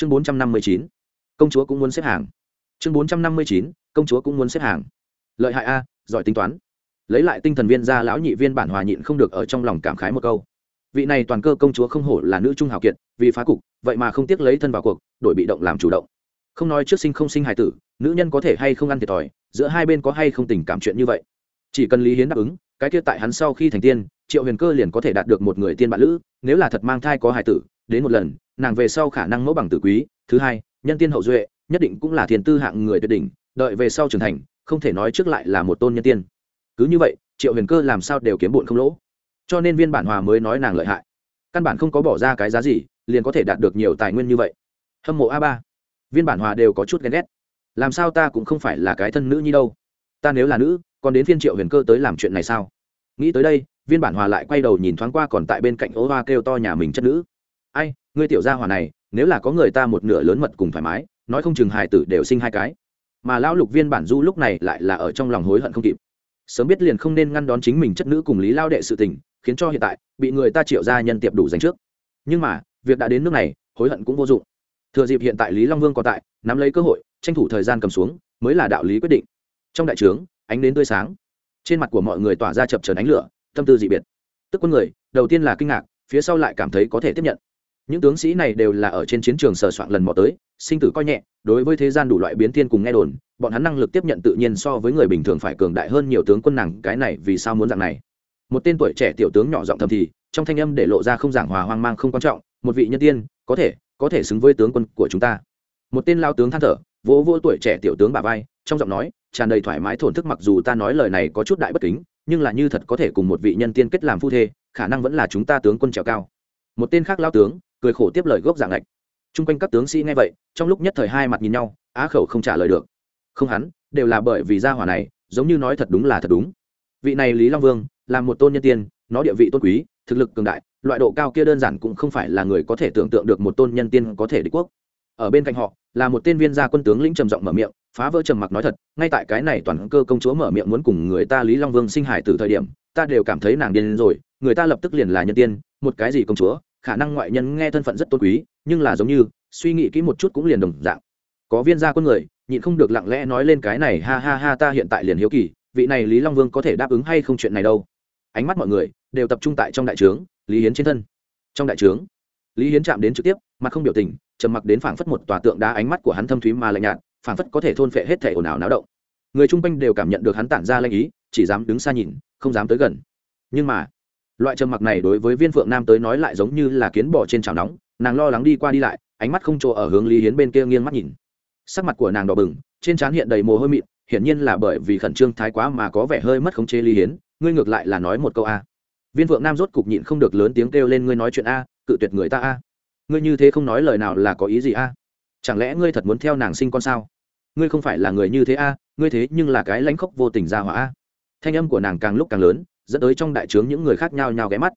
chương bốn trăm năm mươi chín, công chúa cũng muốn xếp hàng. Chương bốn trăm năm mươi chín, công chúa cũng muốn xếp hàng. Lợi hại a, giỏi tính toán. Lấy lại tinh thần viên ra lão nhị viên bản hòa nhịn không được ở trong lòng cảm khái một câu. Vị này toàn cơ công chúa không hổ là nữ trung hào kiệt, vì phá cục, vậy mà không tiếc lấy thân vào cuộc, đổi bị động làm chủ động. Không nói trước sinh không sinh hài tử, nữ nhân có thể hay không ăn thiệt thòi, giữa hai bên có hay không tình cảm chuyện như vậy. Chỉ cần lý hiến đáp ứng, cái kia tại hắn sau khi thành tiên, triệu huyền cơ liền có thể đạt được một người tiên bạn lữ, nếu là thật mang thai có hài tử, đến một lần nàng về sau khả năng mẫu bằng tử quý, thứ hai, nhân tiên hậu duệ, nhất định cũng là thiền tư hạng người tuyệt đỉnh, đợi về sau trưởng thành, không thể nói trước lại là một tôn nhân tiên. Cứ như vậy, triệu huyền cơ làm sao đều kiếm bụn không lỗ. Cho nên viên bản hòa mới nói nàng lợi hại. Căn bản không có bỏ ra cái giá gì, liền có thể đạt được nhiều tài nguyên như vậy. Hâm mộ a ba. Viên bản hòa đều có chút ghen ghét. Làm sao ta cũng không phải là cái thân nữ nhi đâu. Ta nếu là nữ, còn đến phiên triệu huyền cơ tới làm chuyện này sao? Nghĩ tới đây, viên bản hòa lại quay đầu nhìn thoáng qua còn tại bên cạnh ố hoa kêu to nhà mình chất nữ. Ai ngươi tiểu gia hỏa này, nếu là có người ta một nửa lớn mật cùng thoải mái, nói không chừng hài tử đều sinh hai cái. Mà lão lục viên bản du lúc này lại là ở trong lòng hối hận không kịp. Sớm biết liền không nên ngăn đón chính mình chất nữ cùng lý lao đệ sự tình, khiến cho hiện tại, bị người ta triệu ra nhân tiệp đủ dành trước. Nhưng mà, việc đã đến nước này, hối hận cũng vô dụng. Thừa dịp hiện tại lý long vương còn tại, nắm lấy cơ hội, tranh thủ thời gian cầm xuống, mới là đạo lý quyết định. Trong đại trướng, ánh đến tươi sáng. Trên mặt của mọi người tỏa ra chập trần ánh lửa, tâm tư dị biệt. Tức quân người, đầu tiên là kinh ngạc, phía sau lại cảm thấy có thể tiếp nhận những tướng sĩ này đều là ở trên chiến trường sờ soạn lần mò tới, sinh tử coi nhẹ, đối với thế gian đủ loại biến thiên cùng nghe đồn, bọn hắn năng lực tiếp nhận tự nhiên so với người bình thường phải cường đại hơn nhiều tướng quân nàng, cái này vì sao muốn dạng này? Một tên tuổi trẻ tiểu tướng nhỏ giọng thầm thì, trong thanh âm để lộ ra không giảng hòa hoang mang không quan trọng, một vị nhân tiên, có thể có thể xứng với tướng quân của chúng ta. Một tên lao tướng than thở, vỗ vỗ tuổi trẻ tiểu tướng bà vai, trong giọng nói, tràn đầy thoải mái thổn thức mặc dù ta nói lời này có chút đại bất kính, nhưng là như thật có thể cùng một vị nhân tiên kết làm phu thê, khả năng vẫn là chúng ta tướng quân trèo cao. Một tên khác lao tướng cười khổ tiếp lời gốc dạng lệch chung quanh các tướng sĩ nghe vậy, trong lúc nhất thời hai mặt nhìn nhau, á khẩu không trả lời được. Không hắn, đều là bởi vì gia hỏa này, giống như nói thật đúng là thật đúng. Vị này lý long vương, là một tôn nhân tiên, nó địa vị tôn quý, thực lực cường đại, loại độ cao kia đơn giản cũng không phải là người có thể tưởng tượng được một tôn nhân tiên có thể địch quốc. Ở bên cạnh họ, là một tên viên gia quân tướng lĩnh trầm giọng mở miệng, phá vỡ trầm mặc nói thật, ngay tại cái này toàn cơ công chúa mở miệng muốn cùng người ta lý long vương sinh hải từ thời điểm, ta đều cảm thấy nàng điên rồi, người ta lập tức liền là nhân tiên, một cái gì công chúa? Khả năng ngoại nhân nghe thân phận rất tôn quý, nhưng là giống như, suy nghĩ kỹ một chút cũng liền đồng dạng. Có viên gia quân người, nhịn không được lặng lẽ nói lên cái này, ha ha ha, ta hiện tại liền hiếu kỳ, vị này lý long vương có thể đáp ứng hay không chuyện này đâu. Ánh mắt mọi người, đều tập trung tại trong đại trướng, lý hiến trên thân. Trong đại trướng, lý hiến chạm đến trực tiếp, mặt không biểu tình, trầm mặc đến phảng phất một tòa tượng đá ánh mắt của hắn thâm thúy mà lạnh nhạt, phảng phất có thể thôn phệ hết thể ồn ào náo động. Người chung quanh đều cảm nhận được hắn tản ra lanh ý, chỉ dám đứng xa nhìn, không dám tới gần. Nhưng mà loại trầm mặc này đối với viên phượng nam tới nói lại giống như là kiến bỏ trên chảo nóng, nàng lo lắng đi qua đi lại, ánh mắt không chỗ ở hướng lý hiến bên kia nghiêng mắt nhìn. Sắc mặt của nàng đỏ bừng, trên trán hiện đầy mồ hôi mịn, hiển nhiên là bởi vì khẩn trương thái quá mà có vẻ hơi mất khống chế lý hiến, ngươi ngược lại là nói một câu a. Viên phượng nam rốt cục nhịn không được lớn tiếng kêu lên, ngươi nói chuyện a, cự tuyệt người ta a. Ngươi như thế không nói lời nào là có ý gì a? Chẳng lẽ ngươi thật muốn theo nàng sinh con sao? Ngươi không phải là người như thế a, ngươi thế nhưng là cái lãnh khốc vô tình ra hỏa a. Thanh âm của nàng càng lúc càng lớn dẫn tới trong đại trướng những người khác nhau nhao ghé mắt.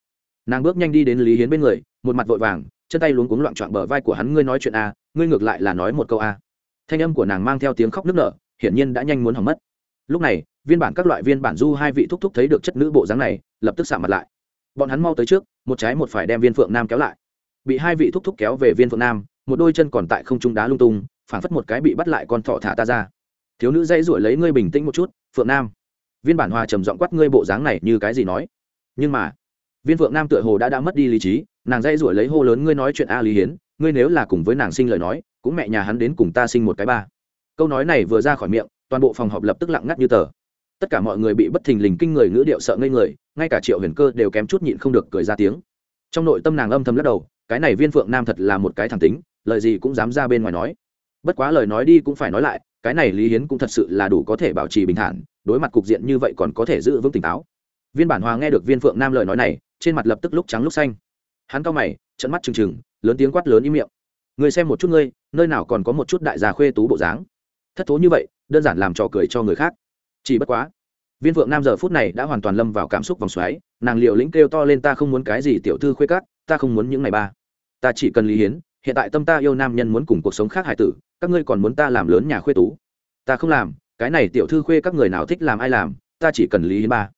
Nàng bước nhanh đi đến lý hiến bên người, một mặt vội vàng, chân tay luống cuống loạn trọn bờ vai của hắn, ngươi nói chuyện a, ngươi ngược lại là nói một câu a. Thanh âm của nàng mang theo tiếng khóc nức nở, hiển nhiên đã nhanh muốn hỏng mất. Lúc này, viên bản các loại viên bản du hai vị thúc thúc thấy được chất nữ bộ dáng này, lập tức xạ mặt lại. Bọn hắn mau tới trước, một trái một phải đem viên phượng nam kéo lại. Bị hai vị thúc thúc kéo về viên phượng nam, một đôi chân còn tại không trung đá lung tung phản phất một cái bị bắt lại con thọ thả ta ra. Thiếu nữ dây ruổi lấy ngươi bình tĩnh một chút, phượng nam viên bản hòa trầm giọng quát, ngươi bộ dáng này như cái gì nói? Nhưng mà, viên phượng nam tựa hồ đã đã mất đi lý trí, nàng dây ruổi lấy hô lớn, ngươi nói chuyện a lý hiến, ngươi nếu là cùng với nàng sinh lời nói, cũng mẹ nhà hắn đến cùng ta sinh một cái ba. Câu nói này vừa ra khỏi miệng, toàn bộ phòng họp lập tức lặng ngắt như tờ. Tất cả mọi người bị bất thình lình kinh người ngữ điệu sợ ngây người, ngay cả triệu huyền cơ đều kém chút nhịn không được cười ra tiếng. Trong nội tâm nàng âm thầm lắc đầu, cái này viên phượng nam thật là một cái thẳng tính, lời gì cũng dám ra bên ngoài nói. Bất quá lời nói đi cũng phải nói lại, cái này lý hiến cũng thật sự là đủ có thể bảo trì bình thản đối mặt cục diện như vậy còn có thể giữ vững tỉnh táo. Viên bản hòa nghe được viên phượng nam lời nói này, trên mặt lập tức lúc trắng lúc xanh. Hắn cao mày trận mắt trừng trừng, lớn tiếng quát lớn im miệng. Người xem một chút ngươi, nơi nào còn có một chút đại gia khuê tú bộ dáng. Thất thố như vậy, đơn giản làm trò cười cho người khác. Chỉ bất quá. Viên phượng nam giờ phút này đã hoàn toàn lâm vào cảm xúc vòng xoáy, nàng liệu lĩnh kêu to lên, ta không muốn cái gì tiểu thư khuê cát ta không muốn những ngày ba. Ta chỉ cần lý hiến, hiện tại tâm ta yêu nam nhân muốn cùng cuộc sống khác hải tử, các ngươi còn muốn ta làm lớn nhà khuê tú. Ta không làm cái này tiểu thư khuê các người nào thích làm ai làm, ta chỉ cần lý hiến ba.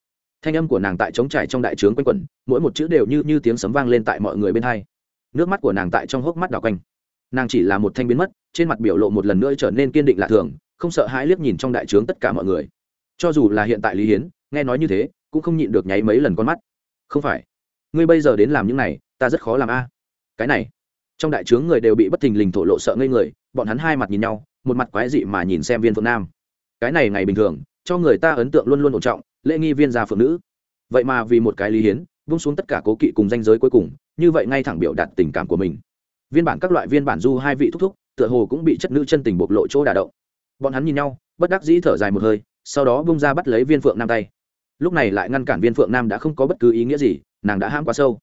Thanh âm của nàng tại trống trải trong đại trướng quanh quẩn, mỗi một chữ đều như như tiếng sấm vang lên tại mọi người bên hai. Nước mắt của nàng tại trong hốc mắt đảo quanh. Nàng chỉ là một thanh biến mất, trên mặt biểu lộ một lần nữa trở nên kiên định lạ thường, không sợ hãi liếc nhìn trong đại trướng tất cả mọi người. Cho dù là hiện tại lý hiến, nghe nói như thế, cũng không nhịn được nháy mấy lần con mắt. Không phải. Ngươi bây giờ đến làm những này, ta rất khó làm a. Cái này. Trong đại trướng người đều bị bất thình lình thổ lộ sợ ngây người, bọn hắn hai mặt nhìn nhau, một mặt quái dị mà nhìn xem viên phượng nam cái này ngày bình thường, cho người ta ấn tượng luôn luôn ổn trọng, lễ nghi viên gia phượng nữ. Vậy mà vì một cái lý hiến, vung xuống tất cả cố kỵ cùng danh giới cuối cùng, như vậy ngay thẳng biểu đạt tình cảm của mình. Viên bản các loại viên bản du hai vị thúc thúc, tựa hồ cũng bị chất nữ chân tình bộc lộ chỗ đà động. Bọn hắn nhìn nhau, bất đắc dĩ thở dài một hơi, sau đó bung ra bắt lấy viên phượng nam tay. Lúc này lại ngăn cản viên phượng nam đã không có bất cứ ý nghĩa gì, nàng đã ham quá sâu.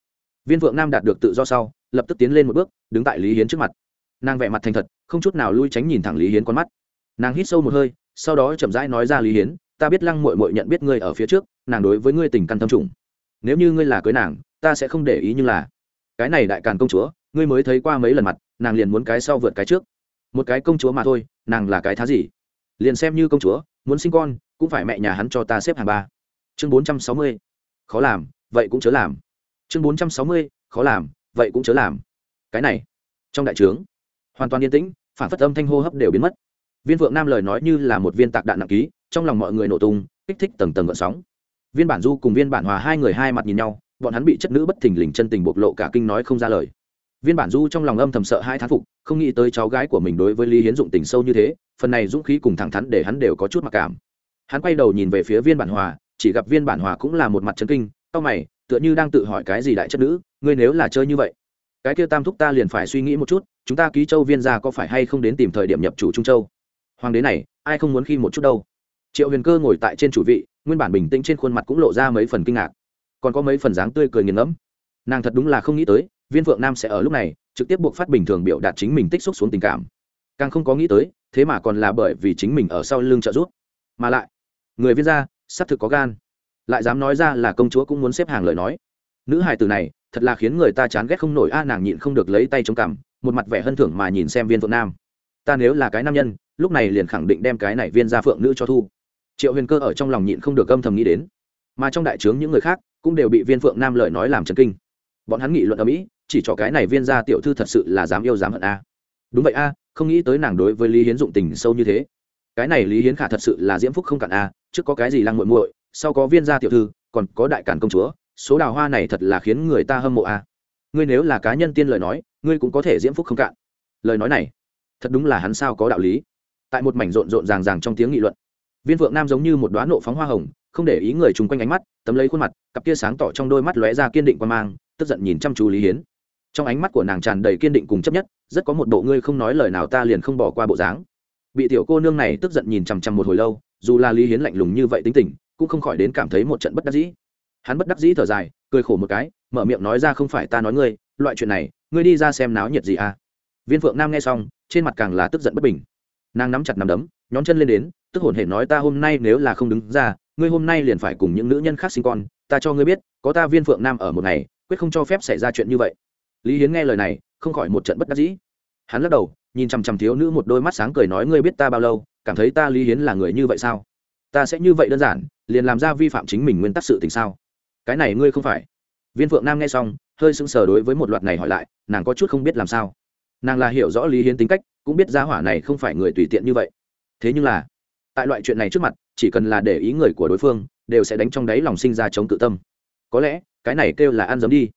Viên phượng nam đạt được tự do sau, lập tức tiến lên một bước, đứng tại lý hiến trước mặt. Nàng vẻ mặt thành thật, không chút nào lui tránh nhìn thẳng lý hiến con mắt. Nàng hít sâu một hơi sau đó chậm rãi nói ra lý hiến, ta biết lăng mội mội nhận biết ngươi ở phía trước, nàng đối với ngươi tình căn tâm trùng. Nếu như ngươi là cưới nàng, ta sẽ không để ý như là cái này đại càn công chúa, ngươi mới thấy qua mấy lần mặt, nàng liền muốn cái sau vượt cái trước. Một cái công chúa mà thôi, nàng là cái thá gì? Liền xem như công chúa, muốn sinh con, cũng phải mẹ nhà hắn cho ta xếp hàng ba. Chương bốn trăm sáu mươi, khó làm, vậy cũng chớ làm. Chương bốn trăm sáu mươi, khó làm, vậy cũng chớ làm. Cái này, trong đại trướng, hoàn toàn yên tĩnh, phản phất âm thanh hô hấp đều biến mất viên vượng nam lời nói như là một viên tạc đạn nặng ký, trong lòng mọi người nổ tung, kích thích tầng tầng gợn sóng. Viên bản du cùng viên bản hòa hai người hai mặt nhìn nhau, bọn hắn bị chất nữ bất thình lình chân tình bộc lộ cả kinh nói không ra lời. Viên bản du trong lòng âm thầm sợ hai thán phục, không nghĩ tới cháu gái của mình đối với lý hiến dụng tình sâu như thế, phần này dũng khí cùng thẳng thắn để hắn đều có chút mặc cảm. Hắn quay đầu nhìn về phía viên bản hòa, chỉ gặp viên bản hòa cũng là một mặt chân kinh tao mày, tựa như đang tự hỏi cái gì đại chất nữ, ngươi nếu là chơi như vậy, cái kia tam thúc ta liền phải suy nghĩ một chút, chúng ta ký châu viên ra có phải hay không đến tìm thời điểm nhập chủ trung châu? Hoàng đế này, ai không muốn khi một chút đâu. Triệu huyền cơ ngồi tại trên chủ vị, nguyên bản bình tĩnh trên khuôn mặt cũng lộ ra mấy phần kinh ngạc. Còn có mấy phần dáng tươi cười nghiền ngẫm. Nàng thật đúng là không nghĩ tới, viên phượng nam sẽ ở lúc này, trực tiếp buộc phát bình thường biểu đạt chính mình tích xúc xuống tình cảm. Càng không có nghĩ tới, thế mà còn là bởi vì chính mình ở sau lưng trợ giúp. Mà lại, người viên gia, xác thực có gan. Lại dám nói ra là công chúa cũng muốn xếp hàng lời nói. Nữ hài từ này, thật là khiến người ta chán ghét không nổi a, nàng nhịn không được lấy tay chống cằm, một mặt vẻ hân thưởng mà nhìn xem viên phượng nam ta nếu là cái nam nhân, lúc này liền khẳng định đem cái này viên gia phượng nữ cho thu. Triệu huyền cơ ở trong lòng nhịn không được âm thầm nghĩ đến. Mà trong đại trướng những người khác cũng đều bị viên phượng nam lời nói làm chấn kinh. Bọn hắn nghị luận ở mỹ, chỉ cho cái này viên gia tiểu thư thật sự là dám yêu dám hận a. Đúng vậy a, không nghĩ tới nàng đối với lý hiến dụng tình sâu như thế. Cái này lý hiến khả thật sự là diễm phúc không cản a, trước có cái gì lăng muội muội, sau có viên gia tiểu thư, còn có đại cản công chúa, số đào hoa này thật là khiến người ta hâm mộ a. Ngươi nếu là cá nhân tiên lời nói, ngươi cũng có thể diễm phúc không cạn. Lời nói này thật đúng là hắn sao có đạo lý. Tại một mảnh rộn rộn ràng ràng trong tiếng nghị luận, viên vượng nam giống như một đoá nộ phóng hoa hồng, không để ý người chung quanh ánh mắt, tấm lấy khuôn mặt, cặp kia sáng tỏ trong đôi mắt lóe ra kiên định quan mang, tức giận nhìn chăm chú lý hiến. Trong ánh mắt của nàng tràn đầy kiên định cùng chấp nhất, rất có một bộ ngươi không nói lời nào ta liền không bỏ qua bộ dáng. Bị tiểu cô nương này tức giận nhìn chằm chằm một hồi lâu, dù là lý hiến lạnh lùng như vậy tính tình, cũng không khỏi đến cảm thấy một trận bất đắc dĩ. Hắn bất đắc dĩ thở dài, cười khổ một cái, mở miệng nói ra không phải ta nói ngươi, loại chuyện này, ngươi đi ra xem náo nhiệt gì à. Viên phượng nam nghe xong trên mặt càng là tức giận bất bình. Nàng nắm chặt nắm đấm, nhón chân lên đến, tức hồn hệ nói ta hôm nay nếu là không đứng ra, ngươi hôm nay liền phải cùng những nữ nhân khác sinh con, ta cho ngươi biết, có ta viên phượng nam ở một ngày, quyết không cho phép xảy ra chuyện như vậy. Lý hiến nghe lời này, không khỏi một trận bất đắc dĩ. Hắn lắc đầu, nhìn chằm chằm thiếu nữ một đôi mắt sáng cười nói ngươi biết ta bao lâu, cảm thấy ta lý hiến là người như vậy sao? Ta sẽ như vậy đơn giản, liền làm ra vi phạm chính mình nguyên tắc sự tình sao? Cái này ngươi không phải. Viên phượng nam nghe xong, hơi sững sờ đối với một loạt này hỏi lại, nàng có chút không biết làm sao nàng là hiểu rõ lý hiến tính cách, cũng biết giá hỏa này không phải người tùy tiện như vậy. Thế nhưng là, tại loại chuyện này trước mặt, chỉ cần là để ý người của đối phương, đều sẽ đánh trong đáy lòng sinh ra chống tự tâm. Có lẽ, cái này kêu là ăn dấm đi.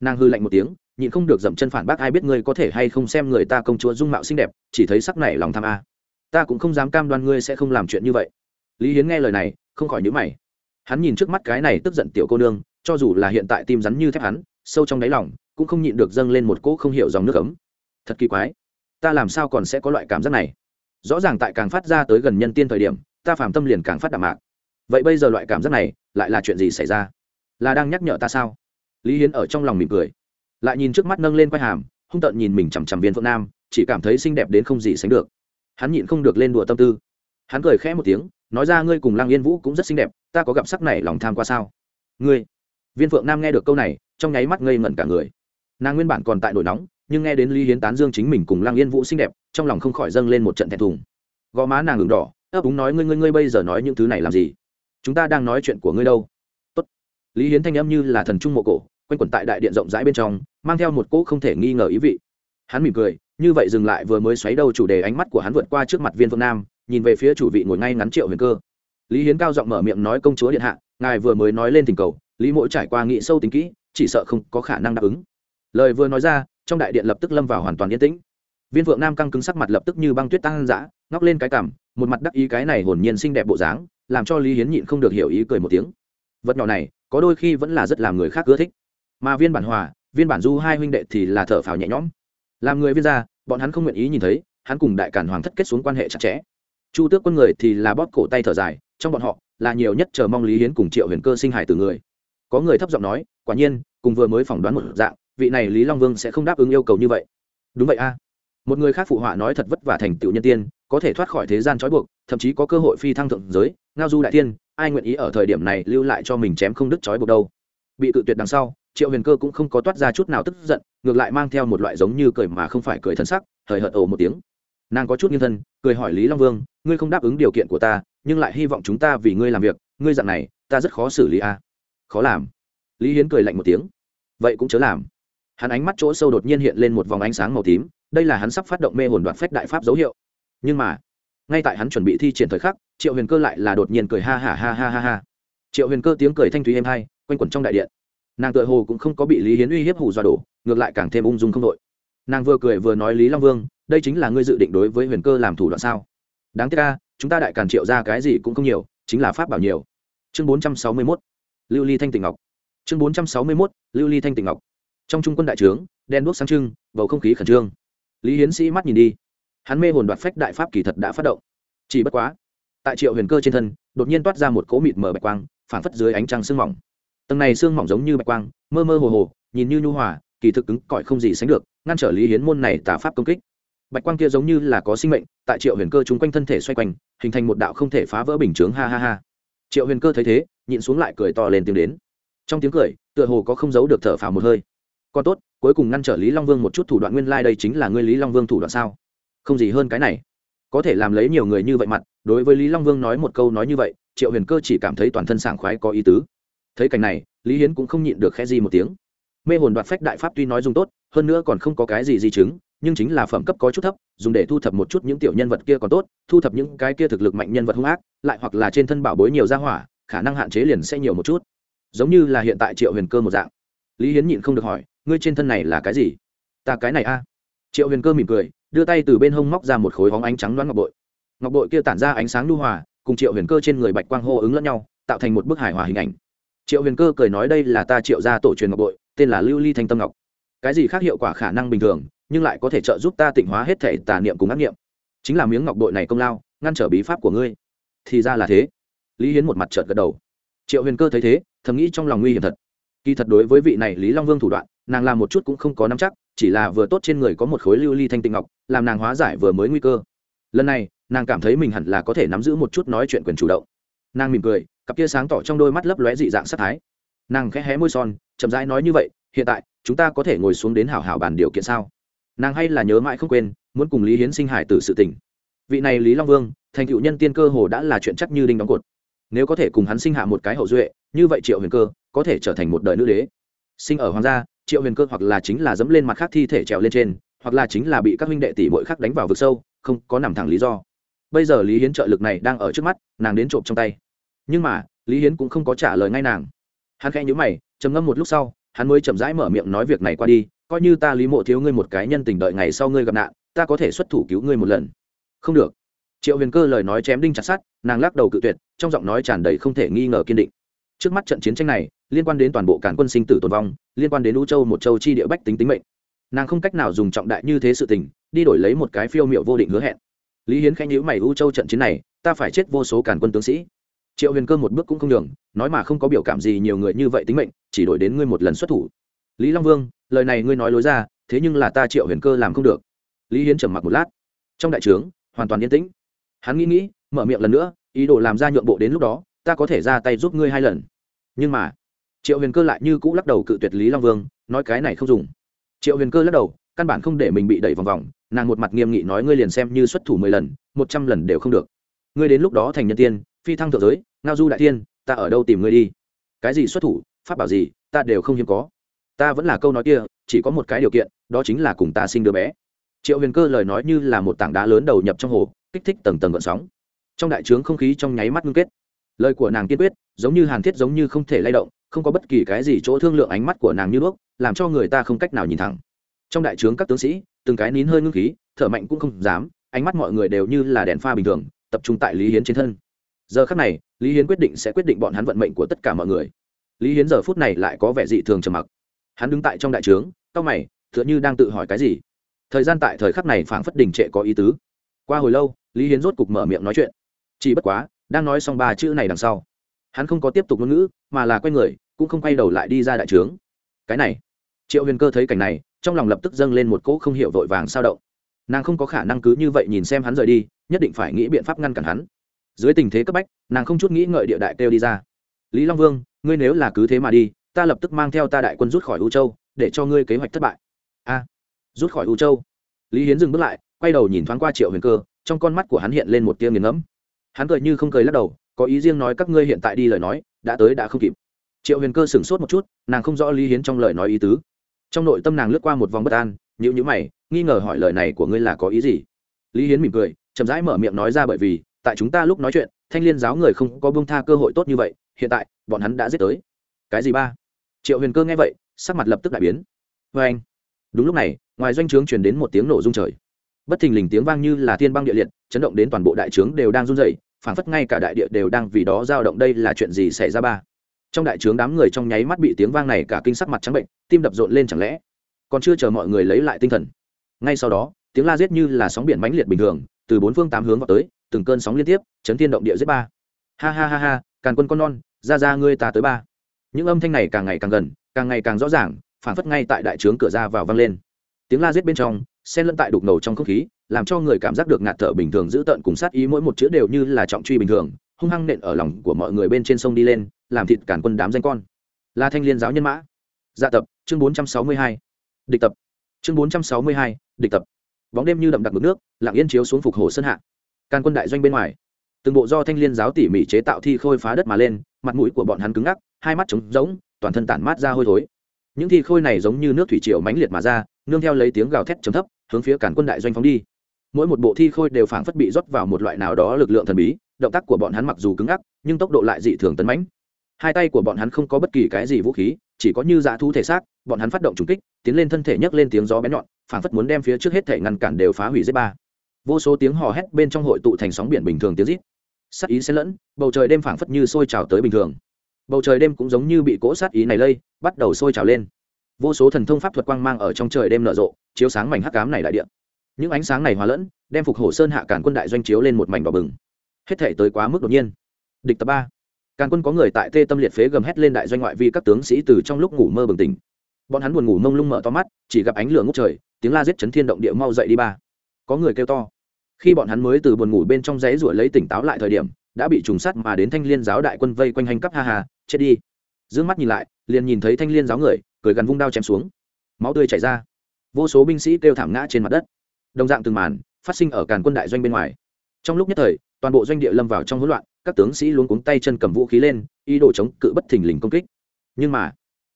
Nàng hư lạnh một tiếng, nhịn không được dậm chân phản bác ai biết ngươi có thể hay không xem người ta công chúa dung mạo xinh đẹp, chỉ thấy sắc này lòng tham a. Ta cũng không dám cam đoan ngươi sẽ không làm chuyện như vậy. Lý hiến nghe lời này, không khỏi nhữ mày. Hắn nhìn trước mắt cái này tức giận tiểu cô nương, cho dù là hiện tại tim rắn như thép hắn, sâu trong đáy lòng, cũng không nhịn được dâng lên một cỗ không hiểu dòng nước ấm thật kỳ quái. Ta làm sao còn sẽ có loại cảm giác này? Rõ ràng tại càng phát ra tới gần nhân tiên thời điểm, ta phàm tâm liền càng phát đạm mạc. Vậy bây giờ loại cảm giác này, lại là chuyện gì xảy ra? Là đang nhắc nhở ta sao? Lý hiến ở trong lòng mỉm cười. Lại nhìn trước mắt nâng lên quai hàm, hung tợn nhìn mình chằm chằm viên phượng nam, chỉ cảm thấy xinh đẹp đến không gì sánh được. Hắn nhịn không được lên đùa tâm tư. Hắn cười khẽ một tiếng, nói ra ngươi cùng lang yên vũ cũng rất xinh đẹp, ta có gặp sắc này lòng tham qua sao? Ngươi. Viên phượng nam nghe được câu này, trong nháy mắt ngây ngẩn cả người. Nàng nguyên bản còn tại nổi nóng nhưng nghe đến lý hiến tán dương chính mình cùng lang yên vũ xinh đẹp, trong lòng không khỏi dâng lên một trận thẹn thùng. Gò má nàng ngừng đỏ, ấp úng nói, ngươi ngươi ngươi bây giờ nói những thứ này làm gì? Chúng ta đang nói chuyện của ngươi đâu? Tốt. lý hiến thanh âm như là thần trung mộ cổ, quanh quẩn tại đại điện rộng rãi bên trong, mang theo một cỗ không thể nghi ngờ ý vị. Hắn mỉm cười, như vậy dừng lại vừa mới xoáy đầu chủ đề ánh mắt của hắn vượt qua trước mặt viên phương nam, nhìn về phía chủ vị ngồi ngay ngắn triệu huyền cơ. Lý hiến cao giọng mở miệng nói, công chúa điện hạ, ngài vừa mới nói lên tình cầu, lý mỗi trải qua nghị sâu tính kỹ, chỉ sợ không có khả năng đáp ứng. Lời vừa nói ra trong đại điện lập tức lâm vào hoàn toàn yên tĩnh. Viên phượng nam căng cứng sắc mặt lập tức như băng tuyết tăng dã ngóc lên cái cằm, một mặt đắc ý cái này hồn nhiên xinh đẹp bộ dáng, làm cho lý hiến nhịn không được hiểu ý cười một tiếng. Vật nhỏ này, có đôi khi vẫn là rất làm người khác ưa thích. Mà viên bản hòa, viên bản du hai huynh đệ thì là thở phào nhẹ nhõm. Làm người viên gia, bọn hắn không nguyện ý nhìn thấy, hắn cùng đại cản hoàng thất kết xuống quan hệ chặt chẽ. Chu tước quân người thì là bóp cổ tay thở dài, trong bọn họ là nhiều nhất chờ mong lý hiến cùng triệu huyền cơ sinh hải từ người. Có người thấp giọng nói, quả nhiên, cùng vừa mới phỏng đoán một dạng vị này lý long vương sẽ không đáp ứng yêu cầu như vậy. Đúng vậy a. Một người khác phụ họa nói thật vất vả thành tựu nhân tiên, có thể thoát khỏi thế gian trói buộc, thậm chí có cơ hội phi thăng thượng giới, ngao du đại tiên, ai nguyện ý ở thời điểm này lưu lại cho mình chém không đứt trói buộc đâu. Bị cự tuyệt đằng sau, triệu huyền cơ cũng không có toát ra chút nào tức giận, ngược lại mang theo một loại giống như cười mà không phải cười thân sắc, hời hợt ồ một tiếng. Nàng có chút nghiêng thân, cười hỏi lý long vương, ngươi không đáp ứng điều kiện của ta, nhưng lại hy vọng chúng ta vì ngươi làm việc, ngươi dặn này, ta rất khó xử lý a. Khó làm? Lý hiến cười lạnh một tiếng. Vậy cũng chớ làm hắn ánh mắt chỗ sâu đột nhiên hiện lên một vòng ánh sáng màu tím, đây là hắn sắp phát động mê hồn đoạt phách đại pháp dấu hiệu. Nhưng mà, ngay tại hắn chuẩn bị thi triển thời khắc, triệu huyền cơ lại là đột nhiên cười ha ha ha ha ha ha. Triệu huyền cơ tiếng cười thanh thúy êm hai quanh quẩn trong đại điện. Nàng tự hồ cũng không có bị lý hiến uy hiếp hù dọa đổ, ngược lại càng thêm ung dung không đội. Nàng vừa cười vừa nói, lý long vương, đây chính là ngươi dự định đối với huyền cơ làm thủ đoạn sao? Đáng tiếc ca chúng ta đại càn triệu ra cái gì cũng không nhiều, chính là pháp bảo nhiều. Chương bốn trăm sáu mươi mốt, lưu ly thanh tịnh ngọc. Chương bốn trăm sáu mươi mốt, lưu ly thanh tịnh ngọc trong trung quân đại trướng, đen đuốc sáng trưng, bầu không khí khẩn trương. Lý hiến sĩ mắt nhìn đi. Hắn mê hồn đoạt phách đại pháp kỳ thật đã phát động. Chỉ bất quá, tại triệu huyền cơ trên thân, đột nhiên toát ra một cỗ mịt mờ bạch quang phản phất dưới ánh trăng sương mỏng. Tầng này sương mỏng giống như bạch quang, mơ mơ hồ hồ, nhìn như nhu hòa, kỳ thực cứng cỏi không gì sánh được, ngăn trở lý hiến môn này tà pháp công kích. Bạch quang kia giống như là có sinh mệnh, tại triệu huyền cơ chúng quanh thân thể xoay quanh, hình thành một đạo không thể phá vỡ bình chướng, ha ha ha. Triệu huyền cơ thấy thế, nhịn xuống lại cười to lên tiếng đến. Trong tiếng cười, tựa hồ có không giấu được thở phào một hơi còn tốt, cuối cùng ngăn trở lý long vương một chút thủ đoạn nguyên lai、like、đây chính là ngươi lý long vương thủ đoạn sao? Không gì hơn cái này. Có thể làm lấy nhiều người như vậy mặt, đối với lý long vương nói một câu nói như vậy, triệu huyền cơ chỉ cảm thấy toàn thân sảng khoái có ý tứ. Thấy cảnh này, lý hiến cũng không nhịn được khe di một tiếng. Mê hồn đoạt phách đại pháp tuy nói dùng tốt, hơn nữa còn không có cái gì di chứng, nhưng chính là phẩm cấp có chút thấp, dùng để thu thập một chút những tiểu nhân vật kia còn tốt, thu thập những cái kia thực lực mạnh nhân vật hung ác, lại hoặc là trên thân bảo bối nhiều gia hỏa, khả năng hạn chế liền sẽ nhiều một chút. Giống như là hiện tại triệu huyền cơ một dạng. Lý hiến nhịn không được hỏi ngươi trên thân này là cái gì? Ta cái này a. Triệu huyền cơ mỉm cười, đưa tay từ bên hông móc ra một khối hóng ánh trắng đoán ngọc bội. Ngọc bội kia tản ra ánh sáng lưu hòa, cùng triệu huyền cơ trên người bạch quang hô ứng lẫn nhau, tạo thành một bức hài hòa hình ảnh. Triệu huyền cơ cười nói đây là ta triệu gia tổ truyền ngọc bội, tên là lưu ly thanh tâm ngọc. Cái gì khác hiệu quả khả năng bình thường, nhưng lại có thể trợ giúp ta tịnh hóa hết thể tà niệm cùng ác niệm. Chính là miếng ngọc bội này công lao, ngăn trở bí pháp của ngươi. Thì ra là thế. Lý hiến một mặt trợt gật đầu. Triệu huyền cơ thấy thế, thầm nghĩ trong lòng nguy hiểm thật. Kỳ thật đối với vị này lý long vương thủ đoạn nàng làm một chút cũng không có nắm chắc, chỉ là vừa tốt trên người có một khối lưu ly thanh tịnh ngọc, làm nàng hóa giải vừa mới nguy cơ. Lần này, nàng cảm thấy mình hẳn là có thể nắm giữ một chút nói chuyện quyền chủ động. Nàng mỉm cười, cặp kia sáng tỏ trong đôi mắt lấp lóe dị dạng sắc thái. Nàng khẽ hé môi son, chậm rãi nói như vậy, hiện tại, chúng ta có thể ngồi xuống đến hảo hảo bàn điều kiện sao? Nàng hay là nhớ mãi không quên, muốn cùng lý hiến sinh hải từ sự tỉnh vị này lý long vương, thành cựu nhân tiên cơ hồ đã là chuyện chắc như đinh đóng cột. Nếu có thể cùng hắn sinh hạ một cái hậu duệ, như vậy triệu huyền cơ, có thể trở thành một đời nữ đế. Sinh ở hoàng gia triệu huyền cơ hoặc là chính là dẫm lên mặt khác thi thể trèo lên trên, hoặc là chính là bị các huynh đệ tỷ bội khác đánh vào vực sâu, không có nằm thẳng lý do. Bây giờ lý hiến trợ lực này đang ở trước mắt, nàng đến trộm trong tay. Nhưng mà, lý hiến cũng không có trả lời ngay nàng. Hắn khẽ nhữ mày, trầm ngâm một lúc sau, hắn mới chậm rãi mở miệng nói việc này qua đi, coi như ta lý mộ thiếu ngươi một cái nhân tình đợi ngày sau ngươi gặp nạn, ta có thể xuất thủ cứu ngươi một lần. Không được. Triệu huyền cơ lời nói chém đinh chặt sát nàng lắc đầu cự tuyệt, trong giọng nói tràn đầy không thể nghi ngờ kiên định. Trước mắt trận chiến tranh này liên quan đến toàn bộ cản quân sinh tử tồn vong, liên quan đến lũ châu một châu chi địa bách tính tính mệnh. Nàng không cách nào dùng trọng đại như thế sự tình, đi đổi lấy một cái phiêu miệu vô định hứa hẹn. Lý hiến khẽ nhữ mày, u châu trận chiến này, ta phải chết vô số cản quân tướng sĩ. Triệu huyền cơ một bước cũng không đường nói mà không có biểu cảm gì nhiều người như vậy tính mệnh, chỉ đổi đến ngươi một lần xuất thủ. Lý long vương, lời này ngươi nói lối ra, thế nhưng là ta triệu huyền cơ làm không được. Lý hiến trầm mặc một lát. Trong đại trướng, hoàn toàn yên tĩnh. Hắn nghĩ nghĩ, mở miệng lần nữa, ý đồ làm ra nhượng bộ đến lúc đó, ta có thể ra tay giúp ngươi hai lần. Nhưng mà triệu huyền cơ lại như cũ lắc đầu cự tuyệt lý long vương nói cái này không dùng triệu huyền cơ lắc đầu căn bản không để mình bị đẩy vòng vòng nàng một mặt nghiêm nghị nói ngươi liền xem như xuất thủ mười lần một trăm lần đều không được ngươi đến lúc đó thành nhân tiên phi thăng thượng giới ngao du đại tiên ta ở đâu tìm ngươi đi cái gì xuất thủ pháp bảo gì ta đều không hiếm có ta vẫn là câu nói kia chỉ có một cái điều kiện đó chính là cùng ta sinh đứa bé triệu huyền cơ lời nói như là một tảng đá lớn đầu nhập trong hồ kích thích tầng tầng gợn sóng trong đại trướng không khí trong nháy mắt ngưng kết lời của nàng kiên quyết giống như hàn thiết giống như không thể lay động không có bất kỳ cái gì chỗ thương lượng ánh mắt của nàng như đuốc làm cho người ta không cách nào nhìn thẳng. Trong đại trướng các tướng sĩ, từng cái nín hơi ngưng khí, thở mạnh cũng không dám, ánh mắt mọi người đều như là đèn pha bình thường, tập trung tại lý hiến trên thân. Giờ khắc này, lý hiến quyết định sẽ quyết định bọn hắn vận mệnh của tất cả mọi người. Lý hiến giờ phút này lại có vẻ dị thường trầm mặc. Hắn đứng tại trong đại trướng cao mày, tựa như đang tự hỏi cái gì. Thời gian tại thời khắc này phảng phất đình trệ có ý tứ. Qua hồi lâu, lý hiến rốt cục mở miệng nói chuyện. Chỉ bất quá, đang nói xong ba chữ này đằng sau hắn không có tiếp tục ngôn ngữ, mà là quay người, cũng không quay đầu lại đi ra đại trướng. Cái này, triệu huyền cơ thấy cảnh này, trong lòng lập tức dâng lên một cỗ không hiểu vội vàng sao động. Nàng không có khả năng cứ như vậy nhìn xem hắn rời đi, nhất định phải nghĩ biện pháp ngăn cản hắn. Dưới tình thế cấp bách, nàng không chút nghĩ ngợi địa đại kêu đi ra. Lý long vương, ngươi nếu là cứ thế mà đi, ta lập tức mang theo ta đại quân rút khỏi u châu, để cho ngươi kế hoạch thất bại. A, rút khỏi u châu? Lý hiến dừng bước lại, quay đầu nhìn thoáng qua triệu huyền cơ, trong con mắt của hắn hiện lên một tia nghiền ngẫm. Hắn cười như không cười lắc đầu có ý riêng nói các ngươi hiện tại đi lời nói, đã tới đã không kịp. Triệu huyền cơ sửng sốt một chút, nàng không rõ lý hiến trong lời nói ý tứ. Trong nội tâm nàng lướt qua một vòng bất an nhữ nhữ mày, nghi ngờ hỏi lời này của ngươi là có ý gì? Lý hiến mỉm cười, chậm rãi mở miệng nói ra bởi vì, tại chúng ta lúc nói chuyện, thanh liên giáo người không có bông tha cơ hội tốt như vậy, hiện tại, bọn hắn đã giết tới. Cái gì ba? Triệu huyền cơ nghe vậy, sắc mặt lập tức đại biến. Vê anh, đúng lúc này, ngoài doanh trướng truyền đến một tiếng nổ rung trời. Bất thình lình tiếng vang như là thiên băng địa liệt, chấn động đến toàn bộ đại trướng đều đang run rẩy phảng phất ngay cả đại địa đều đang vì đó dao động đây là chuyện gì xảy ra ba? Trong đại trướng đám người trong nháy mắt bị tiếng vang này cả kinh sắc mặt trắng bệnh, tim đập rộn lên chẳng lẽ? Còn chưa chờ mọi người lấy lại tinh thần. Ngay sau đó, tiếng la giết như là sóng biển mãnh liệt bình thường, từ bốn phương tám hướng vào tới, từng cơn sóng liên tiếp, chấn thiên động địa giết ba. Ha ha ha ha, càn quân con non, ra ra ngươi ta tới ba. Những âm thanh này càng ngày càng gần, càng ngày càng rõ ràng phản phất ngay tại đại trướng cửa ra vào vang lên. Tiếng la giết bên trong, xen lẫn tại đục ngầu trong không khí làm cho người cảm giác được ngạt thở bình thường giữ tợn cùng sát ý mỗi một chữ đều như là trọng truy bình thường, hung hăng nện ở lòng của mọi người bên trên sông đi lên, làm thịt cản quân đám danh con. Là thanh liên giáo nhân mã. Dạ tập, chương bốn trăm sáu mươi hai. Địch tập. Chương bốn trăm sáu mươi hai, địch tập. Bóng đêm như đậm đặc mực nước, lặng yên chiếu xuống phục hồ sơn hạ. Can quân đại doanh bên ngoài. Từng bộ do thanh liên giáo tỉ mỉ chế tạo thi khôi phá đất mà lên, mặt mũi của bọn hắn cứng ngắc, hai mắt trống rỗng, toàn thân tản mát ra hôi thối. Những thi khôi này giống như nước thủy triều mãnh liệt mà ra, nương theo lấy tiếng gào thét chấm thấp, hướng phía cản quân đại doanh phóng đi mỗi một bộ thi khôi đều phảng phất bị rót vào một loại nào đó lực lượng thần bí, động tác của bọn hắn mặc dù cứng ngắc, nhưng tốc độ lại dị thường tấn mãnh. Hai tay của bọn hắn không có bất kỳ cái gì vũ khí, chỉ có như dã thu thể xác, bọn hắn phát động trùng kích, tiến lên thân thể nhấc lên tiếng gió bén nhọn, phảng phất muốn đem phía trước hết thể ngăn cản đều phá hủy giết ba. Vô số tiếng hò hét bên trong hội tụ thành sóng biển bình thường tiếng rít. Sát ý xen lẫn, bầu trời đêm phảng phất như sôi trào tới bình thường. Bầu trời đêm cũng giống như bị cỗ sát ý này lây, bắt đầu sôi trào lên. Vô số thần thông pháp thuật quang mang ở trong trời đêm nở rộ, chiếu sáng mảnh hắc cám này đại điện những ánh sáng này hòa lẫn, đem phục hổ sơn hạ cản quân đại doanh chiếu lên một mảnh đỏ bừng. Hết thể tới quá mức đột nhiên. Địch tập ba. Càn quân có người tại tê tâm liệt phế gầm hét lên đại doanh ngoại vi các tướng sĩ từ trong lúc ngủ mơ bừng tỉnh. Bọn hắn buồn ngủ mông lung mở to mắt, chỉ gặp ánh lửa ngốc trời, tiếng la giết chấn thiên động địa mau dậy đi ba. Có người kêu to. Khi bọn hắn mới từ buồn ngủ bên trong giấy ruổi lấy tỉnh táo lại thời điểm, đã bị trùng sắt mà đến thanh liên giáo đại quân vây quanh hành cấp ha hà chết đi. Dương mắt nhìn lại, liền nhìn thấy thanh liên giáo người, cười gần vung đao chém xuống. Máu tươi chảy ra. Vô số binh sĩ kêu thảm ngã trên mặt đất đồng dạng từng màn phát sinh ở càn quân đại doanh bên ngoài. Trong lúc nhất thời, toàn bộ doanh địa lâm vào trong hỗn loạn, các tướng sĩ luôn cuống tay chân cầm vũ khí lên, ý đồ chống cự bất thình lình công kích. Nhưng mà,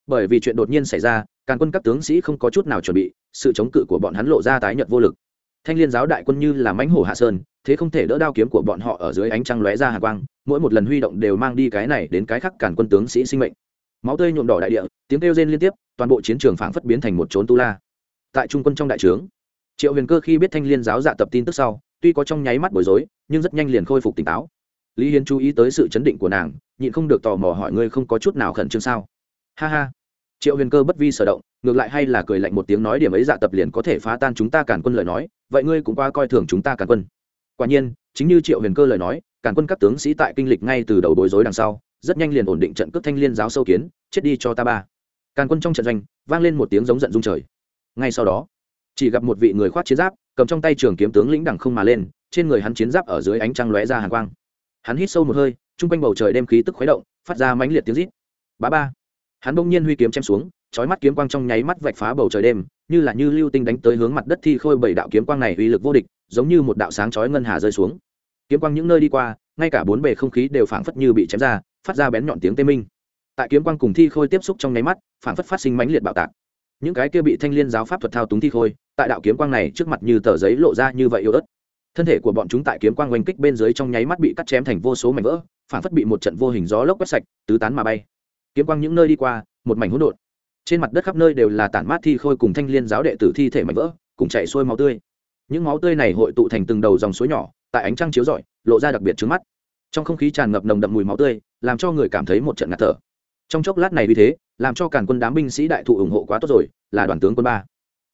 bởi vì chuyện đột nhiên xảy ra, càn quân các tướng sĩ không có chút nào chuẩn bị, sự chống cự của bọn hắn lộ ra tái nhợt vô lực. Thanh liên giáo đại quân như là mãnh hổ hạ sơn, thế không thể đỡ đao kiếm của bọn họ ở dưới ánh trăng lóe ra hà quang, mỗi một lần huy động đều mang đi cái này đến cái khác càn quân tướng sĩ sinh mệnh. Máu tươi nhuộm đỏ đại địa, tiếng kêu rên liên tiếp, toàn bộ chiến trường phảng phất biến thành một trốn tu la. Tại trung quân trong đại trướng triệu huyền cơ khi biết thanh liên giáo dạ tập tin tức sau, tuy có trong nháy mắt bối rối, nhưng rất nhanh liền khôi phục tỉnh táo. Lý hiến chú ý tới sự chấn định của nàng, nhịn không được tò mò hỏi ngươi không có chút nào khẩn trương sao? Ha ha. Triệu huyền cơ bất vi sở động, ngược lại hay là cười lạnh một tiếng nói điểm ấy dạ tập liền có thể phá tan chúng ta cản quân lời nói, vậy ngươi cũng qua coi thường chúng ta cản quân. Quả nhiên, chính như triệu huyền cơ lời nói cản quân các tướng sĩ tại kinh lịch ngay từ đầu bối rối đằng sau, rất nhanh liền ổn định trận cướp thanh liên giáo sâu kiến, chết đi cho ta ba. Càn quân trong trận doanh, vang lên một tiếng giống giận dung trời. Ngay sau đó chỉ gặp một vị người khoác chiến giáp, cầm trong tay trường kiếm tướng lĩnh đằng không mà lên, trên người hắn chiến giáp ở dưới ánh trăng lóe ra hàng quang. Hắn hít sâu một hơi chung quanh bầu trời đem khí tức khuấy động, phát ra mãnh liệt tiếng rít. Bá ba. Hắn bỗng nhiên huy kiếm chém xuống, chói mắt kiếm quang trong nháy mắt vạch phá bầu trời đêm, như là như lưu tinh đánh tới hướng mặt đất thi khôi bảy đạo kiếm quang này uy lực vô địch, giống như một đạo sáng chói ngân hà rơi xuống. Kiếm quang những nơi đi qua, ngay cả bốn bề không khí đều phảng phất như bị chém ra, phát ra bén nhọn tiếng tê minh. Tại kiếm quang cùng thi khôi tiếp xúc trong nháy mắt, phảng phất phát sinh mãnh liệt bạo tạc những cái kia bị thanh liên giáo pháp thuật thao túng thi khôi, tại đạo kiếm quang này trước mặt như tờ giấy lộ ra như vậy yếu ớt. Thân thể của bọn chúng tại kiếm quang oanh kích bên dưới trong nháy mắt bị cắt chém thành vô số mảnh vỡ, phản phất bị một trận vô hình gió lốc quét sạch, tứ tán mà bay. Kiếm quang những nơi đi qua, một mảnh hỗn độn. Trên mặt đất khắp nơi đều là tản mát thi khôi cùng thanh liên giáo đệ tử thi thể mảnh vỡ, cùng chảy xuôi máu tươi. Những máu tươi này hội tụ thành từng đầu dòng suối nhỏ, tại ánh trăng chiếu rọi, lộ ra đặc biệt trứng mắt. Trong không khí tràn ngập nồng đậm mùi máu tươi, làm cho người cảm thấy một trận ngạt thở. Trong chốc lát này vì thế làm cho cản quân đám binh sĩ đại thụ ủng hộ quá tốt rồi, là đoàn tướng quân ba.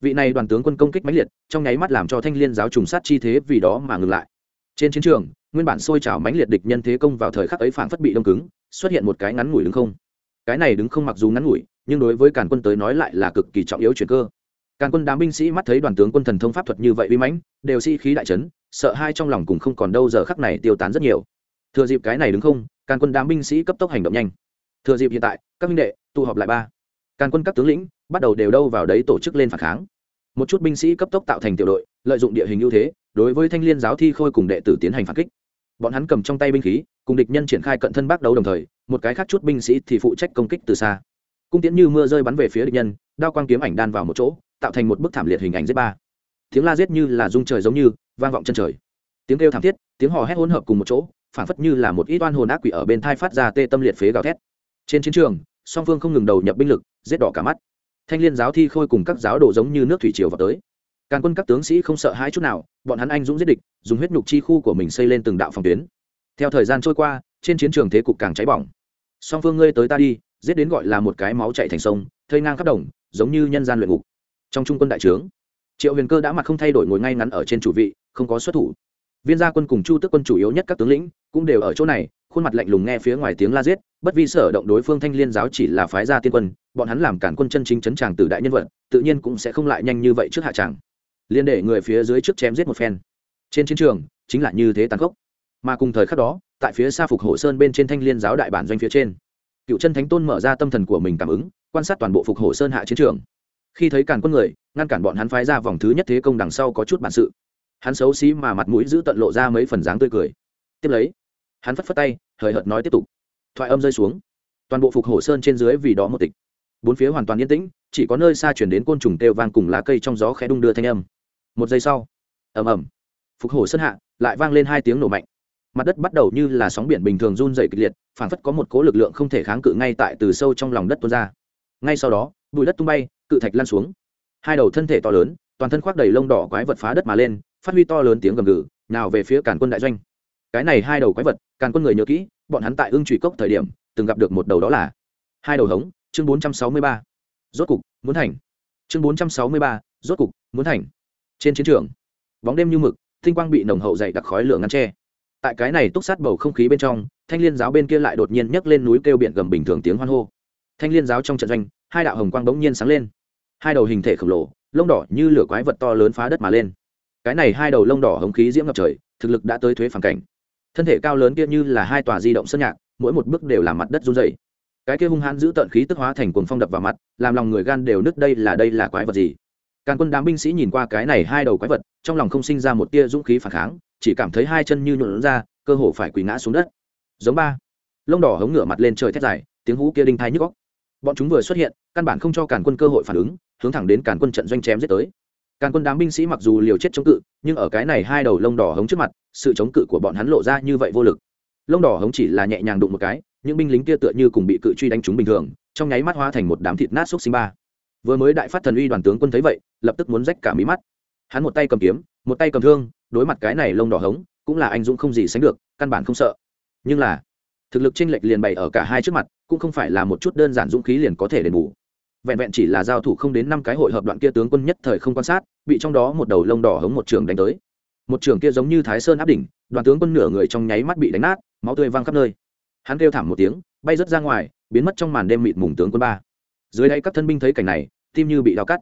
Vị này đoàn tướng quân công kích mãnh liệt, trong nháy mắt làm cho thanh liên giáo trùng sát chi thế vì đó mà ngừng lại. Trên chiến trường, nguyên bản sôi trào mãnh liệt địch nhân thế công vào thời khắc ấy phản phất bị đông cứng, xuất hiện một cái ngắn ngủi đứng không. Cái này đứng không mặc dù ngắn ngủi, nhưng đối với càn quân tới nói lại là cực kỳ trọng yếu chuyển cơ. Càn quân đám binh sĩ mắt thấy đoàn tướng quân thần thông pháp thuật như vậy uy mãnh, đều sĩ、si、khí đại trấn sợ hai trong lòng cùng không còn đâu giờ khắc này tiêu tán rất nhiều. Thừa dịp cái này đứng không, càn quân đám binh sĩ cấp tốc hành động nhanh thừa dịp hiện tại, các minh đệ, tụ họp lại ba. Càn quân các tướng lĩnh bắt đầu đều đâu vào đấy tổ chức lên phản kháng. Một chút binh sĩ cấp tốc tạo thành tiểu đội, lợi dụng địa hình ưu thế, đối với thanh liên giáo thi khôi cùng đệ tử tiến hành phản kích. Bọn hắn cầm trong tay binh khí, cùng địch nhân triển khai cận thân bác đấu đồng thời, một cái khác chút binh sĩ thì phụ trách công kích từ xa. Cung tiễn như mưa rơi bắn về phía địch nhân, đao quang kiếm ảnh đan vào một chỗ, tạo thành một bức thảm liệt hình ảnh giết ba. Tiếng la giết như là rung trời giống như, vang vọng chân trời. Tiếng kêu thảm thiết, tiếng hò hét hỗn hợp cùng một chỗ phản phất như là một ít oan hồn ác quỷ ở bên thai phát ra tê tâm liệt phế gào thét trên chiến trường, song phương không ngừng đầu nhập binh lực, giết đỏ cả mắt. Thanh liên giáo thi khôi cùng các giáo đồ giống như nước thủy triều vào tới. Càn quân các tướng sĩ không sợ hãi chút nào, bọn hắn anh dũng giết địch, dùng huyết nhục chi khu của mình xây lên từng đạo phòng tuyến. Theo thời gian trôi qua, trên chiến trường thế cục càng cháy bỏng. Song phương ngươi tới ta đi, giết đến gọi là một cái máu chạy thành sông, thây ngang khắp đồng, giống như nhân gian luyện ngục. Trong trung quân đại trướng, triệu huyền cơ đã mặt không thay đổi ngồi ngay ngắn ở trên chủ vị, không có xuất thủ viên gia quân cùng chu tức quân chủ yếu nhất các tướng lĩnh cũng đều ở chỗ này, khuôn mặt lạnh lùng nghe phía ngoài tiếng la giết, bất vi sở động đối phương thanh liên giáo chỉ là phái gia tiên quân, bọn hắn làm cản quân chân chính chấn tràng từ đại nhân vật, tự nhiên cũng sẽ không lại nhanh như vậy trước hạ tràng. Liên để người phía dưới trước chém giết một phen. Trên chiến trường, chính là như thế tàn khốc. Mà cùng thời khắc đó, tại phía xa phục hồ sơn bên trên thanh liên giáo đại bản doanh phía trên, cựu chân thánh tôn mở ra tâm thần của mình cảm ứng, quan sát toàn bộ phục hồ sơn hạ chiến trường. Khi thấy cản quân người, ngăn cản bọn hắn phái ra vòng thứ nhất thế công đằng sau có chút bản sự hắn xấu xí mà mặt mũi giữ tận lộ ra mấy phần dáng tươi cười. Tiếp lấy, hắn phất phất tay, hời hợt nói tiếp tục. Thoại âm rơi xuống. Toàn bộ phục hồ sơn trên dưới vì đó một tịch. Bốn phía hoàn toàn yên tĩnh, chỉ có nơi xa chuyển đến côn trùng têu vang cùng lá cây trong gió khẽ đung đưa thanh âm. Một giây sau, ầm ầm, phục hồ sơn hạ, lại vang lên hai tiếng nổ mạnh. Mặt đất bắt đầu như là sóng biển bình thường run dày kịch liệt phản phất có một cố lực lượng không thể kháng cự ngay tại từ sâu trong lòng đất tuôn ra. Ngay sau đó, bụi đất tung bay, cự thạch lan xuống. Hai đầu thân thể to lớn, toàn thân khoác đầy lông đỏ quái vật phá đất mà lên phát huy to lớn tiếng gầm gừ, nào về phía càn quân đại doanh. Cái này hai đầu quái vật, càn quân người nhớ kỹ, bọn hắn tại ưng trụy cốc thời điểm, từng gặp được một đầu đó là hai đầu hống, chương bốn trăm sáu mươi ba, rốt cục, muốn thành. Chương bốn trăm sáu mươi ba, rốt cục, muốn thành. Trên chiến trường, bóng đêm như mực, tinh quang bị nồng hậu dày đặc khói lửa ngăn tre tại cái này túc sát bầu không khí bên trong, thanh liên giáo bên kia lại đột nhiên nhấc lên núi kêu biển gầm bình thường tiếng hoan hô. Thanh liên giáo trong trận doanh, hai đạo hồng quang bỗng nhiên sáng lên. Hai đầu hình thể khổng lồ, lông đỏ như lửa quái vật to lớn phá đất mà lên cái này hai đầu lông đỏ hống khí diễm ngập trời, thực lực đã tới thuế phản cảnh. Thân thể cao lớn kia như là hai tòa di động sân nhạc, mỗi một bước đều làm mặt đất run dày cái kia hung hãn giữ tận khí tức hóa thành cuồng phong đập vào mặt, làm lòng người gan đều nứt đây là đây là quái vật gì? Càn quân đám binh sĩ nhìn qua cái này hai đầu quái vật, trong lòng không sinh ra một tia dũng khí phản kháng, chỉ cảm thấy hai chân như nhuộn ra, cơ hồ phải quỳ ngã xuống đất. Giống ba. Lông đỏ hống ngửa mặt lên trời thét dài, tiếng hú kia đinh thai nhức góc bọn chúng vừa xuất hiện, căn bản không cho càn quân cơ hội phản ứng, hướng thẳng đến càn quân trận doanh chém giết tới càn quân đám binh sĩ mặc dù liều chết chống cự, nhưng ở cái này hai đầu lông đỏ hống trước mặt, sự chống cự của bọn hắn lộ ra như vậy vô lực. Lông đỏ hống chỉ là nhẹ nhàng đụng một cái, những binh lính kia tựa như cùng bị cự truy đánh trúng bình thường, trong nháy mắt hóa thành một đám thịt nát xúc sinh ba. Vừa mới đại phát thần uy đoàn tướng quân thấy vậy, lập tức muốn rách cả mí mắt. Hắn một tay cầm kiếm, một tay cầm thương, đối mặt cái này lông đỏ hống, cũng là anh dũng không gì sánh được, căn bản không sợ. Nhưng là, thực lực chênh lệch liền bày ở cả hai trước mặt, cũng không phải là một chút đơn giản dũng khí liền có thể đền bù vẹn vẹn chỉ là giao thủ không đến năm cái hội hợp đoạn kia tướng quân nhất thời không quan sát, bị trong đó một đầu lông đỏ hống một trường đánh tới. Một trường kia giống như thái sơn áp đỉnh, đoàn tướng quân nửa người trong nháy mắt bị đánh nát, máu tươi văng khắp nơi. Hắn kêu thảm một tiếng, bay rớt ra ngoài, biến mất trong màn đêm mịt mùng tướng quân ba. Dưới đây các thân binh thấy cảnh này, tim như bị đau cắt.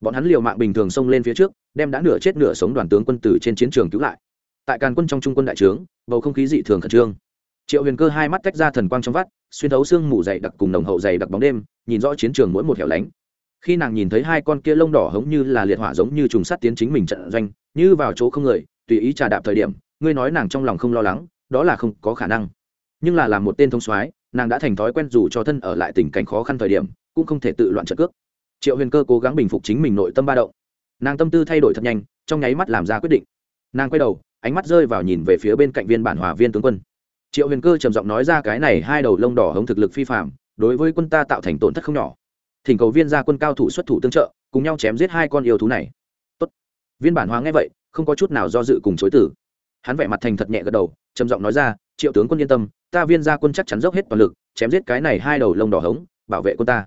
Bọn hắn liều mạng bình thường xông lên phía trước, đem đã nửa chết nửa sống đoàn tướng quân từ trên chiến trường cứu lại. Tại càn quân trong trung quân đại trướng, bầu không khí dị thường khẩn trương triệu huyền cơ hai mắt tách ra thần quang trong vắt, xuyên thấu xương mù dày đặc cùng nồng hậu dày đặc bóng đêm, nhìn rõ chiến trường mỗi một hẻo lánh. Khi nàng nhìn thấy hai con kia lông đỏ hống như là liệt hỏa giống như trùng sát tiến chính mình trận doanh, như vào chỗ không người, tùy ý trà đạp thời điểm, ngươi nói nàng trong lòng không lo lắng, đó là không có khả năng. Nhưng là làm một tên thông soái, nàng đã thành thói quen dù cho thân ở lại tình cảnh khó khăn thời điểm, cũng không thể tự loạn trận cước. Triệu huyền cơ cố gắng bình phục chính mình nội tâm ba động. Nàng tâm tư thay đổi thật nhanh, trong nháy mắt làm ra quyết định. Nàng quay đầu, ánh mắt rơi vào nhìn về phía bên cạnh viên bản hòa viên tướng quân triệu huyền cơ trầm giọng nói ra cái này hai đầu lông đỏ hống thực lực phi phạm đối với quân ta tạo thành tổn thất không nhỏ. Thỉnh cầu viên ra quân cao thủ xuất thủ tương trợ, cùng nhau chém giết hai con yêu thú này. Tốt. viên bản hóa nghe vậy, không có chút nào do dự cùng chối tử hắn vẻ mặt thành thật nhẹ gật đầu, trầm giọng nói ra, triệu tướng quân yên tâm, ta viên ra quân chắc chắn dốc hết toàn lực, chém giết cái này hai đầu lông đỏ hống, bảo vệ quân ta.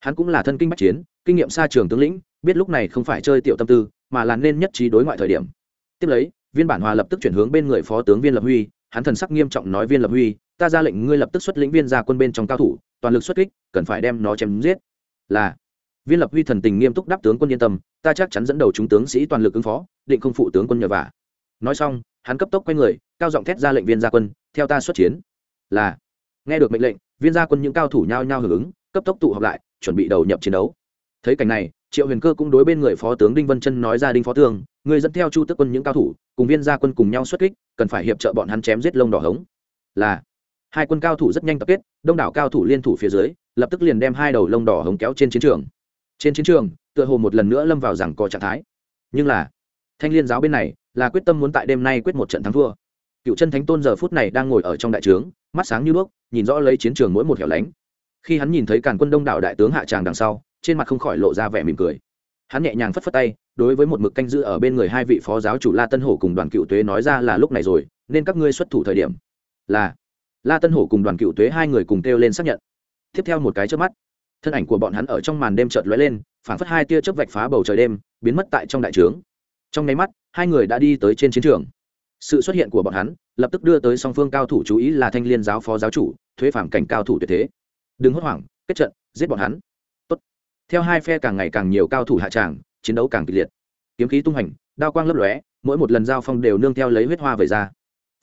Hắn cũng là thân kinh bắc chiến, kinh nghiệm xa trường tướng lĩnh, biết lúc này không phải chơi tiểu tâm tư, mà là nên nhất trí đối ngoại thời điểm. Tiếp lấy, viên bản hòa lập tức chuyển hướng bên người phó tướng viên lập huy hắn thần sắc nghiêm trọng nói viên lập huy, ta ra lệnh ngươi lập tức xuất lĩnh viên ra quân bên trong cao thủ, toàn lực xuất kích, cần phải đem nó chém giết. Là. Viên lập huy thần tình nghiêm túc đáp tướng quân yên tâm, ta chắc chắn dẫn đầu chúng tướng sĩ toàn lực ứng phó, định không phụ tướng quân nhờ vả. Nói xong, hắn cấp tốc quay người, cao giọng thét ra lệnh viên gia quân, theo ta xuất chiến. Là. Nghe được mệnh lệnh, viên gia quân những cao thủ nhao nhao hưởng ứng, cấp tốc tụ họp lại, chuẩn bị đầu nhập chiến đấu. Thấy cảnh này, triệu huyền cơ cũng đối bên người phó tướng đinh vân chân nói ra đinh phó tướng người dẫn theo chu tức quân những cao thủ, cùng viên gia quân cùng nhau xuất kích, cần phải hiệp trợ bọn hắn chém giết lông đỏ hống. Là, hai quân cao thủ rất nhanh tập kết, đông đảo cao thủ liên thủ phía dưới, lập tức liền đem hai đầu lông đỏ hống kéo trên chiến trường. Trên chiến trường, tựa hồ một lần nữa lâm vào rằng có trạng thái. Nhưng là, thanh liên giáo bên này, là quyết tâm muốn tại đêm nay quyết một trận thắng thua. Cựu chân thánh tôn giờ phút này đang ngồi ở trong đại trướng, mắt sáng như đuốc, nhìn rõ lấy chiến trường mỗi một hẻo lánh. Khi hắn nhìn thấy càn quân đông đảo đại tướng hạ tràng đằng sau, trên mặt không khỏi lộ ra vẻ mỉm cười hắn nhẹ nhàng phất phất tay, đối với một mực canh giữ ở bên người hai vị phó giáo chủ la tân hổ cùng đoàn cựu tuế nói ra là lúc này rồi, nên các ngươi xuất thủ thời điểm. Là. La tân hổ cùng đoàn cựu tuế hai người cùng kêu lên xác nhận. Tiếp theo một cái trước mắt, thân ảnh của bọn hắn ở trong màn đêm chợt lóe lên, phảng phất hai tia chớp vạch phá bầu trời đêm, biến mất tại trong đại trướng. Trong nháy mắt, hai người đã đi tới trên chiến trường. Sự xuất hiện của bọn hắn, lập tức đưa tới song phương cao thủ chú ý là thanh liên giáo phó giáo chủ, thuế Phản cảnh cao thủ tuyệt thế. Đừng hốt hoảng, kết trận, giết bọn hắn theo hai phe càng ngày càng nhiều cao thủ hạ tràng, chiến đấu càng kịch liệt. Kiếm khí tung hành đao quang lấp lóe, mỗi một lần giao phong đều nương theo lấy huyết hoa về ra.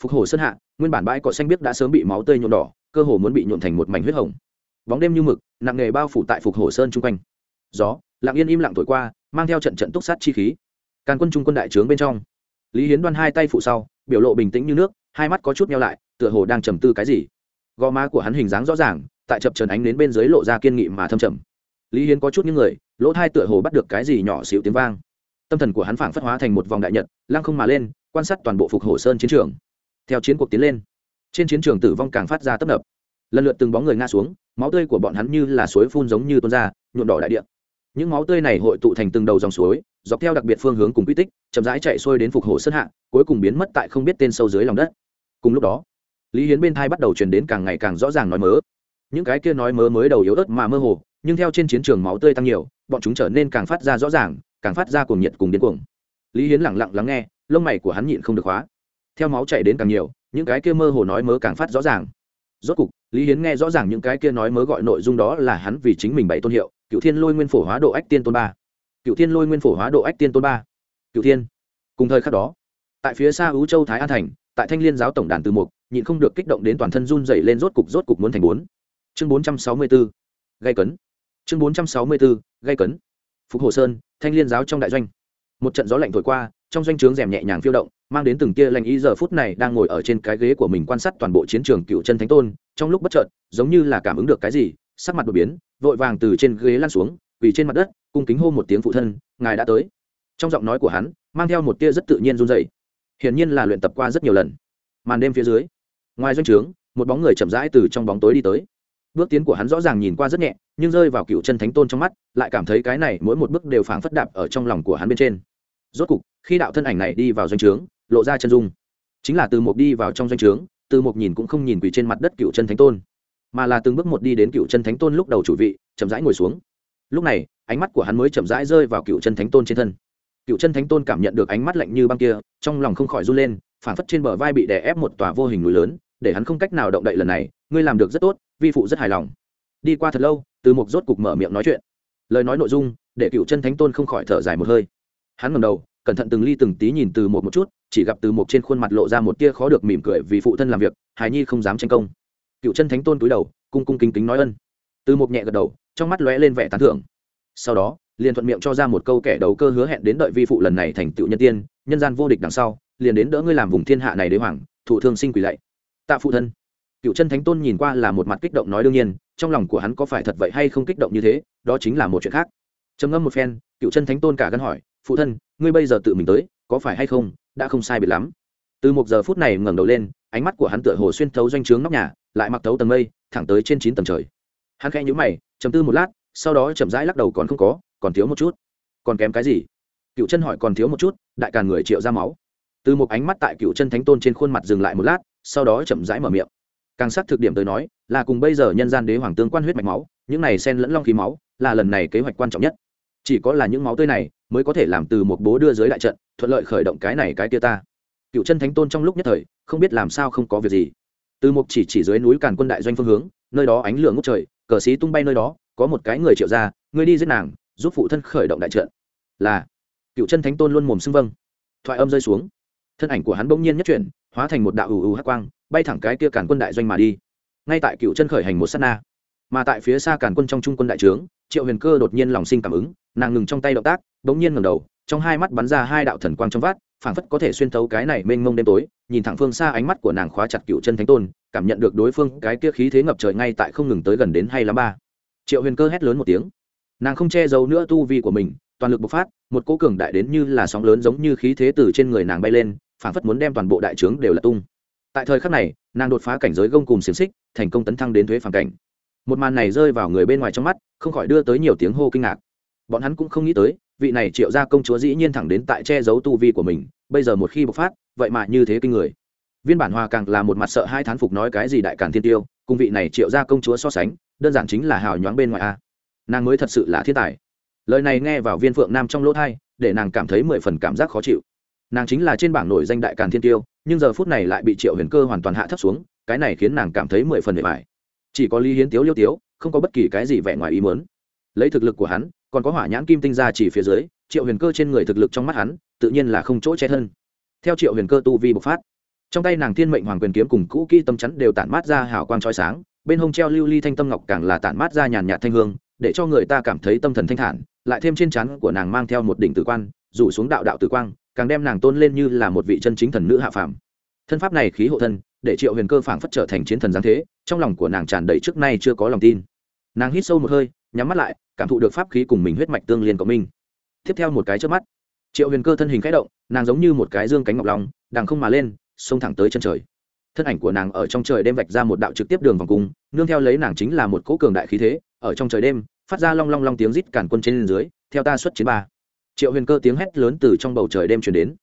Phục hồ sơn hạ, nguyên bản bãi cỏ xanh biếc đã sớm bị máu tươi nhuộm đỏ, cơ hồ muốn bị nhuộm thành một mảnh huyết hồng. Bóng đêm như mực, nặng nghề bao phủ tại phục hồ sơn chung quanh. Gió, lặng yên im lặng thổi qua, mang theo trận trận túc sát chi khí. Càn quân trung quân đại trướng bên trong. Lý hiến đoan hai tay phụ sau, biểu lộ bình tĩnh như nước, hai mắt có chút nhau lại, tựa hồ đang trầm tư cái gì. Gò má của hắn hình dáng rõ ràng, tại chập trần ánh đến bên dưới lộ ra kiên nghị mà thâm trầm lý hiến có chút những người, lỗ thai tựa hồ bắt được cái gì nhỏ xíu tiếng vang. Tâm thần của hắn phảng phất hóa thành một vòng đại nhật, lăng không mà lên, quan sát toàn bộ phục hồ sơn chiến trường. Theo chiến cuộc tiến lên, trên chiến trường tử vong càng phát ra tấp nập. Lần lượt từng bóng người ngã xuống, máu tươi của bọn hắn như là suối phun giống như tuôn ra, nhuộm đỏ đại địa. Những máu tươi này hội tụ thành từng đầu dòng suối, dọc theo đặc biệt phương hướng cùng quy tích, chậm rãi chạy xuôi đến phục hồ sơn hạ, cuối cùng biến mất tại không biết tên sâu dưới lòng đất. Cùng lúc đó, lý hiến bên thai bắt đầu truyền đến càng ngày càng rõ ràng nói mớ những cái kia nói mớ mới đầu yếu ớt mà mơ hồ, nhưng theo trên chiến trường máu tươi tăng nhiều, bọn chúng trở nên càng phát ra rõ ràng, càng phát ra cuồng nhiệt cùng điên cuồng. Lý hiến lẳng lặng lắng nghe, lông mày của hắn nhịn không được hóa theo máu chạy đến càng nhiều, những cái kia mơ hồ nói mớ càng phát rõ ràng. Rốt cục, lý hiến nghe rõ ràng những cái kia nói mớ gọi nội dung đó là hắn vì chính mình bày tôn hiệu, cựu thiên lôi nguyên phổ hóa độ ách tiên tôn ba. Cựu thiên lôi nguyên phổ hóa độ ách tiên tôn ba. Cựu thiên. Cùng thời khắc đó, tại phía xa ứ châu thái an thành, tại thanh liên giáo tổng đàn từ mục, nhịn không được kích động đến toàn thân run dày lên rốt cục rốt cục muốn thành bốn chương bốn trăm sáu mươi bốn gây cấn. Chương bốn trăm sáu mươi bốn gây cấn. Phục hồ sơn, thanh liên giáo trong đại doanh. Một trận gió lạnh thổi qua, trong doanh trướng rèm nhẹ nhàng phiêu động, mang đến từng tia lạnh ý giờ phút này đang ngồi ở trên cái ghế của mình quan sát toàn bộ chiến trường cựu chân thánh tôn, trong lúc bất chợt, giống như là cảm ứng được cái gì, sắc mặt đột biến, vội vàng từ trên ghế lăn xuống, quỳ trên mặt đất, cung kính hô một tiếng phụ thân, ngài đã tới. Trong giọng nói của hắn, mang theo một tia rất tự nhiên run dậy hiển nhiên là luyện tập qua rất nhiều lần. Màn đêm phía dưới, ngoài doanh trướng, một bóng người chậm rãi từ trong bóng tối đi tới bước tiến của hắn rõ ràng nhìn qua rất nhẹ, nhưng rơi vào cựu chân thánh tôn trong mắt, lại cảm thấy cái này mỗi một bước đều phảng phất đạp ở trong lòng của hắn bên trên. Rốt cục, khi đạo thân ảnh này đi vào doanh trướng, lộ ra chân dung. Chính là từ một đi vào trong doanh trướng, từ một nhìn cũng không nhìn quỳ trên mặt đất cựu chân thánh tôn, mà là từng bước một đi đến cựu chân thánh tôn lúc đầu chủ vị, chậm rãi ngồi xuống. Lúc này, ánh mắt của hắn mới chậm rãi rơi vào cựu chân thánh tôn trên thân. Cựu chân thánh tôn cảm nhận được ánh mắt lạnh như băng kia, trong lòng không khỏi run lên phản phất trên bờ vai bị đè ép một tòa vô hình núi lớn để hắn không cách nào động đậy lần này, ngươi làm được rất tốt, vi phụ rất hài lòng. Đi qua thật lâu, từ một rốt cục mở miệng nói chuyện. Lời nói nội dung, để cựu chân thánh tôn không khỏi thở dài một hơi. Hắn ngầm đầu, cẩn thận từng ly từng tí nhìn từ một một chút, chỉ gặp từ một trên khuôn mặt lộ ra một tia khó được mỉm cười vì phụ thân làm việc, hài nhi không dám tranh công. Cựu chân thánh tôn cúi đầu, cung cung kính kính nói ân. Từ một nhẹ gật đầu, trong mắt lóe lên vẻ tán thưởng. Sau đó, liền thuận miệng cho ra một câu kẻ đầu cơ hứa hẹn đến đợi vi phụ lần này thành tựu nhân tiên, nhân gian vô địch đằng sau, liền đến đỡ ngươi làm vùng thiên hạ này đế hoàng, thụ thương sinh quỷ lạy tạ phụ thân. Cựu chân thánh tôn nhìn qua là một mặt kích động nói đương nhiên, trong lòng của hắn có phải thật vậy hay không kích động như thế, đó chính là một chuyện khác. Trầm ngâm một phen, cựu chân thánh tôn cả gân hỏi, phụ thân, ngươi bây giờ tự mình tới, có phải hay không, đã không sai biệt lắm? Từ một giờ phút này ngẩng đầu lên, ánh mắt của hắn tựa hồ xuyên thấu doanh trướng nóc nhà, lại mặc thấu tầng mây, thẳng tới trên chín tầng trời. Hắn khẽ nhũ mày chầm tư một lát, sau đó chậm rãi lắc đầu còn không có, còn thiếu một chút. Còn kém cái gì? Cựu chân hỏi còn thiếu một chút, đại càn người triệu ra máu. Từ một ánh mắt tại cựu chân thánh tôn trên khuôn mặt dừng lại một lát sau đó chậm rãi mở miệng. Càng sắc thực điểm tới nói, là cùng bây giờ nhân gian đế hoàng tương quan huyết mạch máu, những này sen lẫn long khí máu, là lần này kế hoạch quan trọng nhất. Chỉ có là những máu tươi này, mới có thể làm từ một bố đưa dưới đại trận, thuận lợi khởi động cái này cái kia ta. Cựu chân thánh tôn trong lúc nhất thời, không biết làm sao không có việc gì. Từ một chỉ chỉ dưới núi càn quân đại doanh phương hướng, nơi đó ánh lửa ngốc trời, cờ xí tung bay nơi đó, có một cái người triệu ra người đi giết nàng, giúp phụ thân khởi động đại trận. Là, cựu chân thánh tôn luôn mồm xưng vâng. Thoại âm rơi xuống. Thân ảnh của hắn bỗng nhiên nhất chuyển hóa thành một đạo ù ù hắc quang, bay thẳng cái kia càn quân đại doanh mà đi. Ngay tại cựu chân khởi hành một sát na, mà tại phía xa càn quân trong trung quân đại trướng, triệu huyền cơ đột nhiên lòng sinh cảm ứng, nàng ngừng trong tay động tác, bỗng nhiên ngầm đầu, trong hai mắt bắn ra hai đạo thần quang trong vát phảng phất có thể xuyên thấu cái này mênh mông đêm tối, nhìn thẳng phương xa ánh mắt của nàng khóa chặt cựu chân thánh tôn, cảm nhận được đối phương, cái kia khí thế ngập trời ngay tại không ngừng tới gần đến hay lắm ba. Triệu huyền cơ hét lớn một tiếng. Nàng không che giấu nữa tu vi của mình, toàn lực bộc phát, một cỗ cường đại đến như là sóng lớn giống như khí thế từ trên người nàng bay lên phảng phất muốn đem toàn bộ đại trướng đều là tung. Tại thời khắc này, nàng đột phá cảnh giới gông cùng xiềng xích, thành công tấn thăng đến thuế phản cảnh. Một màn này rơi vào người bên ngoài trong mắt, không khỏi đưa tới nhiều tiếng hô kinh ngạc. Bọn hắn cũng không nghĩ tới, vị này triệu ra công chúa dĩ nhiên thẳng đến tại che giấu tu vi của mình, bây giờ một khi bộc phát, vậy mà như thế kinh người. Viên bản hòa càng là một mặt sợ hai thán phục nói cái gì đại càn thiên tiêu, cùng vị này triệu ra công chúa so sánh, đơn giản chính là hào nhoáng bên ngoài a. Nàng mới thật sự là thiên tài. Lời này nghe vào viên phượng nam trong lỗ thai, để nàng cảm thấy mười phần cảm giác khó chịu nàng chính là trên bảng nổi danh đại càn thiên tiêu, nhưng giờ phút này lại bị triệu huyền cơ hoàn toàn hạ thấp xuống, cái này khiến nàng cảm thấy mười phần bề bài chỉ có lý hiến tiếu, liêu tiếu, không có bất kỳ cái gì vẻ ngoài ý muốn. Lấy thực lực của hắn, còn có hỏa nhãn kim tinh ra chỉ phía dưới, triệu huyền cơ trên người thực lực trong mắt hắn, tự nhiên là không chỗ che thân. Theo triệu huyền cơ tu vi bộc phát, trong tay nàng thiên mệnh hoàng quyền kiếm cùng cũ kỹ tâm chắn đều tản mát ra hào quang trói sáng, bên hông treo lưu ly thanh tâm ngọc càng là tản mát ra nhàn nhạt thanh hương, để cho người ta cảm thấy tâm thần thanh thản, lại thêm trên chắn của nàng mang theo một đỉnh tử quan, rủ xuống đạo đạo tử quang càng đem nàng tôn lên như là một vị chân chính thần nữ hạ phàm. Thân pháp này khí hộ thân, để triệu huyền cơ phảng phất trở thành chiến thần giáng thế, trong lòng của nàng tràn đầy trước nay chưa có lòng tin. Nàng hít sâu một hơi, nhắm mắt lại, cảm thụ được pháp khí cùng mình huyết mạch tương liên của mình. Tiếp theo một cái trước mắt, triệu huyền cơ thân hình k h ẽ động, nàng giống như một cái dương cánh ngọc lòng đằng không mà lên, xông thẳng tới chân trời. Thân ảnh của nàng ở trong trời đêm vạch ra một đạo trực tiếp đường vòng cung, nương theo lấy nàng chính là một cỗ cường đại khí thế, ở trong trời đêm, phát ra long long long tiếng rít cản quân trên dưới, theo ta xuất chiến ba triệu huyền cơ tiếng hét lớn từ trong bầu trời đêm chuyển đến.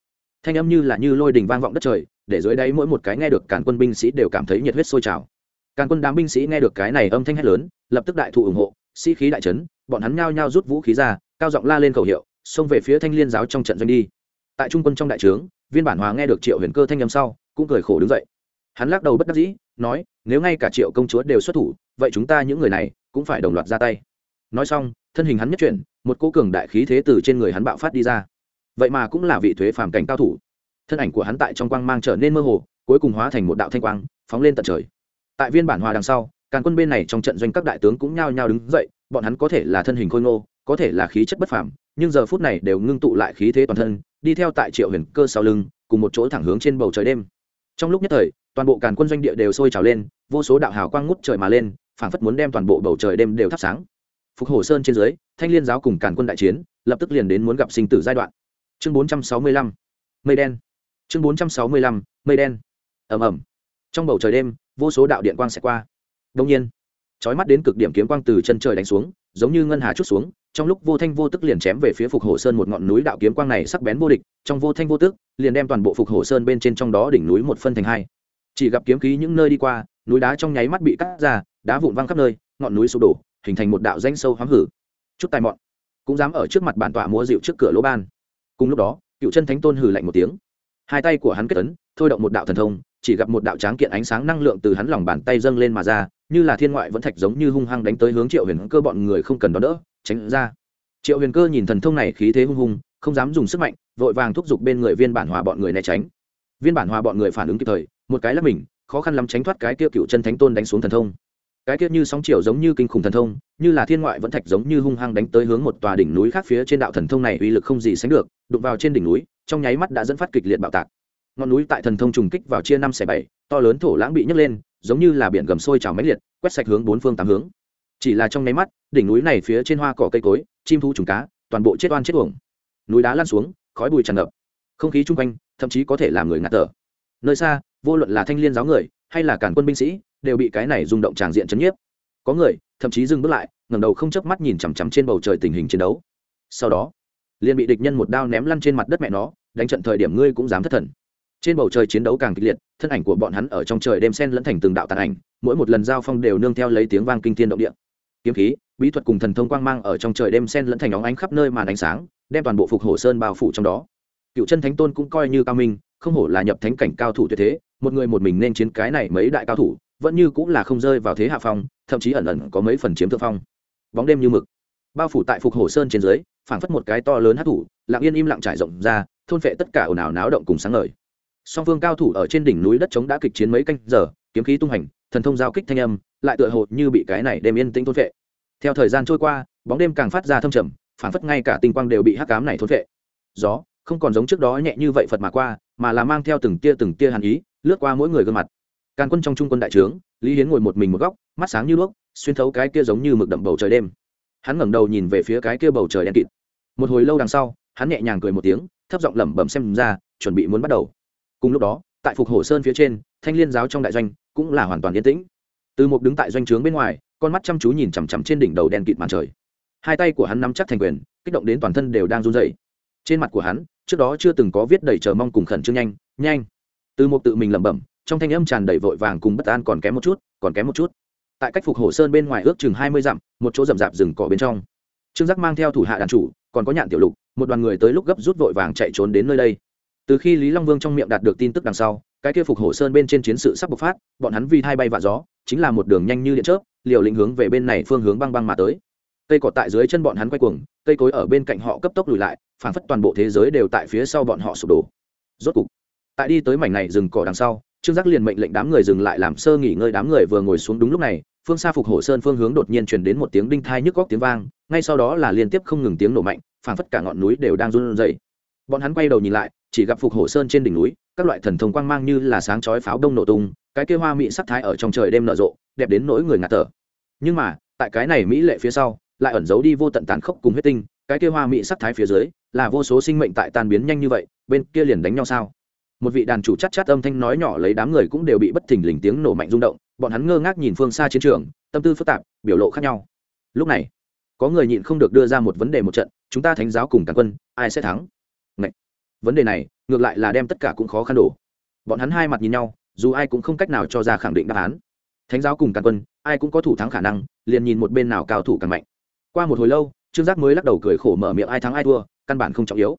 Thanh âm như là như lôi đình vang vọng đất trời, để dưới đáy mỗi một cái nghe được cản quân binh sĩ đều cảm thấy nhiệt huyết sôi trào. Cản quân đám binh sĩ nghe được cái này âm thanh hét lớn, lập tức đại thụ ủng hộ, sĩ khí đại trấn bọn hắn nhao nhao rút vũ khí ra, cao giọng la lên khẩu hiệu, xông về phía thanh liên giáo trong trận doanh đi. Tại trung quân trong đại trướng, viên bản hòa nghe được triệu huyền cơ thanh âm sau, cũng cười khổ đứng dậy. Hắn lắc đầu bất đắc dĩ, nói, nếu ngay cả triệu công chúa đều xuất thủ, vậy chúng ta những người này cũng phải đồng loạt ra tay. Nói xong thân hình hắn nhất chuyển, một cô cường đại khí thế từ trên người hắn bạo phát đi ra. Vậy mà cũng là vị thuế phàm cảnh cao thủ. Thân ảnh của hắn tại trong quang mang trở nên mơ hồ, cuối cùng hóa thành một đạo thanh quang, phóng lên tận trời. Tại viên bản hòa đằng sau, càn quân bên này trong trận doanh các đại tướng cũng nhao nhao đứng dậy, bọn hắn có thể là thân hình khôi ngô, có thể là khí chất bất phàm, nhưng giờ phút này đều ngưng tụ lại khí thế toàn thân, đi theo tại triệu huyền cơ sau lưng, cùng một chỗ thẳng hướng trên bầu trời đêm. Trong lúc nhất thời, toàn bộ càn quân doanh địa đều sôi trào lên, vô số đạo hào quang ngút trời mà lên, phảng phất muốn đem toàn bộ bầu trời đêm đều thắp sáng phục hồ sơn trên dưới, thanh liên giáo cùng càn quân đại chiến, lập tức liền đến muốn gặp sinh tử giai đoạn. Chương bốn trăm sáu mươi lăm, mây đen. Chương bốn trăm sáu mươi lăm, mây đen. Ẩm ẩm trong bầu trời đêm, vô số đạo điện quang sẽ qua. Đông nhiên trói mắt đến cực điểm kiếm quang từ chân trời đánh xuống, giống như ngân hà chút xuống, trong lúc vô thanh vô tức liền chém về phía phục hồ sơn một ngọn núi đạo kiếm quang này sắc bén vô địch, trong vô thanh vô tức, liền đem toàn bộ phục hồ sơn bên trên trong đó đỉnh núi một phân thành hai. Chỉ gặp kiếm khí những nơi đi qua, núi đá trong nháy mắt bị cắt ra, đá vụn văng khắp nơi, ngọn núi sụp đổ hình thành một đạo danh sâu hoắm hử. Chút tài mọn. Cũng dám ở trước mặt bản tọa múa dịu trước cửa lỗ ban. Cùng lúc đó, cựu chân thánh tôn hử lạnh một tiếng. Hai tay của hắn kết ấn, thôi động một đạo thần thông, chỉ gặp một đạo tráng kiện ánh sáng năng lượng từ hắn lòng bàn tay dâng lên mà ra, như là thiên ngoại vẫn thạch giống như hung hăng đánh tới hướng triệu huyền cơ bọn người không cần đón đỡ, tránh ra. Triệu huyền cơ nhìn thần thông này khí thế hung hung, không dám dùng sức mạnh, vội vàng thúc giục bên người viên bản hòa bọn người né tránh. Viên bản hòa bọn người phản ứng kịp thời, một cái là mình, khó khăn lắm tránh thoát cái kia cựu chân thánh tôn đánh xuống thần thông cái kia như sóng chiều giống như kinh khủng thần thông, như là thiên ngoại vẫn thạch giống như hung hăng đánh tới hướng một tòa đỉnh núi khác phía trên đạo thần thông này uy lực không gì sánh được, đụng vào trên đỉnh núi, trong nháy mắt đã dẫn phát kịch liệt bạo tạc. Ngọn núi tại thần thông trùng kích vào chia năm xẻ bảy, to lớn thổ lãng bị nhấc lên, giống như là biển gầm sôi trào máy liệt, quét sạch hướng bốn phương tám hướng. Chỉ là trong nháy mắt, đỉnh núi này phía trên hoa cỏ cây cối, chim thu trùng cá, toàn bộ chết oan chết uổng. Núi đá lan xuống, khói bụi tràn ngập. Không khí chung quanh, thậm chí có thể làm người ngạt thở. Nơi xa, vô luận là thanh liên giáo người, hay là cản quân binh sĩ đều bị cái này rung động tràng diện chấn nhiếp. Có người, thậm chí dừng bước lại, ngẩng đầu không chớp mắt nhìn chằm chằm trên bầu trời tình hình chiến đấu. Sau đó, liền bị địch nhân một đao ném lăn trên mặt đất mẹ nó, đánh trận thời điểm ngươi cũng dám thất thần. Trên bầu trời chiến đấu càng kịch liệt, thân ảnh của bọn hắn ở trong trời đêm sen lẫn thành từng đạo tàn ảnh, mỗi một lần giao phong đều nương theo lấy tiếng vang kinh thiên động địa. Kiếm khí, bí thuật cùng thần thông quang mang ở trong trời đêm sen lẫn thành óng ánh khắp nơi màn ánh sáng, đem toàn bộ phục hồ sơn bao phủ trong đó. Cựu chân thánh tôn cũng coi như cao minh, không hổ là nhập thánh cảnh cao thủ tuyệt thế, một người một mình nên chiến cái này mấy đại cao thủ vẫn như cũng là không rơi vào thế hạ phong, thậm chí ẩn ẩn có mấy phần chiếm thượng phong. Bóng đêm như mực, bao phủ tại phục hồ sơn trên dưới, phảng phất một cái to lớn hát thủ, lặng yên im lặng trải rộng ra, thôn phệ tất cả ồn ào náo động cùng sáng ngời. Song phương cao thủ ở trên đỉnh núi đất chống đã kịch chiến mấy canh giờ, kiếm khí tung hành, thần thông giao kích thanh âm, lại tựa hồ như bị cái này đêm yên tĩnh thôn phệ. Theo thời gian trôi qua, bóng đêm càng phát ra thâm trầm, phảng phất ngay cả tinh quang đều bị hắc cám này thôn phệ. Gió không còn giống trước đó nhẹ như vậy phật mà qua, mà là mang theo từng tia từng tia hàn ý, lướt qua mỗi người gương mặt càn quân trong trung quân đại trướng, lý hiến ngồi một mình một góc, mắt sáng như đuốc, xuyên thấu cái kia giống như mực đậm bầu trời đêm. Hắn ngẩng đầu nhìn về phía cái kia bầu trời đen kịt. Một hồi lâu đằng sau, hắn nhẹ nhàng cười một tiếng, thấp giọng lẩm bẩm xem ra, chuẩn bị muốn bắt đầu. Cùng lúc đó, tại phục hồ sơn phía trên, thanh liên giáo trong đại doanh cũng là hoàn toàn yên tĩnh. Từ một đứng tại doanh trướng bên ngoài, con mắt chăm chú nhìn chằm chằm trên đỉnh đầu đen kịt màn trời. Hai tay của hắn nắm chắc thành quyền, kích động đến toàn thân đều đang run dậy trên mặt của hắn, trước đó chưa từng có viết đầy chờ mong cùng khẩn trương nhanh nhanh. Từ một tự mình lẩm bẩm trong thanh âm tràn đầy vội vàng cùng bất an còn kém một chút, còn kém một chút. Tại cách phục hồ sơn bên ngoài ước chừng hai mươi dặm, một chỗ rậm rạp rừng cỏ bên trong. Trương giác mang theo thủ hạ đàn chủ, còn có nhạn tiểu lục, một đoàn người tới lúc gấp rút vội vàng chạy trốn đến nơi đây. Từ khi lý long vương trong miệng đạt được tin tức đằng sau, cái kia phục hồ sơn bên trên chiến sự sắp bộc phát, bọn hắn vì thay bay vạ gió, chính là một đường nhanh như điện chớp, liều lĩnh hướng về bên này phương hướng băng băng mà tới. Cây cỏ tại dưới chân bọn hắn quay cuồng, cây cối ở bên cạnh họ cấp tốc lùi lại, phảng phất toàn bộ thế giới đều tại phía sau bọn họ sụp đổ. Rốt cục, tại đi tới mảnh này rừng cỏ đằng sau trương giác liền mệnh lệnh đám người dừng lại làm sơ nghỉ ngơi. Đám người vừa ngồi xuống đúng lúc này, phương xa phục hổ sơn phương hướng đột nhiên chuyển đến một tiếng đinh thai nhức góc tiếng vang. Ngay sau đó là liên tiếp không ngừng tiếng nổ mạnh, phảng phất cả ngọn núi đều đang run rẩy. Bọn hắn quay đầu nhìn lại, chỉ gặp phục hổ sơn trên đỉnh núi, các loại thần thông quang mang như là sáng chói pháo đông nổ tung, cái kia hoa mỹ sắc thái ở trong trời đêm nở rộ, đẹp đến nỗi người ngạt thở. Nhưng mà, tại cái này mỹ lệ phía sau, lại ẩn giấu đi vô tận tàn khốc cùng huyết tinh, cái kia hoa mỹ sắc thái phía dưới, là vô số sinh mệnh tại tan biến nhanh như vậy, bên kia liền đánh nhau sao? Một vị đàn chủ chắc chát, âm thanh nói nhỏ lấy đám người cũng đều bị bất thình lình tiếng nổ mạnh rung động bọn hắn ngơ ngác nhìn phương xa chiến trường tâm tư phức tạp biểu lộ khác nhau. Lúc này có người nhịn không được đưa ra một vấn đề một trận chúng ta thánh giáo cùng càn quân ai sẽ thắng? Ngậy! vấn đề này ngược lại là đem tất cả cũng khó khăn đổ. Bọn hắn hai mặt nhìn nhau dù ai cũng không cách nào cho ra khẳng định đáp án. Thánh giáo cùng càn quân ai cũng có thủ thắng khả năng liền nhìn một bên nào cao thủ càng mạnh. Qua một hồi lâu trương giác mới lắc đầu cười khổ mở miệng ai thắng ai thua căn bản không trọng yếu.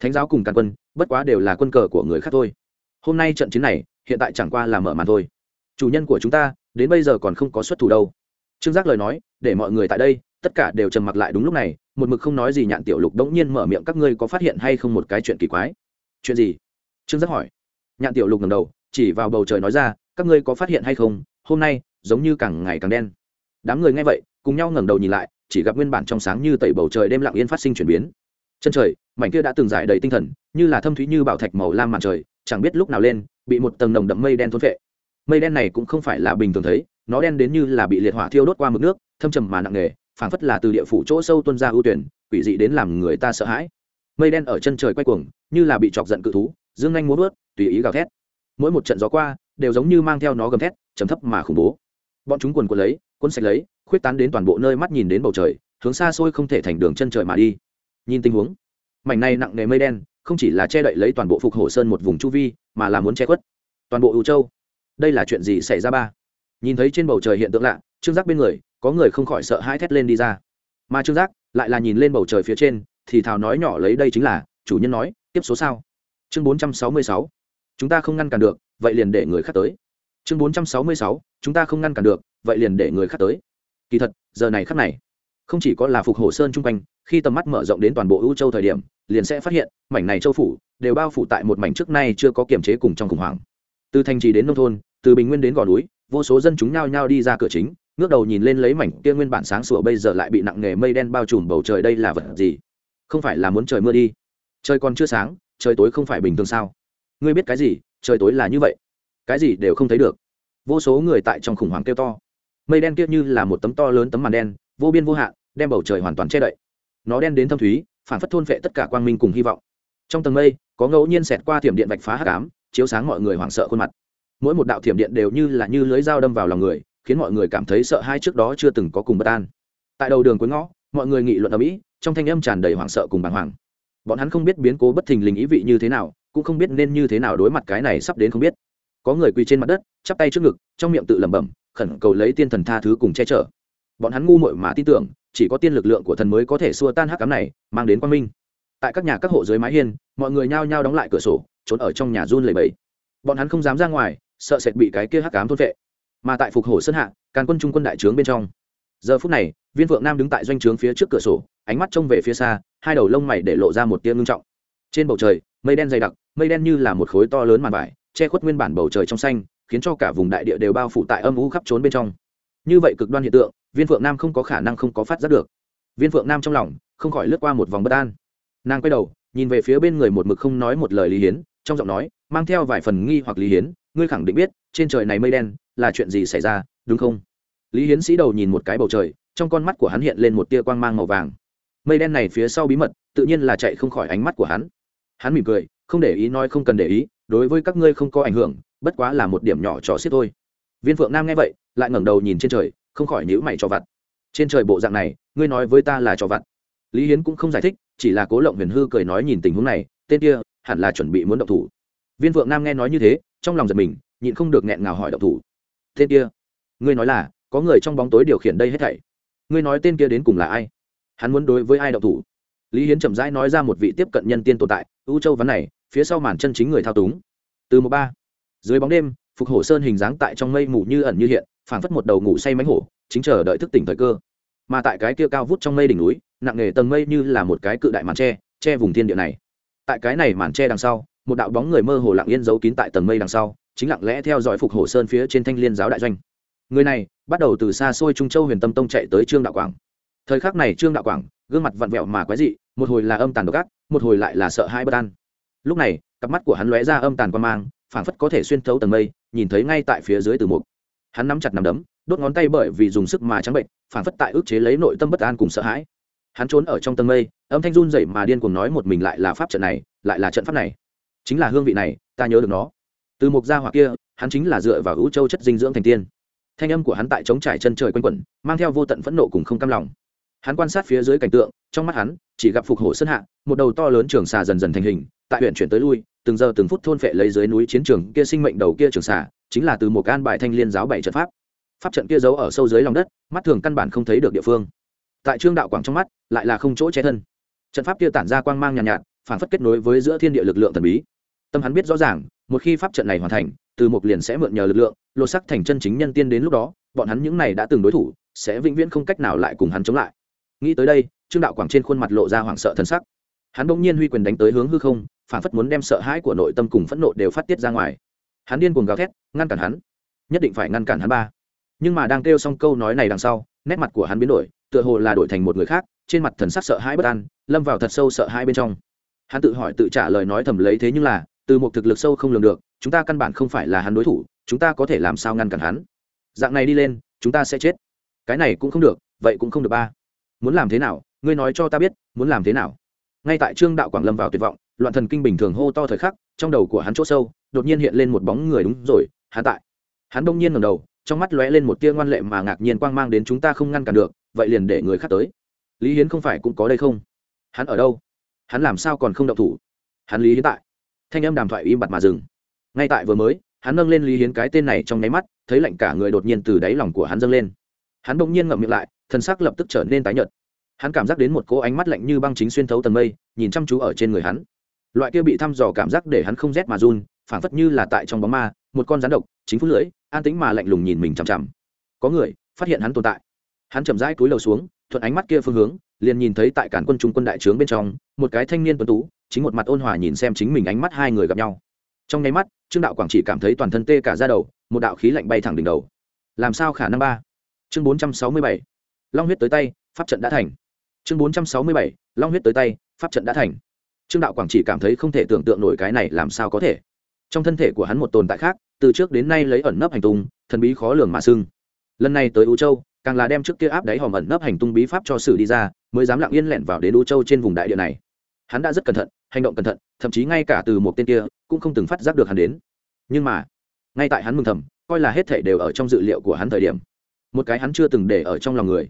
Thánh giáo cùng càn quân bất quá đều là quân cờ của người khác thôi. Hôm nay trận chiến này, hiện tại chẳng qua là mở màn thôi. Chủ nhân của chúng ta, đến bây giờ còn không có xuất thủ đâu. Trương giác lời nói, để mọi người tại đây, tất cả đều trầm mặc lại đúng lúc này, một mực không nói gì nhạn tiểu lục đống nhiên mở miệng, các ngươi có phát hiện hay không một cái chuyện kỳ quái? Chuyện gì? Trương giác hỏi. Nhạn tiểu lục ngầm đầu, chỉ vào bầu trời nói ra, các ngươi có phát hiện hay không? Hôm nay, giống như càng ngày càng đen. Đám người nghe vậy, cùng nhau ngẩng đầu nhìn lại, chỉ gặp nguyên bản trong sáng như tẩy bầu trời đêm lặng yên phát sinh chuyển biến chân trời, mảnh kia đã từng giải đầy tinh thần, như là thâm thúy như bảo thạch màu lam màn trời, chẳng biết lúc nào lên, bị một tầng nồng đậm mây đen thôn vệ mây đen này cũng không phải là bình thường thấy, nó đen đến như là bị liệt hỏa thiêu đốt qua mực nước, thâm trầm mà nặng nề, phảng phất là từ địa phủ chỗ sâu tuân ra ưu tuyển, quỷ dị đến làm người ta sợ hãi. Mây đen ở chân trời quay cuồng, như là bị chọc giận cự thú, dương anh muốn vớt tùy ý gào thét. Mỗi một trận gió qua, đều giống như mang theo nó gầm thét chấm thấp mà khủng bố. Bọn chúng quần quần lấy quân sạch lấy, khuyết tán đến toàn bộ nơi mắt nhìn đến bầu trời, hướng xa xôi không thể thành đường chân trời mà đi nhìn tình huống. Mảnh này nặng nề mây đen, không chỉ là che đậy lấy toàn bộ phục hồ sơn một vùng chu vi, mà là muốn che khuất toàn bộ ưu châu. Đây là chuyện gì xảy ra ba? Nhìn thấy trên bầu trời hiện tượng lạ, trương giác bên người, có người không khỏi sợ hãi thét lên đi ra. Mà trương giác lại là nhìn lên bầu trời phía trên, thì thào nói nhỏ lấy đây chính là, chủ nhân nói, tiếp số sao? Chương bốn trăm sáu mươi sáu. Chúng ta không ngăn cản được, vậy liền để người khác tới. Chương bốn trăm sáu mươi sáu. Chúng ta không ngăn cản được, vậy liền để người khác tới. Kỳ thật, giờ này khắc này không chỉ có là phục hồ sơn chung quanh, khi tầm mắt mở rộng đến toàn bộ ưu châu thời điểm, liền sẽ phát hiện, mảnh này châu phủ đều bao phủ tại một mảnh trước nay chưa có kiểm chế cùng trong khủng hoảng. Từ thành trì đến nông thôn, từ bình nguyên đến gò núi, vô số dân chúng nhao nhao đi ra cửa chính, ngước đầu nhìn lên lấy mảnh kia nguyên bản sáng sủa bây giờ lại bị nặng nghề mây đen bao trùm bầu trời đây là vật gì? Không phải là muốn trời mưa đi. Trời còn chưa sáng, trời tối không phải bình thường sao? Ngươi biết cái gì, trời tối là như vậy. Cái gì đều không thấy được. Vô số người tại trong khủng hoảng kêu to. Mây đen kia như là một tấm to lớn tấm màn đen, vô biên vô hạn đem bầu trời hoàn toàn che đậy. Nó đen đến thâm thúy phản phất thôn vệ tất cả quang minh cùng hy vọng. Trong tầng mây, có ngẫu nhiên xẹt qua thiểm điện vạch phá hắc ám, chiếu sáng mọi người hoảng sợ khuôn mặt. Mỗi một đạo thiểm điện đều như là như lưới dao đâm vào lòng người, khiến mọi người cảm thấy sợ hai trước đó chưa từng có cùng bất an. Tại đầu đường cuối ngõ, mọi người nghị luận ở mỹ trong thanh âm tràn đầy hoảng sợ cùng bàng hoàng. Bọn hắn không biết biến cố bất thình lình ý vị như thế nào, cũng không biết nên như thế nào đối mặt cái này sắp đến không biết. Có người quỳ trên mặt đất, chắp tay trước ngực, trong miệng tự lẩm bẩm, khẩn cầu lấy tiên thần tha thứ cùng che chở. Bọn hắn ngu muội mà tin tưởng chỉ có tiên lực lượng của thần mới có thể xua tan hắc cám này, mang đến quang minh. Tại các nhà các hộ dưới mái hiên, mọi người nhao nhao đóng lại cửa sổ, trốn ở trong nhà run lầy bẫy bọn hắn không dám ra ngoài, sợ sệt bị cái kia hắc cám thôn vệ. Mà tại phục hồ sơn hạ, càn quân trung quân đại trướng bên trong. Giờ phút này, viên vượng nam đứng tại doanh trướng phía trước cửa sổ, ánh mắt trông về phía xa, hai đầu lông mày để lộ ra một tia ngưng trọng. Trên bầu trời, mây đen dày đặc, mây đen như là một khối to lớn màn vải, che khuất nguyên bản bầu trời trong xanh, khiến cho cả vùng đại địa đều bao phủ tại âm u khắp trốn bên trong như vậy cực đoan hiện tượng, viên phượng nam không có khả năng không có phát giác được. Viên phượng nam trong lòng, không khỏi lướt qua một vòng bất an. Nàng quay đầu, nhìn về phía bên người một mực không nói một lời lý hiến, trong giọng nói, mang theo vài phần nghi hoặc lý hiến, ngươi khẳng định biết, trên trời này mây đen, là chuyện gì xảy ra, đúng không? Lý hiến sĩ đầu nhìn một cái bầu trời, trong con mắt của hắn hiện lên một tia quang mang màu vàng. Mây đen này phía sau bí mật, tự nhiên là chạy không khỏi ánh mắt của hắn. Hắn mỉm cười, không để ý nói không cần để ý, đối với các ngươi không có ảnh hưởng, bất quá là một điểm nhỏ trò xiết thôi. Viên phượng nam nghe vậy lại ngẩng đầu nhìn trên trời, không khỏi nhữ mày cho vặt. Trên trời bộ dạng này, ngươi nói với ta là cho vặt. Lý hiến cũng không giải thích, chỉ là cố lộng huyền hư cười nói nhìn tình huống này, tên kia hẳn là chuẩn bị muốn động thủ. Viên Vượng nam nghe nói như thế, trong lòng giật mình, nhịn không được nghẹn ngào hỏi động thủ. Tên kia, ngươi nói là, có người trong bóng tối điều khiển đây hết thảy. Ngươi nói tên kia đến cùng là ai? Hắn muốn đối với ai động thủ? Lý hiến chậm rãi nói ra một vị tiếp cận nhân tiên tồn tại, ưu châu ván này, phía sau màn chân chính người thao túng. Từ một ba, dưới bóng đêm phục hổ sơn hình dáng tại trong mây mù như ẩn như hiện, phảng phất một đầu ngủ say mánh hổ, chính chờ đợi thức tỉnh thời cơ. Mà tại cái kia cao vút trong mây đỉnh núi, nặng nghề tầng mây như là một cái cự đại màn tre, che vùng thiên địa này. Tại cái này màn tre đằng sau, một đạo bóng người mơ hồ lặng yên giấu kín tại tầng mây đằng sau, chính lặng lẽ theo dõi phục hổ sơn phía trên thanh liên giáo đại doanh. Người này, bắt đầu từ xa xôi trung châu huyền tâm tông chạy tới trương đạo quảng. Thời khắc này trương đạo quảng, gương mặt vặn vẹo mà quái dị, một hồi là âm tàn độc ác, một hồi lại là sợ hai bất an. Lúc này, cặp mắt của hắn lóe ra âm tàn quan mang, phảng phất có thể xuyên thấu tầng mây nhìn thấy ngay tại phía dưới từ mục. Hắn nắm chặt nắm đấm, đốt ngón tay bởi vì dùng sức mà trắng bệnh, phản phất tại ức chế lấy nội tâm bất an cùng sợ hãi. Hắn trốn ở trong tầng mây, âm thanh run dậy mà điên cuồng nói một mình lại là pháp trận này, lại là trận pháp này. Chính là hương vị này, ta nhớ được nó. Từ mục gia hỏa kia, hắn chính là dựa vào hữu châu chất dinh dưỡng thành tiên. Thanh âm của hắn tại chống trải chân trời quanh quẩn, mang theo vô tận phẫn nộ cùng không cam lòng. Hắn quan sát phía dưới cảnh tượng, trong mắt hắn, chỉ gặp phục hổ sơn hạ, một đầu to lớn trường xà dần dần thành hình, tại huyện chuyển tới lui từng giờ từng phút thôn phệ lấy dưới núi chiến trường kia sinh mệnh đầu kia trường xả chính là từ một can bài thanh liên giáo bảy trận pháp. Pháp trận kia giấu ở sâu dưới lòng đất mắt thường căn bản không thấy được địa phương. Tại trương đạo quảng trong mắt lại là không chỗ che thân. Trận pháp kia tản ra quang mang nhàn nhạt, nhạt phản phất kết nối với giữa thiên địa lực lượng thần bí. Tâm hắn biết rõ ràng một khi pháp trận này hoàn thành từ một liền sẽ mượn nhờ lực lượng lột sắc thành chân chính nhân tiên đến lúc đó bọn hắn những này đã từng đối thủ sẽ vĩnh viễn không cách nào lại cùng hắn chống lại. Nghĩ tới đây trương đạo quảng trên khuôn mặt lộ ra hoảng sợ thân sắc. Hắn bỗng nhiên huy quyền đánh tới hướng hư không phản phất muốn đem sợ hãi của nội tâm cùng phẫn nộ đều phát tiết ra ngoài. Hắn điên cuồng gào thét, ngăn cản hắn. Nhất định phải ngăn cản hắn ba. Nhưng mà đang kêu xong câu nói này đằng sau, nét mặt của hắn biến đổi, tựa hồ là đổi thành một người khác, trên mặt thần sắc sợ hãi bất an, lâm vào thật sâu sợ hãi bên trong. Hắn tự hỏi tự trả lời nói thầm lấy thế nhưng là, từ một thực lực sâu không lường được, chúng ta căn bản không phải là hắn đối thủ, chúng ta có thể làm sao ngăn cản hắn? Dạng này đi lên, chúng ta sẽ chết. Cái này cũng không được, vậy cũng không được ba. Muốn làm thế nào, ngươi nói cho ta biết, muốn làm thế nào. Ngay tại trương đạo quảng lâm vào tuyệt vọng loạn thần kinh bình thường hô to thời khắc, trong đầu của hắn chỗ sâu, đột nhiên hiện lên một bóng người đúng rồi, hắn tại. Hắn đông nhiên ngầm đầu, trong mắt lóe lên một tia ngoan lệ mà ngạc nhiên quang mang đến chúng ta không ngăn cản được, vậy liền để người khác tới. Lý hiến không phải cũng có đây không? Hắn ở đâu? Hắn làm sao còn không động thủ? Hắn lý hiến tại. Thanh âm đàm thoại im bặt mà dừng. Ngay tại vừa mới, hắn nâng lên lý hiến cái tên này trong nháy mắt, thấy lạnh cả người đột nhiên từ đáy lòng của hắn dâng lên. Hắn đông nhiên ngậm miệng lại thân xác lập tức trở nên tái nhợt. Hắn cảm giác đến một cỗ ánh mắt lạnh như băng chính xuyên thấu tầng mây, nhìn chăm chú ở trên người hắn loại kia bị thăm dò cảm giác để hắn không rét mà run, phảng phất như là tại trong bóng ma, một con rắn độc, chính phút lưỡi, an tính mà lạnh lùng nhìn mình chằm chằm. Có người phát hiện hắn tồn tại. Hắn chậm rãi cúi đầu xuống, thuận ánh mắt kia phương hướng, liền nhìn thấy tại cản quân trung quân đại trướng bên trong, một cái thanh niên tuấn tú, chính một mặt ôn hòa nhìn xem chính mình ánh mắt hai người gặp nhau. Trong nháy mắt, trương đạo quảng chỉ cảm thấy toàn thân tê cả ra đầu, một đạo khí lạnh bay thẳng đỉnh đầu. Làm sao khả năng ba? Chương bốn trăm sáu mươi bảy. Long huyết tới tay, pháp trận đã thành. Chương bốn trăm sáu mươi bảy. Long huyết tới tay, pháp trận đã thành trương đạo quảng chỉ cảm thấy không thể tưởng tượng nổi cái này làm sao có thể. Trong thân thể của hắn một tồn tại khác, từ trước đến nay lấy ẩn nấp hành tung, thần bí khó lường mà sưng. Lần này tới u châu, càng là đem trước kia áp đáy hòm ẩn nấp hành tung bí pháp cho sử đi ra, mới dám lặng yên lẻn vào đến U châu trên vùng đại địa này. Hắn đã rất cẩn thận, hành động cẩn thận, thậm chí ngay cả từ một tên kia, cũng không từng phát giác được hắn đến. Nhưng mà, ngay tại hắn mừng thầm, coi là hết thể đều ở trong dự liệu của hắn thời điểm. Một cái hắn chưa từng để ở trong lòng người.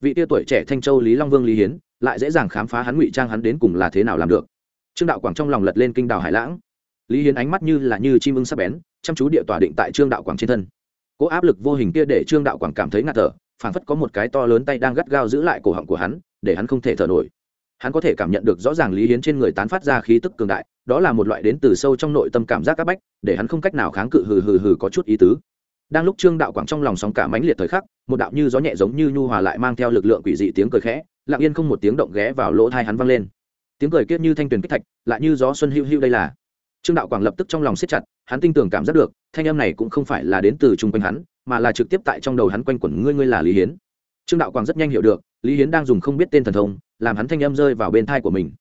Vị tia tuổi trẻ thanh châu lý long vương lý hiến, lại dễ dàng khám phá hắn ngụy trang hắn đến cùng là thế nào làm được trương đạo quảng trong lòng lật lên kinh đào hải lãng. Lý hiến ánh mắt như là như chim ưng sắp bén, chăm chú địa tỏa định tại trương đạo quảng trên thân. Cỗ áp lực vô hình kia để trương đạo quảng cảm thấy ngạt thở, phảng phất có một cái to lớn tay đang gắt gao giữ lại cổ họng của hắn, để hắn không thể thở nổi. Hắn có thể cảm nhận được rõ ràng lý hiến trên người tán phát ra khí tức cường đại, đó là một loại đến từ sâu trong nội tâm cảm giác áp bách, để hắn không cách nào kháng cự hừ hừ hừ có chút ý tứ. Đang lúc trương đạo quảng trong lòng sóng cả mãnh liệt thời khắc, một đạo như gió nhẹ giống như nhu hòa lại mang theo lực lượng quỷ dị tiếng cười khẽ, lặng yên không một tiếng động ghé vào lỗ thai hắn vang lên tiếng cười kiết như thanh tuyền kích thạch, lại như gió xuân hữu hữu đây là. Trương đạo quảng lập tức trong lòng siết chặt, hắn tin tưởng cảm giác được, thanh âm này cũng không phải là đến từ chung quanh hắn, mà là trực tiếp tại trong đầu hắn quanh quẩn ngươi ngươi là lý hiến. Trương đạo quảng rất nhanh hiểu được, lý hiến đang dùng không biết tên thần thông, làm hắn thanh âm rơi vào bên thai của mình.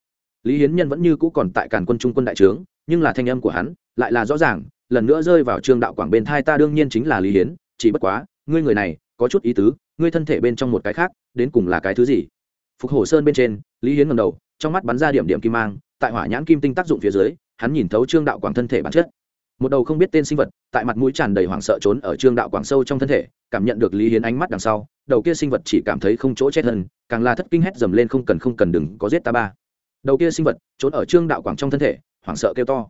Lý hiến nhân vẫn như cũ còn tại cản quân trung quân đại trướng, nhưng là thanh âm của hắn lại là rõ ràng, lần nữa rơi vào trương đạo quảng bên thai ta đương nhiên chính là lý hiến, chỉ bất quá, ngươi người này, có chút ý tứ, ngươi thân thể bên trong một cái khác, đến cùng là cái thứ gì? Phục hồ sơn bên trên, lý hiến ngầm đầu trong mắt bắn ra điểm điểm kim mang, tại hỏa nhãn kim tinh tác dụng phía dưới, hắn nhìn thấu trương đạo quảng thân thể bản chất. Một đầu không biết tên sinh vật, tại mặt mũi tràn đầy hoảng sợ trốn ở trương đạo quảng sâu trong thân thể, cảm nhận được lý hiến ánh mắt đằng sau, đầu kia sinh vật chỉ cảm thấy không chỗ chết hơn, càng là thất kinh hét dầm lên không cần không cần đừng có giết ta ba. Đầu kia sinh vật trốn ở trương đạo quảng trong thân thể, hoảng sợ kêu to.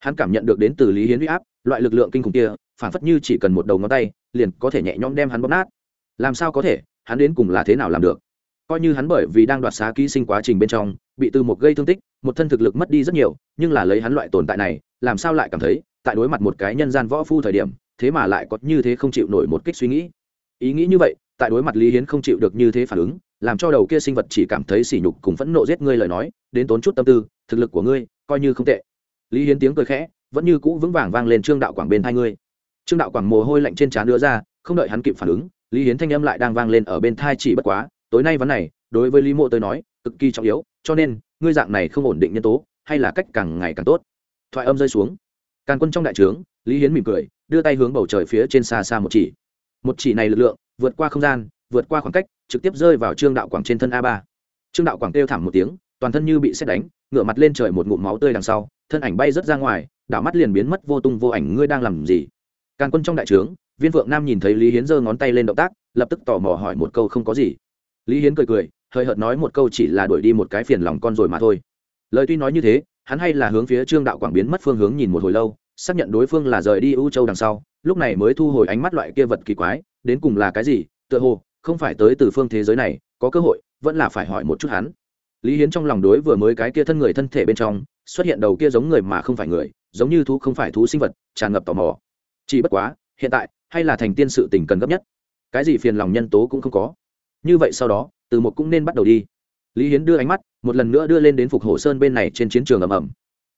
Hắn cảm nhận được đến từ lý hiến huy áp, loại lực lượng kinh khủng kia, phản phất như chỉ cần một đầu ngón tay, liền có thể nhẹ nhõm đem hắn bóp nát. Làm sao có thể? Hắn đến cùng là thế nào làm được? Coi như hắn bởi vì đang đoạt xá ký sinh quá trình bên trong, bị từ một gây thương tích, một thân thực lực mất đi rất nhiều, nhưng là lấy hắn loại tồn tại này, làm sao lại cảm thấy, tại đối mặt một cái nhân gian võ phu thời điểm, thế mà lại có như thế không chịu nổi một kích suy nghĩ. Ý nghĩ như vậy, tại đối mặt lý hiến không chịu được như thế phản ứng, làm cho đầu kia sinh vật chỉ cảm thấy sỉ nhục cùng phẫn nộ giết ngươi lời nói, đến tốn chút tâm tư, thực lực của ngươi, coi như không tệ. Lý hiến tiếng cười khẽ, vẫn như cũ vững vàng vang lên trương đạo quảng bên hai ngươi. Trương đạo quảng mồ hôi lạnh trên trán đưa ra, không đợi hắn kịp phản ứng, lý hiến thanh âm lại đang vang lên ở bên thai chỉ bất quá tối nay vấn này, đối với lý mộ tới nói, cực kỳ trọng yếu, cho nên, ngươi dạng này không ổn định nhân tố, hay là cách càng ngày càng tốt. Thoại âm rơi xuống. Càng quân trong đại trướng, lý hiến mỉm cười, đưa tay hướng bầu trời phía trên xa xa một chỉ. Một chỉ này lực lượng, vượt qua không gian, vượt qua khoảng cách, trực tiếp rơi vào trương đạo quảng trên thân a ba. Trương đạo quảng kêu thảm một tiếng, toàn thân như bị xét đánh, ngửa mặt lên trời một ngụm máu tươi đằng sau, thân ảnh bay rớt ra ngoài, đảo mắt liền biến mất vô tung vô ảnh, ngươi đang làm gì? Càng quân trong đại trướng, viên vượng nam nhìn thấy lý hiến giơ ngón tay lên động tác, lập tức tò mò hỏi một câu không có gì lý hiến cười cười, hơi hợt nói một câu chỉ là đuổi đi một cái phiền lòng con rồi mà thôi. Lời tuy nói như thế, hắn hay là hướng phía trương đạo quảng biến mất phương hướng nhìn một hồi lâu, xác nhận đối phương là rời đi ưu châu đằng sau, lúc này mới thu hồi ánh mắt loại kia vật kỳ quái, đến cùng là cái gì, tựa hồ, không phải tới từ phương thế giới này, có cơ hội, vẫn là phải hỏi một chút hắn. Lý hiến trong lòng đối vừa mới cái kia thân người thân thể bên trong, xuất hiện đầu kia giống người mà không phải người, giống như thú không phải thú sinh vật, tràn ngập tò mò. Chỉ bất quá, hiện tại, hay là thành tiên sự tình cần gấp nhất. Cái gì phiền lòng nhân tố cũng không có như vậy sau đó, từ một cũng nên bắt đầu đi. Lý hiến đưa ánh mắt, một lần nữa đưa lên đến phục hồ sơn bên này trên chiến trường ầm ầm.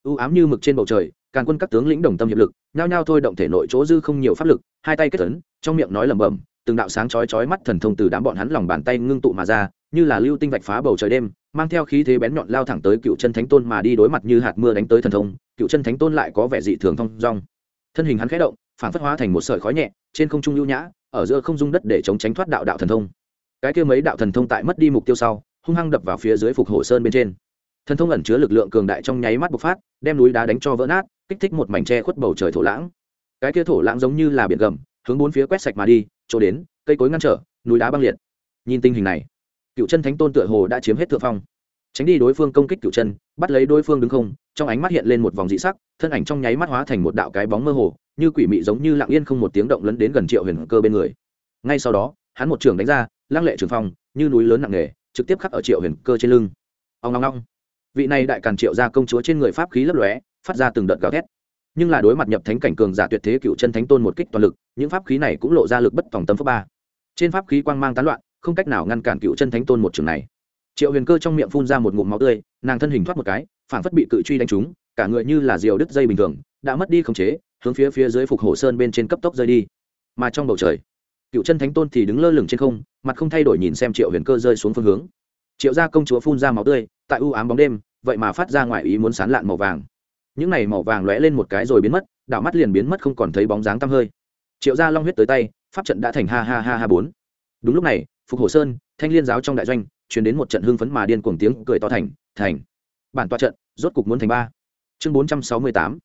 U ám như mực trên bầu trời, càn quân các tướng lĩnh đồng tâm hiệp lực, nhao nhao thôi động thể nội chỗ dư không nhiều pháp lực, hai tay kết tấn trong miệng nói lẩm bẩm, từng đạo sáng chói chói mắt thần thông từ đám bọn hắn lòng bàn tay ngưng tụ mà ra, như là lưu tinh vạch phá bầu trời đêm, mang theo khí thế bén nhọn lao thẳng tới cựu chân thánh tôn mà đi đối mặt như hạt mưa đánh tới thần thông, cựu chân thánh tôn lại có vẻ dị thường thong dong. Thân hình hắn khẽ động, phản phất hóa thành một sợi khói nhẹ, trên không trung lưu nhã, ở giữa không dung đất để chống tránh thoát đạo đạo thần thông cái kia mấy đạo thần thông tại mất đi mục tiêu sau, hung hăng đập vào phía dưới phục hồ sơn bên trên. Thần thông ẩn chứa lực lượng cường đại trong nháy mắt bộc phát, đem núi đá đánh cho vỡ nát, kích thích một mảnh tre khuất bầu trời thổ lãng. Cái kia thổ lãng giống như là biển gầm, hướng bốn phía quét sạch mà đi, chỗ đến, cây cối ngăn trở, núi đá băng liệt. Nhìn tình hình này, cựu chân thánh tôn tựa hồ đã chiếm hết thượng phong. Tránh đi đối phương công kích cựu chân, bắt lấy đối phương đứng không, trong ánh mắt hiện lên một vòng dị sắc, thân ảnh trong nháy mắt hóa thành một đạo cái bóng mơ hồ, như quỷ mị giống như lặng yên không một tiếng động lấn đến gần triệu huyền cơ bên người. Ngay sau đó, hắn một trường đánh ra lăng lệ trường phong, như núi lớn nặng nề, trực tiếp khắc ở triệu huyền cơ trên lưng. Ông long long vị này đại càn triệu ra công chúa trên người pháp khí lấp lóe, phát ra từng đợt gào thét. Nhưng là đối mặt nhập thánh cảnh cường giả tuyệt thế cựu chân thánh tôn một kích toàn lực, những pháp khí này cũng lộ ra lực bất tòng tâm pháp ba. Trên pháp khí quang mang tán loạn, không cách nào ngăn cản cựu chân thánh tôn một trường này. Triệu huyền cơ trong miệng phun ra một ngụm máu tươi, nàng thân hình thoát một cái, phản phất bị cự truy đánh trúng, cả người như là diều đứt dây bình thường, đã mất đi khống chế, hướng phía phía dưới phục hồ sơn bên trên cấp tốc rơi đi. Mà trong bầu trời cựu chân thánh tôn thì đứng lơ lửng trên không, mặt không thay đổi nhìn xem triệu huyền cơ rơi xuống phương hướng. Triệu gia công chúa phun ra máu tươi, tại u ám bóng đêm, vậy mà phát ra ngoài ý muốn sán lạn màu vàng. Những này màu vàng lóe lên một cái rồi biến mất, đảo mắt liền biến mất không còn thấy bóng dáng tăm hơi. Triệu gia long huyết tới tay, pháp trận đã thành ha ha ha ha bốn. Đúng lúc này, phục hồ sơn, thanh liên giáo trong đại doanh chuyển đến một trận hưng phấn mà điên cuồng tiếng cười to thành thành, bản toa trận, rốt cục muốn thành ba. Chương bốn trăm sáu mươi tám.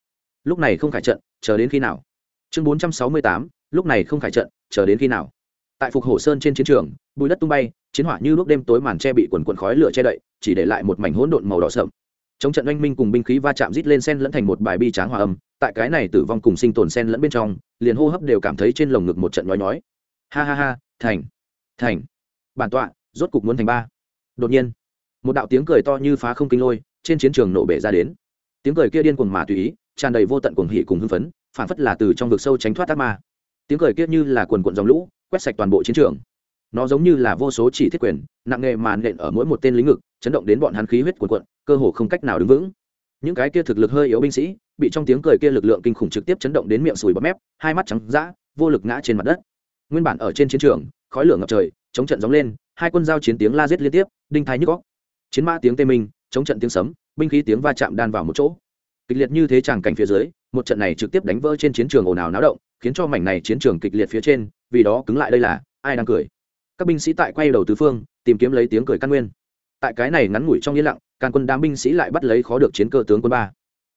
Lúc này không khải trận, chờ đến khi nào? Chương bốn trăm sáu mươi tám lúc này không khải trận, chờ đến khi nào? Tại phục hồ sơn trên chiến trường bùi đất tung bay, chiến hỏa như lúc đêm tối màn che bị quần quần khói lửa che đậy, chỉ để lại một mảnh hỗn độn màu đỏ sậm. Chống trận oanh minh cùng binh khí va chạm rít lên sen lẫn thành một bài bi tráng hòa âm, tại cái này tử vong cùng sinh tồn sen lẫn bên trong, liền hô hấp đều cảm thấy trên lồng ngực một trận nói nói ha ha ha, thành thành. Bản tọa, rốt cục muốn thành ba. Đột nhiên, một đạo tiếng cười to như phá không kinh lôi, trên chiến trường nổ bể ra đến. Tiếng cười kia điên cuồng mà tùy ý, tràn đầy vô tận cuồng hỉ cùng hưng phấn, phản phất là từ trong vực sâu tránh thoát tác ma tiếng cười kia như là quần quận dòng lũ, quét sạch toàn bộ chiến trường. Nó giống như là vô số chỉ thiết quyền, nặng nghề màn nện ở mỗi một tên lính ngực, chấn động đến bọn hắn khí huyết cuồn cuộn, cơ hồ không cách nào đứng vững. Những cái kia thực lực hơi yếu binh sĩ, bị trong tiếng cười kia lực lượng kinh khủng trực tiếp chấn động đến miệng sùi bọt mép, hai mắt trắng dã, vô lực ngã trên mặt đất. Nguyên bản ở trên chiến trường, khói lửa ngập trời, chống trận gióng lên, hai quân giao chiến tiếng la giết liên tiếp, đinh thái nhức góc chiến mã tiếng tê minh, chống trận tiếng sấm, binh khí tiếng va chạm đan vào một chỗ. Kịch liệt như thế tràng cảnh phía dưới, một trận này trực tiếp đánh vỡ trên chiến trường ồn ào náo động khiến cho mảnh này chiến trường kịch liệt phía trên, vì đó cứng lại đây là, ai đang cười? Các binh sĩ tại quay đầu tứ phương, tìm kiếm lấy tiếng cười căn nguyên. Tại cái này ngắn ngủi trong yên lặng, càn quân đám binh sĩ lại bắt lấy khó được chiến cơ tướng quân ba.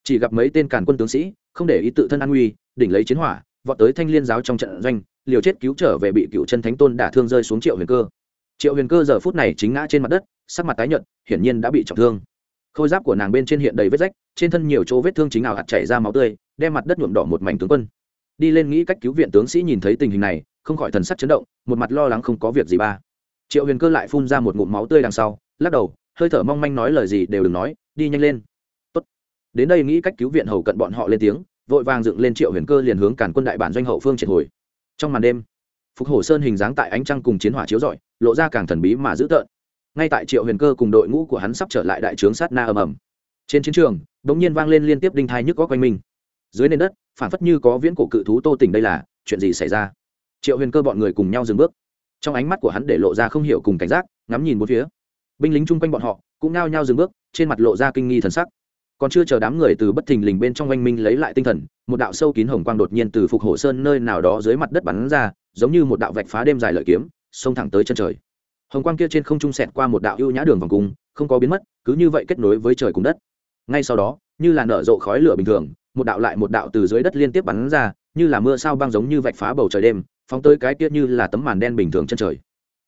Chỉ gặp mấy tên càn quân tướng sĩ, không để ý tự thân an nguy, đỉnh lấy chiến hỏa, vọt tới thanh liên giáo trong trận doanh, liều chết cứu trở về bị cựu chân thánh tôn đả thương rơi xuống triệu huyền cơ. Triệu huyền cơ giờ phút này chính ngã trên mặt đất, sắc mặt tái nhợt, hiển nhiên đã bị trọng thương. Khôi giáp của nàng bên trên hiện đầy vết rách, trên thân nhiều chỗ vết thương chính nào hạt chảy ra máu tươi, đem mặt đất nhuộm đỏ một mảnh tướng quân đi lên nghĩ cách cứu viện tướng sĩ nhìn thấy tình hình này, không khỏi thần sắc chấn động, một mặt lo lắng không có việc gì ba. Triệu huyền cơ lại phun ra một ngụm máu tươi đằng sau, lắc đầu, hơi thở mong manh nói lời gì đều đừng nói, đi nhanh lên. Tốt. đến đây nghĩ cách cứu viện hầu cận bọn họ lên tiếng, vội vàng dựng lên triệu huyền cơ liền hướng cản quân đại bản doanh hậu phương triệt hồi. Trong màn đêm, phục hổ sơn hình dáng tại ánh trăng cùng chiến hỏa chiếu rọi, lộ ra càng thần bí mà dữ tợn. Ngay tại triệu huyền cơ cùng đội ngũ của hắn sắp trở lại đại trướng sát na ầm ầm. Trên chiến trường đ ỗ n g nhiên vang lên liên tiếp đinh thai nhức có quanh mình dưới nền đất phản phất như có viễn cổ cự thú tô tình đây là, chuyện gì xảy ra? Triệu huyền cơ bọn người cùng nhau dừng bước. Trong ánh mắt của hắn để lộ ra không hiểu cùng cảnh giác, ngắm nhìn một phía. Binh lính chung quanh bọn họ cũng nao nhao dừng bước, trên mặt lộ ra kinh nghi thần sắc. Còn chưa chờ đám người từ bất thình lình bên trong oanh minh lấy lại tinh thần, một đạo sâu kín hồng quang đột nhiên từ phục hổ sơn nơi nào đó dưới mặt đất bắn ra, giống như một đạo vạch phá đêm dài lợi kiếm, xông thẳng tới chân trời. Hồng quang kia trên không trung sẹt qua một đạo ưu nhã đường vòng cung, không có biến mất, cứ như vậy kết nối với trời cùng đất. Ngay sau đó, như là nở rộ khói lửa bình thường một đạo lại một đạo từ dưới đất liên tiếp bắn ra, như là mưa sao băng giống như vạch phá bầu trời đêm, phóng tới cái tiết như là tấm màn đen bình thường chân trời.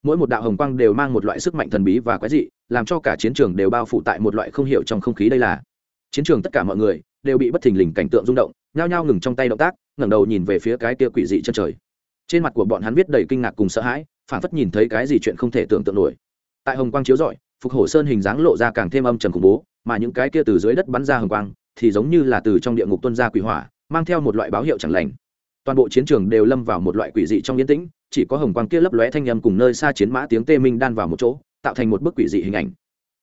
Mỗi một đạo hồng quang đều mang một loại sức mạnh thần bí và quái dị, làm cho cả chiến trường đều bao phủ tại một loại không hiểu trong không khí đây là. Chiến trường tất cả mọi người đều bị bất thình lình cảnh tượng rung động, nhao nhao ngừng trong tay động tác, ngẩng đầu nhìn về phía cái kia quỷ dị chân trời. Trên mặt của bọn hắn viết đầy kinh ngạc cùng sợ hãi, phản phất nhìn thấy cái gì chuyện không thể tưởng tượng nổi. Tại hồng quang chiếu rọi, phục hổ sơn hình dáng lộ ra càng thêm âm trầm khủng bố, mà những cái kia từ dưới đất bắn ra hồng quang thì giống như là từ trong địa ngục tuân ra quỷ hỏa, mang theo một loại báo hiệu chẳng lành. Toàn bộ chiến trường đều lâm vào một loại quỷ dị trong yên tĩnh, chỉ có hồng quang kia lấp lóe thanh âm cùng nơi xa chiến mã tiếng tê minh đan vào một chỗ, tạo thành một bức quỷ dị hình ảnh.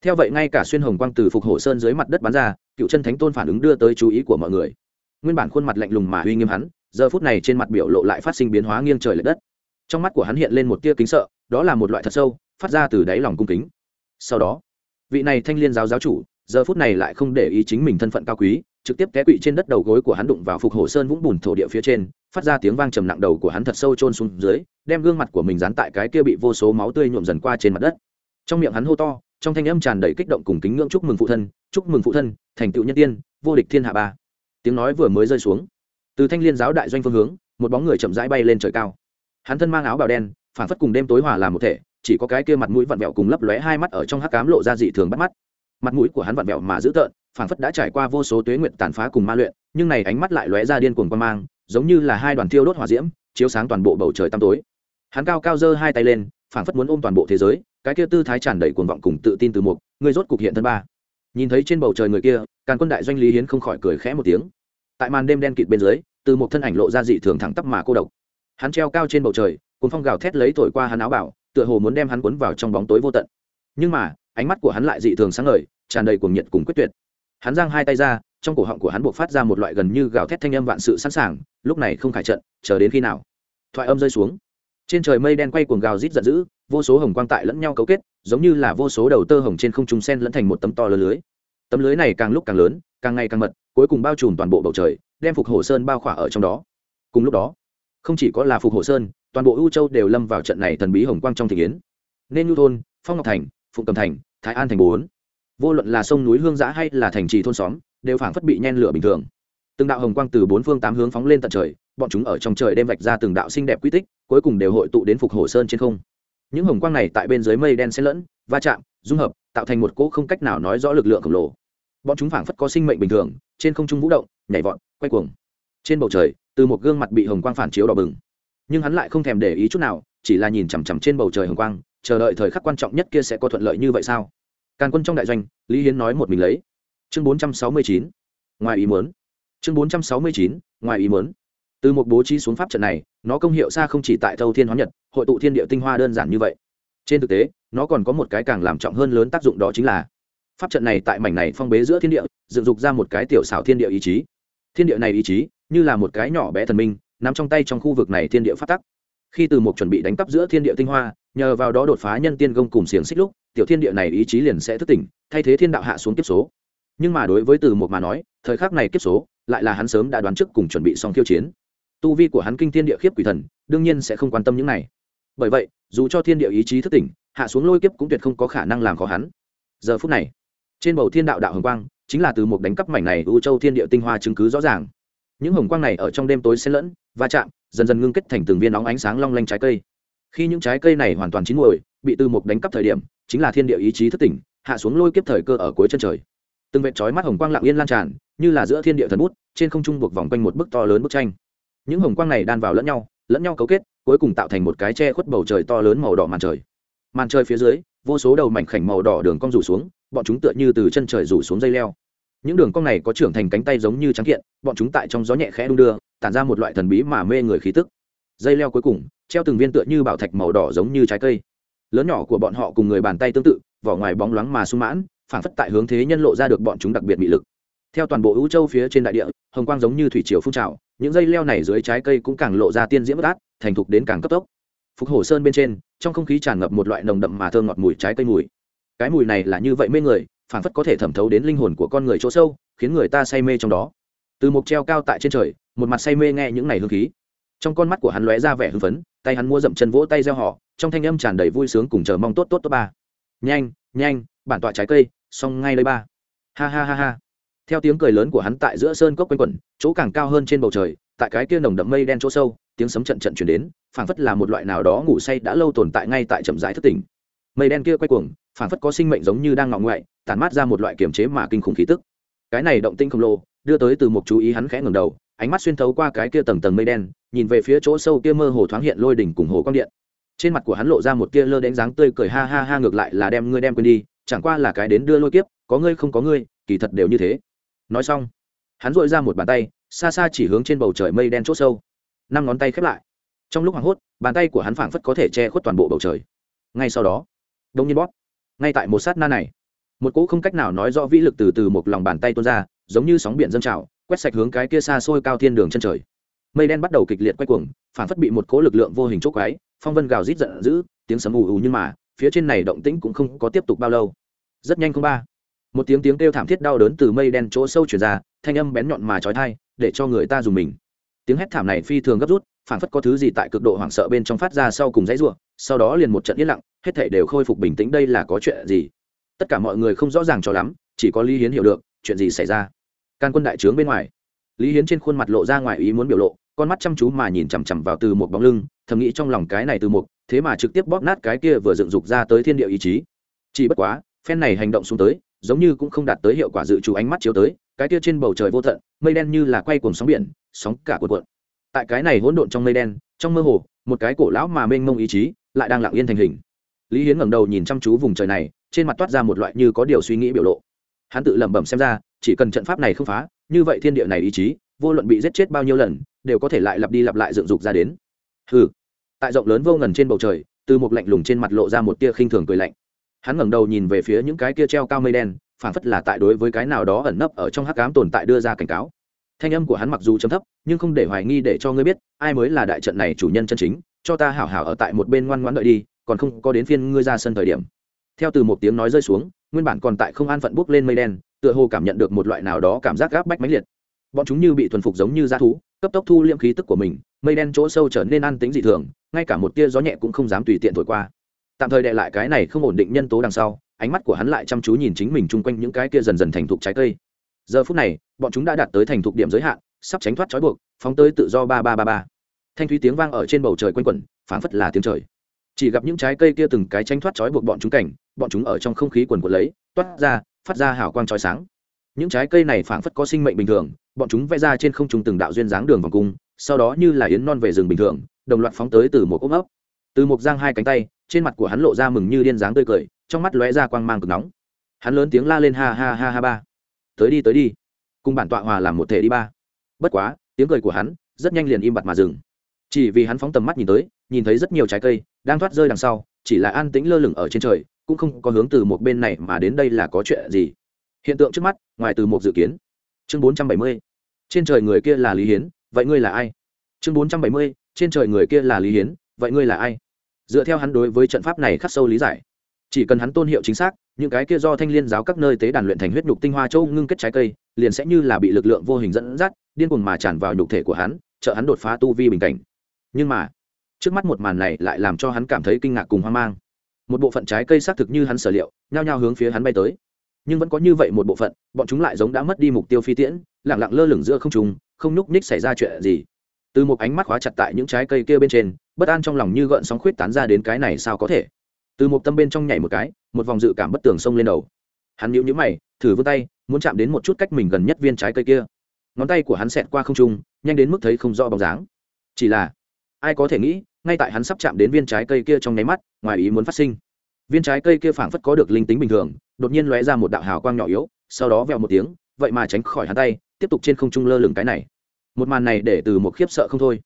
Theo vậy ngay cả xuyên hồng quang từ phục hổ sơn dưới mặt đất bắn ra, cựu chân thánh tôn phản ứng đưa tới chú ý của mọi người. Nguyên bản khuôn mặt lạnh lùng mà uy nghiêm hắn, giờ phút này trên mặt biểu lộ lại phát sinh biến hóa nghiêng trời l ệ đất. Trong mắt của hắn hiện lên một tia kính sợ, đó là một loại thật sâu, phát ra từ đáy lòng cung kính. Sau đó, vị này thanh liên giáo giáo chủ giờ phút này lại không để ý chính mình thân phận cao quý, trực tiếp té quỵ trên đất đầu gối của hắn đụng vào phục hổ sơn vũng bùn thổ địa phía trên, phát ra tiếng vang trầm nặng đầu của hắn thật sâu trôn xuống dưới, đem gương mặt của mình dán tại cái kia bị vô số máu tươi nhuộm dần qua trên mặt đất. Trong miệng hắn hô to, trong thanh âm tràn đầy kích động cùng kính ngưỡng chúc mừng phụ thân, chúc mừng phụ thân, thành tựu nhân tiên, vô địch thiên hạ ba. Tiếng nói vừa mới rơi xuống, từ thanh liên giáo đại doanh phương hướng, một bóng người chậm rãi bay lên trời cao. Hắn thân mang áo bào đen, phản phất cùng đêm tối hòa làm một thể, chỉ có cái kia mặt mũi vặn vẹo cùng lấp lóe hai mắt ở trong hắc cám lộ ra dị thường bắt mắt mặt mũi của hắn vặn vẹo mà dữ tợn, phảng phất đã trải qua vô số tuế nguyện tàn phá cùng ma luyện, nhưng này ánh mắt lại lóe ra điên cuồng quan mang, giống như là hai đoàn thiêu đốt hỏa diễm, chiếu sáng toàn bộ bầu trời tăm tối. Hắn cao cao giơ hai tay lên, phảng phất muốn ôm toàn bộ thế giới, cái kia tư thái tràn đầy cuồng vọng cùng tự tin từ mục, người rốt cục hiện thân ba. Nhìn thấy trên bầu trời người kia, càn quân đại doanh lý hiến không khỏi cười khẽ một tiếng. Tại màn đêm đen kịt bên dưới, từ một thân ảnh lộ ra dị thường thẳng tắp mà cô độc. Hắn treo cao trên bầu trời, cuốn phong gào thét lấy thổi qua hắn áo bảo, tựa hồ muốn đem hắn cuốn vào trong bóng tối vô tận. Nhưng mà ánh mắt của hắn lại dị thường sáng ngời, tràn đầy cuồng nhiệt cùng quyết tuyệt. Hắn giang hai tay ra, trong cổ họng của hắn buộc phát ra một loại gần như gào thét thanh âm vạn sự sẵn sàng, lúc này không khải trận, chờ đến khi nào? Thoại âm rơi xuống. Trên trời mây đen quay cuồng gào rít giận dữ, vô số hồng quang tại lẫn nhau cấu kết, giống như là vô số đầu tơ hồng trên không trung sen lẫn thành một tấm to lớn lưới. Tấm lưới này càng lúc càng lớn, càng ngày càng mật, cuối cùng bao trùm toàn bộ bầu trời, đem phục hồ sơn bao khỏa ở trong đó. Cùng lúc đó, không chỉ có là phục hồ sơn, toàn bộ ưu châu đều lâm vào trận này thần bí hồng quang trong thị kiến. Nên nhu thôn, phong ngọc thành phụng cầm thành, thái an thành bốn. Vô luận là sông núi hương giã hay là thành trì thôn xóm, đều phảng phất bị nhen lửa bình thường. Từng đạo hồng quang từ bốn phương tám hướng phóng lên tận trời, bọn chúng ở trong trời đem vạch ra từng đạo xinh đẹp quy tích, cuối cùng đều hội tụ đến phục hồ sơn trên không. Những hồng quang này tại bên dưới mây đen xen lẫn, va chạm, dung hợp, tạo thành một cỗ không cách nào nói rõ lực lượng khổng lồ. Bọn chúng phảng phất có sinh mệnh bình thường, trên không trung vũ động, nhảy vọt, quay cuồng. Trên bầu trời, từ một gương mặt bị hồng quang phản chiếu đỏ bừng. Nhưng hắn lại không thèm để ý chút nào, chỉ là nhìn chằm chằm trên bầu trời hồng quang chờ đợi thời khắc quan trọng nhất kia sẽ có thuận lợi như vậy sao? Càn quân trong đại doanh, lý hiến nói một mình lấy. Chương bốn trăm sáu mươi chín, ngoài ý muốn. Chương bốn trăm sáu mươi chín, ngoài ý muốn. Từ một bố trí xuống pháp trận này, nó công hiệu xa không chỉ tại thâu thiên hóa nhật, hội tụ thiên địa tinh hoa đơn giản như vậy. Trên thực tế, nó còn có một cái càng làm trọng hơn lớn tác dụng đó chính là, pháp trận này tại mảnh này phong bế giữa thiên địa, dựng dục ra một cái tiểu xảo thiên địa ý chí. Thiên địa này ý chí, như là một cái nhỏ bé thần minh nằm trong tay trong khu vực này thiên địa phát tắc. Khi từ một chuẩn bị đánh cắp giữa thiên địa tinh hoa nhờ vào đó đột phá nhân tiên công cùng xiềng xích lúc, tiểu thiên địa này ý chí liền sẽ thức tỉnh, thay thế thiên đạo hạ xuống kiếp số. Nhưng mà đối với từ một mà nói, thời khắc này kiếp số, lại là hắn sớm đã đoán trước cùng chuẩn bị xong khiêu chiến. Tu vi của hắn kinh thiên địa khiếp quỷ thần, đương nhiên sẽ không quan tâm những này. Bởi vậy, dù cho thiên địa ý chí thức tỉnh, hạ xuống lôi kiếp cũng tuyệt không có khả năng làm khó hắn. Giờ phút này, trên bầu thiên đạo đạo hồng quang, chính là từ một đánh cắp mảnh này u châu thiên địa tinh hoa chứng cứ rõ ràng. Những hồng quang này ở trong đêm tối xen lẫn, va chạm, dần dần ngưng kết thành từng viên nóng ánh sáng long lanh trái cây khi những trái cây này hoàn toàn chín muồi, bị từ Mục đánh cắp thời điểm, chính là thiên địa ý chí thất tỉnh, hạ xuống lôi kiếp thời cơ ở cuối chân trời. Từng vệt chói mắt hồng quang lặng yên lan tràn, như là giữa thiên địa thần bút, trên không trung buộc vòng quanh một bức to lớn bức tranh. Những hồng quang này đan vào lẫn nhau lẫn nhau cấu kết, cuối cùng tạo thành một cái che khuất bầu trời to lớn màu đỏ màn trời. Màn trời phía dưới, vô số đầu mảnh khảnh màu đỏ đường cong rủ xuống, bọn chúng tựa như từ chân trời rủ xuống dây leo. Những đường cong này có trưởng thành cánh tay giống như trắng kiện, bọn chúng tại trong gió nhẹ khẽ đung đưa, tản ra một loại thần bí mà mê người khí tức. Dây leo cuối cùng treo từng viên tựa như bảo thạch màu đỏ giống như trái cây. Lớn nhỏ của bọn họ cùng người bàn tay tương tự, vỏ ngoài bóng loáng mà sung mãn phản phất tại hướng thế nhân lộ ra được bọn chúng đặc biệt bị lực. Theo toàn bộ ưu châu phía trên đại địa, hồng quang giống như thủy triều phun trào, những dây leo này dưới trái cây cũng càng lộ ra tiên diễm bất át, thành thục đến càng cấp tốc. Phục Hồ sơn bên trên, trong không khí tràn ngập một loại nồng đậm mà thơm ngọt mùi trái cây mùi. Cái mùi này là như vậy mê người phản phất có thể thẩm thấu đến linh hồn của con người chỗ sâu, khiến người ta say mê trong đó. Từ một treo cao tại trên trời, một mặt say mê nghe những này hương khí. Trong con mắt của hắn lóe ra vẻ hưng phấn tay hắn mua dậm chân vỗ tay gieo họ, trong thanh âm tràn đầy vui sướng cùng chờ mong tốt tốt tốt ba. Nhanh nhanh, bản tọa trái cây, xong ngay lấy ba. Ha ha ha ha. Theo tiếng cười lớn của hắn tại giữa sơn cốc quanh quẩn, chỗ càng cao hơn trên bầu trời, tại cái kia nồng đậm mây đen chỗ sâu, tiếng sấm trận trận chuyển đến, phảng phất là một loại nào đó ngủ say đã lâu tồn tại ngay tại chậm rãi thất tỉnh. Mây đen kia quay cuồng, phảng phất có sinh mệnh giống như đang ngọ ngoại, tản mát ra một loại kiềm chế mà kinh khủng khí tức. Cái này động tinh khổng lồ, đưa tới từ một chú ý hắn khẽ ngẩng đầu ánh mắt xuyên thấu qua cái kia tầng tầng mây đen, nhìn về phía chỗ sâu kia mơ hồ thoáng hiện lôi đỉnh cùng hồ quang điện. Trên mặt của hắn lộ ra một kia lơ đánh dáng tươi cười ha ha ha ngược lại là đem ngươi đem quên đi, chẳng qua là cái đến đưa lôi kiếp, có ngươi không có ngươi, kỳ thật đều như thế. Nói xong, hắn dội ra một bàn tay, xa xa chỉ hướng trên bầu trời mây đen chốt sâu. Năm ngón tay khép lại. Trong lúc hoảng hốt, bàn tay của hắn phảng phất có thể che khuất toàn bộ bầu trời. Ngay sau đó, đông nhiên bóp. Ngay tại một sát na này, một cỗ không cách nào nói rõ vĩ lực từ từ một lòng bàn tay tuôn ra, giống như sóng biển dâng trào quét sạch hướng cái kia xa xôi cao thiên đường chân trời. Mây đen bắt đầu kịch liệt quay cuồng, phản phất bị một cỗ lực lượng vô hình chốt quái phong vân gào rít giận dữ, tiếng sấm ù ù nhưng mà, phía trên này động tĩnh cũng không có tiếp tục bao lâu. Rất nhanh không ba. Một tiếng tiếng kêu thảm thiết đau đớn từ mây đen chỗ sâu chuyển ra, thanh âm bén nhọn mà trói thai để cho người ta dùng mình. Tiếng hét thảm này phi thường gấp rút, phản phất có thứ gì tại cực độ hoảng sợ bên trong phát ra sau cùng dãy ruộng sau đó liền một trận yên lặng, hết thể đều khôi phục bình tĩnh, đây là có chuyện gì? Tất cả mọi người không rõ ràng cho lắm, chỉ có lý hiến hiểu được, chuyện gì xảy ra can quân đại trướng bên ngoài. Lý hiến trên khuôn mặt lộ ra ngoài ý muốn biểu lộ, con mắt chăm chú mà nhìn chằm chằm vào từ một bóng lưng, thầm nghĩ trong lòng cái này từ một thế mà trực tiếp bóp nát cái kia vừa dựng dục ra tới thiên địa ý chí. Chỉ bất quá, phen này hành động xuống tới, giống như cũng không đạt tới hiệu quả dự trù ánh mắt chiếu tới, cái kia trên bầu trời vô tận, mây đen như là quay cuồng sóng biển, sóng cả cuộn cuộn. Tại cái này hỗn độn trong mây đen, trong mơ hồ, một cái cổ lão mà mênh mông ý chí lại đang lặng yên thành hình. Lý hiến ngẩng đầu nhìn chăm chú vùng trời này, trên mặt toát ra một loại như có điều suy nghĩ biểu lộ. Hắn tự lẩm bẩm xem ra chỉ cần trận pháp này không phá, như vậy thiên địa này ý chí, vô luận bị giết chết bao nhiêu lần, đều có thể lại lặp đi lặp lại dựng dục ra đến. Hừ. Tại rộng lớn vô ngần trên bầu trời, từ một lạnh lùng trên mặt lộ ra một tia khinh thường cười lạnh. Hắn ngẩng đầu nhìn về phía những cái kia treo cao mây đen, phảng phất là tại đối với cái nào đó ẩn nấp ở trong hắc ám tồn tại đưa ra cảnh cáo. Thanh âm của hắn mặc dù chấm thấp, nhưng không để hoài nghi để cho ngươi biết, ai mới là đại trận này chủ nhân chân chính, cho ta hảo hảo ở tại một bên ngoan ngoãn đợi đi, còn không có đến phiên ngươi ra sân thời điểm. Theo từ một tiếng nói rơi xuống, nguyên bản còn tại không an phận bước lên mây đen tựa hồ cảm nhận được một loại nào đó cảm giác gáp bách mãnh liệt. Bọn chúng như bị thuần phục giống như g thú, cấp tốc thu liễm khí tức của mình, mây đen chỗ sâu trở nên an tính dị thường, ngay cả một tia gió nhẹ cũng không dám tùy tiện thổi qua. Tạm thời đệ lại cái này không ổn định nhân tố đằng sau, ánh mắt của hắn lại chăm chú nhìn chính mình chung quanh những cái kia dần dần thành thục trái cây. Giờ phút này, bọn chúng đã đạt tới thành thục điểm giới hạn, sắp tránh thoát trói buộc, phóng tới tự do ba ba ba ba. Thanh thúy tiếng vang ở trên bầu trời quanh quẩn, phảng phất là tiếng trời. Chỉ gặp những trái cây kia từng cái tránh thoát trói buộc bọn chúng cảnh, bọn chúng ở trong không khí quần quần lấy, toát ra phát ra hào quang trói sáng. Những trái cây này phảng phất có sinh mệnh bình thường, bọn chúng vẽ ra trên không trung từng đạo duyên dáng đường vòng cung, sau đó như là yến non về rừng bình thường, đồng loạt phóng tới từ một ốc ốc từ một giang hai cánh tay, trên mặt của hắn lộ ra mừng như điên dáng tươi cười, trong mắt lóe ra quang mang cực nóng. Hắn lớn tiếng la lên ha ha ha ha ba. Tới đi tới đi. Cùng bản tọa hòa làm một thể đi ba. Bất quá, tiếng cười của hắn rất nhanh liền im bặt mà dừng. Chỉ vì hắn phóng tầm mắt nhìn tới, nhìn thấy rất nhiều trái cây đang thoát rơi đằng sau, chỉ là an tĩnh lơ lửng ở trên trời cũng không có hướng từ một bên này mà đến đây là có chuyện gì. Hiện tượng trước mắt, ngoài từ một dự kiến. Chương bốn trăm bảy mươi. Trên trời người kia là lý hiến, vậy ngươi là ai? Chương bốn trăm bảy mươi. Trên trời người kia là lý hiến, vậy ngươi là ai? Dựa theo hắn đối với trận pháp này khắc sâu lý giải. Chỉ cần hắn tôn hiệu chính xác, những cái kia do thanh liên giáo các nơi tế đàn luyện thành huyết nhục tinh hoa châu ngưng kết trái cây, liền sẽ như là bị lực lượng vô hình dẫn dắt, điên cuồng mà tràn vào nhục thể của hắn, trợ hắn đột phá tu vi bình cảnh. Nhưng mà, trước mắt một màn này lại làm cho hắn cảm thấy kinh ngạc cùng hoang mang một bộ phận trái cây xác thực như hắn sở liệu, nhao nhao hướng phía hắn bay tới. Nhưng vẫn có như vậy một bộ phận, bọn chúng lại giống đã mất đi mục tiêu phi tiễn lẳng lặng lơ lửng giữa không trùng không nhúc nhích xảy ra chuyện gì. Từ một ánh mắt khóa chặt tại những trái cây kia bên trên, bất an trong lòng như gợn sóng khuyết tán ra đến cái này sao có thể. Từ một tâm bên trong nhảy một cái, một vòng dự cảm bất tường xông lên đầu. Hắn nhíu nhíu mày, thử vươn tay, muốn chạm đến một chút cách mình gần nhất viên trái cây kia. Ngón tay của hắn xẹt qua không trung, nhanh đến mức thấy không rõ bóng dáng. Chỉ là, ai có thể nghĩ ngay tại hắn sắp chạm đến viên trái cây kia trong nháy mắt, ngoài ý muốn phát sinh. Viên trái cây kia phảng phất có được linh tính bình thường, đột nhiên lóe ra một đạo hào quang nhỏ yếu, sau đó vẹo một tiếng, vậy mà tránh khỏi hắn tay, tiếp tục trên không trung lơ lửng cái này. Một màn này để từ một khiếp sợ không thôi.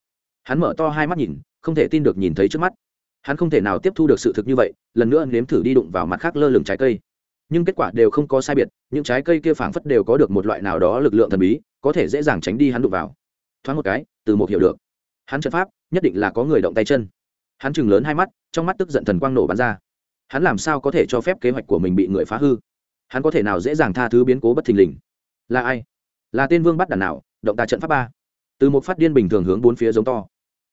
Hắn mở to hai mắt nhìn, không thể tin được nhìn thấy trước mắt. Hắn không thể nào tiếp thu được sự thực như vậy, lần nữa nếm thử đi đụng vào mặt khác lơ lửng trái cây. Nhưng kết quả đều không có sai biệt, những trái cây kia phảng phất đều có được một loại nào đó lực lượng thần bí, có thể dễ dàng tránh đi hắn đụng vào. Thoáng một cái, từ một hiểu được. Hắn trận pháp nhất định là có người động tay chân. Hắn chừng lớn hai mắt, trong mắt tức giận thần quang nổ bắn ra. Hắn làm sao có thể cho phép kế hoạch của mình bị người phá hư? Hắn có thể nào dễ dàng tha thứ biến cố bất thình lình? Là ai? Là tên vương bắt đàn nào, động tà trận pháp ba. Từ một phát điên bình thường hướng bốn phía giống to.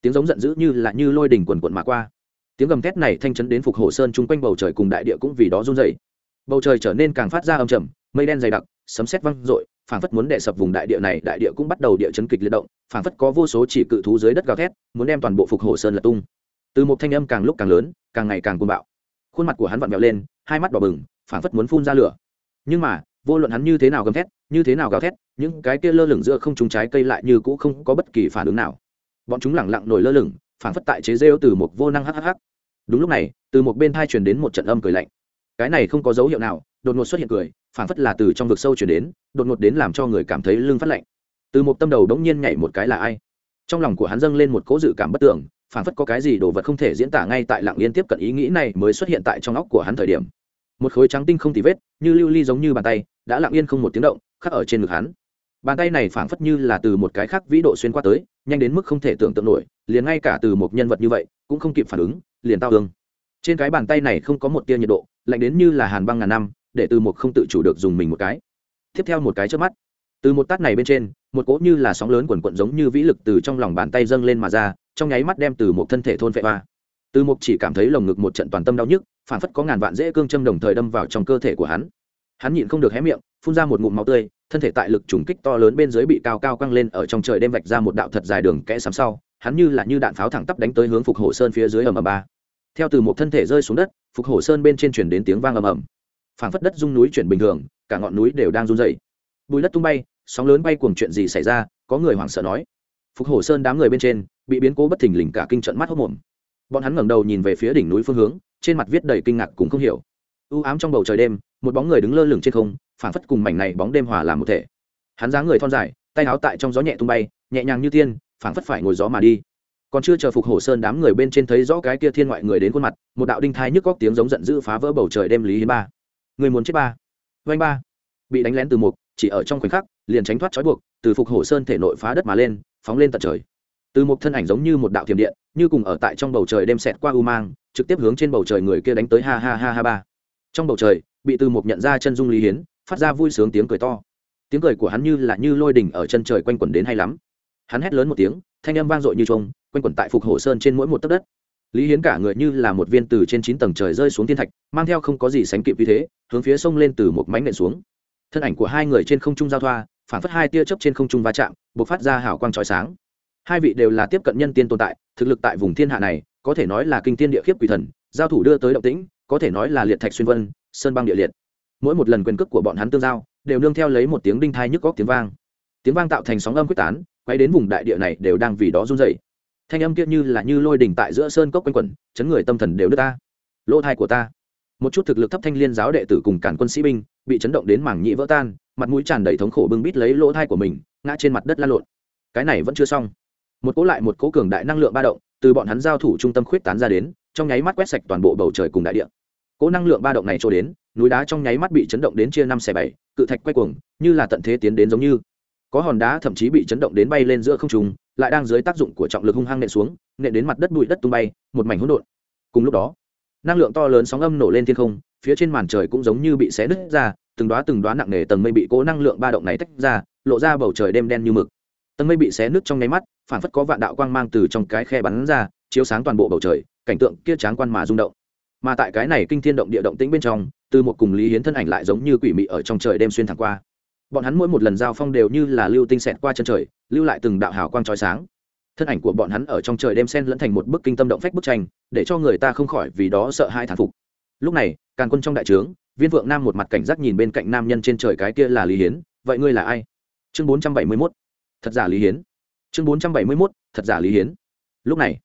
Tiếng giống giận dữ như là như lôi đỉnh quần quận mà qua. Tiếng gầm thét này thanh chấn đến phục hồ sơn chung quanh bầu trời cùng đại địa cũng vì đó run dày bầu trời trở nên càng phát ra âm trầm, mây đen dày đặc, sấm sét văng rội phảng phất muốn đè sập vùng đại địa này, đại địa cũng bắt đầu địa chấn kịch liệt động, phảng phất có vô số chỉ cự thú dưới đất gào thét, muốn đem toàn bộ phục hồ sơn lật tung. Từ một thanh âm càng lúc càng lớn, càng ngày càng cuồng bạo. Khuôn mặt của hắn vặn vẹo lên, hai mắt đỏ bừng, phảng phất muốn phun ra lửa. Nhưng mà, vô luận hắn như thế nào gầm thét, như thế nào gào thét, những cái kia lơ lửng giữa không trúng trái cây lại như cũ không có bất kỳ phản ứng nào. Bọn chúng lẳng lặng nổi lơ lửng, phảng phất tại chế rêu từ một vô năng hhh đúng lúc này, từ một bên thai truyền đến một trận âm cười lạnh. Cái này không có dấu hiệu nào đột ngột xuất hiện cười, phảng phất là từ trong vực sâu chuyển đến, đột ngột đến làm cho người cảm thấy lưng phát lạnh. Từ một tâm đầu đống nhiên nhảy một cái là ai? Trong lòng của hắn dâng lên một cỗ dự cảm bất tưởng phảng phất có cái gì đồ vật không thể diễn tả ngay tại lặng yên tiếp cận ý nghĩ này mới xuất hiện tại trong óc của hắn thời điểm. Một khối trắng tinh không tì vết, như lưu ly giống như bàn tay, đã lặng yên không một tiếng động, khắc ở trên ngực hắn. Bàn tay này phảng phất như là từ một cái khác vĩ độ xuyên qua tới, nhanh đến mức không thể tưởng tượng nổi, liền ngay cả từ một nhân vật như vậy, cũng không kịp phản ứng, liền tao hương trên cái bàn tay này không có một tia nhiệt độ, lạnh đến như là hàn băng ngàn năm để từ một không tự chủ được dùng mình một cái. Tiếp theo một cái trước mắt, từ một tát này bên trên, một cỗ như là sóng lớn quần quận giống như vĩ lực từ trong lòng bàn tay dâng lên mà ra, trong nháy mắt đem từ một thân thể thôn vệ hoa từ một chỉ cảm thấy lồng ngực một trận toàn tâm đau nhức phản phất có ngàn vạn dễ cương châm đồng thời đâm vào trong cơ thể của hắn. Hắn nhịn không được hé miệng, phun ra một ngụm máu tươi, thân thể tại lực trùng kích to lớn bên dưới bị cao cao căng lên, ở trong trời đêm vạch ra một đạo thật dài đường kẽ sắm sau, hắn như là như đạn pháo thẳng tắp đánh tới hướng phục hồ sơn phía dưới ầm ầm ba. Theo từ một thân thể rơi xuống đất, phục hồ sơn bên trên chuyển đến tiếng vang ầm ầm phảng phất đất rung núi chuyển bình thường, cả ngọn núi đều đang run dày bùi đất tung bay, sóng lớn bay cuồng chuyện gì xảy ra, có người hoảng sợ nói. Phục Hổ sơn đám người bên trên, bị biến cố bất thình lình cả kinh trận mắt hốc mồm bọn hắn ngẩng đầu nhìn về phía đỉnh núi phương hướng, trên mặt viết đầy kinh ngạc cũng không hiểu. U ám trong bầu trời đêm, một bóng người đứng lơ lửng trên không, phảng phất cùng mảnh này bóng đêm hòa làm một thể. Hắn dáng người thon dài, tay áo tại trong gió nhẹ tung bay, nhẹ nhàng như tiên, phảng phất phải ngồi gió mà đi. Còn chưa chờ phục hổ sơn đám người bên trên thấy rõ cái kia thiên ngoại người đến khuôn mặt, một đạo đinh thai nhức góc tiếng giống giận dữ phá vỡ bầu trời đêm lý hiến ba người muốn chết ba. Vanh ba. Bị đánh lén từ một, chỉ ở trong khoảnh khắc, liền tránh thoát trói buộc, từ phục hổ sơn thể nội phá đất mà lên, phóng lên tận trời. Từ một thân ảnh giống như một đạo thiểm điện, như cùng ở tại trong bầu trời đêm xẹt qua u mang, trực tiếp hướng trên bầu trời người kia đánh tới ha ha ha ha ba. Trong bầu trời, bị từ một nhận ra chân dung lý hiến, phát ra vui sướng tiếng cười to. Tiếng cười của hắn như là như lôi đỉnh ở chân trời quanh quẩn đến hay lắm. Hắn hét lớn một tiếng, thanh âm vang dội như trông quanh quẩn tại phục hồ sơn trên mỗi một tấc đất lý hiến cả người như là một viên từ trên chín tầng trời rơi xuống thiên thạch, mang theo không có gì sánh kịp như thế, hướng phía sông lên từ một mánh nện xuống. Thân ảnh của hai người trên không trung giao thoa, phản phất hai tia chớp trên không trung va chạm buộc phát ra hào quang trói sáng. Hai vị đều là tiếp cận nhân tiên tồn tại, thực lực tại vùng thiên hạ này, có thể nói là kinh tiên địa khiếp quỷ thần, giao thủ đưa tới động tĩnh, có thể nói là liệt thạch xuyên vân, sơn băng địa liệt. Mỗi một lần quyền cước của bọn hắn tương giao, đều nương theo lấy một tiếng đinh thai nhức góc tiếng vang. Tiếng vang tạo thành sóng âm quyết tán, quay đến vùng đại địa này đều đang vì đó run dày thanh âm kia như là như lôi đỉnh tại giữa sơn cốc quanh quẩn, chấn người tâm thần đều đứt ta. Lỗ thai của ta. Một chút thực lực thấp thanh liên giáo đệ tử cùng cản quân sĩ binh, bị chấn động đến mảng nhĩ vỡ tan, mặt mũi tràn đầy thống khổ bưng bít lấy lỗ thai của mình, ngã trên mặt đất la lộn. Cái này vẫn chưa xong. Một cỗ lại một cỗ cường đại năng lượng ba động, từ bọn hắn giao thủ trung tâm khuyết tán ra đến, trong nháy mắt quét sạch toàn bộ bầu trời cùng đại địa. Cỗ năng lượng ba động này trôi đến, núi đá trong nháy mắt bị chấn động đến chia năm xẻ bảy, cự thạch quay cuồng, như là tận thế tiến đến giống như có hòn đá thậm chí bị chấn động đến bay lên giữa không trung, lại đang dưới tác dụng của trọng lực hung hăng nện xuống, nện đến mặt đất bụi đất tung bay, một mảnh hỗn độn. Cùng lúc đó, năng lượng to lớn sóng âm nổ lên thiên không, phía trên màn trời cũng giống như bị xé nứt ra, từng đoá từng đoá nặng nề tầng mây bị cố năng lượng ba động này tách ra, lộ ra bầu trời đêm đen như mực. Tầng mây bị xé nứt trong nháy mắt phản phất có vạn đạo quang mang từ trong cái khe bắn ra, chiếu sáng toàn bộ bầu trời, cảnh tượng kia tráng quan mà rung động. Mà tại cái này kinh thiên động địa động tĩnh bên trong, từ một cùng lý hiến thân ảnh lại giống như quỷ mị ở trong trời đêm xuyên thẳng qua bọn hắn mỗi một lần giao phong đều như là lưu tinh xẹt qua chân trời, lưu lại từng đạo hào quang trói sáng. Thân ảnh của bọn hắn ở trong trời đêm sen lẫn thành một bức kinh tâm động phách bức tranh, để cho người ta không khỏi vì đó sợ hai thản phục. Lúc này càng quân trong đại trướng, viên vượng nam một mặt cảnh giác nhìn bên cạnh nam nhân trên trời cái kia là lý hiến, vậy ngươi là ai? Chương bốn trăm bảy mươi mốt, thật giả lý hiến. Chương bốn trăm bảy mươi mốt, thật giả lý hiến. Lúc này,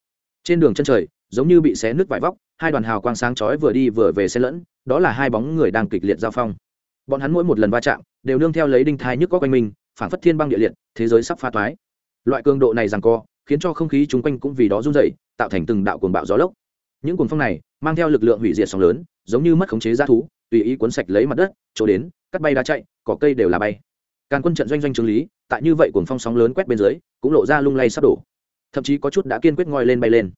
trên đường chân trời, giống như bị xé nước vải vóc, hai đoàn hào quang sáng chói vừa đi vừa về xen lẫn, đó là hai bóng người đang kịch liệt giao phong bọn hắn mỗi một lần va chạm đều nương theo lấy đinh thai nhức có quanh mình phản phất thiên băng địa liệt, thế giới sắp pha toái loại cường độ này rằng co, khiến cho không khí chung quanh cũng vì đó run dậy tạo thành từng đạo cuồng bạo gió lốc. Những cuồng phong này mang theo lực lượng hủy diệt sóng lớn, giống như mất khống chế g thú, tùy ý cuốn sạch lấy mặt đất, chỗ đến, cắt bay đá chạy, cỏ cây đều là bay. Càn quân trận doanh doanh trường lý, tại như vậy cuồng phong sóng lớn quét bên dưới, cũng lộ ra lung lay sắp đổ. Thậm chí có chút đã kiên quyết ngoi lên bay lên.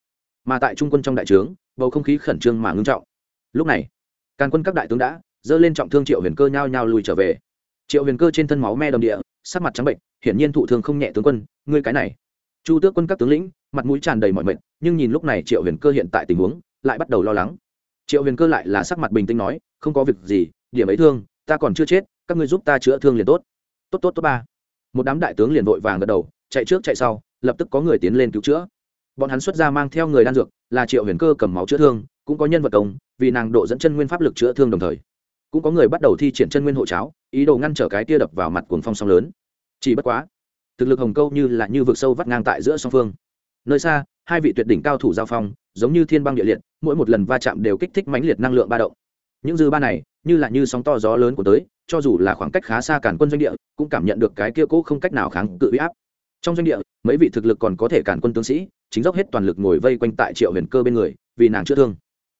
Mà tại trung quân trong đại trướng, bầu không khí khẩn trương mà ngưng trọng. Lúc này, càn quân các đại tướng đã dơ lên trọng thương triệu huyền cơ nhao nhao lùi trở về. Triệu huyền cơ trên thân máu me đầm địa, sắc mặt trắng bệnh, hiển nhiên thụ thương không nhẹ tướng quân, ngươi cái này. Chu tước quân các tướng lĩnh, mặt mũi tràn đầy mọi mệt, nhưng nhìn lúc này triệu huyền cơ hiện tại tình huống, lại bắt đầu lo lắng. Triệu huyền cơ lại là sắc mặt bình tĩnh nói, không có việc gì, điểm ấy thương, ta còn chưa chết, các ngươi giúp ta chữa thương liền tốt. Tốt tốt tốt ba. Một đám đại tướng liền vội vàng gật đầu, chạy trước chạy sau, lập tức có người tiến lên cứu chữa. Bọn hắn xuất ra mang theo người đan dược, là triệu huyền cơ cầm máu chữa thương, cũng có nhân vật công, vì nàng độ dẫn chân nguyên pháp lực chữa thương đồng thời cũng có người bắt đầu thi triển chân nguyên hộ cháo, ý đồ ngăn trở cái tia đập vào mặt cuồng phong sóng lớn. Chỉ bất quá, thực lực hồng câu như là như vực sâu vắt ngang tại giữa song phương. Nơi xa, hai vị tuyệt đỉnh cao thủ giao phong, giống như thiên băng địa liệt, mỗi một lần va chạm đều kích thích mãnh liệt năng lượng ba động. Những dư ba này, như là như sóng to gió lớn của tới, cho dù là khoảng cách khá xa cản quân doanh địa, cũng cảm nhận được cái kia cũ không cách nào kháng cự uy áp. Trong doanh địa, mấy vị thực lực còn có thể cản quân tướng sĩ, chính dốc hết toàn lực ngồi vây quanh tại triệu huyền cơ bên người, vì nàng chữa thương.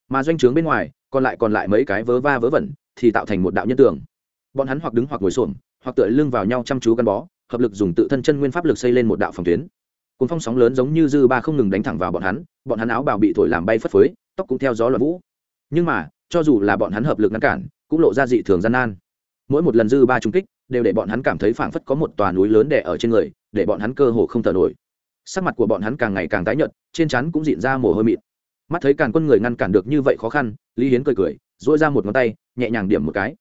Mà doanh trướng bên ngoài, còn lại còn lại mấy cái vớ va vớ vẩn thì tạo thành một đạo nhân tường. Bọn hắn hoặc đứng hoặc ngồi xổm, hoặc tựa lưng vào nhau chăm chú gắn bó, hợp lực dùng tự thân chân nguyên pháp lực xây lên một đạo phòng tuyến. Cùng phong sóng lớn giống như dư ba không ngừng đánh thẳng vào bọn hắn bọn hắn áo bào bị thổi làm bay phất phới, tóc cũng theo gió loạn vũ. Nhưng mà, cho dù là bọn hắn hợp lực ngăn cản, cũng lộ ra dị thường gian nan. Mỗi một lần dư ba trung kích, đều để bọn hắn cảm thấy phảng phất có một tòa núi lớn đè ở trên người, để bọn hắn cơ hồ không thở nổi. Sắc mặt của bọn hắn càng ngày càng tái nhợt, trên trán cũng dịn ra mồ hôi mịt mắt thấy càn quân người ngăn cản được như vậy khó khăn, lý hiến cười cười dỗi ra một ngón tay, nhẹ nhàng điểm một cái.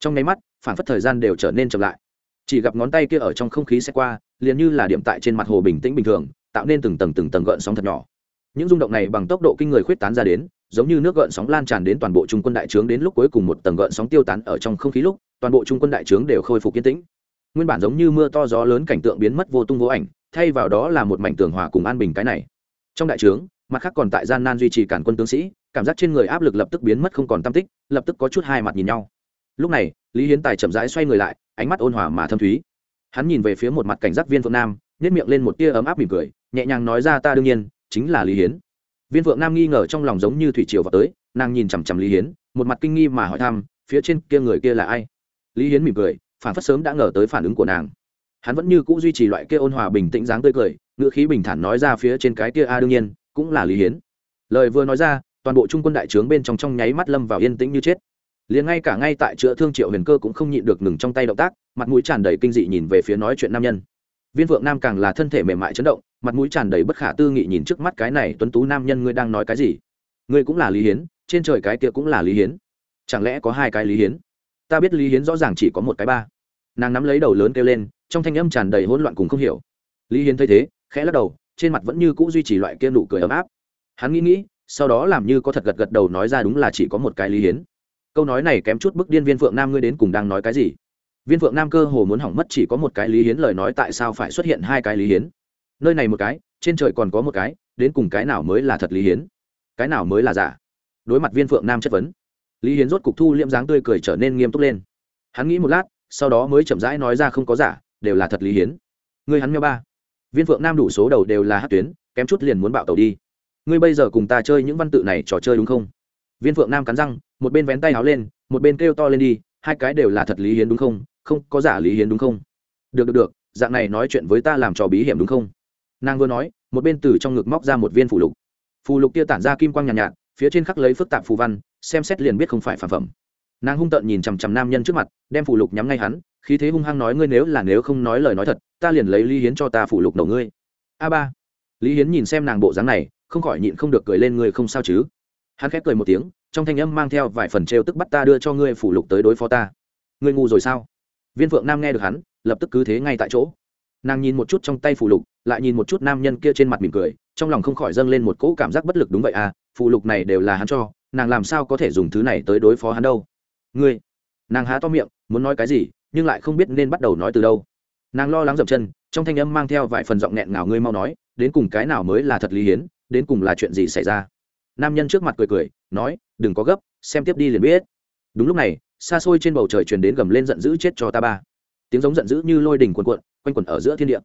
Trong nháy mắt, phản phất thời gian đều trở nên chậm lại. Chỉ gặp ngón tay kia ở trong không khí xe qua, liền như là điểm tại trên mặt hồ bình tĩnh bình thường, tạo nên từng tầng từng tầng gợn sóng thật nhỏ. Những rung động này bằng tốc độ kinh người khuyết tán ra đến, giống như nước gợn sóng lan tràn đến toàn bộ trung quân đại trướng đến lúc cuối cùng một tầng gợn sóng tiêu tán ở trong không khí lúc, toàn bộ trung quân đại trướng đều khôi phục yên tĩnh. Nguyên bản giống như mưa to gió lớn cảnh tượng biến mất vô tung vô ảnh, thay vào đó là một mảnh tường hòa cùng an bình cái này. Trong đại trướng mặt khác còn tại gian nan duy trì cản quân tướng sĩ, cảm giác trên người áp lực lập tức biến mất không còn tam tích, lập tức có chút hai mặt nhìn nhau. Lúc này, lý hiến tài chậm rãi xoay người lại, ánh mắt ôn hòa mà thâm thúy. Hắn nhìn về phía một mặt cảnh giác viên phượng nam nhét miệng lên một tia ấm áp mỉm cười, nhẹ nhàng nói ra ta đương nhiên, chính là lý hiến. Viên phượng nam nghi ngờ trong lòng giống như thủy triều vào tới, nàng nhìn chằm chằm lý hiến, một mặt kinh nghi mà hỏi thăm, phía trên kia người kia là ai? Lý hiến mỉm cười, phản phất sớm đã ngờ tới phản ứng của nàng. Hắn vẫn như c ũ duy trì loại kia ôn hòa bình tĩnh dáng tươi cười, ngữ khí bình thản nói ra phía trên cái kia a đương nhiên cũng là lý hiến. Lời vừa nói ra, toàn bộ trung quân đại trướng bên trong trong nháy mắt lâm vào yên tĩnh như chết. Liền ngay cả ngay tại chữa thương triệu huyền cơ cũng không nhịn được ngừng trong tay động tác, mặt mũi tràn đầy kinh dị nhìn về phía nói chuyện nam nhân. Viên vượng nam càng là thân thể mềm mại chấn động, mặt mũi tràn đầy bất khả tư nghị nhìn trước mắt cái này tuấn tú nam nhân ngươi đang nói cái gì? Ngươi cũng là lý hiến, trên trời cái kia cũng là lý hiến. Chẳng lẽ có hai cái lý hiến? Ta biết lý hiến rõ ràng chỉ có một cái ba. Nàng nắm lấy đầu lớn kêu lên, trong thanh âm tràn đầy hỗn loạn cùng không hiểu. Lý hiến thấy thế, khẽ lắc đầu trên mặt vẫn như cũ duy trì loại kia nụ cười ấm áp. Hắn nghĩ nghĩ, sau đó làm như có thật gật gật đầu nói ra đúng là chỉ có một cái lý hiến. Câu nói này kém chút bức điên viên phượng nam ngươi đến cùng đang nói cái gì? Viên phượng nam cơ hồ muốn hỏng mất chỉ có một cái lý hiến lời nói tại sao phải xuất hiện hai cái lý hiến? Nơi này một cái, trên trời còn có một cái, đến cùng cái nào mới là thật lý hiến? Cái nào mới là giả? Đối mặt viên phượng nam chất vấn, lý hiến rốt cục thu liễm dáng tươi cười trở nên nghiêm túc lên. Hắn nghĩ một lát, sau đó mới chậm rãi nói ra không có giả, đều là thật lý hiến. Ngươi hắn meo ba viên phượng nam đủ số đầu đều là hát tuyến kém chút liền muốn bạo tàu đi. Ngươi bây giờ cùng ta chơi những văn tự này trò chơi đúng không? Viên phượng nam cắn răng một bên vén tay áo lên một bên kêu to lên đi hai cái đều là thật lý hiến đúng không? Không có giả lý hiến đúng không? Được được được dạng này nói chuyện với ta làm trò bí hiểm đúng không? Nàng vừa nói một bên từ trong ngực móc ra một viên phủ lục. Phù lục kia tản ra kim quang nhàn nhạt, nhạt phía trên khắc lấy phức tạp phù văn xem xét liền biết không phải phản phẩm nàng hung tợn nhìn chằm chằm nam nhân trước mặt, đem phủ lục nhắm ngay hắn, khí thế hung hăng nói ngươi nếu là nếu không nói lời nói thật, ta liền lấy lý hiến cho ta phủ lục nổ ngươi. A ba. Lý hiến nhìn xem nàng bộ dáng này, không khỏi nhịn không được cười lên ngươi không sao chứ. Hắn khép cười một tiếng, trong thanh âm mang theo vài phần trêu tức bắt ta đưa cho ngươi phủ lục tới đối phó ta. Ngươi ngu rồi sao? Viên phượng nam nghe được hắn, lập tức cứ thế ngay tại chỗ. Nàng nhìn một chút trong tay phù lục, lại nhìn một chút nam nhân kia trên mặt mỉm cười, trong lòng không khỏi dâng lên một cỗ cảm giác bất lực đúng vậy à phù lục này đều là hắn cho, nàng làm sao có thể dùng thứ này tới đối phó hắn đâu? Ngươi. Nàng há to miệng, muốn nói cái gì, nhưng lại không biết nên bắt đầu nói từ đâu. Nàng lo lắng dậm chân, trong thanh âm mang theo vài phần giọng nghẹn ngào ngươi mau nói, đến cùng cái nào mới là thật lý hiến, đến cùng là chuyện gì xảy ra. Nam nhân trước mặt cười cười, nói, đừng có gấp, xem tiếp đi liền biết. Đúng lúc này, xa xôi trên bầu trời truyền đến gầm lên giận dữ chết cho ta ba. Tiếng giống giận dữ như lôi đình cuồn cuộn, quanh quẩn ở giữa thiên địa.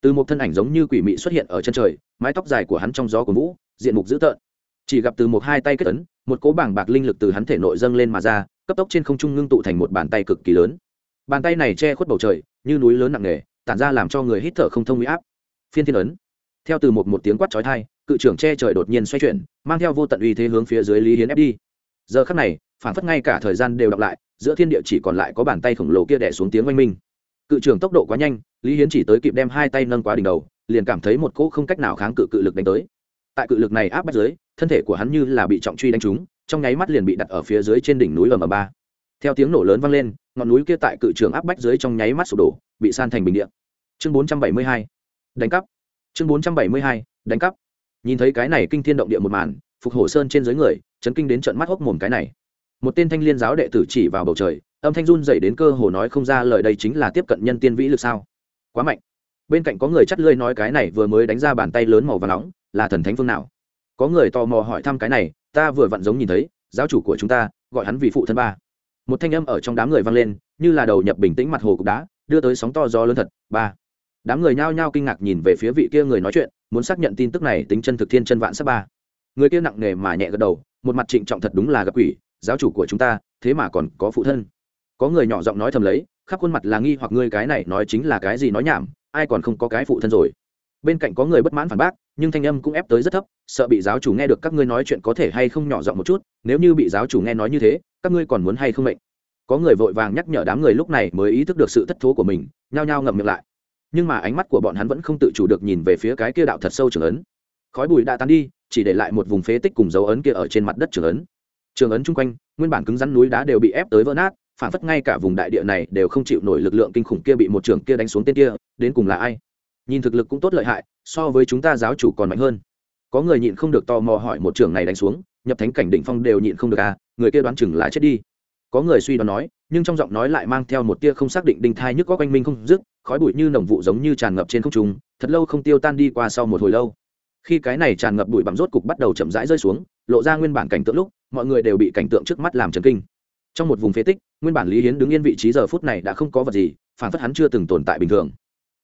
Từ một thân ảnh giống như quỷ mị xuất hiện ở chân trời, mái tóc dài của hắn trong gió của vũ, diện mục dữ tợn. Chỉ gặp từ một hai tay kết tấn một cỗ bảng bạc linh lực từ hắn thể nội dâng lên mà ra cấp tốc trên không trung ngưng tụ thành một bàn tay cực kỳ lớn. Bàn tay này che khuất bầu trời, như núi lớn nặng nề, tản ra làm cho người hít thở không thông huy áp. Phiên thiên ấn. Theo từ một một tiếng quát chói thai cự trưởng che trời đột nhiên xoay chuyển, mang theo vô tận uy thế hướng phía dưới lý hiến ép đi. Giờ khắc này, phản phất ngay cả thời gian đều đọc lại, giữa thiên địa chỉ còn lại có bàn tay khổng lồ kia đẻ xuống tiếng oanh minh. Cự trưởng tốc độ quá nhanh, lý hiến chỉ tới kịp đem hai tay nâng quá đỉnh đầu, liền cảm thấy một cỗ không cách nào kháng cự cự lực đánh tới. Tại cự lực này áp bắt dưới, thân thể của hắn như là bị trọng truy đánh trúng trong nháy mắt liền bị đặt ở phía dưới trên đỉnh núi ở m ba. Theo tiếng nổ lớn vang lên, ngọn núi kia tại cự trường áp bách dưới trong nháy mắt sụp đổ, bị san thành bình điện chương bốn trăm bảy mươi hai, đánh cắp. Chương bốn trăm bảy mươi hai, đánh cắp. Nhìn thấy cái này kinh thiên động địa một màn, phục hổ sơn trên dưới người, chấn kinh đến trận mắt hốc mồm cái này. Một tên thanh liên giáo đệ tử chỉ vào bầu trời, âm thanh run dậy đến cơ hồ nói không ra lời đây chính là tiếp cận nhân tiên vĩ lực sao? Quá mạnh. Bên cạnh có người chắt lơi nói cái này vừa mới đánh ra bàn tay lớn màu và nóng, là thần thánh phương nào? Có người tò mò hỏi thăm cái này ta vừa vặn giống nhìn thấy, giáo chủ của chúng ta, gọi hắn vì phụ thân ba. Một thanh âm ở trong đám người vang lên, như là đầu nhập bình tĩnh mặt hồ cục đá, đưa tới sóng to gió lớn thật, ba. Đám người nhao nhao kinh ngạc nhìn về phía vị kia người nói chuyện, muốn xác nhận tin tức này tính chân thực thiên chân vạn sắc ba. Người kia nặng nề mà nhẹ gật đầu, một mặt trịnh trọng thật đúng là gặp quỷ, giáo chủ của chúng ta, thế mà còn có phụ thân. Có người nhỏ giọng nói thầm lấy, khắp khuôn mặt là nghi hoặc ngươi cái này nói chính là cái gì nói nhảm, ai còn không có cái phụ thân rồi bên cạnh có người bất mãn phản bác, nhưng thanh âm cũng ép tới rất thấp, sợ bị giáo chủ nghe được các ngươi nói chuyện có thể hay không nhỏ giọng một chút, nếu như bị giáo chủ nghe nói như thế, các ngươi còn muốn hay không mệnh? Có người vội vàng nhắc nhở đám người lúc này mới ý thức được sự thất thố của mình, nhao nhao ngậm miệng lại. Nhưng mà ánh mắt của bọn hắn vẫn không tự chủ được nhìn về phía cái kia đạo thật sâu trường ấn. Khói bụi đã tan đi, chỉ để lại một vùng phế tích cùng dấu ấn kia ở trên mặt đất trường ấn. Trường ấn chung quanh, nguyên bản cứng rắn núi đá đều bị ép tới vỡ nát, phản phất ngay cả vùng đại địa này đều không chịu nổi lực lượng kinh khủng kia bị một trường kia đánh xuống tên kia, đến cùng là ai? Nhìn thực lực cũng tốt lợi hại, so với chúng ta giáo chủ còn mạnh hơn. Có người nhịn không được tò mò hỏi một trưởng này đánh xuống, nhập thánh cảnh đỉnh phong đều nhịn không được à người kia đoán chừng là chết đi. Có người suy đoán nói, nhưng trong giọng nói lại mang theo một tia không xác định đinh thai nhức có quanh minh không dứt, khói bụi như nồng vụ giống như tràn ngập trên không trung, thật lâu không tiêu tan đi qua sau một hồi lâu. Khi cái này tràn ngập bụi bặm rốt cục bắt đầu chậm rãi rơi xuống, lộ ra nguyên bản cảnh tượng lúc, mọi người đều bị cảnh tượng trước mắt làm chấn kinh. Trong một vùng phế tích, nguyên bản lý hiến đứng yên vị trí giờ phút này đã không có vật gì, phản phất hắn chưa từng tồn tại bình thường.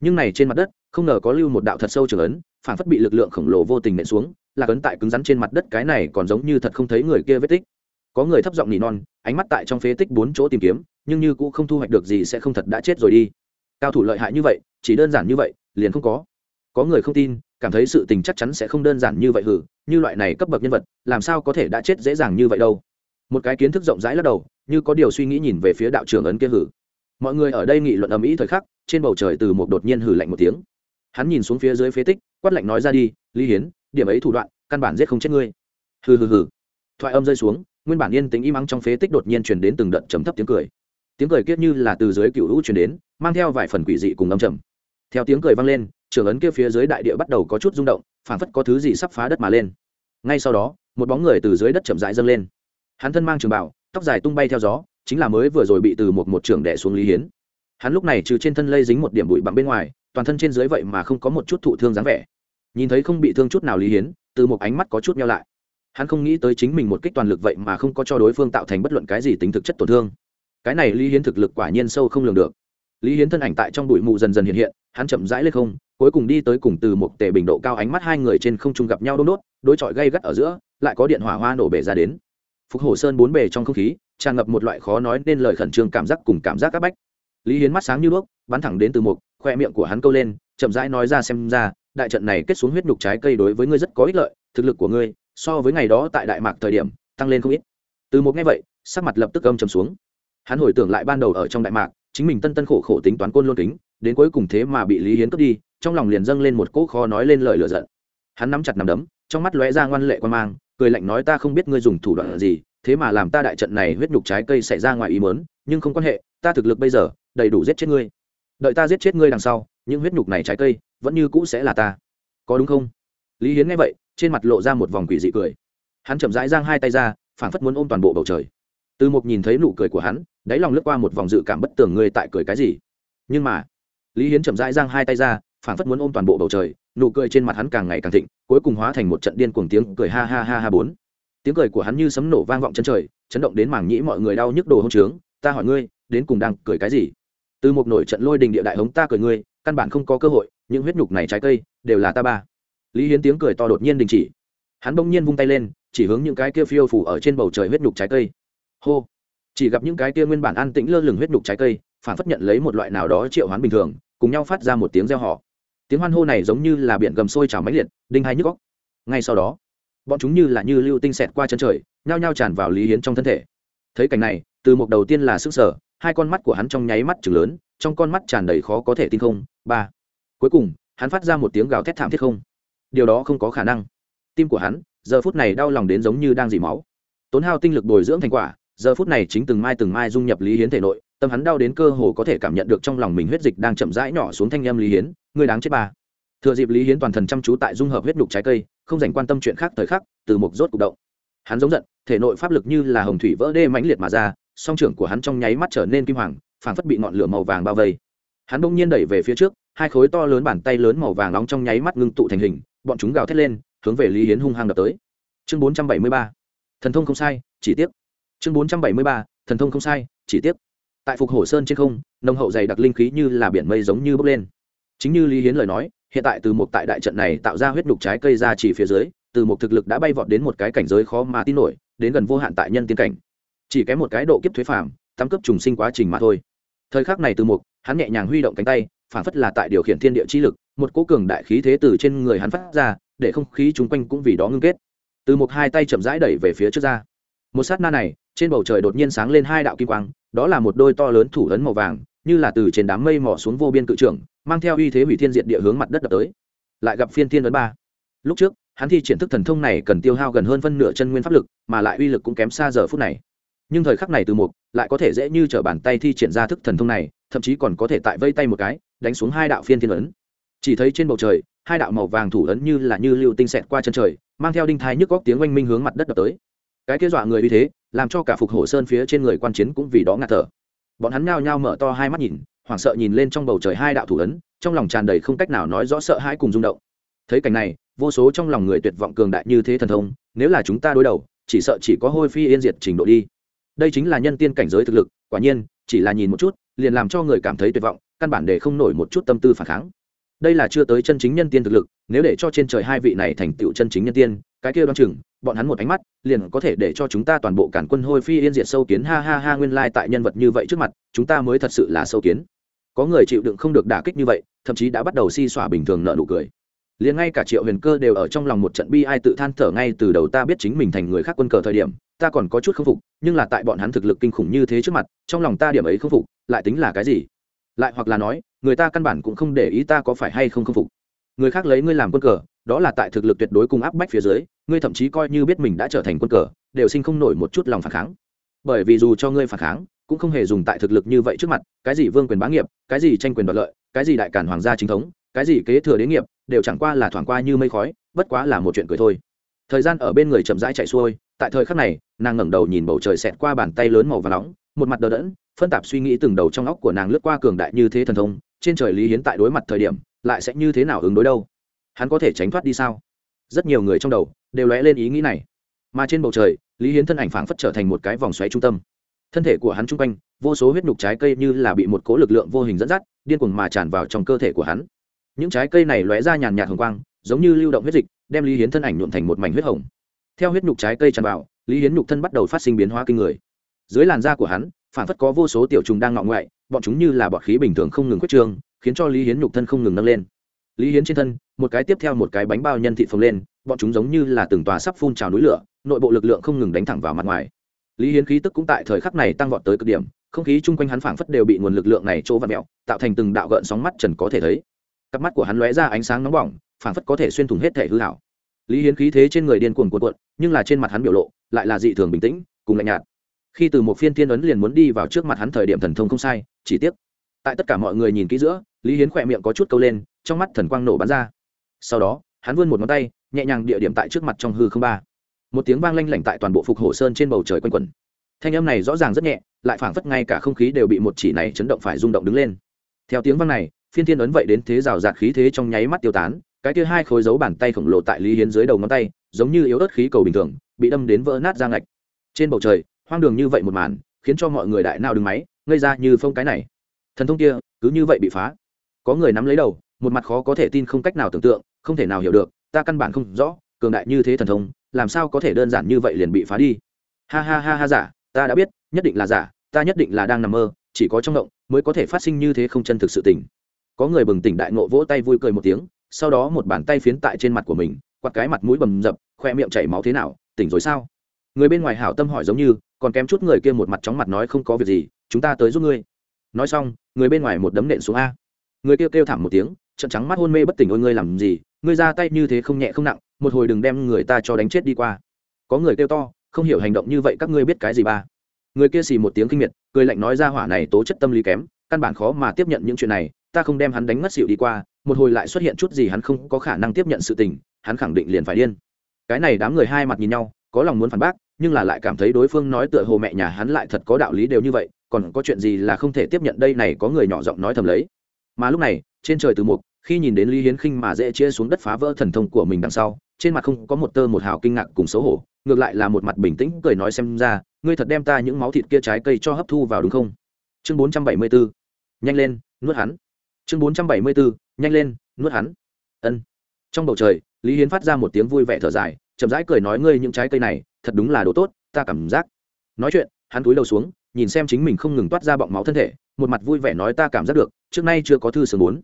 Nhưng này trên mặt đất không ngờ có lưu một đạo thật sâu trường ấn, phản phất bị lực lượng khổng lồ vô tình nện xuống, là cấn tại cứng rắn trên mặt đất cái này còn giống như thật không thấy người kia vết tích. Có người thấp giọng nỉ non, ánh mắt tại trong phế tích bốn chỗ tìm kiếm, nhưng như cũng không thu hoạch được gì sẽ không thật đã chết rồi đi. Cao thủ lợi hại như vậy, chỉ đơn giản như vậy, liền không có. Có người không tin, cảm thấy sự tình chắc chắn sẽ không đơn giản như vậy hử như loại này cấp bậc nhân vật, làm sao có thể đã chết dễ dàng như vậy đâu. Một cái kiến thức rộng rãi lắc đầu, như có điều suy nghĩ nhìn về phía đạo trưởng ấn kia hử mọi người ở đây nghị luận ầm ĩ thời khắc, trên bầu trời từ một đột nhiên hử lạnh một tiếng hắn nhìn xuống phía dưới phế tích, quát lạnh nói ra đi, lý hiến, điểm ấy thủ đoạn, căn bản giết không chết ngươi. Hừ hừ hừ. Thoại âm rơi xuống, nguyên bản yên tĩnh im ắng trong phế tích đột nhiên truyền đến từng đợt trầm thấp tiếng cười. Tiếng cười kiết như là từ dưới cựu hữu truyền đến, mang theo vài phần quỷ dị cùng âm trầm. Theo tiếng cười vang lên trưởng ấn kia phía dưới đại địa bắt đầu có chút rung động, phảng phất có thứ gì sắp phá đất mà lên. Ngay sau đó, một bóng người từ dưới đất chậm rãi dâng lên. Hắn thân mang trường bảo tóc dài tung bay theo gió, chính là mới vừa rồi bị từ một một trưởng đẻ xuống lý hiến. Hắn lúc này trừ trên thân lây dính một điểm bụi bặm bên ngoài toàn thân trên dưới vậy mà không có một chút thụ thương dáng vẻ. Nhìn thấy không bị thương chút nào lý hiến, từ một ánh mắt có chút nhau lại. Hắn không nghĩ tới chính mình một kích toàn lực vậy mà không có cho đối phương tạo thành bất luận cái gì tính thực chất tổn thương. Cái này lý hiến thực lực quả nhiên sâu không lường được. Lý hiến thân ảnh tại trong bụi mù dần dần hiện hiện, hắn chậm rãi lên không, cuối cùng đi tới cùng từ một tề bình độ cao ánh mắt hai người trên không trung gặp nhau đốt đốt, đối chọi gây gắt ở giữa, lại có điện hỏa hoa nổ bể ra đến. Phục hổ sơn bốn bề trong không khí, tràn ngập một loại khó nói nên lời khẩn trương cảm giác cùng cảm giác áp bách. Lý hiến mắt sáng như đuốc, bắn thẳng đến từ mục khoe miệng của hắn câu lên, chậm rãi nói ra xem ra, đại trận này kết xuống huyết nhục trái cây đối với ngươi rất có ích lợi, thực lực của ngươi, so với ngày đó tại đại mạc thời điểm, tăng lên không ít. Từ một nghe vậy, sắc mặt lập tức âm trầm xuống. Hắn hồi tưởng lại ban đầu ở trong đại mạc, chính mình tân tân khổ khổ tính toán côn lôn kính, đến cuối cùng thế mà bị lý hiến cướp đi, trong lòng liền dâng lên một cỗ khó nói lên lời lựa giận. Hắn nắm chặt nắm đấm, trong mắt lóe ra ngoan lệ quan mang, cười lạnh nói ta không biết ngươi dùng thủ đoạn gì, thế mà làm ta đại trận này huyết nhục trái cây xảy ra ngoài ý mớn nhưng không quan hệ, ta thực lực bây giờ, đầy đủ giết chết ngươi đợi ta giết chết ngươi đằng sau, những huyết nhục này trái cây vẫn như cũ sẽ là ta. Có đúng không? Lý hiến nghe vậy, trên mặt lộ ra một vòng quỷ dị cười. Hắn chậm rãi giang hai tay ra, phảng phất muốn ôm toàn bộ bầu trời. Từ một nhìn thấy nụ cười của hắn, đáy lòng lướt qua một vòng dự cảm bất tường ngươi tại cười cái gì. Nhưng mà, lý hiến chậm rãi giang hai tay ra, phảng phất muốn ôm toàn bộ bầu trời, nụ cười trên mặt hắn càng ngày càng thịnh, cuối cùng hóa thành một trận điên cuồng tiếng cười ha ha ha ha bốn. Tiếng cười của hắn như sấm nổ vang vọng chân trời, chấn động đến mảng nhĩ mọi người đau nhức đồ hông trướng. Ta hỏi ngươi, đến cùng đang cười cái gì? Từ một nổi trận lôi đình địa đại hống ta cười ngươi, căn bản không có cơ hội, những huyết nhục này trái cây, đều là ta ba. Lý hiến tiếng cười to đột nhiên đình chỉ. Hắn bỗng nhiên vung tay lên, chỉ hướng những cái kia phiêu phủ ở trên bầu trời huyết nhục trái cây. Hô! Chỉ gặp những cái kia nguyên bản an tĩnh lơ lửng huyết nhục trái cây, phản phất nhận lấy một loại nào đó triệu hoán bình thường, cùng nhau phát ra một tiếng reo họ tiếng hoan hô này giống như là biển gầm sôi trào máy liệt, đinh hai nhức góc ngay sau đó, bọn chúng như là như lưu tinh xẹt qua chân trời, nhao nhao tràn vào lý hiến trong thân thể. Thấy cảnh này, từ một đầu tiên là sức sở hai con mắt của hắn trong nháy mắt chừng lớn, trong con mắt tràn đầy khó có thể tin không. Ba. Cuối cùng, hắn phát ra một tiếng gào thét thảm thiết không. Điều đó không có khả năng. Tim của hắn, giờ phút này đau lòng đến giống như đang dỉ máu. Tốn hao tinh lực bồi dưỡng thành quả, giờ phút này chính từng mai từng mai dung nhập lý hiến thể nội, tâm hắn đau đến cơ hồ có thể cảm nhận được trong lòng mình huyết dịch đang chậm rãi nhỏ xuống thanh em lý hiến người đáng chết ba. Thừa dịp lý hiến toàn thần chăm chú tại dung hợp huyết đục trái cây, không dành quan tâm chuyện khác thời khắc, từ một rốt cục động. Hắn giống giận, thể nội pháp lực như là hồng thủy vỡ đê mãnh liệt mà ra song trưởng của hắn trong nháy mắt trở nên kim hoàng, phảng phất bị ngọn lửa màu vàng bao vây. Hắn bỗng nhiên đẩy về phía trước, hai khối to lớn bàn tay lớn màu vàng nóng trong nháy mắt ngưng tụ thành hình, bọn chúng gào thét lên, hướng về lý hiến hung hăng đập tới. Chương bốn trăm bảy mươi ba. Thần thông không sai, chỉ tiếc. Chương bốn trăm bảy mươi ba. Thần thông không sai, chỉ tiếc. Tại phục hổ sơn trên không nông hậu dày đặc linh khí như là biển mây giống như bốc lên. Chính như lý hiến lời nói, hiện tại từ một tại đại trận này tạo ra huyết đục trái cây ra chỉ phía dưới, từ một thực lực đã bay vọt đến một cái cảnh giới khó mà tin nổi, đến gần vô hạn tại nhân tiên cảnh chỉ kém một cái độ kiếp thuế phàm, tắm cấp trùng sinh quá trình mà thôi. Thời khắc này từ một hắn nhẹ nhàng huy động cánh tay phản phất là tại điều khiển thiên địa chi lực, một cố cường đại khí thế từ trên người hắn phát ra, để không khí chung quanh cũng vì đó ngưng kết. Từ một hai tay chậm rãi đẩy về phía trước ra. Một sát na này, trên bầu trời đột nhiên sáng lên hai đạo kim quang, đó là một đôi to lớn thủ ấn màu vàng, như là từ trên đám mây mỏ xuống vô biên cự trưởng, mang theo uy thế hủy thiên diệt địa hướng mặt đất đập tới. Lại gặp phiên thiên ấn ba. Lúc trước, hắn thi triển thức thần thông này cần tiêu hao gần hơn phân nửa chân nguyên pháp lực, mà lại uy lực cũng kém xa giờ phút này nhưng thời khắc này từ một lại có thể dễ như t bàn tay thi triển ra thức thần thông này, thậm chí còn có thể tại vây tay một cái, đánh xuống hai đạo phiên thiên ấn. Chỉ thấy trên bầu trời, hai đạo màu vàng thủ ấn như là như lưu tinh xẹt qua chân trời, mang theo đinh thái nhức góc tiếng oanh minh hướng mặt đất đập tới. Cái kế dọa người uy thế, làm cho cả phục hổ sơn phía trên người quan chiến cũng vì đó ngạt thở. Bọn hắn nhao nhao mở to hai mắt nhìn, hoảng sợ nhìn lên trong bầu trời hai đạo thủ ấn, trong lòng tràn đầy không cách nào nói rõ sợ hãi cùng rung động. Thấy cảnh này, vô số trong lòng người tuyệt vọng cường đại như thế thần thông, nếu là chúng ta đối đầu, chỉ sợ chỉ có hôi phi yên diệt trình độ đi đây chính là nhân tiên cảnh giới thực lực, quả nhiên, chỉ là nhìn một chút, liền làm cho người cảm thấy tuyệt vọng, căn bản để không nổi một chút tâm tư phản kháng. Đây là chưa tới chân chính nhân tiên thực lực, nếu để cho trên trời hai vị này thành tựu chân chính nhân tiên, cái kia đoan chừng, bọn hắn một ánh mắt, liền có thể để cho chúng ta toàn bộ cản quân hôi phi yên diệt sâu kiến, ha ha ha, nguyên lai tại nhân vật như vậy trước mặt, chúng ta mới thật sự là sâu kiến. Có người chịu đựng không được đả kích như vậy, thậm chí đã bắt đầu si xỏa bình thường nợ nụ cười liền ngay cả triệu huyền cơ đều ở trong lòng một trận bi ai tự than thở ngay từ đầu ta biết chính mình thành người khác quân cờ thời điểm, ta còn có chút không phục, nhưng là tại bọn hắn thực lực kinh khủng như thế trước mặt, trong lòng ta điểm ấy không phục, lại tính là cái gì? Lại hoặc là nói, người ta căn bản cũng không để ý ta có phải hay không không phục. Người khác lấy ngươi làm quân cờ, đó là tại thực lực tuyệt đối cùng áp bách phía dưới, ngươi thậm chí coi như biết mình đã trở thành quân cờ, đều sinh không nổi một chút lòng phản kháng. Bởi vì dù cho ngươi phản kháng, cũng không hề dùng tại thực lực như vậy trước mặt, cái gì vương quyền bá nghiệp, cái gì tranh quyền đoạt lợi, cái gì đại cản hoàng gia chính thống, cái gì kế thừa đế nghiệp đều chẳng qua là thoảng qua như mây khói, bất quá là một chuyện cười thôi. Thời gian ở bên người chậm rãi chạy xuôi, tại thời khắc này, nàng ngẩng đầu nhìn bầu trời xẹt qua bàn tay lớn màu và nóng, một mặt đờ đẫn, phân tạp suy nghĩ từng đầu trong óc của nàng lướt qua cường đại như thế thần thông, trên trời lý hiến tại đối mặt thời điểm, lại sẽ như thế nào ứng đối đâu? Hắn có thể tránh thoát đi sao? Rất nhiều người trong đầu đều lóe lên ý nghĩ này. Mà trên bầu trời, lý hiến thân ảnh phảng phất trở thành một cái vòng xoáy trung tâm. Thân thể của hắn chung quanh, vô số huyết nhục trái cây như là bị một cố lực lượng vô hình dẫn dắt, điên cuồng mà tràn vào trong cơ thể của hắn những trái cây này lóe ra nhàn nhạt hồng quang, giống như lưu động huyết dịch, đem lý hiến thân ảnh nhuộn thành một mảnh huyết hồng. Theo huyết nhục trái cây tràn vào, lý hiến nhục thân bắt đầu phát sinh biến hóa kinh người. Dưới làn da của hắn, phản phất có vô số tiểu trùng đang ngọ ngoại, bọn chúng như là bọt khí bình thường không ngừng quyết trương, khiến cho lý hiến nhục thân không ngừng nâng lên. Lý hiến trên thân, một cái tiếp theo một cái bánh bao nhân thị phồng lên, bọn chúng giống như là từng tòa sắp phun trào núi lửa, nội bộ lực lượng không ngừng đánh thẳng vào mặt ngoài. Lý hiến khí tức cũng tại thời khắc này tăng vọt tới cực điểm, không khí chung quanh hắn phảng phất đều bị nguồn lực lượng này chỗ vặn mẹo tạo thành từng đạo gợn sóng mắt trần có thể thấy cặp mắt của hắn lóe ra ánh sáng nóng bỏng, phảng phất có thể xuyên thủng hết thể hư hảo. Lý hiến khí thế trên người điên cuồng cuộn cuộn, nhưng là trên mặt hắn biểu lộ lại là dị thường bình tĩnh, cùng lạnh nhạt. Khi từ một phiên thiên ấn liền muốn đi vào trước mặt hắn thời điểm thần thông không sai, chỉ tiếc. Tại tất cả mọi người nhìn kỹ giữa, lý hiến khỏe miệng có chút câu lên, trong mắt thần quang nổ bắn ra. Sau đó, hắn vươn một ngón tay, nhẹ nhàng địa điểm tại trước mặt trong hư không ba. Một tiếng vang lanh lảnh tại toàn bộ phục hồ sơn trên bầu trời quanh quẩn. Thanh âm này rõ ràng rất nhẹ, lại phảng phất ngay cả không khí đều bị một chỉ này chấn động phải rung động đứng lên. Theo tiếng vang này phiên thiên ấn vậy đến thế rào rạt khí thế trong nháy mắt tiêu tán, cái kia hai khối dấu bàn tay khổng lồ tại lý hiến dưới đầu ngón tay, giống như yếu ớt khí cầu bình thường, bị đâm đến vỡ nát ra ngạch. Trên bầu trời, hoang đường như vậy một màn, khiến cho mọi người đại nao đứng máy, ngây ra như phong cái này. Thần thông kia, cứ như vậy bị phá. Có người nắm lấy đầu, một mặt khó có thể tin không cách nào tưởng tượng, không thể nào hiểu được, ta căn bản không rõ, cường đại như thế thần thông, làm sao có thể đơn giản như vậy liền bị phá đi. Ha ha ha ha, giả, ta đã biết, nhất định là giả, ta nhất định là đang nằm mơ, chỉ có trong động mới có thể phát sinh như thế không chân thực sự tình có người bừng tỉnh đại ngộ vỗ tay vui cười một tiếng sau đó một bàn tay phiến tại trên mặt của mình quặt cái mặt mũi bầm dập khoe miệng chảy máu thế nào tỉnh rồi sao? Người bên ngoài hảo tâm hỏi giống như còn kém chút người kia một mặt chóng mặt nói không có việc gì chúng ta tới giúp ngươi. Nói xong người bên ngoài một đấm nện xuống a. Người kia kêu, kêu thảm một tiếng trận trắng mắt hôn mê bất tỉnh ôi ngươi làm gì? Ngươi ra tay như thế không nhẹ không nặng một hồi đừng đem người ta cho đánh chết đi qua. Có người kêu to không hiểu hành động như vậy các ngươi biết cái gì ba? Người kia xì một tiếng kinh miệt cười lạnh nói ra hỏa này tố chất tâm lý kém căn bản khó mà tiếp nhận những chuyện này ta không đem hắn đánh ngất xỉu đi qua, một hồi lại xuất hiện chút gì hắn không có khả năng tiếp nhận sự tình, hắn khẳng định liền phải điên. Cái này đám người hai mặt nhìn nhau, có lòng muốn phản bác, nhưng là lại cảm thấy đối phương nói tựa hồ mẹ nhà hắn lại thật có đạo lý đều như vậy, còn có chuyện gì là không thể tiếp nhận, đây này có người nhỏ giọng nói thầm lấy. Mà lúc này, trên trời từ mục, khi nhìn đến lý hiến khinh mà dễ chia xuống đất phá vỡ thần thông của mình đằng sau, trên mặt không có một tơ một hào kinh ngạc cùng xấu hổ, ngược lại là một mặt bình tĩnh cười nói xem ra, ngươi thật đem ta những máu thịt kia trái cây cho hấp thu vào đúng không? Chương bốn trăm bảy mươi bốn nhanh lên, nuốt hắn chương bốn trăm bảy mươi bốn nhanh lên, nuốt hắn. Ân. Trong bầu trời, lý hiến phát ra một tiếng vui vẻ thở dài, chậm rãi cười nói, ngươi những trái cây này, thật đúng là đồ tốt, ta cảm giác. Nói chuyện, hắn túi đầu xuống, nhìn xem chính mình không ngừng toát ra bọng máu thân thể, một mặt vui vẻ nói, ta cảm giác được, trước nay chưa có thư sướng bốn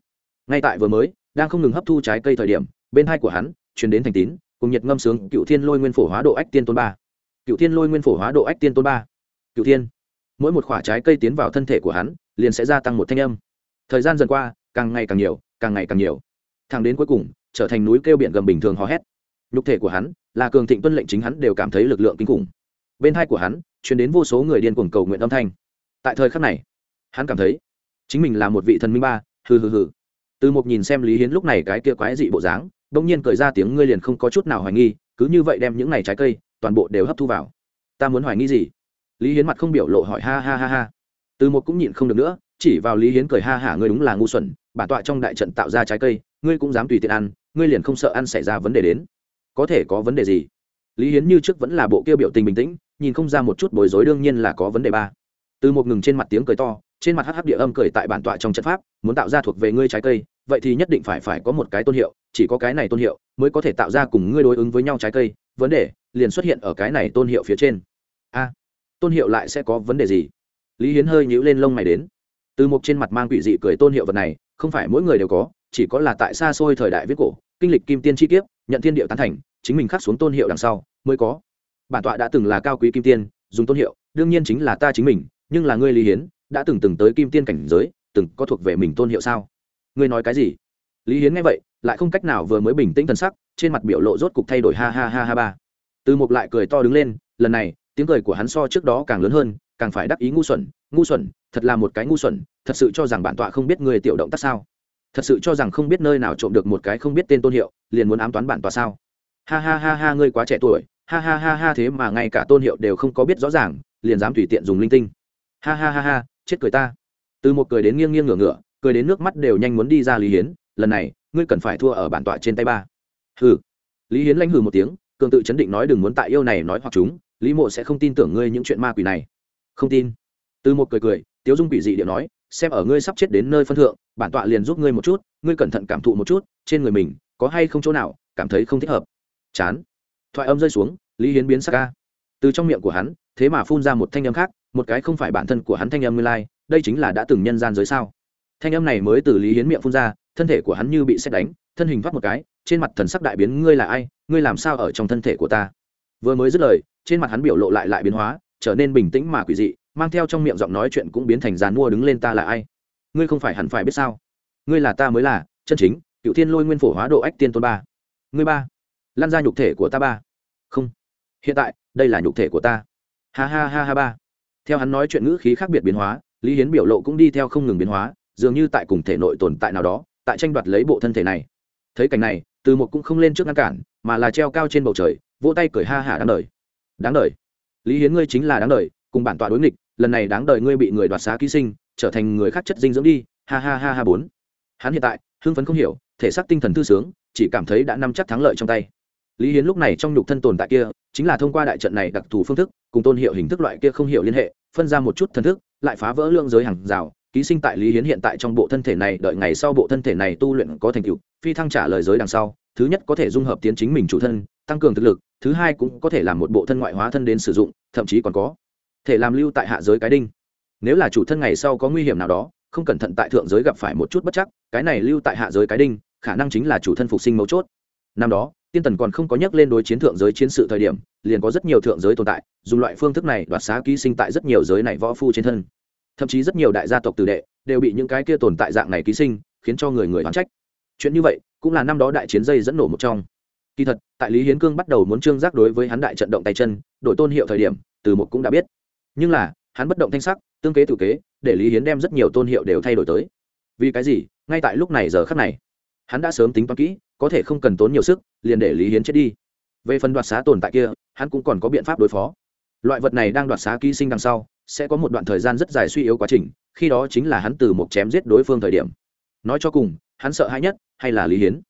ngay tại vừa mới, đang không ngừng hấp thu trái cây thời điểm, bên hai của hắn chuyển đến thành tín, cùng nhiệt ngâm sướng, cựu thiên lôi nguyên phổ hóa độ ách tiên tôn ba. Cựu thiên lôi nguyên phổ hóa độ ách tiên tôn ba. Cựu thiên. Mỗi một khoả trái cây tiến vào thân thể của hắn, liền sẽ gia tăng một thanh âm thời gian dần qua, càng ngày càng nhiều, càng ngày càng nhiều. Thang đến cuối cùng, trở thành núi kêu biển gầm bình thường hò hét. Nhục thể của hắn, là cường thịnh tuân lệnh chính hắn đều cảm thấy lực lượng kinh khủng. Bên hai của hắn chuyển đến vô số người điên cuồng cầu nguyện âm thanh. Tại thời khắc này, hắn cảm thấy, chính mình là một vị thần minh ba, hừ hừ hừ. Từ một nhìn xem lý hiến lúc này cái kia quái dị bộ dáng đông nhiên cười ra tiếng, ngươi liền không có chút nào hoài nghi, cứ như vậy đem những này trái cây, toàn bộ đều hấp thu vào. Ta muốn hoài nghi gì? Lý hiến mặt không biểu lộ hỏi, ha ha ha ha. Từ một cũng nhịn không được nữa chỉ vào lý hiến cười ha hả, ngươi đúng là ngu xuẩn, bản tọa trong đại trận tạo ra trái cây, ngươi cũng dám tùy tiện ăn, ngươi liền không sợ ăn xảy ra vấn đề đến. Có thể có vấn đề gì? Lý hiến như trước vẫn là bộ kia biểu tình bình tĩnh, nhìn không ra một chút bối rối đương nhiên là có vấn đề ba. Từ một ngừng trên mặt tiếng cười to, trên mặt hh địa âm cười tại bản tọa trong trận pháp, muốn tạo ra thuộc về ngươi trái cây, vậy thì nhất định phải phải có một cái tôn hiệu, chỉ có cái này tôn hiệu mới có thể tạo ra cùng ngươi đối ứng với nhau trái cây, vấn đề liền xuất hiện ở cái này tôn hiệu phía trên. A, tôn hiệu lại sẽ có vấn đề gì? Lý hiến hơi nhíu lên lông mày đến từ một trên mặt mang quỷ dị cười tôn hiệu vật này, không phải mỗi người đều có, chỉ có là tại xa xôi thời đại viết cổ, kinh lịch kim tiên chi kiếp, nhận thiên điệu tán thành, chính mình khắc xuống tôn hiệu đằng sau, mới có. Bản tọa đã từng là cao quý kim tiên, dùng tôn hiệu, đương nhiên chính là ta chính mình, nhưng là ngươi lý hiến, đã từng từng tới kim tiên cảnh giới, từng có thuộc về mình tôn hiệu sao? Ngươi nói cái gì? Lý hiến nghe vậy, lại không cách nào vừa mới bình tĩnh t sắc, trên mặt biểu lộ rốt cục thay đổi ha ha ha ha ba. Từ một lại cười to đứng lên, lần này, tiếng cười của hắn so trước đó càng lớn hơn càng phải đắc ý ngu xuẩn ngu xuẩn, thật là một cái ngu xuẩn, thật sự cho rằng bản tọa không biết người tiểu động tác sao? Thật sự cho rằng không biết nơi nào trộm được một cái không biết tên tôn hiệu, liền muốn ám toán bản tọa sao? Ha ha ha ha, ngươi quá trẻ tuổi, ha ha ha ha, thế mà ngay cả tôn hiệu đều không có biết rõ ràng, liền dám tùy tiện dùng linh tinh. Ha ha ha ha, chết cười ta. Từ một cười đến nghiêng nghiêng ngửa ngửa, cười đến nước mắt đều nhanh muốn đi ra lý hiến, lần này, ngươi cần phải thua ở bản tọa trên tay ba. Hừ. Lý hiến lanh hừ một tiếng, cường tự chấn định nói đừng muốn tại yêu này nói hoặc chúng, lý mộ sẽ không tin tưởng ngươi những chuyện ma quỷ này không tin. Từ một cười cười, tiếu dung quỷ dị điệu nói, xem ở ngươi sắp chết đến nơi phân thượng, bản tọa liền giúp ngươi một chút, ngươi cẩn thận cảm thụ một chút, trên người mình có hay không chỗ nào cảm thấy không thích hợp. Chán. Thoại âm rơi xuống, lý hiến biến sắc ca từ trong miệng của hắn, thế mà phun ra một thanh âm khác, một cái không phải bản thân của hắn thanh âm nguyên lai, đây chính là đã từng nhân gian giới sao. Thanh âm này mới từ lý hiến miệng phun ra, thân thể của hắn như bị xét đánh, thân hình thoát một cái, trên mặt thần sắc đại biến, ngươi là ai? Ngươi làm sao ở trong thân thể của ta? Vừa mới dứt lời, trên mặt hắn biểu lộ lại lại biến hóa trở nên bình tĩnh mà quỷ dị, mang theo trong miệng giọng nói chuyện cũng biến thành dàn mua đứng lên ta là ai? Ngươi không phải hẳn phải biết sao? Ngươi là ta mới là, chân chính, cựu thiên lôi nguyên phổ hóa độ ách tiên tôn ba. Ngươi ba. Lan ra nhục thể của ta ba. Không. Hiện tại, đây là nhục thể của ta. Ha ha ha ha ba. Theo hắn nói chuyện ngữ khí khác biệt biến hóa, lý hiến biểu lộ cũng đi theo không ngừng biến hóa, dường như tại cùng thể nội tồn tại nào đó, tại tranh đoạt lấy bộ thân thể này. Thấy cảnh này, từ một cũng không lên trước ngăn cản, mà là treo cao trên bầu trời, vỗ tay cười ha hả đáng đời. Đáng đời lý hiến ngươi chính là đáng đời, cùng bản tọa đối nghịch, lần này đáng đời ngươi bị người đoạt xá ký sinh, trở thành người khác chất dinh dưỡng đi, ha ha ha ha bốn. Hắn hiện tại, hưng phấn không hiểu, thể xác tinh thần thư sướng, chỉ cảm thấy đã nắm chắc thắng lợi trong tay. Lý hiến lúc này trong nhục thân tồn tại kia, chính là thông qua đại trận này đặc thù phương thức, cùng tôn hiệu hình thức loại kia không hiểu liên hệ, phân ra một chút thần thức, lại phá vỡ lượng giới hàng rào, ký sinh tại lý hiến hiện tại trong bộ thân thể này, đợi ngày sau bộ thân thể này tu luyện có thành tựu, phi thăng trả lời giới đằng sau, thứ nhất có thể dung hợp tiến chính mình chủ thân tăng cường thực lực, thứ hai cũng có thể làm một bộ thân ngoại hóa thân đến sử dụng, thậm chí còn có thể làm lưu tại hạ giới cái đinh. Nếu là chủ thân ngày sau có nguy hiểm nào đó, không cẩn thận tại thượng giới gặp phải một chút bất chắc, cái này lưu tại hạ giới cái đinh, khả năng chính là chủ thân phục sinh mấu chốt. Năm đó, tiên tần còn không có nhắc lên đối chiến thượng giới chiến sự thời điểm, liền có rất nhiều thượng giới tồn tại, dùng loại phương thức này đoạt xá ký sinh tại rất nhiều giới này võ phu trên thân. Thậm chí rất nhiều đại gia tộc tử đệ đều bị những cái kia tồn tại dạng này ký sinh, khiến cho người người đoán trách. Chuyện như vậy cũng là năm đó đại chiến dây dẫn nổ một trong kỳ thật, tại lý hiến cương bắt đầu muốn trương giác đối với hắn đại trận động tay chân đội tôn hiệu thời điểm, từ một cũng đã biết. Nhưng là, hắn bất động thanh sắc, tương kế tự kế, để lý hiến đem rất nhiều tôn hiệu đều thay đổi tới. Vì cái gì? Ngay tại lúc này giờ khắc này, hắn đã sớm tính toán kỹ, có thể không cần tốn nhiều sức, liền để lý hiến chết đi. Về phần đoạt xá tồn tại kia, hắn cũng còn có biện pháp đối phó. Loại vật này đang đoạt xá ký sinh đằng sau, sẽ có một đoạn thời gian rất dài suy yếu quá trình, khi đó chính là hắn từ một chém giết đối phương thời điểm. Nói cho cùng, hắn sợ hãi nhất hay là lý hiến?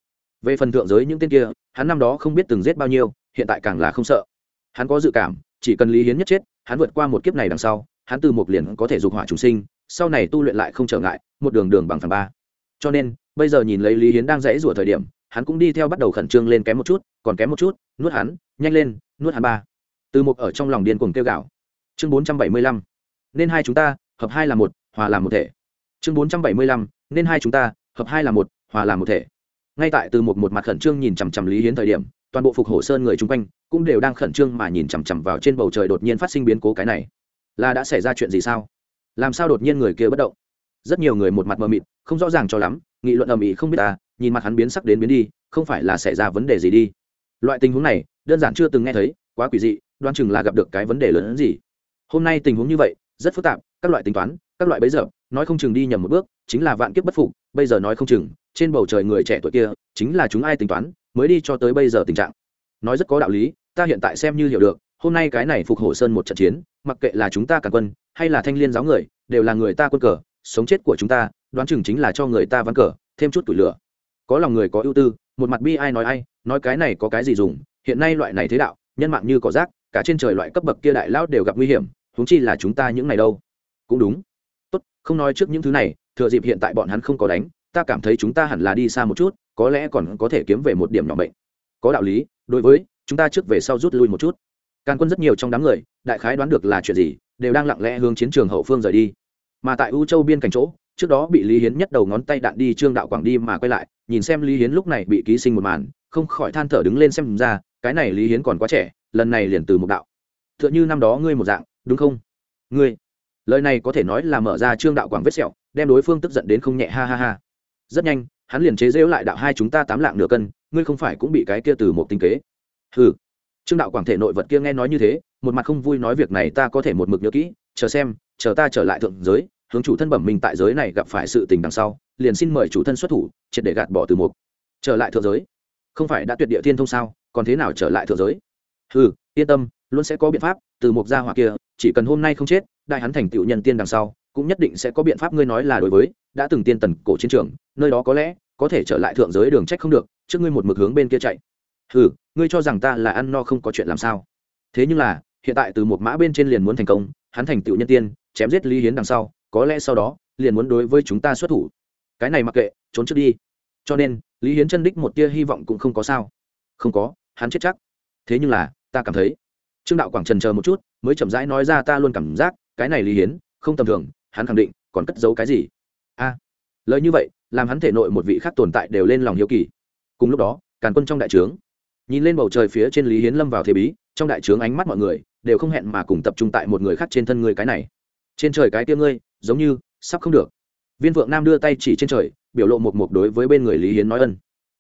Về phần thượng giới những tên kia hắn năm đó không biết từng giết bao nhiêu, hiện tại càng là không sợ. Hắn có dự cảm, chỉ cần lý hiến nhất chết, hắn vượt qua một kiếp này đằng sau, hắn từ một liền có thể dục hỏa chủ sinh, sau này tu luyện lại không trở ngại, một đường đường bằng phần ba. Cho nên, bây giờ nhìn lấy lý hiến đang dãy rủa thời điểm, hắn cũng đi theo bắt đầu khẩn trương lên kém một chút, còn kém một chút, nuốt hắn, nhanh lên, nuốt hắn ba. Từ một ở trong lòng điên cuồng kêu gạo chương bốn trăm bảy mươi lăm. Nên hai chúng ta, hợp hai là một, hòa làm một thể. Chương bốn trăm bảy mươi lăm. Nên hai chúng ta, hợp hai là một, hòa làm một thể ngay tại từ một một mặt khẩn trương nhìn chằm chằm lý hiến thời điểm, toàn bộ phục hổ sơn người chung quanh cũng đều đang khẩn trương mà nhìn chằm chằm vào trên bầu trời đột nhiên phát sinh biến cố cái này. Là đã xảy ra chuyện gì sao? Làm sao đột nhiên người kia bất động? Rất nhiều người một mặt mờ mịt, không rõ ràng cho lắm, nghị luận ầm ĩ không biết ta nhìn mặt hắn biến sắc đến biến đi, không phải là xảy ra vấn đề gì đi. Loại tình huống này, đơn giản chưa từng nghe thấy, quá quỷ dị đoan chừng là gặp được cái vấn đề lớn hơn gì. Hôm nay tình huống như vậy, rất phức tạp, các loại tính toán, các loại bấy giờ, nói không chừng đi nhầm một bước, chính là vạn kiếp bất phục, bây giờ nói không chừng trên bầu trời người trẻ tuổi kia, chính là chúng ai tính toán, mới đi cho tới bây giờ tình trạng. Nói rất có đạo lý, ta hiện tại xem như hiểu được, hôm nay cái này phục hổ sơn một trận chiến, mặc kệ là chúng ta cả quân, hay là thanh liên giáo người, đều là người ta quân cờ, sống chết của chúng ta, đoán chừng chính là cho người ta ván cờ, thêm chút tủi lửa. Có lòng người có ưu tư, một mặt bi ai nói ai, nói cái này có cái gì dùng, hiện nay loại này thế đạo, nhân mạng như cỏ rác, cả trên trời loại cấp bậc kia đại lão đều gặp nguy hiểm, huống chi là chúng ta những này đâu. Cũng đúng. Tốt, không nói trước những thứ này, thừa dịp hiện tại bọn hắn không có đánh ta cảm thấy chúng ta hẳn là đi xa một chút, có lẽ còn có thể kiếm về một điểm nhỏ bệnh có đạo lý, đối với, chúng ta trước về sau rút lui một chút. Càn quân rất nhiều trong đám người, đại khái đoán được là chuyện gì, đều đang lặng lẽ hướng chiến trường hậu phương rời đi. Mà tại u châu biên cảnh chỗ, trước đó bị lý hiến nhất đầu ngón tay đạn đi trương đạo quảng đi mà quay lại, nhìn xem lý hiến lúc này bị ký sinh một màn, không khỏi than thở đứng lên xem ra, cái này lý hiến còn quá trẻ, lần này liền từ một đạo. Tựa như năm đó ngươi một dạng, đúng không? Ngươi. Lời này có thể nói là mở ra trương đạo quảng vết sẹo, đem đối phương tức giận đến không nhẹ, ha ha ha rất nhanh, hắn liền chế rễu lại đạo hai chúng ta tám lạng nửa cân, ngươi không phải cũng bị cái kia từ một tinh kế. Hừ. Trương đạo quảng thể nội vật kia nghe nói như thế, một mặt không vui nói việc này ta có thể một mực nhớ kỹ, chờ xem, chờ ta trở lại thượng giới, hướng chủ thân bẩm mình tại giới này gặp phải sự tình đằng sau, liền xin mời chủ thân xuất thủ, triệt để gạt bỏ từ một. trở lại thượng giới? Không phải đã tuyệt địa thiên thông sao, còn thế nào trở lại thượng giới? Ừ yên tâm, luôn sẽ có biện pháp, từ một gia hỏa kia, chỉ cần hôm nay không chết, đại hắn thành tựu nhân tiên đằng sau cũng nhất định sẽ có biện pháp ngươi nói là đối với, đã từng tiên tần cổ chiến trường, nơi đó có lẽ, có thể trở lại thượng giới đường trách không được, trước ngươi một mực hướng bên kia chạy. Ừ ngươi cho rằng ta là ăn no không có chuyện làm sao? Thế nhưng là, hiện tại từ một mã bên trên liền muốn thành công, hắn thành tựu nhân tiên, chém giết lý hiến đằng sau, có lẽ sau đó, liền muốn đối với chúng ta xuất thủ. Cái này mặc kệ, trốn trước đi. Cho nên, lý hiến chân đích một tia hy vọng cũng không có sao. Không có, hắn chết chắc. Thế nhưng là, ta cảm thấy, trương đạo quảng trần chờ một chút, mới chậm rãi nói ra ta luôn cảm giác, cái này lý hiến, không tầm thường hắn khẳng định còn cất giấu cái gì? A, lời như vậy, làm hắn thể nội một vị khác tồn tại đều lên lòng hiếu kỳ. Cùng lúc đó, càn quân trong đại trướng, nhìn lên bầu trời phía trên lý hiến lâm vào thế bí, trong đại trướng ánh mắt mọi người đều không hẹn mà cùng tập trung tại một người khác trên thân người cái này. Trên trời cái tia ngươi, giống như sắp không được. Viên vượng nam đưa tay chỉ trên trời, biểu lộ một mục đối với bên người lý hiến nói ân.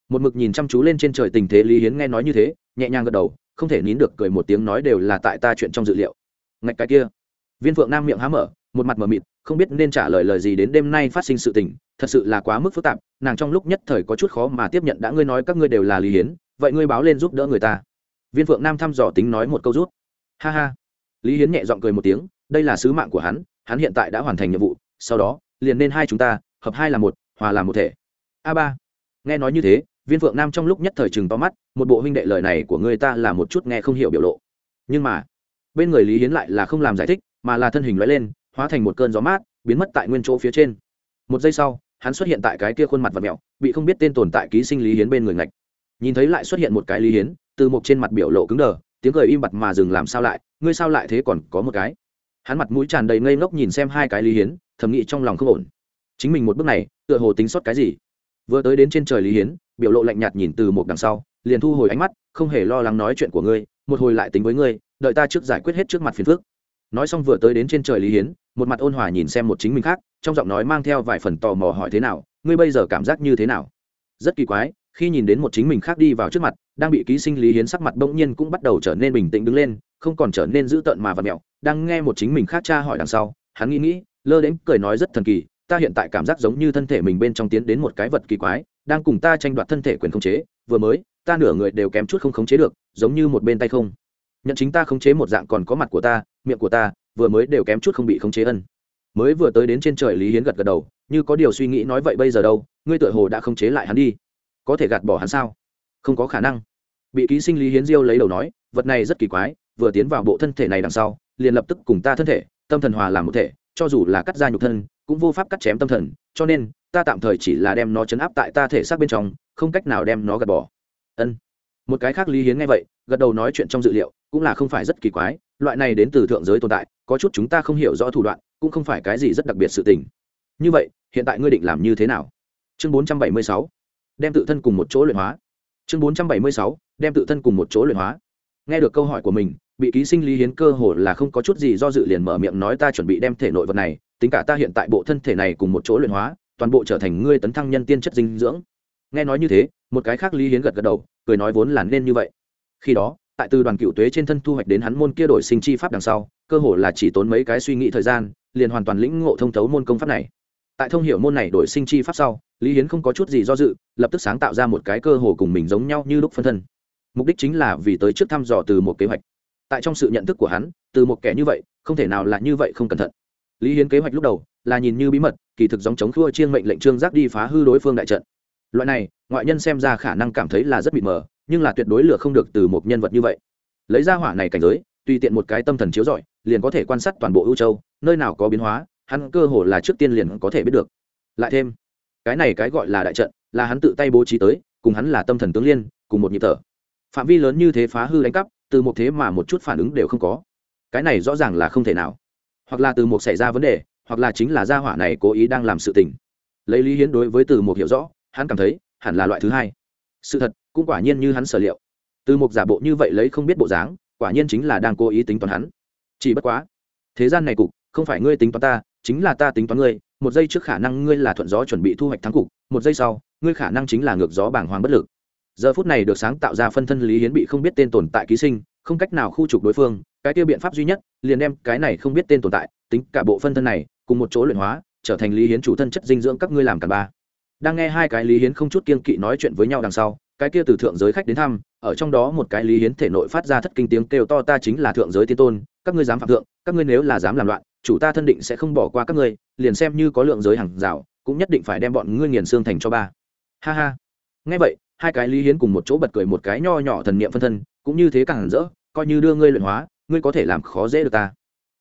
Một mực nhìn chăm chú lên trên trời tình thế lý hiến nghe nói như thế, nhẹ nhàng gật đầu, không thể nín được cười một tiếng nói đều là tại ta chuyện trong dự liệu. Ngạch cái kia. Viên vượng nam miệng há mở, một mặt mờ mịt không biết nên trả lời lời gì đến đêm nay phát sinh sự tình, thật sự là quá mức phức tạp, nàng trong lúc nhất thời có chút khó mà tiếp nhận đã ngươi nói các ngươi đều là lý hiến, vậy ngươi báo lên giúp đỡ người ta. Viên phượng nam thăm dò tính nói một câu rút. Ha ha. Lý hiến nhẹ g i ọ n g cười một tiếng, đây là sứ mạng của hắn hắn hiện tại đã hoàn thành nhiệm vụ, sau đó, liền nên hai chúng ta, hợp hai là một, hòa làm một thể. A ba. Nghe nói như thế, viên phượng nam trong lúc nhất thời chừng to mắt, một bộ huynh đệ lời này của người ta là một chút nghe không hiểu biểu lộ. Nhưng mà, bên người lý hiến lại là không làm giải thích, mà là thân hình loại lên hóa thành một cơn gió mát, biến mất tại nguyên chỗ phía trên. Một giây sau, hắn xuất hiện tại cái kia khuôn mặt và mẹo bị không biết tên tồn tại ký sinh lý hiến bên người ngạch. Nhìn thấy lại xuất hiện một cái lý hiến, từ một trên mặt biểu lộ cứng đờ, tiếng cười im bặt mà dừng làm sao lại, ngươi sao lại thế còn có một cái? Hắn mặt mũi tràn đầy ngây ngốc nhìn xem hai cái lý hiến, thầm nghĩ trong lòng không ổn. Chính mình một bước này, tựa hồ tính sót cái gì? Vừa tới đến trên trời lý hiến, biểu lộ lạnh nhạt nhìn từ một đằng sau, liền thu hồi ánh mắt, không hề lo lắng nói chuyện của ngươi, một hồi lại tính với ngươi, đợi ta trước giải quyết hết trước mặt phiền phước nói xong vừa tới đến trên trời lý hiến một mặt ôn hòa nhìn xem một chính mình khác, trong giọng nói mang theo vài phần tò mò hỏi thế nào, ngươi bây giờ cảm giác như thế nào? Rất kỳ quái, khi nhìn đến một chính mình khác đi vào trước mặt, đang bị ký sinh lý hiến sắc mặt bỗng nhiên cũng bắt đầu trở nên bình tĩnh đứng lên, không còn trở nên dữ tợn mà và mẹo, đang nghe một chính mình khác cha hỏi đằng sau, hắn nghĩ nghĩ, lơ đến cười nói rất thần kỳ, ta hiện tại cảm giác giống như thân thể mình bên trong tiến đến một cái vật kỳ quái, đang cùng ta tranh đoạt thân thể quyền khống chế, vừa mới, ta nửa người đều kém chút không khống chế được, giống như một bên tay không. Nhận chính ta khống chế một dạng còn có mặt của ta, miệng của ta vừa mới đều kém chút không bị khống chế ân. Mới vừa tới đến trên trời lý hiến gật gật đầu, như có điều suy nghĩ nói vậy bây giờ đâu, ngươi tựa hồ đã khống chế lại hắn đi. Có thể gạt bỏ hắn sao? Không có khả năng. Bị ký sinh lý hiến diêu lấy đầu nói, vật này rất kỳ quái, vừa tiến vào bộ thân thể này đằng sau, liền lập tức cùng ta thân thể, tâm thần hòa làm một thể, cho dù là cắt ra nhục thân, cũng vô pháp cắt chém tâm thần, cho nên, ta tạm thời chỉ là đem nó chấn áp tại ta thể xác bên trong, không cách nào đem nó gạt bỏ. Ân. Một cái khác lý hiến nghe vậy, gật đầu nói chuyện trong dự liệu, cũng là không phải rất kỳ quái, loại này đến từ thượng giới tồn tại có chút chúng ta không hiểu rõ thủ đoạn, cũng không phải cái gì rất đặc biệt sự tình. Như vậy, hiện tại ngươi định làm như thế nào? Chương bốn trăm bảy mươi sáu, đem tự thân cùng một chỗ luyện hóa. Chương bốn trăm bảy mươi sáu, đem tự thân cùng một chỗ luyện hóa. Nghe được câu hỏi của mình, bị ký sinh lý hiến cơ hồ là không có chút gì do dự liền mở miệng nói ta chuẩn bị đem thể nội vật này, tính cả ta hiện tại bộ thân thể này cùng một chỗ luyện hóa, toàn bộ trở thành ngươi tấn thăng nhân tiên chất dinh dưỡng. Nghe nói như thế, một cái khác lý hiến gật gật đầu, cười nói vốn là nên như vậy. Khi đó tại từ đoàn cựu tuế trên thân thu hoạch đến hắn môn kia đổi sinh chi pháp đằng sau, cơ hồ là chỉ tốn mấy cái suy nghĩ thời gian, liền hoàn toàn lĩnh ngộ thông thấu môn công pháp này. Tại thông hiểu môn này đổi sinh chi pháp sau, lý hiến không có chút gì do dự, lập tức sáng tạo ra một cái cơ hồ cùng mình giống nhau như lúc phân thân. Mục đích chính là vì tới trước thăm dò từ một kế hoạch. Tại trong sự nhận thức của hắn, từ một kẻ như vậy, không thể nào là như vậy không cẩn thận. Lý hiến kế hoạch lúc đầu là nhìn như bí mật, kỳ thực giống chống khua chiên mệnh lệnh trương giác đi phá hư đối phương đại trận. Loại này, ngoại nhân xem ra khả năng cảm thấy là rất bị mờ nhưng là tuyệt đối lừa không được từ một nhân vật như vậy. Lấy ra hỏa này cảnh giới, tùy tiện một cái tâm thần chiếu rọi, liền có thể quan sát toàn bộ ưu châu, nơi nào có biến hóa, hắn cơ hồ là trước tiên liền có thể biết được. Lại thêm, cái này cái gọi là đại trận, là hắn tự tay bố trí tới, cùng hắn là tâm thần tướng liên, cùng một nhịp thở. Phạm vi lớn như thế phá hư đánh cắp, từ một thế mà một chút phản ứng đều không có. Cái này rõ ràng là không thể nào. Hoặc là từ một xảy ra vấn đề, hoặc là chính là gia hỏa này cố ý đang làm sự tình. Lấy lý hiến đối với từ một hiểu rõ, hắn cảm thấy, hẳn là loại thứ hai. Sự thật cũng quả nhiên như hắn sở liệu. Từ một giả bộ như vậy lấy không biết bộ dáng, quả nhiên chính là đang cố ý tính toán hắn. Chỉ bất quá, thế gian này cục, không phải ngươi tính toán ta, chính là ta tính toán ngươi, một giây trước khả năng ngươi là thuận gió chuẩn bị thu hoạch thắng cục, một giây sau, ngươi khả năng chính là ngược gió bảng hoàng bất lực. Giờ phút này được sáng tạo ra phân thân lý hiến bị không biết tên tồn tại ký sinh, không cách nào khu trục đối phương, cái tiêu biện pháp duy nhất, liền đem cái này không biết tên tồn tại, tính cả bộ phân thân này, cùng một chỗ luyện hóa, trở thành lý hiến chủ thân chất dinh dưỡng các ngươi làm cả ba. Đang nghe hai cái lý hiến không chút kiên kỵ nói chuyện với nhau đằng sau cái kia từ thượng giới khách đến thăm, ở trong đó một cái lý hiến thể nội phát ra thất kinh tiếng kêu to ta chính là thượng giới tiên tôn, các ngươi dám phạm thượng, các ngươi nếu là dám làm loạn, chủ ta thân định sẽ không bỏ qua các ngươi, liền xem như có lượng giới hàng rào, cũng nhất định phải đem bọn ngươi nghiền xương thành cho ba. Ha ha. Nghe vậy, hai cái lý hiến cùng một chỗ bật cười một cái nho nhỏ thần niệm phân thân, cũng như thế càng rỡ, coi như đưa ngươi luyện hóa, ngươi có thể làm khó dễ được ta.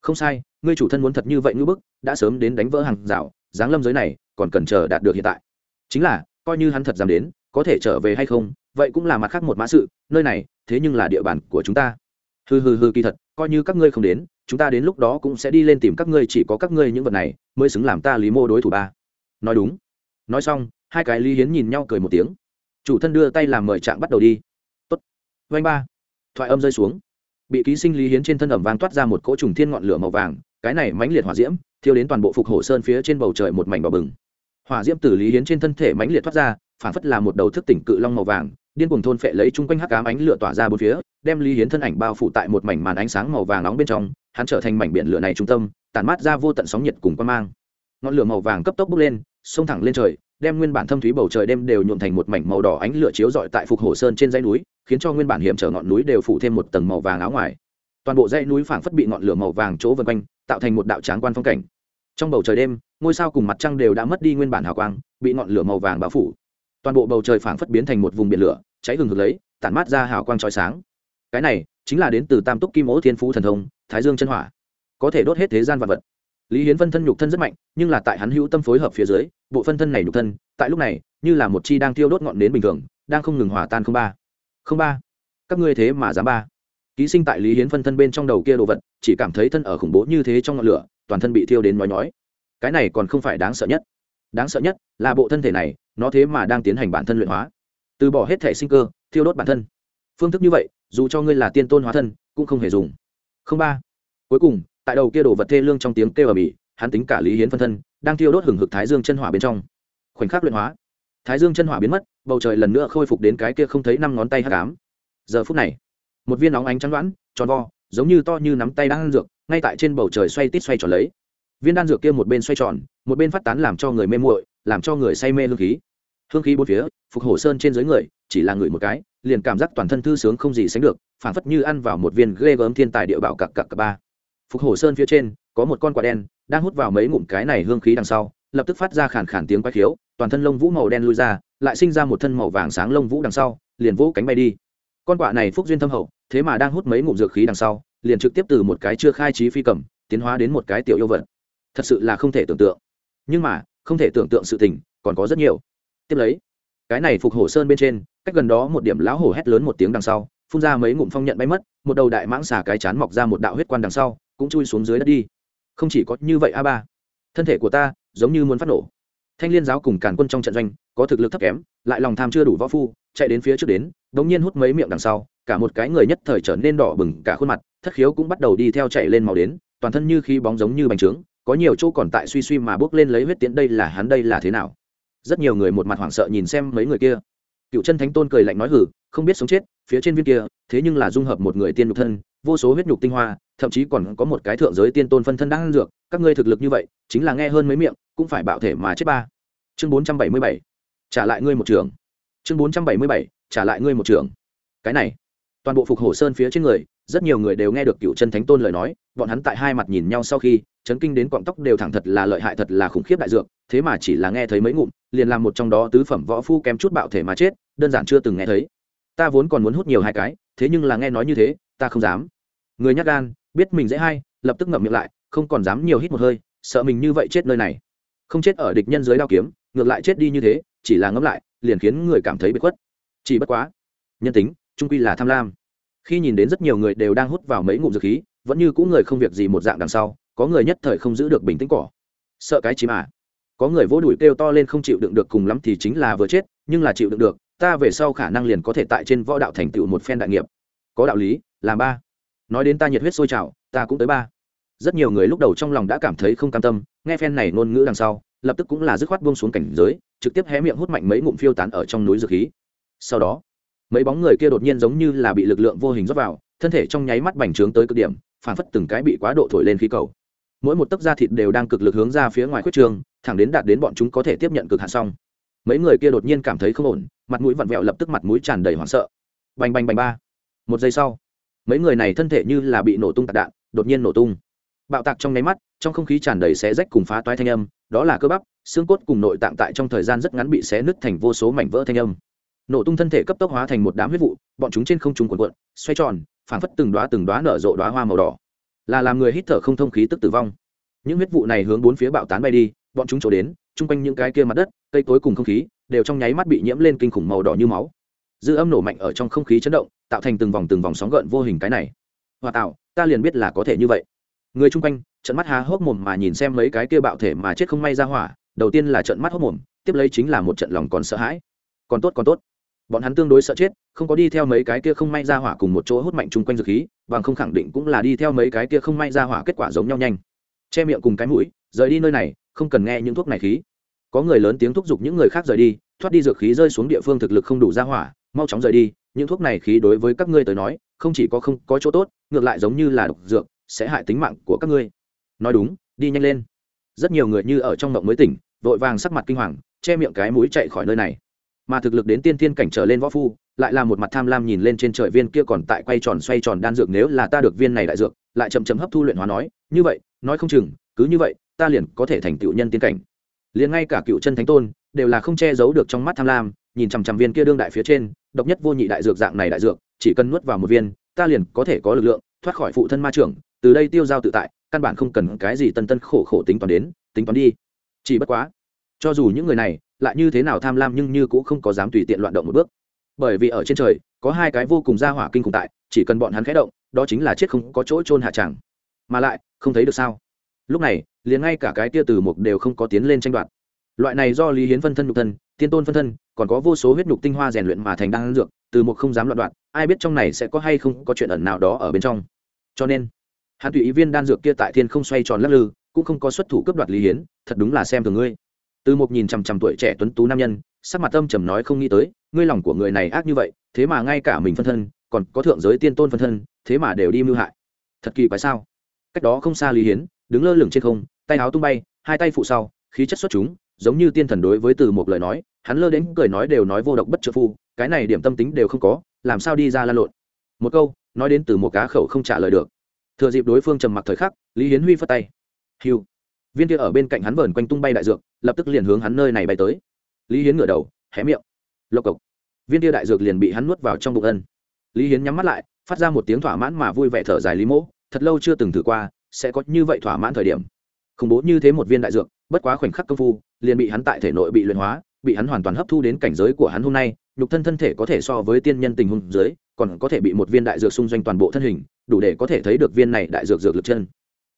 Không sai, ngươi chủ thân muốn thật như vậy ngưỡng bức, đã sớm đến đánh vỡ hàng rào, giáng lâm giới này, còn cần chờ đạt được hiện tại. Chính là coi như hắn thật dám đến, có thể trở về hay không, vậy cũng là mặt khác một mã sự, nơi này, thế nhưng là địa bàn của chúng ta. Hừ hừ hừ, kỳ thật, coi như các ngươi không đến, chúng ta đến lúc đó cũng sẽ đi lên tìm các ngươi, chỉ có các ngươi những vật này, mới xứng làm ta lý mô đối thủ ba. Nói đúng. Nói xong, hai cái lý hiến nhìn nhau cười một tiếng. Chủ thân đưa tay làm mời trạng bắt đầu đi. Tốt. Vanh ba. Thoại âm rơi xuống. Bị ký sinh lý hiến trên thân ẩm vang toát ra một cỗ trùng thiên ngọn lửa màu vàng, cái này mãnh liệt hỏa diễm, thiêu đến toàn bộ phục hổ sơn phía trên bầu trời một mảnh đỏ bừng hỏa diễm tử lý hiến trên thân thể mãnh liệt thoát ra phản phất là một đầu thức tỉnh cự long màu vàng, điên cuồng thôn phệ lấy chung quanh hắc ám ánh lửa tỏa ra bốn phía, đem lý hiến thân ảnh bao phủ tại một mảnh màn ánh sáng màu vàng nóng bên trong, hắn trở thành mảnh biển lửa này trung tâm, tản mát ra vô tận sóng nhiệt cùng quan mang. Ngọn lửa màu vàng cấp tốc bốc lên, xông thẳng lên trời, đem nguyên bản thâm thúy bầu trời đêm đều nhuộn thành một mảnh màu đỏ ánh lửa chiếu rọi tại phục hồ sơn trên dãy núi, khiến cho nguyên bản hiểm trở ngọn núi đều phủ thêm một tầng màu vàng áo ngoài. Toàn bộ dãy núi phảng phất bị ngọn lửa màu vàng chỗ vân quanh, tạo thành một đạo tráng quan phong cảnh. Trong bầu trời đêm ngôi sao cùng mặt trăng đều đã mất đi nguyên bản hào quang, bị ngọn lửa màu vàng bao phủ. Toàn bộ bầu trời phảng phất biến thành một vùng biển lửa, cháy hừng hực lấy, tản mát ra hào quang trói sáng. Cái này chính là đến từ tam túc kim ố thiên phú thần thông, thái dương chân hỏa. Có thể đốt hết thế gian vật vật. Lý hiến phân thân nhục thân rất mạnh, nhưng là tại hắn hữu tâm phối hợp phía dưới, bộ phân thân này nhục thân, tại lúc này, như là một chi đang tiêu đốt ngọn nến bình thường, đang không ngừng hòa tan không ba. Không ba? Các ngươi thế mà dám ba? Ký sinh tại lý hiến phân thân bên trong đầu kia đồ vật, chỉ cảm thấy thân ở khủng bố như thế trong ngọn lửa, toàn thân bị thiêu đến nhói nhói cái này còn không phải đáng sợ nhất. Đáng sợ nhất là bộ thân thể này, nó thế mà đang tiến hành bản thân luyện hóa. Từ bỏ hết thể sinh cơ, thiêu đốt bản thân. Phương thức như vậy, dù cho ngươi là tiên tôn hóa thân, cũng không hề dùng. Không ba. Cuối cùng, tại đầu kia đổ vật thê lương trong tiếng kêu ở bỉ hắn tính cả lý hiến phân thân, đang thiêu đốt hừng hực thái dương chân hỏa bên trong. Khoảnh khắc luyện hóa, thái dương chân hỏa biến mất, bầu trời lần nữa khôi phục đến cái kia không thấy năm ngón tay hát cám giờ phút này, một viên óng ánh trắng đoãn tròn vo, giống như to như nắm tay đang ăn dược, ngay tại trên bầu trời xoay tít xoay tròn lấy viên đan dược kia một bên xoay tròn, một bên phát tán làm cho người mê muội, làm cho người say mê hương khí. Hương khí bốn phía, phục hổ sơn trên dưới người, chỉ là người một cái, liền cảm giác toàn thân thư sướng không gì sánh được, phảng phất như ăn vào một viên ghê gớm thiên tài địa bảo cặc cặc ba. Phục hổ sơn phía trên, có một con quả đen, đang hút vào mấy ngụm cái này hương khí đằng sau, lập tức phát ra khản khản tiếng quái khiếu, toàn thân lông vũ màu đen lui ra, lại sinh ra một thân màu vàng sáng lông vũ đằng sau, liền vỗ cánh bay đi. Con quạ này phúc duyên thâm hậu, thế mà đang hút mấy ngụm dược khí đằng sau, liền trực tiếp từ một cái chưa khai trí phi cầm, tiến hóa đến một cái tiểu yêu vật thật sự là không thể tưởng tượng. Nhưng mà, không thể tưởng tượng sự tình, còn có rất nhiều. Tiếp lấy, cái này phục hổ sơn bên trên, cách gần đó một điểm lão hổ hét lớn một tiếng đằng sau, phun ra mấy ngụm phong nhận bay mất, một đầu đại mãng xà cái chán mọc ra một đạo huyết quan đằng sau, cũng chui xuống dưới đất đi. Không chỉ có như vậy a ba, thân thể của ta giống như muốn phát nổ. Thanh liên giáo cùng càn quân trong trận doanh, có thực lực thấp kém, lại lòng tham chưa đủ võ phu, chạy đến phía trước đến, đống nhiên hút mấy miệng đằng sau, cả một cái người nhất thời trở nên đỏ bừng cả khuôn mặt, thất khiếu cũng bắt đầu đi theo chạy lên màu đến, toàn thân như khi bóng giống như bánh trướng có nhiều chỗ còn tại suy suy mà bước lên lấy huyết tiễn đây là hắn đây là thế nào? Rất nhiều người một mặt hoảng sợ nhìn xem mấy người kia. Cựu chân thánh tôn cười lạnh nói hử không biết sống chết, phía trên viên kia, thế nhưng là dung hợp một người tiên nhục thân, vô số huyết nhục tinh hoa, thậm chí còn có một cái thượng giới tiên tôn phân thân đang ăn dược, các ngươi thực lực như vậy, chính là nghe hơn mấy miệng, cũng phải bạo thể mà chết ba. Chương bốn trăm bảy mươi bảy, trả lại ngươi một trường. Chương bốn trăm bảy mươi bảy, trả lại ngươi một trường. Cái này, toàn bộ phục hổ sơn phía trên người, rất nhiều người đều nghe được cựu chân thánh tôn lời nói, bọn hắn tại hai mặt nhìn nhau sau khi chấn kinh đến cọng tóc đều thẳng thật là lợi hại thật là khủng khiếp đại dược, thế mà chỉ là nghe thấy mấy ngụm, liền làm một trong đó tứ phẩm võ phu kém chút bạo thể mà chết, đơn giản chưa từng nghe thấy. Ta vốn còn muốn hút nhiều hai cái, thế nhưng là nghe nói như thế, ta không dám. Người nhắc gan, biết mình dễ hay, lập tức ngậm miệng lại, không còn dám nhiều hít một hơi, sợ mình như vậy chết nơi này. Không chết ở địch nhân dưới đao kiếm, ngược lại chết đi như thế, chỉ là ngẫm lại, liền khiến người cảm thấy bị khuất. Chỉ bất quá, nhân tính, trung quy là tham lam. Khi nhìn đến rất nhiều người đều đang hút vào mấy ngụm dược khí, vẫn như cũ người không việc gì một dạng đằng sau có người nhất thời không giữ được bình tĩnh cỏ. Sợ cái chí mà có người vỗ đùi kêu to lên không chịu đựng được cùng lắm thì chính là vừa chết, nhưng là chịu đựng được, ta về sau khả năng liền có thể tại trên võ đạo thành tựu một phen đại nghiệp. Có đạo lý, làm ba. Nói đến ta nhiệt huyết sôi trào, ta cũng tới ba. Rất nhiều người lúc đầu trong lòng đã cảm thấy không cam tâm, nghe phen này ngôn ngữ đằng sau, lập tức cũng là dứt khoát buông xuống cảnh giới, trực tiếp hé miệng hút mạnh mấy ngụm phiêu tán ở trong núi dược khí. Sau đó, mấy bóng người kia đột nhiên giống như là bị lực lượng vô hình rót vào, thân thể trong nháy mắt bành trướng tới cực điểm phản phất từng cái bị quá độ thổi lên khí cầu mỗi một tấc da thịt đều đang cực lực hướng ra phía ngoài khuyết trường, thẳng đến đạt đến bọn chúng có thể tiếp nhận cực hạn xong. Mấy người kia đột nhiên cảm thấy không ổn, mặt mũi vặn vẹo lập tức mặt mũi tràn đầy hoảng sợ. Bành bành bành ba. Một giây sau, mấy người này thân thể như là bị nổ tung tạc đạn, đột nhiên nổ tung. Bạo tạc trong nháy mắt, trong không khí tràn đầy xé rách cùng phá toái thanh âm, đó là cơ bắp, xương cốt cùng nội tạng tại trong thời gian rất ngắn bị xé nứt thành vô số mảnh vỡ thanh âm. Nổ tung thân thể cấp tốc hóa thành một đám huyết vụ, bọn chúng trên không trung quần quận xoay tròn, phảng phất từng đoá từng đoá nở rộ đoá hoa màu đỏ là làm người hít thở không thông khí tức tử vong. Những huyết vụ này hướng bốn phía bạo tán bay đi, bọn chúng trổ đến, chung quanh những cái kia mặt đất, cây cối cùng không khí, đều trong nháy mắt bị nhiễm lên kinh khủng màu đỏ như máu. Dư âm nổ mạnh ở trong không khí chấn động, tạo thành từng vòng từng vòng sóng gợn vô hình cái này. Hòa tạo ta liền biết là có thể như vậy. Người chung quanh trận mắt há hốc mồm mà nhìn xem mấy cái kia bạo thể mà chết không may ra hỏa, đầu tiên là trận mắt hốc mồm, tiếp lấy chính là một trận lòng còn sợ hãi. Còn tốt còn tốt bọn hắn tương đối sợ chết, không có đi theo mấy cái kia không may ra hỏa cùng một chỗ hút mạnh chung quanh dược khí, bằng không khẳng định cũng là đi theo mấy cái kia không may ra hỏa kết quả giống nhau nhanh. Che miệng cùng cái mũi, rời đi nơi này, không cần nghe những thuốc này khí. Có người lớn tiếng thúc giục những người khác rời đi, thoát đi dược khí rơi xuống địa phương thực lực không đủ ra hỏa, mau chóng rời đi, những thuốc này khí đối với các ngươi tới nói, không chỉ có không có chỗ tốt, ngược lại giống như là độc dược, sẽ hại tính mạng của các ngươi. Nói đúng, đi nhanh lên. Rất nhiều người như ở trong mộng mới tỉnh, vội vàng sắc mặt kinh hoàng, che miệng cái mũi chạy khỏi nơi này mà thực lực đến tiên thiên cảnh trở lên võ phu, lại là một mặt tham lam nhìn lên trên trời viên kia còn tại quay tròn xoay tròn đan dược nếu là ta được viên này đại dược, lại chậm chậm hấp thu luyện hóa nói, như vậy, nói không chừng, cứ như vậy, ta liền có thể thành tựu nhân tiên cảnh. Liền ngay cả cựu chân thánh tôn, đều là không che giấu được trong mắt tham lam, nhìn chằm chằm viên kia đương đại phía trên, độc nhất vô nhị đại dược dạng này đại dược, chỉ cần nuốt vào một viên, ta liền có thể có lực lượng, thoát khỏi phụ thân ma trưởng, từ đây tiêu giao tự tại, căn bản không cần cái gì tân tân khổ khổ tính toán đến, tính toán đi. Chỉ bất quá, cho dù những người này lại như thế nào tham lam nhưng như cũng không có dám tùy tiện loạn động một bước. Bởi vì ở trên trời, có hai cái vô cùng ra hỏa kinh khủng tại, chỉ cần bọn hắn khẽ động, đó chính là chết không có chỗ trôn hạ chẳng. Mà lại, không thấy được sao? Lúc này, liền ngay cả cái tia từ mục đều không có tiến lên tranh đoạt. Loại này do lý hiến phân thân nhục thân, tiên tôn phân thân, còn có vô số huyết nhục tinh hoa rèn luyện mà thành đan dược, từ mục không dám loạn đoạn ai biết trong này sẽ có hay không có chuyện ẩn nào đó ở bên trong. Cho nên, hắn tùy ý viên đan dược kia tại thiên không xoay tròn lắc lư, cũng không có xuất thủ cướp đoạt lý hiến, thật đúng là xem thường ngươi từ một nhìn chằm chằm tuổi trẻ tuấn tú nam nhân, sắc mặt tâm trầm nói không nghĩ tới, ngươi lòng của người này ác như vậy, thế mà ngay cả mình phân thân, còn có thượng giới tiên tôn phân thân, thế mà đều đi mưu hại. Thật kỳ quái sao? Cách đó không xa lý hiến, đứng lơ lửng trên không, tay áo tung bay, hai tay phụ sau, khí chất xuất chúng, giống như tiên thần đối với từ một lời nói, hắn lơ đến cười nói đều nói vô độc bất trợ phu, cái này điểm tâm tính đều không có, làm sao đi ra lan lộn. Một câu, nói đến từ một cá khẩu không trả lời được. Thừa dịp đối phương trầm mặc thời khắc, lý hiến huy phất tay. Hiu viên kia ở bên cạnh hắn vờn quanh tung bay đại dược, lập tức liền hướng hắn nơi này bay tới. Lý hiến ngửa đầu, hé miệng. Lộc cộc. Viên kia đại dược liền bị hắn nuốt vào trong bụng ân. Lý hiến nhắm mắt lại, phát ra một tiếng thỏa mãn mà vui vẻ thở dài lý mỗ, thật lâu chưa từng thử qua, sẽ có như vậy thỏa mãn thời điểm. Khủng bố như thế một viên đại dược, bất quá khoảnh khắc công phu, liền bị hắn tại thể nội bị luyện hóa, bị hắn hoàn toàn hấp thu đến cảnh giới của hắn hôm nay, nhục thân thân thể có thể so với tiên nhân tình hôn dưới, còn có thể bị một viên đại dược xung doanh toàn bộ thân hình, đủ để có thể thấy được viên này đại dược dược lực chân.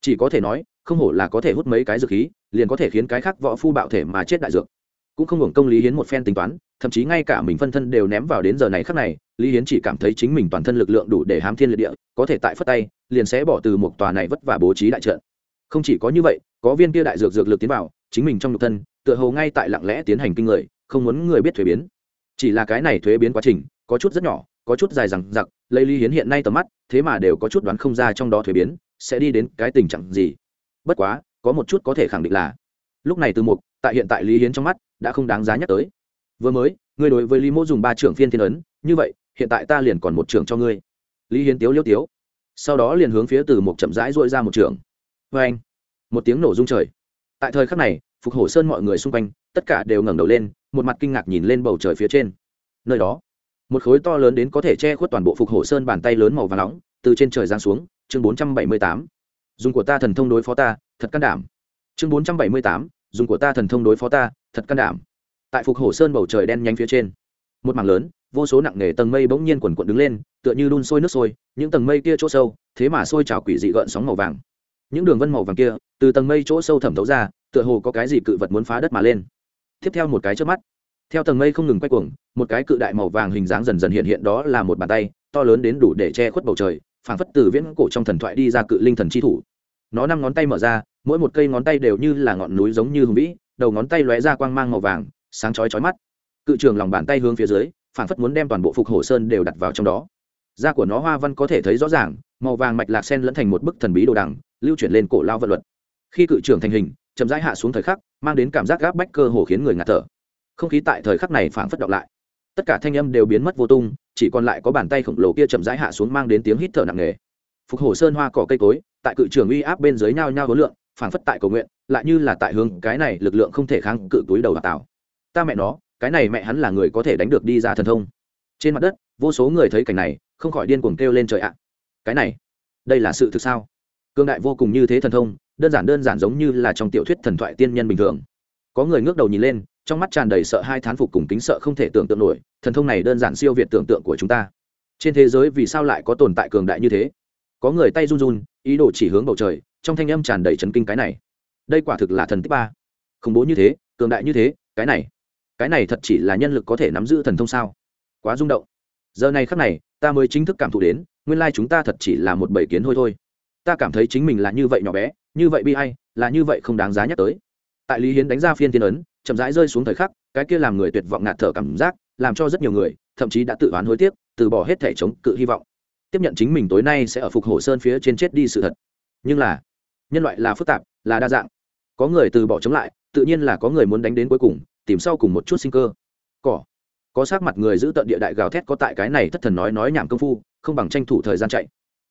Chỉ có thể nói không hổ là có thể hút mấy cái dược khí, liền có thể khiến cái khác võ phu bạo thể mà chết đại dược. Cũng không hưởng công lý hiến một phen tính toán, thậm chí ngay cả mình phân thân đều ném vào đến giờ này khác này, lý hiến chỉ cảm thấy chính mình toàn thân lực lượng đủ để hám thiên liệt địa, có thể tại phất tay, liền sẽ bỏ từ một tòa này vất vả bố trí đại trận. Không chỉ có như vậy, có viên kia đại dược dược lực tiến vào, chính mình trong nhục thân, tựa hồ ngay tại lặng lẽ tiến hành kinh người, không muốn người biết thuế biến. Chỉ là cái này thuế biến quá trình, có chút rất nhỏ, có chút dài rằng giặc lấy lý hiến hiện nay tầm mắt, thế mà đều có chút đoán không ra trong đó thuế biến, sẽ đi đến cái tình trạng gì bất quá, có một chút có thể khẳng định là, lúc này từ mục, tại hiện tại lý hiến trong mắt, đã không đáng giá nhắc tới. Vừa mới, ngươi đối với lý mô dùng ba trưởng phiên thiên ấn, như vậy, hiện tại ta liền còn một trưởng cho ngươi. Lý hiến tiếu liêu tiếu. Sau đó liền hướng phía từ mục chậm rãi dội ra một trưởng. Vê anh, một tiếng nổ rung trời. Tại thời khắc này, phục hổ sơn mọi người xung quanh, tất cả đều ngẩng đầu lên, một mặt kinh ngạc nhìn lên bầu trời phía trên. Nơi đó, một khối to lớn đến có thể che khuất toàn bộ phục hổ sơn bàn tay lớn màu và nóng, từ trên trời giáng xuống, chương bốn trăm bảy mươi tám dùng của ta thần thông đối phó ta, thật can đảm. Chương bốn trăm bảy mươi tám, dùng của ta thần thông đối phó ta, thật can đảm. Tại phục hổ sơn bầu trời đen nhánh phía trên, một mảng lớn, vô số nặng nề tầng mây bỗng nhiên quần quận đứng lên, tựa như đun sôi nước sôi, những tầng mây kia chỗ sâu, thế mà sôi trào quỷ dị gợn sóng màu vàng. Những đường vân màu vàng kia, từ tầng mây chỗ sâu thẩm thấu ra, tựa hồ có cái gì cự vật muốn phá đất mà lên. Tiếp theo một cái trước mắt, theo tầng mây không ngừng quay cuồng, một cái cự đại màu vàng hình dáng dần dần hiện hiện đó là một bàn tay, to lớn đến đủ để che khuất bầu trời, phảng phất từ viễn cổ trong thần thoại đi ra cự linh thần chi thủ nó năm ngón tay mở ra, mỗi một cây ngón tay đều như là ngọn núi giống như hùng vĩ, đầu ngón tay lóe ra quang mang màu vàng, sáng chói chói mắt. Cự trường lòng bàn tay hướng phía dưới, phảng phất muốn đem toàn bộ phục hồ sơn đều đặt vào trong đó. Da của nó hoa văn có thể thấy rõ ràng, màu vàng mạch lạc sen lẫn thành một bức thần bí đồ đằng, lưu chuyển lên cổ lao vật luật. Khi cự trường thành hình, chậm rãi hạ xuống thời khắc, mang đến cảm giác gáp bách cơ hồ khiến người ngạt thở. Không khí tại thời khắc này phảng phất động lại. Tất cả thanh âm đều biến mất vô tung, chỉ còn lại có bàn tay khổng lồ kia chậm rãi hạ xuống mang đến tiếng hít thở nặng nề. Phục hồ sơn hoa cỏ cây cối tại cự trường uy áp bên dưới nhau nhau hối lượng phảng phất tại cầu nguyện, lại như là tại hướng cái này lực lượng không thể kháng cự túi đầu đào tạo. Ta mẹ nó, cái này mẹ hắn là người có thể đánh được đi ra thần thông. Trên mặt đất, vô số người thấy cảnh này, không khỏi điên cuồng kêu lên trời ạ. Cái này, đây là sự thực sao? Cương đại vô cùng như thế thần thông, đơn giản đơn giản giống như là trong tiểu thuyết thần thoại tiên nhân bình thường. Có người ngước đầu nhìn lên, trong mắt tràn đầy sợ hai thán phục cùng kính sợ không thể tưởng tượng nổi, thần thông này đơn giản siêu việt tưởng tượng của chúng ta. Trên thế giới vì sao lại có tồn tại cường đại như thế? Có người tay run run, ý đồ chỉ hướng bầu trời, trong thanh âm tràn đầy chấn kinh cái này. Đây quả thực là thần tích ba. Khủng bố như thế, cường đại như thế, cái này cái này thật chỉ là nhân lực có thể nắm giữ thần thông sao? Quá rung động. Giờ này khắc này, ta mới chính thức cảm thụ đến, nguyên lai chúng ta thật chỉ là một bầy kiến thôi thôi. Ta cảm thấy chính mình là như vậy nhỏ bé, như vậy bi hay là như vậy không đáng giá nhắc tới. Tại lý hiến đánh ra phiên tiên ấn, chậm rãi rơi xuống thời khắc, cái kia làm người tuyệt vọng ngạt thở cảm giác, làm cho rất nhiều người, thậm chí đã tự oán hối tiếc, từ bỏ hết thể chống cự hy vọng tiếp nhận chính mình tối nay sẽ ở phục hồ sơn phía trên chết đi sự thật. Nhưng là, nhân loại là phức tạp, là đa dạng. Có người từ bỏ chống lại, tự nhiên là có người muốn đánh đến cuối cùng, tìm sau cùng một chút sinh cơ. Cỏ. Có sát mặt người giữ tận địa đại gào thét có tại cái này thất thần nói nói nhảm công phu, không bằng tranh thủ thời gian chạy.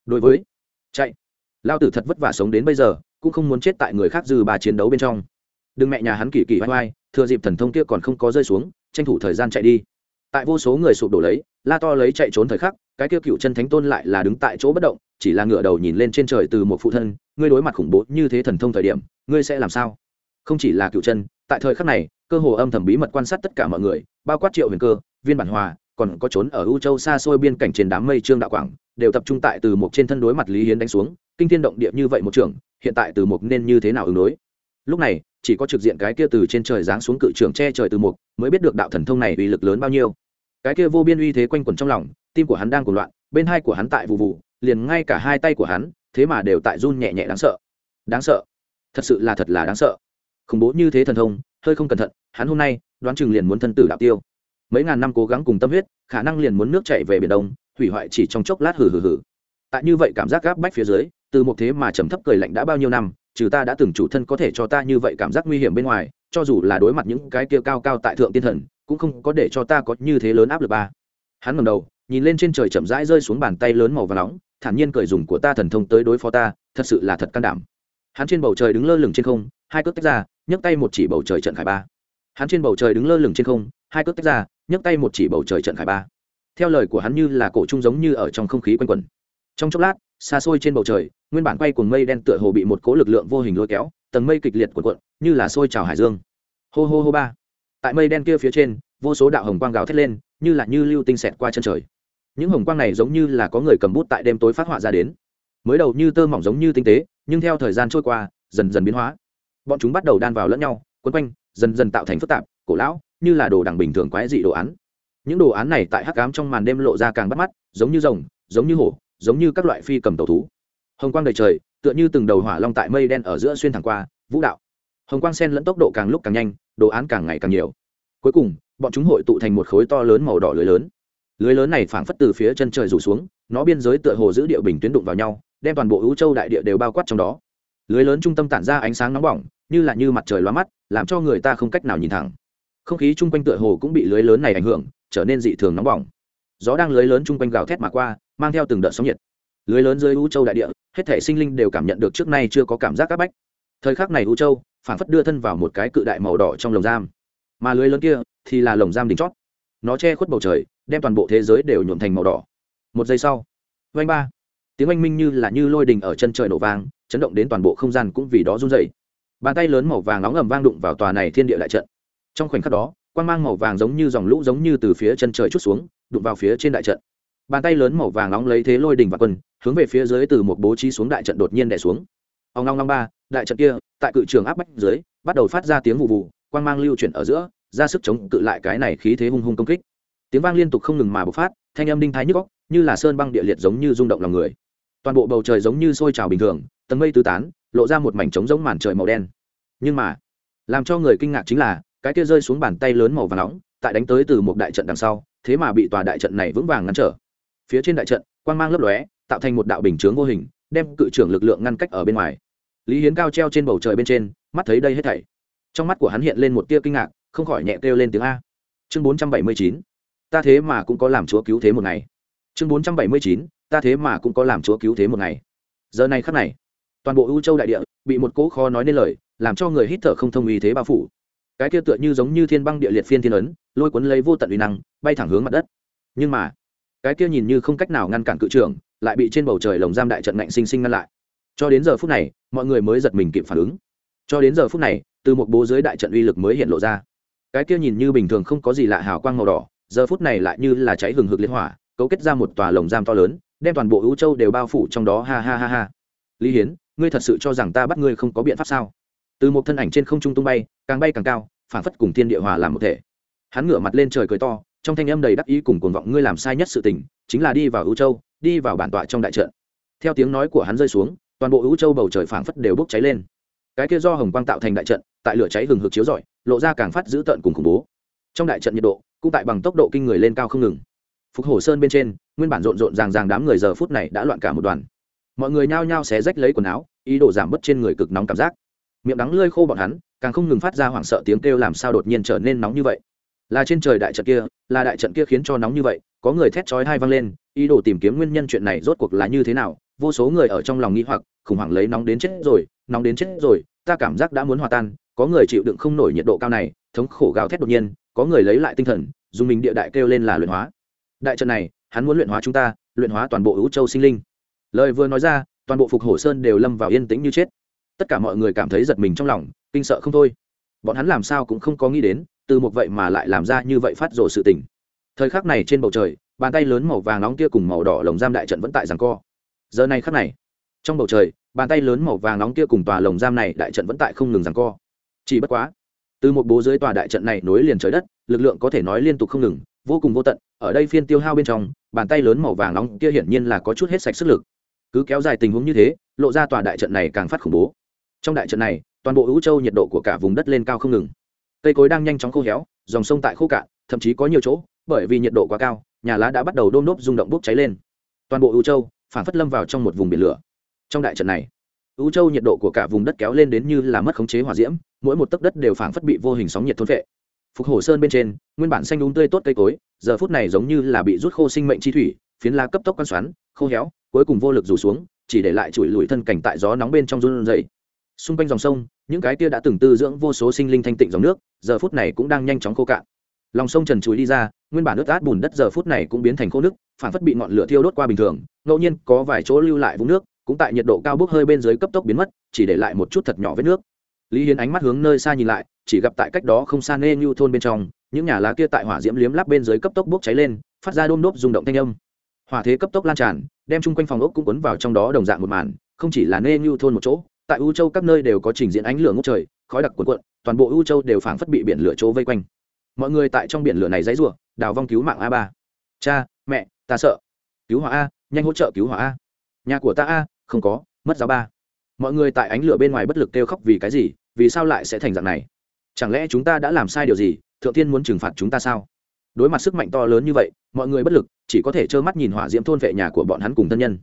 Đối với, chạy. Lao tử thật vất vả sống đến bây giờ, cũng không muốn chết tại người khác dư ba chiến đấu bên trong. Đừng mẹ nhà hắn kỳ kỳ oai oai, thừa dịp thần thông kia còn không có rơi xuống, tranh thủ thời gian chạy đi. Tại vô số người sụp đổ lấy, la to lấy chạy trốn thời khắc cái kia cựu chân thánh tôn lại là đứng tại chỗ bất động, chỉ là ngựa đầu nhìn lên trên trời từ một phụ thân, ngươi đối mặt khủng bố như thế thần thông thời điểm, ngươi sẽ làm sao? Không chỉ là cựu chân, tại thời khắc này, cơ hồ âm thầm bí mật quan sát tất cả mọi người, bao quát triệu huyền cơ, viên bản hòa, còn có trốn ở u châu xa xôi biên cảnh trên đám mây trương đạo quảng, đều tập trung tại từ một trên thân đối mặt lý hiến đánh xuống, kinh thiên động địa như vậy một trường, hiện tại từ một nên như thế nào ứng đối? Lúc này, chỉ có trực diện cái kia từ trên trời giáng xuống cự trường che trời từ một, mới biết được đạo thần thông này uy lực lớn bao nhiêu. Cái kia vô biên uy thế quanh quẩn trong lòng tim của hắn đang cuồng loạn, bên hai của hắn tại vụ vụ liền ngay cả hai tay của hắn, thế mà đều tại run nhẹ nhẹ đáng sợ. Đáng sợ. Thật sự là thật là đáng sợ. Khủng bố như thế thần thông, hơi không cẩn thận, hắn hôm nay, đoán chừng liền muốn thân tử đạo tiêu. Mấy ngàn năm cố gắng cùng tâm huyết, khả năng liền muốn nước chạy về biển đông, hủy hoại chỉ trong chốc lát hừ hừ hừ. Tại như vậy cảm giác gáp bách phía dưới, từ một thế mà trầm thấp cười lạnh đã bao nhiêu năm, trừ ta đã từng chủ thân có thể cho ta như vậy cảm giác nguy hiểm bên ngoài, cho dù là đối mặt những cái kia cao cao tại thượng tiên thần, cũng không có để cho ta có như thế lớn áp lực ba. Hắn ngầm đầu nhìn lên trên trời chậm rãi rơi xuống bàn tay lớn màu và nóng, thản nhiên cười dùng của ta thần thông tới đối phó ta, thật sự là thật can đảm. Hắn trên bầu trời đứng lơ lửng trên không, hai cước tách ra, nhấc tay một chỉ bầu trời trận khải ba. Hắn trên bầu trời đứng lơ lửng trên không, hai cước tách ra, nhấc tay một chỉ bầu trời trận khải ba. Theo lời của hắn như là cổ trung giống như ở trong không khí quanh quẩn. Trong chốc lát, xa xôi trên bầu trời, nguyên bản quay cuồng mây đen tựa hồ bị một cỗ lực lượng vô hình lôi kéo, tầng mây kịch liệt cuộn cuộn, như là sôi trào hải dương. Hô hô hô ba. Tại mây đen kia phía trên, vô số đạo hồng quang gào thét lên, như là như lưu tinh xẹt qua chân trời những hồng quang này giống như là có người cầm bút tại đêm tối phát họa ra đến. Mới đầu như tơ mỏng giống như tinh tế, nhưng theo thời gian trôi qua, dần dần biến hóa. Bọn chúng bắt đầu đan vào lẫn nhau, quấn quanh, dần dần tạo thành phức tạp, cổ lão, như là đồ đằng bình thường quái dị đồ án. Những đồ án này tại hắc ám trong màn đêm lộ ra càng bắt mắt, giống như rồng, giống như hổ, giống như các loại phi cầm tàu thú. Hồng quang đầy trời, tựa như từng đầu hỏa long tại mây đen ở giữa xuyên thẳng qua, vũ đạo. Hồng quang sen lẫn tốc độ càng lúc càng nhanh, đồ án càng ngày càng nhiều. Cuối cùng, bọn chúng hội tụ thành một khối to lớn màu đỏ lưới lớn lưới lớn này phảng phất từ phía chân trời rủ xuống, nó biên giới tựa hồ giữ địa bình tuyến đụng vào nhau, đem toàn bộ ưu châu đại địa đều bao quát trong đó. Lưới lớn trung tâm tản ra ánh sáng nóng bỏng, như là như mặt trời loa mắt, làm cho người ta không cách nào nhìn thẳng. Không khí chung quanh tựa hồ cũng bị lưới lớn này ảnh hưởng, trở nên dị thường nóng bỏng. Gió đang lưới lớn chung quanh gào thét mà qua, mang theo từng đợt sóng nhiệt. Lưới lớn dưới u châu đại địa, hết thể sinh linh đều cảm nhận được trước nay chưa có cảm giác áp bách. Thời khắc này u châu phản phất đưa thân vào một cái cự đại màu đỏ trong lồng giam. Mà lưới lớn kia thì là lồng giam đỉnh chót. Nó che khuất bầu trời đem toàn bộ thế giới đều nhuộm thành màu đỏ. Một giây sau vanh ba. Tiếng oanh minh như là như lôi đình ở chân trời nổ vang, chấn động đến toàn bộ không gian cũng vì đó run dày bàn tay lớn màu vàng nóng ầm vang đụng vào tòa này thiên địa đại trận. Trong khoảnh khắc đó quan g mang màu vàng giống như dòng lũ giống như từ phía chân trời chút xuống, đụng vào phía trên đại trận. Bàn tay lớn màu vàng nóng lấy thế lôi đình và quân, hướng về phía dưới từ một bố trí xuống đại trận đột nhiên đẻ xuống. Ông long long ba, đại trận kia, tại cự trường áp bách dưới, bắt đầu phát ra tiếng vụ vụ quan g mang lưu chuyển ở giữa, ra sức chống cự lại cái này khí thế hung hung công kích tiếng vang liên tục không ngừng mà bộc phát, thanh âm đinh thái nhức góc như là sơn băng địa liệt giống như rung động lòng người. Toàn bộ bầu trời giống như sôi trào bình thường, tầng mây tứ tán, lộ ra một mảnh trống giống màn trời màu đen. Nhưng mà, làm cho người kinh ngạc chính là, cái kia rơi xuống bàn tay lớn màu và nóng, tại đánh tới từ một đại trận đằng sau, thế mà bị tòa đại trận này vững vàng ngăn trở. Phía trên đại trận, quang mang lấp lóe, tạo thành một đạo bình chướng vô hình, đem cự trưởng lực lượng ngăn cách ở bên ngoài. Lý hiến cao treo trên bầu trời bên trên, mắt thấy đây hết thảy. Trong mắt của hắn hiện lên một tia kinh ngạc, không khỏi nhẹ kêu lên tiếng a. Chương bốn trăm bảy mươi chín ta thế mà cũng có làm chúa cứu thế một ngày. Chương bốn trăm bảy mươi chín, ta thế mà cũng có làm chúa cứu thế một ngày. Giờ này khắc này, toàn bộ ưu châu đại địa bị một cỗ khó nói nên lời, làm cho người hít thở không thông uy thế bao phủ. Cái kia tựa như giống như thiên băng địa liệt phiên thiên ấn, lôi cuốn lấy vô tận uy năng, bay thẳng hướng mặt đất. Nhưng mà, cái kia nhìn như không cách nào ngăn cản cự trưởng, lại bị trên bầu trời lồng giam đại trận ngạnh sinh sinh ngăn lại. Cho đến giờ phút này, mọi người mới giật mình kịp phản ứng. Cho đến giờ phút này, từ một bố dưới đại trận uy lực mới hiện lộ ra. Cái kia nhìn như bình thường không có gì lạ hào quang màu đỏ giờ phút này lại như là cháy hừng hực liên hỏa, cấu kết ra một tòa lồng giam to lớn, đem toàn bộ ưu châu đều bao phủ trong đó, ha ha ha ha. Lý hiến, ngươi thật sự cho rằng ta bắt ngươi không có biện pháp sao? Từ một thân ảnh trên không trung tung bay, càng bay càng cao, phản phất cùng thiên địa hòa làm một thể. Hắn ngửa mặt lên trời cười to, trong thanh âm đầy đắc ý cùng cuồng vọng ngươi làm sai nhất sự tình, chính là đi vào ưu châu, đi vào bản tọa trong đại trận. Theo tiếng nói của hắn rơi xuống, toàn bộ ưu châu bầu trời phảng phất đều bốc cháy lên. Cái kia do hồng quang tạo thành đại trận, tại lửa cháy hừng hực chiếu rọi, lộ ra càng phát dữ tợn cùng khủng bố. Trong đại trận nhiệt độ cũng tại bằng tốc độ kinh người lên cao không ngừng. Phục hổ sơn bên trên, nguyên bản rộn rộn ràng ràng đám người giờ phút này đã loạn cả một đoàn. Mọi người nhao nhao xé rách lấy quần áo, ý đồ giảm bớt trên người cực nóng cảm giác. Miệng đắng lơi khô bọn hắn, càng không ngừng phát ra hoảng sợ tiếng kêu làm sao đột nhiên trở nên nóng như vậy. Là trên trời đại trận kia, là đại trận kia khiến cho nóng như vậy, có người thét chói hai vang lên, ý đồ tìm kiếm nguyên nhân chuyện này rốt cuộc là như thế nào, vô số người ở trong lòng nghĩ hoặc, khủng hoảng lấy nóng đến chết rồi, nóng đến chết rồi, ta cảm giác đã muốn hòa tan có người chịu đựng không nổi nhiệt độ cao này, thống khổ gào thét đột nhiên, có người lấy lại tinh thần, dùng mình địa đại kêu lên là luyện hóa. Đại trận này, hắn muốn luyện hóa chúng ta, luyện hóa toàn bộ hữu châu sinh linh. Lời vừa nói ra, toàn bộ phục hổ sơn đều lâm vào yên tĩnh như chết. Tất cả mọi người cảm thấy giật mình trong lòng, kinh sợ không thôi. Bọn hắn làm sao cũng không có nghĩ đến, từ một vậy mà lại làm ra như vậy phát rồ sự tình. Thời khắc này trên bầu trời, bàn tay lớn màu vàng nóng kia cùng màu đỏ lồng giam đại trận vẫn tại rằng co. Giờ này khắc này, trong bầu trời, bàn tay lớn màu vàng nóng kia cùng tòa lồng giam này đại trận vẫn tại không ngừng rằng co chỉ bất quá, từ một bố dưới tòa đại trận này nối liền trời đất, lực lượng có thể nói liên tục không ngừng, vô cùng vô tận, ở đây phiên tiêu hao bên trong, bàn tay lớn màu vàng nóng kia hiển nhiên là có chút hết sạch sức lực. Cứ kéo dài tình huống như thế, lộ ra tòa đại trận này càng phát khủng bố. Trong đại trận này, toàn bộ hữu châu nhiệt độ của cả vùng đất lên cao không ngừng. Cây cối đang nhanh chóng khô héo, dòng sông tại khô cạn, thậm chí có nhiều chỗ, bởi vì nhiệt độ quá cao, nhà lá đã bắt đầu đôm nốt rung động bốc cháy lên. Toàn bộ hữu châu phản phất lâm vào trong một vùng biển lửa. Trong đại trận này hữu châu nhiệt độ của cả vùng đất kéo lên đến như là mất khống chế hỏa diễm, mỗi một tấc đất đều phảng phất bị vô hình sóng nhiệt thôn vệ phục hồ sơn bên trên, nguyên bản xanh đúng tươi tốt cây cối, giờ phút này giống như là bị rút khô sinh mệnh chi thủy, phiến lá cấp tốc quan xoắn, khô héo, cuối cùng vô lực rủ xuống, chỉ để lại chùi lùi thân cảnh tại gió nóng bên trong run dày xung quanh dòng sông, những cái kia đã từng tư dưỡng vô số sinh linh thanh tịnh dòng nước, giờ phút này cũng đang nhanh chóng khô cạn. Lòng sông trần chuối đi ra, nguyên bản nước át bùn đất giờ phút này cũng biến thành khô nước phản phất bị ngọn lửa thiêu đốt qua bình thường, ngẫu nhiên có vài chỗ lưu lại vũng nước cũng tại nhiệt độ cao bốc hơi bên dưới cấp tốc biến mất, chỉ để lại một chút thật nhỏ vết nước. Lý hiến ánh mắt hướng nơi xa nhìn lại, chỉ gặp tại cách đó không xa nê như thôn bên trong, những nhà lá kia tại hỏa diễm liếm lắp bên dưới cấp tốc bốc cháy lên, phát ra đôm đốp rung động thanh âm. Hỏa thế cấp tốc lan tràn, đem chung quanh phòng ốc cũng cuốn vào trong đó đồng dạng một màn, không chỉ là nê như thôn một chỗ, tại u châu các nơi đều có trình diễn ánh lửa ngốc trời, khói đặc cuộn cuộn, toàn bộ u châu đều phảng phất bị biển lửa chỗ vây quanh. Mọi người tại trong biển lửa này dãy rủa, đào vong cứu mạng a ba. Cha, mẹ, ta sợ. Cứu hỏa a, nhanh hỗ trợ cứu hỏa a. Nhà của ta a không có, mất giáo ba. Mọi người tại ánh lửa bên ngoài bất lực kêu khóc vì cái gì, vì sao lại sẽ thành dạng này? Chẳng lẽ chúng ta đã làm sai điều gì, thượng Thiên muốn trừng phạt chúng ta sao? Đối mặt sức mạnh to lớn như vậy, mọi người bất lực, chỉ có thể trơ mắt nhìn hỏa diễm thôn vệ nhà của bọn hắn cùng thân nhân.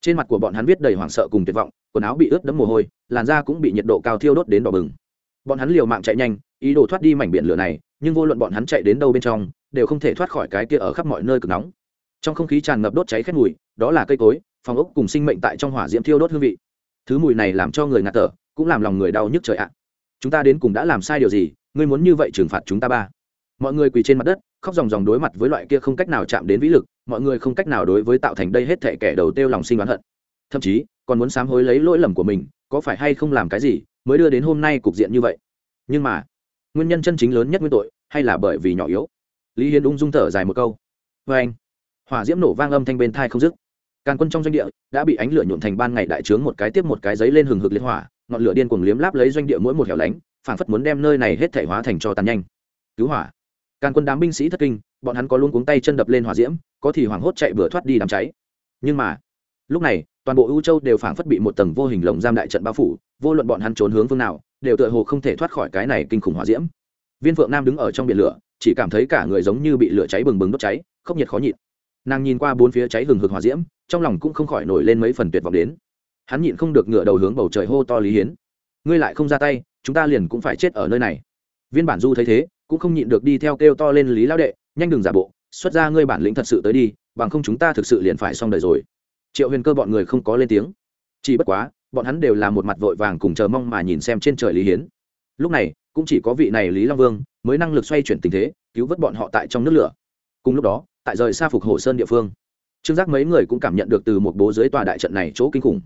Trên mặt của bọn hắn viết đầy hoảng sợ cùng tuyệt vọng, quần áo bị ướt đẫm mồ hôi, làn da cũng bị nhiệt độ cao thiêu đốt đến đỏ bừng. Bọn hắn liều mạng chạy nhanh, ý đồ thoát đi mảnh biển lửa này, nhưng vô luận bọn hắn chạy đến đâu bên trong, đều không thể thoát khỏi cái kia ở khắp mọi nơi cực nóng. Trong không khí tràn ngập đốt cháy khét mùi, đó là cây cối phòng ốc cùng sinh mệnh tại trong hỏa diễm thiêu đốt hương vị. Thứ mùi này làm cho người ngạt thở, cũng làm lòng người đau nhức trời ạ. Chúng ta đến cùng đã làm sai điều gì, ngươi muốn như vậy trừng phạt chúng ta ba. Mọi người quỳ trên mặt đất, khóc dòng dòng đối mặt với loại kia không cách nào chạm đến vĩ lực, mọi người không cách nào đối với tạo thành đây hết thệ kẻ đầu tiêu lòng sinh oán hận. Thậm chí, còn muốn sám hối lấy lỗi lầm của mình, có phải hay không làm cái gì mới đưa đến hôm nay cục diện như vậy? Nhưng mà, nguyên nhân chân chính lớn nhất nguyên tội, hay là bởi vì nhỏ yếu? Lý hiến ung dung thở dài một câu. Vê anh hỏa diễm nổ vang âm thanh bên thai không dứt càn quân trong doanh địa đã bị ánh lửa nhuộn thành ban ngày đại trướng một cái tiếp một cái giấy lên hừng hực liên hỏa, ngọn lửa điên cuồng liếm láp lấy doanh địa mỗi một hẻo lánh, phảng phất muốn đem nơi này hết thể hóa thành cho tàn nhanh. Cứu hỏa. Càn quân đám binh sĩ thất kinh, bọn hắn có luôn cuống tay chân đập lên hỏa diễm, có thì hoảng hốt chạy vừa thoát đi đám cháy. Nhưng mà, lúc này, toàn bộ ưu châu đều phảng phất bị một tầng vô hình lồng giam đại trận bao phủ, vô luận bọn hắn trốn hướng phương nào, đều tựa hồ không thể thoát khỏi cái này kinh khủng hỏa diễm. Viên phượng nam đứng ở trong biển lửa, chỉ cảm thấy cả người giống như bị lửa cháy bừng bừng đốt cháy, khốc nhiệt khó nhịn nàng nhìn qua bốn phía cháy hừng hực hỏa diễm, trong lòng cũng không khỏi nổi lên mấy phần tuyệt vọng đến. Hắn nhịn không được ngựa đầu hướng bầu trời hô to lý hiến. Ngươi lại không ra tay, chúng ta liền cũng phải chết ở nơi này. Viên bản du thấy thế, cũng không nhịn được đi theo kêu to lên lý lao đệ, nhanh đừng giả bộ, xuất ra ngươi bản lĩnh thật sự tới đi, bằng không chúng ta thực sự liền phải xong đời rồi. Triệu huyền cơ bọn người không có lên tiếng. Chỉ bất quá, bọn hắn đều là một mặt vội vàng cùng chờ mong mà nhìn xem trên trời lý hiến. Lúc này, cũng chỉ có vị này lý long vương mới năng lực xoay chuyển tình thế, cứu vớt bọn họ tại trong nước lửa. Cùng lúc đó tại rời xa phục hồ sơn địa phương. Trương giác mấy người cũng cảm nhận được từ một bố dưới tòa đại trận này chỗ kinh khủng.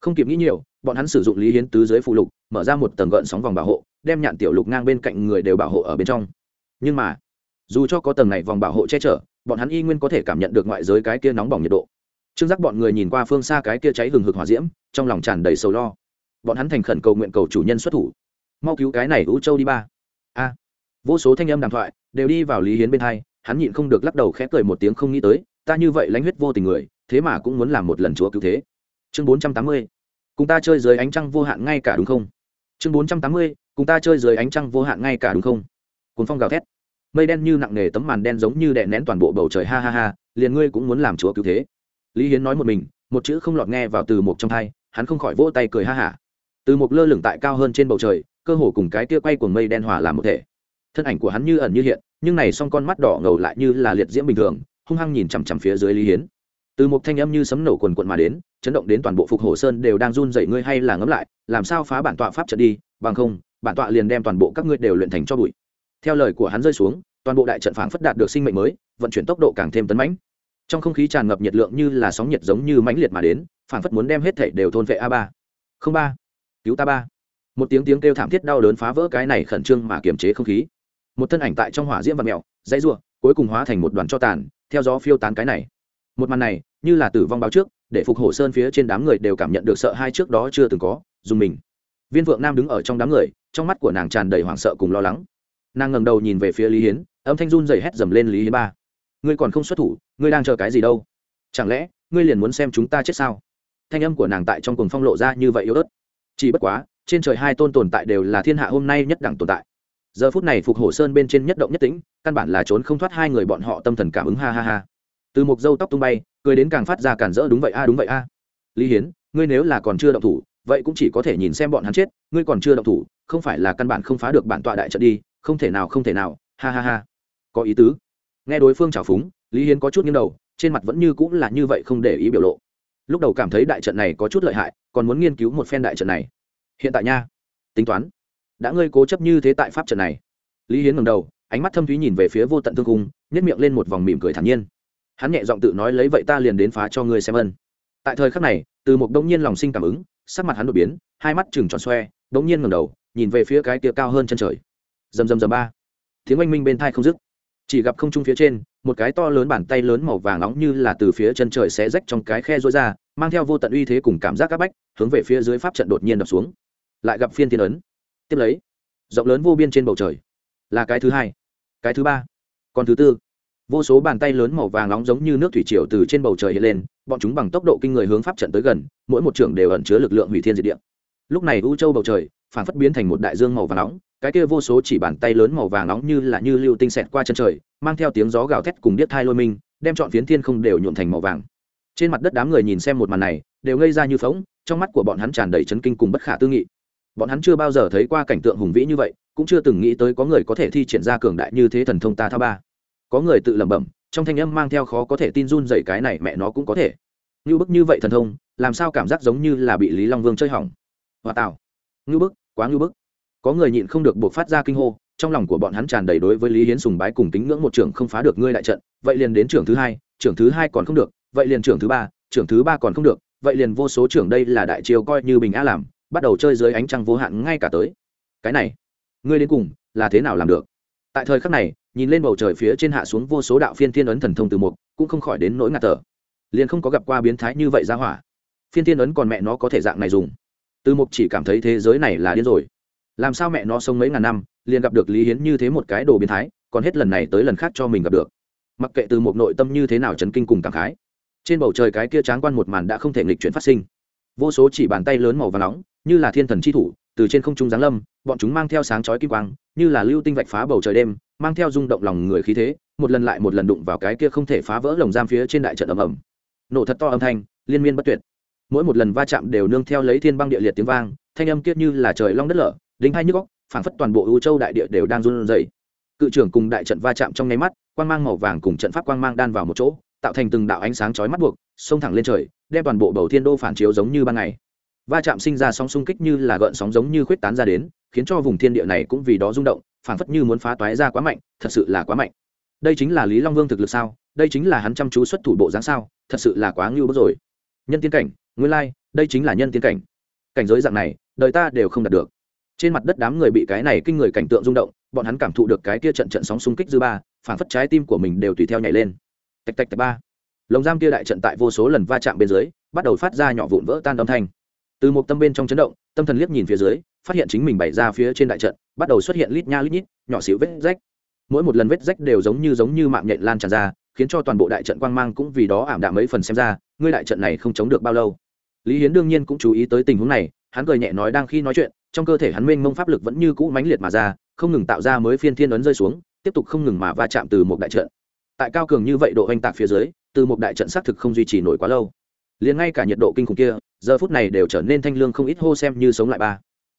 Không kịp nghĩ nhiều, bọn hắn sử dụng lý hiến tứ dưới phụ lục, mở ra một tầng gợn sóng vòng bảo hộ, đem nhạn tiểu lục ngang bên cạnh người đều bảo hộ ở bên trong. Nhưng mà, dù cho có tầng này vòng bảo hộ che chở, bọn hắn y nguyên có thể cảm nhận được ngoại giới cái kia nóng bỏng nhiệt độ. Trương giác bọn người nhìn qua phương xa cái kia cháy hừng hực hỏa diễm, trong lòng tràn đầy sầu lo. Bọn hắn thành khẩn cầu nguyện cầu chủ nhân xuất thủ. Mau cứu cái này u châu đi ba. A. Vô số thanh âm đàm thoại đều đi vào lý hiến bên hai hắn nhịn không được lắc đầu khẽ cười một tiếng không nghĩ tới, ta như vậy lãnh huyết vô tình người, thế mà cũng muốn làm một lần chúa cứu thế. Chương bốn trăm tám mươi, cùng ta chơi dưới ánh trăng vô hạn ngay cả đúng không? Chương bốn trăm tám mươi, cùng ta chơi dưới ánh trăng vô hạn ngay cả đúng không? Cuốn phong gào thét. Mây đen như nặng nề tấm màn đen giống như đè nén toàn bộ bầu trời, ha ha ha, liền ngươi cũng muốn làm chúa cứu thế. Lý hiến nói một mình, một chữ không lọt nghe vào từ một trong thai hắn không khỏi vỗ tay cười ha hả. Từ một lơ lửng tại cao hơn trên bầu trời, cơ hồ cùng cái tia quay của mây đen hòa làm một thể thân ảnh của hắn như ẩn như hiện, nhưng này song con mắt đỏ ngầu lại như là liệt diễm bình thường, hung hăng nhìn chằm chằm phía dưới lý hiến. Từ một thanh âm như sấm nổ quần quận mà đến, chấn động đến toàn bộ phục hồ sơn đều đang run dậy ngươi hay là ngấm lại, làm sao phá bản tọa pháp trận đi, bằng không, bản tọa liền đem toàn bộ các ngươi đều luyện thành cho bụi. Theo lời của hắn rơi xuống, toàn bộ đại trận phảng phất đạt được sinh mệnh mới, vận chuyển tốc độ càng thêm tấn mãnh. Trong không khí tràn ngập nhiệt lượng như là sóng nhiệt giống như mãnh liệt mà đến, phảng phất muốn đem hết thể đều thôn vệ a ba. Không ba. Cứu ta ba. Một tiếng tiếng kêu thảm thiết đau đớn phá vỡ cái này khẩn trương mà kiềm chế không khí một thân ảnh tại trong hỏa diễm và mèo, dãy ruộng cuối cùng hóa thành một đoàn cho tàn, theo gió phiêu tán cái này. Một màn này, như là tử vong báo trước, để phục hổ sơn phía trên đám người đều cảm nhận được sợ hai trước đó chưa từng có, dùng mình. Viên vượng nam đứng ở trong đám người, trong mắt của nàng tràn đầy hoảng sợ cùng lo lắng. Nàng ngẩng đầu nhìn về phía lý hiến, âm thanh run dày hét dầm lên lý hiến ba. Ngươi còn không xuất thủ, ngươi đang chờ cái gì đâu? Chẳng lẽ, ngươi liền muốn xem chúng ta chết sao? Thanh âm của nàng tại trong cuồng phong lộ ra như vậy yếu ớt. Chỉ bất quá, trên trời hai tôn tồn tại đều là thiên hạ hôm nay nhất đẳng tồn tại giờ phút này phục hổ sơn bên trên nhất động nhất tĩnh, căn bản là trốn không thoát hai người bọn họ tâm thần cảm ứng, ha ha ha. Từ một dâu tóc tung bay, cười đến càng phát ra cản rỡ, đúng vậy a, đúng vậy a. Lý hiến, ngươi nếu là còn chưa động thủ, vậy cũng chỉ có thể nhìn xem bọn hắn chết, ngươi còn chưa động thủ, không phải là căn bản không phá được bản tọa đại trận đi, không thể nào, không thể nào. Ha ha ha. Có ý tứ. Nghe đối phương trào phúng, lý hiến có chút nghiêng đầu, trên mặt vẫn như cũng là như vậy không để ý biểu lộ. Lúc đầu cảm thấy đại trận này có chút lợi hại, còn muốn nghiên cứu một phen đại trận này. Hiện tại nha, tính toán đã ngươi cố chấp như thế tại pháp trận này. Lý hiến ngầm đầu, ánh mắt thâm thúy nhìn về phía vô tận thương cung nhét miệng lên một vòng mỉm cười thản nhiên. Hắn nhẹ giọng tự nói lấy vậy ta liền đến phá cho ngươi xem ân. Tại thời khắc này, từ một đông nhiên lòng sinh cảm ứng, sắc mặt hắn đột biến, hai mắt chừng tròn xoe, đống nhiên ngầm đầu, nhìn về phía cái kia cao hơn chân trời. Dầm dầm dầm ba. Tiếng oanh minh bên thai không dứt. Chỉ gặp không trung phía trên, một cái to lớn bàn tay lớn màu vàng nóng như là từ phía chân trời xé rách trong cái khe rối ra, mang theo vô tận uy thế cùng cảm giác áp bách, hướng về phía dưới pháp trận đột nhiên đập xuống. Lại gặp phiên thiên ấn tiếp lấy, rộng lớn vô biên trên bầu trời, là cái thứ hai, cái thứ ba, còn thứ tư. Vô số bàn tay lớn màu vàng nóng giống như nước thủy triều từ trên bầu trời hiện lên, bọn chúng bằng tốc độ kinh người hướng pháp trận tới gần, mỗi một trưởng đều ẩn chứa lực lượng hủy thiên diệt địa. Lúc này u châu bầu trời phản phất biến thành một đại dương màu vàng nóng, cái kia vô số chỉ bàn tay lớn màu vàng nóng như là như lưu tinh xẹt qua chân trời, mang theo tiếng gió gào thét cùng điếc thai lôi minh đem chọn phiến thiên không đều nhuộn thành màu vàng. Trên mặt đất đám người nhìn xem một màn này, đều ngây ra như phóng trong mắt của bọn hắn tràn đầy chấn kinh cùng bất khả tư nghị bọn hắn chưa bao giờ thấy qua cảnh tượng hùng vĩ như vậy, cũng chưa từng nghĩ tới có người có thể thi triển ra cường đại như thế thần thông ta thao ba. Có người tự lẩm bẩm, trong thanh âm mang theo khó có thể tin run dậy cái này mẹ nó cũng có thể. Như bức như vậy thần thông, làm sao cảm giác giống như là bị lý long vương chơi hỏng? Hòa tạo ngưu bức, quá ngưu bức. Có người nhịn không được buộc phát ra kinh hô, trong lòng của bọn hắn tràn đầy đối với lý hiến sùng bái cùng kính ngưỡng một trưởng không phá được ngươi đại trận, vậy liền đến trưởng thứ hai, trưởng thứ hai còn không được, vậy liền trưởng thứ ba, trưởng thứ ba còn không được, vậy liền vô số trưởng đây là đại chiêu coi như bình a làm bắt đầu chơi dưới ánh trăng vô hạn ngay cả tới. Cái này, ngươi đến cùng là thế nào làm được? Tại thời khắc này, nhìn lên bầu trời phía trên hạ xuống vô số đạo phiên thiên ấn thần thông từ mục, cũng không khỏi đến nỗi ngạt thở. Liền không có gặp qua biến thái như vậy ra hỏa. Phiên thiên ấn còn mẹ nó có thể dạng này dùng. Từ mục chỉ cảm thấy thế giới này là điên rồi. Làm sao mẹ nó sống mấy ngàn năm, liền gặp được lý hiến như thế một cái đồ biến thái, còn hết lần này tới lần khác cho mình gặp được. Mặc kệ từ một nội tâm như thế nào chấn kinh cùng cảm khái, trên bầu trời cái kia tráng quan một màn đã không thể nghịch chuyển phát sinh. Vô số chỉ bàn tay lớn màu và nóng như là thiên thần chi thủ, từ trên không trung giáng lâm, bọn chúng mang theo sáng chói kim quang, như là lưu tinh vạch phá bầu trời đêm, mang theo rung động lòng người khí thế, một lần lại một lần đụng vào cái kia không thể phá vỡ lồng giam phía trên đại trận ầm ầm. Nổ thật to âm thanh, liên miên bất tuyệt. Mỗi một lần va chạm đều nương theo lấy thiên băng địa liệt tiếng vang, thanh âm kiết như là trời long đất lở đính hai nhức góc phảng phất toàn bộ ưu châu đại địa đều đang run rẩy. Cự trưởng cùng đại trận va chạm trong nháy mắt, quang mang màu vàng cùng trận pháp quang mang đan vào một chỗ, tạo thành từng đạo ánh sáng chói mắt buộc, xông thẳng lên trời, đem toàn bộ bầu thiên đô phản chiếu giống như ban ngày va chạm sinh ra sóng xung kích như là gợn sóng giống như khuyết tán ra đến, khiến cho vùng thiên địa này cũng vì đó rung động, phảng phất như muốn phá toái ra quá mạnh, thật sự là quá mạnh. Đây chính là lý long vương thực lực sao? Đây chính là hắn chăm chú xuất thủ bộ dáng sao? Thật sự là quá ngưu bức rồi. Nhân tiên cảnh, nguyên lai, đây chính là nhân tiên cảnh. Cảnh giới dạng này, đời ta đều không đạt được. Trên mặt đất đám người bị cái này kinh người cảnh tượng rung động, bọn hắn cảm thụ được cái kia trận trận sóng xung kích dư ba, phảng phất trái tim của mình đều tùy theo nhảy lên. Tạch tạch tạch ba. Lồng giam kia đại trận tại vô số lần va chạm bên dưới, bắt đầu phát ra nhỏ vụn vỡ tan âm thanh từ một tâm bên trong chấn động, tâm thần liếc nhìn phía dưới, phát hiện chính mình bày ra phía trên đại trận, bắt đầu xuất hiện lít nha lít nhít, nhỏ xíu vết rách. Mỗi một lần vết rách đều giống như giống như mạng nhện lan tràn ra, khiến cho toàn bộ đại trận quang mang cũng vì đó ảm đạm mấy phần xem ra, ngươi đại trận này không chống được bao lâu. Lý hiến đương nhiên cũng chú ý tới tình huống này, hắn cười nhẹ nói đang khi nói chuyện, trong cơ thể hắn mênh mông pháp lực vẫn như cũ mãnh liệt mà ra, không ngừng tạo ra mới phiên thiên ấn rơi xuống, tiếp tục không ngừng mà va chạm từ một đại trận. Tại cao cường như vậy độ oanh tạc phía dưới, từ một đại trận xác thực không duy trì nổi quá lâu liền ngay cả nhiệt độ kinh khủng kia, giờ phút này đều trở nên thanh lương không ít hô xem như sống lại ba.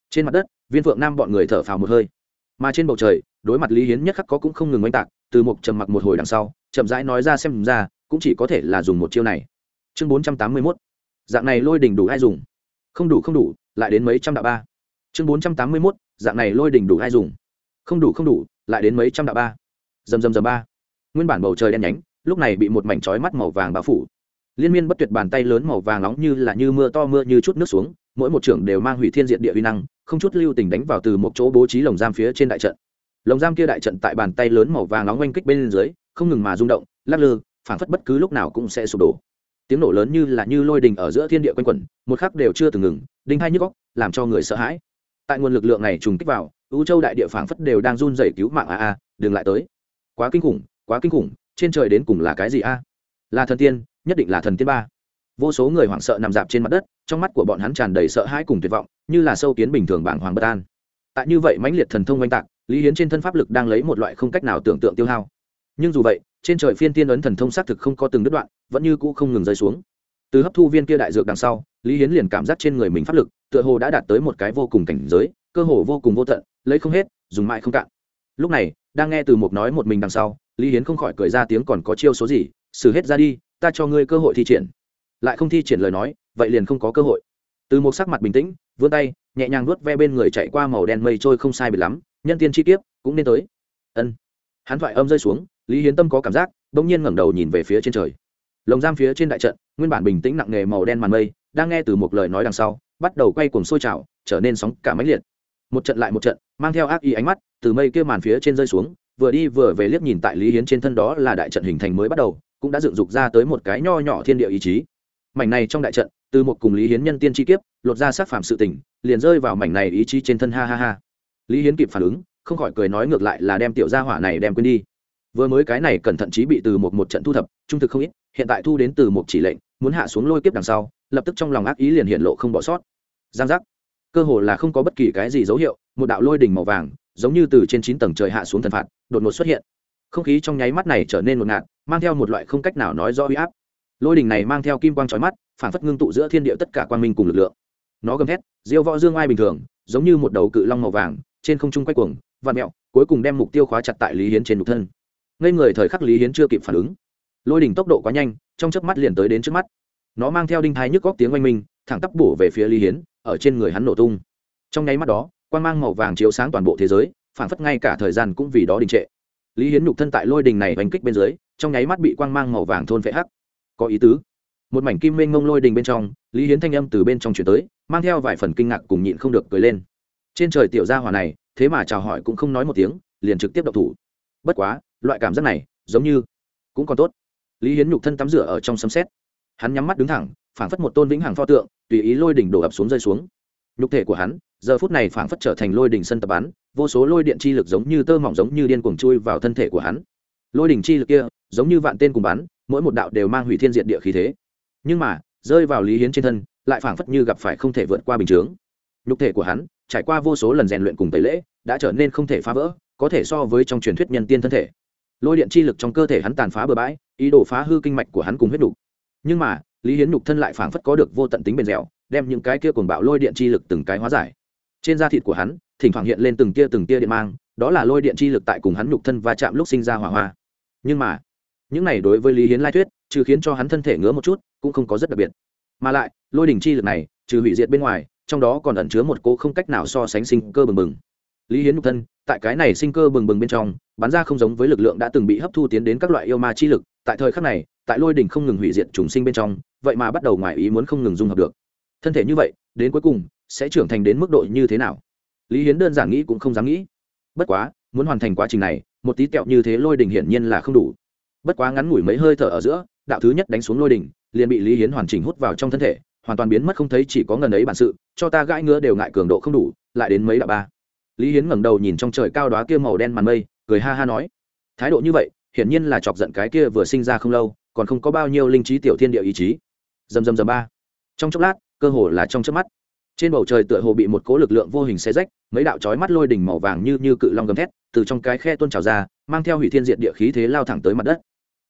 Trên mặt đất, viên phượng nam bọn người thở phào một hơi. Mà trên bầu trời, đối mặt lý hiến nhất khắc có cũng không ngừng oanh tạc, từ một trầm mặc một hồi đằng sau, chậm rãi nói ra xem ra, cũng chỉ có thể là dùng một chiêu này. Chương bốn trăm tám mươi mốt. Dạng này lôi đỉnh đủ ai dùng? Không đủ không đủ, lại đến mấy trăm đạo ba. Chương bốn trăm tám mươi mốt. Dạng này lôi đỉnh đủ ai dùng? Không đủ không đủ, lại đến mấy trăm đạo ba. Dầm dầm dầm ba. Nguyên bản bầu trời đen nhánh, lúc này bị một mảnh trói mắt màu vàng bao phủ liên miên bất tuyệt bàn tay lớn màu vàng nóng như là như mưa to mưa như chút nước xuống, mỗi một trưởng đều mang hủy thiên diện địa uy năng, không chút lưu tình đánh vào từ một chỗ bố trí lồng giam phía trên đại trận. Lồng giam kia đại trận tại bàn tay lớn màu vàng nóng oanh kích bên dưới, không ngừng mà rung động, lắc lư, phảng phất bất cứ lúc nào cũng sẽ sụp đổ. Tiếng nổ lớn như là như lôi đình ở giữa thiên địa quanh quẩn, một khắc đều chưa từng ngừng, đinh hai nhức góc làm cho người sợ hãi. Tại nguồn lực lượng này trùng kích vào ưu châu đại địa phảng phất đều đang run rẩy cứu mạng a a đừng lại tới. Quá kinh khủng, quá kinh khủng, trên trời đến cùng là cái gì a? Là thần tiên, nhất định là thần tiên ba. Vô số người hoảng sợ nằm dạp trên mặt đất, trong mắt của bọn hắn tràn đầy sợ hãi cùng tuyệt vọng, như là sâu kiến bình thường bảng hoàng bất an. Tại như vậy mãnh liệt thần thông oanh tạc, lý hiến trên thân pháp lực đang lấy một loại không cách nào tưởng tượng tiêu hao. Nhưng dù vậy, trên trời phiên tiên ấn thần thông xác thực không có từng đứt đoạn, vẫn như cũ không ngừng rơi xuống. Từ hấp thu viên kia đại dược đằng sau, lý hiến liền cảm giác trên người mình pháp lực, tựa hồ đã đạt tới một cái vô cùng cảnh giới, cơ hồ vô cùng vô tận, lấy không hết, dùng mãi không cạn. Lúc này, đang nghe từ một nói một mình đằng sau, lý hiến không khỏi cười ra tiếng còn có chiêu số gì xử hết ra đi, ta cho ngươi cơ hội thi triển. Lại không thi triển lời nói, vậy liền không có cơ hội. Từ một sắc mặt bình tĩnh, vươn tay, nhẹ nhàng nuốt ve bên người chạy qua màu đen mây trôi không sai biệt lắm, nhân tiên chi kiếp cũng nên tới. Ân. Hắn thoại âm rơi xuống, lý hiến tâm có cảm giác đ ỗ n g nhiên ngẩng đầu nhìn về phía trên trời. Lồng giam phía trên đại trận, nguyên bản bình tĩnh nặng nề màu đen màn mây, đang nghe từ một lời nói đằng sau, bắt đầu quay cuồng sôi trào, trở nên sóng cả máy liệt. Một trận lại một trận, mang theo ác ý ánh mắt, từ mây kia màn phía trên rơi xuống, vừa đi vừa về liếc nhìn tại lý hiến trên thân đó là đại trận hình thành mới bắt đầu cũng đã dựng dục ra tới một cái nho nhỏ thiên địa ý chí. Mảnh này trong đại trận, từ một cùng lý hiến nhân tiên chi kiếp, lột ra sát phạm sự tình, liền rơi vào mảnh này ý chí trên thân ha ha ha. Lý hiến kịp phản ứng, không khỏi cười nói ngược lại là đem tiểu gia hỏa này đem quên đi. Vừa mới cái này cẩn thận chí bị từ một một trận thu thập, trung thực không ít, hiện tại thu đến từ một chỉ lệnh, muốn hạ xuống lôi kiếp đằng sau, lập tức trong lòng ác ý liền hiện lộ không bỏ sót. Giang giác. Cơ hồ là không có bất kỳ cái gì dấu hiệu, một đạo lôi đỉnh màu vàng, giống như từ trên chín tầng trời hạ xuống thần phạt, đột ngột xuất hiện. Không khí trong nháy mắt này trở nên ngột ngạt mang theo một loại không cách nào nói rõ huy áp. Lôi đỉnh này mang theo kim quang trói mắt, phản phất ngưng tụ giữa thiên địa tất cả quang minh cùng lực lượng. Nó gầm thét, diêu võ dương ai bình thường, giống như một đầu cự long màu vàng, trên không trung quay cuồng, vặn mẹo, cuối cùng đem mục tiêu khóa chặt tại lý hiến trên nhục thân. Ngây người thời khắc lý hiến chưa kịp phản ứng. Lôi đỉnh tốc độ quá nhanh, trong chớp mắt liền tới đến trước mắt. Nó mang theo đinh thái nhức góc tiếng oanh minh, thẳng tắp bổ về phía lý hiến, ở trên người hắn nổ tung. Trong nháy mắt đó, quang mang màu vàng chiếu sáng toàn bộ thế giới, phản phất ngay cả thời gian cũng vì đó đình trệ. Lý hiến nhục thân tại lôi đình này oanh kích bên dưới trong nháy mắt bị quang mang màu vàng thôn phệ hắc. Có ý tứ. Một mảnh kim mênh mông lôi đình bên trong, lý hiến thanh âm từ bên trong chuyển tới, mang theo vài phần kinh ngạc cùng nhịn không được cười lên. Trên trời tiểu gia hỏa này, thế mà chào hỏi cũng không nói một tiếng, liền trực tiếp đậu thủ. Bất quá, loại cảm giác này, giống như cũng còn tốt. Lý hiến nhục thân tắm rửa ở trong sấm xét hắn nhắm mắt đứng thẳng, phảng phất một tôn vĩnh hằng pho tượng, tùy ý lôi đỉnh đổ ập xuống rơi xuống. Nhục thể của hắn, giờ phút này phảng phất trở thành lôi đỉnh sân tập bắn, vô số lôi điện chi lực giống như tơ mỏng giống như điên cuồng chui vào thân thể của hắn lôi đỉnh chi lực kia, giống như vạn tên cùng bắn, mỗi một đạo đều mang hủy thiên diện địa khí thế. Nhưng mà, rơi vào lý hiến trên thân, lại phảng phất như gặp phải không thể vượt qua bình chướng. Nhục thể của hắn, trải qua vô số lần rèn luyện cùng tẩy lễ, đã trở nên không thể phá vỡ, có thể so với trong truyền thuyết nhân tiên thân thể. Lôi điện chi lực trong cơ thể hắn tàn phá bừa bãi, ý đồ phá hư kinh mạch của hắn cùng huyết đủ. nhưng mà, lý hiến nhục thân lại phảng phất có được vô tận tính bền dẻo, đem những cái kia cuồng bạo lôi điện chi lực từng cái hóa giải. Trên da thịt của hắn, thỉnh thoảng hiện lên từng tia từng tia điện mang, đó là lôi điện chi lực tại cùng hắn nhục thân va chạm lúc sinh ra hỏa hoa nhưng mà, những này đối với lý hiến lai thuyết, trừ khiến cho hắn thân thể ngứa một chút, cũng không có rất đặc biệt. Mà lại, lôi đỉnh chi lực này, trừ hủy diệt bên ngoài, trong đó còn ẩn chứa một cỗ không cách nào so sánh sinh cơ bừng bừng. Lý hiến nhục thân, tại cái này sinh cơ bừng bừng bên trong, bắn ra không giống với lực lượng đã từng bị hấp thu tiến đến các loại yêu ma chi lực, tại thời khắc này, tại lôi đỉnh không ngừng hủy diệt trùng sinh bên trong, vậy mà bắt đầu ngoài ý muốn không ngừng dung hợp được. Thân thể như vậy, đến cuối cùng, sẽ trưởng thành đến mức độ như thế nào? Lý hiến đơn giản nghĩ cũng không dám nghĩ. Bất quá, muốn hoàn thành quá trình này một tí kẹo như thế lôi đỉnh hiển nhiên là không đủ. Bất quá ngắn ngủi mấy hơi thở ở giữa, đạo thứ nhất đánh xuống lôi đỉnh liền bị lý hiến hoàn chỉnh hút vào trong thân thể, hoàn toàn biến mất không thấy chỉ có ngần ấy bản sự, cho ta gãi ngứa đều ngại cường độ không đủ, lại đến mấy đạo ba. Lý hiến ngẩng đầu nhìn trong trời cao đoá kia màu đen màn mây, cười ha ha nói, thái độ như vậy, hiển nhiên là chọc giận cái kia vừa sinh ra không lâu, còn không có bao nhiêu linh trí tiểu thiên địa ý chí. Dầm dầm dầm ba. Trong chốc lát, cơ hồ là trong chớp mắt trên bầu trời tựa hồ bị một cố lực lượng vô hình xé rách, mấy đạo chói mắt lôi đỉnh màu vàng như như cự long gầm thét, từ trong cái khe tuôn trào ra, mang theo hủy thiên diện địa khí thế lao thẳng tới mặt đất.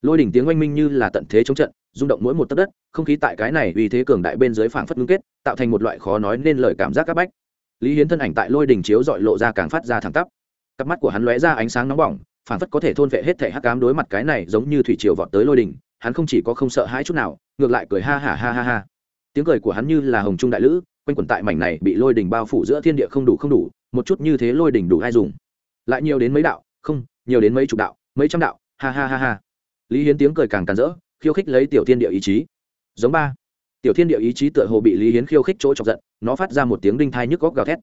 Lôi đỉnh tiếng oanh minh như là tận thế chống trận, rung động mỗi một tấc đất, không khí tại cái này uy thế cường đại bên dưới phảng phất ngưng kết, tạo thành một loại khó nói nên lời cảm giác c áp bách. Lý hiến thân ảnh tại lôi đỉnh chiếu dọi lộ ra càng phát ra thẳng tắp. Cặp mắt của hắn lóe ra ánh sáng nóng bỏng, phảng phất có thể thôn vệ hết thể hắc cám đối mặt cái này giống như thủy triều vọt tới lôi đỉnh, hắn không chỉ có không sợ hãi chút nào, ngược lại cười ha ha ha ha ha. Tiếng cười của hắn như là hồng trung đại lữ quanh quẩn tại mảnh này bị lôi đỉnh bao phủ giữa thiên địa không đủ không đủ, một chút như thế lôi đỉnh đủ ai dùng? Lại nhiều đến mấy đạo, không, nhiều đến mấy chục đạo, mấy trăm đạo, ha ha ha ha. Lý hiến tiếng cười càng càng rỡ, khiêu khích lấy tiểu thiên địa ý chí. Giống ba. Tiểu thiên địa ý chí tựa hồ bị lý hiến khiêu khích chỗ chọc giận, nó phát ra một tiếng đinh thai nhức góc gào thét.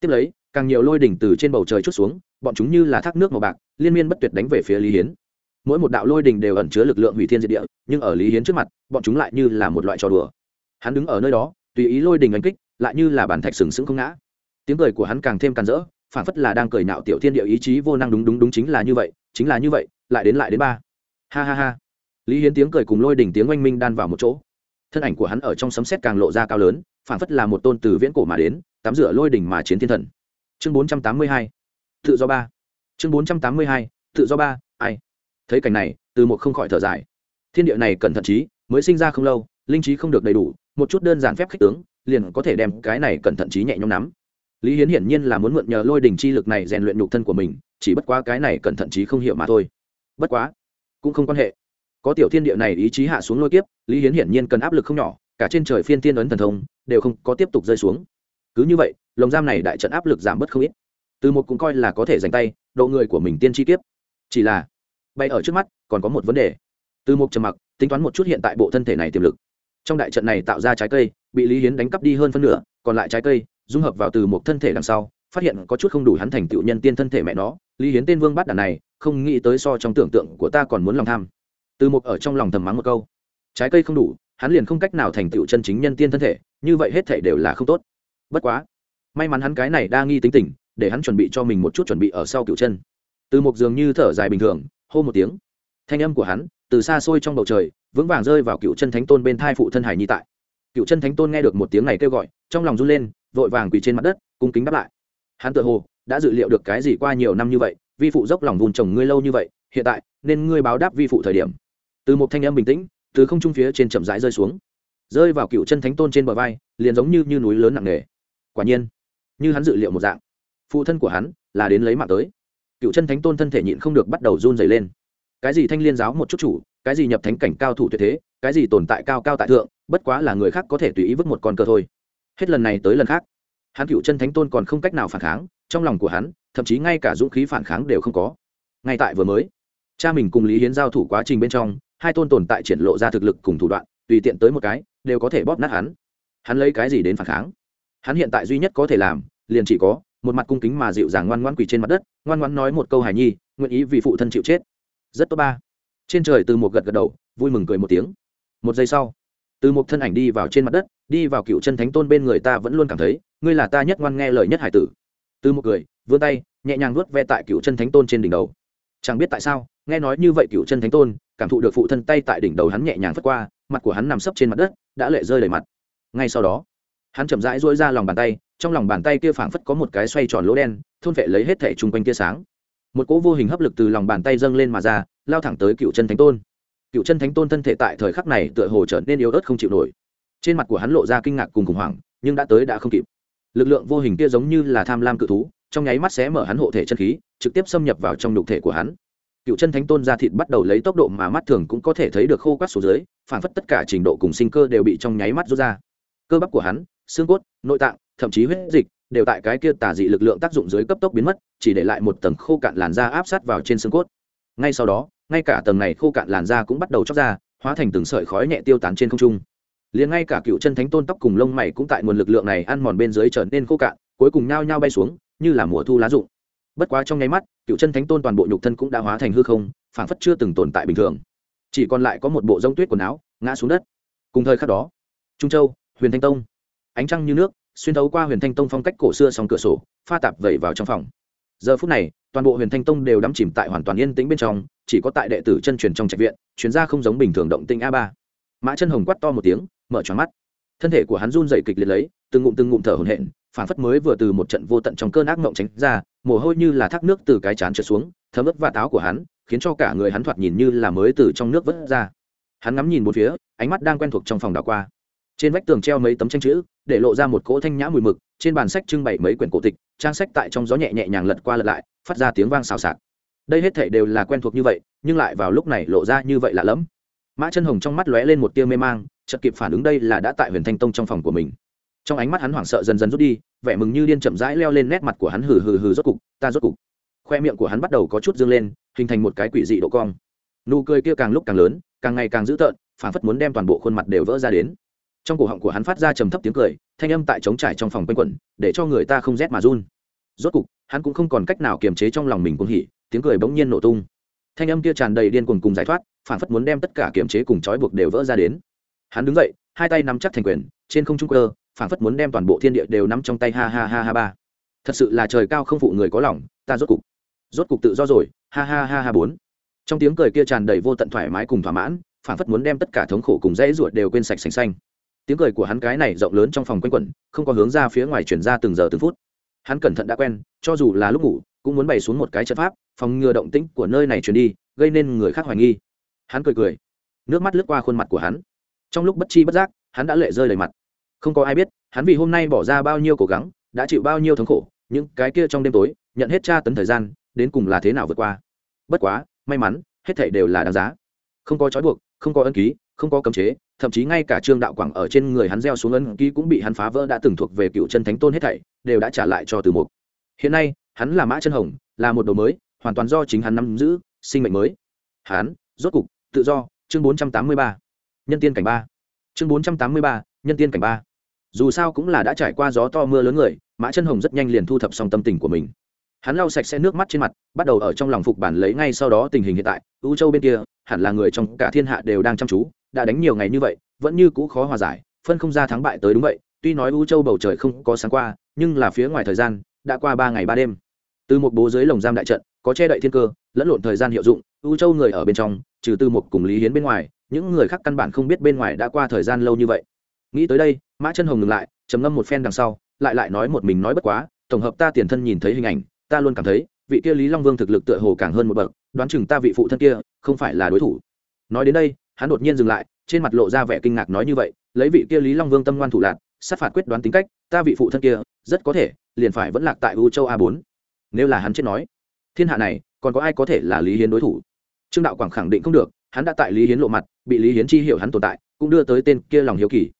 Tiếp lấy, càng nhiều lôi đỉnh từ trên bầu trời chút xuống, bọn chúng như là thác nước màu bạc, liên miên bất tuyệt đánh về phía lý hiến. Mỗi một đạo lôi đỉnh đều ẩn chứa lực lượng hủy thiên diệt địa, nhưng ở lý hiến trước mặt, bọn chúng lại như là một loại trò đùa. Hắn đứng ở nơi đó, tùy ý lôi đỉnh đánh kích lại như là bản thạch sừng sững không ngã. Tiếng cười của hắn càng thêm càng rỡ phản phất là đang cười nạo tiểu thiên địa ý chí vô năng đúng đúng đúng chính là như vậy, chính là như vậy, lại đến lại đến ba. Ha ha ha. Lý hiến tiếng cười cùng lôi đỉnh tiếng oanh minh đan vào một chỗ. Thân ảnh của hắn ở trong sấm xét càng lộ ra cao lớn phản phất là một tôn từ viễn cổ mà đến, tắm rửa lôi đỉnh mà chiến thiên thần. Chương bốn trăm tám mươi hai. Tự do ba. Chương bốn trăm tám mươi hai. Tự do ba. Ai? Thấy cảnh này, từ một không khỏi thở dài. Thiên địa này cẩn thận trí mới sinh ra không lâu, linh trí không được đầy đủ, một chút đơn giản phép khích tướng liền có thể đem cái này cẩn thận trí nhẹ nhõm nắm. Lý hiến hiển nhiên là muốn mượn nhờ lôi đình chi lực này rèn luyện nhục thân của mình, chỉ bất quá cái này cẩn thận trí không hiểu mà thôi. Bất quá, cũng không quan hệ. Có tiểu thiên địa này ý chí hạ xuống lôi kiếp, lý hiến hiển nhiên cần áp lực không nhỏ, cả trên trời phiên tiên ấn thần thông, đều không có tiếp tục rơi xuống. Cứ như vậy, lồng giam này đại trận áp lực giảm bớt không ít. Từ một cũng coi là có thể dành tay, độ người của mình tiên chi kiếp. Chỉ là, bay ở trước mắt, còn có một vấn đề. Từ một trầm mặc, tính toán một chút hiện tại bộ thân thể này tiềm lực. Trong đại trận này tạo ra trái cây bị lý hiến đánh cắp đi hơn phân nửa, còn lại trái cây, dung hợp vào từ một thân thể đằng sau, phát hiện có chút không đủ hắn thành tựu nhân tiên thân thể mẹ nó. Lý hiến tên vương bắt đàn này, không nghĩ tới so trong tưởng tượng của ta còn muốn lòng tham. Từ một ở trong lòng thầm mắng một câu. Trái cây không đủ, hắn liền không cách nào thành tựu chân chính nhân tiên thân thể, như vậy hết thể đều là không tốt. Bất quá, may mắn hắn cái này đa nghi tính tình, để hắn chuẩn bị cho mình một chút chuẩn bị ở sau cựu chân. Từ một giường như thở dài bình thường, hô một tiếng. Thanh âm của hắn, từ xa xôi trong bầu trời, vững vàng rơi vào cựu chân thánh tôn bên thai phụ thân hải nhi tại cựu chân thánh tôn nghe được một tiếng này kêu gọi trong lòng run lên vội vàng quỳ trên mặt đất cung kính đáp lại. Hắn tự hồ đã dự liệu được cái gì qua nhiều năm như vậy vi phụ dốc lòng vùng chồng ngươi lâu như vậy hiện tại nên ngươi báo đáp vi phụ thời điểm. Từ một thanh âm bình tĩnh từ không trung phía trên chậm rãi rơi xuống. Rơi vào cựu chân thánh tôn trên bờ vai liền giống như, như núi lớn nặng nề. Quả nhiên như hắn dự liệu một dạng. Phụ thân của hắn là đến lấy mạng tới. Cựu chân thánh tôn thân thể nhịn không được bắt đầu run dày lên. Cái gì thanh liên giáo một chút chủ cái gì nhập thánh cảnh cao thủ tuyệt thế cái gì tồn tại cao cao tại thượng bất quá là người khác có thể tùy ý vứt một con cờ thôi. Hết lần này tới lần khác, hắn cựu chân thánh tôn còn không cách nào phản kháng, trong lòng của hắn, thậm chí ngay cả dũng khí phản kháng đều không có. Ngay tại vừa mới, cha mình cùng lý hiến giao thủ quá trình bên trong, hai tôn tồn tại triển lộ ra thực lực cùng thủ đoạn, tùy tiện tới một cái, đều có thể bóp nát hắn. Hắn lấy cái gì đến phản kháng? Hắn hiện tại duy nhất có thể làm, liền chỉ có một mặt cung kính mà dịu dàng ngoan ngoan quỳ trên mặt đất, ngoan ngoan nói một câu hài nhi, nguyện ý vì phụ thân chịu chết. Rất tốt ba. Trên trời từ một gật gật đầu, vui mừng cười một tiếng. Một giây sau từ một thân ảnh đi vào trên mặt đất, đi vào cựu chân thánh tôn bên người ta vẫn luôn cảm thấy, ngươi là ta nhất ngoan nghe lời nhất hải tử. Từ một cười, vươn tay, nhẹ nhàng vuốt ve tại cựu chân thánh tôn trên đỉnh đầu. Chẳng biết tại sao, nghe nói như vậy cựu chân thánh tôn, cảm thụ được phụ thân tay tại đỉnh đầu hắn nhẹ nhàng phất qua, mặt của hắn nằm sấp trên mặt đất, đã lệ rơi đầy mặt. Ngay sau đó, hắn chậm rãi dỗi ra lòng bàn tay, trong lòng bàn tay kia phảng phất có một cái xoay tròn lỗ đen, thôn vệ lấy hết thẻ chung quanh tia sáng. Một cỗ vô hình hấp lực từ lòng bàn tay dâng lên mà ra, lao thẳng tới cựu chân thánh tôn cựu chân thánh tôn thân thể tại thời khắc này tựa hồ trở nên yếu ớt không chịu nổi. Trên mặt của hắn lộ ra kinh ngạc cùng khủng hoảng, nhưng đã tới đã không kịp. Lực lượng vô hình kia giống như là tham lam cự thú, trong nháy mắt xé mở hắn hộ thể chân khí, trực tiếp xâm nhập vào trong nhục thể của hắn. Cựu chân thánh tôn ra thịt bắt đầu lấy tốc độ mà mắt thường cũng có thể thấy được khô quát xuống dưới, phản phất tất cả trình độ cùng sinh cơ đều bị trong nháy mắt rút ra. Cơ bắp của hắn, xương cốt, nội tạng, thậm chí huyết dịch, đều tại cái kia tà dị lực lượng tác dụng dưới cấp tốc biến mất, chỉ để lại một tầng khô cạn làn da áp sát vào trên xương cốt. Ngay sau đó ngay cả tầng này khô cạn làn da cũng bắt đầu chóc ra, hóa thành từng sợi khói nhẹ tiêu tán trên không trung. Liền ngay cả cựu chân thánh tôn tóc cùng lông mày cũng tại nguồn lực lượng này ăn mòn bên dưới trở nên khô cạn, cuối cùng nhao nhao bay xuống, như là mùa thu lá rụng. Bất quá trong nháy mắt, cựu chân thánh tôn toàn bộ nhục thân cũng đã hóa thành hư không, phảng phất chưa từng tồn tại bình thường. Chỉ còn lại có một bộ rông tuyết quần áo, ngã xuống đất. Cùng thời khắc đó, trung châu, huyền thanh tông. Ánh trăng như nước, xuyên thấu qua huyền thanh tông phong cách cổ xưa sòng cửa sổ, pha tạp vẩy vào trong phòng. Giờ phút này toàn bộ huyền thanh tông đều đắm chìm tại hoàn toàn yên tĩnh bên trong, chỉ có tại đệ tử chân truyền trong trạch viện chuyến ra không giống bình thường động tinh a ba. Mã chân hồng quát to một tiếng, mở tròn mắt. Thân thể của hắn run dày kịch liệt lấy, từng ngụm từng ngụm thở hổn hển, phản phất mới vừa từ một trận vô tận trong cơn ác mộng tránh ra, mồ hôi như là thác nước từ cái chán trượt xuống, thấm ướt và táo của hắn, khiến cho cả người hắn thoạt nhìn như là mới từ trong nước vớt ra. Hắn ngắm nhìn một phía, ánh mắt đang quen thuộc trong phòng đảo qua trên vách tường treo mấy tấm tranh chữ, để lộ ra một cỗ thanh nhã mùi mực, trên bàn sách trưng bày mấy quyển cổ tịch, trang sách tại trong gió nhẹ nhẹ nhàng lật qua lật lại, phát ra tiếng vang xào xạc. Đây hết thể đều là quen thuộc như vậy, nhưng lại vào lúc này lộ ra như vậy lạ lẫm. Mã chân hồng trong mắt lóe lên một tia mê mang, chợt kịp phản ứng đây là đã tại huyền thanh tông trong phòng của mình. Trong ánh mắt hắn hoảng sợ dần dần rút đi, vẻ mừng như điên chậm rãi leo lên nét mặt của hắn hừ hừ hừ rốt cục, ta rốt cục. Khoe miệng của hắn bắt đầu có chút dương lên, hình thành một cái quỷ dị độ cong. Nụ cười kia càng lúc càng lớn, càng ngày càng dữ tợn phản phất muốn đem toàn bộ khuôn mặt đều vỡ ra đến trong cổ họng của hắn phát ra trầm thấp tiếng cười, thanh âm tại trống trải trong phòng quanh quẩn, để cho người ta không rét mà run. Rốt cục, hắn cũng không còn cách nào kiềm chế trong lòng mình cuồng hỉ, tiếng cười bỗng nhiên nổ tung. Thanh âm kia tràn đầy điên cuồng cùng giải thoát, phản phất muốn đem tất cả kiềm chế cùng trói buộc đều vỡ ra đến. Hắn đứng dậy, hai tay nắm chắc thành quyền, trên không trung cơ phản phất muốn đem toàn bộ thiên địa đều nắm trong tay, ha ha ha ha ba. Thật sự là trời cao không phụ người có lòng, ta rốt cục. Rốt cục tự do rồi, ha ha ha ha bốn. Trong tiếng cười kia tràn đầy vô tận thoải mái cùng thỏa mãn, phản phất muốn đem tất cả thống khổ cùng dãy ruột đều quên sạch sành xanh tiếng cười của hắn cái này rộng lớn trong phòng quanh quẩn, không có hướng ra phía ngoài chuyển ra từng giờ từng phút. Hắn cẩn thận đã quen, cho dù là lúc ngủ, cũng muốn bày xuống một cái trận pháp, phòng ngừa động tĩnh của nơi này truyền đi, gây nên người khác hoài nghi. Hắn cười cười, nước mắt lướt qua khuôn mặt của hắn. Trong lúc bất chi bất giác, hắn đã lệ rơi đầy mặt. Không có ai biết, hắn vì hôm nay bỏ ra bao nhiêu cố gắng, đã chịu bao nhiêu thống khổ, những cái kia trong đêm tối, nhận hết tra tấn thời gian, đến cùng là thế nào vượt qua. Bất quá, may mắn, hết thảy đều là đáng giá. Không có trói buộc, không có ân ký, không có cấm chế thậm chí ngay cả trương đạo quảng ở trên người hắn gieo xuống ấn ký cũng bị hắn phá vỡ đã từng thuộc về cựu chân thánh tôn hết thảy, đều đã trả lại cho từ mục. Hiện nay, hắn là mã chân hồng, là một đồ mới, hoàn toàn do chính hắn nắm giữ, sinh mệnh mới. Hắn, rốt cục, tự do, chương bốn trăm tám mươi ba. Nhân tiên cảnh ba. Chương bốn trăm tám mươi ba, nhân tiên cảnh ba. Dù sao cũng là đã trải qua gió to mưa lớn người, mã chân hồng rất nhanh liền thu thập xong tâm tình của mình. Hắn lau sạch sẽ nước mắt trên mặt, bắt đầu ở trong lòng phục bản lấy ngay sau đó tình hình hiện tại. U châu bên kia, hẳn là người trong cả thiên hạ đều đang chăm chú đã đánh nhiều ngày như vậy, vẫn như cũ khó hòa giải, phân không ra thắng bại tới đúng vậy, tuy nói u châu bầu trời không có sáng qua, nhưng là phía ngoài thời gian, đã qua ba ngày ba đêm. Từ một bố dưới lồng giam đại trận, có che đậy thiên cơ, lẫn lộn thời gian hiệu dụng, u châu người ở bên trong, trừ từ một cùng lý hiến bên ngoài, những người khác căn bản không biết bên ngoài đã qua thời gian lâu như vậy. Nghĩ tới đây, mã chân hồng ngừng lại, trầm ngâm một phen đằng sau, lại lại nói một mình nói bất quá, tổng hợp ta tiền thân nhìn thấy hình ảnh, ta luôn cảm thấy, vị kia lý long vương thực lực tựa hồ càng hơn một bậc, đoán chừng ta vị phụ thân kia, không phải là đối thủ. Nói đến đây hắn đột nhiên dừng lại, trên mặt lộ ra vẻ kinh ngạc nói như vậy, lấy vị kia lý long vương tâm ngoan thủ lạc sát phạt quyết đoán tính cách, ta vị phụ thân kia, rất có thể, liền phải vẫn lạc tại u châu a bốn. Nếu là hắn chết nói, thiên hạ này, còn có ai có thể là lý hiến đối thủ? Trương đạo quảng khẳng định không được, hắn đã tại lý hiến lộ mặt, bị lý hiến chi hiểu hắn tồn tại, cũng đưa tới tên kia lòng hiếu kỳ.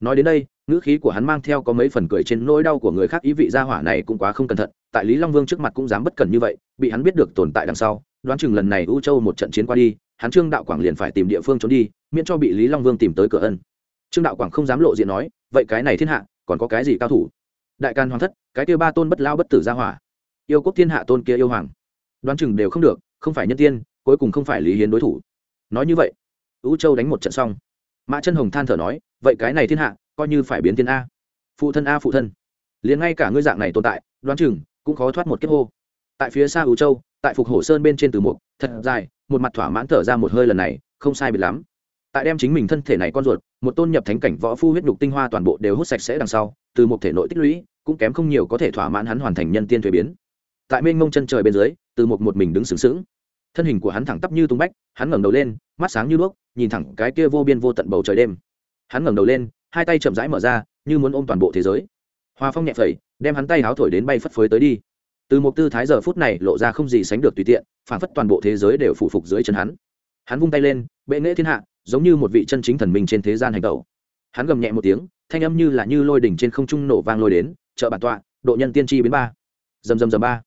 Nói đến đây, ngữ khí của hắn mang theo có mấy phần cười trên nỗi đau của người khác, ý vị gia hỏa này cũng quá không cẩn thận, tại lý long vương trước mặt cũng dám bất cẩn như vậy, bị hắn biết được tồn tại đằng sau, đoán chừng lần này u châu một trận chiến qua đi hắn trương đạo quảng liền phải tìm địa phương trốn đi, miễn cho bị lý long vương tìm tới cửa ân. Trương đạo quảng không dám lộ diện nói, vậy cái này thiên hạ, còn có cái gì cao thủ? Đại can hoàng thất, cái kia ba tôn bất lao bất tử gia hỏa. Yêu quốc thiên hạ tôn kia yêu hoàng. Đoán chừng đều không được, không phải nhân tiên, cuối cùng không phải lý hiến đối thủ. Nói như vậy u châu đánh một trận xong. Mã chân hồng than thở nói, vậy cái này thiên hạ, coi như phải biến thiên a. Phụ thân a, phụ thân. Liền ngay cả ngươi dạng này tồn tại, đoán chừng, cũng khó thoát một kiếp hô. Tại phía xa ưu châu, tại phục hổ sơn bên trên từ mục, thật dài một mặt thỏa mãn thở ra một hơi lần này, không sai biệt lắm. Tại đem chính mình thân thể này con ruột, một tôn nhập thánh cảnh võ phu huyết nhục tinh hoa toàn bộ đều hút sạch sẽ đằng sau, từ một thể nội tích lũy, cũng kém không nhiều có thể thỏa mãn hắn hoàn thành nhân tiên thuế biến. Tại mênh mông chân trời bên dưới, từ một một mình đứng sướng sướng thân hình của hắn thẳng tắp như tung bách, hắn ngẩng đầu lên, mắt sáng như đuốc, nhìn thẳng cái kia vô biên vô tận bầu trời đêm. Hắn ngẩng đầu lên, hai tay chậm rãi mở ra, như muốn ôm toàn bộ thế giới. Hoa phong nhẹ phẩy, đem hắn tay háo thổi đến bay phất phới tới đi từ một tư thái giờ phút này lộ ra không gì sánh được tùy tiện phản phất toàn bộ thế giới đều phủ phục dưới chân hắn. Hắn vung tay lên, bệ nghệ thiên hạ, giống như một vị chân chính thần minh trên thế gian hành tẩu. Hắn gầm nhẹ một tiếng, thanh âm như là như lôi đỉnh trên không trung nổ vang lôi đến chợ bản tọa, độ nhân tiên tri biến ba. Dầm dầm dầm ba.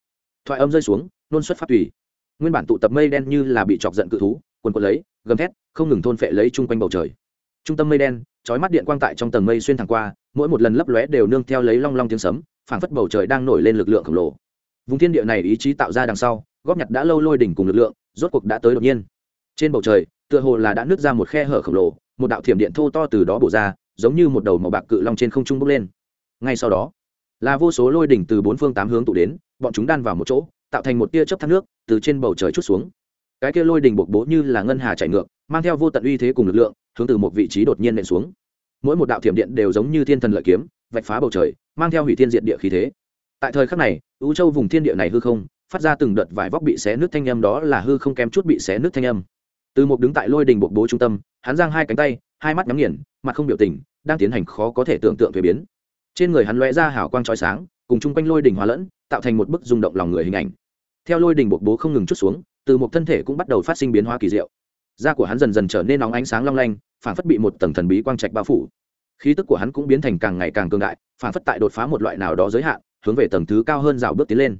Thoại âm rơi xuống, nôn xuất phát tùy. Nguyên bản tụ tập mây đen như là bị chọc giận cự thú, quần quần lấy, gầm thét, không ngừng thôn phệ lấy chung quanh bầu trời. Trung tâm mây đen, chói mắt điện quang tại trong tầng mây xuyên thẳng qua, mỗi một lần lấp lóe đều nương theo lấy long long tiếng sấm, phảng phất bầu trời đang nổi lên lực lượng khổng lồ vùng thiên địa này ý chí tạo ra đằng sau, góp nhặt đã lâu lôi đỉnh cùng lực lượng, rốt cuộc đã tới đột nhiên. Trên bầu trời, tựa hồ là đã nứt ra một khe hở khổng lồ, một đạo thiểm điện thô to từ đó bổ ra, giống như một đầu màu bạc cự long trên không trung bốc lên. Ngay sau đó, là vô số lôi đỉnh từ bốn phương tám hướng tụ đến, bọn chúng đan vào một chỗ, tạo thành một tia chớp thác nước, từ trên bầu trời chút xuống. Cái kia lôi đỉnh bộc bố như là ngân hà chảy ngược, mang theo vô tận uy thế cùng lực lượng, hướng từ một vị trí đột nhiên nện xuống. Mỗi một đạo thiểm điện đều giống như thiên thần lợi kiếm, vạch phá bầu trời, mang theo hủy thiên diện địa khí thế. Tại thời khắc này ưu châu vùng thiên địa này hư không, phát ra từng đợt vải vóc bị xé nước thanh âm đó là hư không kém chút bị xé nước thanh âm. Từ một đứng tại lôi đình bộ bố trung tâm, hắn giang hai cánh tay, hai mắt nhắm nghiền, mặt không biểu tình, đang tiến hành khó có thể tưởng tượng thuế biến. Trên người hắn lóe ra hào quang trói sáng, cùng chung quanh lôi đình hóa lẫn, tạo thành một bức rung động lòng người hình ảnh. Theo lôi đình bộ bố không ngừng chút xuống, từ một thân thể cũng bắt đầu phát sinh biến hóa kỳ diệu. Da của hắn dần dần trở nên nóng ánh sáng long lanh, phản phất bị một tầng thần bí quang trạch bao phủ. Khí tức của hắn cũng biến thành càng ngày càng cường đại, phản phất tại đột phá một loại nào đó giới hạn hướng về tầng thứ cao hơn rào bước tiến lên.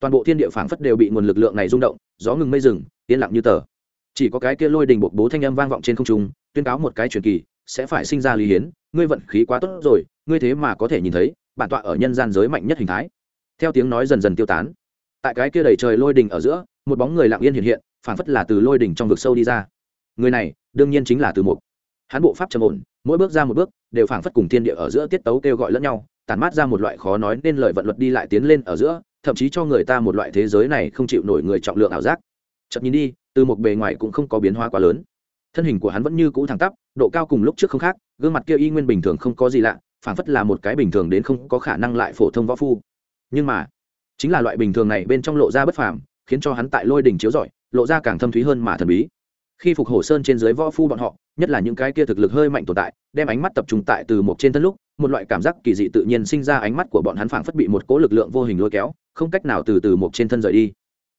Toàn bộ thiên địa phảng phất đều bị nguồn lực lượng này rung động, gió ngừng mây rừng, yên lặng như tờ. Chỉ có cái kia lôi đình bộc bố thanh âm vang vọng trên không trung, tuyên cáo một cái truyền kỳ, sẽ phải sinh ra lý hiến, ngươi vận khí quá tốt rồi, ngươi thế mà có thể nhìn thấy, bản tọa ở nhân gian giới mạnh nhất hình thái. Theo tiếng nói dần dần tiêu tán, tại cái kia đầy trời lôi đình ở giữa, một bóng người lặng yên hiện hiện, phảng phất là từ lôi đình trong vực sâu đi ra. Người này, đương nhiên chính là từ mục. Hắn bộ pháp trầm ổn, mỗi bước ra một bước, đều phảng phất cùng thiên địa ở giữa tiết tấu kêu gọi lẫn nhau tản mát ra một loại khó nói nên lời vận luật đi lại tiến lên ở giữa, thậm chí cho người ta một loại thế giới này không chịu nổi người trọng lượng ảo giác. Chậm nhìn đi, từ một bề ngoài cũng không có biến hóa quá lớn. Thân hình của hắn vẫn như cũ thẳng tắp, độ cao cùng lúc trước không khác, gương mặt kia y nguyên bình thường không có gì lạ phản phất là một cái bình thường đến không có khả năng lại phổ thông võ phu. Nhưng mà, chính là loại bình thường này bên trong lộ ra bất phàm, khiến cho hắn tại lôi đỉnh chiếu rọi, lộ ra càng thâm thúy hơn mà thần bí. Khi phục hổ sơn trên dưới võ phu bọn họ, nhất là những cái kia thực lực hơi mạnh tồn tại, đem ánh mắt tập trung tại từ một trên thân lúc một loại cảm giác kỳ dị tự nhiên sinh ra ánh mắt của bọn hắn phảng phất bị một cỗ lực lượng vô hình lôi kéo, không cách nào từ từ một trên thân rời đi.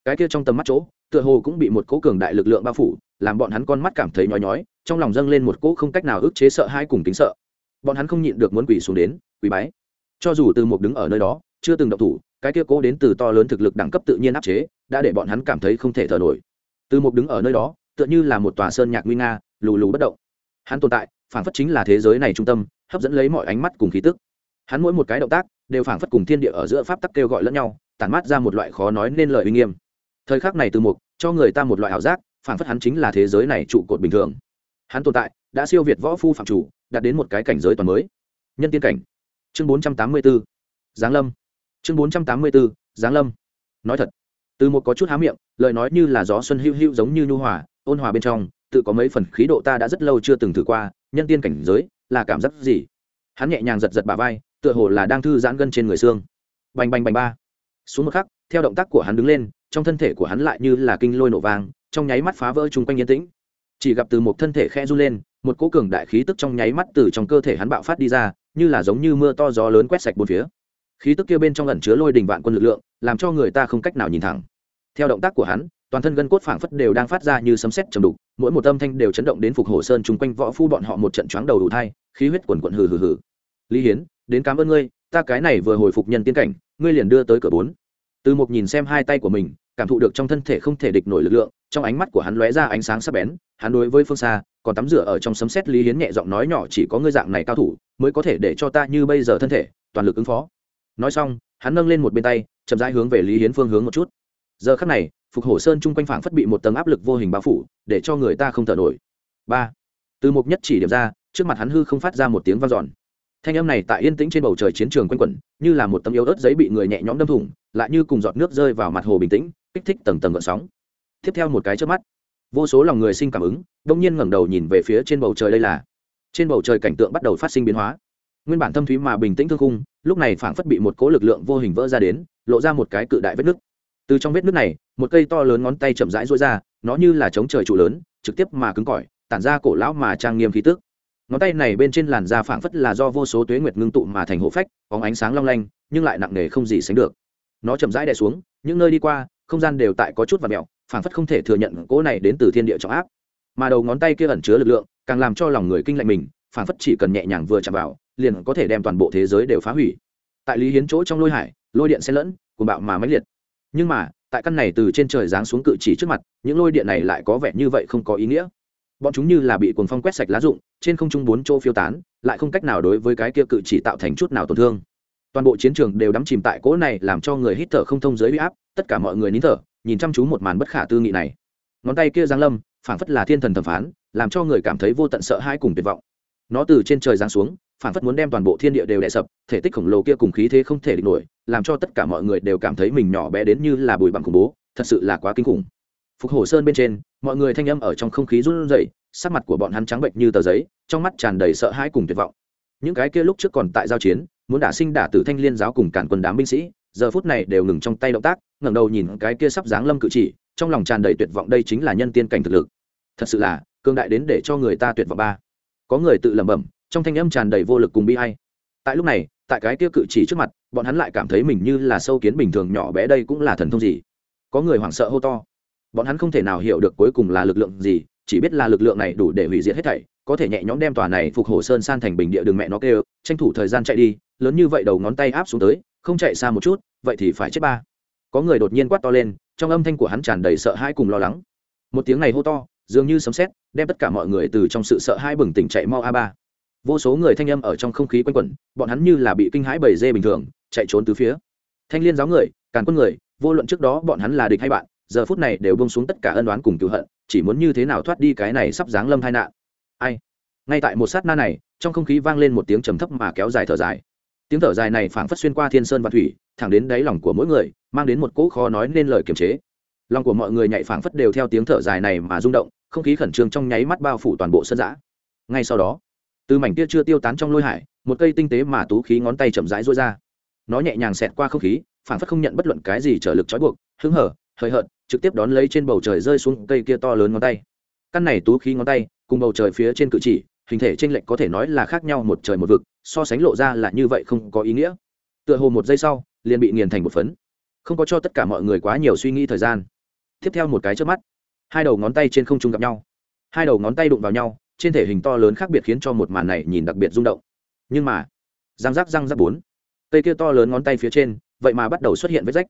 Cái kia trong tầm mắt chỗ, tựa hồ cũng bị một cỗ cường đại lực lượng bao phủ, làm bọn hắn con mắt cảm thấy nhói nhói, trong lòng dâng lên một cỗ không cách nào ức chế sợ hai cùng tính sợ. Bọn hắn không nhịn được muốn quỳ xuống đến, quỳ bái. Cho dù từ một đứng ở nơi đó, chưa từng động thủ, cái kia cố đến từ to lớn thực lực đẳng cấp tự nhiên áp chế, đã để bọn hắn cảm thấy không thể thở nổi. Từ một đứng ở nơi đó, tựa như là một tòa sơn nhạc nguy nga, lù lù bất động. Hắn tồn tại phản phất chính là thế giới này trung tâm hấp dẫn lấy mọi ánh mắt cùng khí tức. Hắn mỗi một cái động tác đều phản phất cùng thiên địa ở giữa pháp tắc kêu gọi lẫn nhau, tản mát ra một loại khó nói nên lời uy nghiêm. Thời khắc này từ mục, cho người ta một loại ảo giác phản phất hắn chính là thế giới này trụ cột bình thường. Hắn tồn tại, đã siêu việt võ phu phạm chủ, đạt đến một cái cảnh giới toàn mới. Nhân tiên cảnh. Chương bốn trăm tám mươi 484 giáng lâm. Chương bốn trăm tám mươi 484 giáng lâm. Nói thật, từ một có chút há miệng, lời nói như là gió xuân hữu hữu giống như nhu hòa, ôn hòa bên trong, tự có mấy phần khí độ ta đã rất lâu chưa từng thử qua, nhân tiên cảnh giới là cảm giác gì? Hắn nhẹ nhàng giật giật bà vai, tựa hồ là đang thư giãn gân trên người xương. Bành bành bành ba. Xuống một khắc, theo động tác của hắn đứng lên, trong thân thể của hắn lại như là kinh lôi nổ vang, trong nháy mắt phá vỡ chung quanh yên tĩnh. Chỉ gặp từ một thân thể khe run lên, một cỗ cường đại khí tức trong nháy mắt từ trong cơ thể hắn bạo phát đi ra, như là giống như mưa to gió lớn quét sạch bốn phía. Khí tức kia bên trong ẩn chứa lôi đình vạn quân lực lượng, làm cho người ta không cách nào nhìn thẳng. Theo động tác của hắn toàn thân gân cốt phảng phất đều đang phát ra như sấm sét trầm đục, mỗi một âm thanh đều chấn động đến phục hồ sơn chung quanh võ phu bọn họ một trận choáng đầu đủ thai, khí huyết quần quận hừ hừ hừ. Lý hiến, đến cảm ơn ngươi, ta cái này vừa hồi phục nhân tiên cảnh, ngươi liền đưa tới cửa bốn. Từ một nhìn xem hai tay của mình, cảm thụ được trong thân thể không thể địch nổi lực lượng, trong ánh mắt của hắn lóe ra ánh sáng sắc bén, hắn đối với phương xa, còn tắm rửa ở trong sấm sét lý hiến nhẹ giọng nói nhỏ chỉ có ngươi dạng này cao thủ, mới có thể để cho ta như bây giờ thân thể, toàn lực ứng phó. Nói xong, hắn nâng lên một bên tay, chậm rãi hướng về lý hiến phương hướng một chút. Giờ khắc này phục hổ sơn chung quanh phảng phất bị một tầng áp lực vô hình bao phủ, để cho người ta không thở nổi. Ba. Từ một nhất chỉ điểm ra, trước mặt hắn hư không phát ra một tiếng vang dọn. Thanh âm này tại yên tĩnh trên bầu trời chiến trường quanh quẩn, như là một tấm yếu ớt giấy bị người nhẹ nhõm đâm thủng, lại như cùng giọt nước rơi vào mặt hồ bình tĩnh, kích thích tầng tầng gợn sóng. Tiếp theo một cái trước mắt, vô số lòng người sinh cảm ứng, đông nhiên ngẩng đầu nhìn về phía trên bầu trời đây là, trên bầu trời cảnh tượng bắt đầu phát sinh biến hóa. Nguyên bản thâm thúy mà bình tĩnh thương khung, lúc này phảng phất bị một cố lực lượng vô hình vỡ ra đến, lộ ra một cái cự đại vết nứt. Từ trong vết nứt này một cây to lớn ngón tay chậm rãi rối ra, nó như là chống trời trụ lớn, trực tiếp mà cứng cỏi, tản ra cổ lão mà trang nghiêm khí tức. Ngón tay này bên trên làn da phảng phất là do vô số tuế nguyệt ngưng tụ mà thành hộ phách, có ánh sáng long lanh, nhưng lại nặng nề không gì sánh được. Nó chậm rãi đè xuống, những nơi đi qua, không gian đều tại có chút và mẹo phảng phất không thể thừa nhận cỗ này đến từ thiên địa trọng áp. Mà đầu ngón tay kia ẩn chứa lực lượng, càng làm cho lòng người kinh lạnh mình, phảng phất chỉ cần nhẹ nhàng vừa chạm vào, liền có thể đem toàn bộ thế giới đều phá hủy. Tại lý hiến chỗ trong lôi hải, lôi điện xen lẫn, cuồng bạo mà mãnh liệt. Nhưng mà tại căn này từ trên trời giáng xuống cự chỉ trước mặt, những lôi điện này lại có vẻ như vậy không có ý nghĩa. Bọn chúng như là bị cuồng phong quét sạch lá rụng, trên không trung bốn chỗ phiêu tán, lại không cách nào đối với cái kia cự chỉ tạo thành chút nào tổn thương. Toàn bộ chiến trường đều đắm chìm tại cỗ này làm cho người hít thở không thông dưới huy áp, tất cả mọi người nín thở, nhìn chăm chú một màn bất khả tư nghị này. Ngón tay kia giáng lâm, phảng phất là thiên thần thẩm phán, làm cho người cảm thấy vô tận sợ hãi cùng tuyệt vọng. Nó từ trên trời giáng xuống Phản phất muốn đem toàn bộ thiên địa đều đè sập, thể tích khổng lồ kia cùng khí thế không thể địch nổi, làm cho tất cả mọi người đều cảm thấy mình nhỏ bé đến như là bụi bặm khủng bố, thật sự là quá kinh khủng. Phục hồ sơn bên trên, mọi người thanh âm ở trong không khí run rẩy, sắc mặt của bọn hắn trắng bệnh như tờ giấy, trong mắt tràn đầy sợ hãi cùng tuyệt vọng. Những cái kia lúc trước còn tại giao chiến, muốn đả sinh đả tử thanh liên giáo cùng cản quân đám binh sĩ, giờ phút này đều ngừng trong tay động tác, ngẩng đầu nhìn cái kia sắp giáng lâm cự chỉ, trong lòng tràn đầy tuyệt vọng đây chính là nhân tiên cảnh thực lực. Thật sự là cương đại đến để cho người ta tuyệt vọng ba. Có người tự lẩm bẩm trong thanh âm tràn đầy vô lực cùng bi hay tại lúc này, tại cái kia cự chỉ trước mặt, bọn hắn lại cảm thấy mình như là sâu kiến bình thường nhỏ bé đây cũng là thần thông gì. Có người hoảng sợ hô to. Bọn hắn không thể nào hiểu được cuối cùng là lực lượng gì, chỉ biết là lực lượng này đủ để hủy diệt hết thảy, có thể nhẹ nhõm đem tòa này phục hồ sơn san thành bình địa đường mẹ nó kêu, tranh thủ thời gian chạy đi, lớn như vậy đầu ngón tay áp xuống tới, không chạy xa một chút, vậy thì phải chết ba. Có người đột nhiên quát to lên, trong âm thanh của hắn tràn đầy sợ hãi cùng lo lắng. Một tiếng này hô to, dường như sấm sét, đem tất cả mọi người từ trong sự sợ hãi bừng tỉnh chạy mau a ba vô số người thanh âm ở trong không khí quanh quẩn, bọn hắn như là bị kinh hãi bầy dê bình thường, chạy trốn từ phía. Thanh liên giáo người, càn quân người, vô luận trước đó bọn hắn là địch hay bạn, giờ phút này đều bông xuống tất cả ân đoán cùng cựu hận, chỉ muốn như thế nào thoát đi cái này sắp giáng lâm tai nạn. Ai? Ngay tại một sát na này, trong không khí vang lên một tiếng trầm thấp mà kéo dài thở dài. Tiếng thở dài này phảng phất xuyên qua thiên sơn và thủy, thẳng đến đáy lòng của mỗi người, mang đến một cỗ khó nói nên lời kiềm chế. Lòng của mọi người nhạy phảng phất đều theo tiếng thở dài này mà rung động, không khí khẩn trương trong nháy mắt bao phủ toàn bộ sân giã. Ngay sau đó từ mảnh kia chưa tiêu tán trong lôi hải, một cây tinh tế mà tú khí ngón tay chậm rãi rối ra. Nó nhẹ nhàng xẹt qua không khí, phản phất không nhận bất luận cái gì trở lực trói buộc, hứng hở, hời hợt, trực tiếp đón lấy trên bầu trời rơi xuống cây kia to lớn ngón tay. Căn này tú khí ngón tay, cùng bầu trời phía trên cự chỉ, hình thể trên lệch có thể nói là khác nhau một trời một vực, so sánh lộ ra là như vậy không có ý nghĩa. Tựa hồ một giây sau, liền bị nghiền thành một phấn. Không có cho tất cả mọi người quá nhiều suy nghĩ thời gian. Tiếp theo một cái trước mắt, hai đầu ngón tay trên không trung gặp nhau. Hai đầu ngón tay đụng vào nhau trên thể hình to lớn khác biệt khiến cho một màn này nhìn đặc biệt rung động. Nhưng mà, răng rác răng rác bốn. Cây kia to lớn ngón tay phía trên, vậy mà bắt đầu xuất hiện vết rách.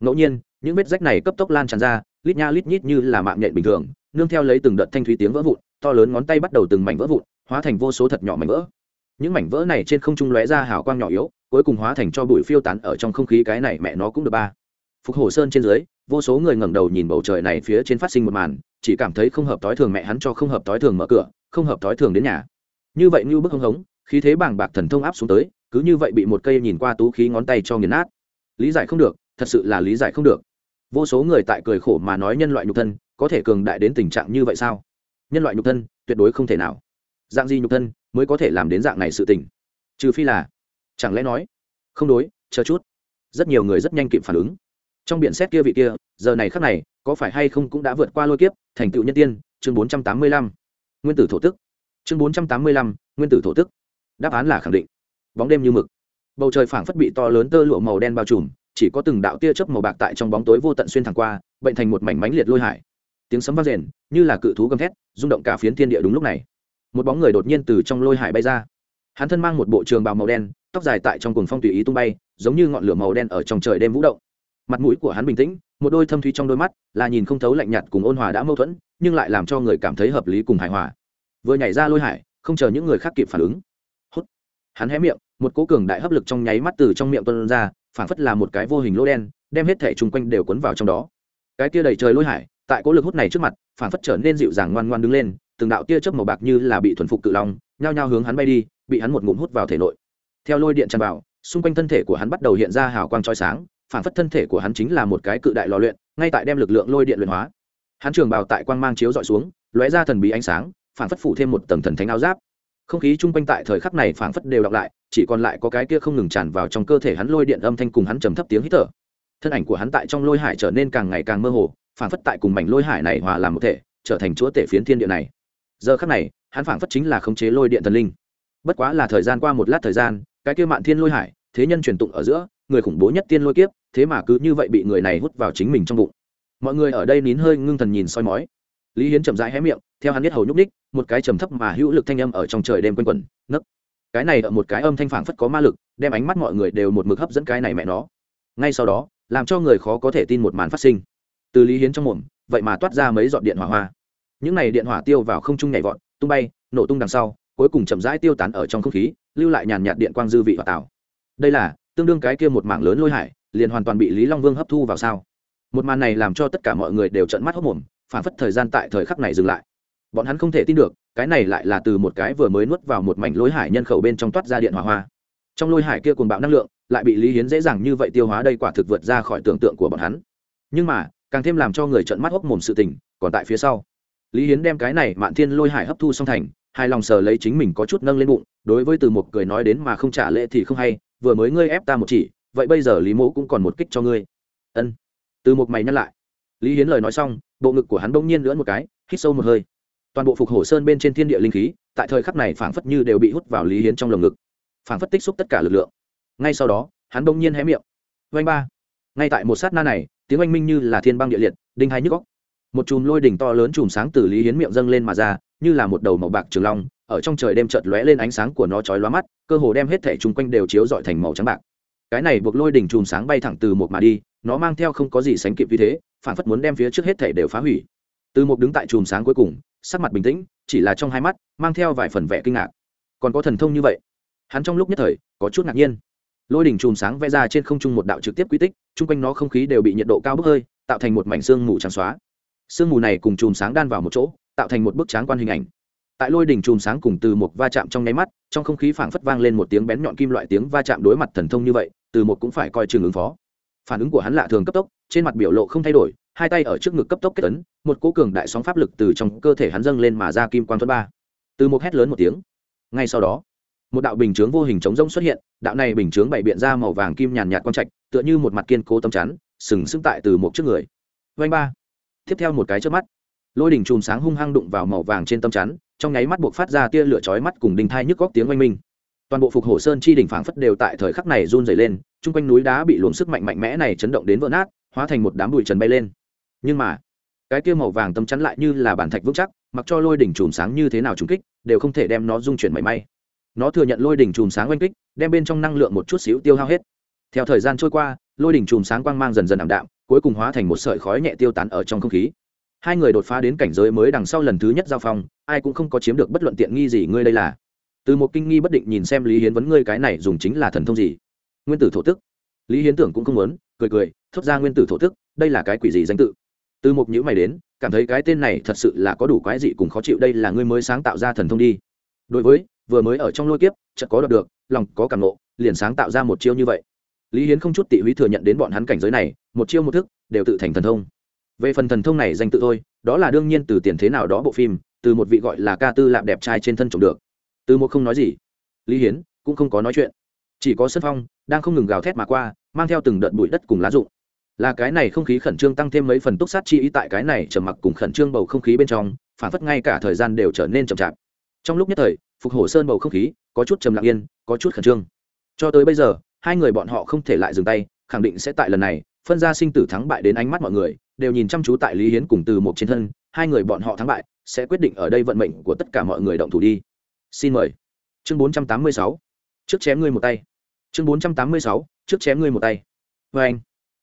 Ngẫu nhiên, những vết rách này cấp tốc lan tràn ra, lít nha lít nhít như là mạng nhện bình thường, nương theo lấy từng đợt thanh thúy tiếng vỡ vụn, to lớn ngón tay bắt đầu từng mảnh vỡ vụn, hóa thành vô số thật nhỏ mảnh vỡ. Những mảnh vỡ này trên không trung lóe ra hào quang nhỏ yếu, cuối cùng hóa thành cho bụi phiêu tán ở trong không khí, cái này mẹ nó cũng được ba. Phục hồ sơn trên dưới vô số người ngẩng đầu nhìn bầu trời này phía trên phát sinh một màn, chỉ cảm thấy không hợp tối thường mẹ hắn cho không hợp tối thường mở cửa, không hợp tối thường đến nhà. Như vậy như bức hưng hống, khí thế bàng bạc thần thông áp xuống tới, cứ như vậy bị một cây nhìn qua tú khí ngón tay cho nghiền nát. Lý giải không được, thật sự là lý giải không được. Vô số người tại cười khổ mà nói nhân loại nhục thân, có thể cường đại đến tình trạng như vậy sao? Nhân loại nhục thân, tuyệt đối không thể nào. Dạng gì nhục thân mới có thể làm đến dạng này sự tình? Trừ phi là, chẳng lẽ nói, không đối, chờ chút. Rất nhiều người rất nhanh kịp phản ứng trong biển xét kia vị kia, giờ này khắc này, có phải hay không cũng đã vượt qua lôi kiếp, thành tựu nhân tiên, chương bốn trăm tám mươi lăm. Nguyên tử thổ tức. Chương bốn trăm tám mươi lăm, nguyên tử thổ tức. Đáp án là khẳng định. Bóng đêm như mực. Bầu trời phảng phất bị to lớn tơ lụa màu đen bao trùm, chỉ có từng đạo tia chớp màu bạc tại trong bóng tối vô tận xuyên thẳng qua, bệnh thành một mảnh mánh liệt lôi hải. Tiếng sấm vang rền, như là cự thú gầm thét, rung động cả phiến thiên địa đúng lúc này. Một bóng người đột nhiên từ trong lôi hải bay ra. Hắn thân mang một bộ trường bào màu đen, tóc dài tại trong cuồng phong tùy ý tung bay, giống như ngọn lửa màu đen ở trong trời đêm vũ động mặt mũi của hắn bình tĩnh, một đôi thâm thúy trong đôi mắt là nhìn không thấu lạnh nhạt cùng ôn hòa đã mâu thuẫn, nhưng lại làm cho người cảm thấy hợp lý cùng hài hòa. Vừa nhảy ra lôi hải, không chờ những người khác kịp phản ứng. Hút. Hắn hé miệng, một cố cường đại hấp lực trong nháy mắt từ trong miệng tuân ra phản phất là một cái vô hình lỗ đen, đem hết thể chung quanh đều cuốn vào trong đó. Cái tia đầy trời lôi hải, tại cố lực hút này trước mặt phản phất trở nên dịu dàng ngoan ngoan đứng lên, từng đạo tia chớp màu bạc như là bị thuần phục cự long, nhao nhao hướng hắn bay đi, bị hắn một ngụm hút vào thể nội. Theo lôi điện tràn vào, xung quanh thân thể của hắn bắt đầu hiện ra hào quang trói sáng phản phất thân thể của hắn chính là một cái cự đại lò luyện, ngay tại đem lực lượng lôi điện luyện hóa. Hắn trường bào tại quang mang chiếu dọi xuống, lóe ra thần bí ánh sáng phản phất phủ thêm một tầng thần thánh áo giáp. Không khí chung quanh tại thời khắc này phản phất đều đọc lại, chỉ còn lại có cái kia không ngừng tràn vào trong cơ thể hắn lôi điện âm thanh cùng hắn trầm thấp tiếng hít thở. Thân ảnh của hắn tại trong lôi hải trở nên càng ngày càng mơ hồ phản phất tại cùng mảnh lôi hải này hòa làm một thể, trở thành chúa tể phiến thiên địa này. Giờ khắc này, hắn phản phất chính là khống chế lôi điện thần linh. Bất quá là thời gian qua một lát thời gian, cái kia mạn thiên lôi hải, thế nhân truyền tụng ở giữa, người khủng bố nhất tiên lôi kiếp thế mà cứ như vậy bị người này hút vào chính mình trong bụng. Mọi người ở đây nín hơi ngưng thần nhìn soi mói. Lý hiến chậm rãi hé miệng, theo hắn biết hầu nhúc ních một cái trầm thấp mà hữu lực thanh âm ở trong trời đêm quanh quẩn, nấc. Cái này ở một cái âm thanh phản phất có ma lực, đem ánh mắt mọi người đều một mực hấp dẫn cái này mẹ nó. Ngay sau đó, làm cho người khó có thể tin một màn phát sinh. Từ lý hiến trong mồm, vậy mà toát ra mấy giọt điện hỏa hoa. Những này điện hỏa tiêu vào không trung nhảy vọt, tung bay, nổ tung đằng sau, cuối cùng chậm rãi tiêu tán ở trong không khí, lưu lại nhàn nhạt điện quang dư vị và tạo. Đây là, tương đương cái kia một mảng lớn lôi hải liền hoàn toàn bị lý long vương hấp thu vào sao? Một màn này làm cho tất cả mọi người đều trận mắt hốc mồm phản phất thời gian tại thời khắc này dừng lại. Bọn hắn không thể tin được, cái này lại là từ một cái vừa mới nuốt vào một mảnh lôi hải nhân khẩu bên trong toát ra điện hỏa hoa. Trong lôi hải kia cuồng bạo năng lượng, lại bị lý hiến dễ dàng như vậy tiêu hóa đây quả thực vượt ra khỏi tưởng tượng của bọn hắn. Nhưng mà, càng thêm làm cho người trận mắt hốc mồm sự tình, còn tại phía sau. Lý hiến đem cái này mạn thiên lôi hải hấp thu xong thành hai lòng sờ lấy chính mình có chút nâng lên bụng, đối với từ một cười nói đến mà không trả lễ thì không hay, vừa mới ngươi ép ta một chỉ vậy bây giờ lý mỗ cũng còn một kích cho ngươi. Ân. Từ một mày nhắc lại. Lý hiến lời nói xong, bộ ngực của hắn bỗng nhiên lưỡn một cái, hít sâu một hơi. Toàn bộ phục hổ sơn bên trên thiên địa linh khí, tại thời khắc này phảng phất như đều bị hút vào lý hiến trong lồng ngực. Phảng phất tích xúc tất cả lực lượng. Ngay sau đó, hắn bỗng nhiên hé miệng. Vanh ba. Ngay tại một sát na này, tiếng oanh minh như là thiên băng địa liệt, đinh hai nhức góc một chùm lôi đỉnh to lớn chùm sáng từ lý hiến miệng dâng lên mà ra, như là một đầu màu bạc trường long, ở trong trời đêm chợt lóe lên ánh sáng của nó chói lóa mắt, cơ hồ đem hết thể chung quanh đều chiếu rọi thành màu trắng bạc cái này buộc lôi đỉnh chùm sáng bay thẳng từ một mà đi, nó mang theo không có gì sánh kịp vì thế, phản phất muốn đem phía trước hết thảy đều phá hủy. Từ một đứng tại chùm sáng cuối cùng, sắc mặt bình tĩnh, chỉ là trong hai mắt, mang theo vài phần vẻ kinh ngạc. Còn có thần thông như vậy? Hắn trong lúc nhất thời, có chút ngạc nhiên. Lôi đỉnh chùm sáng vẽ ra trên không trung một đạo trực tiếp quy tích, chung quanh nó không khí đều bị nhiệt độ cao bốc hơi, tạo thành một mảnh xương mù trắng xóa. Sương mù này cùng chùm sáng đan vào một chỗ, tạo thành một bức tráng quan hình ảnh. Tại lôi đỉnh chùm sáng cùng từ một va chạm trong nháy mắt, trong không khí phảng phất vang lên một tiếng bén nhọn kim loại tiếng va chạm đối mặt thần thông như vậy từ một cũng phải coi chừng ứng phó. Phản ứng của hắn lạ thường cấp tốc, trên mặt biểu lộ không thay đổi, hai tay ở trước ngực cấp tốc kết tấn một cố cường đại sóng pháp lực từ trong cơ thể hắn dâng lên mà ra kim quan thuẫn ba. Từ một hét lớn một tiếng, ngay sau đó, một đạo bình chướng vô hình chống rông xuất hiện, đạo này bình chướng bày biện ra màu vàng kim nhàn nhạt quang trạch, tựa như một mặt kiên cố tâm chắn, sừng sững tại từ một trước người. Vanh ba. Tiếp theo một cái trước mắt, lôi đỉnh chùm sáng hung hăng đụng vào màu vàng trên tâm chắn, trong nháy mắt buộc phát ra tia lửa chói mắt cùng đinh thai nhức góc tiếng oanh minh toàn bộ phục hồ sơn chi đỉnh phảng phất đều tại thời khắc này run dày lên, chung quanh núi đá bị luồng sức mạnh mạnh mẽ này chấn động đến vỡ nát, hóa thành một đám bụi trần bay lên. Nhưng mà, cái kia màu vàng tâm chắn lại như là bản thạch vững chắc, mặc cho lôi đỉnh chùm sáng như thế nào trùng kích, đều không thể đem nó dung chuyển mảy may. Nó thừa nhận lôi đỉnh chùm sáng oanh kích, đem bên trong năng lượng một chút xíu tiêu hao hết. Theo thời gian trôi qua, lôi đỉnh chùm sáng quang mang dần dần ảm đạm, cuối cùng hóa thành một sợi khói nhẹ tiêu tán ở trong không khí. Hai người đột phá đến cảnh giới mới đằng sau lần thứ nhất giao phong, ai cũng không có chiếm được bất luận tiện nghi gì, ngươi đây là từ một kinh nghi bất định nhìn xem lý hiến vấn, ngươi cái này dùng chính là thần thông gì? Nguyên tử thổ tức. Lý hiến tưởng cũng không muốn, cười cười, thốt ra nguyên tử thổ tức, đây là cái quỷ gì danh tự? Từ một nhữ mày đến, cảm thấy cái tên này thật sự là có đủ quái dị cùng khó chịu, đây là ngươi mới sáng tạo ra thần thông đi. Đối với, vừa mới ở trong lôi kiếp, chợt có đọc được, lòng có cảm nộ liền sáng tạo ra một chiêu như vậy. Lý hiến không chút tị húy thừa nhận đến bọn hắn cảnh giới này, một chiêu một thức, đều tự thành thần thông. Về phần thần thông này danh tự thôi, đó là đương nhiên từ tiền thế nào đó bộ phim, từ một vị gọi là ca tư lạp đẹp trai trên thân trộm được từ một không nói gì. Lý hiến cũng không có nói chuyện. Chỉ có sân phong đang không ngừng gào thét mà qua, mang theo từng đợt bụi đất cùng lá rụng. Là cái này không khí khẩn trương tăng thêm mấy phần túc sát chi ý tại cái này trở mặc cùng khẩn trương bầu không khí bên trong, phản phất ngay cả thời gian đều trở nên chậm chạp. Trong lúc nhất thời, phục hổ sơn bầu không khí, có chút trầm lặng yên, có chút khẩn trương. Cho tới bây giờ, hai người bọn họ không thể lại dừng tay, khẳng định sẽ tại lần này, phân ra sinh tử thắng bại đến ánh mắt mọi người, đều nhìn chăm chú tại lý hiến cùng từ một trên thân, hai người bọn họ thắng bại, sẽ quyết định ở đây vận mệnh của tất cả mọi người động thủ đi xin mời. Chương bốn trăm tám mươi sáu. Trước chém ngươi một tay. Chương bốn trăm tám mươi sáu. Trước chém ngươi một tay. Vê anh,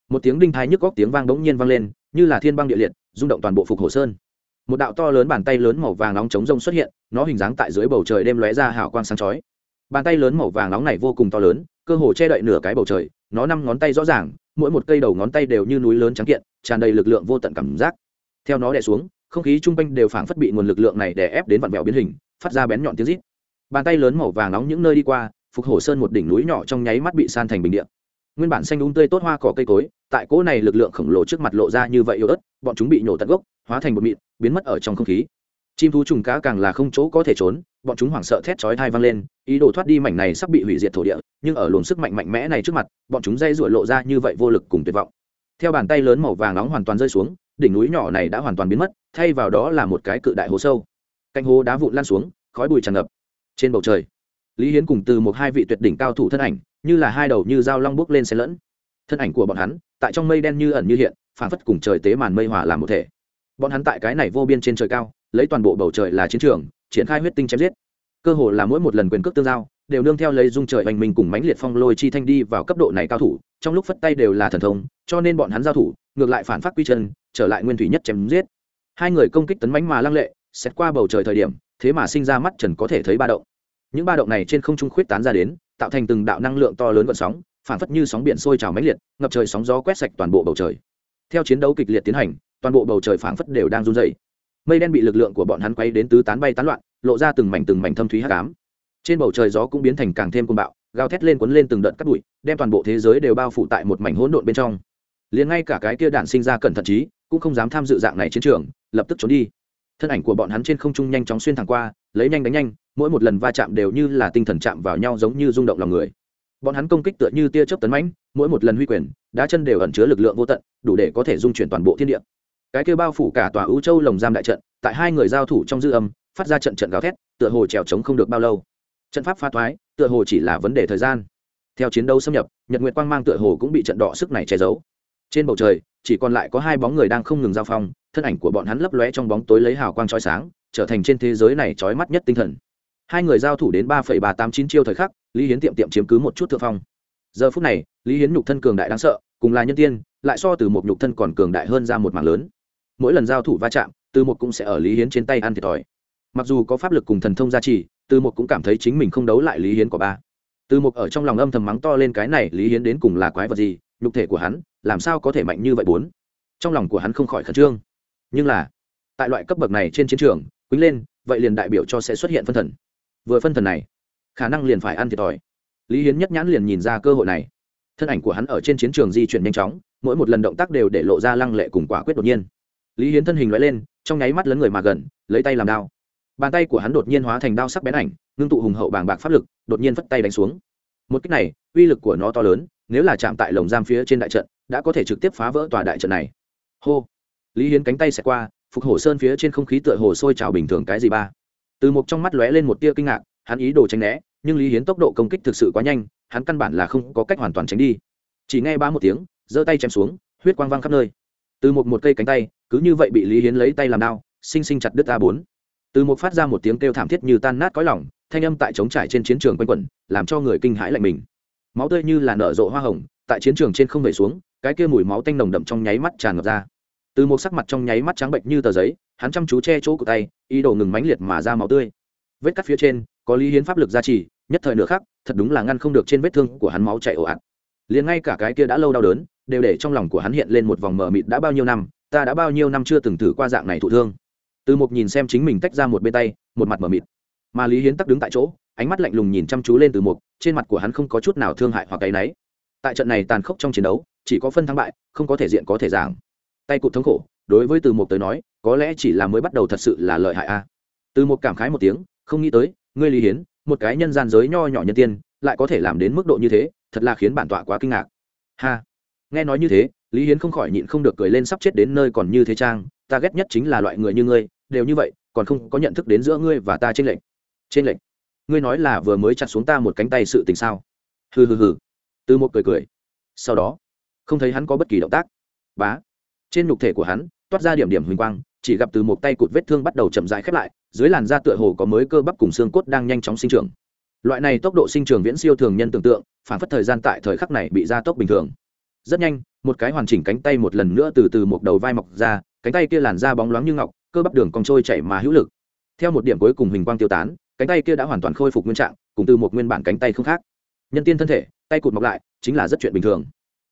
một tiếng đinh thái nhức góc tiếng vang bỗng nhiên vang lên, như là thiên băng địa liệt, rung động toàn bộ phục hồ sơn. Một đạo to lớn bàn tay lớn màu vàng nóng chống rông xuất hiện, nó hình dáng tại dưới bầu trời đêm lóe ra hào quang sáng chói. Bàn tay lớn màu vàng nóng này vô cùng to lớn, cơ hồ che đậy nửa cái bầu trời, nó năm ngón tay rõ ràng, mỗi một cây đầu ngón tay đều như núi lớn trắng kiện, tràn đầy lực lượng vô tận cảm giác. Theo nó đè xuống, không khí chung quanh đều phảng phất bị nguồn lực lượng này đè ép đến vặn vẹo biến hình phát ra bén nhọn tiếng rít. Bàn tay lớn màu vàng nóng những nơi đi qua, phục hổ sơn một đỉnh núi nhỏ trong nháy mắt bị san thành bình địa. nguyên bản xanh đúng tươi tốt hoa cỏ cây cối, tại cỗ này lực lượng khổng lồ trước mặt lộ ra như vậy yếu ớt, bọn chúng bị nhổ tận gốc, hóa thành bột mịn, biến mất ở trong không khí. Chim thú trùng cá càng là không chỗ có thể trốn, bọn chúng hoảng sợ thét chói thai vang lên, ý đồ thoát đi mảnh này sắp bị hủy diệt thổ địa, nhưng ở luồng sức mạnh mạnh mẽ này trước mặt, bọn chúng dây ruổi lộ ra như vậy vô lực cùng tuyệt vọng. Theo bàn tay lớn màu vàng nóng hoàn toàn rơi xuống, đỉnh núi nhỏ này đã hoàn toàn biến mất, thay vào đó là một cái cự đại hố sâu canh hố đá vụn lan xuống, khói bụi tràn ngập. Trên bầu trời, lý hiến cùng từ một hai vị tuyệt đỉnh cao thủ thân ảnh, như là hai đầu như dao long bước lên xe lẫn. Thân ảnh của bọn hắn, tại trong mây đen như ẩn như hiện phản phất cùng trời tế màn mây hòa làm một thể. Bọn hắn tại cái này vô biên trên trời cao, lấy toàn bộ bầu trời là chiến trường, triển khai huyết tinh chém giết. Cơ hồ là mỗi một lần quyền cước tương giao, đều nương theo lấy dung trời oanh minh cùng mãnh liệt phong lôi chi thanh đi vào cấp độ này cao thủ, trong lúc phất tay đều là thần thông, cho nên bọn hắn giao thủ, ngược lại phản phát quy chân, trở lại nguyên thủy nhất chém giết. Hai người công kích tấn mãnh mà lăng lệ xét qua bầu trời thời điểm, thế mà sinh ra mắt trần có thể thấy ba động. Những ba động này trên không trung khuyết tán ra đến, tạo thành từng đạo năng lượng to lớn vận sóng, phản phất như sóng biển sôi trào mãnh liệt, ngập trời sóng gió quét sạch toàn bộ bầu trời. Theo chiến đấu kịch liệt tiến hành, toàn bộ bầu trời phảng phất đều đang run dày mây đen bị lực lượng của bọn hắn quay đến tứ tán bay tán loạn, lộ ra từng mảnh từng mảnh thâm thúy hắc ám. Trên bầu trời gió cũng biến thành càng thêm côn bạo, gào thét lên cuốn lên từng đợt cắt bụi, đem toàn bộ thế giới đều bao phủ tại một mảnh hỗn độn bên trong. Liền ngay cả cái kia đản sinh ra cẩn thận trí cũng không dám tham dự dạng này chiến trường, lập tức trốn đi thân ảnh của bọn hắn trên không trung nhanh chóng xuyên thẳng qua, lấy nhanh đánh nhanh, mỗi một lần va chạm đều như là tinh thần chạm vào nhau giống như rung động lòng người. Bọn hắn công kích tựa như tia chớp tấn mãnh, mỗi một lần huy quyền, đá chân đều ẩn chứa lực lượng vô tận, đủ để có thể dung chuyển toàn bộ thiên địa. Cái kêu bao phủ cả tòa ưu châu lồng giam đại trận, tại hai người giao thủ trong dư âm, phát ra trận trận gào thét, tựa hồ trèo trống không được bao lâu. Trận pháp pha thoái, tựa hồ chỉ là vấn đề thời gian. Theo chiến đấu xâm nhập, nhật nguyệt quang mang tựa hồ cũng bị trận đỏ sức này che giấu. Trên bầu trời, chỉ còn lại có hai bóng người đang không ngừng giao phong thân ảnh của bọn hắn lấp lóe trong bóng tối lấy hào quang chói sáng, trở thành trên thế giới này chói mắt nhất tinh thần. Hai người giao thủ đến ba ba tám chín chiêu thời khắc, lý hiến tiệm tiệm chiếm cứ một chút thượng phong. Giờ phút này, lý hiến nhục thân cường đại đáng sợ, cùng là nhân tiên, lại so từ một nhục thân còn cường đại hơn ra một mảng lớn. Mỗi lần giao thủ va chạm, từ một cũng sẽ ở lý hiến trên tay ăn thiệt thòi. Mặc dù có pháp lực cùng thần thông gia trì, từ một cũng cảm thấy chính mình không đấu lại lý hiến của ba. Từ một ở trong lòng âm thầm mắng to lên cái này, lý hiến đến cùng là quái vật gì, nhục thể của hắn, làm sao có thể mạnh như vậy bốn? Trong lòng của hắn không khỏi khẩn trương nhưng là tại loại cấp bậc này trên chiến trường, quýnh lên, vậy liền đại biểu cho sẽ xuất hiện phân thần. Vừa phân thần này, khả năng liền phải ăn thiệt thòi. Lý hiến nhất nhãn liền nhìn ra cơ hội này. Thân ảnh của hắn ở trên chiến trường di chuyển nhanh chóng, mỗi một lần động tác đều để lộ ra lăng lệ cùng quả quyết đột nhiên. Lý hiến thân hình loại lên, trong nháy mắt lấn người mà gần, lấy tay làm đao. Bàn tay của hắn đột nhiên hóa thành đao sắc bén ảnh, ngưng tụ hùng hậu bàng bạc pháp lực, đột nhiên vất tay đánh xuống. Một cách này, uy lực của nó to lớn, nếu là chạm tại lồng giam phía trên đại trận, đã có thể trực tiếp phá vỡ tòa đại trận này. Hô! Lý hiến cánh tay xẹt qua, phục hổ sơn phía trên không khí tựa hồ sôi trào bình thường cái gì ba. Từ một trong mắt lóe lên một tia kinh ngạc, hắn ý đồ tránh né, nhưng lý hiến tốc độ công kích thực sự quá nhanh, hắn căn bản là không có cách hoàn toàn tránh đi. Chỉ nghe ba một tiếng, giơ tay chém xuống, huyết quang văng khắp nơi. Từ một một cây cánh tay, cứ như vậy bị lý hiến lấy tay làm đao xinh xinh chặt đứt a bốn. Từ một phát ra một tiếng kêu thảm thiết như tan nát cõi lỏng thanh âm tại trống trải trên chiến trường quanh quẩn, làm cho người kinh hãi lạnh mình. Máu tươi như là nở rộ hoa hồng, tại chiến trường trên không về xuống, cái kia mùi máu tanh nồng đậm trong nháy mắt tràn ngập ra từ một sắc mặt trong nháy mắt trắng bệnh như tờ giấy, hắn chăm chú che chỗ của tay, ý đồ ngừng mánh liệt mà ra máu tươi. Vết cắt phía trên, có lý hiến pháp lực gia trì, nhất thời nửa khắc, thật đúng là ngăn không được trên vết thương của hắn máu chảy ồ ạt. Liền ngay cả cái kia đã lâu đau đớn, đều để trong lòng của hắn hiện lên một vòng mờ mịt đã bao nhiêu năm, ta đã bao nhiêu năm chưa từng thử qua dạng này thụ thương. Từ một nhìn xem chính mình tách ra một bên tay, một mặt mờ mịt. Mà lý hiến tắc đứng tại chỗ, ánh mắt lạnh lùng nhìn chăm chú lên từ một trên mặt của hắn không có chút nào thương hại hoặc cái náy. Tại trận này tàn khốc trong chiến đấu, chỉ có phân thắng bại, không có thể diện có thể giảng tay cụt thống khổ, đối với từ một tới nói, có lẽ chỉ là mới bắt đầu thật sự là lợi hại a. Từ một cảm khái một tiếng, không nghĩ tới, ngươi lý hiến, một cái nhân gian giới nho nhỏ nhân tiên, lại có thể làm đến mức độ như thế, thật là khiến bản tọa quá kinh ngạc. Ha. Nghe nói như thế, lý hiến không khỏi nhịn không được cười lên sắp chết đến nơi còn như thế trang ta ghét nhất chính là loại người như ngươi, đều như vậy, còn không có nhận thức đến giữa ngươi và ta trên lệnh trên lệnh ngươi nói là vừa mới chặt xuống ta một cánh tay sự tình sao? Hừ hừ hừ. Từ một cười cười. Sau đó, không thấy hắn có bất kỳ động tác. Bá trên nhục thể của hắn, toát ra điểm điểm huỳnh quang, chỉ gặp từ một tay cụt vết thương bắt đầu chậm rãi khép lại, dưới làn da tựa hồ có mới cơ bắp cùng xương cốt đang nhanh chóng sinh trưởng. Loại này tốc độ sinh trưởng viễn siêu thường nhân tưởng tượng, phản phất thời gian tại thời khắc này bị gia tốc bình thường. Rất nhanh, một cái hoàn chỉnh cánh tay một lần nữa từ từ một đầu vai mọc ra, cánh tay kia làn da bóng loáng như ngọc, cơ bắp đường cong trôi chảy mà hữu lực. Theo một điểm cuối cùng hình quang tiêu tán, cánh tay kia đã hoàn toàn khôi phục nguyên trạng, cùng từ một nguyên bản cánh tay không khác. Nhân tiên thân thể, tay cụt mọc lại, chính là rất chuyện bình thường.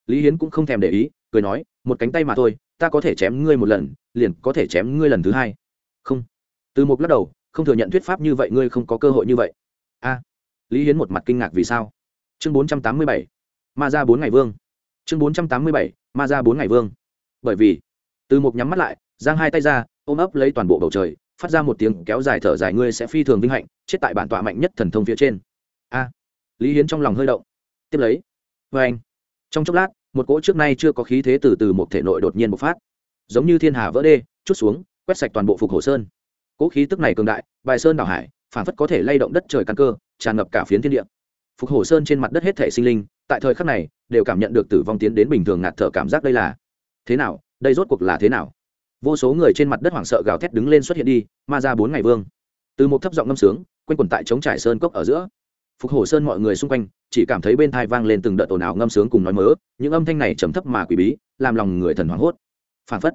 Lý hiến cũng không thèm để ý, cười nói, một cánh tay mà thôi ta có thể chém ngươi một lần, liền có thể chém ngươi lần thứ hai. Không. Từ một lắc đầu, không thừa nhận thuyết pháp như vậy ngươi không có cơ hội như vậy. A. Lý hiến một mặt kinh ngạc vì sao? Chương bốn trăm tám mươi bảy, ma ra bốn ngày vương. Chương bốn trăm tám mươi bảy, ma ra bốn ngày vương. Bởi vì, từ một nhắm mắt lại, giang hai tay ra, ôm ấp lấy toàn bộ bầu trời, phát ra một tiếng kéo dài thở dài ngươi sẽ phi thường vinh hạnh, chết tại bản tọa mạnh nhất thần thông phía trên. A. Lý hiến trong lòng hơi động. Tiếp lấy. Vê anh trong chốc lát một cỗ trước nay chưa có khí thế từ từ một thể nội đột nhiên bộc phát, giống như thiên hà vỡ đê, chút xuống, quét sạch toàn bộ phục hồ sơn. Cỗ khí tức này cường đại, bài sơn đảo hải, phản phất có thể lay động đất trời căn cơ, tràn ngập cả phiến thiên địa. Phục hồ sơn trên mặt đất hết thể sinh linh, tại thời khắc này, đều cảm nhận được tử vong tiến đến bình thường ngạt thở cảm giác đây là thế nào, đây rốt cuộc là thế nào? Vô số người trên mặt đất hoảng sợ gào thét đứng lên xuất hiện đi, ma ra bốn ngày vương. Từ một thấp giọng ngâm sướng, quanh quẩn tại chống trải sơn cốc ở giữa phục hồ sơn mọi người xung quanh, chỉ cảm thấy bên thai vang lên từng đợt ồn ào ngâm sướng cùng nói mớ, những âm thanh này trầm thấp mà quỷ bí, làm lòng người thần hoảng hốt. Phản phất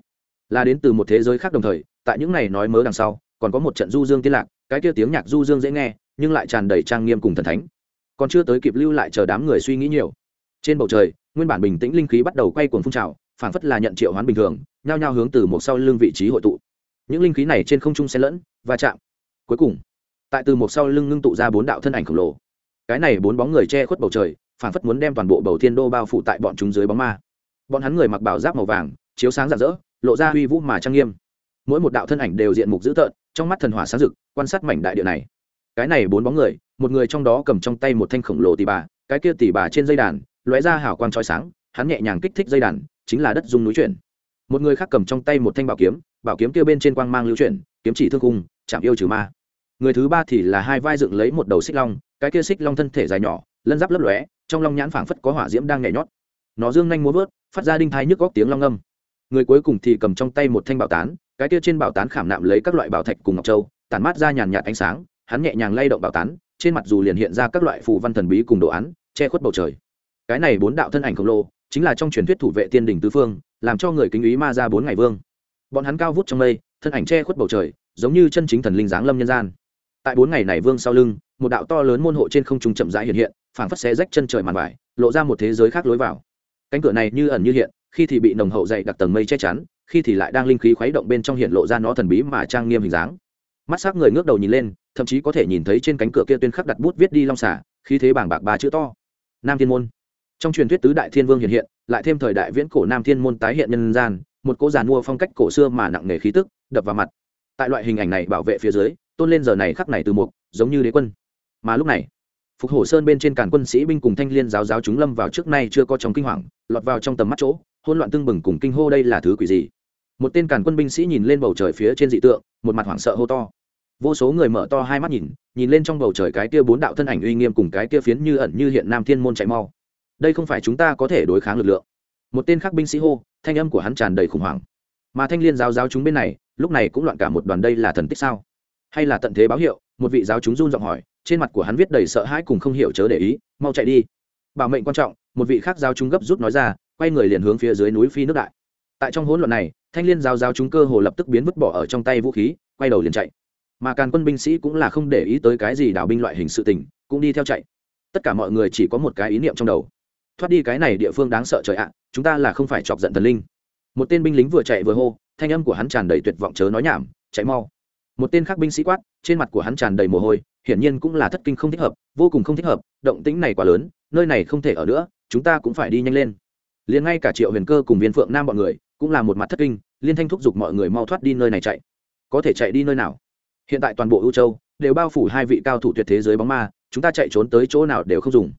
là đến từ một thế giới khác đồng thời, tại những này nói mớ đằng sau, còn có một trận du dương tiên lạc, cái kia tiếng nhạc du dương dễ nghe, nhưng lại tràn đầy trang nghiêm cùng thần thánh. Còn chưa tới kịp lưu lại chờ đám người suy nghĩ nhiều. Trên bầu trời, nguyên bản bình tĩnh linh khí bắt đầu quay cuồng phun trào, phản phất là nhận triệu hoán bình thường, nhao nhao hướng từ một sau lưng vị trí hội tụ. Những linh khí này trên không trung xen lẫn và chạm. Cuối cùng, tại từ một sau lưng ngưng tụ ra bốn đạo thân ảnh khổng lồ cái này bốn bóng người che khuất bầu trời phản phất muốn đem toàn bộ bầu thiên đô bao phủ tại bọn chúng dưới bóng ma. Bọn hắn người mặc bảo giáp màu vàng, chiếu sáng rạng rỡ, lộ ra uy vũ mà trang nghiêm. Mỗi một đạo thân ảnh đều diện mục dữ tợn, trong mắt thần hỏa sáng rực, quan sát mảnh đại địa này. Cái này bốn bóng người, một người trong đó cầm trong tay một thanh khổng lồ tỷ bà, cái kia tỷ bà trên dây đàn, lóe ra hào quang trói sáng, hắn nhẹ nhàng kích thích dây đàn, chính là đất dung núi chuyển. Một người khác cầm trong tay một thanh bảo kiếm bảo kiếm kia bên trên quang mang lưu chuyển, kiếm chỉ thương cung chạm yêu trừ ma. Người thứ ba thì là hai vai dựng lấy một đầu xích long cái kia xích long thân thể dài nhỏ, lân giáp lấp lóe, trong long nhãn phảng phất có hỏa diễm đang nhảy nhót. Nó dương nhanh múa vớt, phát ra đinh thai nhức góc tiếng long âm. Người cuối cùng thì cầm trong tay một thanh bảo tán, cái kia trên bảo tán khảm nạm lấy các loại bảo thạch cùng ngọc châu, tản mát ra nhàn nhạt ánh sáng, hắn nhẹ nhàng lay động bảo tán, trên mặt dù liền hiện ra các loại phù văn thần bí cùng đồ án, che khuất bầu trời. Cái này bốn đạo thân ảnh khổng lồ, chính là trong truyền thuyết thủ vệ tiên đỉnh tứ phương, làm cho người kính ý ma ra bốn ngày vương. Bọn hắn cao vút trong mây, thân ảnh che khuất bầu trời, giống như chân chính thần linh giáng lâm nhân gian. Tại bốn ngày này vương sau lưng một đạo to lớn môn hộ trên không trung chậm rãi hiện hiện, phảng phất xé rách chân trời màn vải, lộ ra một thế giới khác lối vào. Cánh cửa này như ẩn như hiện, khi thì bị nồng hậu dày đặc tầng mây che chắn, khi thì lại đang linh khí khuấy động bên trong hiện lộ ra nó thần bí mà trang nghiêm hình dáng. Mắt s người ngước đầu nhìn lên, thậm chí có thể nhìn thấy trên cánh cửa kia tuyên khắc đặt bút viết đi long xả khi thế bảng bạc ba chữ to. Nam thiên môn. Trong truyền thuyết tứ đại thiên vương hiện hiện, lại thêm thời đại viễn cổ nam thiên môn tái hiện nhân gian, một cỗ giàn mua phong cách cổ xưa mà nặng nề khí tức, đập vào mặt. Tại loại hình ảnh này bảo vệ phía dưới, tôn lên giờ này khắc này từ mục, giống như đế quân mà lúc này, phục hổ sơn bên trên càn quân sĩ binh cùng thanh liên giáo giáo chúng lâm vào trước nay chưa có trong kinh hoàng, lọt vào trong tầm mắt chỗ, hỗn loạn tưng bừng cùng kinh hô đây là thứ quỷ gì? Một tên càn quân binh sĩ nhìn lên bầu trời phía trên dị tượng, một mặt hoảng sợ hô to. Vô số người mở to hai mắt nhìn nhìn lên trong bầu trời cái kia bốn đạo thân ảnh uy nghiêm cùng cái kia phiến như ẩn như hiện nam thiên môn chạy mau. Đây không phải chúng ta có thể đối kháng lực lượng. Một tên khác binh sĩ hô, thanh âm của hắn tràn đầy khủng hoảng. Mà thanh liên giáo giáo chúng bên này, lúc này cũng loạn cả một đoàn đây là thần tích sao? Hay là tận thế báo hiệu? Một vị giáo chúng run giọng hỏi, trên mặt của hắn viết đầy sợ hãi cùng không hiểu chớ để ý, mau chạy đi. Bảo mệnh quan trọng, một vị khác giáo chúng gấp rút nói ra, quay người liền hướng phía dưới núi phi nước đại. Tại trong hỗn loạn này, thanh liên giáo giáo chúng cơ hồ lập tức biến vứt bỏ ở trong tay vũ khí, quay đầu liền chạy. Mà càn quân binh sĩ cũng là không để ý tới cái gì đảo binh loại hình sự tình, cũng đi theo chạy. Tất cả mọi người chỉ có một cái ý niệm trong đầu. Thoát đi cái này địa phương đáng sợ trời ạ, chúng ta là không phải chọc giận thần linh. Một tên binh lính vừa chạy vừa hô, thanh âm của hắn tràn đầy tuyệt vọng chớ nói nhảm, chạy mau một tên khác binh sĩ quát, trên mặt của hắn tràn đầy mồ hôi, hiển nhiên cũng là thất kinh không thích hợp, vô cùng không thích hợp, động tĩnh này quá lớn, nơi này không thể ở nữa, chúng ta cũng phải đi nhanh lên. Liền ngay cả triệu huyền cơ cùng viên phượng nam bọn người, cũng là một mặt thất kinh, liên thanh thúc giục mọi người mau thoát đi nơi này chạy. Có thể chạy đi nơi nào? Hiện tại toàn bộ ưu châu đều bao phủ hai vị cao thủ tuyệt thế giới bóng ma, chúng ta chạy trốn tới chỗ nào đều không dùng.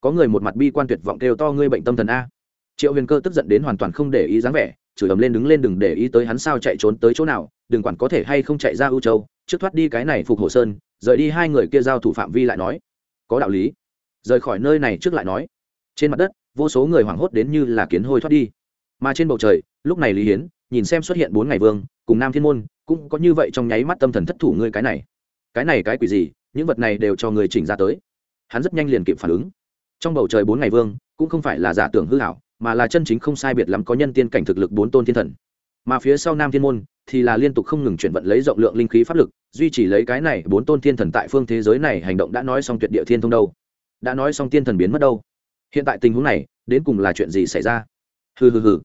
Có người một mặt bi quan tuyệt vọng kêu to, ngươi bệnh tâm thần a. Triệu huyền cơ tức giận đến hoàn toàn không để ý dáng vẻ chửi ầm lên đứng lên đừng để ý tới hắn sao chạy trốn tới chỗ nào, đừng quản có thể hay không chạy ra ưu châu, trước thoát đi cái này phục hồ sơn, rời đi hai người kia giao thủ phạm vi lại nói. Có đạo lý. Rời khỏi nơi này trước lại nói. Trên mặt đất, vô số người hoảng hốt đến như là kiến hôi thoát đi. Mà trên bầu trời, lúc này lý hiến, nhìn xem xuất hiện bốn ngày vương, cùng nam thiên môn, cũng có như vậy trong nháy mắt tâm thần thất thủ ngươi cái này. Cái này cái quỷ gì, những vật này đều cho người chỉnh ra tới. Hắn rất nhanh liền kịp phản ứng. Trong bầu trời bốn ngày vương, cũng không phải là giả tưởng hư hảo mà là chân chính không sai biệt lắm có nhân tiên cảnh thực lực bốn tôn thiên thần. Mà phía sau nam thiên môn thì là liên tục không ngừng chuyển vận lấy rộng lượng linh khí pháp lực, duy trì lấy cái này bốn tôn thiên thần tại phương thế giới này hành động đã nói xong tuyệt địa thiên thông đâu. Đã nói xong tiên thần biến mất đâu. Hiện tại tình huống này, đến cùng là chuyện gì xảy ra? Hừ hừ hừ.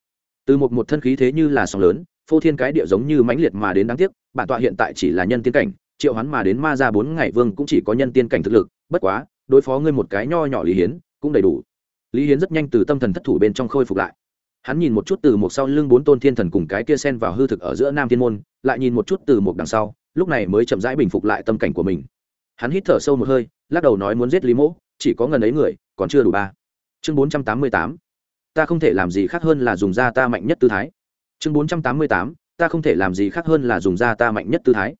Từ một một thân khí thế như là sóng lớn, phô thiên cái địa giống như mãnh liệt mà đến đáng tiếc, bản tọa hiện tại chỉ là nhân tiên cảnh, triệu hắn mà đến ma ra bốn ngày vương cũng chỉ có nhân tiên cảnh thực lực, bất quá, đối phó ngươi một cái nho nhỏ lý hiến cũng đầy đủ lý hiến rất nhanh từ tâm thần thất thủ bên trong khôi phục lại. Hắn nhìn một chút từ một sau lưng bốn tôn thiên thần cùng cái kia sen vào hư thực ở giữa nam thiên môn, lại nhìn một chút từ một đằng sau, lúc này mới chậm rãi bình phục lại tâm cảnh của mình. Hắn hít thở sâu một hơi, lắc đầu nói muốn giết lý mỗ, chỉ có ngần ấy người, còn chưa đủ ba. Chương bốn trăm tám mươi tám. Ta không thể làm gì khác hơn là dùng ra ta mạnh nhất tư thái. Chương bốn trăm tám mươi tám. Ta không thể làm gì khác hơn là dùng ra ta mạnh nhất tư thái.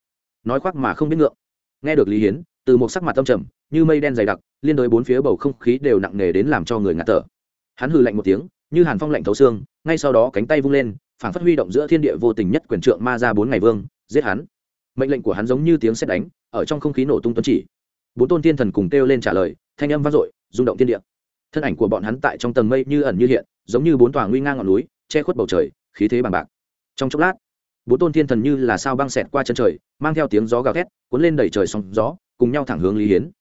Nói khoác mà không biết ngượng. Nghe được lý hiến, từ một sắc mặt tâm trầm như mây đen dày đặc, liên đối bốn phía bầu không khí đều nặng nề đến làm cho người ngạt thở. Hắn hừ lạnh một tiếng, như hàn phong lạnh thấu xương, ngay sau đó cánh tay vung lên, phản phất huy động giữa thiên địa vô tình nhất quyền trượng ma ra bốn ngày vương, giết hắn. Mệnh lệnh của hắn giống như tiếng sét đánh, ở trong không khí nổ tung tuấn chỉ. Bốn tôn tiên thần cùng kêu lên trả lời, thanh âm vang dội, rung động thiên địa. Thân ảnh của bọn hắn tại trong tầng mây như ẩn như hiện, giống như bốn tòa nguy ngang ngọn núi, che khuất bầu trời, khí thế bằng bạc. Trong chốc lát, bốn tôn thiên thần như là sao băng xẹt qua chân trời, mang theo tiếng gió gào thét, cuốn lên đẩy trời sóng gió, cùng nhau thẳng hướng lý hiến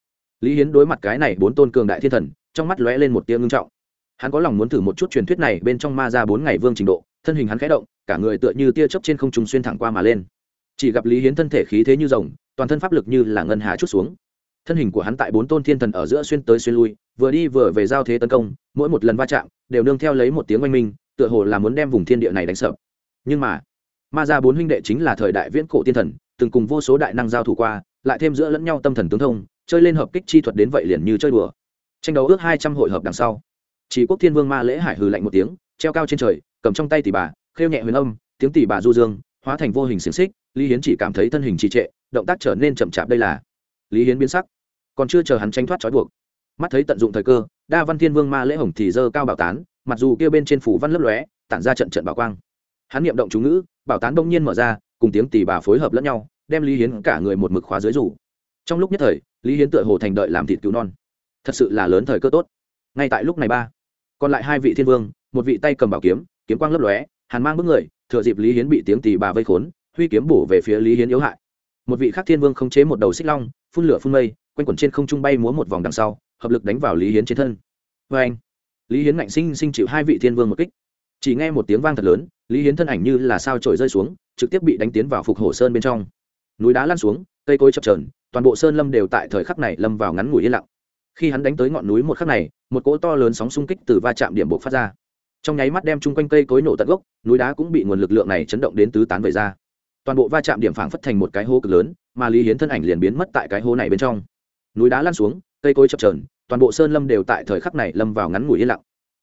lý hiến đối mặt cái này bốn tôn cường đại thiên thần, trong mắt lóe lên một tia ngưng trọng. Hắn có lòng muốn thử một chút truyền thuyết này bên trong ma ra bốn ngày vương trình độ, thân hình hắn khẽ động, cả người tựa như tia chớp trên không trung xuyên thẳng qua mà lên. Chỉ gặp lý hiến thân thể khí thế như rồng, toàn thân pháp lực như là ngân hà chút xuống. Thân hình của hắn tại bốn tôn thiên thần ở giữa xuyên tới xuyên lui, vừa đi vừa về giao thế tấn công, mỗi một lần va chạm, đều nương theo lấy một tiếng oanh minh, tựa hồ là muốn đem vùng thiên địa này đánh sập nhưng mà, ma ra bốn huynh đệ chính là thời đại viễn cổ thiên thần, từng cùng vô số đại năng giao thủ qua lại thêm giữa lẫn nhau tâm thần tướng thông, chơi lên hợp kích chi thuật đến vậy liền như chơi đùa. Tranh đấu ước hai trăm hội hợp đằng sau, chỉ quốc thiên vương ma lễ hải hừ lạnh một tiếng, treo cao trên trời, cầm trong tay tỷ bà, khêu nhẹ huyền âm, tiếng tỷ bà du dương, hóa thành vô hình xiềng xích, lý hiến chỉ cảm thấy thân hình trì trệ, động tác trở nên chậm chạp đây là. Lý hiến biến sắc, còn chưa chờ hắn tranh thoát trói buộc. Mắt thấy tận dụng thời cơ, đa văn thiên vương ma lễ hồng thì dơ cao bảo tán, mặc dù kia bên trên phủ văn lấp lóe, tản ra trận trận bảo quang. Hắn niệm động chú ngữ, bảo tán đông nhiên mở ra, cùng tiếng tỷ bà phối hợp lẫn nhau đem lý hiến cả người một mực khóa dưới rủ. Trong lúc nhất thời, lý hiến tựa hồ thành đợi làm thịt cứu non. Thật sự là lớn thời cơ tốt. Ngay tại lúc này ba, còn lại hai vị thiên vương, một vị tay cầm bảo kiếm kiếm quang lấp lóe, hàn mang bước người, thừa dịp lý hiến bị tiếng tì bà vây khốn, huy kiếm bổ về phía lý hiến yếu hại. Một vị khác thiên vương không chế một đầu xích long, phun lửa phun mây, quanh quẩn trên không trung bay múa một vòng đằng sau, hợp lực đánh vào lý hiến trên thân. Vê anh, lý hiến ngạnh sinh sinh chịu hai vị thiên vương một kích. Chỉ nghe một tiếng vang thật lớn, lý hiến thân ảnh như là sao trổi rơi xuống, trực tiếp bị đánh tiến vào phục hổ sơn bên trong núi đá lăn xuống, cây cối chập trờn toàn bộ sơn lâm đều tại thời khắc này lâm vào ngắn ngủi yên lặng. Khi hắn đánh tới ngọn núi một khắc này, một cỗ to lớn sóng xung kích từ va chạm điểm bộ phát ra. Trong nháy mắt đem chung quanh cây cối nổ tận gốc, núi đá cũng bị nguồn lực lượng này chấn động đến tứ tán về ra. Toàn bộ va chạm điểm phảng phất thành một cái hố cực lớn, mà lý hiến thân ảnh liền biến mất tại cái hố này bên trong. Núi đá lăn xuống, cây cối chập trờn toàn bộ sơn lâm đều tại thời khắc này lâm vào ngắn ngủi yên lặng.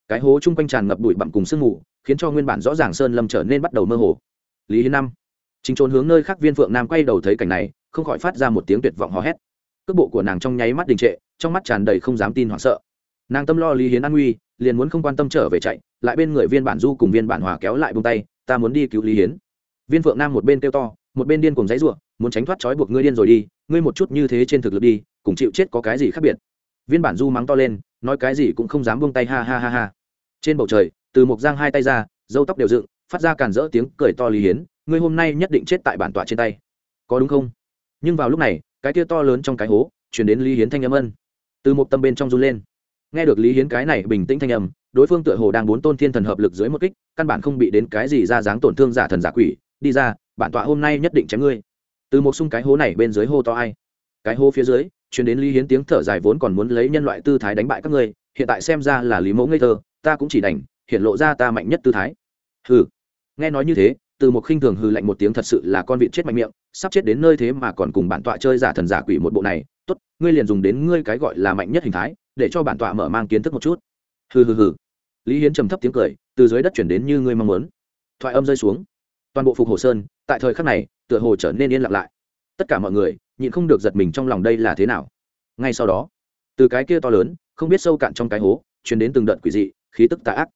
Cái hố chung quanh tràn ngập bụi bặm cùng sương mù, khiến cho nguyên bản rõ ràng sơn lâm trở nên bắt đầu mơ hồ. Lý hiến năm chính trốn hướng nơi khác viên phượng nam quay đầu thấy cảnh này, không khỏi phát ra một tiếng tuyệt vọng hò hét. Cước bộ của nàng trong nháy mắt đình trệ, trong mắt tràn đầy không dám tin hoảng sợ. Nàng tâm lo lý hiến an nguy, liền muốn không quan tâm trở về chạy, lại bên người viên bản du cùng viên bản hòa kéo lại bông tay, ta muốn đi cứu lý hiến. Viên phượng nam một bên kêu to, một bên điên cùng giấy ruộng muốn tránh thoát trói buộc ngươi điên rồi đi, ngươi một chút như thế trên thực lực đi, cùng chịu chết có cái gì khác biệt? Viên bản du mắng to lên, nói cái gì cũng không dám buông tay, ha ha ha ha. Trên bầu trời, từ mộc giang hai tay ra dâu tóc đều dựng, phát ra càn rỡ tiếng cười to lý hiến ngươi hôm nay nhất định chết tại bản tọa trên tay. Có đúng không? Nhưng vào lúc này, cái tia to lớn trong cái hố chuyển đến lý hiến thanh âm ân. Từ một tâm bên trong run lên. Nghe được lý hiến cái này bình tĩnh thanh âm, đối phương tựa hồ đang bốn tôn thiên thần hợp lực dưới một kích, căn bản không bị đến cái gì ra dáng tổn thương giả thần giả quỷ. Đi ra, bản tọa hôm nay nhất định chém ngươi. Từ một xung cái hố này bên dưới hô to ai? Cái hố phía dưới chuyển đến lý hiến tiếng thở dài vốn còn muốn lấy nhân loại tư thái đánh bại các ngươi, hiện tại xem ra là lý mẫu ngây thơ, ta cũng chỉ đành, hiện lộ ra ta mạnh nhất tư thái. Hừ. Nghe nói như thế từ một khinh thường hư lạnh một tiếng thật sự là con vịt chết mạnh miệng, sắp chết đến nơi thế mà còn cùng bản tọa chơi giả thần giả quỷ một bộ này, tốt, ngươi liền dùng đến ngươi cái gọi là mạnh nhất hình thái, để cho bản tọa mở mang kiến thức một chút. Hừ hừ hừ. Lý hiến trầm thấp tiếng cười, từ dưới đất chuyển đến như ngươi mong muốn. Thoại âm rơi xuống. Toàn bộ phục hồ sơn, tại thời khắc này, tựa hồ trở nên yên lặng lại. Tất cả mọi người, nhịn không được giật mình trong lòng đây là thế nào. Ngay sau đó, từ cái kia to lớn, không biết sâu cạn trong cái hố, chuyển đến từng đợt quỷ dị, khí tức tà ác.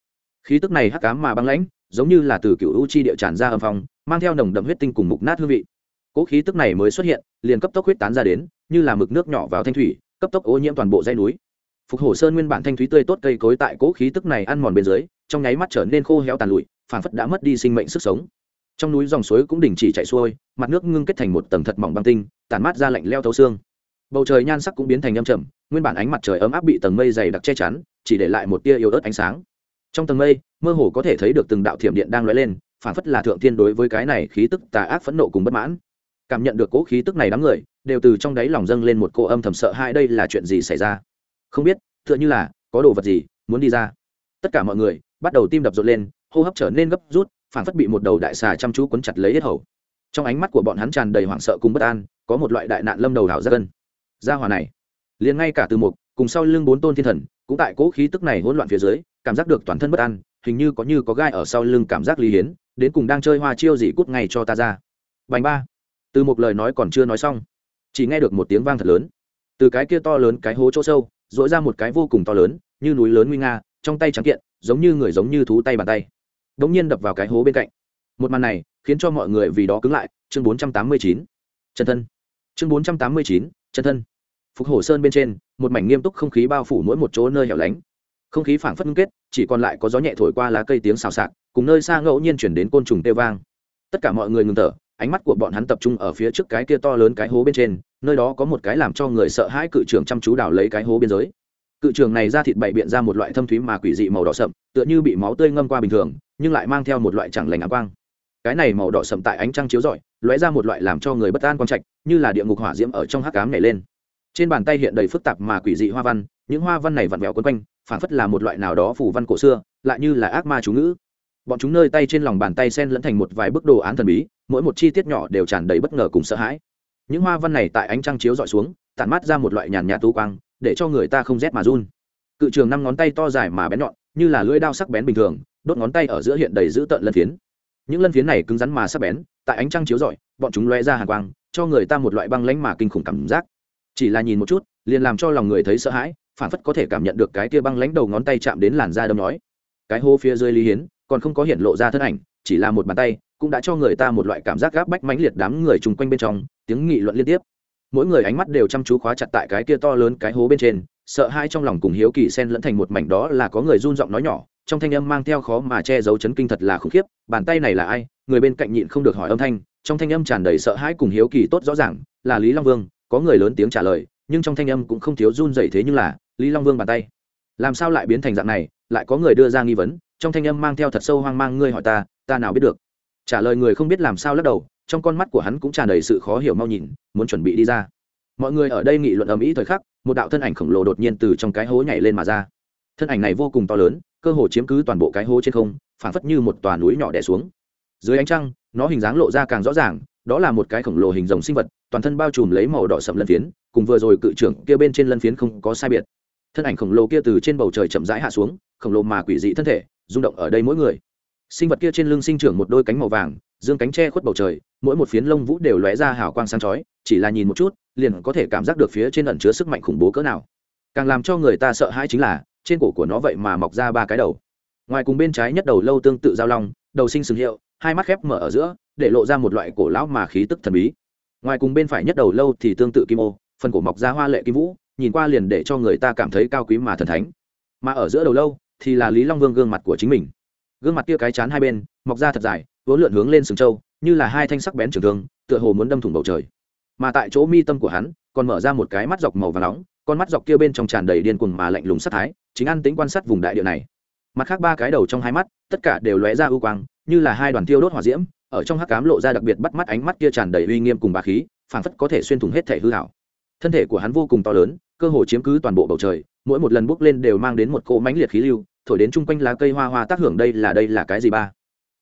Khí tức này hắc cám mà băng lãnh giống như là từ cựu u chi địa tràn ra âm phong, mang theo nồng đậm huyết tinh cùng mục nát hương vị. Cỗ khí tức này mới xuất hiện, liền cấp tốc huyết tán ra đến, như là mực nước nhỏ vào thanh thủy, cấp tốc ô nhiễm toàn bộ dãy núi. Phục hổ sơn nguyên bản thanh thúy tươi tốt cây cối tại cỗ khí tức này ăn mòn bên dưới, trong nháy mắt trở nên khô héo tàn lụi, phản phất đã mất đi sinh mệnh sức sống. Trong núi dòng suối cũng đình chỉ chạy xuôi, mặt nước ngưng kết thành một tầng thật mỏng băng tinh tàn mát ra lạnh leo thấu xương. Bầu trời nhan sắc cũng biến thành âm trầm, nguyên bản ánh mặt trời ấm áp bị tầng mây dày đặc che chắn, chỉ để lại một tia yếu ớt ánh sáng trong tầng mây, mơ hồ có thể thấy được từng đạo thiểm điện đang lóe lên, phản phất là thượng thiên đối với cái này khí tức tà ác phẫn nộ cùng bất mãn. Cảm nhận được cỗ khí tức này đám người, đều từ trong đáy lòng dâng lên một cô âm thầm sợ hai đây là chuyện gì xảy ra. Không biết, tựa như là, có đồ vật gì muốn đi ra. Tất cả mọi người, bắt đầu tim đập rộn lên, hô hấp trở nên gấp rút, phản phất bị một đầu đại xà chăm chú quấn chặt lấy hết hầu. Trong ánh mắt của bọn hắn tràn đầy hoảng sợ cùng bất an, có một loại đại nạn lâm đầu đảo ra gân gia hòa này, liền ngay cả từ một cùng sau lưng bốn tôn thiên thần, cũng tại cỗ khí tức này hỗn loạn phía dưới cảm giác được toàn thân bất an, hình như có như có gai ở sau lưng cảm giác lý hiến, đến cùng đang chơi hoa chiêu gì cút ngay cho ta ra. Bành ba. Từ một lời nói còn chưa nói xong, chỉ nghe được một tiếng vang thật lớn. Từ cái kia to lớn cái hố chỗ sâu dỗi ra một cái vô cùng to lớn, như núi lớn nguy nga, trong tay trắng kiện, giống như người giống như thú tay bàn tay. Đ ỗ n g nhiên đập vào cái hố bên cạnh. Một màn này khiến cho mọi người vì đó cứng lại. Chương bốn trăm tám mươi chín. Chân thân. Chương bốn trăm tám mươi chín. Chân thân. Phục hồ sơn bên trên, một mảnh nghiêm túc không khí bao phủ mỗi một chỗ nơi hẻo lánh không khí phảng phất ngưng kết, chỉ còn lại có gió nhẹ thổi qua lá cây tiếng xào xạc, cùng nơi xa ngẫu nhiên chuyển đến côn trùng tê vang. Tất cả mọi người ngừng thở, ánh mắt của bọn hắn tập trung ở phía trước cái kia to lớn cái hố bên trên, nơi đó có một cái làm cho người sợ hãi cự trường chăm chú đào lấy cái hố biên giới. Cự trường này ra thịt bậy biện ra một loại thâm thúy mà quỷ dị màu đỏ sậm, tựa như bị máu tươi ngâm qua bình thường, nhưng lại mang theo một loại chẳng lành áng quang. Cái này màu đỏ sậm tại ánh trăng chiếu rọi, lóe ra một loại làm cho người bất an quang trạch, như là địa ngục hỏa diễm ở trong hắc cám nảy lên. Trên bàn tay hiện đầy phức tạp mà quỷ dị hoa văn, những hoa văn này vặn vẹo quấn quanh phảng phất là một loại nào đó phủ văn cổ xưa, lại như là ác ma chú ngữ. Bọn chúng nơi tay trên lòng bàn tay sen lẫn thành một vài bức đồ án thần bí, mỗi một chi tiết nhỏ đều tràn đầy bất ngờ cùng sợ hãi. Những hoa văn này tại ánh trăng chiếu dọi xuống, tản mát ra một loại nhàn nhạt tu quang, để cho người ta không rét mà run. Cự trường năm ngón tay to dài mà bén nhọn, như là lưỡi đao sắc bén bình thường, đốt ngón tay ở giữa hiện đầy dữ tợn lân phiến. Những lân phiến này cứng rắn mà sắc bén, tại ánh trăng chiếu rọi, bọn chúng loe ra hàng quang, cho người ta một loại băng lãnh mà kinh khủng cảm giác. Chỉ là nhìn một chút, liền làm cho lòng người thấy sợ hãi phản phất có thể cảm nhận được cái kia băng lãnh đầu ngón tay chạm đến làn da đâm nói cái hô phía dưới lý hiến, còn không có hiện lộ ra thân ảnh, chỉ là một bàn tay, cũng đã cho người ta một loại cảm giác gáp bách mãnh liệt đám người chung quanh bên trong, tiếng nghị luận liên tiếp. Mỗi người ánh mắt đều chăm chú khóa chặt tại cái kia to lớn cái hố bên trên, sợ hai trong lòng cùng hiếu kỳ xen lẫn thành một mảnh đó là có người run giọng nói nhỏ, trong thanh âm mang theo khó mà che giấu chấn kinh thật là khủng khiếp, bàn tay này là ai? Người bên cạnh nhịn không được hỏi âm thanh, trong thanh âm tràn đầy sợ hãi cùng hiếu kỳ tốt rõ ràng, là lý long vương, có người lớn tiếng trả lời, nhưng trong thanh âm cũng không thiếu run dậy thế nhưng là lý long vương bàn tay. Làm sao lại biến thành dạng này, lại có người đưa ra nghi vấn, trong thanh âm mang theo thật sâu hoang mang, ngươi hỏi ta ta nào biết được? Trả lời người không biết làm sao lắc đầu, trong con mắt của hắn cũng tràn đầy sự khó hiểu mau nhìn, muốn chuẩn bị đi ra. Mọi người ở đây nghị luận ầm ĩ thời khắc, một đạo thân ảnh khổng lồ đột nhiên từ trong cái hố nhảy lên mà ra. Thân ảnh này vô cùng to lớn, cơ hồ chiếm cứ toàn bộ cái hố trên không, phảng phất như một tòa núi nhỏ đè xuống. Dưới ánh trăng, nó hình dáng lộ ra càng rõ ràng, đó là một cái khổng lồ hình rồng sinh vật, toàn thân bao trùm lấy màu đỏ sậm lân phiến, cùng vừa rồi cự trưởng kia bên trên lân phiến không có sai biệt thân ảnh khổng lồ kia từ trên bầu trời chậm rãi hạ xuống, khổng lồ mà quỷ dị thân thể, rung động ở đây mỗi người. Sinh vật kia trên lưng sinh trưởng một đôi cánh màu vàng, dương cánh che khuất bầu trời, mỗi một phiến lông vũ đều lóe ra hào quang sáng chói, chỉ là nhìn một chút, liền có thể cảm giác được phía trên ẩn chứa sức mạnh khủng bố cỡ nào. Càng làm cho người ta sợ hãi chính là, trên cổ của nó vậy mà mọc ra ba cái đầu. Ngoài cùng bên trái nhất đầu lâu tương tự giao long, đầu sinh sừng hiệu, hai mắt khép mở ở giữa, để lộ ra một loại cổ lão mà khí tức thần bí. Ngoài cùng bên phải nhất đầu lâu thì tương tự kim ô, phần cổ mọc ra hoa lệ kim vũ nhìn qua liền để cho người ta cảm thấy cao quý mà thần thánh. Mà ở giữa đầu lâu, thì là lý long vương gương mặt của chính mình. Gương mặt kia cái chán hai bên, mọc ra thật dài, vốn lượn hướng lên sừng trâu, như là hai thanh sắc bén trường thương, tựa hồ muốn đâm thủng bầu trời. Mà tại chỗ mi tâm của hắn, còn mở ra một cái mắt dọc màu và nóng, con mắt dọc kia bên trong tràn đầy điên cuồng mà lạnh lùng sát thái, chính ăn tính quan sát vùng đại địa này. Mặt khác ba cái đầu trong hai mắt, tất cả đều lóe ra ưu quang, như là hai đoàn tiêu đốt hỏa diễm, ở trong hắc cám lộ ra đặc biệt bắt mắt ánh mắt kia tràn đầy uy nghiêm cùng bà khí, phảng phất có thể xuyên thủng hết thể hư hảo thân thể của hắn vô cùng to lớn, cơ hồ chiếm cứ toàn bộ bầu trời, mỗi một lần bước lên đều mang đến một cỗ mãnh liệt khí lưu, thổi đến chung quanh lá cây hoa hoa tác hưởng đây là đây là cái gì ba.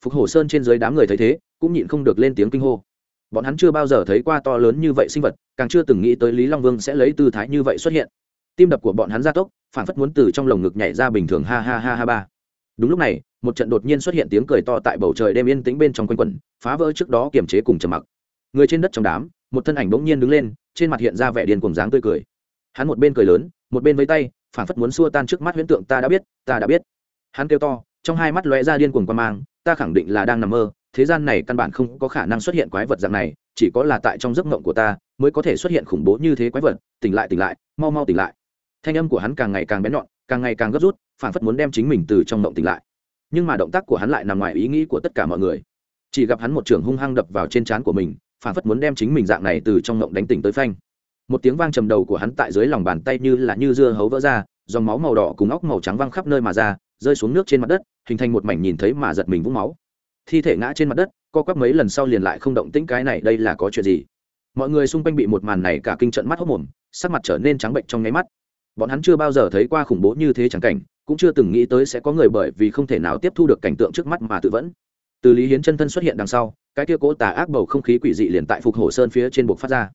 Phục hổ sơn trên dưới đám người thấy thế, cũng nhịn không được lên tiếng kinh hô. Bọn hắn chưa bao giờ thấy qua to lớn như vậy sinh vật, càng chưa từng nghĩ tới lý long vương sẽ lấy tư thái như vậy xuất hiện. Tim đập của bọn hắn gia tốc phản phất muốn từ trong lồng ngực nhảy ra bình thường, ha ha ha ha ba. Đúng lúc này, một trận đột nhiên xuất hiện tiếng cười to tại bầu trời đêm yên tĩnh bên trong quanh quẩn, phá vỡ trước đó kiềm chế cùng trầm mặc. Người trên đất trong đám, một thân ảnh bỗng nhiên đứng lên trên mặt hiện ra vẻ điên cuồng dáng tươi cười. Hắn một bên cười lớn, một bên với tay phản phất muốn xua tan trước mắt huyễn tượng, ta đã biết, ta đã biết. Hắn kêu to, trong hai mắt lóe ra điên cuồng quan mang, ta khẳng định là đang nằm mơ, thế gian này căn bản không có khả năng xuất hiện quái vật dạng này, chỉ có là tại trong giấc mộng của ta mới có thể xuất hiện khủng bố như thế quái vật. Tỉnh lại tỉnh lại, mau mau tỉnh lại. Thanh âm của hắn càng ngày càng bén nhọn, càng ngày càng gấp rút phản phất muốn đem chính mình từ trong mộng tỉnh lại. Nhưng mà động tác của hắn lại nằm ngoài ý nghĩ của tất cả mọi người. Chỉ gặp hắn một trường hung hăng đập vào trên trán của mình phản phất muốn đem chính mình dạng này từ trong ngộng đánh tỉnh tới phanh. Một tiếng vang trầm đầu của hắn tại dưới lòng bàn tay như là như dưa hấu vỡ ra, dòng máu màu đỏ cùng óc màu trắng văng khắp nơi mà ra, rơi xuống nước trên mặt đất, hình thành một mảnh nhìn thấy mà giật mình vũng máu. Thi thể ngã trên mặt đất, co quắp mấy lần sau liền lại không động tĩnh cái này, đây là có chuyện gì? Mọi người xung quanh bị một màn này cả kinh trận mắt hốc mồm, sắc mặt trở nên trắng bệnh trong nháy mắt. Bọn hắn chưa bao giờ thấy qua khủng bố như thế chẳng cảnh, cũng chưa từng nghĩ tới sẽ có người bởi vì không thể nào tiếp thu được cảnh tượng trước mắt mà tự vẫn từ lý hiến chân thân xuất hiện đằng sau, cái kia cố tà ác bầu không khí quỷ dị liền tại phục hồ sơn phía trên buộc phát ra.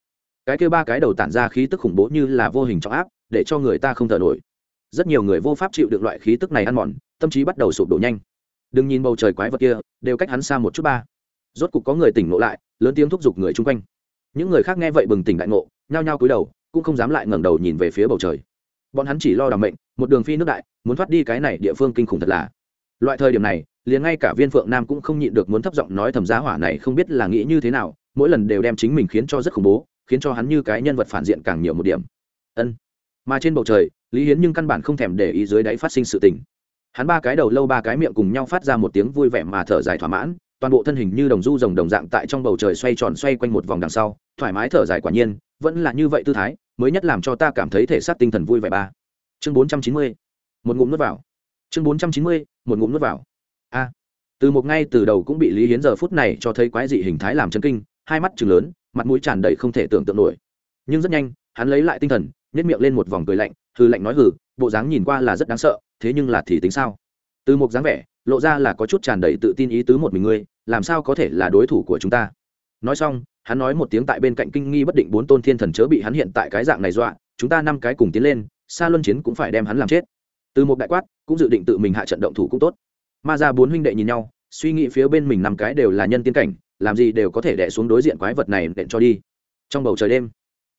Cái kia ba cái đầu tản ra khí tức khủng bố như là vô hình trọng áp, để cho người ta không thở nổi. Rất nhiều người vô pháp chịu được loại khí tức này ăn mòn, tâm trí bắt đầu sụp đổ nhanh. Đừng nhìn bầu trời quái vật kia, đều cách hắn xa một chút ba. Rốt cục có người tỉnh ngộ lại, lớn tiếng thúc giục người chung quanh. Những người khác nghe vậy bừng tỉnh đại ngộ, nhao nhao cúi đầu, cũng không dám lại ngẩng đầu nhìn về phía bầu trời. Bọn hắn chỉ lo đảm mệnh, một đường phi nước đại, muốn thoát đi cái này địa phương kinh khủng thật là. Loại thời điểm này liền ngay cả viên phượng nam cũng không nhịn được muốn thấp giọng nói thầm giá hỏa này không biết là nghĩ như thế nào, mỗi lần đều đem chính mình khiến cho rất khủng bố, khiến cho hắn như cái nhân vật phản diện càng nhiều một điểm. Ân. Mà trên bầu trời, lý hiến nhưng căn bản không thèm để ý dưới đáy phát sinh sự tình. Hắn ba cái đầu lâu ba cái miệng cùng nhau phát ra một tiếng vui vẻ mà thở dài thỏa mãn, toàn bộ thân hình như đồng du rồng đồng dạng tại trong bầu trời xoay tròn xoay quanh một vòng đằng sau, thoải mái thở dài quả nhiên, vẫn là như vậy tư thái, mới nhất làm cho ta cảm thấy thể xác tinh thần vui vẻ ba. Chương bốn trăm chín mươi, một ngụm nước vào. Chương bốn trăm chín mươi, một ngụm nước vào a từ một ngay từ đầu cũng bị lý hiến giờ phút này cho thấy quái dị hình thái làm chân kinh, hai mắt chừng lớn, mặt mũi tràn đầy không thể tưởng tượng nổi. Nhưng rất nhanh, hắn lấy lại tinh thần nhét miệng lên một vòng cười lạnh hư lạnh nói hử bộ dáng nhìn qua là rất đáng sợ, thế nhưng là thì tính sao? Từ một dáng vẻ, lộ ra là có chút tràn đầy tự tin ý tứ một mình ngươi, làm sao có thể là đối thủ của chúng ta? Nói xong, hắn nói một tiếng tại bên cạnh kinh nghi bất định bốn tôn thiên thần chớ bị hắn hiện tại cái dạng này dọa, chúng ta năm cái cùng tiến lên xa luân chiến cũng phải đem hắn làm chết. Từ một đại quát, cũng dự định tự mình hạ trận động thủ cũng tốt ma ra bốn huynh đệ nhìn nhau, suy nghĩ phía bên mình năm cái đều là nhân tiên cảnh, làm gì đều có thể đẻ xuống đối diện quái vật này đện cho đi. Trong bầu trời đêm,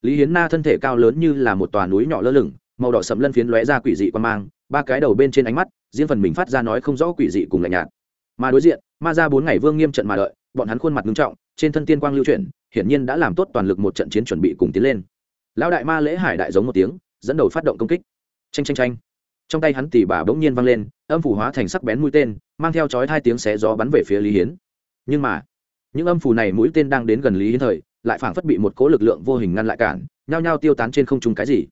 lý hiến na thân thể cao lớn như là một tòa núi nhỏ lơ lửng, màu đỏ sậm lân phiến lóe ra quỷ dị quan mang, ba cái đầu bên trên ánh mắt, riêng phần mình phát ra nói không rõ quỷ dị cùng lạnh nhạt. Mà đối diện, ma ra bốn ngày vương nghiêm trận mà đợi, bọn hắn khuôn mặt ngưng trọng, trên thân tiên quang lưu chuyển, hiển nhiên đã làm tốt toàn lực một trận chiến chuẩn bị cùng tiến lên. Lão đại ma lễ hải đại giống một tiếng, dẫn đầu phát động công kích. Tranh tranh tranh trong tay hắn tỉ bà bỗng nhiên văng lên, âm phủ hóa thành sắc bén mũi tên, mang theo chói hai tiếng xé gió bắn về phía lý hiến. Nhưng mà, những âm phù này mũi tên đang đến gần lý hiến thời, lại phảng phất bị một cố lực lượng vô hình ngăn lại cản, nhao nhao tiêu tán trên không trung cái gì.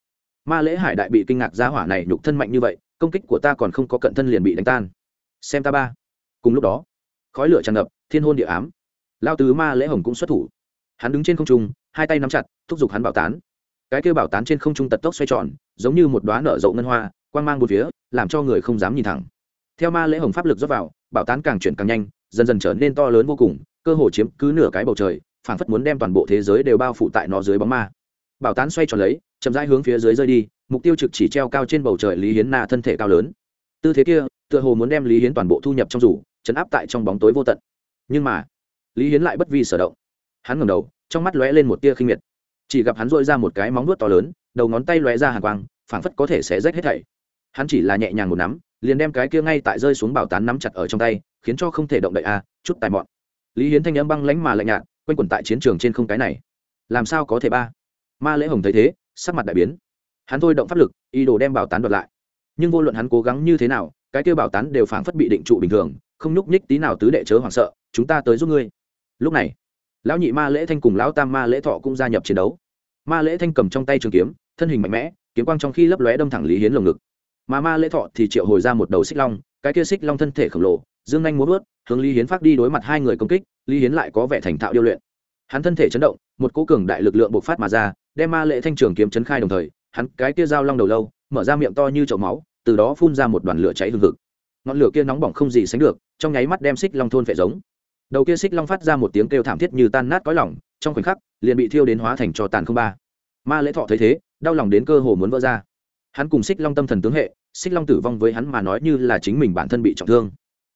Ma lễ hải đại bị kinh ngạc ra hỏa này nhục thân mạnh như vậy, công kích của ta còn không có cận thân liền bị đánh tan. Xem ta ba. Cùng lúc đó, khói lửa tràn ngập, thiên hôn địa ám. Lao tứ ma lễ hồng cũng xuất thủ. Hắn đứng trên không trung, hai tay nắm chặt, thúc giục hắn bảo tán. Cái kêu bảo tán trên không trung tật tốc xoay tròn, giống như một đoá nở rộ ngân hoa quang mang một phía, làm cho người không dám nhìn thẳng. Theo ma lễ hồng pháp lực rót vào, bảo tán càng chuyển càng nhanh, dần dần trở nên to lớn vô cùng, cơ hồ chiếm cứ nửa cái bầu trời, phảng phất muốn đem toàn bộ thế giới đều bao phủ tại nó dưới bóng ma. Bảo tán xoay tròn lấy, chậm rãi hướng phía dưới rơi đi, mục tiêu trực chỉ treo cao trên bầu trời lý hiến na thân thể cao lớn. Tư thế kia, tựa hồ muốn đem lý hiến toàn bộ thu nhập trong rủ, chấn áp tại trong bóng tối vô tận. Nhưng mà, lý hiến lại bất vi sở động. Hắn ngầm đầu, trong mắt lóe lên một tia khinh miệt. Chỉ gặp hắn dội ra một cái móng nuốt to lớn, đầu ngón tay lóe ra hàng quang, phảng phất có thể sẽ rách hết thảy hắn chỉ là nhẹ nhàng một nắm liền đem cái kia ngay tại rơi xuống bảo tán nắm chặt ở trong tay khiến cho không thể động đậy a à, chút tài mọn. Lý hiến thanh n m băng lánh mà lạnh nhạt quanh quẩn tại chiến trường trên không cái này. Làm sao có thể ba? Ma lễ hồng thấy thế sắc mặt đại biến. Hắn thôi động pháp lực ý đồ đem bảo tán đoạt lại. Nhưng vô luận hắn cố gắng như thế nào cái kêu bảo tán đều phảng phất bị định trụ bình thường không nhúc nhích tí nào tứ đệ chớ hoảng sợ chúng ta tới giúp ngươi. Lúc này lão nhị ma lễ thanh cùng lão tam ma lễ thọ cũng gia nhập chiến đấu. Ma lễ thanh cầm trong tay trường kiếm thân hình mạnh mẽ kiếm quang trong khi lấp lóe đâm thẳng lý hiến lồng ngực mà ma lễ thọ thì triệu hồi ra một đầu xích long, cái kia xích long thân thể khổng lồ, dương Anh muốn vớt, hướng lý hiến phát đi đối mặt hai người công kích, lý hiến lại có vẻ thành thạo điêu luyện. Hắn thân thể chấn động, một cố cường đại lực lượng bộc phát mà ra, đem ma lễ thanh trường kiếm chấn khai đồng thời, hắn cái kia dao long đầu lâu, mở ra miệng to như chậu máu, từ đó phun ra một đoàn lửa cháy hừng hực. Ngọn lửa kia nóng bỏng không gì sánh được, trong nháy mắt đem xích long thôn phệ giống. Đầu kia xích long phát ra một tiếng kêu thảm thiết như tan nát cõi lỏng trong khoảnh khắc, liền bị thiêu đến hóa thành trò tàn không ba. Ma lễ thọ thấy thế, đau lòng đến cơ hồ muốn vỡ ra hắn cùng xích long tâm thần tướng hệ, xích long tử vong với hắn mà nói như là chính mình bản thân bị trọng thương.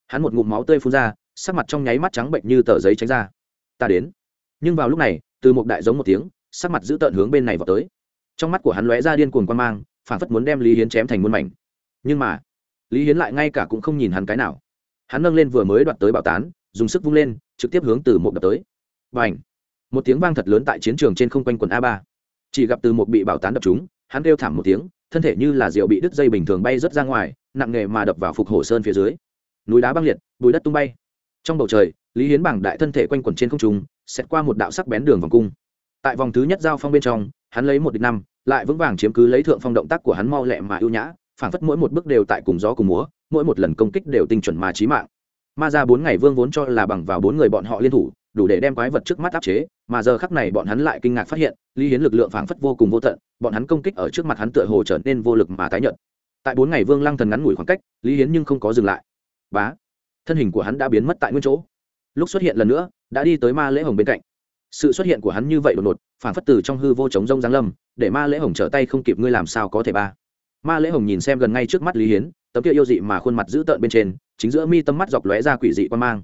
Hắn một ngụm máu tươi phun ra, sắc mặt trong nháy mắt trắng bệnh như tờ giấy tránh ra. Ta đến. Nhưng vào lúc này, từ một đại giống một tiếng, sắc mặt giữ tợn hướng bên này vào tới. Trong mắt của hắn lóe ra điên cuồng quan mang, phản phất muốn đem lý hiến chém thành muôn mảnh. Nhưng mà, lý hiến lại ngay cả cũng không nhìn hắn cái nào. Hắn nâng lên vừa mới đoạt tới bảo tán, dùng sức vung lên, trực tiếp hướng từ một đập tới. Và ảnh một tiếng vang thật lớn tại chiến trường trên không quanh quần a ba. Chỉ gặp từ một bị bảo tán đập chúng hắn kêu thảm một tiếng thân thể như là rượu bị đứt dây bình thường bay rớt ra ngoài, nặng nghề mà đập vào phục hồ sơn phía dưới. Núi đá băng liệt, bùi đất tung bay. Trong bầu trời, lý hiến bảng đại thân thể quanh quẩn trên không trung xét qua một đạo sắc bén đường vòng cung. Tại vòng thứ nhất giao phong bên trong, hắn lấy một địch năm, lại vững vàng chiếm cứ lấy thượng phong động tác của hắn mau lẹ mà ưu nhã, phảng phất mỗi một bước đều tại cùng gió cùng múa, mỗi một lần công kích đều tinh chuẩn mà trí mạng. Ma ra bốn ngày vương vốn cho là bằng vào bốn người bọn họ liên thủ đủ để đem quái vật trước mắt áp chế, mà giờ khắc này bọn hắn lại kinh ngạc phát hiện, lý hiến lực lượng phảng phất vô cùng vô tận, bọn hắn công kích ở trước mặt hắn tựa hồ trở nên vô lực mà tái nhợt. Tại bốn ngày vương lăng thần ngắn ngủi khoảng cách, lý hiến nhưng không có dừng lại. Bá, thân hình của hắn đã biến mất tại nguyên chỗ. Lúc xuất hiện lần nữa, đã đi tới ma lễ hồng bên cạnh. Sự xuất hiện của hắn như vậy đột ngột phản phất từ trong hư vô chống rông giáng lâm, để ma lễ hồng trở tay không kịp ngươi làm sao có thể ba. Ma lễ hồng nhìn xem gần ngay trước mắt lý hiến, tấm kia yêu dị mà khuôn mặt dữ tợn bên trên, chính giữa mi tâm mắt dọc lóe ra quỷ dị quan mang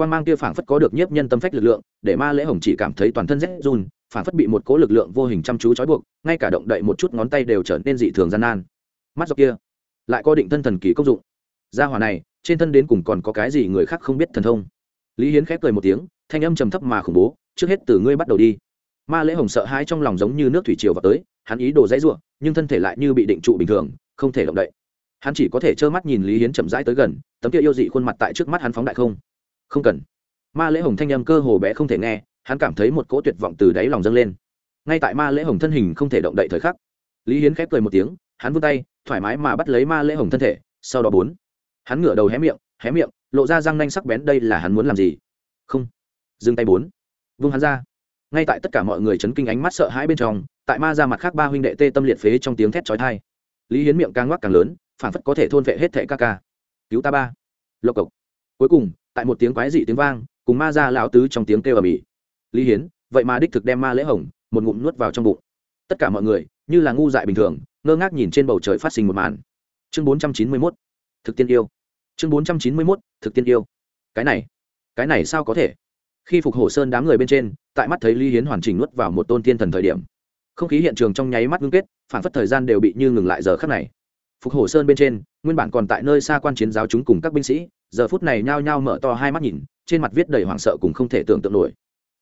quan mang kia phảng phất có được nhiếp nhân tâm phách lực lượng, để ma lễ hồng chỉ cảm thấy toàn thân rét run, phảng phất bị một cố lực lượng vô hình chăm chú trói buộc, ngay cả động đậy một chút ngón tay đều trở nên dị thường gian nan. Mắt dọc kia, lại có định thân thần kỳ công dụng. Gia hỏa này, trên thân đến cùng còn có cái gì người khác không biết thần thông? Lý hiến khép cười một tiếng, thanh âm trầm thấp mà khủng bố, trước hết từ ngươi bắt đầu đi. Ma lễ hồng sợ hãi trong lòng giống như nước thủy triều vào tới, hắn ý đồ dãy ruộng nhưng thân thể lại như bị định trụ bình thường, không thể động đậy. Hắn chỉ có thể trơ mắt nhìn lý hiến chậm rãi tới gần, tấm kia yêu dị khuôn mặt tại trước mắt hắn phóng đại không không cần. Ma lễ hồng thanh âm cơ hồ bé không thể nghe, hắn cảm thấy một cỗ tuyệt vọng từ đáy lòng dâng lên. Ngay tại ma lễ hồng thân hình không thể động đậy thời khắc, lý hiến khép cười một tiếng, hắn vươn tay, thoải mái mà bắt lấy ma lễ hồng thân thể, sau đó bốn, hắn ngửa đầu hé miệng hé miệng, lộ ra răng nanh sắc bén, đây là hắn muốn làm gì? Không. Dừng tay bốn, vung hắn ra. Ngay tại tất cả mọi người chấn kinh ánh mắt sợ hãi bên trong, tại ma ra mặt khác ba huynh đệ tê tâm liệt phế trong tiếng thét trói thai lý hiến miệng càng ngoắc càng lớn phản phất có thể thôn vệ hết thệ ca ca. Cứu ta ba. Lộc cộc. Cuối cùng tại một tiếng quái dị tiếng vang, cùng ma ra lão tứ trong tiếng kêu ở mỹ lý hiến, vậy mà đích thực đem ma lễ hồng, một ngụm nuốt vào trong bụng. Tất cả mọi người, như là ngu dại bình thường, ngơ ngác nhìn trên bầu trời phát sinh một màn. Chương bốn trăm chín mươi mốt, thực tiên yêu. Chương bốn trăm chín mươi mốt, thực tiên yêu. Cái này cái này sao có thể? Khi phục hồ sơn đám người bên trên, tại mắt thấy lý hiến hoàn chỉnh nuốt vào một tôn thiên thần thời điểm, không khí hiện trường trong nháy mắt ngưng kết, phản phất thời gian đều bị như ngừng lại giờ khắc này. Phục hồ sơn bên trên, nguyên bản còn tại nơi xa quan chiến giáo chúng cùng các binh sĩ giờ phút này nhao nhao mở to hai mắt nhìn, trên mặt viết đầy hoảng sợ cùng không thể tưởng tượng nổi.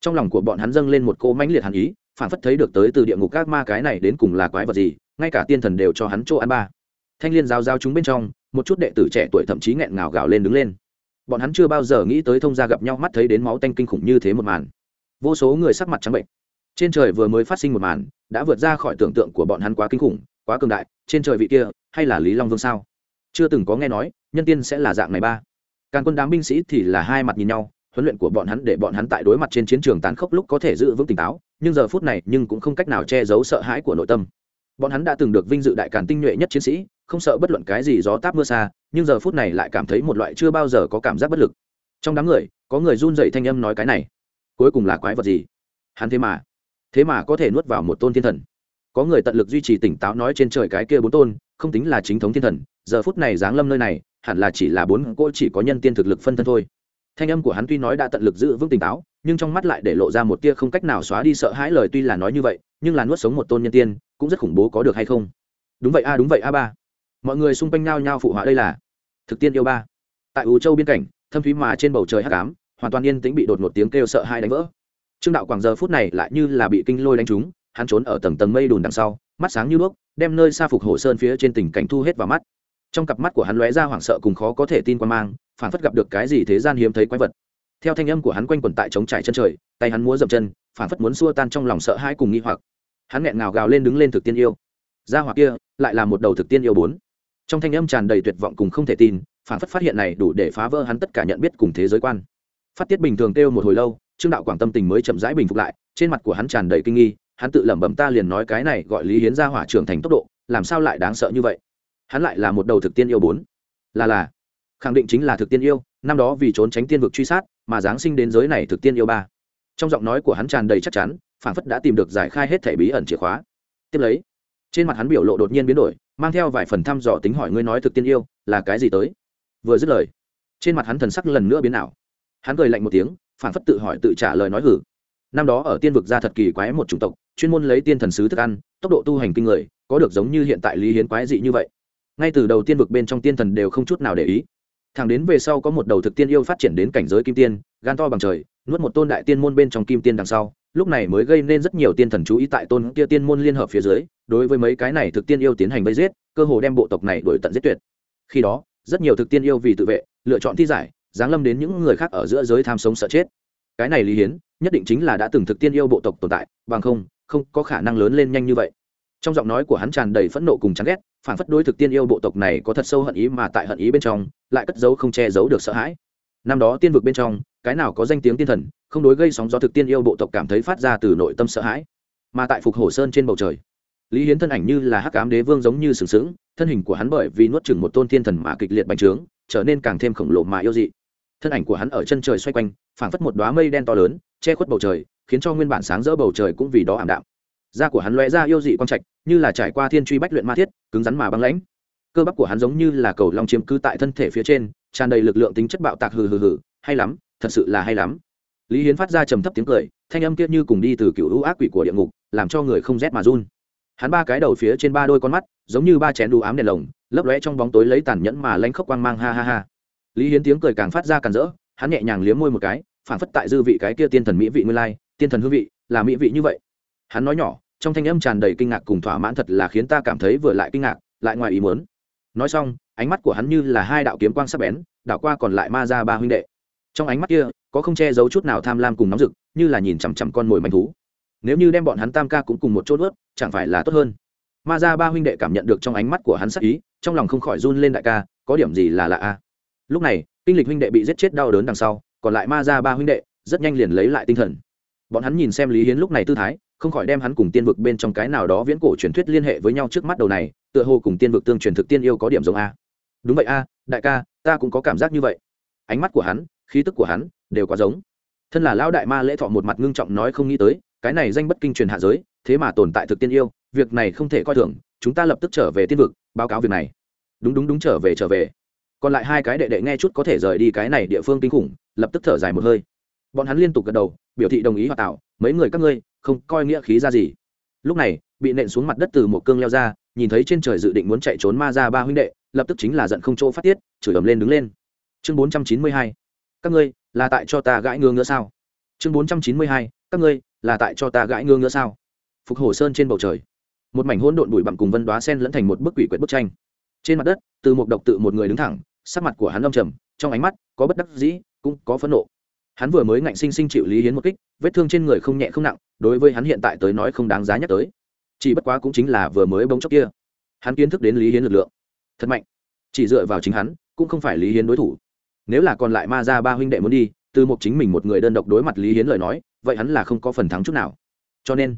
Trong lòng của bọn hắn dâng lên một cô mãnh liệt hàn ý, phản phất thấy được tới từ địa ngục các ma cái này đến cùng là quái vật gì, ngay cả tiên thần đều cho hắn chỗ ăn ba. Thanh liên giao giao chúng bên trong, một chút đệ tử trẻ tuổi thậm chí nghẹn ngào gào lên đứng lên. Bọn hắn chưa bao giờ nghĩ tới thông gia gặp nhau mắt thấy đến máu tanh kinh khủng như thế một màn. Vô số người sắc mặt trắng bệnh. Trên trời vừa mới phát sinh một màn, đã vượt ra khỏi tưởng tượng của bọn hắn quá kinh khủng, quá cường đại, trên trời vị kia, hay là lý long vương sao? Chưa từng có nghe nói, nhân tiên sẽ là dạng này ba càng quân đám binh sĩ thì là hai mặt nhìn nhau, huấn luyện của bọn hắn để bọn hắn tại đối mặt trên chiến trường tàn khốc lúc có thể giữ vững tỉnh táo, nhưng giờ phút này nhưng cũng không cách nào che giấu sợ hãi của nội tâm. Bọn hắn đã từng được vinh dự đại càn tinh nhuệ nhất chiến sĩ, không sợ bất luận cái gì gió táp mưa xa, nhưng giờ phút này lại cảm thấy một loại chưa bao giờ có cảm giác bất lực. Trong đám người, có người run dậy thanh âm nói cái này, cuối cùng là quái vật gì? Hắn thế mà thế mà có thể nuốt vào một tôn thiên thần. Có người tận lực duy trì tỉnh táo nói trên trời cái kia bốn tôn, không tính là chính thống thiên thần, giờ phút này giáng lâm nơi này hẳn là chỉ là bốn cô chỉ có nhân tiên thực lực phân thân thôi. Thanh âm của hắn tuy nói đã tận lực giữ vững tỉnh táo, nhưng trong mắt lại để lộ ra một tia không cách nào xóa đi sợ hãi lời tuy là nói như vậy, nhưng là nuốt sống một tôn nhân tiên, cũng rất khủng bố có được hay không? Đúng vậy a, đúng vậy a ba. Mọi người xung quanh nhau nhau phụ họa đây là thực tiên yêu ba. Tại ủ châu biên cảnh, thâm thúy mà trên bầu trời hắc ám, hoàn toàn yên tĩnh bị đột một tiếng kêu sợ hai đánh vỡ. Trương đạo quảng giờ phút này lại như là bị kinh lôi đánh trúng, hắn trốn ở tầng tầng mây đùn đằng sau, mắt sáng như đuốc, đem nơi xa phục hồ sơn phía trên tình cảnh thu hết vào mắt trong cặp mắt của hắn lóe ra hoảng sợ cùng khó có thể tin quan mang phản phất gặp được cái gì thế gian hiếm thấy quái vật. Theo thanh âm của hắn quanh quẩn tại trống trải chân trời, tay hắn múa dậm chân phản phất muốn xua tan trong lòng sợ hãi cùng nghi hoặc. Hắn nghẹn ngào gào lên đứng lên thực tiên yêu. Ra hoặc kia lại là một đầu thực tiên yêu bốn. Trong thanh âm tràn đầy tuyệt vọng cùng không thể tin phản phất phát hiện này đủ để phá vỡ hắn tất cả nhận biết cùng thế giới quan. Phát tiết bình thường kêu một hồi lâu, trương đạo quảng tâm tình mới chậm rãi bình phục lại, trên mặt của hắn tràn đầy kinh nghi, hắn tự lẩm bẩm ta liền nói cái này gọi lý hiến ra hỏa trưởng thành tốc độ, làm sao lại đáng sợ như vậy? Hắn lại là một đầu thực tiên yêu bốn. Là là, khẳng định chính là thực tiên yêu, năm đó vì trốn tránh tiên vực truy sát mà giáng sinh đến giới này thực tiên yêu ba. Trong giọng nói của hắn tràn đầy chắc chắn phản phất đã tìm được giải khai hết thẻ bí ẩn chìa khóa. Tiếp lấy, trên mặt hắn biểu lộ đột nhiên biến đổi, mang theo vài phần thăm dò tính hỏi ngươi nói thực tiên yêu là cái gì tới? Vừa dứt lời, trên mặt hắn thần sắc lần nữa biến ảo. Hắn cười lạnh một tiếng phản phất tự hỏi tự trả lời nói hử. Năm đó ở tiên vực ra thật kỳ quái một chủng tộc, chuyên môn lấy tiên thần sứ thức ăn, tốc độ tu hành kinh người, có được giống như hiện tại lý hiến quái dị như vậy ngay từ đầu tiên vực bên trong tiên thần đều không chút nào để ý. Thẳng đến về sau có một đầu thực tiên yêu phát triển đến cảnh giới kim tiên, gan to bằng trời, nuốt một tôn đại tiên môn bên trong kim tiên đằng sau, lúc này mới gây nên rất nhiều tiên thần chú ý tại tôn kia tiên môn liên hợp phía dưới, đối với mấy cái này thực tiên yêu tiến hành vây giết, cơ hồ đem bộ tộc này đổi tận giết tuyệt. Khi đó, rất nhiều thực tiên yêu vì tự vệ, lựa chọn thi giải, giáng lâm đến những người khác ở giữa giới tham sống sợ chết. Cái này lý hiến, nhất định chính là đã từng thực tiên yêu bộ tộc tồn tại, bằng không không có khả năng lớn lên nhanh như vậy trong giọng nói của hắn tràn đầy phẫn nộ cùng chán ghét phản phất đối thực tiên yêu bộ tộc này có thật sâu hận ý mà tại hận ý bên trong, lại cất giấu không che giấu được sợ hãi. Năm đó tiên vực bên trong, cái nào có danh tiếng tiên thần, không đối gây sóng gió thực tiên yêu bộ tộc cảm thấy phát ra từ nội tâm sợ hãi. Mà tại phục hồ sơn trên bầu trời, lý hiến thân ảnh như là hắc ám đế vương giống như sừng sững, thân hình của hắn bởi vì nuốt chừng một tôn thiên thần mà kịch liệt bành trướng, trở nên càng thêm khổng lồ mà yêu dị. Thân ảnh của hắn ở chân trời xoay quanh, phảng phất một đoá mây đen to lớn, che khuất bầu trời, khiến cho nguyên bản sáng rỡ bầu trời cũng vì đó ảm đạm da của hắn lóe ra yêu dị quang trạch, như là trải qua thiên truy bách luyện ma thiết, cứng rắn mà băng lãnh. Cơ bắp của hắn giống như là cầu long chiếm cư tại thân thể phía trên, tràn đầy lực lượng tính chất bạo tạc hừ hừ hừ, hay lắm, thật sự là hay lắm. Lý hiến phát ra trầm thấp tiếng cười, thanh âm kia như cùng đi từ cựu hữu ác quỷ của địa ngục, làm cho người không rét mà run. Hắn ba cái đầu phía trên ba đôi con mắt, giống như ba chén đu ám đèn lồng, lấp lóe trong bóng tối lấy tàn nhẫn mà lanh khóc quang mang, ha ha ha. Lý hiến tiếng cười càng phát ra càng rỡ, hắn nhẹ nhàng liếm môi một cái, phản phất tại dư vị cái kia tiên thần mỹ vị nguyên lai, tiên thần hương vị, là mỹ vị như vậy. Hắn nói nhỏ trong thanh âm tràn đầy kinh ngạc cùng thỏa mãn thật là khiến ta cảm thấy vừa lại kinh ngạc, lại ngoài ý muốn. Nói xong, ánh mắt của hắn như là hai đạo kiếm quang sắc bén, đảo qua còn lại ma ra ba huynh đệ. Trong ánh mắt kia, có không che giấu chút nào tham lam cùng nóng rực, như là nhìn chằm chằm con mồi manh thú. Nếu như đem bọn hắn tam ca cũng cùng một chỗ nuốt, chẳng phải là tốt hơn? Ma ra ba huynh đệ cảm nhận được trong ánh mắt của hắn sắc ý, trong lòng không khỏi run lên đại ca, có điểm gì là lạ a? Lúc này, kinh lịch huynh đệ bị giết chết đau đớn đằng sau, còn lại ma ra ba huynh đệ rất nhanh liền lấy lại tinh thần. Bọn hắn nhìn xem lý hiến lúc này tư thái không khỏi đem hắn cùng tiên vực bên trong cái nào đó viễn cổ truyền thuyết liên hệ với nhau trước mắt đầu này, tựa hồ cùng tiên vực tương truyền thực tiên yêu có điểm giống a. Đúng vậy a, đại ca, ta cũng có cảm giác như vậy. Ánh mắt của hắn, khí tức của hắn, đều quá giống. Thân là lão đại ma lễ thọ một mặt ngưng trọng nói không nghĩ tới, cái này danh bất kinh truyền hạ giới, thế mà tồn tại thực tiên yêu, việc này không thể coi thường, chúng ta lập tức trở về tiên vực, báo cáo việc này. Đúng đúng đúng, trở về trở về. Còn lại hai cái đệ đệ nghe chút có thể rời đi cái này địa phương kinh khủng, lập tức thở dài một hơi. Bọn hắn liên tục gật đầu biểu thị đồng ý hoạt tạo, mấy người các ngươi không coi nghĩa khí ra gì. Lúc này, bị nện xuống mặt đất từ một cương leo ra, nhìn thấy trên trời dự định muốn chạy trốn ma ra ba huynh đệ, lập tức chính là giận không chỗ phát tiết, chửi ầm lên đứng lên. Chương bốn trăm chín mươi hai, các ngươi là tại cho ta gãi ngứa ngứa sao? Chương bốn trăm chín mươi hai, các ngươi là tại cho ta gãi ngứa ngứa sao? Phục hồ sơn trên bầu trời, một mảnh hỗn độn bụi bặm cùng vân đoá sen lẫn thành một bức quỷ quyệt bức tranh. Trên mặt đất, từ một độc tự một người đứng thẳng, sắc mặt của hắn âm trầm, trong ánh mắt có bất đắc dĩ, cũng có phẫn nộ hắn vừa mới ngạnh sinh sinh chịu lý hiến một kích, vết thương trên người không nhẹ không nặng, đối với hắn hiện tại tới nói không đáng giá nhắc tới. Chỉ bất quá cũng chính là vừa mới bông chốc kia. Hắn kiến thức đến lý hiến lực lượng. Thật mạnh. Chỉ dựa vào chính hắn, cũng không phải lý hiến đối thủ. Nếu là còn lại ma ra ba huynh đệ muốn đi, từ một chính mình một người đơn độc đối mặt lý hiến lời nói, vậy hắn là không có phần thắng chút nào. Cho nên,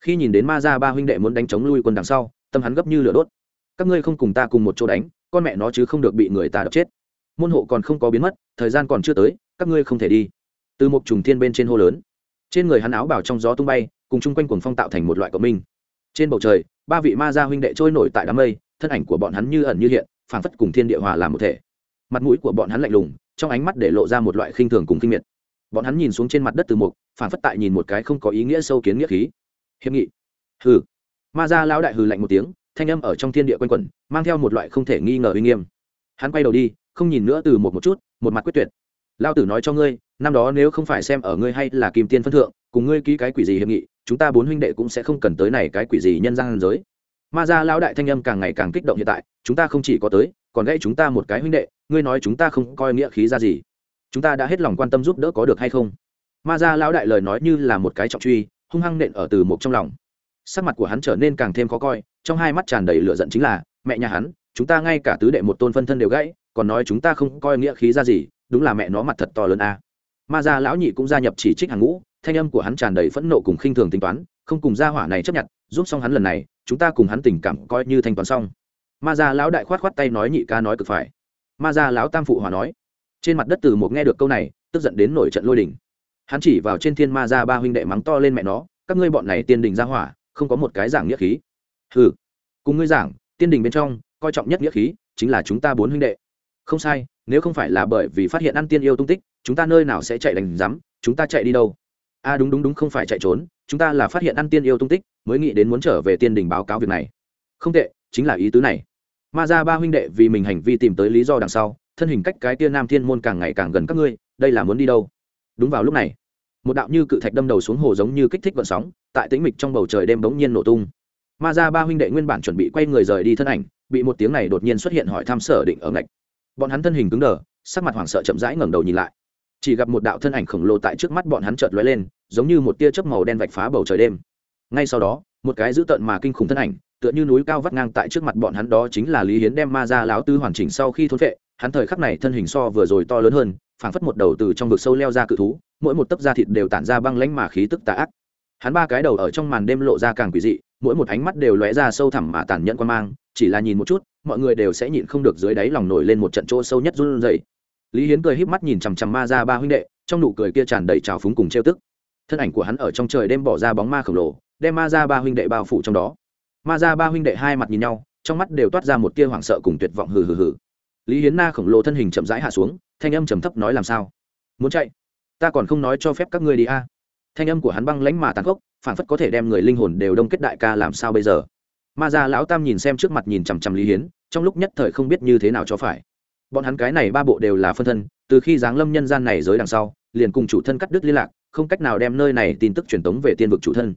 khi nhìn đến ma ra ba huynh đệ muốn đánh chống lui quân đằng sau, tâm hắn gấp như lửa đốt. Các ngươi không cùng ta cùng một chỗ đánh, con mẹ nó chứ không được bị người ta đập chết. Môn hộ còn không có biến mất, thời gian còn chưa tới, các ngươi không thể đi từ một trùng thiên bên trên hô lớn. Trên người hắn áo bảo trong gió tung bay, cùng chung quanh cuồng phong tạo thành một loại cộng minh. Trên bầu trời, ba vị ma gia huynh đệ trôi nổi tại đám mây, thân ảnh của bọn hắn như ẩn như hiện, phảng phất cùng thiên địa hòa làm một thể. Mặt mũi của bọn hắn lạnh lùng, trong ánh mắt để lộ ra một loại khinh thường cùng kinh miệt. Bọn hắn nhìn xuống trên mặt đất từ mục, phảng phất tại nhìn một cái không có ý nghĩa sâu kiến nghĩa khí. Hiệp nghị. Hừ. Ma gia lão đại hừ lạnh một tiếng, thanh âm ở trong thiên địa quanh quẩn, mang theo một loại không thể nghi ngờ uy nghiêm. Hắn quay đầu đi, không nhìn nữa từ một một chút, một mặt quyết tuyệt lao tử nói cho ngươi, năm đó nếu không phải xem ở ngươi hay là kim tiên phân thượng, cùng ngươi ký cái quỷ gì hiệp nghị, chúng ta bốn huynh đệ cũng sẽ không cần tới này cái quỷ gì nhân gian giới. Ma gia lão đại thanh âm càng ngày càng kích động hiện tại, chúng ta không chỉ có tới, còn gây chúng ta một cái huynh đệ, ngươi nói chúng ta không coi nghĩa khí ra gì? Chúng ta đã hết lòng quan tâm giúp đỡ có được hay không? Ma gia lão đại lời nói như là một cái trọng truy, hung hăng nện ở từ một trong lòng. Sắc mặt của hắn trở nên càng thêm khó coi, trong hai mắt tràn đầy lửa giận chính là, mẹ nhà hắn, chúng ta ngay cả tứ đệ một tôn phân thân đều gãy, còn nói chúng ta không coi nghĩa khí ra gì đúng là mẹ nó mặt thật to lớn a. À. ma gia lão nhị cũng gia nhập chỉ trích hàng ngũ, thanh âm của hắn tràn đầy phẫn nộ cùng khinh thường tính toán, không cùng gia hỏa này chấp nhận, giúp xong hắn lần này, chúng ta cùng hắn tình cảm coi như thanh toán xong. Ma gia lão đại khoát khoát tay nói nhị ca nói cực phải. Ma gia lão tam phụ hòa nói. Trên mặt đất từ một nghe được câu này, tức giận đến nổi trận lôi đỉnh hắn chỉ vào trên thiên ma gia ba huynh đệ mắng to lên mẹ nó, các ngươi bọn này tiên đình gia hỏa, không có một cái giảng nghĩa khí. Hừ, cùng ngươi giảng, tiên đình bên trong, coi trọng nhất nghĩa khí, chính là chúng ta bốn huynh đệ. Không sai nếu không phải là bởi vì phát hiện ăn tiên yêu tung tích, chúng ta nơi nào sẽ chạy đánh rắm chúng ta chạy đi đâu? A à đúng đúng đúng, không phải chạy trốn, chúng ta là phát hiện ăn tiên yêu tung tích, mới nghĩ đến muốn trở về tiên đình báo cáo việc này. Không tệ, chính là ý tứ này. Ma ra ba huynh đệ vì mình hành vi tìm tới lý do đằng sau, thân hình cách cái tiên nam thiên môn càng ngày càng gần các ngươi, đây là muốn đi đâu? Đúng vào lúc này, một đạo như cự thạch đâm đầu xuống hồ giống như kích thích vận sóng, tại tĩnh mịch trong bầu trời đêm bỗng nhiên nổ tung. Ma ra ba huynh đệ nguyên bản chuẩn bị quay người rời đi thân ảnh, bị một tiếng này đột nhiên xuất hiện hỏi thăm sở định ở ngạch bọn hắn thân hình cứng đờ, sắc mặt hoảng sợ chậm rãi ngẩng đầu nhìn lại. Chỉ gặp một đạo thân ảnh khổng lồ tại trước mắt bọn hắn chợt lóe lên, giống như một tia chớp màu đen vạch phá bầu trời đêm. Ngay sau đó, một cái dữ tợn mà kinh khủng thân ảnh, tựa như núi cao vắt ngang tại trước mặt bọn hắn đó chính là lý hiến đem ma ra láo tư hoàn chỉnh sau khi thốn vệ hắn thời khắc này thân hình so vừa rồi to lớn hơn, phảng phất một đầu từ trong vực sâu leo ra cự thú, mỗi một tấc da thịt đều tản ra băng lánh mà khí tức tà ác. Hắn ba cái đầu ở trong màn đêm lộ ra càng quỷ dị mỗi một ánh mắt đều lóe ra sâu thẳm mà tàn nhẫn quan mang, chỉ là nhìn một chút, mọi người đều sẽ nhịn không được dưới đáy lòng nổi lên một trận chỗ sâu nhất run rẩy. Lý hiến cười híp mắt nhìn chằm chằm ma ra ba huynh đệ, trong nụ cười kia tràn đầy trào phúng cùng trêu tức. Thân ảnh của hắn ở trong trời đêm bỏ ra bóng ma khổng lồ, đem ma ra ba huynh đệ bao phủ trong đó. Ma ra ba huynh đệ hai mặt nhìn nhau, trong mắt đều toát ra một tia hoảng sợ cùng tuyệt vọng hừ hừ hừ. Lý hiến na khổng lồ thân hình chậm rãi hạ xuống, thanh âm trầm thấp nói làm sao? Muốn chạy? Ta còn không nói cho phép các ngươi đi a thanh âm của hắn băng lãnh mà tàn khốc phản phất có thể đem người linh hồn đều đông kết đại ca làm sao bây giờ? Ma ra lão tam nhìn xem trước mặt nhìn chằm chằm lý hiến, trong lúc nhất thời không biết như thế nào cho phải. Bọn hắn cái này ba bộ đều là phân thân, từ khi giáng lâm nhân gian này giới đằng sau, liền cùng chủ thân cắt đứt liên lạc, không cách nào đem nơi này tin tức truyền tống về tiên vực chủ thân.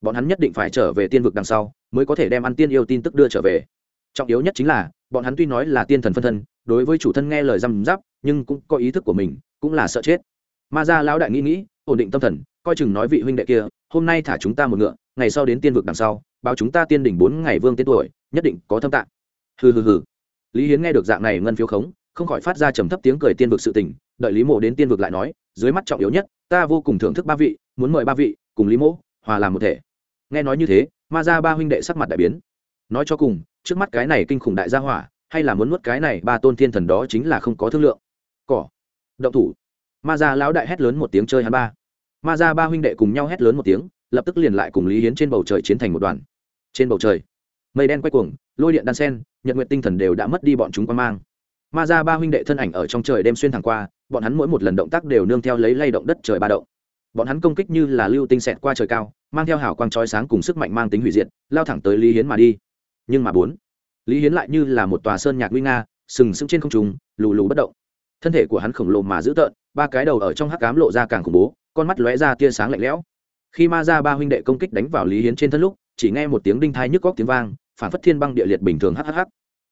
Bọn hắn nhất định phải trở về tiên vực đằng sau, mới có thể đem ăn tiên yêu tin tức đưa trở về. Trọng yếu nhất chính là, bọn hắn tuy nói là tiên thần phân thân, đối với chủ thân nghe lời răm giáp nhưng cũng có ý thức của mình, cũng là sợ chết. Ma gia lão đại nghĩ nghĩ, ổn định tâm thần coi chừng nói vị huynh đệ kia, hôm nay thả chúng ta một ngựa, ngày sau đến tiên vực đằng sau, báo chúng ta tiên đỉnh bốn ngày vương tên tuổi, nhất định có thâm tạng. Hừ hừ hừ. Lý hiến nghe được dạng này ngân phiếu khống, không khỏi phát ra trầm thấp tiếng cười tiên vực sự tình, đợi lý mộ đến tiên vực lại nói, dưới mắt trọng yếu nhất, ta vô cùng thưởng thức ba vị, muốn mời ba vị, cùng lý mộ, hòa làm một thể. Nghe nói như thế, ma ra ba huynh đệ sắc mặt đại biến. Nói cho cùng, trước mắt cái này kinh khủng đại gia hỏa, hay là muốn nuốt cái này ba tôn thiên thần đó chính là không có thương lượng. Cỏ. Động thủ. Ma ra lão đại hét lớn một tiếng chơi hắn ba ma ra ba huynh đệ cùng nhau hét lớn một tiếng, lập tức liền lại cùng lý hiến trên bầu trời chiến thành một đoàn. Trên bầu trời, mây đen quay cuồng, lôi điện đan sen, nhật nguyện tinh thần đều đã mất đi bọn chúng quan mang. Ma ra ba huynh đệ thân ảnh ở trong trời đêm xuyên thẳng qua, bọn hắn mỗi một lần động tác đều nương theo lấy lay động đất trời ba động. Bọn hắn công kích như là lưu tinh xẹt qua trời cao, mang theo hảo quang trói sáng cùng sức mạnh mang tính hủy diệt, lao thẳng tới lý hiến mà đi. Nhưng mà bốn, lý hiến lại như là một tòa sơn nhạc nguy nga, sừng sững trên không trùng lù lù bất động. Thân thể của hắn khổng lồ mà dữ tợn, ba cái đầu ở trong hắc cám lộ ra càng khủng bố con mắt lóe ra tia sáng lạnh lẽo. Khi ma ra ba huynh đệ công kích đánh vào lý hiến trên thân lúc, chỉ nghe một tiếng đinh thai nhức góc tiếng vang, phản phất thiên băng địa liệt bình thường hhh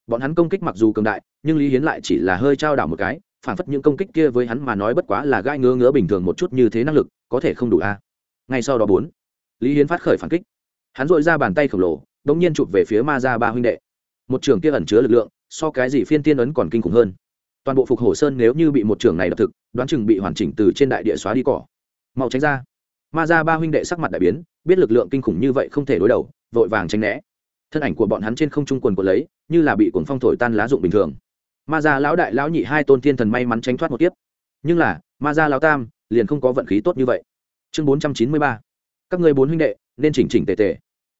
bọn hắn công kích mặc dù cường đại, nhưng lý hiến lại chỉ là hơi trao đảo một cái, phản phất những công kích kia với hắn mà nói bất quá là gai ngứa ngứa bình thường một chút như thế năng lực, có thể không đủ a. Ngay sau đó bốn, lý hiến phát khởi phản kích. Hắn dội ra bàn tay khổng lồ đ ỗ n g nhiên chụp về phía ma ra ba huynh đệ. Một trường kia ẩn chứa lực lượng, so cái gì phiên tiên ấn còn kinh khủng hơn. Toàn bộ phục hồ sơn nếu như bị một trường này đập thực, đoán chừng bị hoàn chỉnh từ trên đại địa xóa đi cỏ mau tránh ra. Ma ra ba huynh đệ sắc mặt đại biến, biết lực lượng kinh khủng như vậy không thể đối đầu, vội vàng tránh né. Thân ảnh của bọn hắn trên không trung quần của lấy, như là bị cuồng phong thổi tan lá dụng bình thường. Ma gia lão đại lão nhị hai tôn thiên thần may mắn tránh thoát một tiếp nhưng là, ma gia lão tam, liền không có vận khí tốt như vậy. Chương bốn trăm chín mươi ba. Các người bốn huynh đệ, nên chỉnh chỉnh tề tề.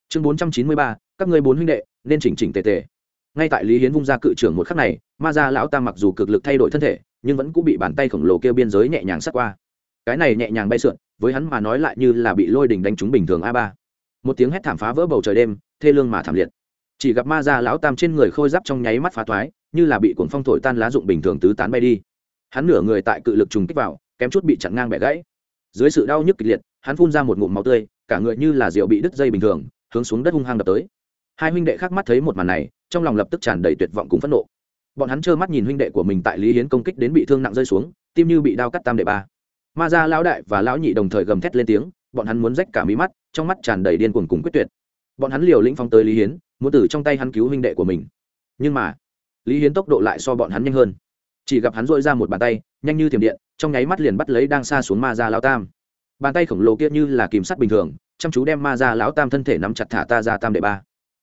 Chương bốn trăm chín mươi ba. Các người bốn huynh đệ, nên chỉnh chỉnh tề tề. Ngay tại lý hiến vung ra cự trưởng một khắc này, ma gia lão tam mặc dù cực lực thay đổi thân thể, nhưng vẫn cũng bị bàn tay khổng lồ kêu biên giới nhẹ nhàng sắt qua cái này nhẹ nhàng bay sượn, với hắn mà nói lại như là bị lôi đình đánh trúng bình thường a ba. Một tiếng hét thảm phá vỡ bầu trời đêm, thê lương mà thảm liệt. Chỉ gặp ma gia lão tam trên người khôi giáp trong nháy mắt phá thoái, như là bị cuồng phong thổi tan lá dụng bình thường tứ tán bay đi. Hắn nửa người tại cự lực trùng kích vào, kém chút bị chặn ngang bẻ gãy. Dưới sự đau nhức kịch liệt, hắn phun ra một ngụm máu tươi, cả người như là rượu bị đứt dây bình thường, hướng xuống đất hung hăng đập tới. Hai huynh đệ khác mắt thấy một màn này, trong lòng lập tức tràn đầy tuyệt vọng cùng phẫn nộ. Bọn hắn trơ mắt nhìn huynh đệ của mình tại lý hiến công kích đến bị thương nặng rơi xuống, tim như bị đao cắt tam đệ ba ma gia lão đại và lão nhị đồng thời gầm thét lên tiếng, bọn hắn muốn rách cả mí mắt, trong mắt tràn đầy điên cuồng cùng quyết tuyệt. Bọn hắn liều lĩnh phóng tới lý hiến, muốn từ trong tay hắn cứu huynh đệ của mình. Nhưng mà, lý hiến tốc độ lại so bọn hắn nhanh hơn. Chỉ gặp hắn dội ra một bàn tay, nhanh như thiểm điện, trong nháy mắt liền bắt lấy đang xa xuống ma gia lão tam. Bàn tay khổng lồ kia như là kìm sắt bình thường, chăm chú đem ma gia lão tam thân thể nắm chặt thả ta ra tam đệ ba.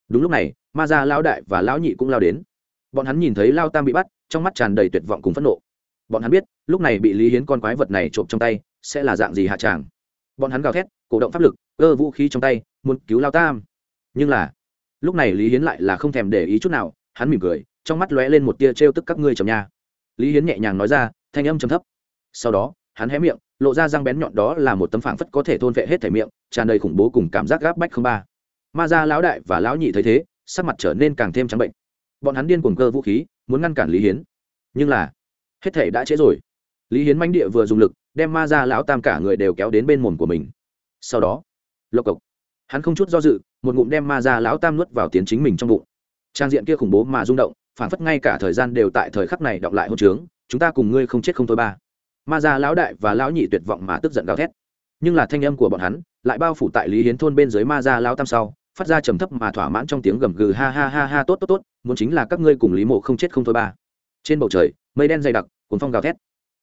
Đúng lúc này, ma gia lão đại và lão nhị cũng lao đến. Bọn hắn nhìn thấy lao tam bị bắt, trong mắt tràn đầy tuyệt vọng cùng phẫn nộ bọn hắn biết, lúc này bị lý hiến con quái vật này trộm trong tay, sẽ là dạng gì hạ tràng. Bọn hắn gào thét, cổ động pháp lực, cơ vũ khí trong tay, muốn cứu lao tam. Nhưng là, lúc này lý hiến lại là không thèm để ý chút nào, hắn mỉm cười, trong mắt lóe lên một tia trêu tức các ngươi chồng nha. Lý hiến nhẹ nhàng nói ra, thanh âm trầm thấp. Sau đó, hắn hé miệng, lộ ra răng bén nhọn đó là một tấm phảng phất có thể thôn vệ hết thể miệng, tràn đầy khủng bố cùng cảm giác gáp bách không ba. Ma gia lão đại và lão nhị thấy thế, sắc mặt trở nên càng thêm trắng bệnh. Bọn hắn điên cuồng cơ vũ khí, muốn ngăn cản lý hiến. Nhưng là hết thể đã trễ rồi. Lý hiến manh địa vừa dùng lực, đem ma gia lão tam cả người đều kéo đến bên mồm của mình. Sau đó, lộc cộc. Hắn không chút do dự, một ngụm đem ma gia lão tam nuốt vào tiến chính mình trong bụng. Trang diện kia khủng bố mà rung động phản phất ngay cả thời gian đều tại thời khắc này đọng lại hôn trướng chúng ta cùng ngươi không chết không thôi ba. Ma gia lão đại và lão nhị tuyệt vọng mà tức giận gào thét. Nhưng là thanh âm của bọn hắn lại bao phủ tại lý hiến thôn bên dưới ma gia lão tam sau, phát ra trầm thấp mà thỏa mãn trong tiếng gầm gừ ha ha ha ha tốt tốt tốt, muốn chính là các ngươi cùng lý mộ không chết không thôi ba trên bầu trời, mây đen dày đặc cuốn phong gào thét.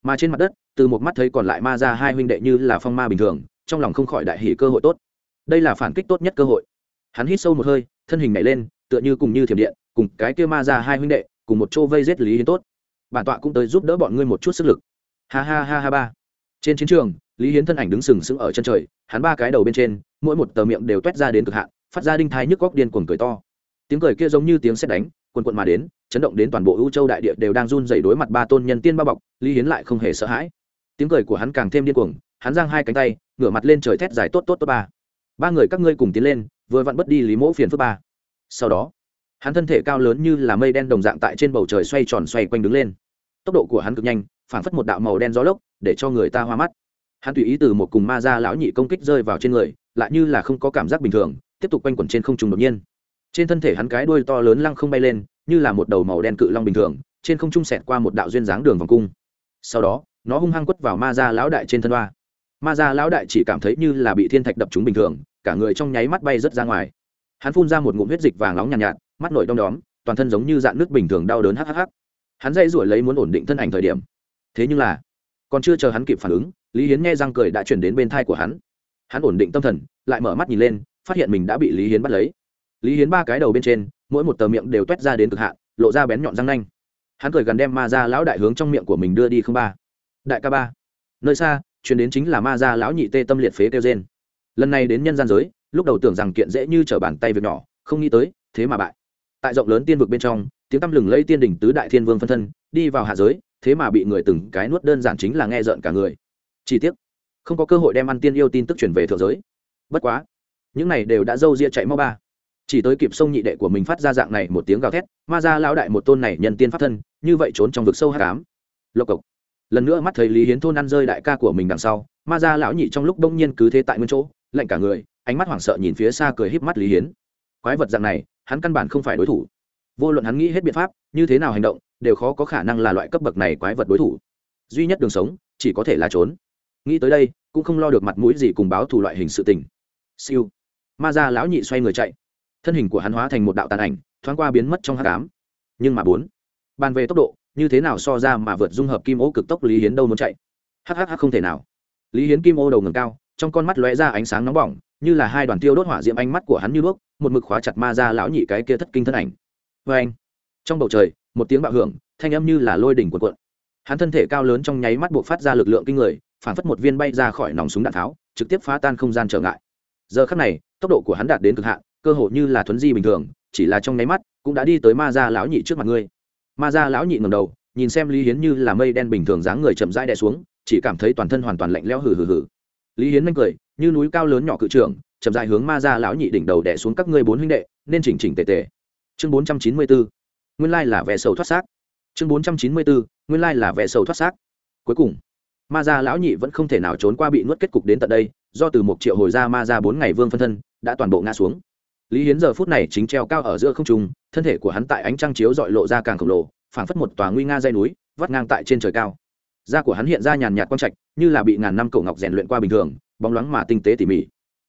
Mà trên mặt đất, từ một mắt thấy còn lại ma ra hai huynh đệ như là phong ma bình thường, trong lòng không khỏi đại hỷ cơ hội tốt. Đây là phản kích tốt nhất cơ hội. Hắn hít sâu một hơi, thân hình nhảy lên, tựa như cùng như thiểm điện, cùng cái kia ma ra hai huynh đệ, cùng một chỗ vây giết lý hiến tốt. Bản tọa cũng tới giúp đỡ bọn ngươi một chút sức lực. Ha ha ha ha ba. Trên chiến trường, lý hiến thân ảnh đứng sừng sững ở chân trời, hắn ba cái đầu bên trên, mỗi một tờ miệng đều t u é t ra đến cực hạn, phát ra đinh thai nhức góc điên cuồng cười to. Tiếng cười kia giống như tiếng sét đánh quần quận mà đến, chấn động đến toàn bộ ưu châu đại địa đều đang run dày đối mặt ba tôn nhân tiên bao bọc, lý hiến lại không hề sợ hãi. Tiếng cười của hắn càng thêm điên cuồng, hắn giang hai cánh tay, ngửa mặt lên trời thét dài tốt tốt tốt ba. Ba người các ngươi cùng tiến lên, vừa vặn bất đi lý mỗ phiền phước ba. Sau đó, hắn thân thể cao lớn như là mây đen đồng dạng tại trên bầu trời xoay tròn xoay quanh đứng lên. Tốc độ của hắn cực nhanh, phảng phất một đạo màu đen gió lốc, để cho người ta hoa mắt. Hắn tùy ý từ một cùng ma ra lão nhị công kích rơi vào trên người, lại như là không có cảm giác bình thường, tiếp tục quanh quẩn trên không trung đột nhiên trên thân thể hắn cái đuôi to lớn lăng không bay lên như là một đầu màu đen cự long bình thường trên không trung sẹt qua một đạo duyên dáng đường vòng cung. Sau đó nó hung hăng quất vào ma ra lão đại trên thân hoa ma ra lão đại chỉ cảm thấy như là bị thiên thạch đập chúng bình thường cả người trong nháy mắt bay rớt ra ngoài. Hắn phun ra một ngụm huyết dịch vàng nóng nhàn nhạt, nhạt mắt nổi đom đóm toàn thân giống như dạng nước bình thường đau đớn hắc hắc hắn dây rủi lấy muốn ổn định thân ảnh thời điểm. Thế nhưng là còn chưa chờ hắn kịp phản ứng lý hiến nghe răng cười đã chuyển đến bên thai của hắn. Hắn ổn định tâm thần lại mở mắt nhìn lên phát hiện mình đã bị lý hiến bắt lấy lý hiến ba cái đầu bên trên, mỗi một tờ miệng đều t u é t ra đến cực hạn, lộ ra bén nhọn răng nanh. Hắn cười gần đem ma ra lão đại hướng trong miệng của mình đưa đi không ba. Đại ca ba. Nơi xa chuyển đến chính là ma ra lão nhị tê tâm liệt phế kêu trên lần này đến nhân gian giới, lúc đầu tưởng rằng kiện dễ như t r ở bàn tay việc nhỏ, không nghĩ tới, thế mà bại. Tại rộng lớn tiên vực bên trong, tiếng tăm lừng lây tiên đỉnh tứ đại thiên vương phân thân, đi vào hạ giới, thế mà bị người từng cái nuốt đơn giản chính là nghe rợn cả người. Chi tiết không có cơ hội đem ăn tiên yêu tin tức chuyển về thượng giới. Bất quá, những này đều đã dâu ria chạy mau ba chỉ tới kịp sông nhị đệ của mình phát ra dạng này một tiếng gào thét, ma ra lão đại một tôn này nhân tiên pháp thân, như vậy trốn trong vực sâu hát cám lộc cộc. Lần nữa mắt thấy lý hiến thôn ăn rơi đại ca của mình đằng sau, ma ra lão nhị trong lúc đông nhiên cứ thế tại nguyên chỗ, lạnh cả người, ánh mắt hoảng sợ nhìn phía xa cười híp mắt lý hiến. Quái vật dạng này, hắn căn bản không phải đối thủ. Vô luận hắn nghĩ hết biện pháp, như thế nào hành động, đều khó có khả năng là loại cấp bậc này quái vật đối thủ. Duy nhất đường sống, chỉ có thể là trốn. Nghĩ tới đây, cũng không lo được mặt mũi gì cùng báo thủ loại hình sự tình. Siêu. Ma ra lão nhị xoay người chạy thân hình của hắn hóa thành một đạo tàn ảnh, thoáng qua biến mất trong hát cám nhưng mà bốn, bàn về tốc độ, như thế nào so ra mà vượt dung hợp kim ô cực tốc lý hiến đâu muốn chạy? Hhh không thể nào. Lý hiến kim ô đầu ngừng cao, trong con mắt lóe ra ánh sáng nóng bỏng, như là hai đoàn tiêu đốt hỏa diễm ánh mắt của hắn như đuốc một mực khóa chặt ma ra lão nhị cái kia thất kinh thân ảnh. Vê anh, trong bầu trời, một tiếng bạo hưởng, thanh âm như là lôi đỉnh cuộn cuộn. Hắn thân thể cao lớn trong nháy mắt buộc phát ra lực lượng kinh người phản phất một viên bay ra khỏi nòng súng đạn tháo, trực tiếp phá tan không gian trở ngại. Giờ khắc này, tốc độ của hắn đạt đến cực hạn cơ hội như là thuấn di bình thường, chỉ là trong nháy mắt, cũng đã đi tới ma gia lão nhị trước mặt ngươi. Ma gia lão nhị ngầm đầu, nhìn xem lý hiến như là mây đen bình thường dáng người chậm rãi đè xuống, chỉ cảm thấy toàn thân hoàn toàn lạnh lẽo hừ hừ hừ. Lý hiến manh cười, như núi cao lớn nhỏ cự trưởng, chậm rãi hướng ma gia lão nhị đỉnh đầu đè xuống các ngươi bốn huynh đệ, nên chỉnh chỉnh tề tề. Chương bốn trăm chín mươi bốn nguyên lai là vẻ sầu thoát xác. Chương bốn trăm chín mươi bốn nguyên lai là vẻ sầu thoát xác. Cuối cùng, ma gia lão nhị vẫn không thể nào trốn qua bị nuốt kết cục đến tận đây, do từ một triệu hồi ra ma gia bốn ngày vương phân thân, đã toàn bộ ngã xuống lý hiến giờ phút này chính treo cao ở giữa không trung, thân thể của hắn tại ánh trăng chiếu dọi lộ ra càng khổng lồ, phảng phất một tòa nguy nga dây núi, vắt ngang tại trên trời cao. Da của hắn hiện ra nhàn nhạt quang trạch, như là bị ngàn năm cổ ngọc rèn luyện qua bình thường, bóng loáng mà tinh tế tỉ mỉ.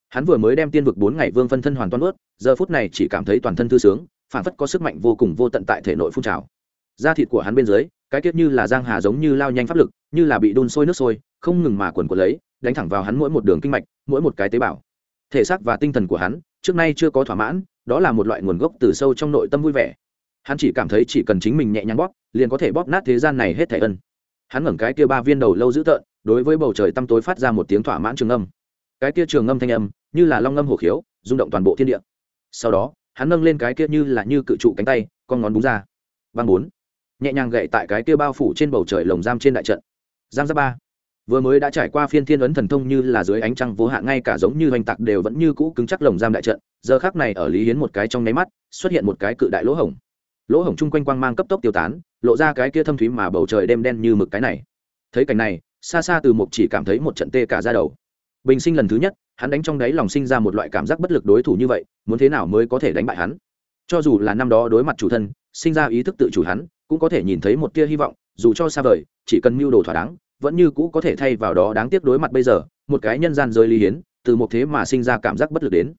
Hắn vừa mới đem tiên vực bốn ngày vương phân thân hoàn toàn ướt giờ phút này chỉ cảm thấy toàn thân thư sướng, phảng phất có sức mạnh vô cùng vô tận tại thể nội phun trào. Da thịt của hắn bên dưới, cái tiết như là giang hà giống như lao nhanh pháp lực, như là bị đun sôi nước sôi, không ngừng mà quần quần lấy, đánh thẳng vào hắn mỗi một đường kinh mạch, mỗi một cái tế bào. Thể xác và tinh thần của hắn trước nay chưa có thỏa mãn, đó là một loại nguồn gốc từ sâu trong nội tâm vui vẻ. Hắn chỉ cảm thấy chỉ cần chính mình nhẹ nhàng bóp, liền có thể bóp nát thế gian này hết thảy ân. Hắn ngẩng cái kia ba viên đầu lâu dữ tợn, đối với bầu trời tăm tối phát ra một tiếng thỏa mãn trường âm. Cái kia trường âm thanh âm, như là long ngâm hổ khiếu, rung động toàn bộ thiên địa. Sau đó, hắn nâng lên cái kia như là như cự trụ cánh tay, con ngón búng ra. Băng bốn. Nhẹ nhàng gậy tại cái kia bao phủ trên bầu trời lồng giam trên đại trận. Giam ra ba vừa mới đã trải qua phiên thiên ấn thần thông như là dưới ánh trăng vô hạn, ngay cả giống như hoành tạc đều vẫn như cũ cứng chắc lồng giam đại trận. Giờ khác này ở lý hiến một cái trong nháy mắt, xuất hiện một cái cự đại lỗ hổng. Lỗ hổng chung quanh quang mang cấp tốc tiêu tán, lộ ra cái kia thâm thúy mà bầu trời đêm đen như mực cái này. Thấy cảnh này, xa xa từ mục chỉ cảm thấy một trận tê cả ra đầu. Bình sinh lần thứ nhất, hắn đánh trong đáy lòng sinh ra một loại cảm giác bất lực đối thủ như vậy, muốn thế nào mới có thể đánh bại hắn? Cho dù là năm đó đối mặt chủ thân, sinh ra ý thức tự chủ hắn, cũng có thể nhìn thấy một tia hy vọng, dù cho xa vời, chỉ cần mưu đồ thỏa đáng vẫn như cũ có thể thay vào đó đáng tiếc đối mặt bây giờ, một cái nhân gian rơi lý hiến, từ một thế mà sinh ra cảm giác bất lực đến.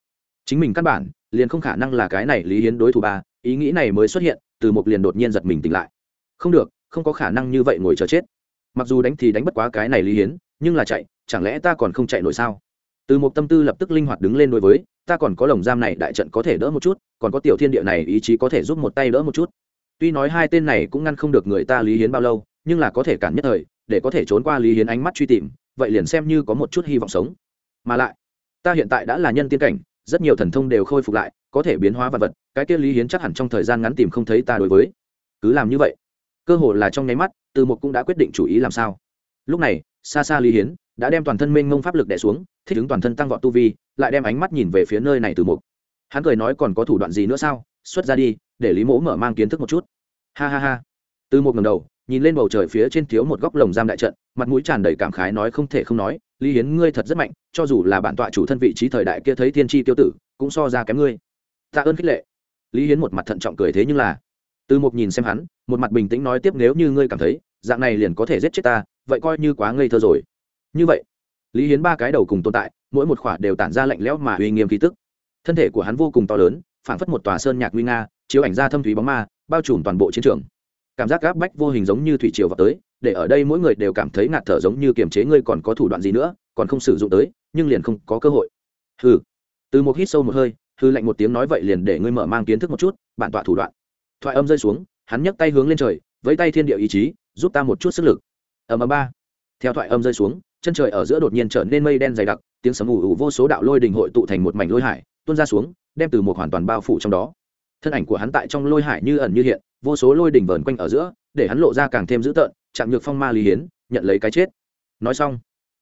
Chính mình căn bản, liền không khả năng là cái này lý hiến đối thủ ba, ý nghĩ này mới xuất hiện, từ một liền đột nhiên giật mình tỉnh lại. Không được, không có khả năng như vậy ngồi chờ chết. Mặc dù đánh thì đánh bất quá cái này lý hiến, nhưng là chạy, chẳng lẽ ta còn không chạy nổi sao? Từ một tâm tư lập tức linh hoạt đứng lên đối với, ta còn có lồng giam này đại trận có thể đỡ một chút, còn có tiểu thiên địa này ý chí có thể giúp một tay đỡ một chút. Tuy nói hai tên này cũng ngăn không được người ta lý hiến bao lâu, nhưng là có thể cản nhất thời để có thể trốn qua lý hiến ánh mắt truy tìm, vậy liền xem như có một chút hy vọng sống. Mà lại, ta hiện tại đã là nhân tiên cảnh, rất nhiều thần thông đều khôi phục lại, có thể biến hóa vật vật, cái kia lý hiến chắc hẳn trong thời gian ngắn tìm không thấy ta đối với. Cứ làm như vậy. Cơ hội là trong nháy mắt, từ một cũng đã quyết định chủ ý làm sao. Lúc này, xa xa lý hiến đã đem toàn thân mênh ngông pháp lực đẻ xuống, thích ứng toàn thân tăng vọt tu vi, lại đem ánh mắt nhìn về phía nơi này từ một hắn cười nói còn có thủ đoạn gì nữa sao? Xuất ra đi, để lý mỗ mở mang kiến thức một chút. Ha ha ha. Từ một ngầm đầu nhìn lên bầu trời phía trên thiếu một góc lồng giam đại trận, mặt mũi tràn đầy cảm khái nói không thể không nói, lý hiến, ngươi thật rất mạnh, cho dù là bản tọa chủ thân vị trí thời đại kia thấy thiên tri tiêu tử, cũng so ra kém ngươi. Tạ ơn khích lệ. Lý hiến một mặt thận trọng cười thế nhưng là, từ một nhìn xem hắn, một mặt bình tĩnh nói tiếp, nếu như ngươi cảm thấy, dạng này liền có thể giết chết ta, vậy coi như quá ngây thơ rồi. Như vậy, lý hiến ba cái đầu cùng tồn tại, mỗi một khỏa đều tản ra lạnh lẽo mà uy nghiêm khí tức. Thân thể của hắn vô cùng to lớn, phảng phất một tòa sơn nhạc nguy nga, chiếu ảnh ra thâm thúy bóng ma, bao trùm toàn bộ chiến trường cảm giác gáp bách vô hình giống như thủy triều vào tới, để ở đây mỗi người đều cảm thấy ngạt thở giống như kiềm chế ngươi còn có thủ đoạn gì nữa, còn không sử dụng tới, nhưng liền không có cơ hội. Hừ. Từ một hít sâu một hơi, hư lạnh một tiếng nói vậy liền để ngươi mở mang kiến thức một chút, bản tọa thủ đoạn. Thoại âm rơi xuống, hắn nhấc tay hướng lên trời với tay thiên địa ý chí, giúp ta một chút sức lực. Ầm ầm ba. Theo thoại âm rơi xuống, chân trời ở giữa đột nhiên trở nên mây đen dày đặc, tiếng sấm ù ù vô số đạo lôi đình hội tụ thành một mảnh lôi hải, tuôn ra xuống, đem từ một hoàn toàn bao phủ trong đó. Thân ảnh của hắn tại trong lôi hải như ẩn như hiện vô số lôi đỉnh vờn quanh ở giữa để hắn lộ ra càng thêm dữ tợn chạm nhược phong ma lý hiến nhận lấy cái chết. Nói xong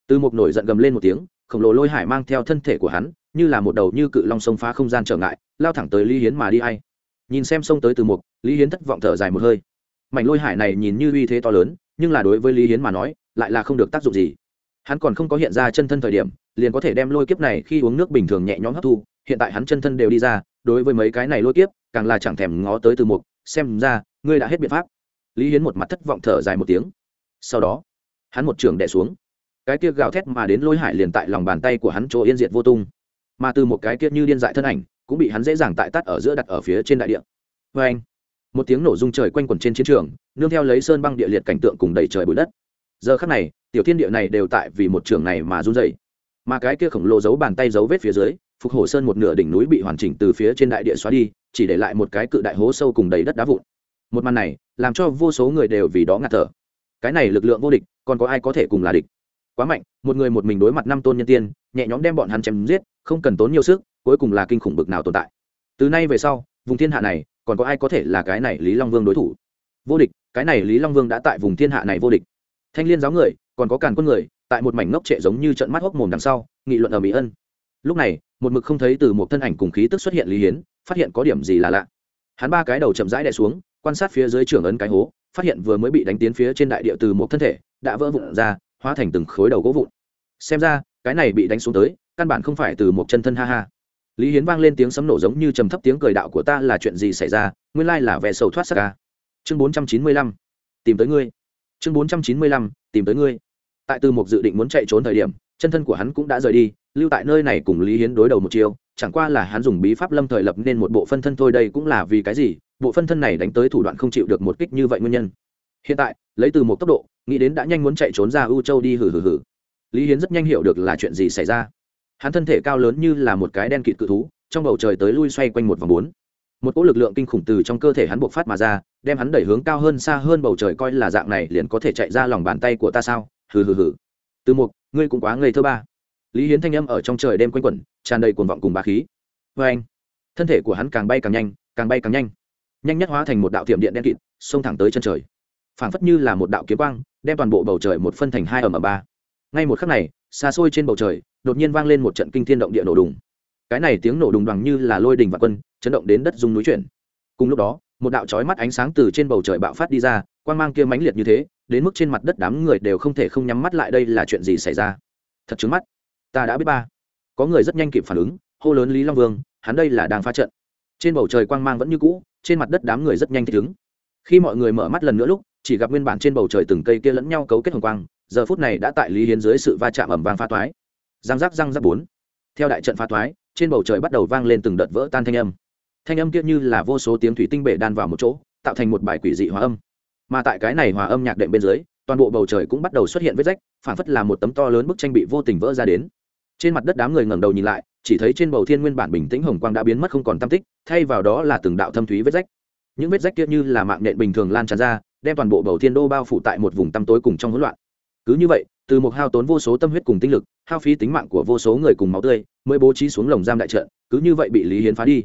từ một nổi giận gầm lên một tiếng khổng lồ lôi hải mang theo thân thể của hắn như là một đầu như cự long sông phá không gian trở ngại lao thẳng tới lý hiến mà đi hay nhìn xem sông tới từ Mục, lý hiến thất vọng thở dài một hơi. Mảnh lôi hải này nhìn như uy thế to lớn nhưng là đối với lý hiến mà nói lại là không được tác dụng gì. Hắn còn không có hiện ra chân thân thời điểm liền có thể đem lôi kiếp này khi uống nước bình thường nhẹ nhõm hấp thu hiện tại hắn chân thân đều đi ra đối với mấy cái này lôi kiếp càng là chẳng thèm ngó tới từ mục xem ra, ngươi đã hết biện pháp. Lý hiến một mặt thất vọng thở dài một tiếng. Sau đó, hắn một trường đẻ xuống. Cái kia gào thét mà đến lôi hải liền tại lòng bàn tay của hắn chỗ yên diệt vô tung. Mà từ một cái kia như điên dại thân ảnh, cũng bị hắn dễ dàng tại tắt ở giữa đặt ở phía trên đại địa. Vê anh, một tiếng nổ rung trời quanh quẩn trên chiến trường, nương theo lấy sơn băng địa liệt cảnh tượng cùng đầy trời bụi đất. Giờ khắc này, tiểu thiên địa này đều tại vì một trường này mà run dày mà cái kia khổng lồ giấu bàn tay giấu vết phía dưới, phục hổ sơn một nửa đỉnh núi bị hoàn chỉnh từ phía trên đại địa xóa đi chỉ để lại một cái cự đại hố sâu cùng đầy đất đá vụn. Một màn này, làm cho vô số người đều vì đó ngạt thở. Cái này lực lượng vô địch, còn có ai có thể cùng là địch? Quá mạnh, một người một mình đối mặt năm tôn nhân tiên, nhẹ nhõm đem bọn hắn chém giết, không cần tốn nhiều sức, cuối cùng là kinh khủng bực nào tồn tại. Từ nay về sau, vùng thiên hạ này, còn có ai có thể là cái này lý long vương đối thủ? Vô địch, cái này lý long vương đã tại vùng thiên hạ này vô địch. Thanh liên giáo người, còn có càn quân người, tại một mảnh ngốc trệ giống như trận mắt hốc mồm đằng sau, nghị luận ở mỹ ân. Lúc này một mực không thấy từ một thân ảnh cùng khí tức xuất hiện lý hiến, phát hiện có điểm gì là lạ. Hắn ba cái đầu chậm rãi đè xuống, quan sát phía dưới trưởng ấn cái hố, phát hiện vừa mới bị đánh tiến phía trên đại địa từ một thân thể, đã vỡ vụn ra, hóa thành từng khối đầu gỗ vụn. Xem ra, cái này bị đánh xuống tới, căn bản không phải từ một chân thân ha ha. Lý hiến vang lên tiếng sấm nổ giống như trầm thấp tiếng cười đạo của ta là chuyện gì xảy ra, nguyên lai là vẻ sầu thoát sắc ca chương bốn trăm chín mươi lăm, tìm tới ngươi. Chương bốn trăm chín mươi lăm, tìm tới ngươi. Tại từ một dự định muốn chạy trốn thời điểm, chân thân của hắn cũng đã rời đi lưu tại nơi này cùng lý hiến đối đầu một chiêu, chẳng qua là hắn dùng bí pháp lâm thời lập nên một bộ phân thân thôi, đây cũng là vì cái gì? Bộ phân thân này đánh tới thủ đoạn không chịu được một kích như vậy nguyên nhân. Hiện tại, lấy từ một tốc độ, nghĩ đến đã nhanh muốn chạy trốn ra ưu châu đi hử hử hử lý hiến rất nhanh hiểu được là chuyện gì xảy ra. Hắn thân thể cao lớn như là một cái đen kịt cự thú, trong bầu trời tới lui xoay quanh một vòng bốn. Một cỗ lực lượng kinh khủng từ trong cơ thể hắn buộc phát mà ra, đem hắn đẩy hướng cao hơn xa hơn bầu trời coi là dạng này liền có thể chạy ra lòng bàn tay của ta sao? Hừ hừ hừ. Từ một, ngươi cũng quá ngây thơ ba lý hiến thanh âm ở trong trời đêm quanh quẩn, tràn đầy cuồng vọng cùng bá khí. Vê anh, thân thể của hắn càng bay càng nhanh, càng bay càng nhanh. Nhanh nhất hóa thành một đạo tiệm điện đen kịt, xông thẳng tới chân trời. Phảng phất như là một đạo kiếm quang, đem toàn bộ bầu trời một phân thành hai ở m ba. Ngay một khắc này, xa xôi trên bầu trời, đột nhiên vang lên một trận kinh thiên động địa nổ đùng. Cái này tiếng nổ đùng đoằng như là lôi đình và quân, chấn động đến đất dung núi chuyển. Cùng lúc đó, một đạo chói mắt ánh sáng từ trên bầu trời bạo phát đi ra, quang mang kia mãnh liệt như thế, đến mức trên mặt đất đám người đều không thể không nhắm mắt lại đây là chuyện gì xảy ra. Thật trứng mắt ta đã biết ba. Có người rất nhanh kịp phản ứng, hô lớn lý long vương, hắn đây là đang phá trận. Trên bầu trời quang mang vẫn như cũ, trên mặt đất đám người rất nhanh thích ứng. Khi mọi người mở mắt lần nữa lúc, chỉ gặp nguyên bản trên bầu trời từng cây kia lẫn nhau cấu kết hồng quang, giờ phút này đã tại lý hiến dưới sự va chạm ẩm vang pha toái. Giang giác răng rắc bốn. Theo đại trận pha toái, trên bầu trời bắt đầu vang lên từng đợt vỡ tan thanh âm. Thanh âm kia như là vô số tiếng thủy tinh bể đan vào một chỗ, tạo thành một bài quỷ dị hòa âm. Mà tại cái này hòa âm nhạc đệm bên dưới, toàn bộ bầu trời cũng bắt đầu xuất hiện vết rách, phản phất là một tấm to lớn bức tranh bị vô tình vỡ ra đến trên mặt đất đám người ngẩng đầu nhìn lại, chỉ thấy trên bầu thiên nguyên bản bình tĩnh hồng quang đã biến mất không còn tam tích, thay vào đó là từng đạo thâm thúy vết rách. Những vết rách kia như là mạng nện bình thường lan tràn ra, đem toàn bộ bầu thiên đô bao phủ tại một vùng tăm tối cùng trong hỗn loạn. Cứ như vậy, từ một hao tốn vô số tâm huyết cùng tinh lực, hao phí tính mạng của vô số người cùng máu tươi, mới bố trí xuống lồng giam đại trận, cứ như vậy bị lý hiến phá đi.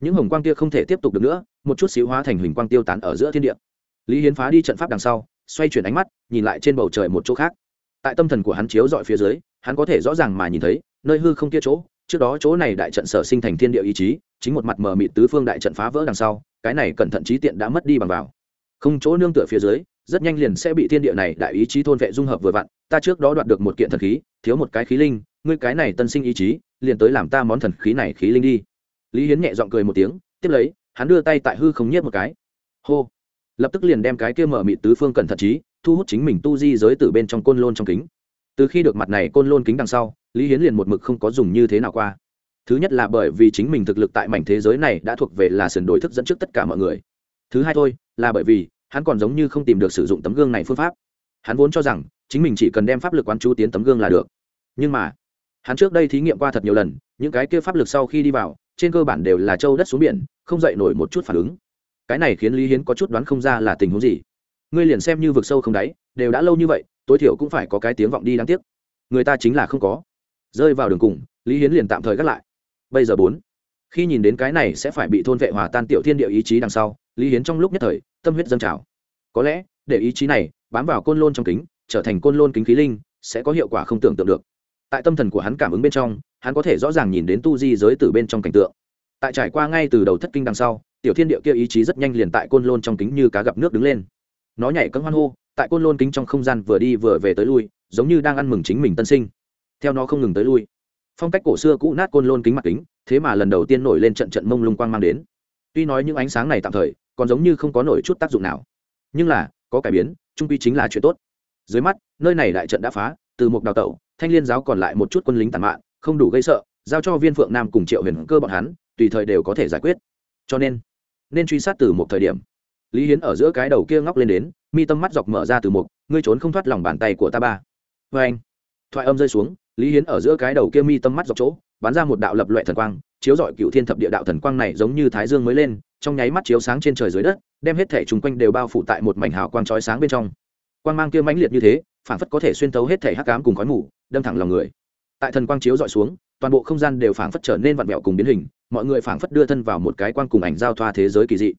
Những hồng quang kia không thể tiếp tục được nữa, một chút xíu hóa thành huỳnh quang tiêu tán ở giữa thiên địa. Lý hiến phá đi trận pháp đằng sau, xoay chuyển ánh mắt, nhìn lại trên bầu trời một chỗ khác. Tại tâm thần của hắn chiếu dọi phía dưới hắn có thể rõ ràng mà nhìn thấy, nơi hư không kia chỗ, trước đó chỗ này đại trận sở sinh thành thiên địa ý chí, chính một mặt mờ mịt tứ phương đại trận phá vỡ đằng sau, cái này cẩn thận trí tiện đã mất đi bằng vào. Không chỗ nương tựa phía dưới, rất nhanh liền sẽ bị thiên địa này đại ý chí thôn vệ dung hợp vừa vặn, ta trước đó đoạt được một kiện thần khí, thiếu một cái khí linh, ngươi cái này tân sinh ý chí, liền tới làm ta món thần khí này khí linh đi. Lý hiến nhẹ giọng cười một tiếng, tiếp lấy, hắn đưa tay tại hư không nhiếp một cái. Hô! Lập tức liền đem cái kia mở mịt tứ phương cẩn thận trí thu hút chính mình tu di giới từ bên trong côn lôn trong kính từ khi được mặt này côn lôn kính đằng sau, lý hiến liền một mực không có dùng như thế nào qua. Thứ nhất là bởi vì chính mình thực lực tại mảnh thế giới này đã thuộc về là sườn đối thức dẫn trước tất cả mọi người. Thứ hai thôi, là bởi vì, hắn còn giống như không tìm được sử dụng tấm gương này phương pháp. Hắn vốn cho rằng, chính mình chỉ cần đem pháp lực quán chú tiến tấm gương là được. Nhưng mà, hắn trước đây thí nghiệm qua thật nhiều lần, những cái kia pháp lực sau khi đi vào, trên cơ bản đều là châu đất xuống biển, không dậy nổi một chút phản ứng. Cái này khiến lý hiến có chút đoán không ra là tình huống gì. Ngươi liền xem như vực sâu không đáy, đều đã lâu như vậy tối thiểu cũng phải có cái tiếng vọng đi đáng tiếc. Người ta chính là không có. Rơi vào đường cùng, lý hiến liền tạm thời gác lại. Bây giờ bốn. Khi nhìn đến cái này sẽ phải bị thôn vệ hòa tan tiểu thiên địa ý chí đằng sau, lý hiến trong lúc nhất thời, tâm huyết dâng trào. Có lẽ, để ý chí này bám vào côn lôn trong kính, trở thành côn lôn kính khí linh, sẽ có hiệu quả không tưởng tượng được. Tại tâm thần của hắn cảm ứng bên trong, hắn có thể rõ ràng nhìn đến tu di giới từ bên trong cảnh tượng. Tại trải qua ngay từ đầu thất kinh đằng sau, tiểu thiên địa kia ý chí rất nhanh liền tại côn lôn trong kính như cá gặp nước đứng lên. Nó nhảy cấm hoan hô tại côn lôn kính trong không gian vừa đi vừa về tới lui giống như đang ăn mừng chính mình tân sinh. Theo nó không ngừng tới lui. Phong cách cổ xưa cũ nát côn lôn kính mặt kính thế mà lần đầu tiên nổi lên trận trận mông lung quang mang đến. Tuy nói những ánh sáng này tạm thời còn giống như không có nổi chút tác dụng nào. Nhưng là có cải biến trung quy chính là chuyện tốt. Dưới mắt nơi này đại trận đã phá từ một đào tẩu thanh liên giáo còn lại một chút quân lính tàn mạng, không đủ gây sợ giao cho viên phượng nam cùng triệu huyền cơ bọn hắn tùy thời đều có thể giải quyết. Cho nên nên truy sát từ một thời điểm lý hiến ở giữa cái đầu kia ngóc lên đến, mi tâm mắt dọc mở ra từ một ngươi trốn không thoát lòng bàn tay của ta ba. Vê anh, thoại âm rơi xuống, lý hiến ở giữa cái đầu kia mi tâm mắt dọc chỗ, bắn ra một đạo lập loại thần quang, chiếu dọi cựu thiên thập địa đạo thần quang này giống như thái dương mới lên, trong nháy mắt chiếu sáng trên trời dưới đất, đem hết thể chung quanh đều bao phủ tại một mảnh hào quang chói sáng bên trong. Quang mang kia mãnh liệt như thế, phản phất có thể xuyên tấu hết thể hắc cám cùng khói mù, đâm thẳng lòng người. Tại thần quang chiếu dọi xuống, toàn bộ không gian đều phảng phất trở nên vặn vẹo cùng biến hình, mọi người phảng phất đưa thân vào một cái quang cùng ảnh giao thoa thế giới kỳ dị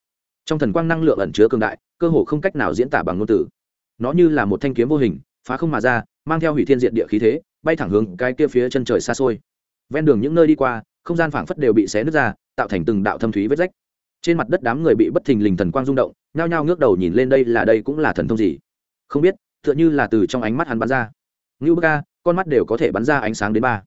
trong thần quang năng lượng ẩn chứa cường đại, cơ hồ không cách nào diễn tả bằng ngôn từ. Nó như là một thanh kiếm vô hình, phá không mà ra, mang theo hủy thiên diện địa khí thế, bay thẳng hướng cái kia phía chân trời xa xôi. Ven đường những nơi đi qua, không gian phảng phất đều bị xé nứt ra, tạo thành từng đạo thâm thúy vết rách. Trên mặt đất đám người bị bất thình lình thần quang rung động, nhao nhao ngước đầu nhìn lên đây là đây cũng là thần thông gì. Không biết, tựa như là từ trong ánh mắt hắn bắn ra. Ngưu bức ca con mắt đều có thể bắn ra ánh sáng đến ba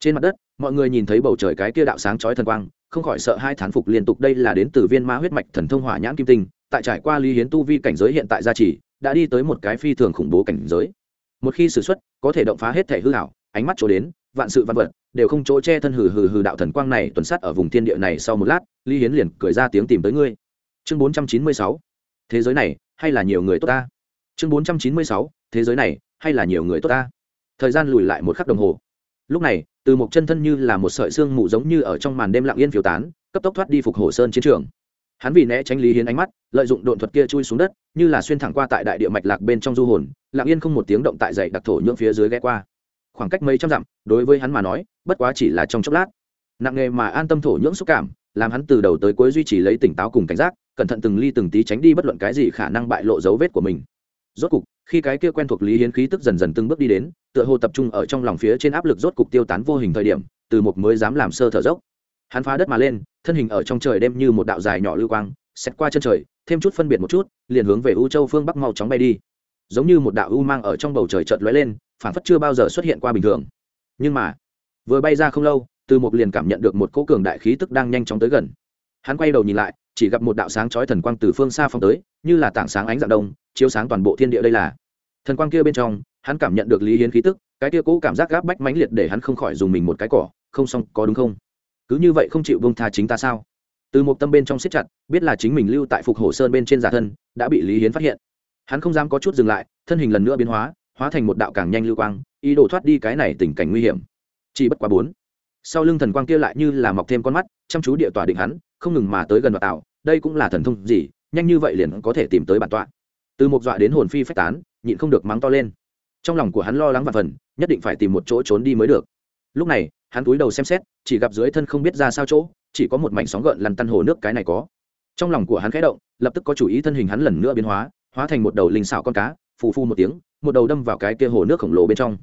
trên mặt đất, mọi người nhìn thấy bầu trời cái kia đạo sáng chói thần quang, không khỏi sợ hai thán phục liên tục đây là đến từ viên ma huyết mạch thần thông hỏa nhãn kim tinh, tại trải qua lý hiến tu vi cảnh giới hiện tại gia trì, đã đi tới một cái phi thường khủng bố cảnh giới. Một khi sử xuất, có thể động phá hết thể hư hảo ánh mắt chỗ đến, vạn sự văn vật, đều không chỗ che thân hừ hừ hừ đạo thần quang này tuần sát ở vùng thiên địa này sau một lát, lý hiến liền cười ra tiếng tìm tới ngươi. Chương bốn trăm chín mươi sáu, thế giới này hay là nhiều người tốt ta? Chương bốn trăm chín mươi sáu, thế giới này hay là nhiều người tốt ta? Thời gian lùi lại một khắc đồng hồ lúc này, từ một chân thân như là một sợi xương mù giống như ở trong màn đêm lặng yên phiêu tán, cấp tốc thoát đi phục hồ sơn chiến trường. Hắn vì né tránh lý hiến ánh mắt, lợi dụng độn thuật kia chui xuống đất, như là xuyên thẳng qua tại đại địa mạch lạc bên trong du hồn, lặng yên không một tiếng động tại dậy đặc thổ nhưỡng phía dưới ghé qua. Khoảng cách mấy trăm dặm, đối với hắn mà nói, bất quá chỉ là trong chốc lát. Nặng nghề mà an tâm thổ nhưỡng xúc cảm, làm hắn từ đầu tới cuối duy trì lấy tỉnh táo cùng cảnh giác, cẩn thận từng ly từng tí tránh đi bất luận cái gì khả năng bại lộ dấu vết của mình. Rốt cục khi cái kia quen thuộc lý hiến khí tức dần dần từng bước đi đến, tựa hồ tập trung ở trong lòng phía trên áp lực rốt cục tiêu tán vô hình thời điểm, từ một mới dám làm sơ thở dốc. Hắn phá đất mà lên, thân hình ở trong trời đêm như một đạo dài nhỏ lưu quang xét qua chân trời, thêm chút phân biệt một chút, liền hướng về u châu phương bắc mau chóng bay đi. Giống như một đạo u mang ở trong bầu trời chợt lóe lên, phản phất chưa bao giờ xuất hiện qua bình thường. Nhưng mà, vừa bay ra không lâu, từ một liền cảm nhận được một cỗ cường đại khí tức đang nhanh chóng tới gần. Hắn quay đầu nhìn lại chỉ gặp một đạo sáng chói thần quang từ phương xa phong tới, như là tảng sáng ánh dạng đông, chiếu sáng toàn bộ thiên địa đây là. Thần quang kia bên trong, hắn cảm nhận được lý hiến khí tức, cái kia cũ cảm giác gáp bách mãnh liệt để hắn không khỏi dùng mình một cái cỏ, không xong, có đúng không? Cứ như vậy không chịu bông tha chính ta sao? Từ một tâm bên trong siết chặt, biết là chính mình lưu tại phục hồ sơn bên trên giả thân, đã bị lý hiến phát hiện. Hắn không dám có chút dừng lại, thân hình lần nữa biến hóa hóa thành một đạo càng nhanh lưu quang, ý đồ thoát đi cái này tình cảnh nguy hiểm. Chỉ bất quá bốn. Sau lưng thần quang kia lại như là mọc thêm con mắt, chăm chú địa tỏa định hắn không ngừng mà tới gần vào tạo, đây cũng là thần thông gì, nhanh như vậy liền có thể tìm tới bản tọa. Từ một dọa đến hồn phi phách tán, nhịn không được mắng to lên. Trong lòng của hắn lo lắng và phần, nhất định phải tìm một chỗ trốn đi mới được. Lúc này, hắn túi đầu xem xét, chỉ gặp dưới thân không biết ra sao chỗ, chỉ có một mảnh sóng gợn lăn tăn hồ nước cái này có. Trong lòng của hắn khẽ động, lập tức có chủ ý thân hình hắn lần nữa biến hóa hóa thành một đầu linh xảo con cá, phù phu một tiếng, một đầu đâm vào cái kia hồ nước khổng lồ bên trong.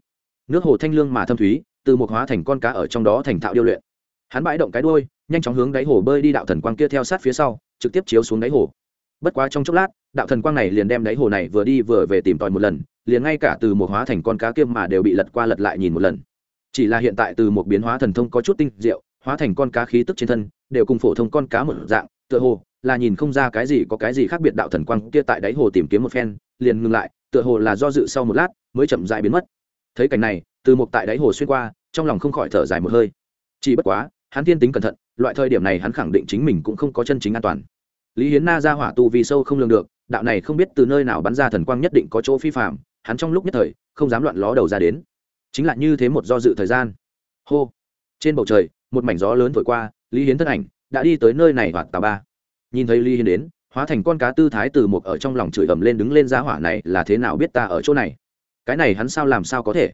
Nước hồ thanh lương mà thâm thúy, từ một hóa thành con cá ở trong đó thành thạo điêu luyện. Hắn bãi động cái đuôi nhanh chóng hướng đáy hồ bơi đi đạo thần quang kia theo sát phía sau, trực tiếp chiếu xuống đáy hồ. Bất quá trong chốc lát, đạo thần quang này liền đem đáy hồ này vừa đi vừa về tìm tòi một lần, liền ngay cả từ một hóa thành con cá kiêm mà đều bị lật qua lật lại nhìn một lần. Chỉ là hiện tại từ một biến hóa thần thông có chút tinh diệu, hóa thành con cá khí tức trên thân, đều cùng phổ thông con cá một dạng, tựa hồ là nhìn không ra cái gì có cái gì khác biệt đạo thần quang kia tại đáy hồ tìm kiếm một phen, liền ngừng lại, tựa hồ là do dự sau một lát, mới chậm dại biến mất. Thấy cảnh này, từ một tại đáy hồ xuyên qua, trong lòng không khỏi thở dài một hơi. Chỉ bất quá, hắn thiên tính cẩn thận loại thời điểm này hắn khẳng định chính mình cũng không có chân chính an toàn. Lý hiến na ra hỏa tu vì sâu không lường được, đạo này không biết từ nơi nào bắn ra thần quang nhất định có chỗ phi phạm, hắn trong lúc nhất thời, không dám loạn ló đầu ra đến. Chính là như thế một do dự thời gian. Hô! Trên bầu trời, một mảnh gió lớn thổi qua, lý hiến thân ảnh đã đi tới nơi này hoạt tà ba. Nhìn thấy lý hiến đến, hóa thành con cá tư thái từ một ở trong lòng chửi ầm lên đứng lên ra hỏa này là thế nào biết ta ở chỗ này? Cái này hắn sao làm sao có thể?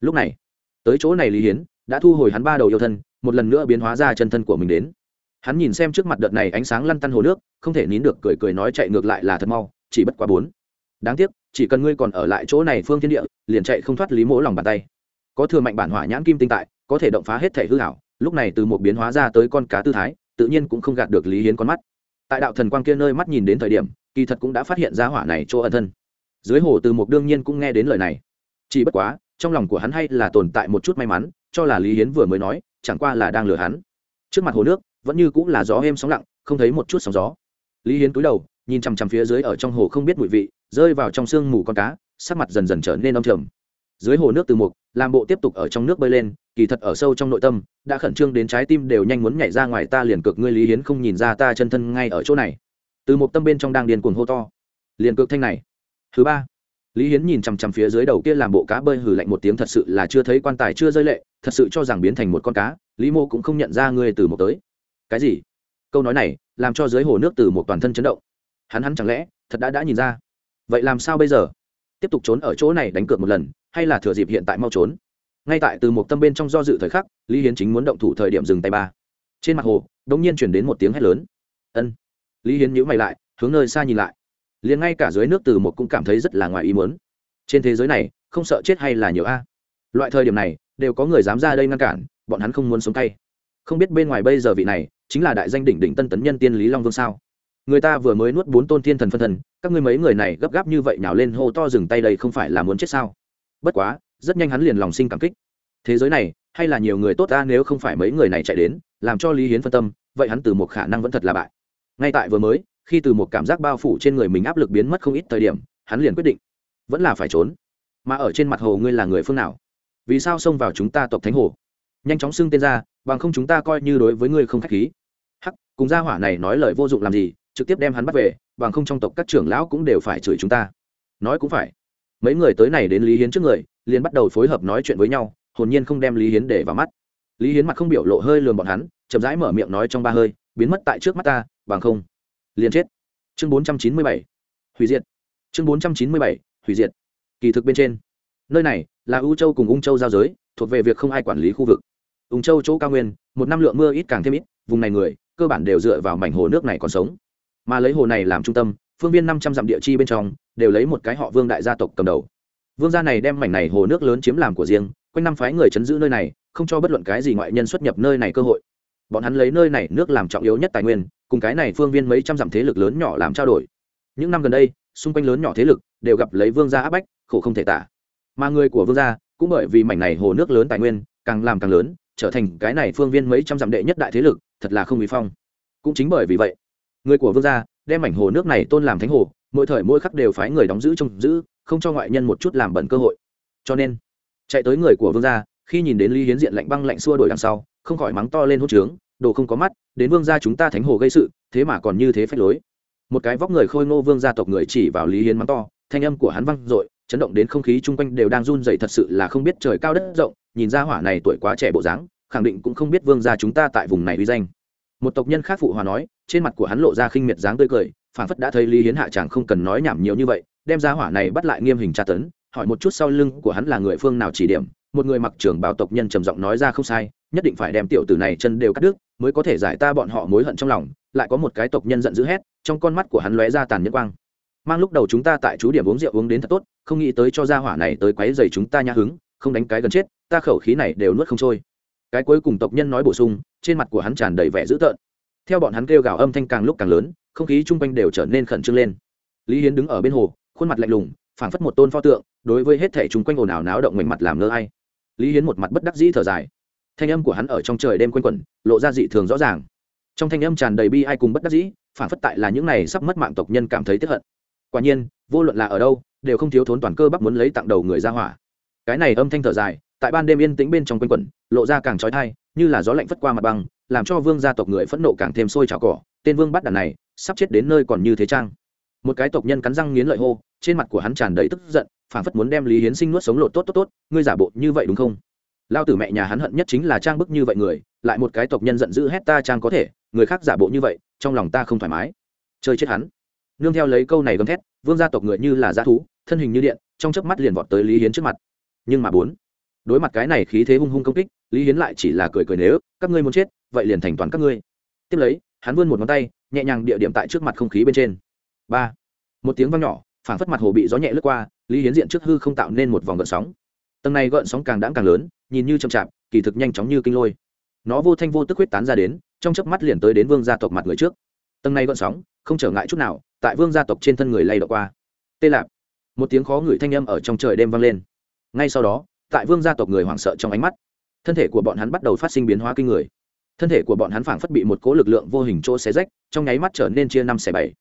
Lúc này, tới chỗ này lý hiến đã thu hồi hắn ba đầu yêu thân một lần nữa biến hóa ra chân thân của mình đến. Hắn nhìn xem trước mặt đợt này ánh sáng lăn tăn hồ nước, không thể nín được cười cười nói chạy ngược lại là thật mau, chỉ bất quá bốn. Đáng tiếc, chỉ cần ngươi còn ở lại chỗ này phương thiên địa, liền chạy không thoát lý mỗ lòng bàn tay. Có thừa mạnh bản hỏa nhãn kim tinh tại, có thể động phá hết thể hư hảo, lúc này từ một biến hóa ra tới con cá tư thái, tự nhiên cũng không gạt được lý hiến con mắt. Tại đạo thần quang kia nơi mắt nhìn đến thời điểm, kỳ thật cũng đã phát hiện ra hỏa này chỗ ẩn thân. Dưới hồ từ một đương nhiên cũng nghe đến lời này. Chỉ bất quá, trong lòng của hắn hay là tồn tại một chút may mắn, cho là lý hiến vừa mới nói chẳng qua là đang lừa hắn. Trước mặt hồ nước, vẫn như cũng là gió êm sóng lặng, không thấy một chút sóng gió. Lý hiến cúi đầu, nhìn chằm chằm phía dưới ở trong hồ không biết mùi vị, rơi vào trong sương mù con cá, sắc mặt dần dần trở nên âm trầm. Dưới hồ nước từ mục, làm bộ tiếp tục ở trong nước bơi lên, kỳ thật ở sâu trong nội tâm, đã khẩn trương đến trái tim đều nhanh muốn nhảy ra ngoài, ta liền cực ngươi lý hiến không nhìn ra ta chân thân ngay ở chỗ này. Từ một tâm bên trong đang điền cuồng hô to. Liền cực thanh này. Thứ ba lý hiến nhìn chằm chằm phía dưới đầu kia làm bộ cá bơi hử lạnh một tiếng thật sự là chưa thấy quan tài chưa rơi lệ, thật sự cho rằng biến thành một con cá, lý mô cũng không nhận ra ngươi từ một tới. Cái gì? Câu nói này làm cho dưới hồ nước từ một toàn thân chấn động. Hắn hắn chẳng lẽ thật đã đã nhìn ra? Vậy làm sao bây giờ? Tiếp tục trốn ở chỗ này đánh cược một lần, hay là thừa dịp hiện tại mau trốn? Ngay tại từ một tâm bên trong do dự thời khắc, lý hiến chính muốn động thủ thời điểm dừng tay ba. Trên mặt hồ đ ỗ n g nhiên chuyển đến một tiếng hét lớn. Ân. Lý hiến nhữ mày lại, hướng nơi xa nhìn lại liền ngay cả dưới nước từ một cũng cảm thấy rất là ngoài ý muốn. Trên thế giới này, không sợ chết hay là nhiều a? Loại thời điểm này, đều có người dám ra đây ngăn cản, bọn hắn không muốn sống tay không biết bên ngoài bây giờ vị này, chính là đại danh đỉnh đỉnh tân tấn nhân tiên lý long vương sao? Người ta vừa mới nuốt bốn tôn thiên thần phân thần, các ngươi mấy người này gấp gáp như vậy nhào lên hô to dừng tay đây không phải là muốn chết sao? Bất quá, rất nhanh hắn liền lòng sinh cảm kích. Thế giới này, hay là nhiều người tốt ta nếu không phải mấy người này chạy đến, làm cho lý hiến phân tâm, vậy hắn từ một khả năng vẫn thật là bại. Ngay tại vừa mới khi từ một cảm giác bao phủ trên người mình áp lực biến mất không ít thời điểm, hắn liền quyết định, vẫn là phải trốn. Mà ở trên mặt hồ ngươi là người phương nào? Vì sao xông vào chúng ta tộc thánh hồ? Nhanh chóng xưng tên ra, bằng không chúng ta coi như đối với ngươi không k h á c h khí. Hắc, cùng gia hỏa này nói lời vô dụng làm gì, trực tiếp đem hắn bắt về, bằng không trong tộc các trưởng lão cũng đều phải chửi chúng ta. Nói cũng phải. Mấy người tới này đến lý hiến trước người, liền bắt đầu phối hợp nói chuyện với nhau, hồn nhiên không đem lý hiến để vào mắt. Lý hiến mặt không biểu lộ hơi lườm bọn hắn, chậm rãi mở miệng nói trong ba hơi, biến mất tại trước mắt ta, bằng không liền chết. Chương bốn trăm chín mươi bảy, hủy diệt. Chương bốn trăm chín mươi bảy, hủy diệt. Kỳ thực bên trên, nơi này là u châu cùng ung châu giao giới, thuộc về việc không ai quản lý khu vực. Ung châu chỗ cao nguyên, một năm lượng mưa ít càng thêm ít, vùng này người, cơ bản đều dựa vào mảnh hồ nước này còn sống. Mà lấy hồ này làm trung tâm, phương viên năm trăm dặm địa chi bên trong, đều lấy một cái họ vương đại gia tộc cầm đầu. Vương gia này đem mảnh này hồ nước lớn chiếm làm của riêng, quanh năm phái người chấn giữ nơi này, không cho bất luận cái gì ngoại nhân xuất nhập nơi này cơ hội bọn hắn lấy nơi này nước làm trọng yếu nhất tài nguyên, cùng cái này phương viên mấy trăm dặm thế lực lớn nhỏ làm trao đổi. Những năm gần đây, xung quanh lớn nhỏ thế lực đều gặp lấy vương gia áp bách, khổ không thể tả. Mà người của vương gia cũng bởi vì mảnh này hồ nước lớn tài nguyên, càng làm càng lớn, trở thành cái này phương viên mấy trăm dặm đệ nhất đại thế lực, thật là không bị phong. Cũng chính bởi vì vậy, người của vương gia đem mảnh hồ nước này tôn làm thánh hồ, mỗi thời mỗi khắc đều phái người đóng giữ trông giữ, không cho ngoại nhân một chút làm bẩn cơ hội. Cho nên, chạy tới người của vương gia, khi nhìn đến lý hiến diện lạnh băng lạnh xua đổi đằng sau không khỏi mắng to lên hốt trướng, đồ không có mắt, đến vương gia chúng ta thánh hồ gây sự, thế mà còn như thế phách lối. Một cái vóc người khôi ngô vương gia tộc người chỉ vào lý hiến mắng to, thanh âm của hắn văng dội, chấn động đến không khí chung quanh đều đang run dậy thật sự là không biết trời cao đất rộng, nhìn ra hỏa này tuổi quá trẻ bộ dáng, khẳng định cũng không biết vương gia chúng ta tại vùng này uy danh. Một tộc nhân khác phụ hòa nói, trên mặt của hắn lộ ra khinh miệt dáng tươi cười phản phất đã thấy lý hiến hạ chàng không cần nói nhảm nhiều như vậy, đem ra hỏa này bắt lại nghiêm hình tra tấn, hỏi một chút sau lưng của hắn là người phương nào chỉ điểm một người mặc trưởng bảo tộc nhân trầm giọng nói ra không sai, nhất định phải đem tiểu tử này chân đều cắt đứt, mới có thể giải ta bọn họ mối hận trong lòng. Lại có một cái tộc nhân giận dữ hét, trong con mắt của hắn lóe ra tàn nhẫn quang. Mang lúc đầu chúng ta tại chú điểm uống rượu uống đến thật tốt, không nghĩ tới cho gia hỏa này tới quấy dày chúng ta nhã hứng, không đánh cái gần chết, ta khẩu khí này đều nuốt không trôi. Cái cuối cùng tộc nhân nói bổ sung, trên mặt của hắn tràn đầy vẻ dữ tợn. Theo bọn hắn kêu gào âm thanh càng lúc càng lớn, không khí chung quanh đều trở nên khẩn trương lên. Lý hiến đứng ở bên hồ, khuôn mặt lạnh lùng, phảng phất một tôn pho tượng, đối với hết thể chung quanh ồn ào náo động mình mặt làm ngơ ai lý hiến một mặt bất đắc dĩ thở dài. Thanh âm của hắn ở trong trời đêm quanh quẩn, lộ ra dị thường rõ ràng. Trong thanh âm tràn đầy bi ai cùng bất đắc dĩ, phản phất tại là những này sắp mất mạng tộc nhân cảm thấy tiếp hận. Quả nhiên, vô luận là ở đâu, đều không thiếu thốn toàn cơ bắp muốn lấy tặng đầu người ra hỏa. Cái này âm thanh thở dài, tại ban đêm yên tĩnh bên trong quanh quẩn, lộ ra càng trói thai như là gió lạnh phất qua mặt băng, làm cho vương gia tộc người phẫn nộ càng thêm sôi trào cỏ. Tên vương bắt đàn này, sắp chết đến nơi còn như thế trang một cái tộc nhân cắn răng nghiến lợi hô, trên mặt của hắn tràn đầy tức giận phảng phất muốn đem lý hiến sinh nuốt sống lột tốt tốt tốt, ngươi giả bộ như vậy đúng không? Lao tử mẹ nhà hắn hận nhất chính là trang bức như vậy người, lại một cái tộc nhân giận dữ hét ta trang có thể, người khác giả bộ như vậy, trong lòng ta không thoải mái. Chơi chết hắn. Nương theo lấy câu này gầm thét, vương gia tộc người như là g thú, thân hình như điện, trong chớp mắt liền vọt tới lý hiến trước mặt. Nhưng mà bốn, đối mặt cái này khí thế hung hung công kích, lý hiến lại chỉ là cười cười nếu, các ngươi muốn chết, vậy liền thành toàn các ngươi. Tiếp lấy, hắn vươn một ngón tay, nhẹ nhàng địa điểm tại trước mặt không khí bên trên. Ba, một tiếng vang nhỏ, phảng phất mặt hồ bị gió nhẹ lướt qua lý hiến diện trước hư không tạo nên một vòng gợn sóng. Tầng này gợn sóng càng đãng càng lớn, nhìn như chậm chạp, kỳ thực nhanh chóng như kinh lôi. Nó vô thanh vô tức huyết tán ra đến, trong chớp mắt liền tới đến vương gia tộc mặt người trước. Tầng này gợn sóng, không trở ngại chút nào, tại vương gia tộc trên thân người lay đọc qua. Tê lạp. Một tiếng khó ngửi thanh âm ở trong trời đêm vang lên. Ngay sau đó, tại vương gia tộc người hoảng sợ trong ánh mắt, thân thể của bọn hắn bắt đầu phát sinh biến hóa kinh người. Thân thể của bọn hắn phảng phất bị một cố lực lượng vô hình chỗ xé rách, trong nháy mắt trở nên chia năm xẻ bảy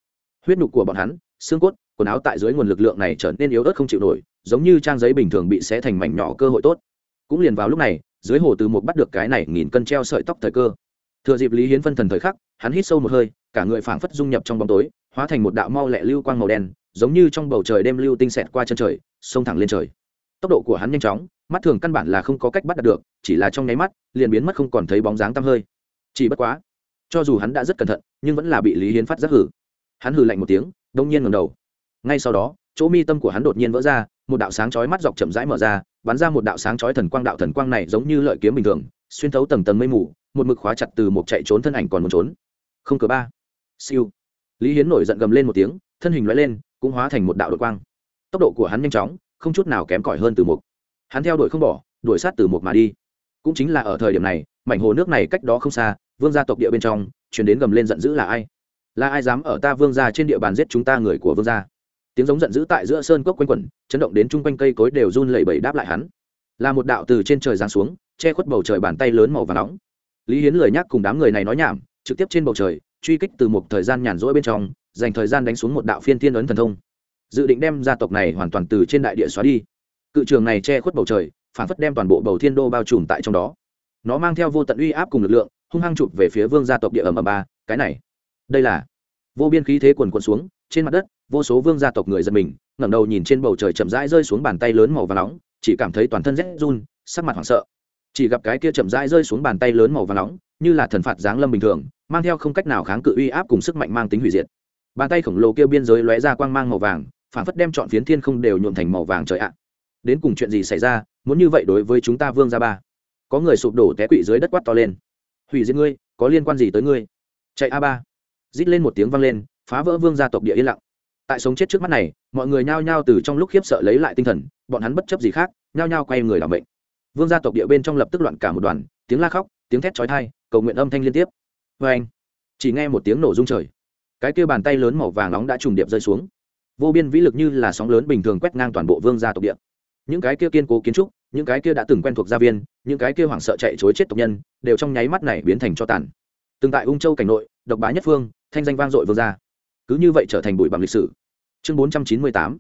huyết nhục của bọn hắn, xương cốt, quần áo tại dưới nguồn lực lượng này trở nên yếu ớt không chịu nổi, giống như trang giấy bình thường bị xé thành mảnh nhỏ cơ hội tốt. Cũng liền vào lúc này, dưới hồ từ một bắt được cái này nghìn cân treo sợi tóc thời cơ. Thừa dịp lý hiến phân thần thời khắc, hắn hít sâu một hơi, cả người phảng phất dung nhập trong bóng tối, hóa thành một đạo mau lẹ lưu quang màu đen, giống như trong bầu trời đêm lưu tinh xẹt qua chân trời, xông thẳng lên trời. Tốc độ của hắn nhanh chóng, mắt thường căn bản là không có cách bắt đạt được, chỉ là trong nháy mắt, liền biến mất không còn thấy bóng dáng tăm hơi. Chỉ bất quá, cho dù hắn đã rất cẩn thận, nhưng vẫn là bị lý hiến phát giác hử hắn hừ lạnh một tiếng, đông nhiên ngầm đầu. Ngay sau đó, chỗ mi tâm của hắn đột nhiên vỡ ra, một đạo sáng chói mắt dọc chậm rãi mở ra, bắn ra một đạo sáng chói thần quang đạo thần quang này giống như lợi kiếm bình thường, xuyên thấu tầng tầng mây mù, một mực khóa chặt từ một chạy trốn thân ảnh còn muốn trốn. Không cờ ba. Siêu. Lý hiến nổi giận gầm lên một tiếng, thân hình loại lên, cũng hóa thành một đạo đội quang. Tốc độ của hắn nhanh chóng, không chút nào kém cỏi hơn từ mục hắn theo đuổi không bỏ, đuổi sát từ mục mà đi. Cũng chính là ở thời điểm này, mảnh hồ nước này cách đó không xa, vương gia tộc địa bên trong chuyển đến gầm lên giận dữ là ai? Là ai dám ở ta vương gia trên địa bàn giết chúng ta người của vương gia? Tiếng giống giận dữ tại giữa sơn cốc quanh quẩn, chấn động đến chung quanh cây cối đều run lẩy bẩy đáp lại hắn. Là một đạo từ trên trời giáng xuống, che khuất bầu trời bàn tay lớn màu và nóng. Lý hiến lời nhắc cùng đám người này nói nhảm, trực tiếp trên bầu trời, truy kích từ một thời gian nhàn rỗi bên trong, dành thời gian đánh xuống một đạo phiên thiên ấn thần thông. Dự định đem gia tộc này hoàn toàn từ trên đại địa xóa đi. Cự trường này che khuất bầu trời, phản phất đem toàn bộ bầu thiên đô bao trùm tại trong đó. Nó mang theo vô tận uy áp cùng lực lượng, hung hăng chụp về phía vương gia tộc địa ẩm ẩm ba, cái này đây là vô biên khí thế quần quần xuống trên mặt đất vô số vương gia tộc người dân mình ngẩng đầu nhìn trên bầu trời chậm rãi rơi xuống bàn tay lớn màu và nóng chỉ cảm thấy toàn thân rét run sắc mặt hoảng sợ chỉ gặp cái kia chậm rãi rơi xuống bàn tay lớn màu và nóng như là thần phạt giáng lâm bình thường mang theo không cách nào kháng cự uy áp cùng sức mạnh mang tính hủy diệt bàn tay khổng lồ kia biên giới lóe ra quang mang màu vàng phản phất đem chọn phiến thiên không đều nhuộm thành màu vàng trời ạ đến cùng chuyện gì xảy ra muốn như vậy đối với chúng ta vương gia ba có người sụp đổ té quỵ dưới đất quát to lên hủy diệt ngươi có liên quan gì tới ngươi chạy a ba rít lên một tiếng vang lên, phá vỡ vương gia tộc địa yên lặng. Tại sống chết trước mắt này, mọi người nhao nhao từ trong lúc khiếp sợ lấy lại tinh thần, bọn hắn bất chấp gì khác, nhao nhao quay người làm bệnh vương gia tộc địa bên trong lập tức loạn cả một đoàn, tiếng la khóc, tiếng thét chói tai, cầu nguyện âm thanh liên tiếp. Vê anh, chỉ nghe một tiếng nổ rung trời. Cái kia bàn tay lớn màu vàng nóng đã trùng điệp rơi xuống. Vô biên vĩ lực như là sóng lớn bình thường quét ngang toàn bộ vương gia tộc địa. Những cái kia kiên cố kiến trúc, những cái kia đã từng quen thuộc gia viên, những cái kia hoảng sợ chạy chối chết tộc nhân, đều trong nháy mắt này biến thành cho tàn. Từng tại ung châu cảnh nội, độc bá nhất phương thanh danh vang dội vương gia. Cứ như vậy trở thành bụi bằng lịch sử. Chương bốn trăm chín mươi tám.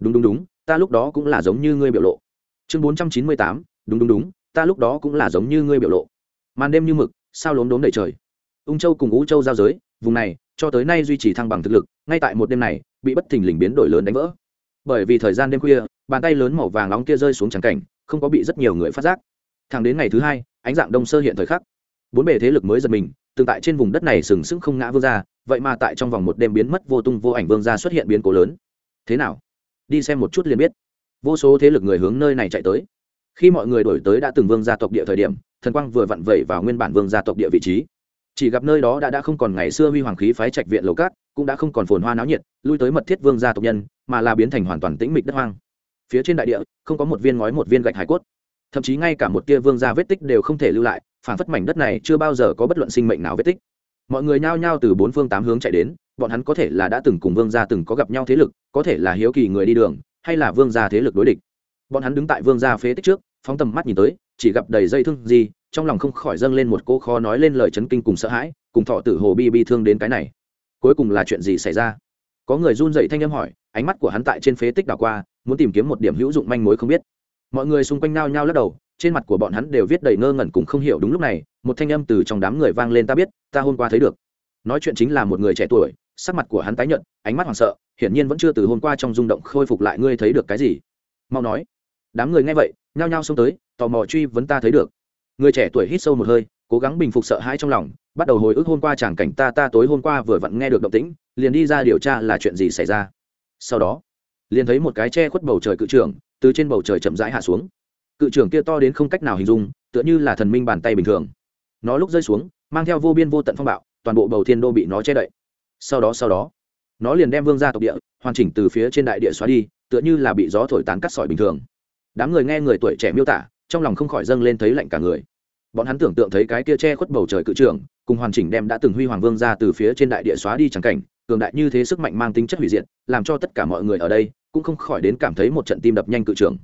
Đúng đúng đúng, ta lúc đó cũng là giống như ngươi biểu lộ. Chương bốn trăm chín mươi tám. Đúng đúng đúng, ta lúc đó cũng là giống như ngươi biểu lộ. Màn đêm như mực, sao lốm đốm đầy trời. Ung châu cùng ú châu giao giới, vùng này, cho tới nay duy trì thăng bằng thực lực, ngay tại một đêm này, bị bất thình lình biến đổi lớn đánh vỡ. Bởi vì thời gian đêm khuya, bàn tay lớn màu vàng nóng kia rơi xuống trắng cảnh, không có bị rất nhiều người phát giác. Thẳng đến ngày thứ hai, ánh dạng đông sơ hiện thời khắc. Bốn bề thế lực mới giật mình từng tại trên vùng đất này sừng sững không ngã vương gia, vậy mà tại trong vòng một đêm biến mất vô tung vô ảnh vương gia xuất hiện biến cố lớn. Thế nào? Đi xem một chút liền biết. Vô số thế lực người hướng nơi này chạy tới. Khi mọi người đổi tới đã từng vương gia tộc địa thời điểm, thần quang vừa vặn vẩy vào nguyên bản vương gia tộc địa vị trí. Chỉ gặp nơi đó đã đã không còn ngày xưa huy hoàng khí phái trạch viện lầu cát, cũng đã không còn phồn hoa náo nhiệt, lui tới mật thiết vương gia tộc nhân, mà là biến thành hoàn toàn tĩnh mịch đất hoang. Phía trên đại địa, không có một viên ngói một viên gạch hải cốt. Thậm chí ngay cả một tia vương gia vết tích đều không thể lưu lại phản phất mảnh đất này chưa bao giờ có bất luận sinh mệnh nào vết tích. Mọi người nhao nhao từ bốn phương tám hướng chạy đến, bọn hắn có thể là đã từng cùng vương gia từng có gặp nhau thế lực, có thể là hiếu kỳ người đi đường, hay là vương gia thế lực đối địch. Bọn hắn đứng tại vương gia phế tích trước, phóng tầm mắt nhìn tới, chỉ gặp đầy dây thương gì, trong lòng không khỏi dâng lên một cô khó nói lên lời chấn kinh cùng sợ hãi, cùng thọ tử hồ bi bi thương đến cái này. Cuối cùng là chuyện gì xảy ra? Có người run dậy thanh âm hỏi, ánh mắt của hắn tại trên phế tích đảo qua, muốn tìm kiếm một điểm hữu dụng manh mối không biết. Mọi người xung quanh nao nhao lắc đầu trên mặt của bọn hắn đều viết đầy ngơ ngẩn cùng không hiểu đúng lúc này, một thanh âm từ trong đám người vang lên, ta biết, ta hôm qua thấy được. Nói chuyện chính là một người trẻ tuổi, sắc mặt của hắn tái nhợt, ánh mắt hoảng sợ, hiển nhiên vẫn chưa từ hôm qua trong rung động khôi phục lại, ngươi thấy được cái gì? Mau nói. Đám người nghe vậy, nhao nhao xông tới, tò mò truy vấn, ta thấy được. Người trẻ tuổi hít sâu một hơi, cố gắng bình phục sợ hãi trong lòng, bắt đầu hồi ức hôm qua chẳng cảnh ta ta tối hôm qua vừa vặn nghe được động tĩnh, liền đi ra điều tra là chuyện gì xảy ra. Sau đó, liền thấy một cái che khuất bầu trời cự trưởng, từ trên bầu trời chậm rãi hạ xuống cự trưởng kia to đến không cách nào hình dung, tựa như là thần minh bàn tay bình thường. Nó lúc rơi xuống, mang theo vô biên vô tận phong bạo, toàn bộ bầu thiên đô bị nó che đậy. Sau đó sau đó, nó liền đem vương ra tộc địa, hoàn chỉnh từ phía trên đại địa xóa đi, tựa như là bị gió thổi tán cắt sỏi bình thường. Đám người nghe người tuổi trẻ miêu tả, trong lòng không khỏi dâng lên thấy lạnh cả người. Bọn hắn tưởng tượng thấy cái kia che khuất bầu trời cự trưởng, cùng hoàn chỉnh đem đã từng huy hoàng vương ra từ phía trên đại địa xóa đi chẳng cảnh, cường đại như thế sức mạnh mang tính chất hủy diệt, làm cho tất cả mọi người ở đây cũng không khỏi đến cảm thấy một trận tim đập nhanh cự trưởng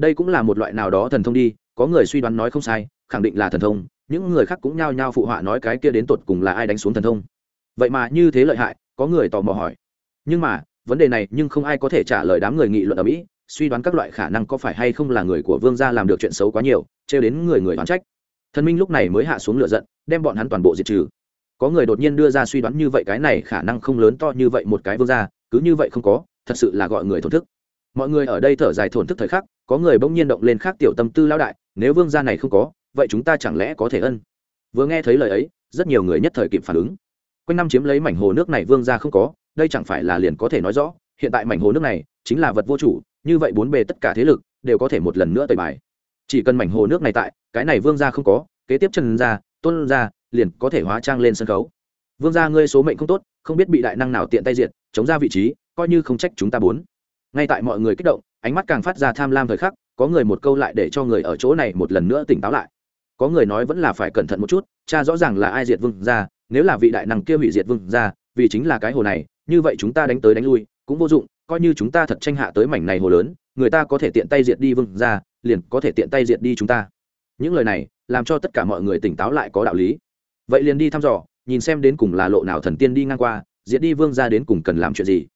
đây cũng là một loại nào đó thần thông đi, có người suy đoán nói không sai, khẳng định là thần thông, những người khác cũng nhao nhao phụ họa nói cái kia đến tột cùng là ai đánh xuống thần thông. Vậy mà như thế lợi hại, có người tò mò hỏi. Nhưng mà, vấn đề này nhưng không ai có thể trả lời đám người nghị luận ở mỹ, suy đoán các loại khả năng có phải hay không là người của vương gia làm được chuyện xấu quá nhiều, trêu đến người người đoán trách. Thần minh lúc này mới hạ xuống lửa giận, đem bọn hắn toàn bộ diệt trừ. Có người đột nhiên đưa ra suy đoán như vậy cái này khả năng không lớn to như vậy một cái vương gia, cứ như vậy không có, thật sự là gọi người thổn thức mọi người ở đây thở dài thổn thức thời khắc, có người bỗng nhiên động lên khác tiểu tâm tư lão đại, nếu vương gia này không có, vậy chúng ta chẳng lẽ có thể ân? Vừa nghe thấy lời ấy, rất nhiều người nhất thời kịp phản ứng. Quanh năm chiếm lấy mảnh hồ nước này vương gia không có, đây chẳng phải là liền có thể nói rõ, hiện tại mảnh hồ nước này chính là vật vô chủ, như vậy bốn bề tất cả thế lực đều có thể một lần nữa tẩy bài. Chỉ cần mảnh hồ nước này tại, cái này vương gia không có, kế tiếp chân gia, tôn gia liền có thể hóa trang lên sân khấu. Vương gia ngươi số mệnh không tốt, không biết bị đại năng nào tiện tay diệt, chống ra vị trí, coi như không trách chúng ta bốn ngay tại mọi người kích động, ánh mắt càng phát ra tham lam thời khắc, có người một câu lại để cho người ở chỗ này một lần nữa tỉnh táo lại. Có người nói vẫn là phải cẩn thận một chút, cha rõ ràng là ai diệt vương gia, nếu là vị đại năng kia hủy diệt vương gia, vì chính là cái hồ này, như vậy chúng ta đánh tới đánh lui, cũng vô dụng, coi như chúng ta thật tranh hạ tới mảnh này hồ lớn, người ta có thể tiện tay diệt đi vương gia, liền có thể tiện tay diệt đi chúng ta. Những lời này, làm cho tất cả mọi người tỉnh táo lại có đạo lý. Vậy liền đi thăm dò, nhìn xem đến cùng là lộ nào thần tiên đi ngang qua, diệt đi vương gia đến cùng cần làm chuyện gì.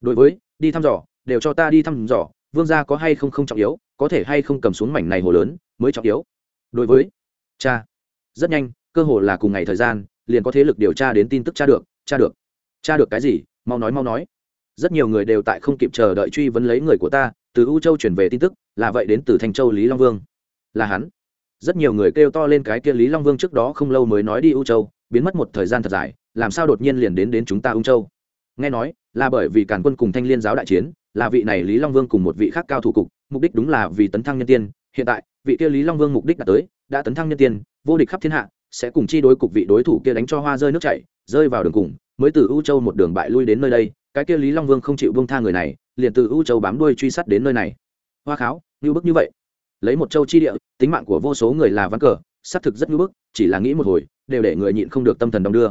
Đối với, đi thăm dò đều cho ta đi thăm dò, vương gia có hay không không trọng yếu, có thể hay không cầm xuống mảnh này hồ lớn, mới trọng yếu. Đối với cha, rất nhanh, cơ hồ là cùng ngày thời gian, liền có thế lực điều tra đến tin tức cha được cha được. Cha được cái gì? Mau nói mau nói. Rất nhiều người đều tại không kịp chờ đợi truy vấn lấy người của ta, từ u châu chuyển về tin tức, là vậy đến từ thành châu lý long vương. Là hắn. Rất nhiều người kêu to lên cái kia lý long vương trước đó không lâu mới nói đi u châu, biến mất một thời gian thật dài, làm sao đột nhiên liền đến đến chúng ta u châu? Nghe nói là bởi vì cản quân cùng thanh liên giáo đại chiến, là vị này lý long vương cùng một vị khác cao thủ cục, mục đích đúng là vì tấn thăng nhân tiên. Hiện tại, vị kia lý long vương mục đích đã tới, đã tấn thăng nhân tiên, vô địch khắp thiên hạ, sẽ cùng chi đối cục vị đối thủ kia đánh cho hoa rơi nước chảy, rơi vào đường cùng, mới từ u châu một đường bại lui đến nơi đây. Cái kia lý long vương không chịu bông tha người này, liền từ u châu bám đuôi truy sát đến nơi này. Hoa kháo, như bức như vậy. Lấy một châu chi địa, tính mạng của vô số người là ván cờ, xác thực rất như bức, chỉ là nghĩ một hồi, đều để người nhịn không được tâm thần đong đưa.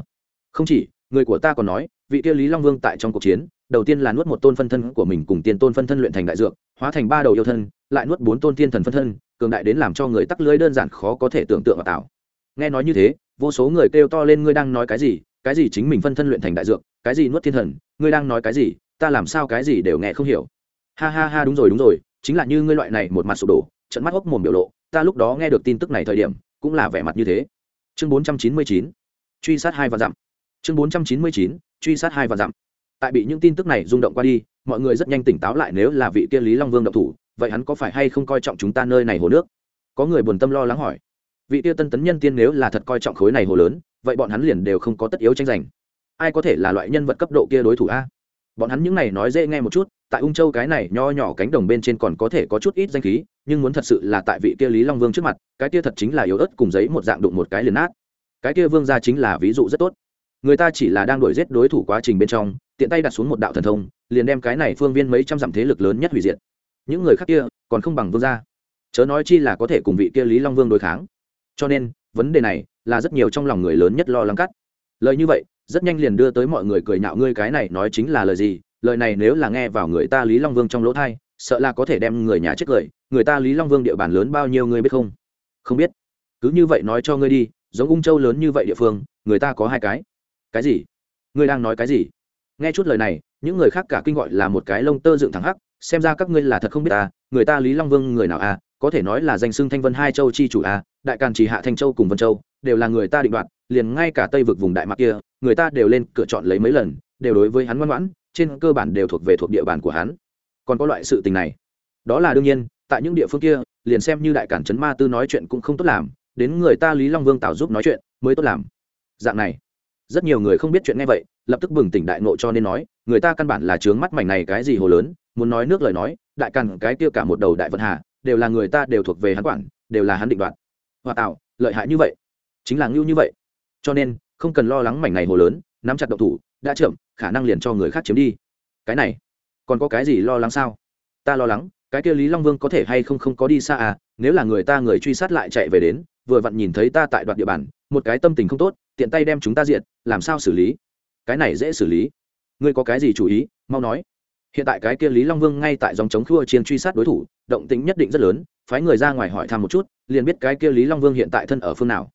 Không chỉ, người của ta còn nói vị kia lý long vương tại trong cuộc chiến đầu tiên là nuốt một tôn phân thân của mình cùng Tiên tôn phân thân luyện thành đại dược hóa thành ba đầu yêu thân lại nuốt bốn tôn thiên thần phân thân cường đại đến làm cho người tắc lưới đơn giản khó có thể tưởng tượng và tạo. Nghe nói như thế vô số người kêu to lên ngươi đang nói cái gì cái gì chính mình phân thân luyện thành đại dược cái gì nuốt thiên thần ngươi đang nói cái gì ta làm sao cái gì đều nghe không hiểu. Ha ha ha đúng rồi đúng rồi chính là như ngươi loại này một mặt sụp đổ trận mắt hốc mồm biểu lộ ta lúc đó nghe được tin tức này thời điểm cũng là vẻ mặt như thế. Chương 499, truy sát hai và dặm. Chương 499, truy sát hai và dặm. Tại bị những tin tức này rung động qua đi, mọi người rất nhanh tỉnh táo lại nếu là vị kia lý long vương động thủ, vậy hắn có phải hay không coi trọng chúng ta nơi này hồ nước? Có người buồn tâm lo lắng hỏi. Vị tiêu tân tấn nhân tiên nếu là thật coi trọng khối này hồ lớn, vậy bọn hắn liền đều không có tất yếu tranh giành. Ai có thể là loại nhân vật cấp độ kia đối thủ a? Bọn hắn những này nói dễ nghe một chút, tại ung châu cái này nho nhỏ cánh đồng bên trên còn có thể có chút ít danh khí, nhưng muốn thật sự là tại vị kia lý long vương trước mặt, cái kia thật chính là yếu ớt cùng giấy một dạng đụng một cái liền nát. Cái kia vương gia chính là ví dụ rất tốt người ta chỉ là đang đuổi giết đối thủ quá trình bên trong, tiện tay đặt xuống một đạo thần thông, liền đem cái này phương viên mấy trăm dặm thế lực lớn nhất hủy diệt. Những người khác kia còn không bằng vương gia. Chớ nói chi là có thể cùng vị kia lý long vương đối kháng. Cho nên, vấn đề này là rất nhiều trong lòng người lớn nhất lo lắng cắt. Lời như vậy, rất nhanh liền đưa tới mọi người cười nhạo ngươi cái này nói chính là lời gì, lời này nếu là nghe vào người ta lý long vương trong lỗ thai sợ là có thể đem người nhà chết cười. Người ta lý long vương địa bàn lớn bao nhiêu ngươi biết không? Không biết. Cứ như vậy nói cho ngươi đi, giống ung châu lớn như vậy địa phương, người ta có hai cái cái gì? Ngươi đang nói cái gì? Nghe chút lời này, những người khác cả kinh gọi là một cái lông tơ dựng thẳng hắc, xem ra các ngươi là thật không biết à người ta lý long vương người nào à? Có thể nói là danh xưng thanh vân hai châu chi chủ à? Đại càn chỉ hạ thanh châu cùng vân châu, đều là người ta định đoạt, liền ngay cả tây vực vùng đại mạc kia, người ta đều lên cửa chọn lấy mấy lần, đều đối với hắn ngoan ngoãn, trên cơ bản đều thuộc về thuộc địa bàn của hắn. Còn có loại sự tình này. Đó là đương nhiên, tại những địa phương kia, liền xem như đại cản trấn ma tư nói chuyện cũng không tốt làm, đến người ta lý long vương tạo giúp nói chuyện, mới tốt làm. Dạng này rất nhiều người không biết chuyện nghe vậy, lập tức bừng tỉnh đại nộ cho nên nói, người ta căn bản là trướng mắt mảnh này cái gì hồ lớn, muốn nói nước lời nói, đại càn cái kia cả một đầu đại vận hà, đều là người ta đều thuộc về hắn quản, đều là hắn định đoạt. Hòa tạo, lợi hại như vậy, chính là ngưu như vậy. Cho nên, không cần lo lắng mảnh này hồ lớn, nắm chặt động thủ, đã chậm khả năng liền cho người khác chiếm đi. Cái này, còn có cái gì lo lắng sao? Ta lo lắng, cái kia lý long vương có thể hay không không có đi xa à nếu là người ta người truy sát lại chạy về đến vừa vặn nhìn thấy ta tại đoạn địa bàn, một cái tâm tình không tốt, tiện tay đem chúng ta diện làm sao xử lý? Cái này dễ xử lý. Ngươi có cái gì chủ ý? Mau nói. Hiện tại cái kia lý long vương ngay tại dòng chống khua chiến truy sát đối thủ, động tính nhất định rất lớn, phái người ra ngoài hỏi thăm một chút, liền biết cái kia lý long vương hiện tại thân ở phương nào.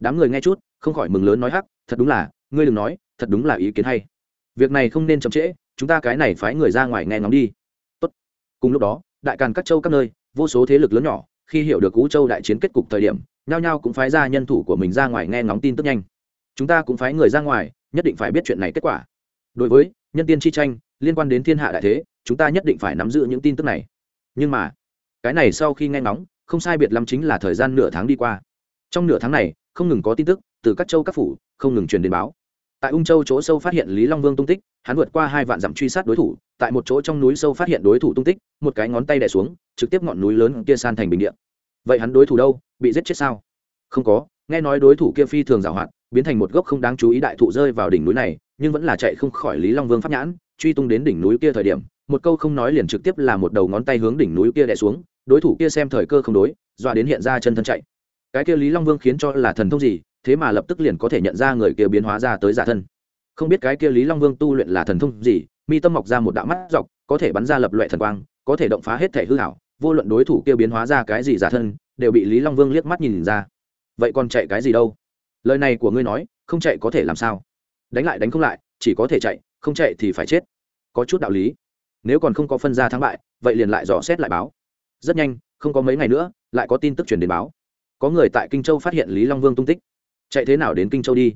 Đám người nghe chút, không khỏi mừng lớn nói hắc, thật đúng là, ngươi đừng nói, thật đúng là ý kiến hay. Việc này không nên chậm trễ, chúng ta cái này phái người ra ngoài nghe ngóng đi. Tốt. cùng lúc đó, đại càn các châu các nơi, vô số thế lực lớn nhỏ, khi hiểu được cú châu đại chiến kết cục thời điểm nhao nhao cũng phái ra nhân thủ của mình ra ngoài nghe ngóng tin tức nhanh. Chúng ta cũng phái người ra ngoài, nhất định phải biết chuyện này kết quả. Đối với nhân tiên chi tranh, liên quan đến thiên hạ đại thế, chúng ta nhất định phải nắm giữ những tin tức này. Nhưng mà, cái này sau khi nghe ngóng, không sai biệt lắm chính là thời gian nửa tháng đi qua. Trong nửa tháng này, không ngừng có tin tức, từ các châu các phủ, không ngừng truyền đến báo. Tại ung châu chỗ sâu phát hiện lý long vương tung tích, hắn vượt qua hai vạn dặm truy sát đối thủ, tại một chỗ trong núi sâu phát hiện đối thủ tung tích, một cái ngón tay đè xuống, trực tiếp ngọn núi lớn kia san thành bình điện vậy hắn đối thủ đâu? Bị giết chết sao? Không có. Nghe nói đối thủ kia phi thường giảo hoạt, biến thành một gốc không đáng chú ý đại thụ rơi vào đỉnh núi này, nhưng vẫn là chạy không khỏi lý long vương pháp nhãn, truy tung đến đỉnh núi kia thời điểm, một câu không nói liền trực tiếp là một đầu ngón tay hướng đỉnh núi kia đè xuống, đối thủ kia xem thời cơ không đối, dọa đến hiện ra chân thân chạy. Cái kia lý long vương khiến cho là thần thông gì, thế mà lập tức liền có thể nhận ra người kia biến hóa ra tới giả thân. Không biết cái kia lý long vương tu luyện là thần thông gì, mi tâm mọc ra một đạo mắt dọc, có thể bắn ra lập loại thần quang, có thể động phá hết thể hư hảo vô luận đối thủ kia biến hóa ra cái gì giả thân, đều bị lý long vương liếc mắt nhìn ra. Vậy còn chạy cái gì đâu? Lời này của ngươi nói, không chạy có thể làm sao? Đánh lại đánh không lại, chỉ có thể chạy, không chạy thì phải chết. Có chút đạo lý. Nếu còn không có phân ra thắng bại, vậy liền lại dò xét lại báo. Rất nhanh, không có mấy ngày nữa, lại có tin tức truyền đến báo. Có người tại kinh châu phát hiện lý long vương tung tích. Chạy thế nào đến kinh châu đi?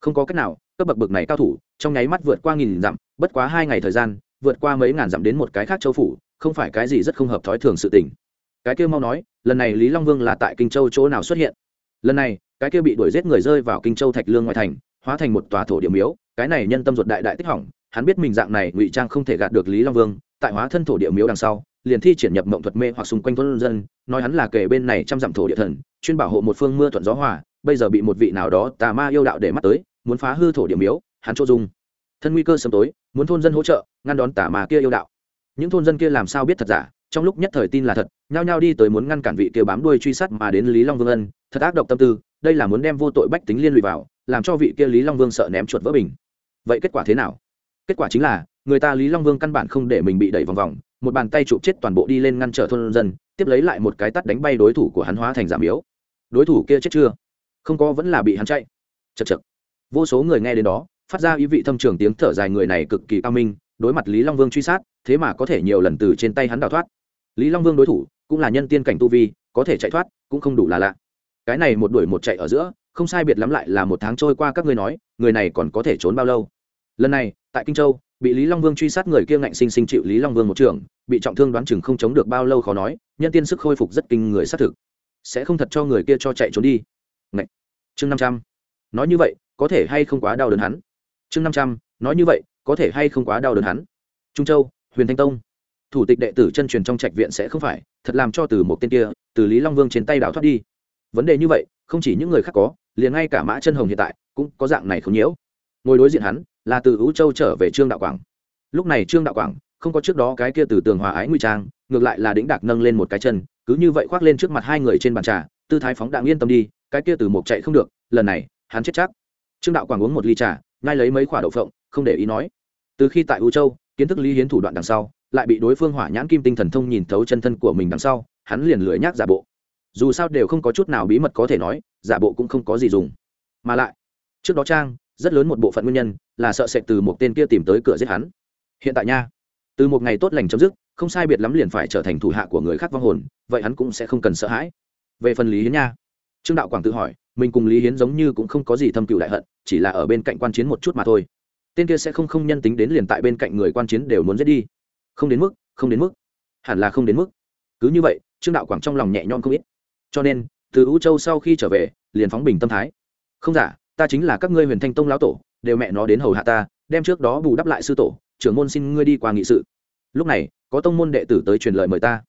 Không có cách nào, cấp bậc bậc này cao thủ, trong nháy mắt vượt qua nghìn dặm, bất quá hai ngày thời gian, vượt qua mấy ngàn dặm đến một cái khác châu phủ không phải cái gì rất không hợp thói thường sự tình. Cái kia mau nói, lần này lý long vương là tại kinh châu chỗ nào xuất hiện? Lần này, cái kia bị đuổi giết người rơi vào kinh châu thạch lương ngoại thành, hóa thành một tòa thổ địa miếu, cái này nhân tâm ruột đại đại tích hỏng, hắn biết mình dạng này ngụy trang không thể gạt được lý long vương, tại hóa thân thổ địa miếu đằng sau, liền thi triển nhập mộng thuật mê hoặc xung quanh thôn dân, nói hắn là kể bên này trăm dặm thổ địa thần, chuyên bảo hộ một phương mưa thuận gió hòa, bây giờ bị một vị nào đó tà ma yêu đạo để mắt tới, muốn phá hư thổ địa miếu, hắn chỗ dung. Thân nguy cơ sớm tối, muốn thôn dân hỗ trợ, ngăn đón tà ma kia yêu đạo những thôn dân kia làm sao biết thật giả? Trong lúc nhất thời tin là thật, nhao nhao đi tới muốn ngăn cản vị kia bám đuôi truy sát mà đến lý long vương ân, thật ác độc tâm tư, đây là muốn đem vô tội bách tính liên lụy vào, làm cho vị kia lý long vương sợ ném chuột vỡ bình. Vậy kết quả thế nào? Kết quả chính là, người ta lý long vương căn bản không để mình bị đẩy vòng vòng, một bàn tay chụp chết toàn bộ đi lên ngăn trở thôn dân, tiếp lấy lại một cái tắt đánh bay đối thủ của hắn hóa thành giảm yếu. Đối thủ kia chết chưa? Không có, vẫn là bị hắn chạy. Chật chật vô số người nghe đến đó, phát ra ý vị thâm trường tiếng thở dài người này cực kỳ cao minh, đối mặt lý long vương truy sát thế mà có thể nhiều lần từ trên tay hắn đào thoát. Lý long vương đối thủ cũng là nhân tiên cảnh tu vi, có thể chạy thoát cũng không đủ là lạ. Cái này một đuổi một chạy ở giữa, không sai biệt lắm lại là một tháng trôi qua các ngươi nói, người này còn có thể trốn bao lâu? Lần này, tại kinh châu, bị lý long vương truy sát người kia ngạnh sinh sinh chịu lý long vương một trường, bị trọng thương đoán chừng không chống được bao lâu khó nói, nhân tiên sức khôi phục rất kinh người xác thực. Sẽ không thật cho người kia cho chạy trốn đi. Ngậy. chương năm trăm. Nói như vậy, có thể hay không quá đau đớn hắn? Chương năm trăm. Nói như vậy, có thể hay không quá đau đớn hắn? Trung châu huyền thanh tông. Thủ tịch đệ tử chân truyền trong trạch viện sẽ không phải, thật làm cho từ một tên kia, từ lý long vương trên tay đào thoát đi. Vấn đề như vậy, không chỉ những người khác có, liền ngay cả mã chân hồng hiện tại cũng có dạng này không nhiễu. Ngồi đối diện hắn là từ ứ châu trở về trương đạo quảng. Lúc này trương đạo quảng không có trước đó cái kia từ tường hòa ái nguy trang, ngược lại là đĩnh đạc nâng lên một cái chân, cứ như vậy khoác lên trước mặt hai người trên bàn trà, tư thái phóng đạn yên tâm đi, cái kia từ một chạy không được, lần này, hắn chết chắc. Trương đạo quảng uống một ly trà, ngay lấy mấy quả đậu phộng, không để ý nói. Từ khi tại u châu kiến thức lý hiến thủ đoạn đằng sau, lại bị đối phương hỏa nhãn kim tinh thần thông nhìn thấu chân thân của mình đằng sau, hắn liền lười nhác giả bộ. Dù sao đều không có chút nào bí mật có thể nói, giả bộ cũng không có gì dùng. Mà lại, trước đó trang, rất lớn một bộ phận nguyên nhân là sợ sệt từ một tên kia tìm tới cửa giết hắn. Hiện tại nha, từ một ngày tốt lành chấm dứt, không sai biệt lắm liền phải trở thành thủ hạ của người khác vong hồn, vậy hắn cũng sẽ không cần sợ hãi. Về phần lý hiến nha, trương đạo quảng tự hỏi, mình cùng lý hiến giống như cũng không có gì thâm cựu đại hận, chỉ là ở bên cạnh quan chiến một chút mà thôi tên kia sẽ không không nhân tính đến liền tại bên cạnh người quan chiến đều muốn giết đi. Không đến mức, không đến mức. Hẳn là không đến mức. Cứ như vậy, trương đạo quảng trong lòng nhẹ nhõm không ít. Cho nên, từ u châu sau khi trở về, liền phóng bình tâm thái. Không giả, ta chính là các ngươi huyền thanh tông lão tổ, đều mẹ nó đến hầu hạ ta, đem trước đó bù đắp lại sư tổ, trưởng môn xin ngươi đi qua nghị sự. Lúc này, có tông môn đệ tử tới truyền lời mời ta.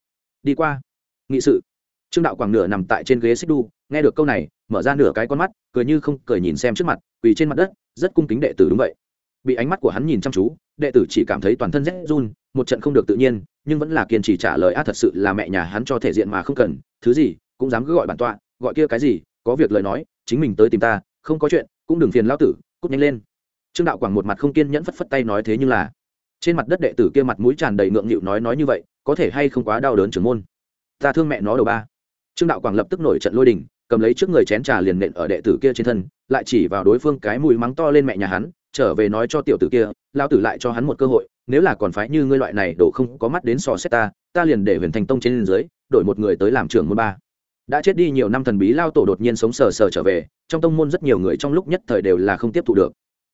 Đi qua. Nghị sự. Trương đạo quảng nửa nằm tại trên ghế xích đu, nghe được câu này, mở ra nửa cái con mắt, cười như không cười nhìn xem trước mặt, quỳ trên mặt đất, rất cung kính đệ tử đúng vậy bị ánh mắt của hắn nhìn chăm chú, đệ tử chỉ cảm thấy toàn thân rét run, một trận không được tự nhiên, nhưng vẫn là kiên trì trả lời, a, thật sự là mẹ nhà hắn cho thể diện mà không cần, thứ gì, cũng dám cứ gọi bản tọa, gọi kia cái gì, có việc lời nói, chính mình tới tìm ta, không có chuyện, cũng đừng phiền lao tử, cút nhanh lên. Trương đạo quảng một mặt không kiên nhẫn phất phất tay nói thế nhưng là, trên mặt đất đệ tử kia mặt mũi tràn đầy ngượng nghịu nói nói như vậy, có thể hay không quá đau đớn trưởng môn. Ta thương mẹ nó đầu ba. Trương đạo quảng lập tức nổi trận lôi đình, cầm lấy trước người chén trà liền nện ở đệ tử kia trên thân, lại chỉ vào đối phương cái mùi mắng to lên mẹ nhà hắn trở về nói cho tiểu tử kia lao tử lại cho hắn một cơ hội, nếu là còn phái như ngươi loại này đổ không có mắt đến sò xét ta ta liền để huyền thành tông trên dưới, đổi một người tới làm trưởng môn ba. Đã chết đi nhiều năm thần bí lao tổ đột nhiên sống sờ sờ trở về, trong tông môn rất nhiều người trong lúc nhất thời đều là không tiếp thụ được.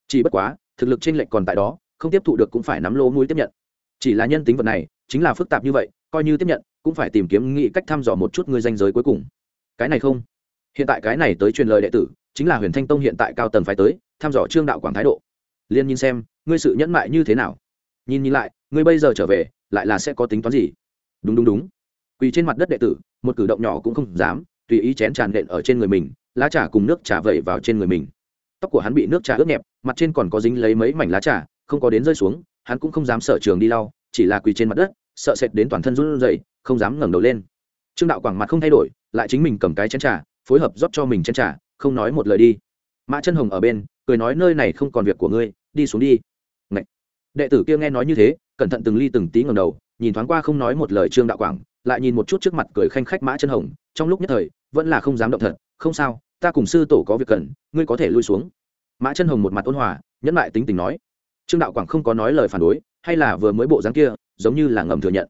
Chỉ bất quá, thực lực trên lệch còn tại đó, không tiếp thụ được cũng phải nắm lỗ mũi tiếp nhận. Chỉ là nhân tính vật này, chính là phức tạp như vậy, coi như tiếp nhận, cũng phải tìm kiếm nghĩ cách thăm dò một chút ngươi danh giới cuối cùng. Cái này không. Hiện tại cái này tới truyền lời đệ tử, chính là huyền thanh tông hiện tại cao tầng phải tới, thăm dò trương đạo quảng thái độ liên nhìn xem, ngươi sự nhẫn mại như thế nào? Nhìn nhìn lại, ngươi bây giờ trở về, lại là sẽ có tính toán gì? Đúng đúng đúng. Quỳ trên mặt đất đệ tử, một cử động nhỏ cũng không dám, tùy ý chén tràn nện ở trên người mình, lá trà cùng nước trà vẩy vào trên người mình. Tóc của hắn bị nước trà ướt nhẹp, mặt trên còn có dính lấy mấy mảnh lá trà, không có đến rơi xuống, hắn cũng không dám sợ trường đi lau, chỉ là quỳ trên mặt đất, sợ sệt đến toàn thân run rẩy, không dám ngẩng đầu lên. Trương đạo quảng mặt không thay đổi, lại chính mình cầm cái chén trà, phối hợp rót cho mình chén trà, không nói một lời đi. Mã chân hồng ở bên, cười nói, nơi này không còn việc của ngươi đi xuống đi. Ngậy. đệ tử kia nghe nói như thế, cẩn thận từng ly từng tí ngẩng đầu, nhìn thoáng qua không nói một lời trương đạo quảng, lại nhìn một chút trước mặt cười khanh khách mã chân hồng, trong lúc nhất thời, vẫn là không dám động thật, không sao, ta cùng sư tổ có việc cần, ngươi có thể lui xuống. Mã chân hồng một mặt ôn hòa, nhẫn lại tính tình nói. Trương đạo quảng không có nói lời phản đối, hay là vừa mới bộ dáng kia, giống như là ngầm thừa nhận.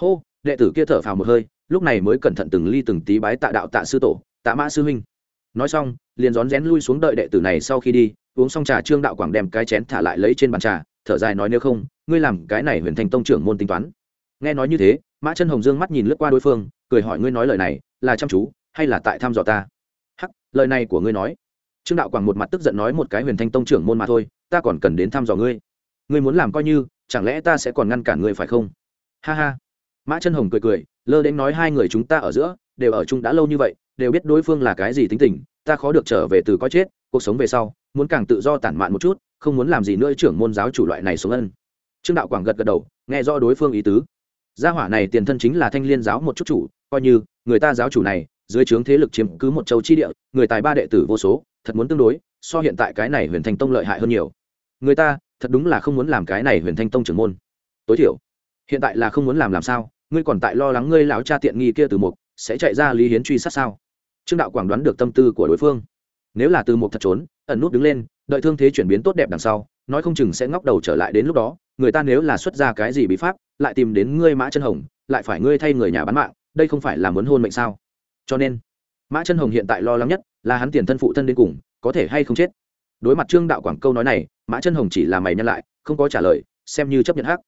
Hô, đệ tử kia thở phào một hơi, lúc này mới cẩn thận từng ly từng tí bái tạ đạo tạ sư tổ, tạ mã sư huynh. Nói xong, liền rón rén lui xuống đợi đệ tử này sau khi đi uống xong trà trương đạo quảng đem cái chén thả lại lấy trên bàn trà, thở dài nói nếu không, ngươi làm cái này huyền thành tông trưởng môn tính toán. Nghe nói như thế, mã chân hồng dương mắt nhìn lướt qua đối phương, cười hỏi ngươi nói lời này, là chăm chú, hay là tại thăm dò ta? Hắc, lời này của ngươi nói. Trương đạo quảng một mặt tức giận nói một cái huyền thanh tông trưởng môn mà thôi, ta còn cần đến thăm dò ngươi. Ngươi muốn làm coi như, chẳng lẽ ta sẽ còn ngăn cản ngươi phải không? Ha ha. Mã chân hồng cười cười, lơ đến nói hai người chúng ta ở giữa, đều ở chung đã lâu như vậy, đều biết đối phương là cái gì tính tình, ta khó được trở về từ coi chết cuộc sống về sau, muốn càng tự do tản mạn một chút, không muốn làm gì nữa trưởng môn giáo chủ loại này xuống ân. Trương đạo quảng gật gật đầu, nghe rõ đối phương ý tứ. Gia hỏa này tiền thân chính là thanh liên giáo một chút chủ, coi như, người ta giáo chủ này, dưới trướng thế lực chiếm cứ một châu chi địa, người tài ba đệ tử vô số, thật muốn tương đối, so hiện tại cái này huyền thanh tông lợi hại hơn nhiều. Người ta, thật đúng là không muốn làm cái này huyền thanh tông trưởng môn. Tối thiểu, hiện tại là không muốn làm làm sao, ngươi còn tại lo lắng ngươi lão cha tiện nghi kia từ mục, sẽ chạy ra lý hiến truy sát sao? Trương đạo quảng đoán được tâm tư của đối phương nếu là từ một thật trốn, ẩn nút đứng lên, đợi thương thế chuyển biến tốt đẹp đằng sau, nói không chừng sẽ ngóc đầu trở lại đến lúc đó, người ta nếu là xuất ra cái gì bí pháp, lại tìm đến ngươi mã chân hồng, lại phải ngươi thay người nhà bán mạng, đây không phải là muốn hôn mệnh sao? Cho nên, mã chân hồng hiện tại lo lắng nhất là hắn tiền thân phụ thân đến cùng, có thể hay không chết? Đối mặt trương đạo quảng câu nói này, mã chân hồng chỉ là mày nhân lại, không có trả lời, xem như chấp nhận hắc.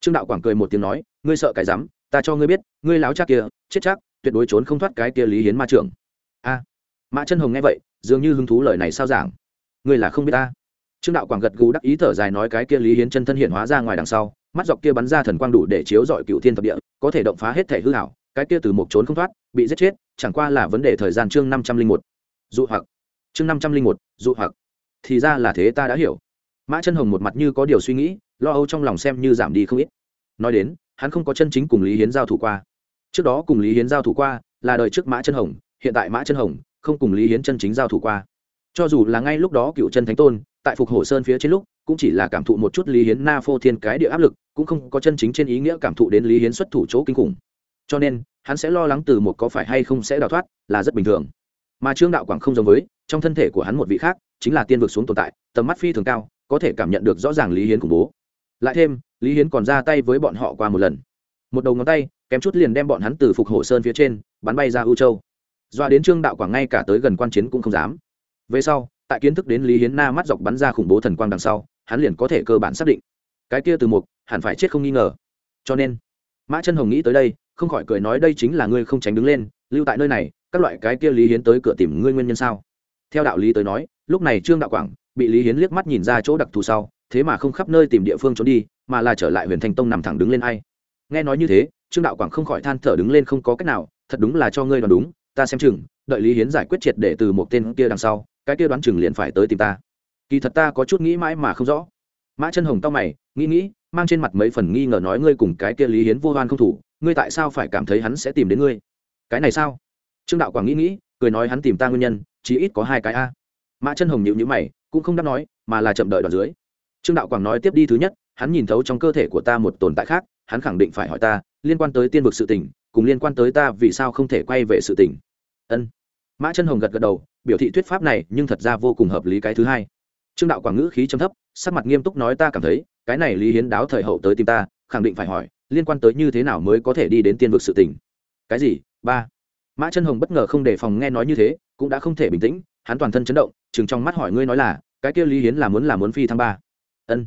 Trương đạo quảng cười một tiếng nói, ngươi sợ cái rắm, ta cho ngươi biết, ngươi láo cha kia, chết chắc, tuyệt đối trốn không thoát cái kia lý hiến ma trưởng mã chân hồng nghe vậy dường như hứng thú lời này sao giảng ngươi là không biết ta trương đạo quảng gật gù đắc ý thở dài nói cái kia lý hiến chân thân hiện hóa ra ngoài đằng sau mắt dọc kia bắn ra thần quang đủ để chiếu dọi cựu thiên thập địa có thể động phá hết thể hư hảo cái kia từ một trốn không thoát bị giết chết chẳng qua là vấn đề thời gian chương năm trăm linh một dụ hoặc chương năm trăm linh một dụ hoặc thì ra là thế ta đã hiểu mã chân hồng một mặt như có điều suy nghĩ lo âu trong lòng xem như giảm đi không ít nói đến hắn không có chân chính cùng lý hiến giao thủ qua trước đó cùng lý hiến giao thủ qua là đời trước mã chân hồng hiện tại mã chân hồng không cùng lý hiến chân chính giao thủ qua. Cho dù là ngay lúc đó cựu chân thánh tôn, tại phục hồ sơn phía trên lúc, cũng chỉ là cảm thụ một chút lý hiến na phô thiên cái địa áp lực, cũng không có chân chính trên ý nghĩa cảm thụ đến lý hiến xuất thủ chỗ kinh khủng. Cho nên, hắn sẽ lo lắng từ một có phải hay không sẽ đào thoát là rất bình thường. Mà trương đạo quảng không giống với, trong thân thể của hắn một vị khác, chính là tiên vực xuống tồn tại, tầm mắt phi thường cao, có thể cảm nhận được rõ ràng lý hiến khủng bố. Lại thêm, lý hiến còn ra tay với bọn họ qua một lần. Một đầu ngón tay, kém chút liền đem bọn hắn từ phục hồ sơn phía trên, bắn bay ra ưu châu doa đến trương đạo quảng ngay cả tới gần quan chiến cũng không dám. Về sau, tại kiến thức đến lý hiến na mắt dọc bắn ra khủng bố thần quang đằng sau, hắn liền có thể cơ bản xác định. Cái kia từ mục, hẳn phải chết không nghi ngờ. Cho nên, mã chân hồng nghĩ tới đây, không khỏi cười nói đây chính là ngươi không tránh đứng lên, lưu tại nơi này, các loại cái kia lý hiến tới cửa tìm ngươi nguyên nhân sao? Theo đạo lý tới nói, lúc này trương đạo quảng bị lý hiến liếc mắt nhìn ra chỗ đặc thù sau, thế mà không khắp nơi tìm địa phương trốn đi, mà là trở lại huyền thanh tông nằm thẳng đứng lên ai? Nghe nói như thế, trương đạo quảng không khỏi than thở đứng lên không có cách nào, thật đúng là cho ngươi đoán đúng ta xem chừng, đợi lý hiến giải quyết triệt để từ một tên kia đằng sau, cái kia đoán chừng liền phải tới tìm ta. Kỳ thật ta có chút nghĩ mãi mà không rõ. Mã chân hồng tao mày, nghĩ nghĩ, mang trên mặt mấy phần nghi ngờ nói ngươi cùng cái kia lý hiến vô hoan không thủ, ngươi tại sao phải cảm thấy hắn sẽ tìm đến ngươi? Cái này sao? Trương đạo quảng nghĩ nghĩ, cười nói hắn tìm ta nguyên nhân, chỉ ít có hai cái a. Mã chân hồng nhịu nhữ mày, cũng không đáp nói, mà là chậm đợi đoạn dưới. Trương đạo quảng nói tiếp đi thứ nhất, hắn nhìn thấu trong cơ thể của ta một tồn tại khác, hắn khẳng định phải hỏi ta, liên quan tới tiên vực sự tình cùng liên quan tới ta vì sao không thể quay về sự tình. Ân. Mã chân hồng gật gật đầu, biểu thị thuyết pháp này nhưng thật ra vô cùng hợp lý cái thứ hai. Trương đạo quảng ngữ khí chấm thấp, sắc mặt nghiêm túc nói ta cảm thấy, cái này lý hiến đáo thời hậu tới tìm ta, khẳng định phải hỏi, liên quan tới như thế nào mới có thể đi đến tiên vực sự tình. Cái gì? Ba. Mã chân hồng bất ngờ không đề phòng nghe nói như thế, cũng đã không thể bình tĩnh, hắn toàn thân chấn động chừng trong mắt hỏi ngươi nói là, cái kia lý hiến là muốn là muốn phi thăng ba. Ân.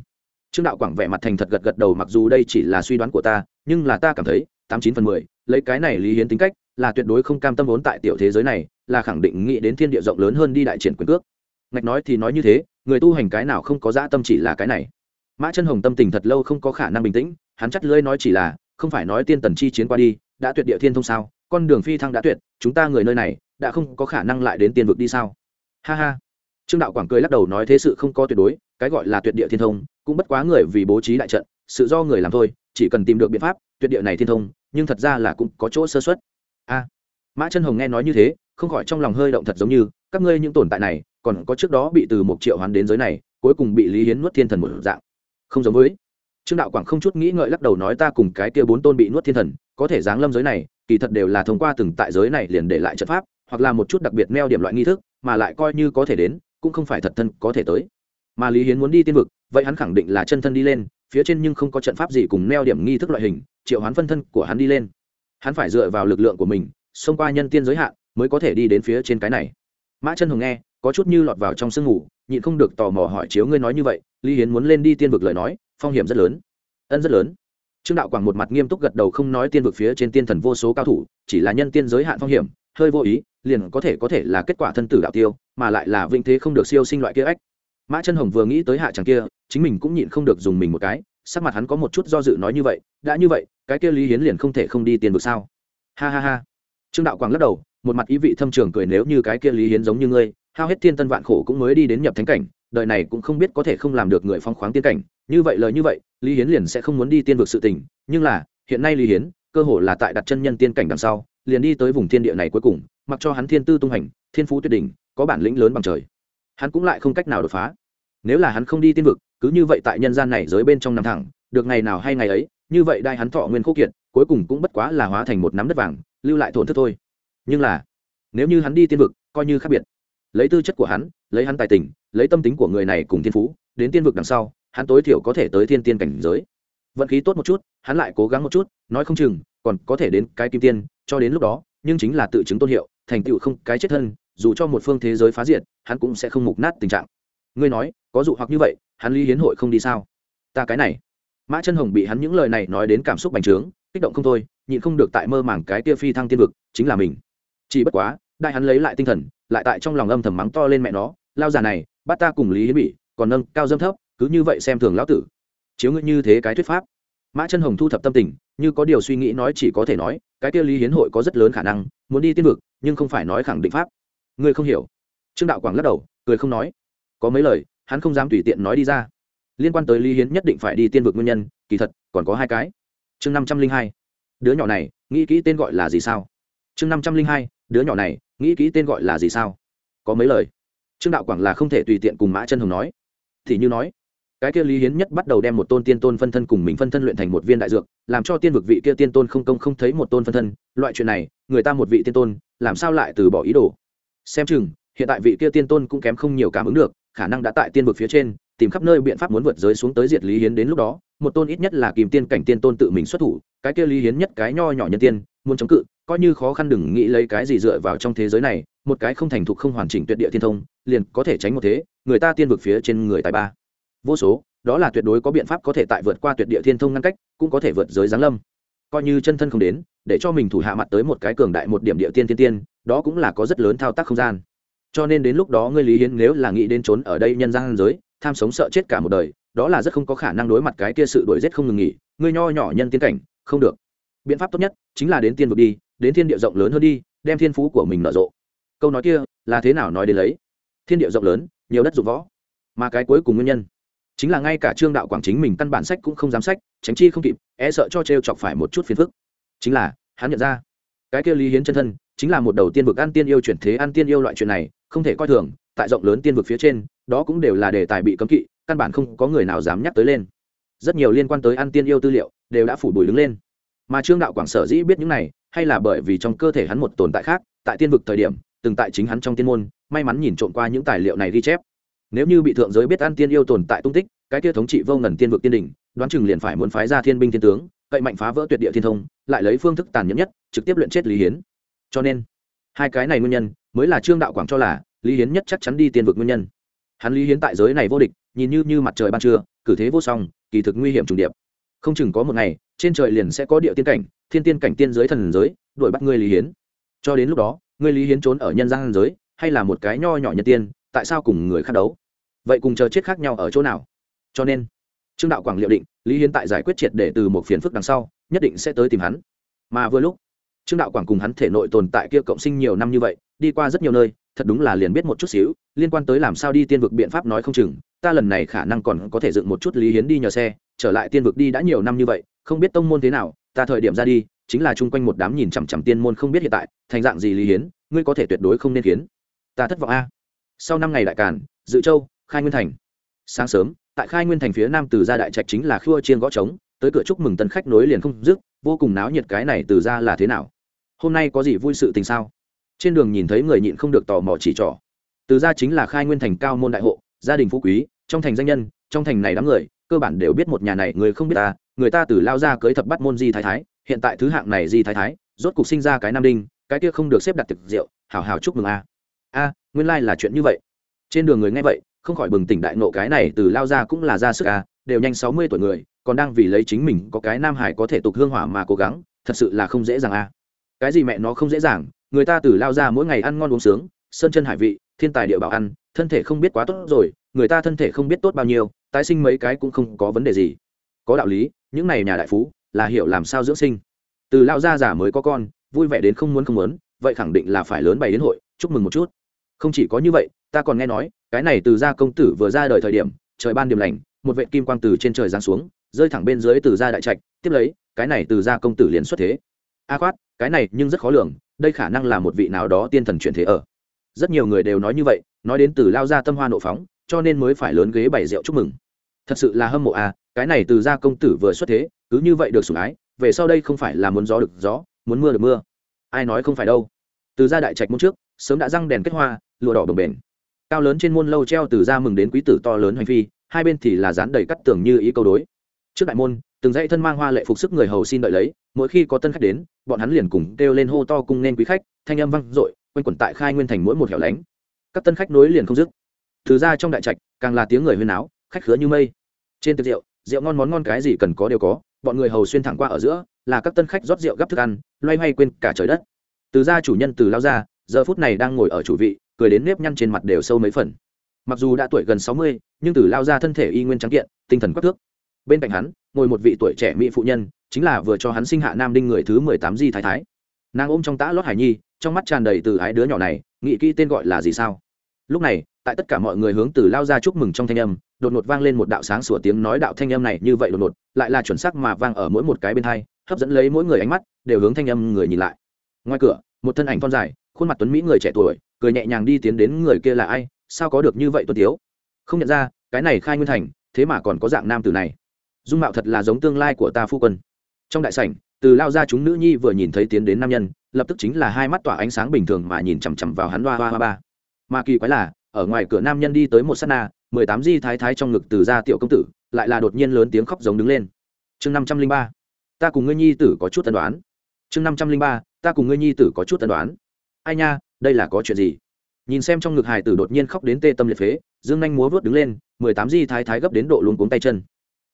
Trương đạo quảng vẻ mặt thành thật gật gật đầu, mặc dù đây chỉ là suy đoán của ta, nhưng là ta cảm thấy, tám chín phần mười lấy cái này lý hiến tính cách, là tuyệt đối không cam tâm vốn tại tiểu thế giới này, là khẳng định nghĩ đến thiên địa rộng lớn hơn đi đại triển quyền cước. Ngạch nói thì nói như thế, người tu hành cái nào không có dã tâm chỉ là cái này. Mã chân hồng tâm tình thật lâu không có khả năng bình tĩnh, hắn chắt lưỡi nói chỉ là, không phải nói tiên tần chi chiến qua đi, đã tuyệt địa thiên thông sao, con đường phi thăng đã tuyệt, chúng ta người nơi này, đã không có khả năng lại đến tiên vực đi sao? Ha ha. Trương đạo quảng cười lắc đầu nói thế sự không có tuyệt đối, cái gọi là tuyệt địa thiên thông, cũng bất quá người vì bố trí đại trận, sự do người làm thôi, chỉ cần tìm được biện pháp, tuyệt địa này thiên thông nhưng thật ra là cũng có chỗ sơ xuất a, mã chân hồng nghe nói như thế, không khỏi trong lòng hơi động thật giống như, các ngươi những tồn tại này, còn có trước đó bị từ một triệu hoán đến giới này, cuối cùng bị lý hiến nuốt thiên thần một dạng. Không giống với. Trương đạo quảng không chút nghĩ ngợi lắc đầu nói ta cùng cái kia bốn tôn bị nuốt thiên thần, có thể giáng lâm giới này, kỳ thật đều là thông qua từng tại giới này liền để lại trận pháp, hoặc là một chút đặc biệt meo điểm loại nghi thức, mà lại coi như có thể đến, cũng không phải thật thân có thể tới. Mà lý hiến muốn đi tiên vực, vậy hắn khẳng định là chân thân đi lên phía trên nhưng không có trận pháp gì cùng neo điểm nghi thức loại hình, triệu hoán phân thân của hắn đi lên. Hắn phải dựa vào lực lượng của mình, xông qua nhân tiên giới hạn, mới có thể đi đến phía trên cái này. Mã chân hồng nghe, có chút như lọt vào trong sương ngủ, nhịn không được tò mò hỏi chiếu ngươi nói như vậy, lý hiến muốn lên đi tiên vực lời nói, phong hiểm rất lớn. Ân rất lớn. Trương đạo quảng một mặt nghiêm túc gật đầu không nói tiên vực phía trên tiên thần vô số cao thủ, chỉ là nhân tiên giới hạn phong hiểm, hơi vô ý, liền có thể có thể là kết quả thân tử đạo tiêu, mà lại là vinh thế không được siêu sinh loại kia ách mã chân hồng vừa nghĩ tới hạ chàng kia, chính mình cũng nhịn không được dùng mình một cái, sắc mặt hắn có một chút do dự nói như vậy, đã như vậy, cái kia lý hiến liền không thể không đi tiền vực sao? Ha ha ha. Trương đạo quang lắc đầu, một mặt ý vị thâm trường cười nếu như cái kia lý hiến giống như ngươi, hao hết thiên tân vạn khổ cũng mới đi đến nhập thánh cảnh, đời này cũng không biết có thể không làm được người phong khoáng tiên cảnh, như vậy lời như vậy, lý hiến liền sẽ không muốn đi tiên vực sự tình, nhưng là, hiện nay lý hiến, cơ hồ là tại đặt chân nhân tiên cảnh đằng sau, liền đi tới vùng thiên địa này cuối cùng, mặc cho hắn thiên tư tung hành, thiên phú tuyệt đỉnh, có bản lĩnh lớn bằng trời hắn cũng lại không cách nào đột phá. Nếu là hắn không đi tiên vực, cứ như vậy tại nhân gian này giới bên trong nằm thẳng, được ngày nào hay ngày ấy, như vậy đai hắn thọ nguyên khô kiệt, cuối cùng cũng bất quá là hóa thành một nắm đất vàng, lưu lại thổn thức thôi. Nhưng là, nếu như hắn đi tiên vực, coi như khác biệt. Lấy tư chất của hắn, lấy hắn tài tình, lấy tâm tính của người này cùng thiên phú, đến tiên vực đằng sau, hắn tối thiểu có thể tới thiên tiên cảnh giới. Vận khí tốt một chút, hắn lại cố gắng một chút, nói không chừng, còn có thể đến cái kim tiên, cho đến lúc đó, nhưng chính là tự chứng tôn hiệu, thành tựu không cái chết thân dù cho một phương thế giới phá diệt, hắn cũng sẽ không mục nát tình trạng. Ngươi nói, có dụ hoặc như vậy, hắn lý hiến hội không đi sao? Ta cái này. Mã chân hồng bị hắn những lời này nói đến cảm xúc bành trướng, kích động không thôi, nhịn không được tại mơ màng cái kia phi thăng tiên vực, chính là mình. Chỉ bất quá, đại hắn lấy lại tinh thần, lại tại trong lòng âm thầm mắng to lên mẹ nó, lao già này, bắt ta cùng lý hiến bị, còn nâng cao dâm thấp, cứ như vậy xem thường lão tử. Chiếu ngươi như thế cái thuyết pháp. Mã chân hồng thu thập tâm tình, như có điều suy nghĩ nói chỉ có thể nói, cái kia lý hiến hội có rất lớn khả năng, muốn đi tiên vực, nhưng không phải nói khẳng định pháp ngươi không hiểu. Trương đạo quảng lắc đầu, cười không nói. Có mấy lời, hắn không dám tùy tiện nói đi ra. Liên quan tới lý hiến nhất định phải đi tiên vực nguyên nhân, kỳ thật, còn có hai cái. Chương năm trăm linh hai. Đứa nhỏ này, nghĩ kỹ tên gọi là gì sao? Chương năm trăm linh hai. Đứa nhỏ này, nghĩ kỹ tên gọi là gì sao? Có mấy lời. Trương đạo quảng là không thể tùy tiện cùng mã chân hồng nói. Thì như nói, cái kia lý hiến nhất bắt đầu đem một tôn tiên tôn phân thân cùng mình phân thân luyện thành một viên đại dược, làm cho tiên vực vị kia tiên tôn không công không thấy một tôn phân thân. Loại chuyện này, người ta một vị tiên tôn, làm sao lại từ bỏ ý đồ? Xem chừng, hiện tại vị kia tiên tôn cũng kém không nhiều cảm ứng được, khả năng đã tại tiên vực phía trên, tìm khắp nơi biện pháp muốn vượt giới xuống tới diệt lý hiến đến lúc đó, một tôn ít nhất là kìm tiên cảnh tiên tôn tự mình xuất thủ, cái kia lý hiến nhất cái nho nhỏ nhân tiên, muốn chống cự, coi như khó khăn đừng nghĩ lấy cái gì dựa vào trong thế giới này, một cái không thành thục không hoàn chỉnh tuyệt địa thiên thông, liền có thể tránh một thế, người ta tiên vực phía trên người tài ba. Vô số, đó là tuyệt đối có biện pháp có thể tại vượt qua tuyệt địa thiên thông ngăn cách, cũng có thể vượt giới giáng lâm. Coi như chân thân không đến, để cho mình thủ hạ mặt tới một cái cường đại một điểm địa tiên tiên tiên đó cũng là có rất lớn thao tác không gian. Cho nên đến lúc đó ngươi lý hiến nếu là nghĩ đến trốn ở đây nhân gian giới, tham sống sợ chết cả một đời, đó là rất không có khả năng đối mặt cái kia sự đuổi giết không ngừng nghỉ, ngươi nho nhỏ nhân tiên cảnh, không được. Biện pháp tốt nhất chính là đến tiên vực đi, đến thiên địa rộng lớn hơn đi, đem thiên phú của mình nở rộ. Câu nói kia là thế nào nói đến lấy? Thiên địa rộng lớn, nhiều đất dụng võ. Mà cái cuối cùng nguyên nhân chính là ngay cả trương đạo quảng chính mình căn bản sách cũng không dám sách, tránh chi không kịp e sợ cho t r e o chọc phải một chút phiền phức. Chính là hắn nhận ra cái kia lý hiến chân thân, chính là một đầu tiên vực ăn tiên yêu chuyển thế ăn tiên yêu loại chuyện này, không thể coi thường, tại rộng lớn tiên vực phía trên, đó cũng đều là đề tài bị cấm kỵ, căn bản không có người nào dám nhắc tới lên. Rất nhiều liên quan tới ăn tiên yêu tư liệu, đều đã phủ bùi đứng lên. Mà trương đạo quảng sở dĩ biết những này, hay là bởi vì trong cơ thể hắn một tồn tại khác, tại tiên vực thời điểm, từng tại chính hắn trong tiên môn, may mắn nhìn trộm qua những tài liệu này ghi chép. Nếu như bị thượng giới biết ăn tiên yêu tồn tại tung tích, cái kia thống trị vô ngần tiên vực tiên đỉnh, đoán chừng liền phải muốn phái ra thiên binh thiên tướng cậy mạnh phá vỡ tuyệt địa thiên thông, lại lấy phương thức tàn nhẫn nhất, trực tiếp luyện chết lý hiến. Cho nên, hai cái này nguyên nhân mới là trương đạo quảng cho là lý hiến nhất chắc chắn đi tiên vực nguyên nhân. Hắn lý hiến tại giới này vô địch, nhìn như như mặt trời ban trưa, cử thế vô song, kỳ thực nguy hiểm trùng điệp. Không chừng có một ngày, trên trời liền sẽ có địa tiên cảnh, thiên tiên cảnh tiên giới thần giới, đuổi bắt ngươi lý hiến. Cho đến lúc đó, ngươi lý hiến trốn ở nhân gian giới, hay là một cái nho nhỏ nhân tiên, tại sao cùng người khác đấu? Vậy cùng chờ chết khác nhau ở chỗ nào? Cho nên trương đạo quảng liệu định, lý hiến tại giải quyết triệt để từ một phiền phức đằng sau, nhất định sẽ tới tìm hắn. Mà vừa lúc, trương đạo quảng cùng hắn thể nội tồn tại kia cộng sinh nhiều năm như vậy, đi qua rất nhiều nơi, thật đúng là liền biết một chút xíu, liên quan tới làm sao đi tiên vực biện pháp nói không chừng, ta lần này khả năng còn có thể dựng một chút lý hiến đi nhờ xe, trở lại tiên vực đi đã nhiều năm như vậy, không biết tông môn thế nào, ta thời điểm ra đi, chính là chung quanh một đám nhìn chằm chằm tiên môn không biết hiện tại, thành dạng gì lý hiến, ngươi có thể tuyệt đối không nên khiến ta thất vọng a. Sau năm ngày đại càn, dự châu, khai nguyên thành. Sáng sớm tại khai nguyên thành phía nam từ gia đại trạch chính là khua chiên gõ trống, tới cửa chúc mừng tân khách nối liền không dứt, vô cùng náo nhiệt cái này từ ra là thế nào? Hôm nay có gì vui sự tình sao? Trên đường nhìn thấy người nhịn không được tò mò chỉ trỏ. Từ ra chính là khai nguyên thành cao môn đại hộ, gia đình phú quý, trong thành danh nhân, trong thành này đám người, cơ bản đều biết một nhà này người không biết ta, người ta từ lao ra cưới thập bắt môn di thái thái, hiện tại thứ hạng này di thái thái, rốt cục sinh ra cái nam đinh, cái kia không được xếp đặt thực rượu hào hào chúc mừng a. A, nguyên lai là chuyện như vậy. Trên đường người nghe vậy không khỏi bừng tỉnh đại nộ cái này từ lao ra cũng là ra sức à đều nhanh sáu mươi tuổi người, còn đang vì lấy chính mình có cái nam hải có thể tục hương hỏa mà cố gắng, thật sự là không dễ dàng a cái gì mẹ nó không dễ dàng, người ta từ lao ra mỗi ngày ăn ngon uống sướng, sơn chân hải vị, thiên tài địa bảo ăn, thân thể không biết quá tốt rồi, người ta thân thể không biết tốt bao nhiêu, tái sinh mấy cái cũng không có vấn đề gì. Có đạo lý, những này nhà đại phú là hiểu làm sao dưỡng sinh. Từ lao ra giả mới có con, vui vẻ đến không muốn không muốn, vậy khẳng định là phải lớn bày đến hội, chúc mừng một chút. Không chỉ có như vậy ta còn nghe nói, cái này từ gia công tử vừa ra đời thời điểm, trời ban điểm lành, một vệ kim quang từ trên trời giáng xuống, rơi thẳng bên dưới từ gia đại trạch, tiếp lấy, cái này từ gia công tử liền xuất thế. A à khoát cái này nhưng rất khó lường, đây khả năng là một vị nào đó tiên thần chuyển thế ở. Rất nhiều người đều nói như vậy, nói đến từ lao ra tâm hoa nộ phóng, cho nên mới phải lớn ghế bày rượu chúc mừng. Thật sự là hâm mộ à cái này từ gia công tử vừa xuất thế, cứ như vậy được sủng ái, về sau đây không phải là muốn gió được gió, muốn mưa được mưa. Ai nói không phải đâu. Từ gia đại trạch môn trước, sớm đã răng đèn kết hoa, lụa đỏ đồng bền cao lớn trên môn lâu treo từ gia mừng đến quý tử to lớn hành phi, hai bên thì là dán đầy cắt tường như ý câu đối. Trước đại môn, từng dãy thân mang hoa lệ phục sức người hầu xin đợi lấy, mỗi khi có tân khách đến, bọn hắn liền cùng kêu lên hô to cung nên quý khách, thanh âm vang dội, quanh quẩn tại khai nguyên thành mỗi một hẻo lánh. Các tân khách nối liền không dứt. Từ ra trong đại trạch, càng là tiếng người huyên áo khách khứa như mây. Trên tiệc rượu rượu ngon món ngon cái gì cần có đều có, bọn người hầu xuyên thẳng qua ở giữa, là các tân khách rót rượu gắp thức ăn, loay hoay quên cả trời đất. Từ gia chủ nhân từ lao ra, giờ phút này đang ngồi ở chủ vị cười đến nếp nhăn trên mặt đều sâu mấy phần. Mặc dù đã tuổi gần sáu mươi, nhưng từ lao ra thân thể y nguyên trắng kiện, tinh thần quắc thước. Bên cạnh hắn, ngồi một vị tuổi trẻ mỹ phụ nhân, chính là vừa cho hắn sinh hạ nam đinh người thứ mười tám di thái thái. Nàng ôm trong tã lót hải nhi, trong mắt tràn đầy từ ái đứa nhỏ này, nghĩ kỹ tên gọi là gì sao. Lúc này, tại tất cả mọi người hướng từ lao ra chúc mừng trong thanh âm, đột ngột vang lên một đạo sáng sủa tiếng nói đạo thanh âm này như vậy đột ngột, lại là chuẩn xác mà vang ở mỗi một cái bên thai hấp dẫn lấy mỗi người ánh mắt, đều hướng thanh âm người nhìn lại. Ngoài cửa, một thân ảnh thon dài khuôn mặt tuấn mỹ người trẻ tuổi, cười nhẹ nhàng đi tiến đến người kia là ai, sao có được như vậy tuấn tiếu? Không nhận ra, cái này khai nguyên thành, thế mà còn có dạng nam tử này. Dung mạo thật là giống tương lai của ta phu quân. Trong đại sảnh, từ lao ra chúng nữ nhi vừa nhìn thấy tiến đến nam nhân, lập tức chính là hai mắt tỏa ánh sáng bình thường mà nhìn chằm chằm vào hắn hoa hoa hoa ba. Mà kỳ quái là, ở ngoài cửa nam nhân đi tới một s á t na, mười tám di thái thái trong ngực từ ra tiểu công tử, lại là đột nhiên lớn tiếng khóc giống đứng lên. Chương năm trăm linh ba, ta cùng ngươi nhi tử có chút tân đoán chương năm trăm linh ba, ta cùng ngươi nhi tử có chút tân đoán ai nha, đây là có chuyện gì? Nhìn xem trong ngực hải tử đột nhiên khóc đến tê tâm liệt phế, dương anh múa vớt đứng lên, mười tám di thái thái gấp đến độ luôn cuống tay chân.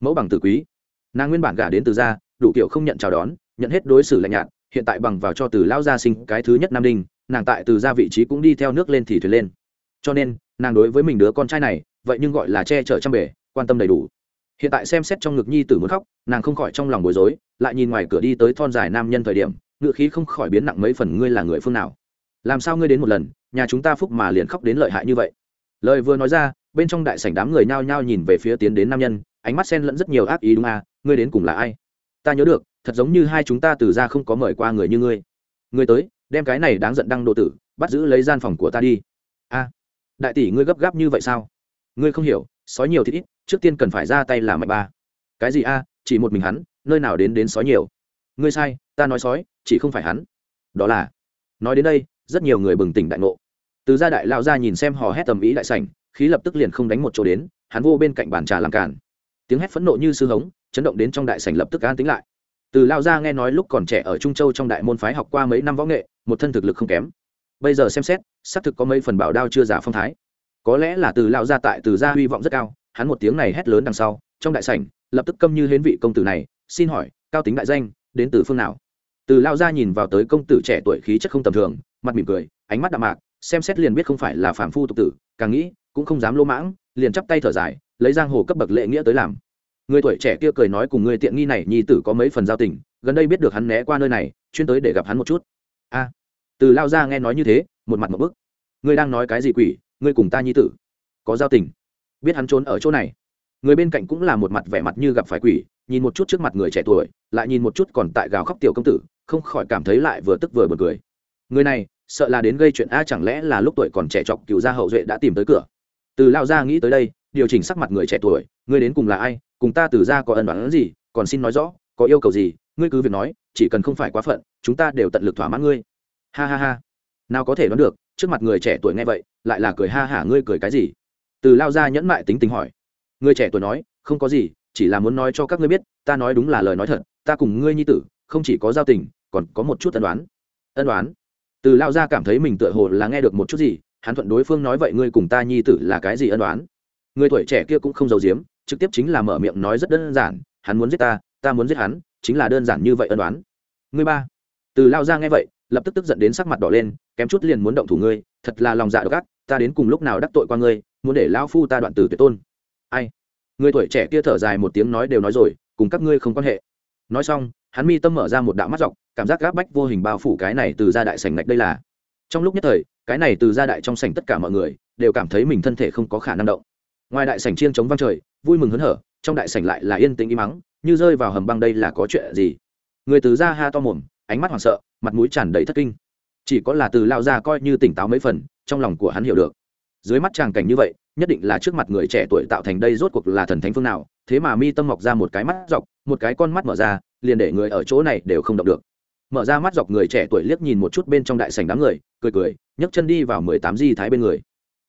Mẫu bằng tử quý. Nàng nguyên bản gả đến từ gia, đủ kiểu không nhận chào đón, nhận hết đối xử lạnh nhạt, hiện tại bằng vào cho từ lao gia sinh cái thứ nhất nam đinh, nàng tại từ gia vị trí cũng đi theo nước lên thì thuyền lên. Cho nên, nàng đối với mình đứa con trai này, vậy nhưng gọi là che chở trăm bể, quan tâm đầy đủ. Hiện tại xem xét trong ngực nhi tử muốn khóc, nàng không khỏi trong lòng bối rối, lại nhìn ngoài cửa đi tới thon dài nam nhân thời điểm, ngựa khí không khỏi biến nặng mấy phần, ngươi là người phương nào? Làm sao ngươi đến một lần, nhà chúng ta phúc mà liền khóc đến lợi hại như vậy? Lời vừa nói ra, bên trong đại sảnh đám người nhao nhao nhìn về phía tiến đến nam nhân, ánh mắt xen lẫn rất nhiều ác ý đúng à ngươi đến cùng là ai? Ta nhớ được, thật giống như hai chúng ta từ ra không có mời qua người như ngươi. Ngươi tới, đem cái này đáng giận đăng độ tử, bắt giữ lấy gian phòng của ta đi. A, đại tỷ ngươi gấp gáp như vậy sao? Ngươi không hiểu, sói nhiều thì ít, trước tiên cần phải ra tay làm mạnh ba. Cái gì a, chỉ một mình hắn, nơi nào đến đến sói nhiều? Ngươi sai, ta nói sói, chỉ không phải hắn. Đó là, nói đến đây rất nhiều người bừng tỉnh đại ngộ. Từ gia đại lao ra nhìn xem hò hét tầm ý đại sảnh, khí lập tức liền không đánh một chỗ đến, hắn vô bên cạnh bàn trà làm cản tiếng hét phẫn nộ như sư hống, chấn động đến trong đại sảnh lập tức an tính lại. Từ lao gia nghe nói lúc còn trẻ ở trung châu trong đại môn phái học qua mấy năm võ nghệ, một thân thực lực không kém. Bây giờ xem xét, xác thực có mấy phần bảo đao chưa giả phong thái. Có lẽ là từ lao gia tại từ gia hy vọng rất cao, hắn một tiếng này hét lớn đằng sau, trong đại sảnh, lập tức câm như hến vị công tử này, xin hỏi, cao tính đại danh, đến từ phương nào? Từ lao gia nhìn vào tới công tử trẻ tuổi khí chất không tầm thường, mặt mỉm cười, ánh mắt đạm mạc, xem xét liền biết không phải là phàm phu tục tử, càng nghĩ, cũng không dám lỗ mãng, liền chắp tay thở dài, lấy giang hồ cấp bậc lệ nghĩa tới làm. Người tuổi trẻ kia cười nói cùng người tiện nghi này, nhi tử có mấy phần giao tình, gần đây biết được hắn né qua nơi này, chuyên tới để gặp hắn một chút. A. Từ lao ra nghe nói như thế, một mặt một bức. Ngươi đang nói cái gì quỷ, ngươi cùng ta nhi tử, có giao tình. Biết hắn trốn ở chỗ này. Người bên cạnh cũng là một mặt vẻ mặt như gặp phải quỷ, nhìn một chút trước mặt người trẻ tuổi, lại nhìn một chút còn tại gào khóc tiểu công tử không khỏi cảm thấy lại vừa tức vừa bật cười. Người này, sợ là đến gây chuyện a, chẳng lẽ là lúc tuổi còn trẻ trọc cựu gia hậu duệ đã tìm tới cửa? Từ lao Gia nghĩ tới đây, điều chỉnh sắc mặt người trẻ tuổi, ngươi đến cùng là ai? Cùng ta từ ra có ân đoán gì? Còn xin nói rõ, có yêu cầu gì? Ngươi cứ việc nói, chỉ cần không phải quá phận, chúng ta đều tận lực thỏa mãn ngươi. Ha ha ha. Nào có thể đoán được, trước mặt người trẻ tuổi nghe vậy, lại là cười ha hả, ngươi cười cái gì? Từ lao Gia nhẫn mại tính tình hỏi. Người trẻ tuổi nói, không có gì, chỉ là muốn nói cho các ngươi biết, ta nói đúng là lời nói thật, ta cùng ngươi nhi tử không chỉ có giao tình, còn có một chút ân đoán ân đoán từ lao ra cảm thấy mình tựa hồ là nghe được một chút gì, hắn thuận đối phương nói vậy ngươi cùng ta nhi tử là cái gì ân đoán người tuổi trẻ kia cũng không giấu giếm, trực tiếp chính là mở miệng nói rất đơn giản, hắn muốn giết ta ta muốn giết hắn, chính là đơn giản như vậy ân đoán ngươi ba. Từ lao ra nghe vậy, lập tức tức giận đến sắc mặt đỏ lên, kém chút liền muốn động thủ ngươi, thật là lòng dạ độc ác, ta đến cùng lúc nào đắc tội qua ngươi, muốn để lao phu ta đoạn từ tuyệt tôn. Ai? Người tuổi trẻ kia thở dài một tiếng nói đều nói rồi, cùng các ngươi không quan hệ. Nói xong hắn mi tâm mở ra một đạo mắt dọc, cảm giác gác bách vô hình bao phủ cái này từ gia đại sảnh ngạch đây là. Trong lúc nhất thời, cái này từ gia đại trong sảnh tất cả mọi người đều cảm thấy mình thân thể không có khả năng động. Ngoài đại sảnh chiên chống vang trời, vui mừng hớn hở, trong đại sảnh lại là yên tĩnh im mắng như rơi vào hầm băng đây là có chuyện gì? Người từ gia ha to mồm, ánh mắt hoảng sợ, mặt mũi tràn đầy thất kinh. Chỉ có là từ lao ra coi như tỉnh táo mấy phần, trong lòng của hắn hiểu được. Dưới mắt tràng cảnh như vậy, nhất định là trước mặt người trẻ tuổi tạo thành đây rốt cuộc là thần thánh phương nào, thế mà mi tâm mọc ra một cái mắt dọc, một cái con mắt mở ra liền để người ở chỗ này đều không động được. Mở ra mắt dọc người trẻ tuổi liếc nhìn một chút bên trong đại sảnh đám người, cười cười, nhấc chân đi vào mười tám di thái bên người.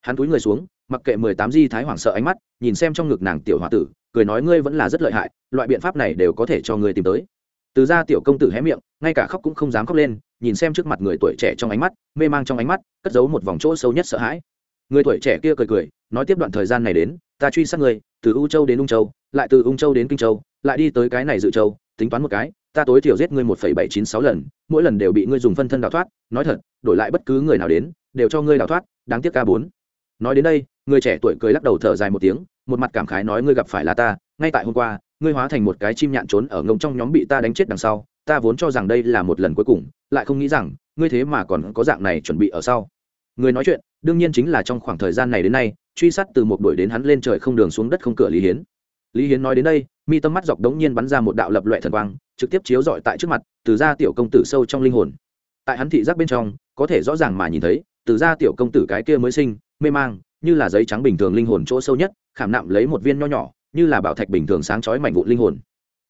Hắn túi người xuống, mặc kệ mười tám di thái hoảng sợ ánh mắt, nhìn xem trong ngực nàng tiểu h o a tử, cười nói ngươi vẫn là rất lợi hại, loại biện pháp này đều có thể cho ngươi tìm tới. Từ ra tiểu công tử hé miệng, ngay cả khóc cũng không dám khóc lên, nhìn xem trước mặt người tuổi trẻ trong ánh mắt, mê mang trong ánh mắt, cất giấu một vòng chỗ sâu nhất sợ hãi. Người tuổi trẻ kia cười cười, nói tiếp đoạn thời gian này đến, ta truy sát người từ u châu đến ung châu, lại từ ung châu đến kinh châu, lại đi tới cái này dự châu tính toán một cái, ta tối thiểu giết ngươi một phẩy bảy chín sáu lần, mỗi lần đều bị ngươi dùng phân thân đào thoát. Nói thật, đổi lại bất cứ người nào đến, đều cho ngươi đào thoát, đáng tiếc ca bốn. Nói đến đây, người trẻ tuổi cười lắc đầu thở dài một tiếng, một mặt cảm khái nói ngươi gặp phải là ta, ngay tại hôm qua, ngươi hóa thành một cái chim nhạn trốn ở ngông trong nhóm bị ta đánh chết đằng sau, ta vốn cho rằng đây là một lần cuối cùng, lại không nghĩ rằng, ngươi thế mà còn có dạng này chuẩn bị ở sau. Người nói chuyện, đương nhiên chính là trong khoảng thời gian này đến nay, truy sát từ một đuổi đến hắn lên trời không đường xuống đất không cửa lý hiến lý hiến nói đến đây, mi tâm mắt dọc đống nhiên bắn ra một đạo lập loại thần quang, trực tiếp chiếu rọi tại trước mặt, từ ra tiểu công tử sâu trong linh hồn. Tại hắn thị giác bên trong, có thể rõ ràng mà nhìn thấy, từ ra tiểu công tử cái kia mới sinh, mê mang, như là giấy trắng bình thường linh hồn chỗ sâu nhất, khảm nạm lấy một viên nho nhỏ, như là bảo thạch bình thường sáng chói mảnh vụn linh hồn.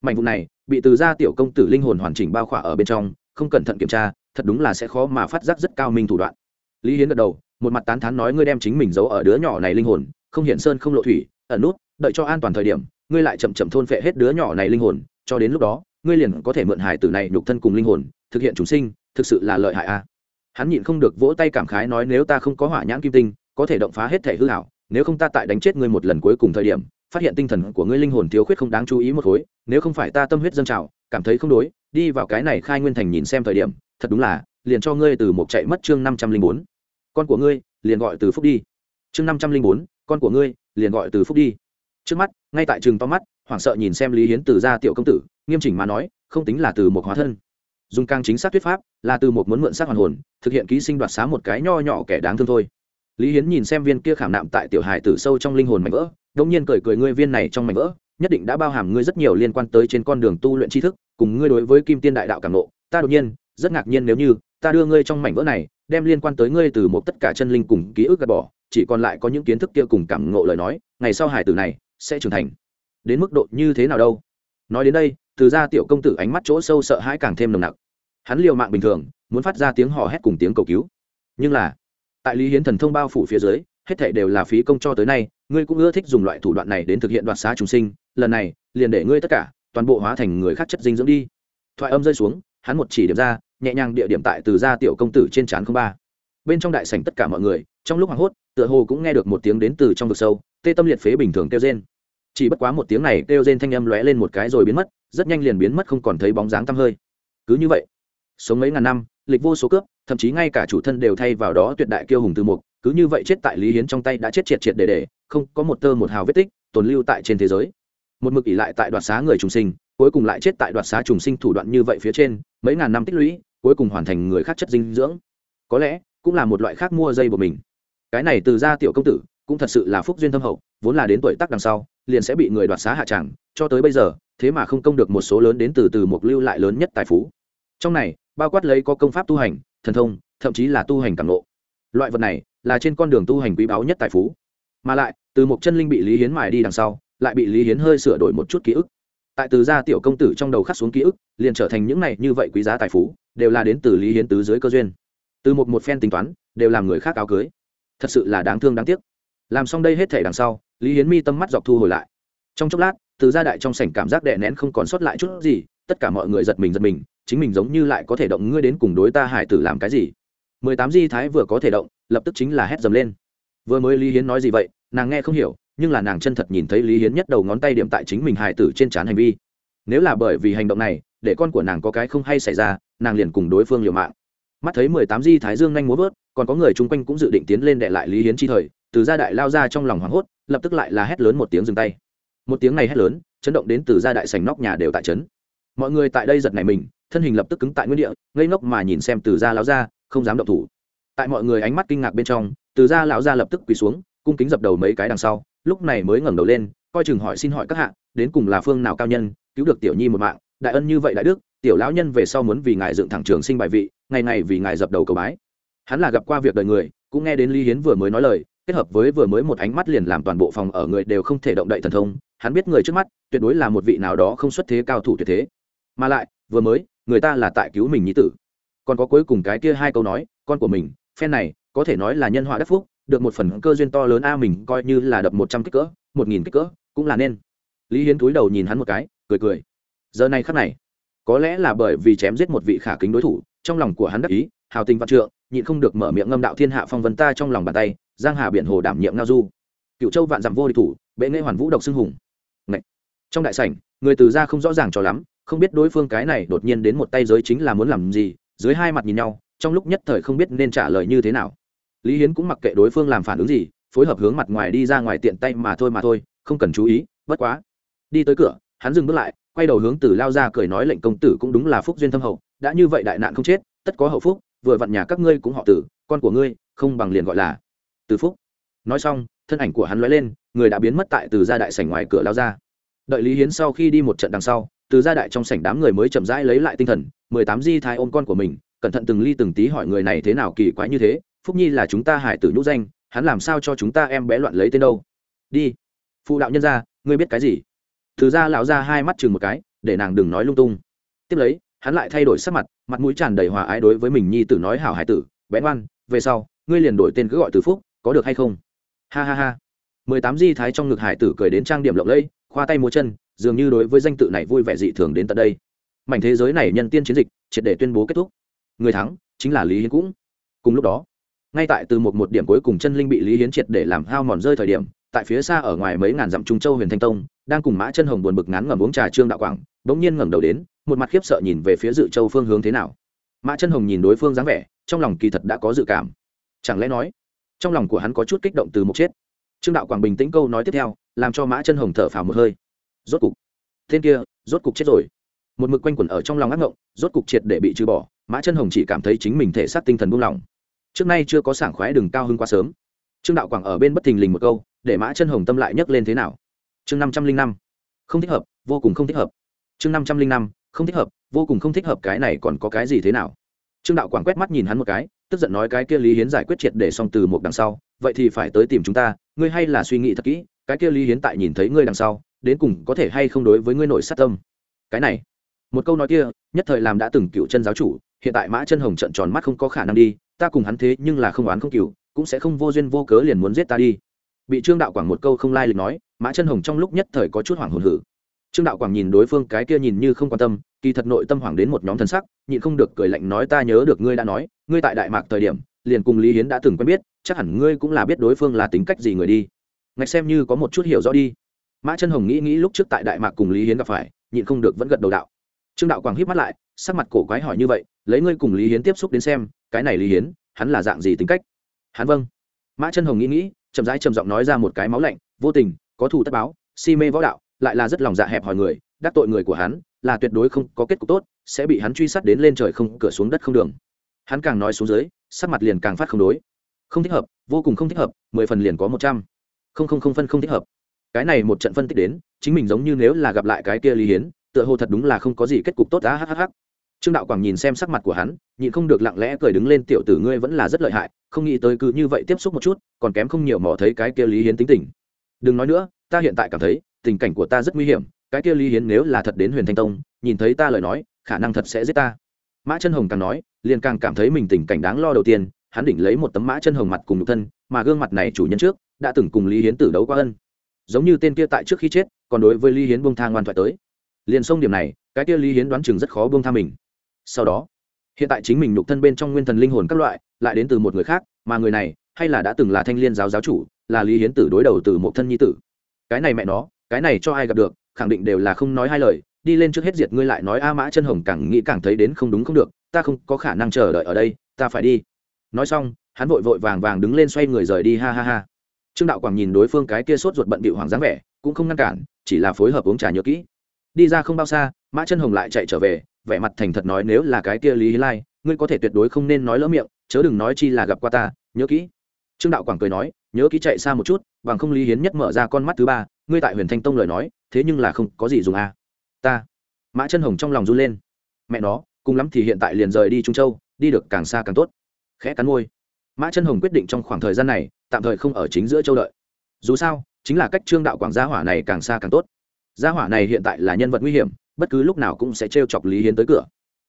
Mảnh vụn này, bị từ ra tiểu công tử linh hồn hoàn chỉnh bao khỏa ở bên trong, không cẩn thận kiểm tra, thật đúng là sẽ khó mà phát giác rất cao minh thủ đoạn. Lý hiến gật đầu, một mặt tán thán nói ngươi đem chính mình giấu ở đứa nhỏ này linh hồn, không hiển sơn không lộ thủy, ẩn nút đợi cho an toàn thời điểm, ngươi lại chậm chậm thôn phệ hết đứa nhỏ này linh hồn, cho đến lúc đó, ngươi liền có thể mượn hải tử này nhục thân cùng linh hồn, thực hiện chúng sinh, thực sự là lợi hại a. Hắn nhịn không được vỗ tay cảm khái nói nếu ta không có hỏa nhãn kim tinh, có thể động phá hết thể hư hảo nếu không ta tại đánh chết ngươi một lần cuối cùng thời điểm, phát hiện tinh thần của ngươi linh hồn thiếu khuyết không đáng chú ý một khối, nếu không phải ta tâm huyết dâng trào, cảm thấy không đối, đi vào cái này khai nguyên thành nhìn xem thời điểm, thật đúng là, liền cho ngươi từ một chạy mất chương năm trăm linh bốn. Con của ngươi, liền gọi từ phúc đi. Chương năm trăm linh bốn, con của ngươi, liền gọi từ phúc đi trước mắt, ngay tại trường to mắt, hoảng sợ nhìn xem lý hiến từ ra tiểu công tử, nghiêm chỉnh mà nói, không tính là từ một hóa thân. Dùng càng chính xác thuyết pháp, là từ một muốn mượn xác hoàn hồn, thực hiện ký sinh đoạt xá một cái nho nhỏ kẻ đáng thương thôi. Lý hiến nhìn xem viên kia khảm nạm tại tiểu hải tử sâu trong linh hồn mảnh vỡ đông nhiên cười cười ngươi viên này trong mảnh vỡ, nhất định đã bao hàm ngươi rất nhiều liên quan tới trên con đường tu luyện tri thức, cùng ngươi đối với kim tiên đại đạo cảm nộ ta đột nhiên, rất ngạc nhiên nếu như, ta đưa ngươi trong mảnh vỡ này, đem liên quan tới ngươi từ một tất cả chân linh cùng ký ức gạt bỏ, chỉ còn lại có những kiến thức kia cùng cảm ngộ lời nói, ngày sau hải tử này sẽ trưởng thành. Đến mức độ như thế nào đâu? Nói đến đây, từ ra tiểu công tử ánh mắt chỗ sâu sợ hãi càng thêm nồng nặc. Hắn liều mạng bình thường, muốn phát ra tiếng hò hét cùng tiếng cầu cứu. Nhưng là, tại lý hiến thần thông bao phủ phía dưới, hết thảy đều là phí công cho tới nay, ngươi cũng ưa thích dùng loại thủ đoạn này đến thực hiện đoạt xá trùng sinh, lần này, liền để ngươi tất cả, toàn bộ hóa thành người khác chất dinh dưỡng đi. Thoại âm rơi xuống, hắn một chỉ điểm ra, nhẹ nhàng địa điểm tại từ gia tiểu công tử trên trán không ba. Bên trong đại sảnh tất cả mọi người, trong lúc hoảng hốt, tựa hồ cũng nghe được một tiếng đến từ trong vực sâu tê tâm liệt phế bình thường kêu rên. Chỉ bất quá một tiếng này kêu rên thanh âm lóe lên một cái rồi biến mất, rất nhanh liền biến mất không còn thấy bóng dáng tăm hơi. Cứ như vậy, sống mấy ngàn năm, lịch vô số cướp, thậm chí ngay cả chủ thân đều thay vào đó tuyệt đại kiêu hùng từ mục, cứ như vậy chết tại lý hiến trong tay đã chết triệt triệt để để, không có một tơ một hào vết tích, tồn lưu tại trên thế giới. Một mực ỉ lại tại đoạt xá người trùng sinh, cuối cùng lại chết tại đoạt xá trùng sinh thủ đoạn như vậy phía trên, mấy ngàn năm tích lũy, cuối cùng hoàn thành người khác chất dinh dưỡng. Có lẽ, cũng là một loại khác mua dây của mình. Cái này từ ra tiểu công tử cũng thật sự là phúc duyên thâm hậu, vốn là đến tuổi tác đằng sau, liền sẽ bị người đoạt xá hạ tràng, cho tới bây giờ, thế mà không công được một số lớn đến từ từ một lưu lại lớn nhất tài phú. Trong này, bao quát lấy có công pháp tu hành, thần thông, thậm chí là tu hành cảm lộ loại vật này là trên con đường tu hành quý báu nhất tài phú. Mà lại, từ một chân linh bị lý hiến mài đi đằng sau, lại bị lý hiến hơi sửa đổi một chút ký ức. Tại từ gia tiểu công tử trong đầu khắc xuống ký ức, liền trở thành những này như vậy quý giá tài phú, đều là đến từ lý hiến tứ dưới cơ duyên. Từ một một phen tính toán, đều làm người khác áo cưới. Thật sự là đáng thương đáng tiếc làm xong đây hết thể đằng sau, lý hiến mi tâm mắt dọc thu hồi lại. Trong chốc lát, từ gia đại trong sảnh cảm giác đè nén không còn sót lại chút gì, tất cả mọi người giật mình giật mình, chính mình giống như lại có thể động ngươi đến cùng đối ta hải tử làm cái gì. Mười tám di thái vừa có thể động, lập tức chính là hét dầm lên. Vừa mới lý hiến nói gì vậy, nàng nghe không hiểu, nhưng là nàng chân thật nhìn thấy lý hiến nhất đầu ngón tay điểm tại chính mình hải tử trên trán hành vi. Nếu là bởi vì hành động này, để con của nàng có cái không hay xảy ra, nàng liền cùng đối phương liều mạng. Mắt thấy mười tám di thái dương nhanh múa vớt, còn có người chung quanh cũng dự định tiến lên đệ lại lý hiến chi thời từ gia đại lao ra trong lòng hoảng hốt, lập tức lại là hét lớn một tiếng dừng tay. Một tiếng này hét lớn, chấn động đến từ gia đại sành nóc nhà đều tại trấn mọi người tại đây giật này mình, thân hình lập tức cứng tại nguyên địa, ngây ngốc mà nhìn xem từ gia lão gia, không dám động thủ. Tại mọi người ánh mắt kinh ngạc bên trong, từ gia lão gia lập tức quỳ xuống, cung kính dập đầu mấy cái đằng sau, lúc này mới ngẩng đầu lên, coi chừng hỏi xin hỏi các hạ, đến cùng là phương nào cao nhân, cứu được tiểu nhi một mạng, đại ân như vậy đại đức, tiểu lão nhân về sau muốn vì ngài dựng thẳng trường sinh bài vị, ngày ngày vì ngài dập đầu cầu bái. Hắn là gặp qua việc đời người, cũng nghe đến lý hiến vừa mới nói lời kết hợp với vừa mới một ánh mắt liền làm toàn bộ phòng ở người đều không thể động đậy thần thông, hắn biết người trước mắt tuyệt đối là một vị nào đó không xuất thế cao thủ tuyệt thế. Mà lại, vừa mới, người ta là tại cứu mình nhí tử. Còn có cuối cùng cái kia hai câu nói, con của mình, phen này, có thể nói là nhân họa đắc phúc, được một phần cơ duyên to lớn a, mình coi như là đập một trăm kích cỡ, một nghìn kích cỡ, cũng là nên. Lý hiến túi đầu nhìn hắn một cái, cười cười. Giờ này khắc này, có lẽ là bởi vì chém giết một vị khả kính đối thủ, trong lòng của hắn đắc ý, hào tình vạn trượng, nhịn không được mở miệng ngâm đạo thiên hạ phong vân ta trong lòng bàn tay giang hà biển hồ đảm nhiệm ngao du. Cựu châu vạn dặm vô địch thủ, bệ nghệ hoàn vũ độc xưng hùng. Ngậy. trong đại sảnh, người từ ra không rõ ràng cho lắm, không biết đối phương cái này đột nhiên đến một tay giới chính là muốn làm gì, dưới hai mặt nhìn nhau, trong lúc nhất thời không biết nên trả lời như thế nào. Lý hiến cũng mặc kệ đối phương làm phản ứng gì, phối hợp hướng mặt ngoài đi ra ngoài tiện tay mà thôi mà thôi, không cần chú ý, bất quá. Đi tới cửa, hắn dừng bước lại, quay đầu hướng tử lao ra cười nói lệnh công tử cũng đúng là phúc duyên thâm hậu, đã như vậy đại nạn không chết, tất có hậu phúc, vừa vặn nhà các ngươi cũng họ tử con của ngươi, không bằng liền gọi là từ phúc. Nói xong, thân ảnh của hắn lóe lên, người đã biến mất tại từ gia đại sảnh ngoài cửa lao ra. Đợi lý hiến sau khi đi một trận đằng sau, từ gia đại trong sảnh đám người mới chậm rãi lấy lại tinh thần, mười tám di thái ôm con của mình, cẩn thận từng ly từng tí hỏi người này thế nào kỳ quái như thế, phúc nhi là chúng ta hải tử nhũ danh, hắn làm sao cho chúng ta em bé loạn lấy tên đâu? Đi. Phụ đạo nhân ra, ngươi biết cái gì? Từ ra lão ra hai mắt chừng một cái, để nàng đừng nói lung tung. Tiếp lấy, hắn lại thay đổi sắc mặt mặt mũi tràn đầy hòa ái đối với mình nhi tử nói hảo hải tử bén oan về sau, ngươi liền đổi tên cứ gọi từ phúc có được hay không? Ha ha ha. Mười tám di thái trong ngực hải tử cười đến trang điểm lộng lẫy, khoa tay múa chân, dường như đối với danh tự này vui vẻ dị thường đến tận đây. Mảnh thế giới này nhân tiên chiến dịch, triệt để tuyên bố kết thúc. Người thắng chính là lý hiến cũng. Cùng lúc đó, ngay tại từ một một điểm cuối cùng chân linh bị lý hiến triệt để làm hao mòn rơi thời điểm, tại phía xa ở ngoài mấy ngàn dặm trung châu huyền thanh tông, đang cùng mã chân hồng buồn bực ngán ngẩm uống trà trương đạo quảng, bỗng nhiên ngẩng đầu đến, một mặt khiếp sợ nhìn về phía dự châu phương hướng thế nào. Mã chân hồng nhìn đối phương dáng vẻ, trong lòng kỳ thật đã có dự cảm. Chẳng lẽ nói trong lòng của hắn có chút kích động từ một chết. Trương đạo quảng bình tĩnh câu nói tiếp theo, làm cho mã chân hồng thở phào một hơi. Rốt cục, tên kia, rốt cục chết rồi. Một mực quanh quẩn ở trong lòng ác ngộng, rốt cục triệt để bị trừ bỏ, mã chân hồng chỉ cảm thấy chính mình thể xác tinh thần buông lỏng. Trước nay chưa có sảng khoái đừng cao hơn quá sớm. Trương đạo quảng ở bên bất thình lình một câu, để mã chân hồng tâm lại nhấc lên thế nào? Chương năm trăm linh năm. Không thích hợp, vô cùng không thích hợp. Chương năm trăm linh năm, không thích hợp, vô cùng không thích hợp, cái này còn có cái gì thế nào? Trương đạo quảng quét mắt nhìn hắn một cái tức giận nói cái kia lý hiến giải quyết triệt để xong từ một đằng sau, vậy thì phải tới tìm chúng ta, ngươi hay là suy nghĩ thật kỹ, cái kia lý hiến tại nhìn thấy ngươi đằng sau, đến cùng có thể hay không đối với ngươi nội sát tâm. Cái này, một câu nói kia, nhất thời làm đã từng cựu chân giáo chủ, hiện tại mã chân hồng trận tròn mắt không có khả năng đi, ta cùng hắn thế nhưng là không oán không cựu cũng sẽ không vô duyên vô cớ liền muốn giết ta đi. Bị trương đạo quảng một câu không lai lịch nói, mã chân hồng trong lúc nhất thời có chút hoảng hồn hử trương đạo quảng nhìn đối phương cái kia nhìn như không quan tâm, kỳ thật nội tâm hoảng đến một nhóm thân sắc, nhịn không được cười lạnh nói ta nhớ được ngươi đã nói, ngươi tại đại mạc thời điểm, liền cùng lý hiến đã từng quen biết, chắc hẳn ngươi cũng là biết đối phương là tính cách gì người đi. Ngạch xem như có một chút hiểu rõ đi. Mã chân hồng nghĩ nghĩ lúc trước tại đại mạc cùng lý hiến gặp phải, nhịn không được vẫn gật đầu đạo. Trương đạo quảng hít mắt lại, sắc mặt cổ quái hỏi như vậy, lấy ngươi cùng lý hiến tiếp xúc đến xem, cái này lý hiến, hắn là dạng gì tính cách? Hắn vâng. Mã chân hồng nghĩ nghĩ, chậm rãi trầm giọng nói ra một cái máu lạnh, vô tình, có thù tất báo, si mê võ đạo lại là rất lòng dạ hẹp hòi người, đắc tội người của hắn, là tuyệt đối không có kết cục tốt, sẽ bị hắn truy sát đến lên trời không, cửa xuống đất không đường. Hắn càng nói xuống dưới, sắc mặt liền càng phát không đối. Không thích hợp, vô cùng không thích hợp, mười phần liền có một trăm. Không không không phân không thích hợp. Cái này một trận phân tích đến, chính mình giống như nếu là gặp lại cái kia lý hiến, tựa hồ thật đúng là không có gì kết cục tốt, á hhh trương đạo quảng nhìn xem sắc mặt của hắn, nhịn không được lặng lẽ cười đứng lên, tiểu tử ngươi vẫn là rất lợi hại, không nghĩ tới cứ như vậy tiếp xúc một chút, còn kém không nhiều mỏ thấy cái kia lý hiến tính tình. Đừng nói nữa, ta hiện tại cảm thấy tình cảnh của ta rất nguy hiểm, cái kia lý hiến nếu là thật đến huyền thanh tông, nhìn thấy ta lời nói, khả năng thật sẽ giết ta. Mã chân hồng càng nói, liền càng cảm thấy mình tình cảnh đáng lo đầu tiên, hắn đỉnh lấy một tấm mã chân hồng mặt cùng nhục thân, mà gương mặt này chủ nhân trước, đã từng cùng lý hiến tử đấu qua ân. Giống như tên kia tại trước khi chết, còn đối với lý hiến buông thang ngoan thoại tới. Liền sông điểm này, cái kia lý hiến đoán chừng rất khó buông tha mình. Sau đó, hiện tại chính mình nhục thân bên trong nguyên thần linh hồn các loại, lại đến từ một người khác, mà người này, hay là đã từng là thanh liên giáo giáo chủ, là lý hiến tử đối đầu từ một thân nhi tử. Cái này mẹ nó cái này cho ai gặp được, khẳng định đều là không nói hai lời, đi lên trước hết diệt ngươi lại nói a mã chân hồng càng nghĩ càng thấy đến không đúng không được, ta không có khả năng chờ đợi ở đây, ta phải đi. Nói xong, hắn vội vội vàng vàng đứng lên xoay người rời đi, ha ha ha. Trương đạo quảng nhìn đối phương cái kia sốt ruột bận bị hoàng dáng vẻ, cũng không ngăn cản, chỉ là phối hợp uống trà nhớ kỹ. Đi ra không bao xa, mã chân hồng lại chạy trở về, vẻ mặt thành thật nói nếu là cái kia lý hí lai, ngươi có thể tuyệt đối không nên nói lỡ miệng, chớ đừng nói chi là gặp qua ta, nhớ kỹ. Trương đạo quảng cười nói, nhớ kỹ chạy xa một chút, bằng không lý hiến nhất mở ra con mắt thứ ba ngươi tại huyền thanh tông lời nói, thế nhưng là không có gì dùng à. ta, mã chân hồng trong lòng run lên. Mẹ nó, cùng lắm thì hiện tại liền rời đi trung châu, đi được càng xa càng tốt. Khẽ cắn môi. Mã chân hồng quyết định trong khoảng thời gian này, tạm thời không ở chính giữa châu đợi. Dù sao, chính là cách trương đạo quảng gia hỏa này càng xa càng tốt. Gia hỏa này hiện tại là nhân vật nguy hiểm, bất cứ lúc nào cũng sẽ t chọc lý hiến tới cửa.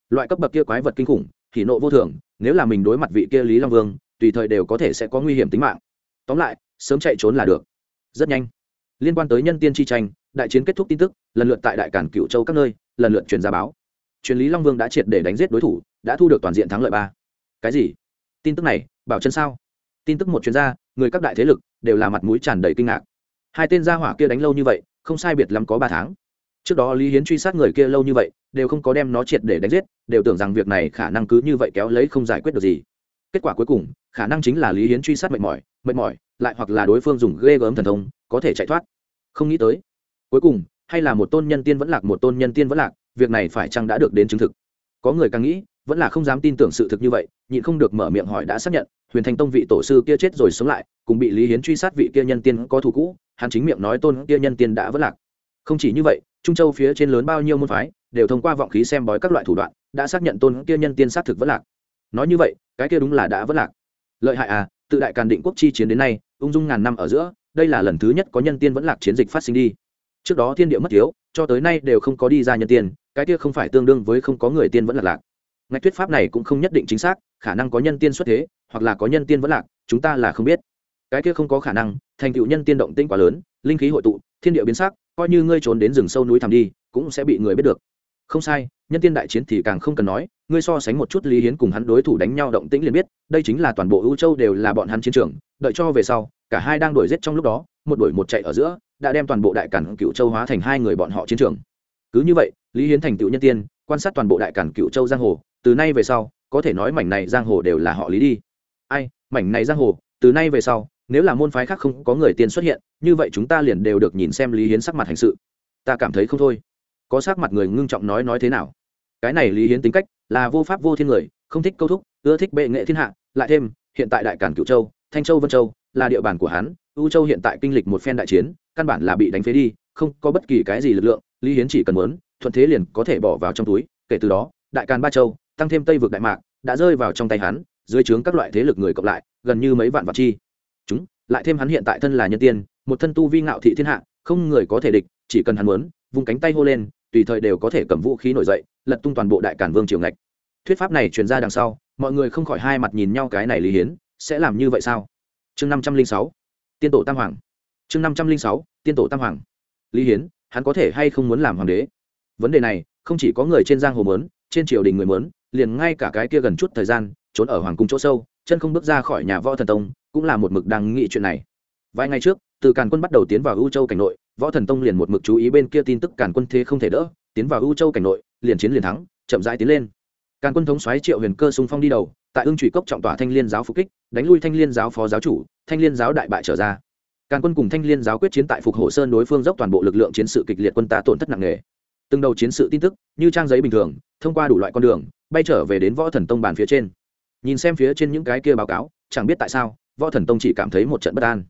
Loại cấp bậc kia quái vật kinh khủng, thì nộ vô thường, nếu là mình đối mặt vị kia lý long vương, tùy thời đều có thể sẽ có nguy hiểm tính mạng. Tóm lại, sớm chạy trốn là được. Rất nhanh liên quan tới nhân tiên chi tranh, đại chiến kết thúc tin tức, lần lượt tại đại cản cựu châu các nơi, lần lượt truyền ra báo. Truyền lý long vương đã triệt để đánh giết đối thủ, đã thu được toàn diện thắng lợi ba. Cái gì? Tin tức này, bảo chân sao? Tin tức một chuyên gia, người các đại thế lực đều là mặt mũi tràn đầy kinh ngạc. Hai tên gia hỏa kia đánh lâu như vậy, không sai biệt lắm có ba tháng. Trước đó lý hiến truy sát người kia lâu như vậy, đều không có đem nó triệt để đánh giết, đều tưởng rằng việc này khả năng cứ như vậy kéo lấy không giải quyết được gì kết quả cuối cùng, khả năng chính là lý hiến truy sát mệt mỏi mệt mỏi, lại hoặc là đối phương dùng ghê gớm thần thông, có thể chạy thoát. Không nghĩ tới, cuối cùng, hay là một tôn nhân tiên vẫn lạc, một tôn nhân tiên vẫn lạc, việc này phải chăng đã được đến chứng thực? Có người càng nghĩ, vẫn là không dám tin tưởng sự thực như vậy, nhịn không được mở miệng hỏi đã xác nhận, huyền thành tông vị tổ sư kia chết rồi sống lại, cùng bị lý hiến truy sát vị kia nhân tiên có thù cũ, hắn chính miệng nói tôn kia nhân tiên đã vẫn lạc. Không chỉ như vậy, trung châu phía trên lớn bao nhiêu môn phái, đều thông qua vọng khí xem bói các loại thủ đoạn, đã xác nhận tôn kia nhân tiên xác thực vẫn lạc nói như vậy, cái kia đúng là đã vất lạc. Lợi hại à tự đại càn định quốc chi chiến đến nay, ung dung ngàn năm ở giữa, đây là lần thứ nhất có nhân tiên vẫn lạc chiến dịch phát sinh đi. Trước đó thiên địa mất thiếu, cho tới nay đều không có đi ra nhân tiên, cái kia không phải tương đương với không có người tiên vẫn lạc lạc. Ngạch thuyết pháp này cũng không nhất định chính xác, khả năng có nhân tiên xuất thế, hoặc là có nhân tiên vẫn lạc, chúng ta là không biết. Cái kia không có khả năng, thành tựu nhân tiên động tinh quá lớn, linh khí hội tụ, thiên địa biến sắc, coi như ngươi trốn đến rừng sâu núi thẳm đi, cũng sẽ bị người biết được không sai, nhân tiên đại chiến thì càng không cần nói, ngươi so sánh một chút lý hiến cùng hắn đối thủ đánh nhau động tĩnh liền biết, đây chính là toàn bộ ưu châu đều là bọn hắn chiến trường, đợi cho về sau, cả hai đang đuổi giết trong lúc đó, một đuổi một chạy ở giữa, đã đem toàn bộ đại cản cựu châu hóa thành hai người bọn họ chiến trường. Cứ như vậy, lý hiến thành tựu nhân tiên, quan sát toàn bộ đại cản cựu châu giang hồ, từ nay về sau, có thể nói mảnh này giang hồ đều là họ lý đi. Ai, mảnh này giang hồ, từ nay về sau, nếu là môn phái khác không có người tiên xuất hiện, như vậy chúng ta liền đều được nhìn xem lý hiến sắc mặt hành sự. Ta cảm thấy không thôi có sắc mặt người ngưng trọng nói nói thế nào? Cái này lý hiến tính cách là vô pháp vô thiên người, không thích câu thúc, ưa thích bệ nghệ thiên hạ, lại thêm, hiện tại đại cản cựu châu, thanh châu, vân châu là địa bàn của hắn, u châu hiện tại kinh lịch một phen đại chiến, căn bản là bị đánh phế đi, không có bất kỳ cái gì lực lượng, lý hiến chỉ cần muốn, thuận thế liền có thể bỏ vào trong túi, kể từ đó, đại càn ba châu, tăng thêm tây vực đại mạc, đã rơi vào trong tay hắn, dưới trướng các loại thế lực người cộng lại, gần như mấy vạn vạn chi. Chúng, lại thêm hắn hiện tại thân là nhân tiên, một thân tu vi ngạo thị thiên hạ, không người có thể địch, chỉ cần hắn muốn vùng cánh tay hô lên tùy thời đều có thể cầm vũ khí nổi dậy, lật tung toàn bộ đại cản vương triều ngạch. Thuyết pháp này truyền ra đằng sau, mọi người không khỏi hai mặt nhìn nhau cái này lý hiến, sẽ làm như vậy sao? Chương năm trăm linh sáu, tiên tổ tam hoàng. Chương năm trăm linh sáu, tiên tổ tam hoàng. Lý hiến, hắn có thể hay không muốn làm hoàng đế? Vấn đề này, không chỉ có người trên giang hồ mớn trên triều đình người mớn liền ngay cả cái kia gần chút thời gian, trốn ở hoàng cung chỗ sâu, chân không bước ra khỏi nhà võ thần tông, cũng là một mực đang nghĩ chuyện này. Vài ngày trước từ càn quân bắt đầu tiến vào ưu châu cảnh nội, võ thần tông liền một mực chú ý bên kia tin tức càn quân thế không thể đỡ, tiến vào ưu châu cảnh nội, liền chiến liền thắng, chậm rãi tiến lên. Càn quân thống xoáy triệu huyền cơ xung phong đi đầu, tại ưng trụy cốc trọng tỏa thanh liên giáo phục kích, đánh lui thanh liên giáo phó giáo chủ, thanh liên giáo đại bại trở ra. Càn quân cùng thanh liên giáo quyết chiến tại phục hồ sơn đối phương dốc toàn bộ lực lượng chiến sự kịch liệt quân ta tổn thất nặng nề. Từng đầu chiến sự tin tức, như trang giấy bình thường, thông qua đủ loại con đường, bay trở về đến võ thần tông bàn phía trên. Nhìn xem phía trên những cái kia báo cáo, chẳng biết tại sao, võ thần tông chỉ cảm thấy một trận bất an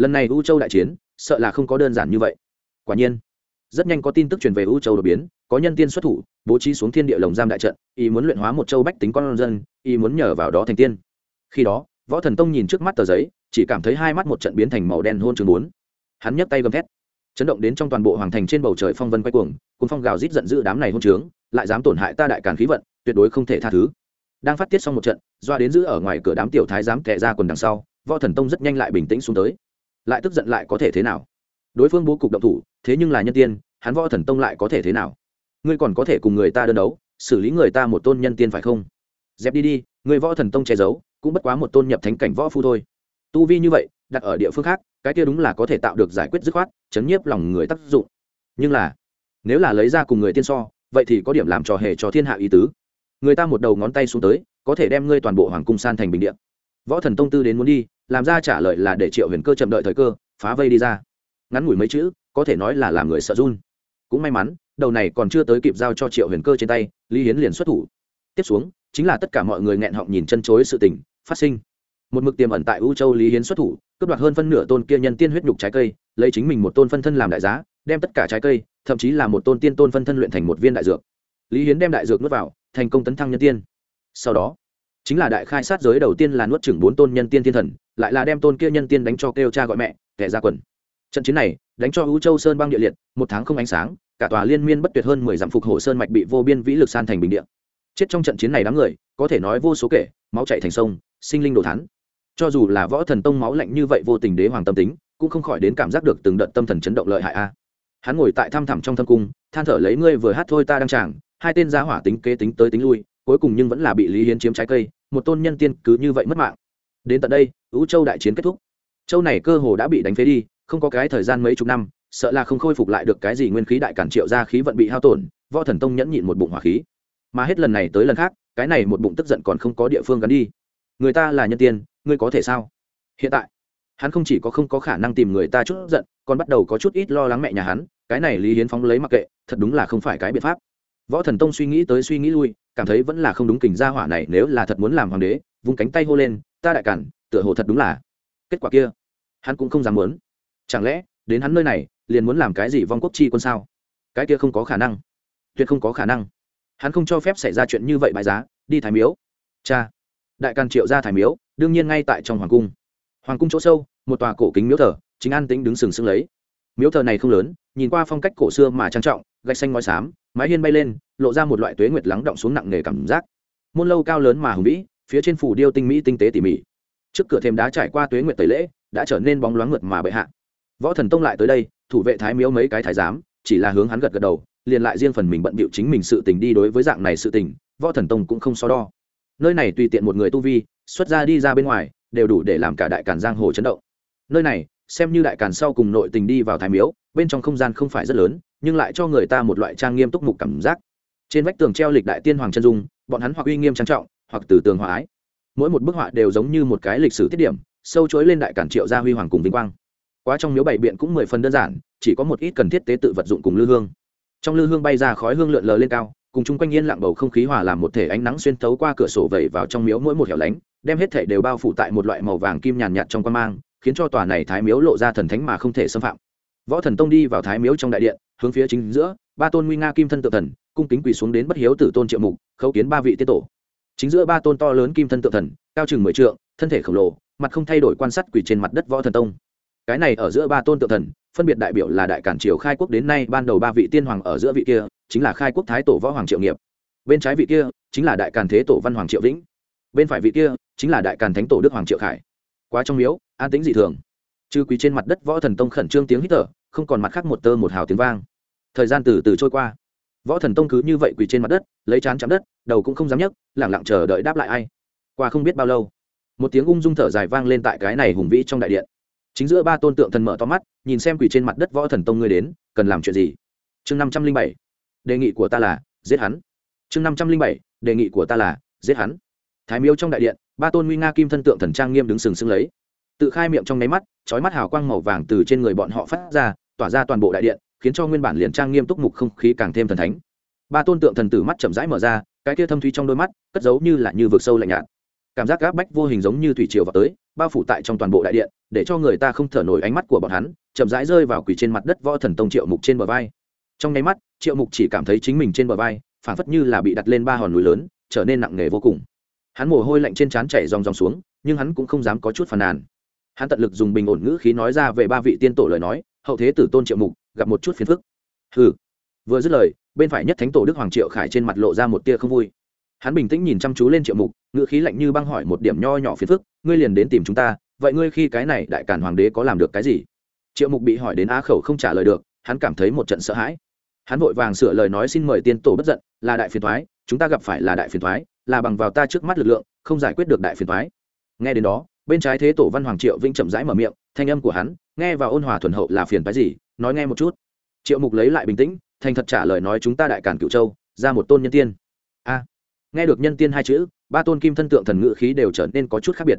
lần này u châu đại chiến, sợ là không có đơn giản như vậy. Quả nhiên, rất nhanh có tin tức truyền về u châu đột biến, có nhân tiên xuất thủ, bố trí xuống thiên địa lồng giam đại trận, ý muốn luyện hóa một châu bách tính con dân, ý muốn nhờ vào đó thành tiên. Khi đó, võ thần tông nhìn trước mắt tờ giấy, chỉ cảm thấy hai mắt một trận biến thành màu đen hôn chương bốn. Hắn nhấc tay gầm thét. Chấn động đến trong toàn bộ hoàng thành trên bầu trời phong vân quay cuồng cuốn phong gào rít giận dữ đám này hôn trướng, lại dám tổn hại ta đại càn khí vận, tuyệt đối không thể tha thứ. Đang phát tiết xong một trận, doa đến giữ ở ngoài cửa đám tiểu thái dám kẻ ra quần đằng sau, võ thần tông rất nhanh lại bình tĩnh xuống tới lại tức giận lại có thể thế nào? Đối phương bố cục động thủ, thế nhưng là nhân tiên, hắn võ thần tông lại có thể thế nào? Ngươi còn có thể cùng người ta đơn đấu, xử lý người ta một tôn nhân tiên phải không? Dẹp đi đi, người võ thần tông che giấu, cũng bất quá một tôn nhập thánh cảnh võ phu thôi. Tu vi như vậy, đặt ở địa phương khác, cái kia đúng là có thể tạo được giải quyết dứt khoát, chấn nhiếp lòng người tác dụng. Nhưng là, nếu là lấy ra cùng người tiên so, vậy thì có điểm làm trò hề cho thiên hạ ý tứ. Người ta một đầu ngón tay xuống tới, có thể đem ngươi toàn bộ hoàng cung san thành bình điện võ thần tông tư đến muốn đi làm ra trả lời là để triệu huyền cơ chậm đợi thời cơ, phá vây đi ra. Ngắn ngủi mấy chữ, có thể nói là làm người sợ run. Cũng may mắn, đầu này còn chưa tới kịp giao cho triệu huyền cơ trên tay, lý hiến liền xuất thủ. Tiếp xuống, chính là tất cả mọi người nghẹn họng nhìn chân chối sự tình, phát sinh. Một mực tiềm ẩn tại u châu lý hiến xuất thủ, cướp đoạt hơn phân nửa tôn kia nhân tiên huyết nhục trái cây, lấy chính mình một tôn phân thân làm đại giá, đem tất cả trái cây, thậm chí là một tôn tiên tôn phân thân luyện thành một viên đại dược. Lý hiến đem đại dược nuốt vào, thành công tấn thăng nhân tiên. Sau đó chính là đại khai sát giới đầu tiên là nuốt chừng bốn tôn nhân tiên thiên thần, lại là đem tôn kia nhân tiên đánh cho kêu cha gọi mẹ, kẻ ra quần. Trận chiến này, đánh cho hữu châu sơn băng địa liệt, một tháng không ánh sáng, cả tòa liên miên bất tuyệt hơn mười dặm phục hồ sơn mạch bị vô biên vĩ lực san thành bình địa. Chết trong trận chiến này đám người, có thể nói vô số kể, máu chạy thành sông, sinh linh đồ thắn cho dù là võ thần tông máu lạnh như vậy vô tình đế hoàng tâm tính, cũng không khỏi đến cảm giác được từng đợt tâm thần chấn động lợi hại a. Hắn ngồi tại thăm thẳm trong thâm cung, than thở lấy ngươi vừa hát thôi ta đang chàng, hai tên gia hỏa tính kế tính tới tính lui cuối cùng nhưng vẫn là bị lý hiến chiếm trái cây, một tôn nhân tiên cứ như vậy mất mạng. Đến tận đây ứ châu đại chiến kết thúc. Châu này cơ hồ đã bị đánh phế đi, không có cái thời gian mấy chục năm, sợ là không khôi phục lại được cái gì nguyên khí đại cản triệu ra khí vận bị hao tổn, võ thần tông nhẫn nhịn một bụng hỏa khí. Mà hết lần này tới lần khác, cái này một bụng tức giận còn không có địa phương gắn đi. Người ta là nhân tiên, ngươi có thể sao? Hiện tại, hắn không chỉ có không có khả năng tìm người ta chút giận, còn bắt đầu có chút ít lo lắng mẹ nhà hắn, cái này lý hiến phóng lấy mặc kệ, thật đúng là không phải cái biện pháp. Võ thần tông suy nghĩ tới suy nghĩ lui cảm thấy vẫn là không đúng kình gia hỏa này nếu là thật muốn làm hoàng đế, vung cánh tay hô lên, ta đại cản, tựa hồ thật đúng là. Kết quả kia, hắn cũng không dám muốn. Chẳng lẽ, đến hắn nơi này, liền muốn làm cái gì vong quốc chi quân sao? Cái kia không có khả năng. Tuyệt không có khả năng. Hắn không cho phép xảy ra chuyện như vậy bại giá, đi thái miếu. Cha, đại càn triệu ra thái miếu, đương nhiên ngay tại trong hoàng cung. Hoàng cung chỗ sâu, một tòa cổ kính miếu thờ, chính an tính đứng sừng sững lấy. Miếu thờ này không lớn, nhìn qua phong cách cổ xưa mà trang trọng, gạch xanh ngói xám mái hiên bay lên, lộ ra một loại tuế nguyệt lắng động xuống nặng nề cảm giác. Môn lâu cao lớn mà hùng vĩ, phía trên phủ điêu tinh mỹ tinh tế tỉ mỉ. Trước cửa thêm đá trải qua tuế nguyệt tẩy lễ, đã trở nên bóng loáng ngượt mà bệ hạ. Võ thần tông lại tới đây, thủ vệ thái miếu mấy cái thái giám, chỉ là hướng hắn gật gật đầu, liền lại riêng phần mình bận bịu chính mình sự tình đi đối với dạng này sự tình, võ thần tông cũng không so đo. Nơi này tùy tiện một người tu vi, xuất ra đi ra bên ngoài, đều đủ để làm cả đại càn giang hồ chấn động. Nơi này xem như đại càn sau cùng nội tình đi vào thái miếu, bên trong không gian không phải rất lớn, nhưng lại cho người ta một loại trang nghiêm túc mục cảm giác. Trên vách tường treo lịch đại tiên hoàng chân dung, bọn hắn hoặc uy nghiêm trang trọng, hoặc từ tường hòa ái. Mỗi một bức họa đều giống như một cái lịch sử tiết điểm, sâu chối lên đại cản triệu gia huy hoàng cùng vinh quang. Quá trong miếu bảy biện cũng mười phần đơn giản, chỉ có một ít cần thiết tế tự vật dụng cùng lư hương. Trong lư hương bay ra khói hương lượn lờ lên cao, cùng chung quanh yên lặng bầu không khí hòa làm một thể ánh nắng xuyên thấu qua cửa sổ vẩy vào trong miếu mỗi một hẻo lánh, đem hết thể đều bao phủ tại một loại màu vàng kim nhàn nhạt trong quan mang khiến cho tòa này thái miếu lộ ra thần thánh mà không thể xâm phạm. Võ thần tông đi vào thái miếu trong đại điện, hướng phía chính giữa, ba tôn nguy nga kim thân tự thần, cung kính quỳ xuống đến bất hiếu tử tôn triệu mục, khấu kiến ba vị tiết tổ. Chính giữa ba tôn to lớn kim thân tự thần, cao chừng mười trượng, thân thể khổng lồ, mặt không thay đổi quan sát quỳ trên mặt đất võ thần tông. Cái này ở giữa ba tôn tự thần, phân biệt đại biểu là đại cản triều khai quốc đến nay ban đầu ba vị tiên hoàng ở giữa vị kia, chính là khai quốc thái tổ võ hoàng triệu nghiệp. Bên trái vị kia, chính là đại càn thế tổ văn hoàng triệu vĩnh. Bên phải vị kia, chính là đại càn thánh tổ đức hoàng triệu khải. Quá trong miếu an tĩnh dị thường. Chư quý trên mặt đất võ thần tông khẩn trương tiếng hít thở, không còn mặt khác một tơ một hào tiếng vang. Thời gian từ từ trôi qua. Võ thần tông cứ như vậy quỳ trên mặt đất, lấy chán chạm đất, đầu cũng không dám nhấc, lẳng lặng chờ đợi đáp lại ai. Qua không biết bao lâu, một tiếng ung dung thở dài vang lên tại cái này hùng vĩ trong đại điện. Chính giữa ba tôn tượng thần mở to mắt, nhìn xem quỳ trên mặt đất võ thần tông ngươi đến, cần làm chuyện gì? Chương năm trăm linh bảy, đề nghị của ta là giết hắn. Chương năm trăm linh bảy, đề nghị của ta là giết hắn. Thái miếu trong đại điện, ba tôn nguy nga kim thân tượng thần trang nghiêm đứng sừng sững lấy tự khai miệng trong nháy mắt, chói mắt hào quang màu vàng từ trên người bọn họ phát ra, tỏa ra toàn bộ đại điện, khiến cho nguyên bản liền trang nghiêm túc mục không khí càng thêm thần thánh. Ba tôn tượng thần tử mắt chậm rãi mở ra, cái kia thâm thúy trong đôi mắt, cất giấu như là như vực sâu lạnh nhạt. Cảm giác gác bách vô hình giống như thủy triều vào tới, bao phủ tại trong toàn bộ đại điện, để cho người ta không thở nổi ánh mắt của bọn hắn, chậm rãi rơi vào quỳ trên mặt đất võ thần tông triệu mục trên bờ vai. Trong nháy mắt, triệu mục chỉ cảm thấy chính mình trên bờ vai phản phất như là bị đặt lên ba hòn núi lớn, trở nên nặng nề vô cùng. Hắn mồ hôi lạnh trên trán chảy dòng dòng xuống, nhưng hắn cũng không dám có chút phàn nàn hắn tận lực dùng bình ổn ngữ khí nói ra về ba vị tiên tổ lời nói, hậu thế tử tôn triệu mục, gặp một chút phiền phức. Hừ. Vừa dứt lời, bên phải nhất thánh tổ đức hoàng triệu khải trên mặt lộ ra một tia không vui. Hắn bình tĩnh nhìn chăm chú lên triệu mục, ngữ khí lạnh như băng hỏi một điểm nho nhỏ phiền phức, ngươi liền đến tìm chúng ta, vậy ngươi khi cái này đại cản hoàng đế có làm được cái gì? Triệu mục bị hỏi đến á khẩu không trả lời được, hắn cảm thấy một trận sợ hãi. Hắn vội vàng sửa lời nói xin mời tiên tổ bất giận, là đại phiền thoái, chúng ta gặp phải là đại phiền thoái, là bằng vào ta trước mắt lực lượng, không giải quyết được đại phiền thoái. Nghe đến đó bên trái thế tổ văn hoàng triệu vĩnh chậm rãi mở miệng, thanh âm của hắn, nghe và ôn hòa thuần hậu là phiền phái gì, nói nghe một chút. Triệu mục lấy lại bình tĩnh, thành thật trả lời nói chúng ta đại cản cựu châu, ra một tôn nhân tiên. A, nghe được nhân tiên hai chữ, ba tôn kim thân tượng thần ngự khí đều trở nên có chút khác biệt.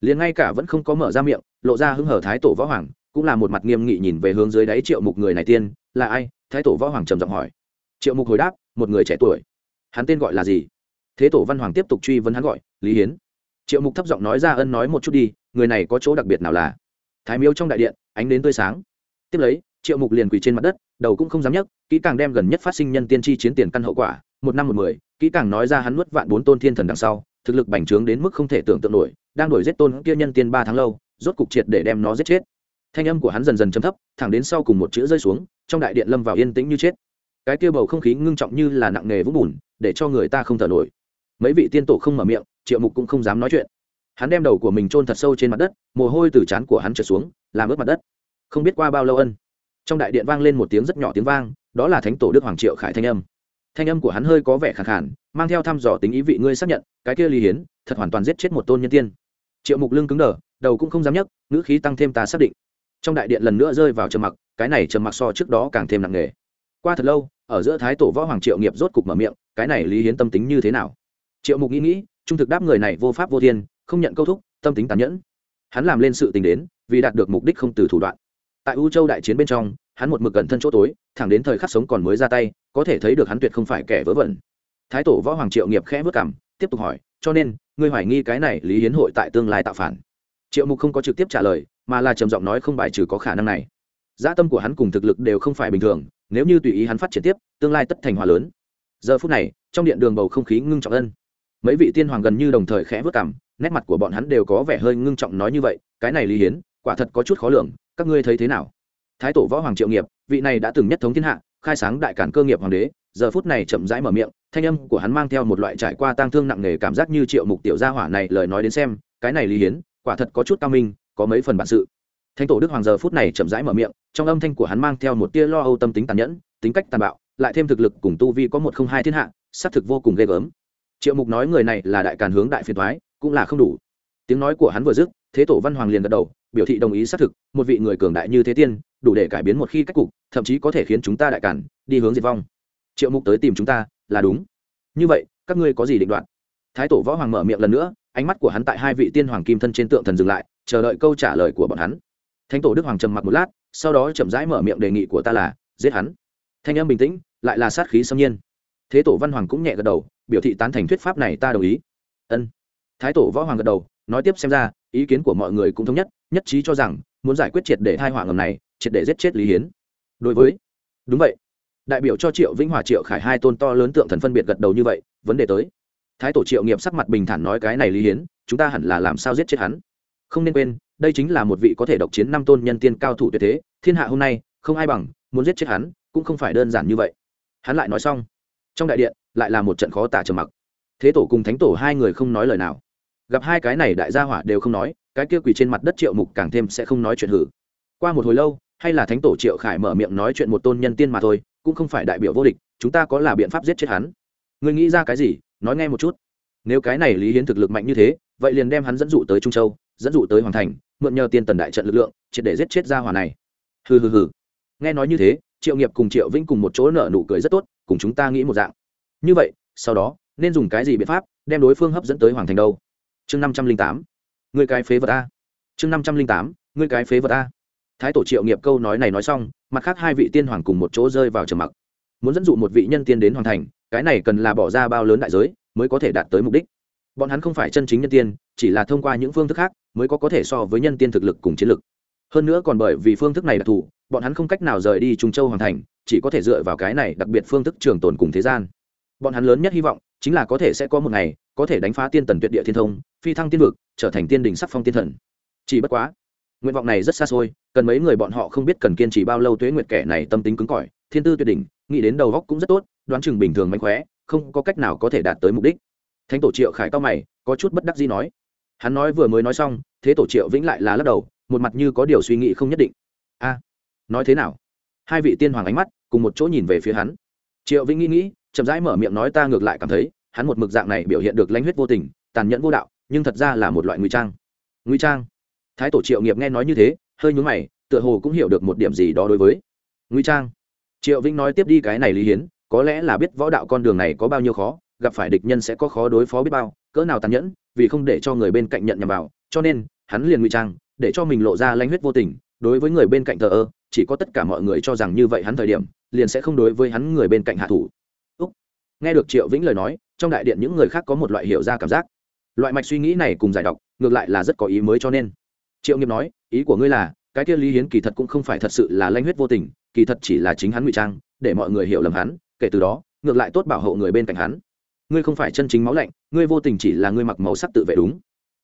Liền ngay cả vẫn không có mở ra miệng, lộ ra hứng hở thái tổ võ hoàng, cũng là một mặt nghiêm nghị nhìn về hướng dưới đáy triệu mục người này tiên, là ai? Thái tổ võ hoàng trầm giọng hỏi. Triệu mục hồi đáp, một người trẻ tuổi. Hắn tên gọi là gì? Thế tổ văn hoàng tiếp tục truy vấn hắn gọi, lý hiến triệu mục thấp giọng nói ra ân nói một chút đi, người này có chỗ đặc biệt nào là? Thái miếu trong đại điện, ánh đến tươi sáng. Tiếp lấy, triệu mục liền quỳ trên mặt đất, đầu cũng không dám nhấc, kỹ càng đem gần nhất phát sinh nhân tiên tri chiến tiền căn hậu quả, một năm một mười, kỹ càng nói ra hắn nuốt vạn bốn tôn thiên thần đằng sau, thực lực bành trướng đến mức không thể tưởng tượng nổi, đang đổi giết tôn kia nhân tiên ba tháng lâu, rốt cục triệt để đem nó giết chết. Thanh âm của hắn dần dần chấm thấp, thẳng đến sau cùng một chữ rơi xuống, trong đại điện lâm vào yên tĩnh như chết. Cái kia bầu không khí ngưng trọng như là nặng nề vũng bùn, để cho người ta không thở nổi. Mấy vị tiên tổ không mở miệng triệu mục cũng không dám nói chuyện. Hắn đem đầu của mình chôn thật sâu trên mặt đất, mồ hôi từ trán của hắn trượt xuống, làm ướt mặt đất. Không biết qua bao lâu ân. Trong đại điện vang lên một tiếng rất nhỏ tiếng vang, đó là thánh tổ đức hoàng triệu khải thanh âm. Thanh âm của hắn hơi có vẻ khẳng khản mang theo thăm dò tính ý vị ngươi xác nhận, cái kia lý hiến, thật hoàn toàn giết chết một tôn nhân tiên. Triệu mục lưng cứng đờ, đầu cũng không dám nhấc, ngữ khí tăng thêm ta xác định. Trong đại điện lần nữa rơi vào trầm mặc, cái này trầm mặc so trước đó càng thêm nặng nề. Qua thật lâu, ở giữa thái tổ võ hoàng triệu nghiệp rốt cục mở miệng, cái này lý hiến tâm tính như thế nào? Triệu mục nghĩ nghĩ trung thực đáp người này vô pháp vô thiên, không nhận câu thúc, tâm tính tàn nhẫn. Hắn làm lên sự tình đến, vì đạt được mục đích không từ thủ đoạn. Tại u châu đại chiến bên trong, hắn một mực gần thân chỗ tối, thẳng đến thời khắc sống còn mới ra tay, có thể thấy được hắn tuyệt không phải kẻ vớ vẩn. Thái tổ võ hoàng triệu nghiệp khẽ vất cảm, tiếp tục hỏi, cho nên, ngươi hoài nghi cái này lý hiến hội tại tương lai tạo phản? Triệu mục không có trực tiếp trả lời, mà là trầm giọng nói không bài trừ có khả năng này. Gia tâm của hắn cùng thực lực đều không phải bình thường, nếu như tùy ý hắn phát triển tiếp, tương lai tất thành hòa lớn. Giờ phút này, trong điện đường bầu không khí ngưng trọng ân mấy vị tiên hoàng gần như đồng thời khẽ vất cảm nét mặt của bọn hắn đều có vẻ hơi ngưng trọng nói như vậy, cái này lý hiến, quả thật có chút khó lường, các ngươi thấy thế nào? Thái tổ võ hoàng triệu nghiệp, vị này đã từng nhất thống thiên hạ, khai sáng đại cản cơ nghiệp hoàng đế, giờ phút này chậm rãi mở miệng, thanh âm của hắn mang theo một loại trải qua tang thương nặng nề cảm giác như triệu mục tiểu gia hỏa này lời nói đến xem, cái này lý hiến, quả thật có chút cao minh, có mấy phần bản sự. Thánh tổ đức hoàng giờ phút này chậm rãi mở miệng, trong âm thanh của hắn mang theo một tia lo âu tâm tính tàn nhẫn, tính cách tàn bạo, lại thêm thực lực cùng tu vi có một không hai thiên hạ, xác thực vô cùng ghê gớm triệu mục nói người này là đại càn hướng đại phiền thoái cũng là không đủ. Tiếng nói của hắn vừa dứt, thế tổ văn hoàng liền gật đầu, biểu thị đồng ý xác thực, một vị người cường đại như thế tiên, đủ để cải biến một khi cách cục, thậm chí có thể khiến chúng ta đại cản, đi hướng diệt vong. Triệu mục tới tìm chúng ta, là đúng. Như vậy, các ngươi có gì định đoạt? Thái tổ võ hoàng mở miệng lần nữa, ánh mắt của hắn tại hai vị tiên hoàng kim thân trên tượng thần dừng lại, chờ đợi câu trả lời của bọn hắn. Thánh tổ đức hoàng trầm mặc một lát, sau đó chậm rãi mở miệng đề nghị của ta là, giết hắn. Thanh âm bình tĩnh, lại là sát khí xâm nhiên. Thế tổ văn hoàng cũng nhẹ gật đầu biểu thị tán thành thuyết pháp này ta đồng ý. Ân. Thái tổ võ hoàng gật đầu, nói tiếp xem ra, ý kiến của mọi người cũng thống nhất nhất trí cho rằng, muốn giải quyết triệt để thai họa ngầm này, triệt để giết chết lý hiến. Đối với, đúng vậy. Đại biểu cho triệu vĩnh hòa, triệu khải hai tôn to lớn tượng thần phân biệt gật đầu như vậy, vấn đề tới. Thái tổ triệu nghiệp sắc mặt bình thản nói cái này lý hiến, chúng ta hẳn là làm sao giết chết hắn? Không nên quên, đây chính là một vị có thể độc chiến năm tôn nhân tiên cao thủ tuyệt thế, thiên hạ hôm nay, không ai bằng, muốn giết chết hắn, cũng không phải đơn giản như vậy. Hắn lại nói xong. Trong đại điện lại là một trận khó tả trầm mặc. Thế tổ cùng thánh tổ hai người không nói lời nào. Gặp hai cái này đại gia hỏa đều không nói, cái kia quỳ trên mặt đất triệu mục càng thêm sẽ không nói chuyện hử. Qua một hồi lâu, hay là thánh tổ triệu khải mở miệng nói chuyện một tôn nhân tiên mà thôi, cũng không phải đại biểu vô địch, chúng ta có là biện pháp giết chết hắn. Người nghĩ ra cái gì? Nói nghe một chút. Nếu cái này lý hiến thực lực mạnh như thế, vậy liền đem hắn dẫn dụ tới trung châu, dẫn dụ tới hoàng thành, mượn nhờ tiên tần đại trận lực lượng, triệt để giết chết gia hỏa này. Hừ hừ hừ. Nghe nói như thế, triệu nghiệp cùng triệu vĩnh cùng một chỗ nợ nụ cười rất tốt, cùng chúng ta nghĩ một dạng như vậy, sau đó, nên dùng cái gì biện pháp đem đối phương hấp dẫn tới hoàng thành đâu? Chương năm trăm linh tám. Người cái phế vật a. Chương năm trăm linh tám người cái phế vật a. Thái tổ triệu nghiệp câu nói này nói xong, mặt khác hai vị tiên hoàng cùng một chỗ rơi vào trầm mặc. Muốn dẫn dụ một vị nhân tiên đến hoàn thành, cái này cần là bỏ ra bao lớn đại giới mới có thể đạt tới mục đích. Bọn hắn không phải chân chính nhân tiên, chỉ là thông qua những phương thức khác mới có có thể so với nhân tiên thực lực cùng chiến lực. Hơn nữa còn bởi vì phương thức này đặc thù, bọn hắn không cách nào rời đi trung châu hoàn thành, chỉ có thể dựa vào cái này đặc biệt phương thức trường tồn cùng thế gian bọn hắn lớn nhất hy vọng chính là có thể sẽ có một ngày có thể đánh phá tiên tần tuyệt địa thiên thông, phi thăng tiên vực, trở thành tiên đình sắc phong tiên thần. Chỉ bất quá, nguyện vọng này rất xa xôi, cần mấy người bọn họ không biết cần kiên trì bao lâu tuế nguyệt kẻ này tâm tính cứng cỏi, thiên tư tuyệt đỉnh, nghĩ đến đầu góc cũng rất tốt, đoán chừng bình thường mạnh khóe không có cách nào có thể đạt tới mục đích. Thánh tổ triệu khải cao mày, có chút bất đắc gì nói. Hắn nói vừa mới nói xong, thế tổ triệu vĩnh lại là lắc đầu, một mặt như có điều suy nghĩ không nhất định. A, nói thế nào? Hai vị tiên hoàng ánh mắt cùng một chỗ nhìn về phía hắn. Triệu vĩnh nghĩ nghĩ chậm rãi mở miệng nói ta ngược lại cảm thấy, hắn một mực dạng này biểu hiện được lãnh huyết vô tình, tàn nhẫn vô đạo, nhưng thật ra là một loại nguy trang. Nguy trang? Thái tổ triệu nghiệp nghe nói như thế, hơi nhúng mày, tựa hồ cũng hiểu được một điểm gì đó đối với. Nguy trang? Triệu vĩnh nói tiếp đi cái này lý hiến, có lẽ là biết võ đạo con đường này có bao nhiêu khó, gặp phải địch nhân sẽ có khó đối phó biết bao, cỡ nào tàn nhẫn, vì không để cho người bên cạnh nhận nhầm vào, cho nên, hắn liền nguy trang, để cho mình lộ ra lanh huyết vô tình, đối với người bên cạnh thờ ơ, chỉ có tất cả mọi người cho rằng như vậy hắn thời điểm, liền sẽ không đối với hắn người bên cạnh hạ thủ nghe được triệu vĩnh lời nói, trong đại điện những người khác có một loại hiểu ra cảm giác. Loại mạch suy nghĩ này cùng giải đọc ngược lại là rất có ý mới cho nên. Triệu nghiệp nói, ý của ngươi là, cái kia lý hiến kỳ thật cũng không phải thật sự là lanh huyết vô tình, kỳ thật chỉ là chính hắn ngụy trang, để mọi người hiểu lầm hắn, kể từ đó, ngược lại tốt bảo hộ người bên cạnh hắn. Ngươi không phải chân chính máu lạnh, ngươi vô tình chỉ là ngươi mặc màu sắc tự vệ đúng.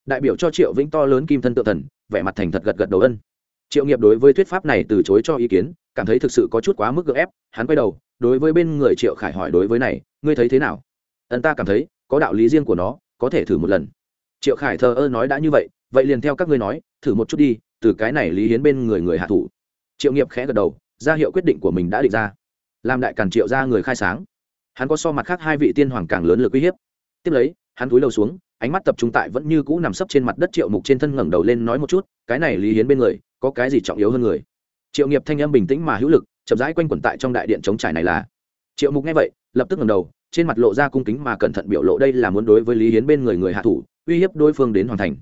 Đại biểu cho triệu vĩnh to lớn kim thân tự thần, vẻ mặt thành thật gật gật đầu ân. Triệu nghiệp đối với thuyết pháp này từ chối cho ý kiến, cảm thấy thực sự có chút quá mức gợ ép, hắn quay đầu đối với bên người triệu khải hỏi đối với này, ngươi thấy thế nào? Ân, ta cảm thấy có đạo lý riêng của nó, có thể thử một lần. Triệu khải thờ ơ nói đã như vậy vậy liền theo các ngươi nói, thử một chút đi, từ cái này lý hiến bên người người hạ thủ. Triệu nghiệp khẽ gật đầu, ra hiệu quyết định của mình đã định ra. Làm đại càn triệu ra người khai sáng. Hắn có so mặt khác hai vị tiên hoàng càng lớn lực uy hiếp. Tiếp lấy, hắn cúi đầu xuống, ánh mắt tập trung tại vẫn như cũ nằm sấp trên mặt đất triệu mục trên thân ngẩng đầu lên nói một chút, cái này lý hiến bên người, có cái gì trọng yếu hơn người? Triệu nghiệp thanh âm bình tĩnh mà hữu lực chậm rãi quanh quẩn tại trong đại điện chống trải này là. Triệu mục nghe vậy, lập tức ngầm đầu, trên mặt lộ ra cung kính mà cẩn thận biểu lộ đây là muốn đối với lý hiến bên người người hạ thủ, uy hiếp đối phương đến hoàn thành.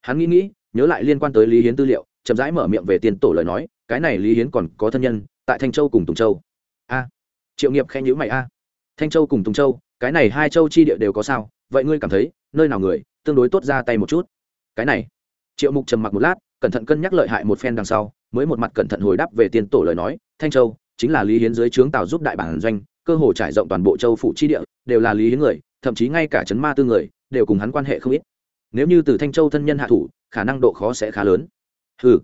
Hắn nghĩ nghĩ, nhớ lại liên quan tới lý hiến tư liệu, chậm rãi mở miệng về tiền tổ lời nói, cái này lý hiến còn có thân nhân, tại thanh châu cùng tùng châu. A. Triệu nghiệp khen nhữ mày, a. Thanh châu cùng tùng châu, cái này hai châu chi địa đều có sao, vậy ngươi cảm thấy, nơi nào người, tương đối tốt ra tay một chút? Cái này. Triệu mục trầm mặc một lát, cẩn thận cân nhắc lợi hại một phen đằng sau, mới một mặt cẩn thận hồi đáp về tiền tổ lời nói thanh châu, chính là lý hiến dưới trướng tào giúp đại bản doanh, cơ hồ trải rộng toàn bộ châu phủ chi địa, đều là lý hiến người, thậm chí ngay cả Trấn ma tư người, đều cùng hắn quan hệ không ít. Nếu như từ thanh châu thân nhân hạ thủ, khả năng độ khó sẽ khá lớn. Hừ.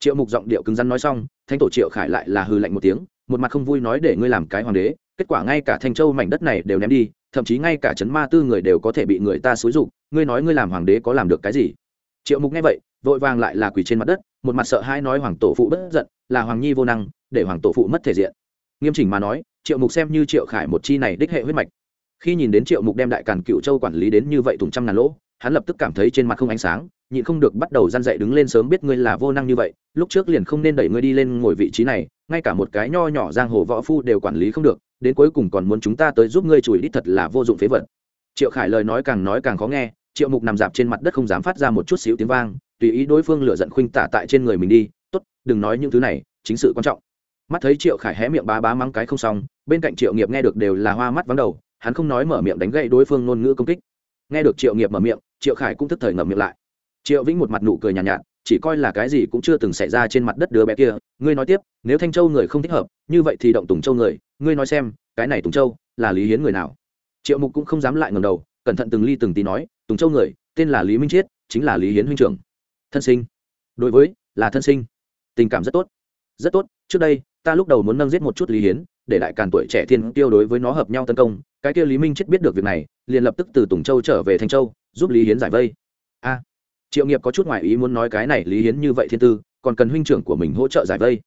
Triệu mục giọng điệu cứng rắn nói xong thanh tổ triệu khải lại là hừ lạnh một tiếng, một mặt không vui nói để ngươi làm cái hoàng đế, kết quả ngay cả thanh châu mảnh đất này đều ném đi, thậm chí ngay cả Trấn ma tư người đều có thể bị người ta xúi dục, ngươi nói ngươi làm hoàng đế có làm được cái gì? Triệu mục nghe vậy, vội vàng lại là quỳ trên mặt đất, một mặt sợ hai nói hoàng tổ phụ bất giận, là hoàng nhi vô năng để hoàng tổ phụ mất thể diện. Nghiêm chỉnh mà nói, triệu mục xem như triệu khải một chi này đích hệ huyết mạch. Khi nhìn đến triệu mục đem đại càn cựu châu quản lý đến như vậy thùng trăm ngàn lỗ, hắn lập tức cảm thấy trên mặt không ánh sáng, nhịn không được bắt đầu gian dậy đứng lên sớm biết ngươi là vô năng như vậy, lúc trước liền không nên đẩy ngươi đi lên ngồi vị trí này, ngay cả một cái nho nhỏ giang hồ võ phu đều quản lý không được, đến cuối cùng còn muốn chúng ta tới giúp ngươi chùi đít thật là vô dụng phế vật. Triệu khải lời nói càng nói càng khó nghe, triệu mục nằm dạp trên mặt đất không dám phát ra một chút xíu tiếng vang, tùy ý đối phương lựa giận khuynh tả tại trên người mình đi, tốt, đừng nói những thứ này, chính sự quan trọng mắt thấy triệu khải hé miệng bá bá mắng cái không xong bên cạnh triệu nghiệp nghe được đều là hoa mắt vắng đầu hắn không nói mở miệng đánh gậy đối phương ngôn ngữ công kích. Nghe được triệu nghiệp mở miệng triệu khải cũng thức thời ngậm miệng lại. Triệu vĩnh một mặt nụ cười nhàn nhạt, nhạt chỉ coi là cái gì cũng chưa từng xảy ra trên mặt đất đứa bé kia ngươi nói tiếp nếu thanh châu người không thích hợp như vậy thì động tùng châu người ngươi nói xem cái này tùng châu là lý hiến người nào? Triệu mục cũng không dám lại ngầm đầu cẩn thận từng ly từng tí nói tùng châu người tên là lý minh chiết chính là lý hiến huynh trưởng. Thân sinh. Đối với là thân sinh. Tình cảm rất tốt. Rất tốt trước đây ta lúc đầu muốn nâng giết một chút lý hiến, để đại càn tuổi trẻ thiên tiêu đối với nó hợp nhau tấn công, cái kia lý minh chết biết được việc này, liền lập tức từ tùng châu trở về thanh châu, giúp lý hiến giải vây. A, triệu nghiệp có chút ngoại ý muốn nói cái này lý hiến như vậy thiên tư, còn cần huynh trưởng của mình hỗ trợ giải vây.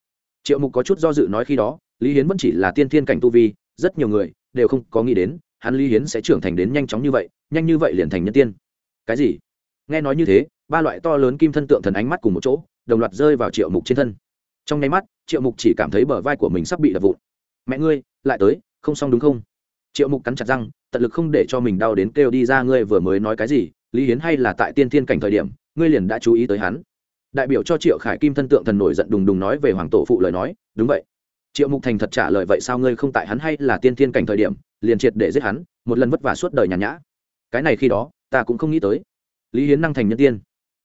Triệu mục có chút do dự nói khi đó, lý hiến vẫn chỉ là tiên thiên cảnh tu vi, rất nhiều người đều không có nghĩ đến, hắn lý hiến sẽ trưởng thành đến nhanh chóng như vậy, nhanh như vậy liền thành nhân tiên. Cái gì? Nghe nói như thế, ba loại to lớn kim thân tượng thần ánh mắt cùng một chỗ, đồng loạt rơi vào triệu mục trên thân trong nháy mắt, triệu mục chỉ cảm thấy bờ vai của mình sắp bị đập vụn. Mẹ ngươi, lại tới, không xong đúng không? Triệu mục cắn chặt răng, tận lực không để cho mình đau đến kêu đi ra, ngươi vừa mới nói cái gì? Lý hiến hay là tại tiên thiên cảnh thời điểm, ngươi liền đã chú ý tới hắn? Đại biểu cho triệu khải kim thân tượng thần nổi giận đùng đùng nói về hoàng tổ phụ lời nói, đúng vậy. Triệu mục thành thật trả lời, vậy sao ngươi không tại hắn hay là tiên thiên cảnh thời điểm, liền triệt để giết hắn, một lần vất vả suốt đời nhàn nhã? Cái này khi đó, ta cũng không nghĩ tới. Lý hiến năng thành nhân tiên.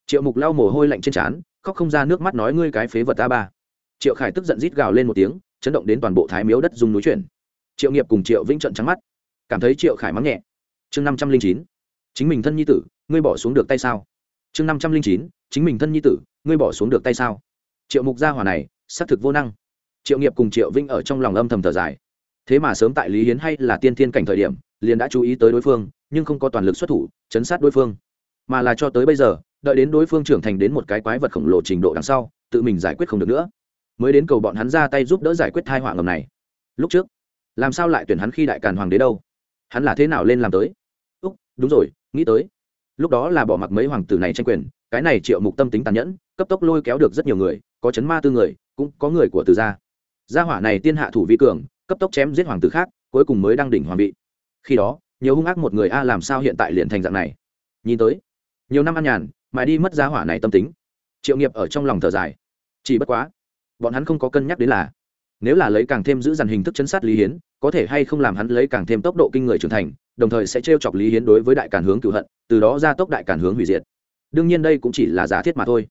Triệu mục lau mồ hôi lạnh trên trán, khóc không ra nước mắt nói, ngươi cái phế vật ta ba triệu khải tức giận rít gào lên một tiếng, chấn động đến toàn bộ thái miếu đất dùng núi chuyển. Triệu nghiệp cùng triệu vĩnh trận trắng mắt. Cảm thấy triệu khải mắng nhẹ. Chương năm trăm linh chín, chính mình thân nhi tử, ngươi bỏ xuống được tay sao? Chương năm trăm linh chín, chính mình thân nhi tử, ngươi bỏ xuống được tay sao? Triệu mục gia hòa này, xác thực vô năng. Triệu nghiệp cùng triệu vĩnh ở trong lòng âm thầm thở dài. Thế mà sớm tại lý hiến hay là tiên thiên cảnh thời điểm, liền đã chú ý tới đối phương, nhưng không có toàn lực xuất thủ, chấn sát đối phương. Mà là cho tới bây giờ, đợi đến đối phương trưởng thành đến một cái quái vật khổng lồ trình độ đằng sau, tự mình giải quyết không được nữa mới đến cầu bọn hắn ra tay giúp đỡ giải quyết thai họa ngầm này. Lúc trước, làm sao lại tuyển hắn khi đại càn hoàng đế đâu? Hắn là thế nào lên làm tới? Úc, đúng rồi, nghĩ tới. Lúc đó là bỏ mặc mấy hoàng tử này tranh quyền, cái này triệu mục tâm tính tàn nhẫn, cấp tốc lôi kéo được rất nhiều người, có chấn ma tư người, cũng có người của từ gia. Gia hỏa này tiên hạ thủ vi cường, cấp tốc chém giết hoàng tử khác, cuối cùng mới đăng đỉnh hoàng vị. Khi đó, nhiều hung ác một người a làm sao hiện tại liền thành dạng này? Nhìn tới, nhiều năm ăn nhàn mà đi mất gia hỏa này tâm tính. Triệu nghiệp ở trong lòng thở dài. Chỉ bất quá bọn hắn không có cân nhắc đến là, nếu là lấy càng thêm giữ dằn hình thức chấn sát lý hiến, có thể hay không làm hắn lấy càng thêm tốc độ kinh người trưởng thành, đồng thời sẽ t chọc lý hiến đối với đại càn hướng cựu hận, từ đó ra tốc đại càn hướng hủy diệt. Đương nhiên đây cũng chỉ là giả thiết mà thôi.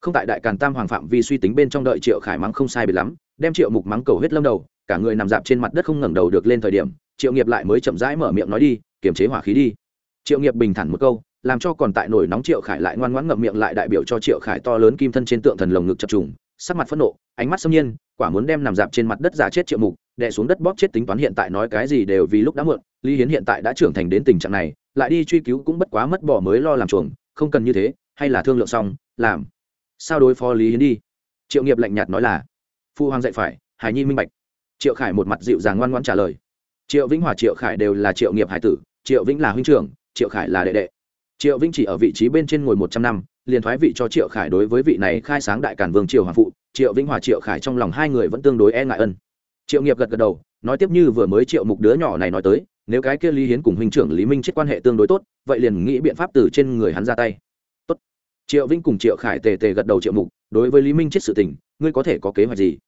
Không tại đại càn tam hoàng phạm vi suy tính bên trong đợi triệu khải mắng không sai biệt lắm, đem triệu mục mắng cầu hết lâm đầu, cả người nằm dạp trên mặt đất không ngẩng đầu được lên thời điểm, triệu nghiệp lại mới chậm rãi mở miệng nói đi, kiềm chế hỏa khí đi. Triệu nghiệp bình thản một câu, làm cho còn tại nổi nóng triệu khải lại ngoan ngoãn ngậm miệng lại đại biểu cho triệu khải to lớn kim thân trên tượng thần lồng ngực chập trùng sắc mặt phẫn nộ, ánh mắt xâm nhiên, quả muốn đem nằm dạp trên mặt đất giả chết triệu mục, đè xuống đất bóp chết tính toán hiện tại nói cái gì đều vì lúc đã muộn, lý hiến hiện tại đã trưởng thành đến tình trạng này, lại đi truy cứu cũng bất quá mất bỏ mới lo làm chuồng, không cần như thế, hay là thương lượng xong, làm. Sao đối phó lý hiến đi? Triệu nghiệp lạnh nhạt nói là, phu hoàng dạy phải hải nhi minh bạch. Triệu khải một mặt dịu dàng ngoan ngoãn trả lời. Triệu vĩnh hòa, triệu khải đều là triệu nghiệp hải tử, triệu vĩnh là huynh trưởng, triệu khải là đệ đệ. Triệu vĩnh chỉ ở vị trí bên trên ngồi một trăm năm liền thoái vị cho triệu khải đối với vị này khai sáng đại cản vương triều hoàng phụ, triệu vĩnh hòa, triệu khải trong lòng hai người vẫn tương đối e ngại ân. Triệu nghiệp gật gật đầu, nói tiếp như vừa mới triệu mục đứa nhỏ này nói tới, nếu cái kia lý hiến cùng huynh trưởng lý minh chết quan hệ tương đối tốt, vậy liền nghĩ biện pháp từ trên người hắn ra tay. Tốt. Triệu vĩnh cùng triệu khải tề tề gật đầu triệu mục, đối với lý minh chết sự tình, ngươi có thể có kế hoạch gì?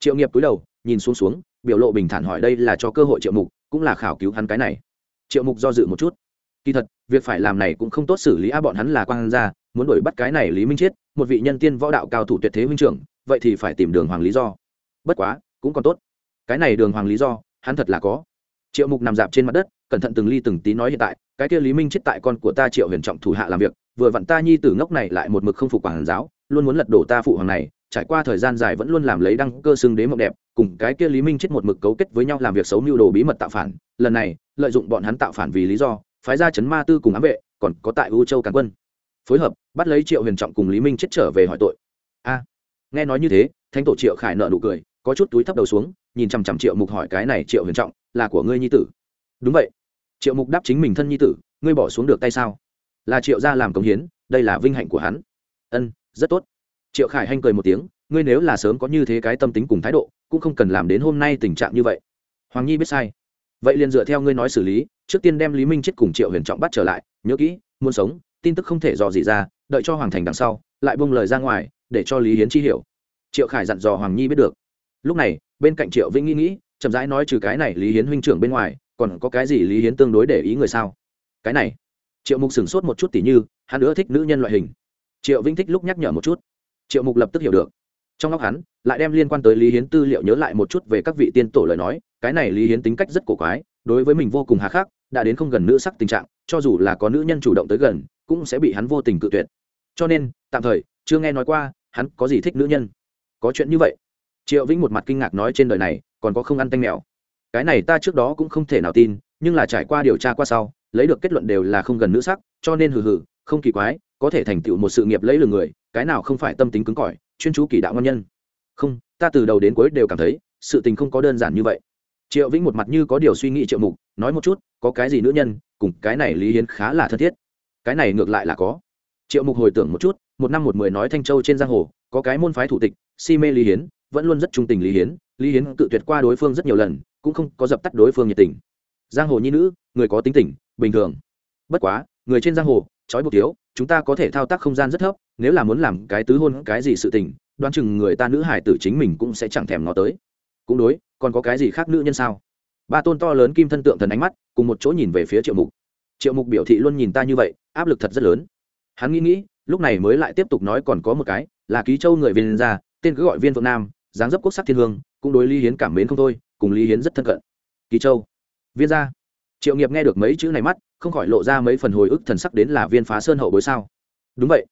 Triệu nghiệp cúi đầu, nhìn xuống xuống, biểu lộ bình thản hỏi đây là cho cơ hội triệu mục, cũng là khảo cứu hắn cái này. Triệu mục do dự một chút. Kỳ thật, việc phải làm này cũng không tốt xử lý a, bọn hắn là quan gia muốn đuổi bắt cái này lý minh chiết, một vị nhân tiên võ đạo cao thủ tuyệt thế huynh trưởng, vậy thì phải tìm đường hoàng lý do. Bất quá, cũng còn tốt. Cái này đường hoàng lý do, hắn thật là có. Triệu mục nằm dạp trên mặt đất, cẩn thận từng ly từng tí nói hiện tại, cái kia lý minh chết tại con của ta triệu huyền trọng thủ hạ làm việc, vừa vặn ta nhi tử ngốc này lại một mực không phục quản giáo, luôn muốn lật đổ ta phụ hoàng này, trải qua thời gian dài vẫn luôn làm lấy đăng cơ xương đế mộng đẹp, cùng cái kia lý minh chết một mực cấu kết với nhau làm việc xấu mưu đồ bí mật tạo phản, lần này, lợi dụng bọn hắn tạo phản vì lý do, phái ra chấn ma tư cùng ám vệ, còn có tại u châu càn quân phối hợp, bắt lấy triệu huyền trọng cùng lý minh chết trở về hỏi tội. A, nghe nói như thế, thánh tổ triệu khải nợ nụ cười, có chút túi thấp đầu xuống, nhìn chằm chằm triệu mục hỏi cái này, triệu huyền trọng, là của ngươi nhi tử? Đúng vậy. Triệu mục đáp, chính mình thân nhi tử, ngươi bỏ xuống được tay sao? Là triệu gia làm công hiến, đây là vinh hạnh của hắn. Ân, rất tốt. Triệu khải hanh cười một tiếng, ngươi nếu là sớm có như thế cái tâm tính cùng thái độ, cũng không cần làm đến hôm nay tình trạng như vậy. Hoàng nhi biết sai. Vậy liền dựa theo ngươi nói xử lý, trước tiên đem lý minh chết cùng triệu huyền trọng bắt trở lại, nhớ kỹ, muốn sống tin tức không thể dò gì ra, đợi cho hoàng thành đằng sau, lại bông lời ra ngoài, để cho lý hiến chi hiểu. Triệu khải dặn dò hoàng nhi biết được. Lúc này, bên cạnh triệu vĩnh nghĩ nghĩ, chậm rãi nói trừ cái này lý hiến huynh trưởng bên ngoài, còn có cái gì lý hiến tương đối để ý người sao? Cái này, triệu mục sửng sốt một chút tỉ như, hắn nữa thích nữ nhân loại hình. Triệu vĩnh thích lúc nhắc nhở một chút. Triệu mục lập tức hiểu được. Trong óc hắn, lại đem liên quan tới lý hiến tư liệu nhớ lại một chút về các vị tiên tổ lời nói, cái này lý hiến tính cách rất cổ quái, đối với mình vô cùng hà khắc, đã đến không gần nữ sắc tình trạng, cho dù là có nữ nhân chủ động tới gần cũng sẽ bị hắn vô tình cự tuyệt. Cho nên, tạm thời, chưa nghe nói qua, hắn có gì thích nữ nhân. Có chuyện như vậy. Triệu vĩnh một mặt kinh ngạc nói trên đời này, còn có không ăn tanh mèo. Cái này ta trước đó cũng không thể nào tin, nhưng là trải qua điều tra qua sau, lấy được kết luận đều là không gần nữ sắc, cho nên hừ hừ, không kỳ quái, có thể thành tựu một sự nghiệp lấy lường người, cái nào không phải tâm tính cứng cỏi, chuyên chú kỳ đạo ngon nhân. Không, ta từ đầu đến cuối đều cảm thấy, sự tình không có đơn giản như vậy. Triệu vĩnh một mặt như có điều suy nghĩ triệu mục, nói một chút, có cái gì nữ nhân, cùng cái này lý hiến khá là thân thiết cái này ngược lại là có. Triệu mục hồi tưởng một chút, một năm một mười nói thanh châu trên giang hồ, có cái môn phái thủ tịch, si mê lý hiến, vẫn luôn rất trung tình lý hiến lý hiến cự tuyệt qua đối phương rất nhiều lần, cũng không có dập tắt đối phương nhiệt tình. Giang hồ nhi nữ, người có tính tình, bình thường. Bất quá, người trên giang hồ, trói buộc thiếu, chúng ta có thể thao tác không gian rất thấp, nếu là muốn làm cái tứ hôn cái gì sự tình, đoán chừng người ta nữ hải tử chính mình cũng sẽ chẳng thèm nó tới. Cũng đối, còn có cái gì khác nữ nhân sao? Ba tôn to lớn kim thân tượng thần ánh mắt, cùng một chỗ nhìn về phía triệu mục triệu mục biểu thị luôn nhìn ta như vậy, áp lực thật rất lớn. Hắn nghĩ nghĩ, lúc này mới lại tiếp tục nói còn có một cái, là ký châu người viên gia, tên cứ gọi viên phượng nam, dáng dấp quốc sắc thiên hương, cũng đối lý hiến cảm mến không thôi, cùng lý hiến rất thân cận. Ký châu. Viên gia. Triệu nghiệp nghe được mấy chữ này mắt, không khỏi lộ ra mấy phần hồi ức thần sắc đến là viên phá sơn hậu bối sao. Đúng vậy.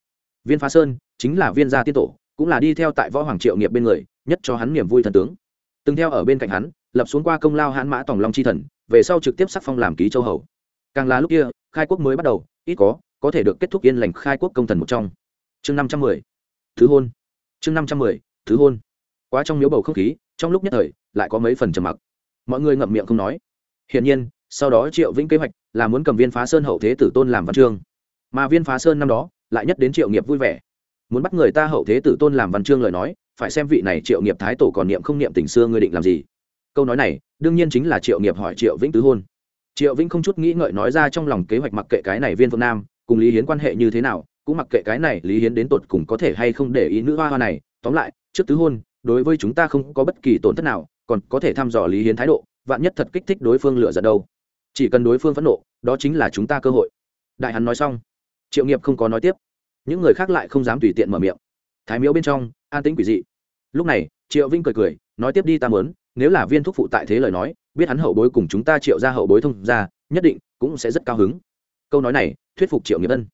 Viên phá sơn chính là viên gia tiên tổ, cũng là đi theo tại võ hoàng triệu nghiệp bên người, nhất cho hắn niềm vui thần tướng. Từng theo ở bên cạnh hắn, lập xuống qua công lao hãn mã tòng long chi thần, về sau trực tiếp sắc phong làm ký châu hầu càng là lúc kia, khai quốc mới bắt đầu, ít có có thể được kết thúc yên lành khai quốc công thần một trong. Chương năm trăm mười, thứ hôn. Chương năm trăm mười, thứ hôn. Quá trong miếu bầu không khí, trong lúc nhất thời, lại có mấy phần trầm mặc. Mọi người ngậm miệng không nói. Hiển nhiên, sau đó triệu vĩnh kế hoạch là muốn cầm viên phá sơn hậu thế tử tôn làm văn chương. Mà viên phá sơn năm đó, lại nhất đến triệu nghiệp vui vẻ. Muốn bắt người ta hậu thế tử tôn làm văn chương lời nói, phải xem vị này triệu nghiệp thái tổ còn niệm không niệm tình xưa ngươi định làm gì. Câu nói này, đương nhiên chính là triệu nghiệp hỏi triệu vĩnh tứ hôn triệu vĩnh không chút nghĩ ngợi nói ra trong lòng kế hoạch mặc kệ cái này viên phương nam, cùng lý hiến quan hệ như thế nào, cũng mặc kệ cái này lý hiến đến tột cùng có thể hay không để ý nữ hoa hoa này. Tóm lại, trước tứ hôn, đối với chúng ta không có bất kỳ tổn thất nào, còn có thể thăm dò lý hiến thái độ, vạn nhất thật kích thích đối phương lựa giận đâu. Chỉ cần đối phương phẫn nộ, đó chính là chúng ta cơ hội. Đại hắn nói xong, triệu nghiệp không có nói tiếp. Những người khác lại không dám tùy tiện mở miệng. Thái miếu bên trong, an tĩnh quỷ dị. Lúc này, triệu vinh cười cười, nói tiếp đi ta mớn nếu là viên thuốc phụ tại thế lời nói biết hắn hậu bối cùng chúng ta triệu ra hậu bối thông ra nhất định cũng sẽ rất cao hứng. Câu nói này, thuyết phục triệu nghiệp ân.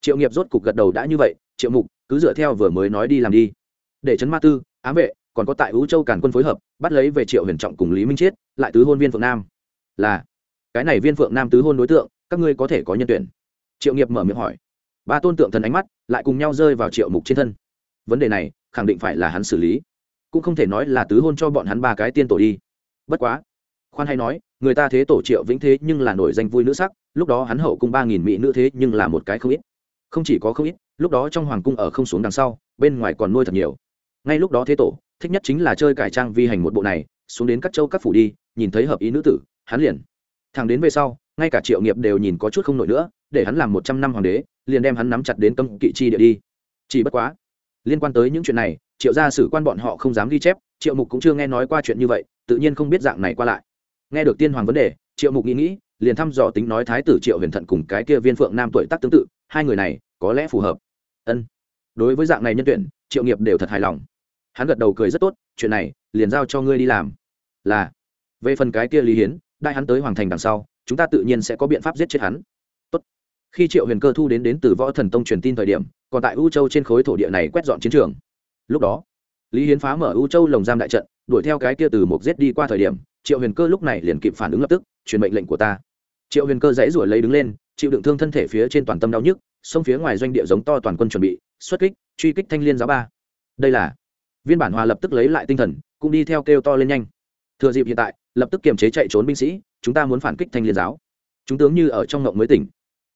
Triệu nghiệp rốt cục gật đầu đã như vậy, triệu mục, cứ dựa theo vừa mới nói đi làm đi. Để chấn ma tư ám vệ, còn có tại vũ châu càn quân phối hợp, bắt lấy về triệu huyền trọng cùng lý minh chiết, lại tứ hôn viên phượng nam. Là, cái này viên phượng nam tứ hôn đối tượng, các ngươi có thể có nhân tuyển. Triệu nghiệp mở miệng hỏi. Ba tôn tượng thần ánh mắt lại cùng nhau rơi vào triệu mục trên thân. Vấn đề này, khẳng định phải là hắn xử lý. Cũng không thể nói là tứ hôn cho bọn hắn ba cái tiên tổ đi. Bất quá khoan hay nói, người ta thế tổ triệu vĩnh thế nhưng là nổi danh vui nữ sắc, lúc đó hắn hậu cung ba nghìn mỹ nữ thế nhưng là một cái không ít. Không chỉ có không ít, lúc đó trong hoàng cung ở không xuống đằng sau, bên ngoài còn nuôi thật nhiều. Ngay lúc đó thế tổ, thích nhất chính là chơi cải trang vi hành một bộ này, xuống đến các châu các phủ đi, nhìn thấy hợp ý nữ tử, hắn liền. Thằng đến về sau, ngay cả triệu nghiệp đều nhìn có chút không nổi nữa, để hắn làm một trăm năm hoàng đế, liền đem hắn nắm chặt đến tâm kỵ chi địa đi. Chỉ bất quá, liên quan tới những chuyện này, triệu gia sử quan bọn họ không dám ghi chép, triệu mục cũng chưa nghe nói qua chuyện như vậy, tự nhiên không biết dạng này qua lại nghe được tiên hoàng vấn đề, triệu mục nghĩ nghĩ, liền thăm dò tính nói thái tử triệu huyền thận cùng cái kia viên phượng nam tuổi tác tương tự, hai người này có lẽ phù hợp. Ân. Đối với dạng này nhân tuyển, triệu nghiệp đều thật hài lòng. Hắn gật đầu cười rất tốt, chuyện này, liền giao cho ngươi đi làm. Là. Về phần cái kia lý hiến đại hắn tới hoàng thành đằng sau, chúng ta tự nhiên sẽ có biện pháp giết chết hắn. Tốt. khi triệu huyền cơ thu đến đến từ võ thần tông truyền tin thời điểm, còn tại u châu trên khối thổ địa này quét dọn chiến trường. Lúc đó, lý hiến phá mở u châu lồng giam đại trận, đuổi theo cái kia từ một giết đi qua thời điểm triệu huyền cơ lúc này liền kịp phản ứng lập tức, truyền mệnh lệnh của ta. Triệu huyền cơ dãy ruổi lấy đứng lên, chịu đựng thương thân thể phía trên toàn tâm đau nhức xông phía ngoài doanh địa giống to toàn quân chuẩn bị, xuất kích, truy kích thanh liên giáo ba. Đây là viên bản hòa lập tức lấy lại tinh thần, cũng đi theo kêu to lên nhanh. Thừa dịp hiện tại, lập tức kiềm chế chạy trốn binh sĩ, chúng ta muốn phản kích thanh liên giáo. Chúng tướng như ở trong ngộng mới tỉnh.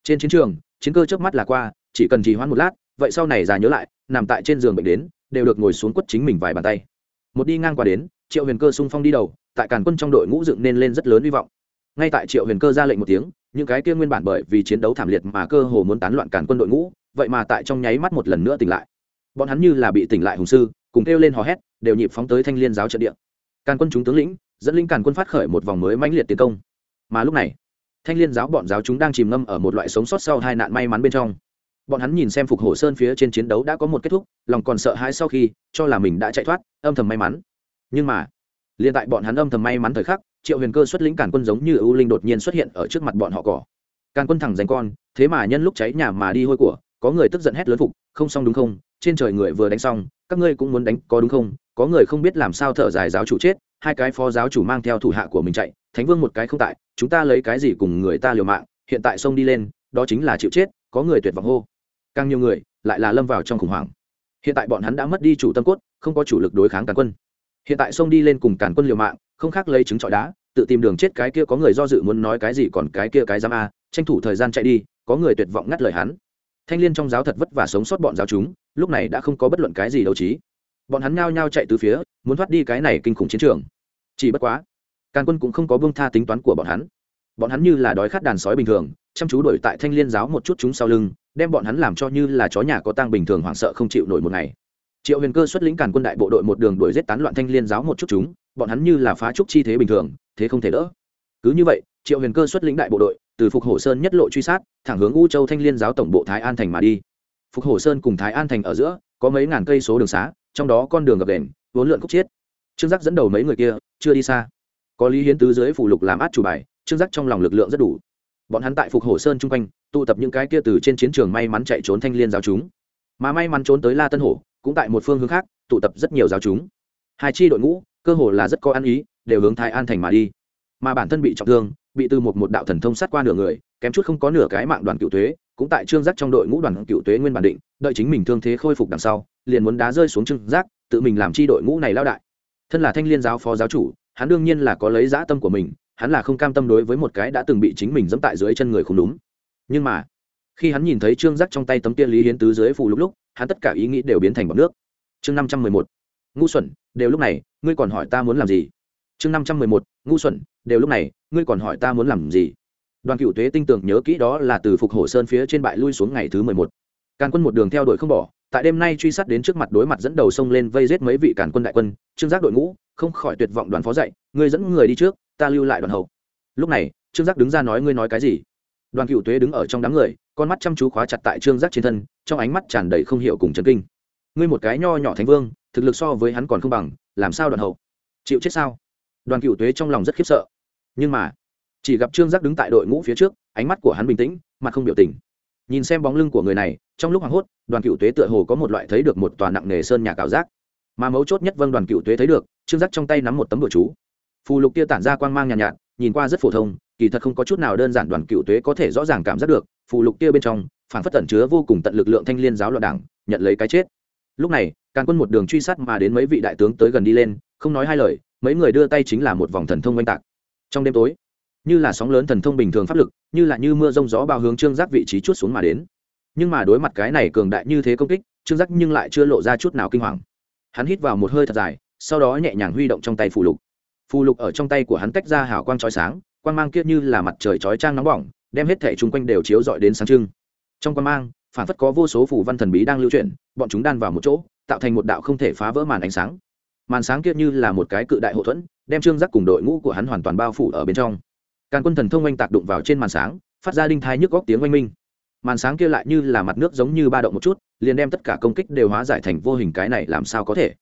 Trên chiến trường, chiến cơ trước mắt là qua, chỉ cần trì hoãn một lát, vậy sau này già nhớ lại, nằm tại trên giường bệnh đến, đều được ngồi xuống quất chính mình vài bàn tay. Một đi ngang qua đến, triệu huyền cơ sung phong đi đầu tại càn quân trong đội ngũ dựng nên lên rất lớn hy vọng. Ngay tại triệu huyền cơ ra lệnh một tiếng, những cái kia nguyên bản bởi vì chiến đấu thảm liệt mà cơ hồ muốn tán loạn càn quân đội ngũ, vậy mà tại trong nháy mắt một lần nữa tỉnh lại. Bọn hắn như là bị tỉnh lại hùng sư, cùng kêu lên hò hét, đều nhịp phóng tới thanh liên giáo trận địa. Càn quân chúng tướng lĩnh, dẫn linh càn quân phát khởi một vòng mới mãnh liệt tiến công. Mà lúc này, thanh liên giáo bọn giáo chúng đang chìm ngâm ở một loại sống sót sau hai nạn may mắn bên trong. Bọn hắn nhìn xem phục hổ sơn phía trên chiến đấu đã có một kết thúc, lòng còn sợ hãi sau khi, cho là mình đã chạy thoát, âm thầm may mắn. Nhưng mà liền tại bọn hắn âm thầm may mắn thời khắc, triệu huyền cơ xuất lĩnh càn quân giống như ưu linh đột nhiên xuất hiện ở trước mặt bọn họ cỏ. Càn quân thẳng giành con, thế mà nhân lúc cháy nhà mà đi hôi của, có người tức giận hét lớn phục, không xong đúng không? Trên trời người vừa đánh xong, các ngươi cũng muốn đánh, có đúng không? Có người không biết làm sao thở dài giáo chủ chết, hai cái phó giáo chủ mang theo thủ hạ của mình chạy, thánh vương một cái không tại, chúng ta lấy cái gì cùng người ta liều mạng, hiện tại sông đi lên, đó chính là chịu chết, có người tuyệt vọng hô. Càng nhiều người, lại là lâm vào trong khủng hoảng. Hiện tại bọn hắn đã mất đi chủ tâm cốt, không có chủ lực đối kháng càn quân hiện tại sông đi lên cùng càn quân liều mạng, không khác lấy trứng trọi đá, tự tìm đường chết cái kia có người do dự muốn nói cái gì còn cái kia cái dám a, tranh thủ thời gian chạy đi, có người tuyệt vọng ngắt lời hắn. Thanh liên trong giáo thật vất vả sống sót bọn giáo chúng, lúc này đã không có bất luận cái gì đấu trí. Bọn hắn nhao nhao chạy từ phía, muốn thoát đi cái này kinh khủng chiến trường. Chỉ bất quá, càn quân cũng không có bông tha tính toán của bọn hắn. Bọn hắn như là đói khát đàn sói bình thường, chăm chú đuổi tại thanh liên giáo một chút chúng sau lưng, đem bọn hắn làm cho như là chó nhà có tang bình thường hoảng sợ không chịu nổi một ngày triệu huyền cơ xuất lĩnh càn quân đại bộ đội một đường đuổi giết tán loạn thanh liên giáo một chút chúng, bọn hắn như là phá trúc chi thế bình thường, thế không thể đỡ. Cứ như vậy, triệu huyền cơ xuất lĩnh đại bộ đội, từ phục hồ sơn nhất lộ truy sát, thẳng hướng u châu thanh liên giáo tổng bộ thái an thành mà đi. Phục hồ sơn cùng thái an thành ở giữa, có mấy ngàn cây số đường xá, trong đó con đường gập đền, vốn lượn khúc chiết. Trương giác dẫn đầu mấy người kia, chưa đi xa. Có lý hiến tứ dưới phủ lục làm át chủ bài, trương giác trong lòng lực lượng rất đủ. Bọn hắn tại phục hồ sơn chung quanh, tụ tập những cái kia từ trên chiến trường may mắn chạy trốn thanh liên giáo chúng. Mà may mắn trốn tới la tân hổ cũng tại một phương hướng khác, tụ tập rất nhiều giáo chúng. Hai chi đội ngũ, cơ hồ là rất có ăn ý, đều hướng thái an thành mà đi. Mà bản thân bị trọng thương, bị từ một một đạo thần thông sát qua nửa người, kém chút không có nửa cái mạng đoàn cựu thuế cũng tại trương giác trong đội ngũ đoàn cựu thuế nguyên bản định, đợi chính mình thương thế khôi phục đằng sau, liền muốn đá rơi xuống trương giác, tự mình làm chi đội ngũ này lao đại. Thân là thanh liên giáo phó giáo chủ, hắn đương nhiên là có lấy dã tâm của mình, hắn là không cam tâm đối với một cái đã từng bị chính mình dẫm tại dưới chân người không đúng. Nhưng mà, khi hắn nhìn thấy trương giác trong tay tấm tiên lý hiến tứ dưới phù lúc lúc hắn tất cả ý nghĩ đều biến thành bọc nước. Chương năm trăm mười một, ngu xuẩn, đều lúc này, ngươi còn hỏi ta muốn làm gì? Chương năm trăm mười một, ngu xuẩn, đều lúc này, ngươi còn hỏi ta muốn làm gì? Đoàn cựu tuế tinh tưởng nhớ kỹ đó là từ phục hồ sơn phía trên bại lui xuống ngày thứ mười một. Càn quân một đường theo đuổi không bỏ, tại đêm nay truy sát đến trước mặt đối mặt dẫn đầu sông lên vây giết mấy vị càn quân đại quân, trương giác đội ngũ, không khỏi tuyệt vọng đoàn phó dạy, ngươi dẫn người đi trước, ta lưu lại đoàn hậu. Lúc này, trương giác đứng ra nói, ngươi nói cái gì? Đoàn cựu tuế đứng ở trong đám người con mắt chăm chú khóa chặt tại trương giác trên thân trong ánh mắt tràn đầy không hiểu cùng chấn kinh. Ngươi một cái nho nhỏ thánh vương thực lực so với hắn còn không bằng làm sao đoàn hậu? Chịu chết sao? Đoàn cựu tuế trong lòng rất khiếp sợ. Nhưng mà chỉ gặp trương giác đứng tại đội ngũ phía trước ánh mắt của hắn bình tĩnh mặt không biểu tình. Nhìn xem bóng lưng của người này trong lúc hoảng hốt đoàn cựu tuế tựa hồ có một loại thấy được một tòa nặng nề sơn nhà cảo giác. Mà mấu chốt nhất vâng đoàn cựu tuế thấy được trương giác trong tay nắm một tấm bửa chú. Phù lục kia tản ra quang mang nhàn nhạt, nhạt nhìn qua rất phổ thông kỳ thật không có chút nào đơn giản đoàn cựu tuế có thể rõ ràng cảm giác được, phù lục kia bên trong, phản phất tẩn chứa vô cùng tận lực lượng thanh liên giáo loạn đảng, nhận lấy cái chết. Lúc này, càn quân một đường truy sát mà đến mấy vị đại tướng tới gần đi lên, không nói hai lời, mấy người đưa tay chính là một vòng thần thông oanh tạc. Trong đêm tối, như là sóng lớn thần thông bình thường pháp lực, như là như mưa rông gió bao hướng trương giác vị trí chút xuống mà đến. Nhưng mà đối mặt cái này cường đại như thế công kích, trương giác nhưng lại chưa lộ ra chút nào kinh hoàng. Hắn hít vào một hơi thật dài, sau đó nhẹ nhàng huy động trong tay phù lục. Phù lục ở trong tay của hắn tách ra hào quang trói sáng quang mang kia như là mặt trời chói trang nóng bỏng, đem hết thể chung quanh đều chiếu rọi đến sáng trưng. Trong quang mang, phản phất có vô số phù văn thần bí đang lưu chuyển, bọn chúng đan vào một chỗ, tạo thành một đạo không thể phá vỡ màn ánh sáng. Màn sáng kia như là một cái cự đại hậu thuẫn, đem trương giác cùng đội ngũ của hắn hoàn toàn bao phủ ở bên trong. Càn quân thần thông oanh tạc đụng vào trên màn sáng, phát ra đinh thai nhức góc tiếng oanh minh. Màn sáng kia lại như là mặt nước giống như ba động một chút, liền đem tất cả công kích đều hóa giải thành vô hình cái này làm sao có thể.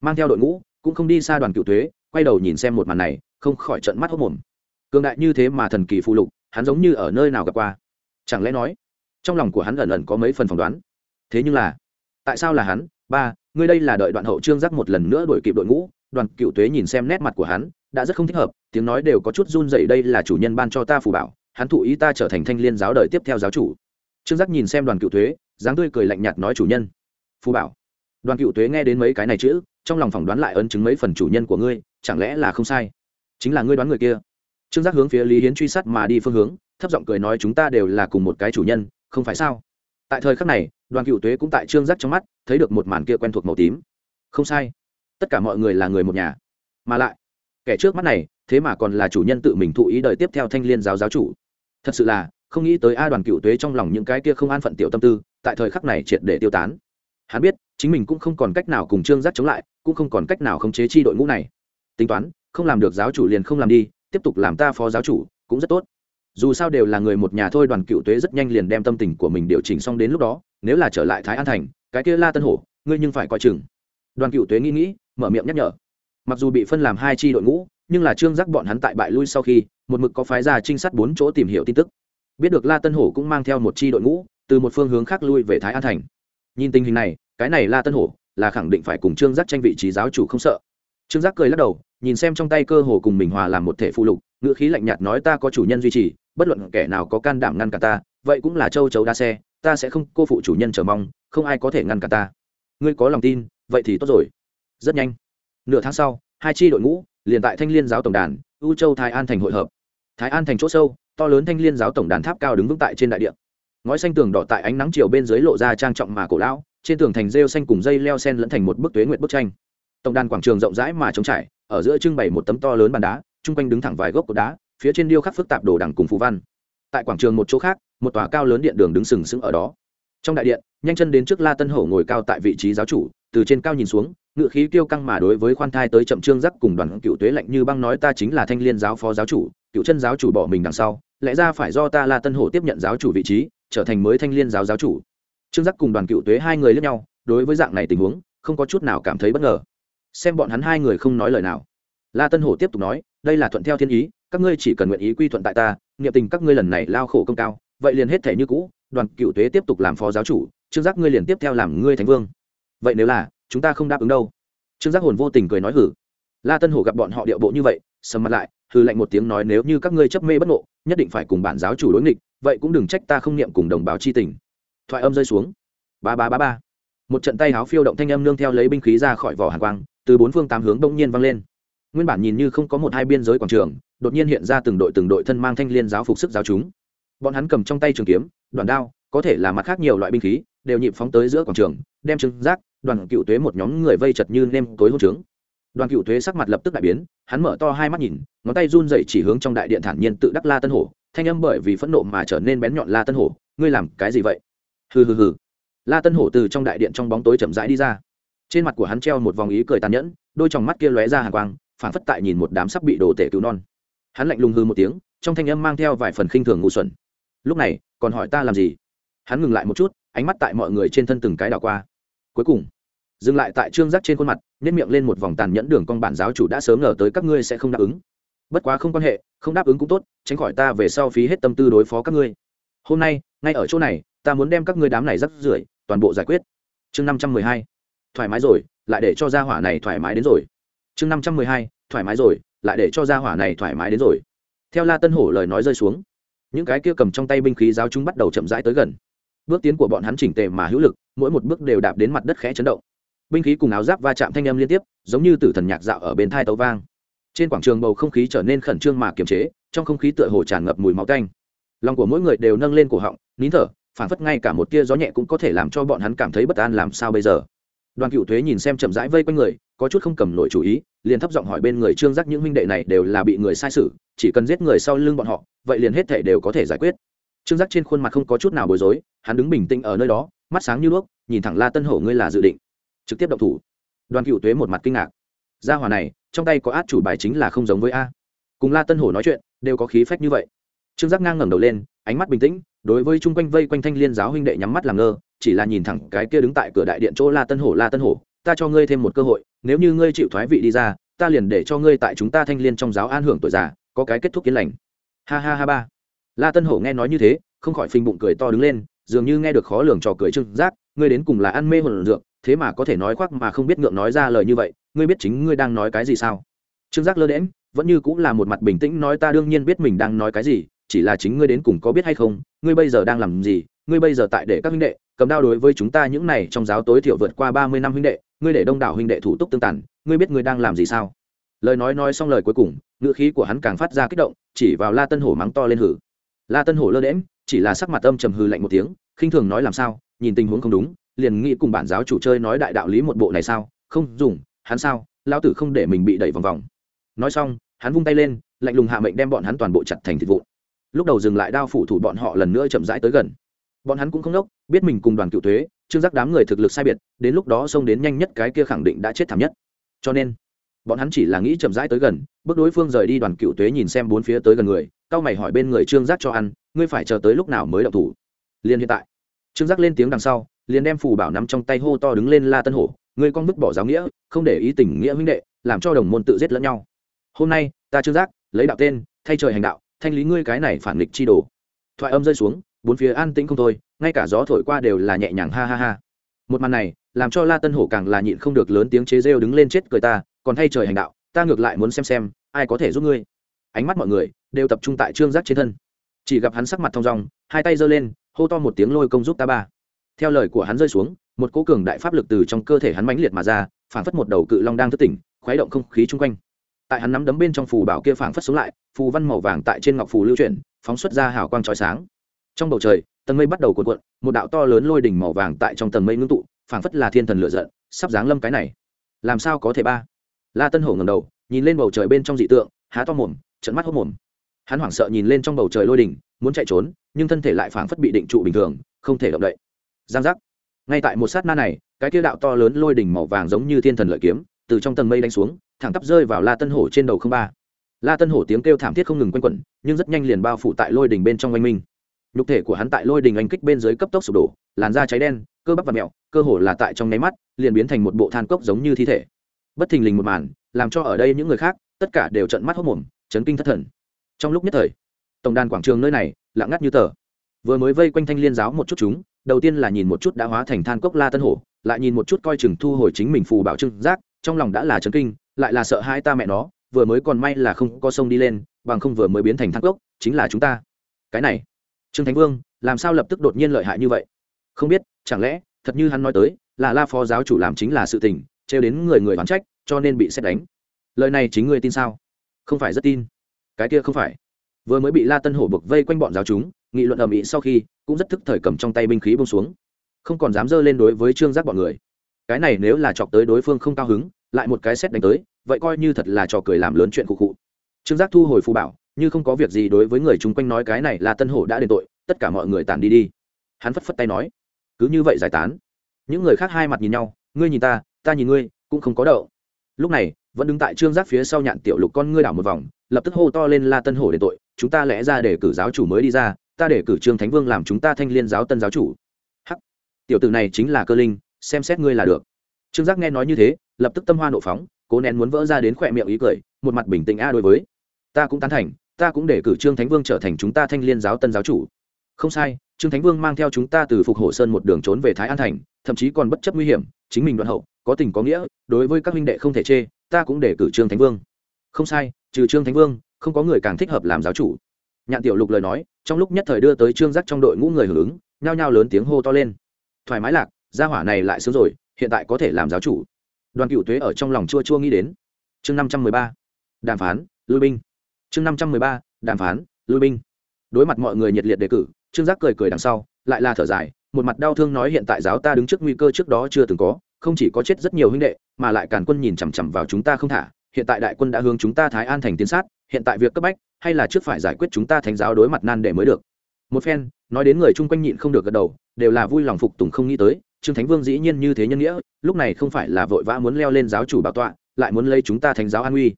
Mang theo đội ngũ, cũng không đi xa đoàn cựu thuế, quay đầu nhìn xem một màn này, không khỏi trận mắt hốc mồm cường đại như thế mà thần kỳ phụ lục, hắn giống như ở nơi nào gặp qua. Chẳng lẽ nói, trong lòng của hắn ẩn ẩn có mấy phần phỏng đoán? Thế nhưng là, tại sao là hắn? Ba, ngươi đây là đợi đoạn hậu trương giác một lần nữa đổi kịp đội ngũ, đoàn cựu tuế nhìn xem nét mặt của hắn, đã rất không thích hợp, tiếng nói đều có chút run dậy đây là chủ nhân ban cho ta phù bảo, hắn thụ ý ta trở thành thanh liên giáo đời tiếp theo giáo chủ. Trương giác nhìn xem đoàn cựu tuế, dáng tươi cười lạnh nhạt nói chủ nhân, phù bảo. Đoàn cựu tuế nghe đến mấy cái này chữ, trong lòng phỏng đoán lại ấn chứng mấy phần chủ nhân của ngươi, chẳng lẽ là không sai? Chính là ngươi đoán người kia trương giác hướng phía lý hiến truy sát mà đi phương hướng, thấp giọng cười nói chúng ta đều là cùng một cái chủ nhân, không phải sao? Tại thời khắc này, đoàn cựu tuế cũng tại trương giác trong mắt, thấy được một màn kia quen thuộc màu tím. Không sai. Tất cả mọi người là người một nhà. Mà lại, kẻ trước mắt này, thế mà còn là chủ nhân tự mình thụ ý đời tiếp theo thanh liên giáo giáo chủ. Thật sự là, không nghĩ tới a đoàn cựu tuế trong lòng những cái kia không an phận tiểu tâm tư, tại thời khắc này triệt để tiêu tán. Hắn biết, chính mình cũng không còn cách nào cùng trương giác chống lại, cũng không còn cách nào khống chế chi đội ngũ này. Tính toán, không làm được giáo chủ liền không làm đi tiếp tục làm ta phó giáo chủ, cũng rất tốt. Dù sao đều là người một nhà thôi, đoàn cựu tuế rất nhanh liền đem tâm tình của mình điều chỉnh xong đến lúc đó, nếu là trở lại thái an thành, cái kia la tân hổ, ngươi nhưng phải coi chừng. Đoàn cựu tuế nghĩ nghĩ, mở miệng nhắc nhở. Mặc dù bị phân làm hai chi đội ngũ, nhưng là trương giác bọn hắn tại bại lui sau khi, một mực có phái ra trinh sát bốn chỗ tìm hiểu tin tức. Biết được la tân hổ cũng mang theo một chi đội ngũ, từ một phương hướng khác lui về thái an thành. Nhìn tình hình này, cái này la tân hổ là khẳng định phải cùng trương giác tranh vị trí giáo chủ không sợ trương giác cười lắc đầu nhìn xem trong tay cơ hồ cùng mình hòa làm một thể phụ lục ngữ khí lạnh nhạt nói ta có chủ nhân duy trì bất luận kẻ nào có can đảm ngăn cả ta vậy cũng là châu chấu đa xe ta sẽ không cô phụ chủ nhân chờ mong không ai có thể ngăn cả ta. Ngươi có lòng tin vậy thì tốt rồi. Rất nhanh. Nửa tháng sau hai tri đội ngũ liền tại thanh liên giáo tổng đàn u châu thái an thành hội hợp. Thái an thành chỗ sâu to lớn thanh liên giáo tổng đàn tháp cao đứng vững tại trên đại địa, ngói xanh tường đỏ tại ánh nắng chiều bên dưới lộ ra trang trọng mà cổ lão trên tường thành rêu xanh cùng dây leo sen lẫn thành một bức tuế nguyệt bức tranh tổng đàn quảng trường rộng rãi mà trống trải, ở giữa trưng bày một tấm to lớn bàn đá, chung quanh đứng thẳng vài gốc cột đá, phía trên điêu khắc phức tạp đồ đằng cùng phú văn. Tại quảng trường một chỗ khác, một tòa cao lớn điện đường đứng sừng sững ở đó. Trong đại điện, nhanh chân đến trước la tân hổ ngồi cao tại vị trí giáo chủ, từ trên cao nhìn xuống ngự khí tiêu căng mà đối với khoan thai tới chậm trương giác cùng đoàn cựu tuế lạnh như băng nói ta chính là thanh liên giáo phó giáo chủ, cựu chân giáo chủ bỏ mình đằng sau, lẽ ra phải do ta la tân hổ tiếp nhận giáo chủ vị trí, trở thành mới thanh liên giáo giáo chủ. Trương giác cùng đoàn cựu tuế hai người lẫn nhau, đối với dạng này tình huống, không có chút nào cảm thấy bất ngờ xem bọn hắn hai người không nói lời nào. La tân hổ tiếp tục nói, đây là thuận theo thiên ý, các ngươi chỉ cần nguyện ý quy thuận tại ta, niệm tình các ngươi lần này lao khổ công cao, vậy liền hết thể như cũ, đoàn cựu tuế tiếp tục làm phó giáo chủ, trương giác ngươi liền tiếp theo làm ngươi thánh vương. Vậy nếu là, chúng ta không đáp ứng đâu? Trương giác hồn vô tình cười nói hử. La tân hổ gặp bọn họ điệu bộ như vậy, sầm mặt lại hư lạnh một tiếng nói, nếu như các ngươi chấp mê bất ngộ, nhất định phải cùng bản giáo chủ đối nghịch, vậy cũng đừng trách ta không niệm cùng đồng bào chi tình. Thoại âm rơi xuống. Ba ba ba ba. Một trận tay háo phiêu động thanh âm nương theo lấy binh khí ra khỏi vỏ hàn quang từ bốn phương tám hướng đông nhiên vang lên. Nguyên bản nhìn như không có một hai biên giới quảng trường, đột nhiên hiện ra từng đội từng đội thân mang thanh liên giáo phục sức giáo chúng. Bọn hắn cầm trong tay trường kiếm, đoàn đao, có thể là mặt khác nhiều loại binh khí, đều nhịp phóng tới giữa quảng trường, đem trứng rác, đoàn cựu tuế một nhóm người vây chật như nêm tối hôn trướng. Đoàn cựu tuế sắc mặt lập tức đại biến, hắn mở to hai mắt nhìn, ngón tay run dậy chỉ hướng trong đại điện thản nhiên tự đắc la tân hổ, thanh âm bởi vì phẫn nộ mà trở nên bén nhọn la tân hổ, ngươi làm cái gì vậy? Hừ hừ hừ. La tân hổ từ trong đại điện trong bóng tối chậm rãi đi ra trên mặt của hắn treo một vòng ý cười tàn nhẫn, đôi t mắt kia lóe ra hàng quang phản phất tại nhìn một đám sắp bị đổ tể cứu non. Hắn lạnh lùng hư một tiếng, trong thanh âm mang theo vài phần khinh thường ngu xuẩn. Lúc này, còn hỏi ta làm gì? Hắn ngừng lại một chút, ánh mắt tại mọi người trên thân từng cái đảo qua. Cuối cùng, dừng lại tại trương giác trên khuôn mặt nhét miệng lên một vòng tàn nhẫn đường con bản giáo chủ đã sớm ngờ tới các ngươi sẽ không đáp ứng. Bất quá không quan hệ, không đáp ứng cũng tốt, tránh khỏi ta về sau phí hết tâm tư đối phó các ngươi. Hôm nay, ngay ở chỗ này, ta muốn đem các ngươi đám này rắc rưởi toàn bộ giải quyết. Chương năm trăm mười hai thoải mái rồi, lại để cho gia hỏa này thoải mái đến rồi. Chương năm trăm mười hai, thoải mái rồi, lại để cho gia hỏa này thoải mái đến rồi. Theo la tân hổ lời nói rơi xuống, những cái kia cầm trong tay binh khí giáo chúng bắt đầu chậm rãi tới gần. Bước tiến của bọn hắn chỉnh tề mà hữu lực, mỗi một bước đều đạp đến mặt đất khẽ chấn động. Binh khí cùng áo giáp va chạm thanh âm liên tiếp, giống như tử thần nhạc dạo ở bên thai tấu vang. Trên quảng trường bầu không khí trở nên khẩn trương mà kiềm chế, trong không khí tựa hồ tràn ngập mùi máu tanh. Lòng của mỗi người đều nâng lên cổ họng, nín thở phản phất ngay cả một tia gió nhẹ cũng có thể làm cho bọn hắn cảm thấy bất an làm sao bây giờ đoàn cựu thuế nhìn xem chậm rãi vây quanh người, có chút không cầm nổi chủ ý, liền thấp giọng hỏi bên người trương giác những huynh đệ này đều là bị người sai sử chỉ cần giết người sau lưng bọn họ, vậy liền hết thể đều có thể giải quyết. Trương giác trên khuôn mặt không có chút nào bối rối, hắn đứng bình tĩnh ở nơi đó, mắt sáng như đuốc, nhìn thẳng la tân hổ ngươi là dự định trực tiếp động thủ. Đoàn cựu tuế một mặt kinh ngạc. Gia hòa này, trong tay có át chủ bài chính là không giống với a. Cùng la tân hổ nói chuyện, đều có khí phách như vậy. Trương giác ngang ngẩng đầu lên ánh mắt bình tĩnh, đối với chung quanh vây quanh thanh liên giáo huynh đệ nhắm mắt làm ngơ, chỉ là nhìn thẳng cái kia đứng tại cửa đại điện chỗ la tân hổ, la tân hổ, ta cho ngươi thêm một cơ hội, nếu như ngươi chịu thoái vị đi ra, ta liền để cho ngươi tại chúng ta thanh liên trong giáo an hưởng tuổi già, có cái kết thúc yên lành. Ha ha ha ba. La tân hổ nghe nói như thế, không khỏi phình bụng cười to đứng lên, dường như nghe được khó lường trò cười trương giác, ngươi đến cùng là ăn mê hồn dược, thế mà có thể nói khoác mà không biết ngượng nói ra lời như vậy, ngươi biết chính ngươi đang nói cái gì sao? Trương giác lơ đễm vẫn như cũng là một mặt bình tĩnh nói ta đương nhiên biết mình đang nói cái gì chỉ là chính ngươi đến cùng có biết hay không, ngươi bây giờ đang làm gì, ngươi bây giờ tại để các huynh đệ, cầm đao đối với chúng ta những này trong giáo tối thiểu vượt qua ba mươi năm huynh đệ, ngươi để đông đảo huynh đệ thủ tục tương tàn, ngươi biết ngươi đang làm gì sao? Lời nói nói xong lời cuối cùng, ngữ khí của hắn càng phát ra kích động, chỉ vào la tân hổ mắng to lên hử. La tân hổ lơ đễm chỉ là sắc mặt âm trầm hư lạnh một tiếng, khinh thường nói làm sao, nhìn tình huống không đúng, liền nghĩ cùng bản giáo chủ chơi nói đại đạo lý một bộ này sao, không dùng, hắn sao lao tử không để mình bị đẩy vòng vòng. Nói xong, hắn vung tay lên, lạnh lùng hạ mệnh đem bọn hắn toàn bộ chặt thành thịt vụn lúc đầu dừng lại đao phủ thủ bọn họ lần nữa chậm rãi tới gần. Bọn hắn cũng không đốc, biết mình cùng đoàn cựu thuế, trương giác đám người thực lực sai biệt, đến lúc đó xông đến nhanh nhất cái kia khẳng định đã chết thảm nhất. Cho nên, bọn hắn chỉ là nghĩ chậm rãi tới gần, bước đối phương rời đi đoàn cựu tuế nhìn xem bốn phía tới gần người, cao mày hỏi bên người trương giác cho ăn, ngươi phải chờ tới lúc nào mới đậu thủ? Liền hiện tại, trương giác lên tiếng đằng sau, liền đem phù bảo nắm trong tay hô to đứng lên la tân hổ, ngươi con vứt bỏ giáo nghĩa, không để ý tình nghĩa huynh đệ, làm cho đồng môn tự giết lẫn nhau. Hôm nay, ta trương giác, lấy đạo tên, thay trời hành đạo thanh lý ngươi cái này phản nghịch chi đồ. Thoại âm rơi xuống, bốn phía an tĩnh không thôi, ngay cả gió thổi qua đều là nhẹ nhàng ha ha ha. Một màn này, làm cho la tân hổ càng là nhịn không được lớn tiếng chế rêu đứng lên chết cười ta, còn thay trời hành đạo, ta ngược lại muốn xem xem, ai có thể giúp ngươi. Ánh mắt mọi người đều tập trung tại trương giác trên thân. Chỉ gặp hắn sắc mặt thong dong, hai tay giơ lên, hô to một tiếng lôi công giúp ta ba. Theo lời của hắn rơi xuống, một cố cường đại pháp lực từ trong cơ thể hắn mãnh liệt mà ra, phảng phất một đầu cự long đang thức tỉnh, khuấy động không khí chung quanh tại hắn nắm đấm bên trong phù bảo kia phảng phất xuống lại, phù văn màu vàng tại trên ngọc phù lưu chuyển, phóng xuất ra hào quang trói sáng. Trong bầu trời, tầng mây bắt đầu cuộn cuộn, một đạo to lớn lôi đỉnh màu vàng tại trong tầng mây ngưng tụ, phảng phất là thiên thần lựa giận, sắp giáng lâm cái này. Làm sao có thể ba? La tân hổ ngầm đầu, nhìn lên bầu trời bên trong dị tượng, há to mồm trận mắt hốc mồm. Hắn hoảng sợ nhìn lên trong bầu trời lôi đỉnh, muốn chạy trốn, nhưng thân thể lại phảng phất bị định trụ bình thường, không thể động đậy. Giang giác. Ngay tại một sát na này, cái kia đạo to lớn lôi đỉnh màu vàng giống như thiên thần lợi kiếm, từ trong tầng mây đánh xuống thẳng tắp rơi vào la tân hổ trên đầu không ba. La tân hổ tiếng kêu thảm thiết không ngừng quanh quẩn, nhưng rất nhanh liền bao phủ tại lôi đỉnh bên trong oanh minh. Nhục thể của hắn tại lôi đỉnh anh kích bên dưới cấp tốc sụp đổ, làn da cháy đen, cơ bắp và mẹo, cơ hồ là tại trong nháy mắt, liền biến thành một bộ than cốc giống như thi thể. Bất thình lình một màn, làm cho ở đây những người khác, tất cả đều trận mắt hốc mồm, chấn kinh thất thần. Trong lúc nhất thời, tổng đàn quảng trường nơi này, lặng ngắt như tờ. Vừa mới vây quanh thanh liên giáo một chút chúng, đầu tiên là nhìn một chút đã hóa thành than cốc la tân hổ, lại nhìn một chút coi chừng thu hồi chính mình phù bảo trưng giác trong lòng đã là chấn kinh lại là sợ hai ta mẹ nó, vừa mới còn may là không có sông đi lên, bằng không vừa mới biến thành thác gốc chính là chúng ta. Cái này, trương thánh vương, làm sao lập tức đột nhiên lợi hại như vậy? Không biết, chẳng lẽ, thật như hắn nói tới, là la phó giáo chủ làm chính là sự tình, trêu đến người người đoán trách, cho nên bị xét đánh. Lời này chính ngươi tin sao? Không phải rất tin. Cái kia không phải. Vừa mới bị la tân hổ bực vây quanh bọn giáo chúng, nghị luận ầm ĩ sau khi, cũng rất thức thời cầm trong tay binh khí bông xuống. Không còn dám dơ lên đối với trương giác bọn người. Cái này nếu là chọc tới đối phương không cao hứng lại một cái xét đánh tới, vậy coi như thật là trò cười làm lớn chuyện cụ cụ trương giác thu hồi phù bảo, như không có việc gì đối với người chung quanh nói cái này là tân hổ đã đền tội, tất cả mọi người tản đi đi. Hắn phất phất tay nói, cứ như vậy giải tán. Những người khác hai mặt nhìn nhau, ngươi nhìn ta ta nhìn ngươi, cũng không có đậu. Lúc này, vẫn đứng tại trương giác phía sau nhạn tiểu lục con ngươi đảo một vòng, lập tức hô to lên la tân hổ để tội, chúng ta lẽ ra để cử giáo chủ mới đi ra, ta để cử trương thánh vương làm chúng ta thanh liên giáo tân giáo chủ. Hắc. Tiểu tử này chính là cơ linh, xem xét ngươi là được trương giác nghe nói như thế, lập tức tâm hoa nộ phóng, cố nén muốn vỡ ra đến khỏe miệng ý cười, một mặt bình tĩnh a đối với. Ta cũng tán thành, ta cũng để cử trương thánh vương trở thành chúng ta thanh liên giáo tân giáo chủ. Không sai, trương thánh vương mang theo chúng ta từ phục hổ sơn một đường trốn về thái an thành, thậm chí còn bất chấp nguy hiểm, chính mình đoạn hậu, có tình có nghĩa, đối với các huynh đệ không thể chê, ta cũng để cử trương thánh vương. Không sai, trừ trương thánh vương, không có người càng thích hợp làm giáo chủ. Nhạn tiểu lục lời nói, trong lúc nhất thời đưa tới trương giác trong đội ngũ người hưởng ứng, nhao nhao lớn tiếng hô to lên. Thoải mái lạc gia hỏa này lại sướng rồi, hiện tại có thể làm giáo chủ. Đoàn cựu tuế ở trong lòng chua chua nghĩ đến. Chương năm trăm mười ba, đàm phán, lui binh. Chương năm trăm mười ba, đàm phán, lui binh. Đối mặt mọi người nhiệt liệt đề cử, trương giác cười cười đằng sau, lại là thở dài, một mặt đau thương nói hiện tại giáo ta đứng trước nguy cơ trước đó chưa từng có, không chỉ có chết rất nhiều huynh đệ, mà lại càn quân nhìn chằm chằm vào chúng ta không thả. Hiện tại đại quân đã hướng chúng ta thái an thành tiến sát, hiện tại việc cấp bách, hay là trước phải giải quyết chúng ta thánh giáo đối mặt nan để mới được. Một phen, nói đến người chung quanh nhịn không được gật đầu, đều là vui lòng phục tùng không nghĩ tới trương thánh vương dĩ nhiên như thế nhân nghĩa, lúc này không phải là vội vã muốn leo lên giáo chủ bảo tọa, lại muốn lấy chúng ta thành giáo an uy.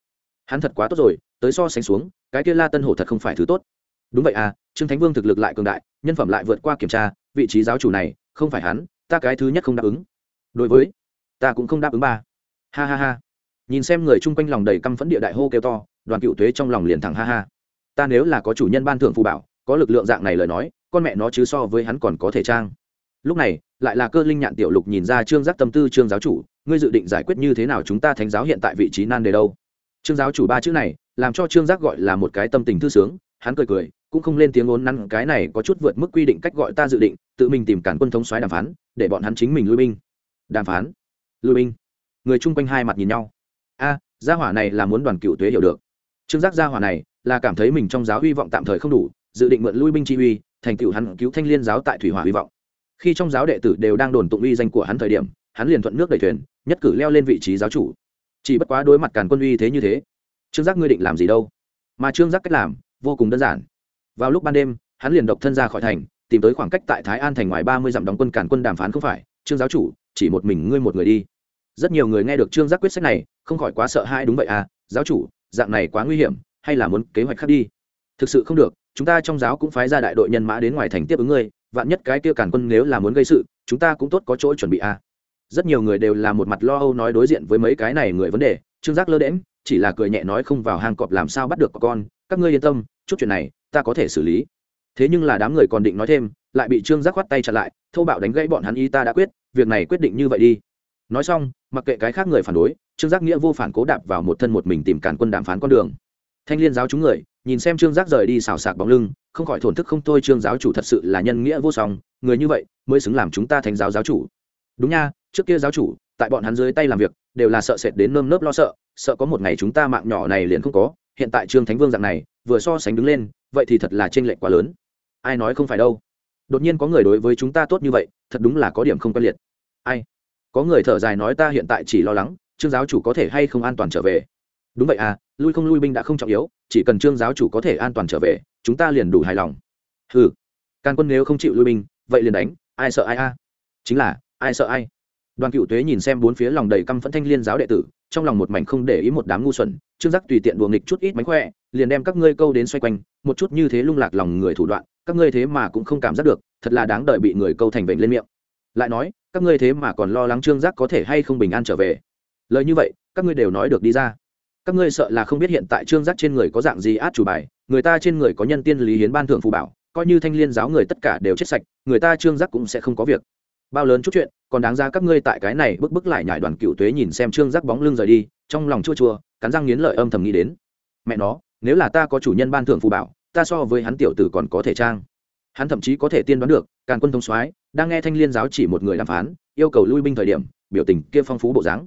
Hắn thật quá tốt rồi, tới so sánh xuống, cái kia la tân hổ thật không phải thứ tốt. Đúng vậy à trương thánh vương thực lực lại cường đại, nhân phẩm lại vượt qua kiểm tra, vị trí giáo chủ này, không phải hắn, ta cái thứ nhất không đáp ứng. Đối với, ta cũng không đáp ứng ba. Ha ha ha. Nhìn xem người chung quanh lòng đầy căm phẫn địa đại hô kêu to, đoàn cựu tuế trong lòng liền thẳng ha ha. Ta nếu là có chủ nhân ban thưởng phù bảo, có lực lượng dạng này lời nói, con mẹ nó chứ so với hắn còn có thể trang lúc này, lại là cơ linh nhạn tiểu lục nhìn ra trương giác tâm tư trương giáo chủ, ngươi dự định giải quyết như thế nào chúng ta thánh giáo hiện tại vị trí nan đề đâu? Trương giáo chủ ba chữ này, làm cho trương giác gọi là một cái tâm tình thư sướng, hắn cười cười, cũng không lên tiếng ốn năn cái này có chút vượt mức quy định cách gọi ta dự định, tự mình tìm cản quân thống xoáy đàm phán, để bọn hắn chính mình lui binh. Đàm phán? Lui binh? Người chung quanh hai mặt nhìn nhau. A, gia hỏa này là muốn đoàn cựu tuế hiểu được. Trương giác gia hỏa này là cảm thấy mình trong giáo hy vọng tạm thời không đủ, dự định mượn lui binh chi uy, thành cựu hắn cứu thanh liên giáo tại thủy hỏa hy vọng khi trong giáo đệ tử đều đang đồn tụng uy danh của hắn thời điểm, hắn liền thuận nước đẩy thuyền, nhất cử leo lên vị trí giáo chủ. Chỉ bất quá đối mặt càn quân uy thế như thế, trương giác ngươi định làm gì đâu? Mà trương giác cách làm, vô cùng đơn giản. Vào lúc ban đêm, hắn liền độc thân ra khỏi thành, tìm tới khoảng cách tại thái an thành ngoài ba mươi dặm đóng quân càn quân đàm phán không phải, trương giáo chủ, chỉ một mình ngươi một người đi. Rất nhiều người nghe được trương giác quyết sách này, không khỏi quá sợ hãi, đúng vậy à giáo chủ, dạng này quá nguy hiểm, hay là muốn kế hoạch khác đi? Thực sự không được, chúng ta trong giáo cũng phái ra đại đội nhân mã đến ngoài thành tiếp ứng ngươi vạn nhất cái kia cản quân nếu là muốn gây sự, chúng ta cũng tốt có chỗ chuẩn bị à. Rất nhiều người đều là một mặt lo âu nói đối diện với mấy cái này người vấn đề, trương giác lơ đễm chỉ là cười nhẹ nói không vào hang cọp làm sao bắt được con, các ngươi yên tâm, chút chuyện này, ta có thể xử lý. Thế nhưng là đám người còn định nói thêm, lại bị trương giác khoát tay chặn lại thâu bạo đánh gãy bọn hắn y ta đã quyết, việc này quyết định như vậy đi. Nói xong, mặc kệ cái khác người phản đối, trương giác nghĩa vô phản cố đạp vào một thân một mình tìm cản quân đàm phán con đường. Thanh liên giáo chúng người, nhìn xem trương giác rời đi xào sạc bóng lưng không khỏi thổn thức không thôi, trương giáo chủ thật sự là nhân nghĩa vô song, người như vậy mới xứng làm chúng ta thành giáo giáo chủ. Đúng nha, trước kia giáo chủ, tại bọn hắn dưới tay làm việc, đều là sợ sệt đến nơm nớp lo sợ sợ có một ngày chúng ta mạng nhỏ này liền không có, hiện tại trương thánh vương dạng này, vừa so sánh đứng lên, vậy thì thật là t lệch quá lớn. Ai nói không phải đâu. Đột nhiên có người đối với chúng ta tốt như vậy, thật đúng là có điểm không quen liệt. Ai? Có người thở dài nói ta hiện tại chỉ lo lắng, trương giáo chủ có thể hay không an toàn trở về. Đúng vậy à lui không lui binh đã không trọng yếu, chỉ cần trương giáo chủ có thể an toàn trở về chúng ta liền đủ hài lòng. Ừ can quân nếu không chịu lui binh, vậy liền đánh, ai sợ ai a? Chính là, ai sợ ai? Đoàn cựu tuế nhìn xem bốn phía lòng đầy căm phẫn thanh liên giáo đệ tử, trong lòng một mảnh không để ý một đám ngu xuẩn, trương giác tùy tiện đùa nghịch chút ít mánh khỏe, liền đem các ngươi câu đến xoay quanh, một chút như thế lung lạc lòng người thủ đoạn, các ngươi thế mà cũng không cảm giác được, thật là đáng đợi bị người câu thành vệnh lên miệng. Lại nói, các ngươi thế mà còn lo lắng trương giác có thể hay không bình an trở về. Lời như vậy, các ngươi đều nói được đi ra các ngươi sợ là không biết hiện tại trương giác trên người có dạng gì át chủ bài, người ta trên người có nhân tiên lý hiến ban thượng phù bảo, coi như thanh liên giáo người tất cả đều chết sạch, người ta trương giác cũng sẽ không có việc. Bao lớn chút chuyện, còn đáng ra các ngươi tại cái này bức bức lại nhải đoàn cựu tuế nhìn xem trương giác bóng lưng rời đi, trong lòng chua chua, cắn răng nghiến lợi âm thầm nghĩ đến. Mẹ nó, nếu là ta có chủ nhân ban thượng phù bảo, ta so với hắn tiểu tử còn có thể trang. Hắn thậm chí có thể tiên đoán được, càn quân thông soái đang nghe thanh liên giáo chỉ một người đàm phán, yêu cầu lui binh thời điểm, biểu tình kia phong phú bộ dáng.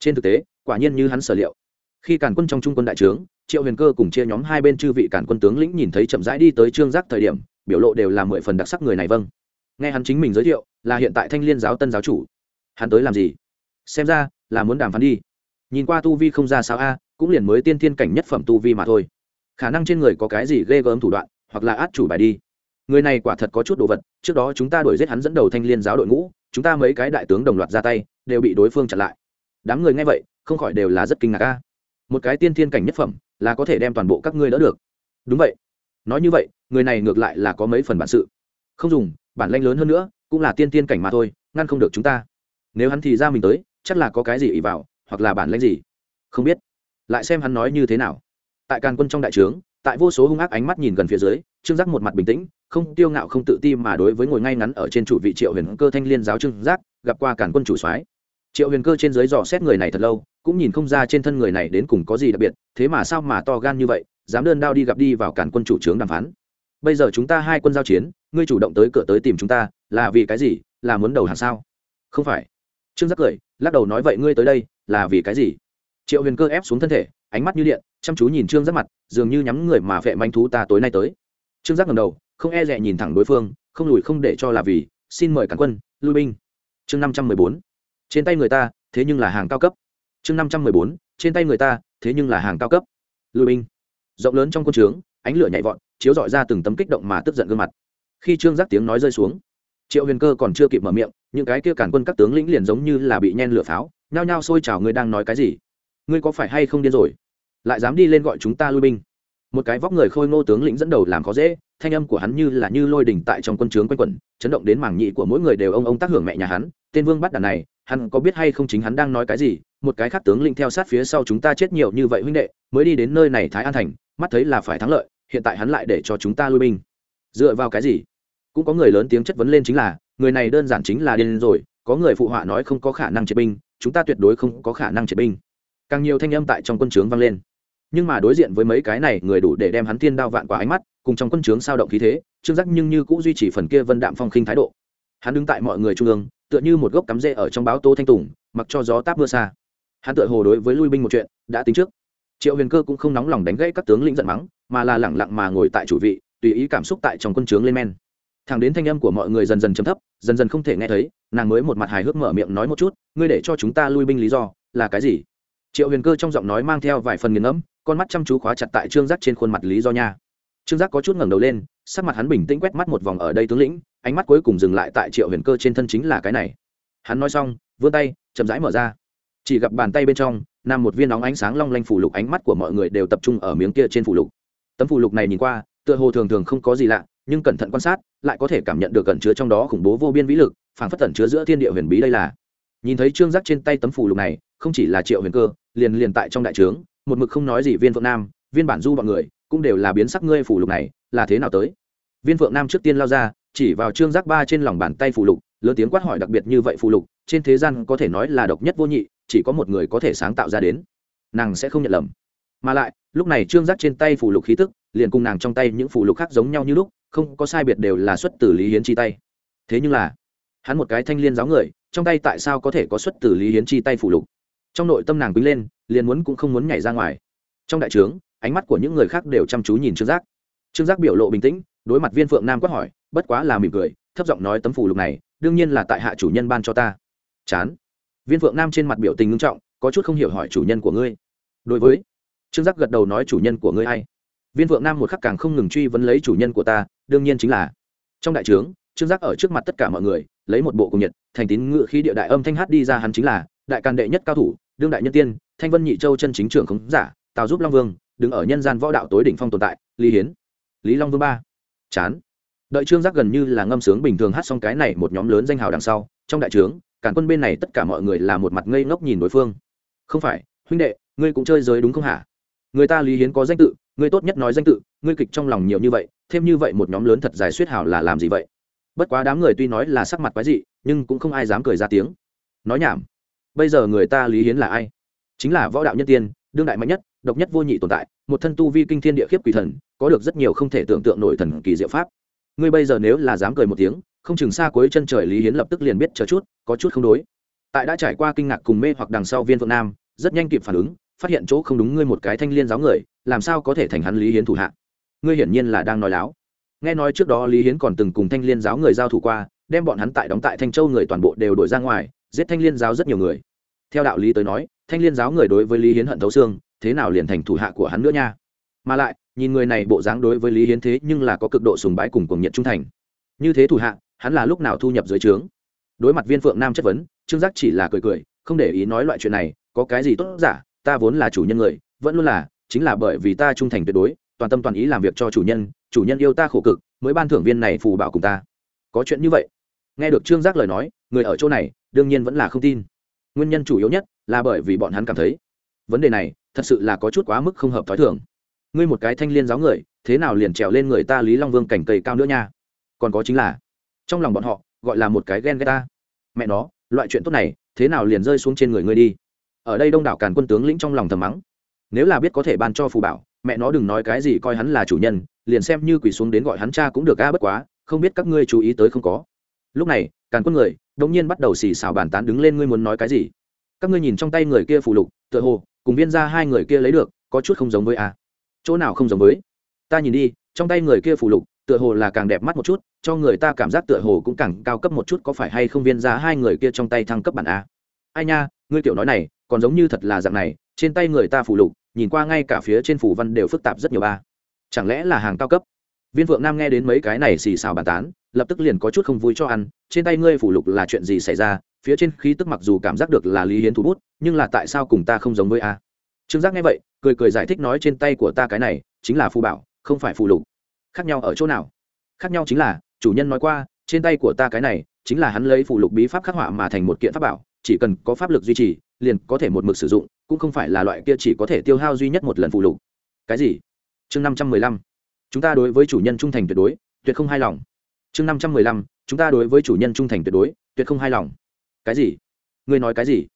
Trên thực tế, quả nhiên như hắn sở liệu khi cản quân trong trung quân đại trướng, triệu huyền cơ cùng chia nhóm hai bên chư vị cản quân tướng lĩnh nhìn thấy chậm rãi đi tới trương giác thời điểm, biểu lộ đều là mười phần đặc sắc người này vâng. Nghe hắn chính mình giới thiệu, là hiện tại thanh liên giáo tân giáo chủ. Hắn tới làm gì? Xem ra, là muốn đàm phán đi. Nhìn qua tu vi không ra sao a, cũng liền mới tiên thiên cảnh nhất phẩm tu vi mà thôi. Khả năng trên người có cái gì ghê gớm thủ đoạn, hoặc là át chủ bài đi. Người này quả thật có chút đồ vật, trước đó chúng ta đuổi giết hắn dẫn đầu thanh liên giáo đội ngũ, chúng ta mấy cái đại tướng đồng loạt ra tay, đều bị đối phương chặn lại. Đám người nghe vậy, không khỏi đều là rất kinh ngạc a một cái tiên thiên cảnh nhất phẩm, là có thể đem toàn bộ các ngươi đỡ được. Đúng vậy. Nói như vậy, người này ngược lại là có mấy phần bản sự. Không dùng, bản lanh lớn hơn nữa, cũng là tiên tiên cảnh mà thôi, ngăn không được chúng ta. Nếu hắn thì ra mình tới, chắc là có cái gì ỉ vào, hoặc là bản lãnh gì? Không biết. Lại xem hắn nói như thế nào. Tại càn quân trong đại trướng, tại vô số hung ác ánh mắt nhìn gần phía dưới, trương giác một mặt bình tĩnh, không tiêu ngạo không tự ti mà đối với ngồi ngay ngắn ở trên chủ vị triệu huyền cơ thanh liên giáo trương giác, gặp qua càn quân chủ soái triệu huyền cơ trên dưới dò xét người này thật lâu, cũng nhìn không ra trên thân người này đến cùng có gì đặc biệt, thế mà sao mà to gan như vậy, dám đơn đao đi gặp đi vào cản quân chủ trướng đàm phán. Bây giờ chúng ta hai quân giao chiến, ngươi chủ động tới cửa tới tìm chúng ta, là vì cái gì, là muốn đầu hàng sao? Không phải. Trương giác cười, lắc đầu nói vậy ngươi tới đây, là vì cái gì? Triệu huyền cơ ép xuống thân thể, ánh mắt như điện, chăm chú nhìn trương giác mặt, dường như nhắm người mà vệ manh thú ta tối nay tới. Trương giác ngầm đầu, không e rẽ nhìn thẳng đối phương, không lùi không để cho là vì, xin mời cản quân, lui binh. Chương năm trăm mười bốn trên tay người ta, thế nhưng là hàng cao cấp. Chương năm trăm mười bốn, trên tay người ta, thế nhưng là hàng cao cấp. Lui binh. Rộng lớn trong quân trướng, ánh lửa nhảy vọt, chiếu dọi ra từng tấm kích động mà tức giận gương mặt. Khi trương giác tiếng nói rơi xuống, triệu huyền cơ còn chưa kịp mở miệng, những cái kia cản quân các tướng lĩnh liền giống như là bị nhen lửa pháo, nhao nhao xôi chào ngươi đang nói cái gì? Ngươi có phải hay không điên rồi? Lại dám đi lên gọi chúng ta lui binh. Một cái vóc người khôi ngô tướng lĩnh dẫn đầu làm khó dễ, thanh âm của hắn như là như lôi đỉnh tại trong quân trướng quanh quẩn, chấn động đến mảng nhị của mỗi người đều ông ông tác hưởng mẹ nhà hắn, tên vương bắt đàn này hắn có biết hay không chính hắn đang nói cái gì? Một cái khác tướng lĩnh theo sát phía sau chúng ta chết nhiều như vậy huynh đệ, mới đi đến nơi này thái an thành, mắt thấy là phải thắng lợi, hiện tại hắn lại để cho chúng ta lui binh. Dựa vào cái gì? Cũng có người lớn tiếng chất vấn lên chính là, người này đơn giản chính là điên rồi, có người phụ họa nói không có khả năng triệt binh, chúng ta tuyệt đối không có khả năng triệt binh. Càng nhiều thanh âm tại trong quân trướng vang lên. Nhưng mà đối diện với mấy cái này, người đủ để đem hắn tiên đao vạn quả ánh mắt, cùng trong quân trướng sao động khí thế, trương giác nhưng như cũng duy trì phần kia vân đạm phong khinh thái độ. Hắn đứng tại mọi người trung ương tựa như một gốc cắm rễ ở trong báo tô thanh tùng, mặc cho gió táp mưa xa. Hắn tựa hồ đối với lui binh một chuyện, đã tính trước. Triệu huyền cơ cũng không nóng lòng đánh gãy các tướng lĩnh giận mắng, mà là lẳng lặng mà ngồi tại chủ vị, tùy ý cảm xúc tại trong quân trướng lên men. Thẳng đến thanh âm của mọi người dần dần chấm thấp, dần dần không thể nghe thấy, nàng mới một mặt hài hước mở miệng nói một chút, ngươi để cho chúng ta lui binh lý do, là cái gì? Triệu huyền cơ trong giọng nói mang theo vài phần nghiền ngẫm, con mắt chăm chú khóa chặt tại trương giác trên khuôn mặt lý do nha. Trương giác có chút ngẩng đầu lên, sắc mặt hắn bình tĩnh quét mắt một vòng ở đây tướng lĩnh ánh mắt cuối cùng dừng lại tại triệu huyền cơ trên thân chính là cái này. Hắn nói xong, vươn tay, chậm rãi mở ra. Chỉ gặp bàn tay bên trong nằm một viên nóng ánh sáng long lanh phủ lục ánh mắt của mọi người đều tập trung ở miếng kia trên phủ lục. Tấm phủ lục này nhìn qua, tựa hồ thường thường không có gì lạ, nhưng cẩn thận quan sát, lại có thể cảm nhận được cẩn chứa trong đó khủng bố vô biên vĩ lực, phảng phất tẩn chứa giữa thiên địa huyền bí đây là. Nhìn thấy trương giác trên tay tấm phủ lục này, không chỉ là triệu huyền cơ, liền liền tại trong đại trướng, một mực không nói gì viên phượng nam, viên bản du bọn người, cũng đều là biến sắc ngươi phủ lục này, là thế nào tới? Viên phượng nam trước tiên lao ra chỉ vào trương giác ba trên lòng bàn tay phụ lục, lớn tiếng quát hỏi đặc biệt như vậy phụ lục, trên thế gian có thể nói là độc nhất vô nhị, chỉ có một người có thể sáng tạo ra đến, nàng sẽ không nhận lầm. Mà lại, lúc này trương giác trên tay phụ lục khí tức, liền cùng nàng trong tay những phụ lục khác giống nhau như lúc, không có sai biệt đều là xuất từ lý hiến chi tay. Thế nhưng là, hắn một cái thanh liên giáo người, trong tay tại sao có thể có xuất từ lý hiến chi tay phụ lục? Trong nội tâm nàng quýnh lên, liền muốn cũng không muốn nhảy ra ngoài. Trong đại trướng, ánh mắt của những người khác đều chăm chú nhìn trương giác. Trương giác biểu lộ bình tĩnh, đối mặt viên phượng nam quát hỏi bất quá là mỉm cười, thấp giọng nói tấm phủ lục này, đương nhiên là tại hạ chủ nhân ban cho ta. Chán. Viên phượng nam trên mặt biểu tình ngưng trọng, có chút không hiểu hỏi chủ nhân của ngươi. Đối với. Trương giác gật đầu nói chủ nhân của ngươi hay viên phượng nam một khắc càng không ngừng truy vấn lấy chủ nhân của ta, đương nhiên chính là. Trong đại trướng, trương giác ở trước mặt tất cả mọi người, lấy một bộ cùng nhiệt, thành tín ngự khí địa đại âm thanh hát đi ra hắn chính là, đại càn đệ nhất cao thủ, đương đại nhân tiên, thanh vân nhị châu chân chính trưởng khống giả, tào giúp long vương, đứng ở nhân gian võ đạo tối đỉnh phong tồn tại, lý hiến. Lý long vương ba. Chán đợi trương giác gần như là ngâm sướng bình thường hát xong cái này một nhóm lớn danh hào đằng sau, trong đại trướng cản quân bên này tất cả mọi người là một mặt ngây ngốc nhìn đối phương. Không phải, huynh đệ, ngươi cũng chơi giới đúng không hả? Người ta lý hiến có danh tự, ngươi tốt nhất nói danh tự, ngươi kịch trong lòng nhiều như vậy, thêm như vậy một nhóm lớn thật dài suýt hào là làm gì vậy? Bất quá đám người tuy nói là sắc mặt quái dị, nhưng cũng không ai dám cười ra tiếng. Nói nhảm, bây giờ người ta lý hiến là ai? Chính là võ đạo nhân tiên, đương đại mạnh nhất, độc nhất vô nhị tồn tại, một thân tu vi kinh thiên địa khiếp quỷ thần, có được rất nhiều không thể tưởng tượng nổi thần kỳ diệu pháp ngươi bây giờ nếu là dám cười một tiếng, không chừng xa cuối chân trời lý hiến lập tức liền biết chờ chút, có chút không đối. Tại đã trải qua kinh ngạc cùng mê hoặc đằng sau viên phượng nam, rất nhanh kịp phản ứng, phát hiện chỗ không đúng ngươi một cái thanh liên giáo người, làm sao có thể thành hắn lý hiến thủ hạ? Ngươi hiển nhiên là đang nói láo. Nghe nói trước đó lý hiến còn từng cùng thanh liên giáo người giao thủ qua, đem bọn hắn tại đóng tại thanh châu người toàn bộ đều đổi ra ngoài, giết thanh liên giáo rất nhiều người. Theo đạo lý tới nói, thanh liên giáo người đối với lý hiến hận thấu xương, thế nào liền thành thủ hạ của hắn nữa nha? Mà lại nhìn người này bộ dáng đối với lý hiến thế nhưng là có cực độ sùng bái cùng cuồng nhiệt trung thành. Như thế thủ hạ, hắn là lúc nào thu nhập dưới trướng? Đối mặt viên phượng nam chất vấn, trương giác chỉ là cười cười, không để ý nói loại chuyện này, có cái gì tốt giả, ta vốn là chủ nhân người, vẫn luôn là, chính là bởi vì ta trung thành tuyệt đối, toàn tâm toàn ý làm việc cho chủ nhân chủ nhân yêu ta khổ cực, mới ban thưởng viên này phù bảo cùng ta. Có chuyện như vậy. Nghe được trương giác lời nói, người ở chỗ này, đương nhiên vẫn là không tin. Nguyên nhân chủ yếu nhất là bởi vì bọn hắn cảm thấy, vấn đề này thật sự là có chút quá mức không hợp t h ó i thường ngươi một cái thanh liên giáo người, thế nào liền trèo lên người ta lý long vương cảnh cây cao nữa nha? Còn có chính là, trong lòng bọn họ, gọi là một cái ghen ghét ta. Mẹ nó, loại chuyện tốt này, thế nào liền rơi xuống trên người ngươi đi? Ở đây đông đảo càn quân tướng lĩnh trong lòng thầm mắng. Nếu là biết có thể ban cho phù bảo, mẹ nó đừng nói cái gì coi hắn là chủ nhân, liền xem như quỳ xuống đến gọi hắn cha cũng được a, bất quá, không biết các ngươi chú ý tới không có. Lúc này, càn quân người đông nhiên bắt đầu xì xào bàn tán đứng lên ngươi muốn nói cái gì? Các ngươi nhìn trong tay người kia phù lục, tựa hồ, cùng viên ra hai người kia lấy được, có chút không giống với a chỗ nào không giống với. Ta nhìn đi, trong tay người kia phù lục, tựa hồ là càng đẹp mắt một chút, cho người ta cảm giác tựa hồ cũng càng cao cấp một chút, có phải hay không viên ra hai người kia trong tay thăng cấp bản a? Ai nha, ngươi kiểu nói này, còn giống như thật là dạng này, trên tay người ta phủ lục, nhìn qua ngay cả phía trên phủ văn đều phức tạp rất nhiều ba. Chẳng lẽ là hàng cao cấp? Viên vượng nam nghe đến mấy cái này xì xào bàn tán, lập tức liền có chút không vui cho ăn, trên tay ngươi phủ lục là chuyện gì xảy ra? Phía trên khí tức mặc dù cảm giác được là lý hiến thủ bút, nhưng là tại sao cùng ta không giống với a? Trương giác nghe vậy cười cười giải thích nói trên tay của ta cái này chính là phù bảo, không phải phù lục. Khác nhau ở chỗ nào? Khác nhau chính là, chủ nhân nói qua, trên tay của ta cái này chính là hắn lấy phù lục bí pháp khắc họa mà thành một kiện pháp bảo, chỉ cần có pháp lực duy trì, liền có thể một mực sử dụng, cũng không phải là loại kia chỉ có thể tiêu hao duy nhất một lần phù lục. Cái gì? Chương năm trăm mười lăm. Chúng ta đối với chủ nhân trung thành tuyệt đối, tuyệt không hài lòng. Chương năm trăm mười lăm. Chúng ta đối với chủ nhân trung thành tuyệt đối, tuyệt không hài lòng. Cái gì? Ngươi nói cái gì?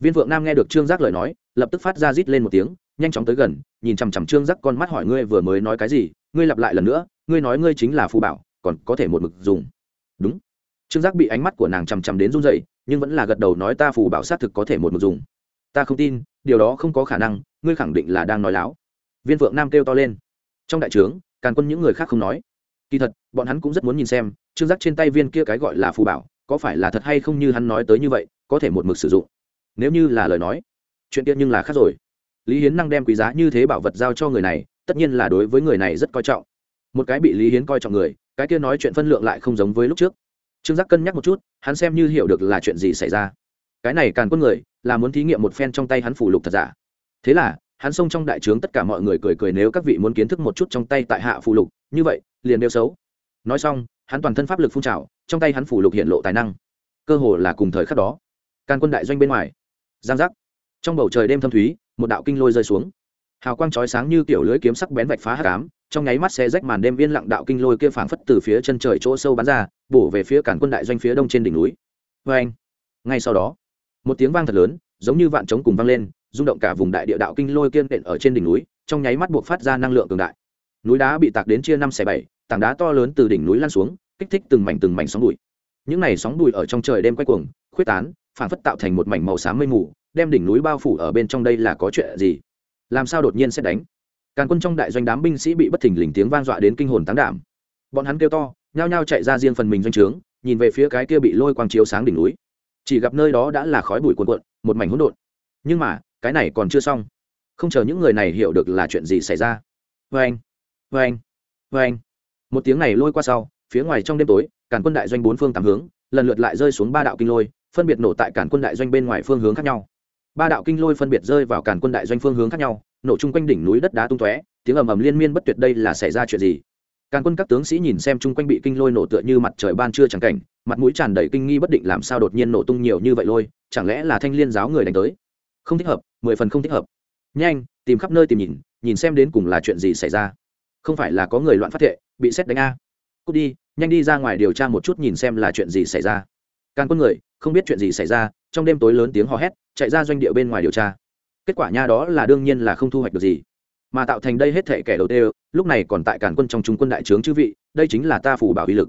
Viên vượng nam nghe được trương giác lời nói, lập tức phát ra rít lên một tiếng nhanh chóng tới gần, nhìn chằm chằm trương giác con mắt hỏi ngươi vừa mới nói cái gì, ngươi lặp lại lần nữa, ngươi nói ngươi chính là phù bảo, còn có thể một mực dùng. Đúng. Trương giác bị ánh mắt của nàng chằm chằm đến run dậy nhưng vẫn là gật đầu nói ta phù bảo xác thực có thể một mực dùng. Ta không tin, điều đó không có khả năng, ngươi khẳng định là đang nói láo. Viên vượng nam kêu to lên. Trong đại trướng, càn quân những người khác không nói. Kỳ thật, bọn hắn cũng rất muốn nhìn xem, trương giác trên tay viên kia cái gọi là phù bảo, có phải là thật hay không như hắn nói tới như vậy, có thể một mực sử dụng. Nếu như là lời nói, chuyện kia nhưng là khác rồi lý hiến năng đem quý giá như thế bảo vật giao cho người này, tất nhiên là đối với người này rất coi trọng. Một cái bị lý hiến coi trọng người, cái kia nói chuyện phân lượng lại không giống với lúc trước. Trương giác cân nhắc một chút, hắn xem như hiểu được là chuyện gì xảy ra. Cái này càn quân người, là muốn thí nghiệm một phen trong tay hắn phủ lục thật giả. Thế là, hắn xông trong đại trướng tất cả mọi người cười cười nếu các vị muốn kiến thức một chút trong tay tại hạ phủ lục, như vậy, liền nêu xấu. Nói xong, hắn toàn thân pháp lực phun trào, trong tay hắn phủ lục hiện lộ tài năng. Cơ hồ là cùng thời khắc đó. Càn quân đại doanh bên ngoài. Giang giác. Trong bầu trời đêm thâm thúy một đạo kinh lôi rơi xuống. Hào quang chói sáng như kiểu lưới kiếm sắc bén vạch phá hắc cám trong nháy mắt xe rách màn đêm viên lặng đạo kinh lôi kia phảng phất từ phía chân trời chỗ sâu bắn ra, bổ về phía cản quân đại doanh phía đông trên đỉnh núi. Vê anh, ngay sau đó, một tiếng vang thật lớn, giống như vạn trống cùng vang lên, rung động cả vùng đại địa đạo kinh lôi kiên đện ở trên đỉnh núi, trong nháy mắt buộc phát ra năng lượng cường đại. Núi đá bị tạc đến chia năm xẻ bảy, tảng đá to lớn từ đỉnh núi lan xuống, kích thích từng mảnh từng mảnh sóng bụi. Những này sóng bụi ở trong trời đêm quay cuồng khuyết tán, phảng phất tạo thành một mảnh màu xám mây mù đem đỉnh núi bao phủ ở bên trong đây là có chuyện gì? Làm sao đột nhiên sẽ đánh? Càn quân trong đại doanh đám binh sĩ bị bất thình lình tiếng vang dọa đến kinh hồn tán đảm. Bọn hắn kêu to, nhao nhao chạy ra riêng phần mình doanh trướng, nhìn về phía cái kia bị lôi quang chiếu sáng đỉnh núi. Chỉ gặp nơi đó đã là khói bụi cuồn cuộn, một mảnh hỗn độn. Nhưng mà, cái này còn chưa xong. Không chờ những người này hiểu được là chuyện gì xảy ra. Vê anh vê anh vê anh một tiếng này lôi qua sau, phía ngoài trong đêm tối, càn quân đại doanh bốn phương tám hướng, lần lượt lại rơi xuống ba đạo kinh lôi, phân biệt nổ tại càn quân đại doanh bên ngoài phương hướng khác nhau ba đạo kinh lôi phân biệt rơi vào càn quân đại doanh phương hướng khác nhau, nổ chung quanh đỉnh núi đất đá tung tóe, tiếng ầm ầm liên miên bất tuyệt đây là xảy ra chuyện gì? Càn quân các tướng sĩ nhìn xem chung quanh bị kinh lôi nổ tựa như mặt trời ban trưa chẳng cảnh, mặt mũi tràn đầy kinh nghi bất định làm sao đột nhiên nổ tung nhiều như vậy lôi, chẳng lẽ là thanh liên giáo người đánh tới? Không thích hợp, mười phần không thích hợp. Nhanh, tìm khắp nơi tìm nhìn nhìn xem đến cùng là chuyện gì xảy ra. Không phải là có người loạn phát thệ, bị xét đánh a. Cút đi, nhanh đi ra ngoài điều tra một chút nhìn xem là chuyện gì xảy ra. Càn quân người, không biết chuyện gì xảy ra, trong đêm tối lớn tiếng hò hét chạy ra doanh địa bên ngoài điều tra. Kết quả nha đó là đương nhiên là không thu hoạch được gì. Mà tạo thành đây hết thể kẻ đầu tiên lúc này còn tại cản quân trong trung quân đại trướng chư vị, đây chính là ta phù bảo uy lực.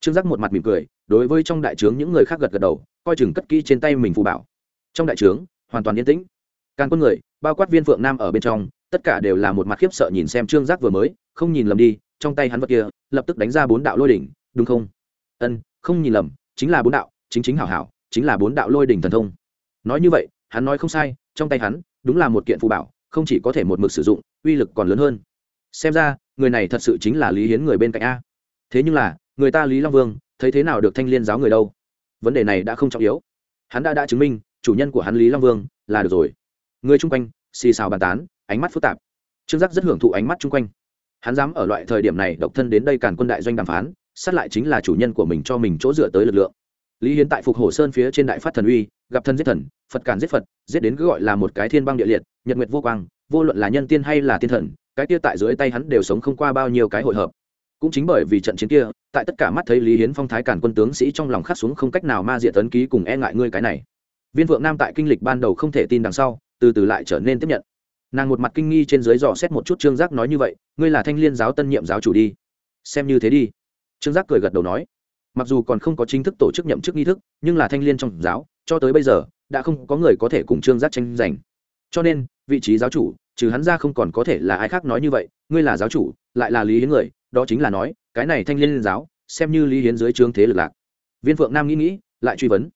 Trương giác một mặt mỉm cười, đối với trong đại trướng những người khác gật gật đầu, coi chừng cất kỹ trên tay mình phù bảo. Trong đại trướng, hoàn toàn yên tĩnh. Càn quân người, bao quát viên phượng nam ở bên trong, tất cả đều là một mặt khiếp sợ nhìn xem trương giác vừa mới, không nhìn lầm đi, trong tay hắn vật kia, lập tức đánh ra bốn đạo lôi đỉnh, đúng không? Ân, không nhìn lầm, chính là bốn đạo, chính chính hảo hảo, chính là bốn đạo lôi đỉnh thần thông nói như vậy, hắn nói không sai, trong tay hắn, đúng là một kiện phù bảo, không chỉ có thể một mực sử dụng, uy lực còn lớn hơn. Xem ra, người này thật sự chính là lý hiến người bên cạnh a. Thế nhưng là, người ta lý long vương, thấy thế nào được thanh liên giáo người đâu? Vấn đề này đã không trọng yếu. Hắn đã đã chứng minh, chủ nhân của hắn lý long vương, là được rồi. Người chung quanh, xì xào bàn tán, ánh mắt phức tạp. Trương giác rất hưởng thụ ánh mắt chung quanh. Hắn dám ở loại thời điểm này độc thân đến đây cản quân đại doanh đàm phán, sát lại chính là chủ nhân của mình cho mình chỗ dựa tới lực lượng. Lý hiến tại phục hồ sơn phía trên đại phát thần uy gặp thần giết thần, phật cản giết phật, giết đến cứ gọi là một cái thiên băng địa liệt, nhật nguyệt vô quang, vô luận là nhân tiên hay là tiên thần, cái kia tại dưới tay hắn đều sống không qua bao nhiêu cái hội hợp. Cũng chính bởi vì trận chiến kia, tại tất cả mắt thấy lý hiến phong thái cản quân tướng sĩ trong lòng khắc xuống không cách nào ma diện tấn ký cùng e ngại ngươi cái này. Viên vượng nam tại kinh lịch ban đầu không thể tin đằng sau, từ từ lại trở nên tiếp nhận. Nàng một mặt kinh nghi trên dưới dò xét một chút trương giác nói như vậy, ngươi là thanh liên giáo tân nhiệm giáo chủ đi. Xem như thế đi. Trương giác cười gật đầu nói. Mặc dù còn không có chính thức tổ chức nhậm chức nghi thức, nhưng là thanh liên trong giáo cho tới bây giờ, đã không có người có thể cùng trương giác tranh giành. Cho nên, vị trí giáo chủ, trừ hắn ra không còn có thể là ai khác nói như vậy, ngươi là giáo chủ, lại là lý hiến người, đó chính là nói, cái này thanh liên giáo, xem như lý hiến dưới trương thế lực lạc. Viên phượng nam nghĩ nghĩ, lại truy vấn.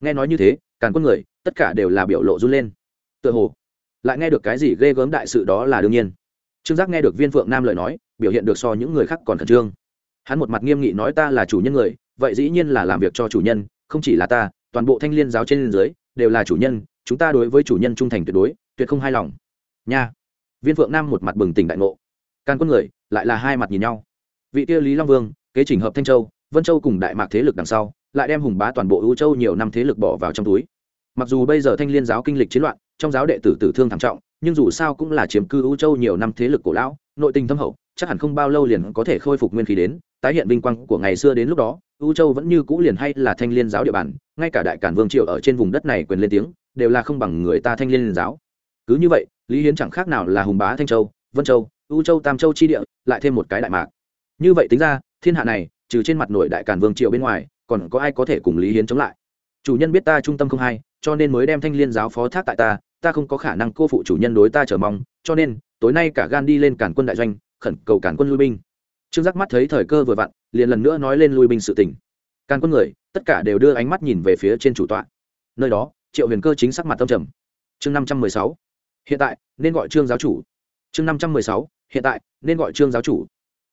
Nghe nói như thế, càn quân người, tất cả đều là biểu lộ run lên. Tựa hồ, lại nghe được cái gì ghê gớm đại sự đó là đương nhiên. Trương giác nghe được viên phượng nam lời nói, biểu hiện được so những người khác còn khẩn trương. Hắn một mặt nghiêm nghị nói ta là chủ nhân người, vậy dĩ nhiên là làm việc cho chủ nhân, không chỉ là ta toàn bộ thanh liên giáo trên dưới, đều là chủ nhân, chúng ta đối với chủ nhân trung thành tuyệt đối, tuyệt không hài lòng. Nha. Viên phượng nam một mặt bừng tỉnh đại ngộ. Can quân người, lại là hai mặt nhìn nhau. Vị kia lý long vương, kế trình hợp thanh châu, vân châu cùng đại mạc thế lực đằng sau, lại đem hùng bá toàn bộ ưu châu nhiều năm thế lực bỏ vào trong túi. Mặc dù bây giờ thanh liên giáo kinh lịch chiến loạn, trong giáo đệ tử tử thương thảm trọng, nhưng dù sao cũng là chiếm cư ưu châu nhiều năm thế lực cổ lão, nội tình thâm hậu, chắc hẳn không bao lâu liền có thể khôi phục nguyên khí đến, tái hiện vinh quang của ngày xưa đến lúc đó U châu vẫn như cũ liền hay là thanh liên giáo địa bàn, ngay cả đại cản vương triều ở trên vùng đất này quyền lên tiếng, đều là không bằng người ta thanh liên giáo. Cứ như vậy, lý hiến chẳng khác nào là hùng bá thanh châu, vân châu, u châu, tam châu chi địa, lại thêm một cái đại mạc. Như vậy tính ra, thiên hạ này, trừ trên mặt nội đại cản vương triều bên ngoài, còn có ai có thể cùng lý hiến chống lại? Chủ nhân biết ta trung tâm không hay, cho nên mới đem thanh liên giáo phó thác tại ta ta không có khả năng cô phụ chủ nhân đối ta chờ mong, cho nên, tối nay cả gan đi lên cản quân đại doanh, khẩn cầu cản quân lui binh trương giác mắt thấy thời cơ vừa vặn, liền lần nữa nói lên lui binh sự tình. Can quân người, tất cả đều đưa ánh mắt nhìn về phía trên chủ tọa. Nơi đó, triệu huyền cơ chính sắc mặt tâm trầm. Chương năm trăm mười sáu. Hiện tại, nên gọi trương giáo chủ. Chương năm trăm mười sáu. Hiện tại, nên gọi trương giáo chủ.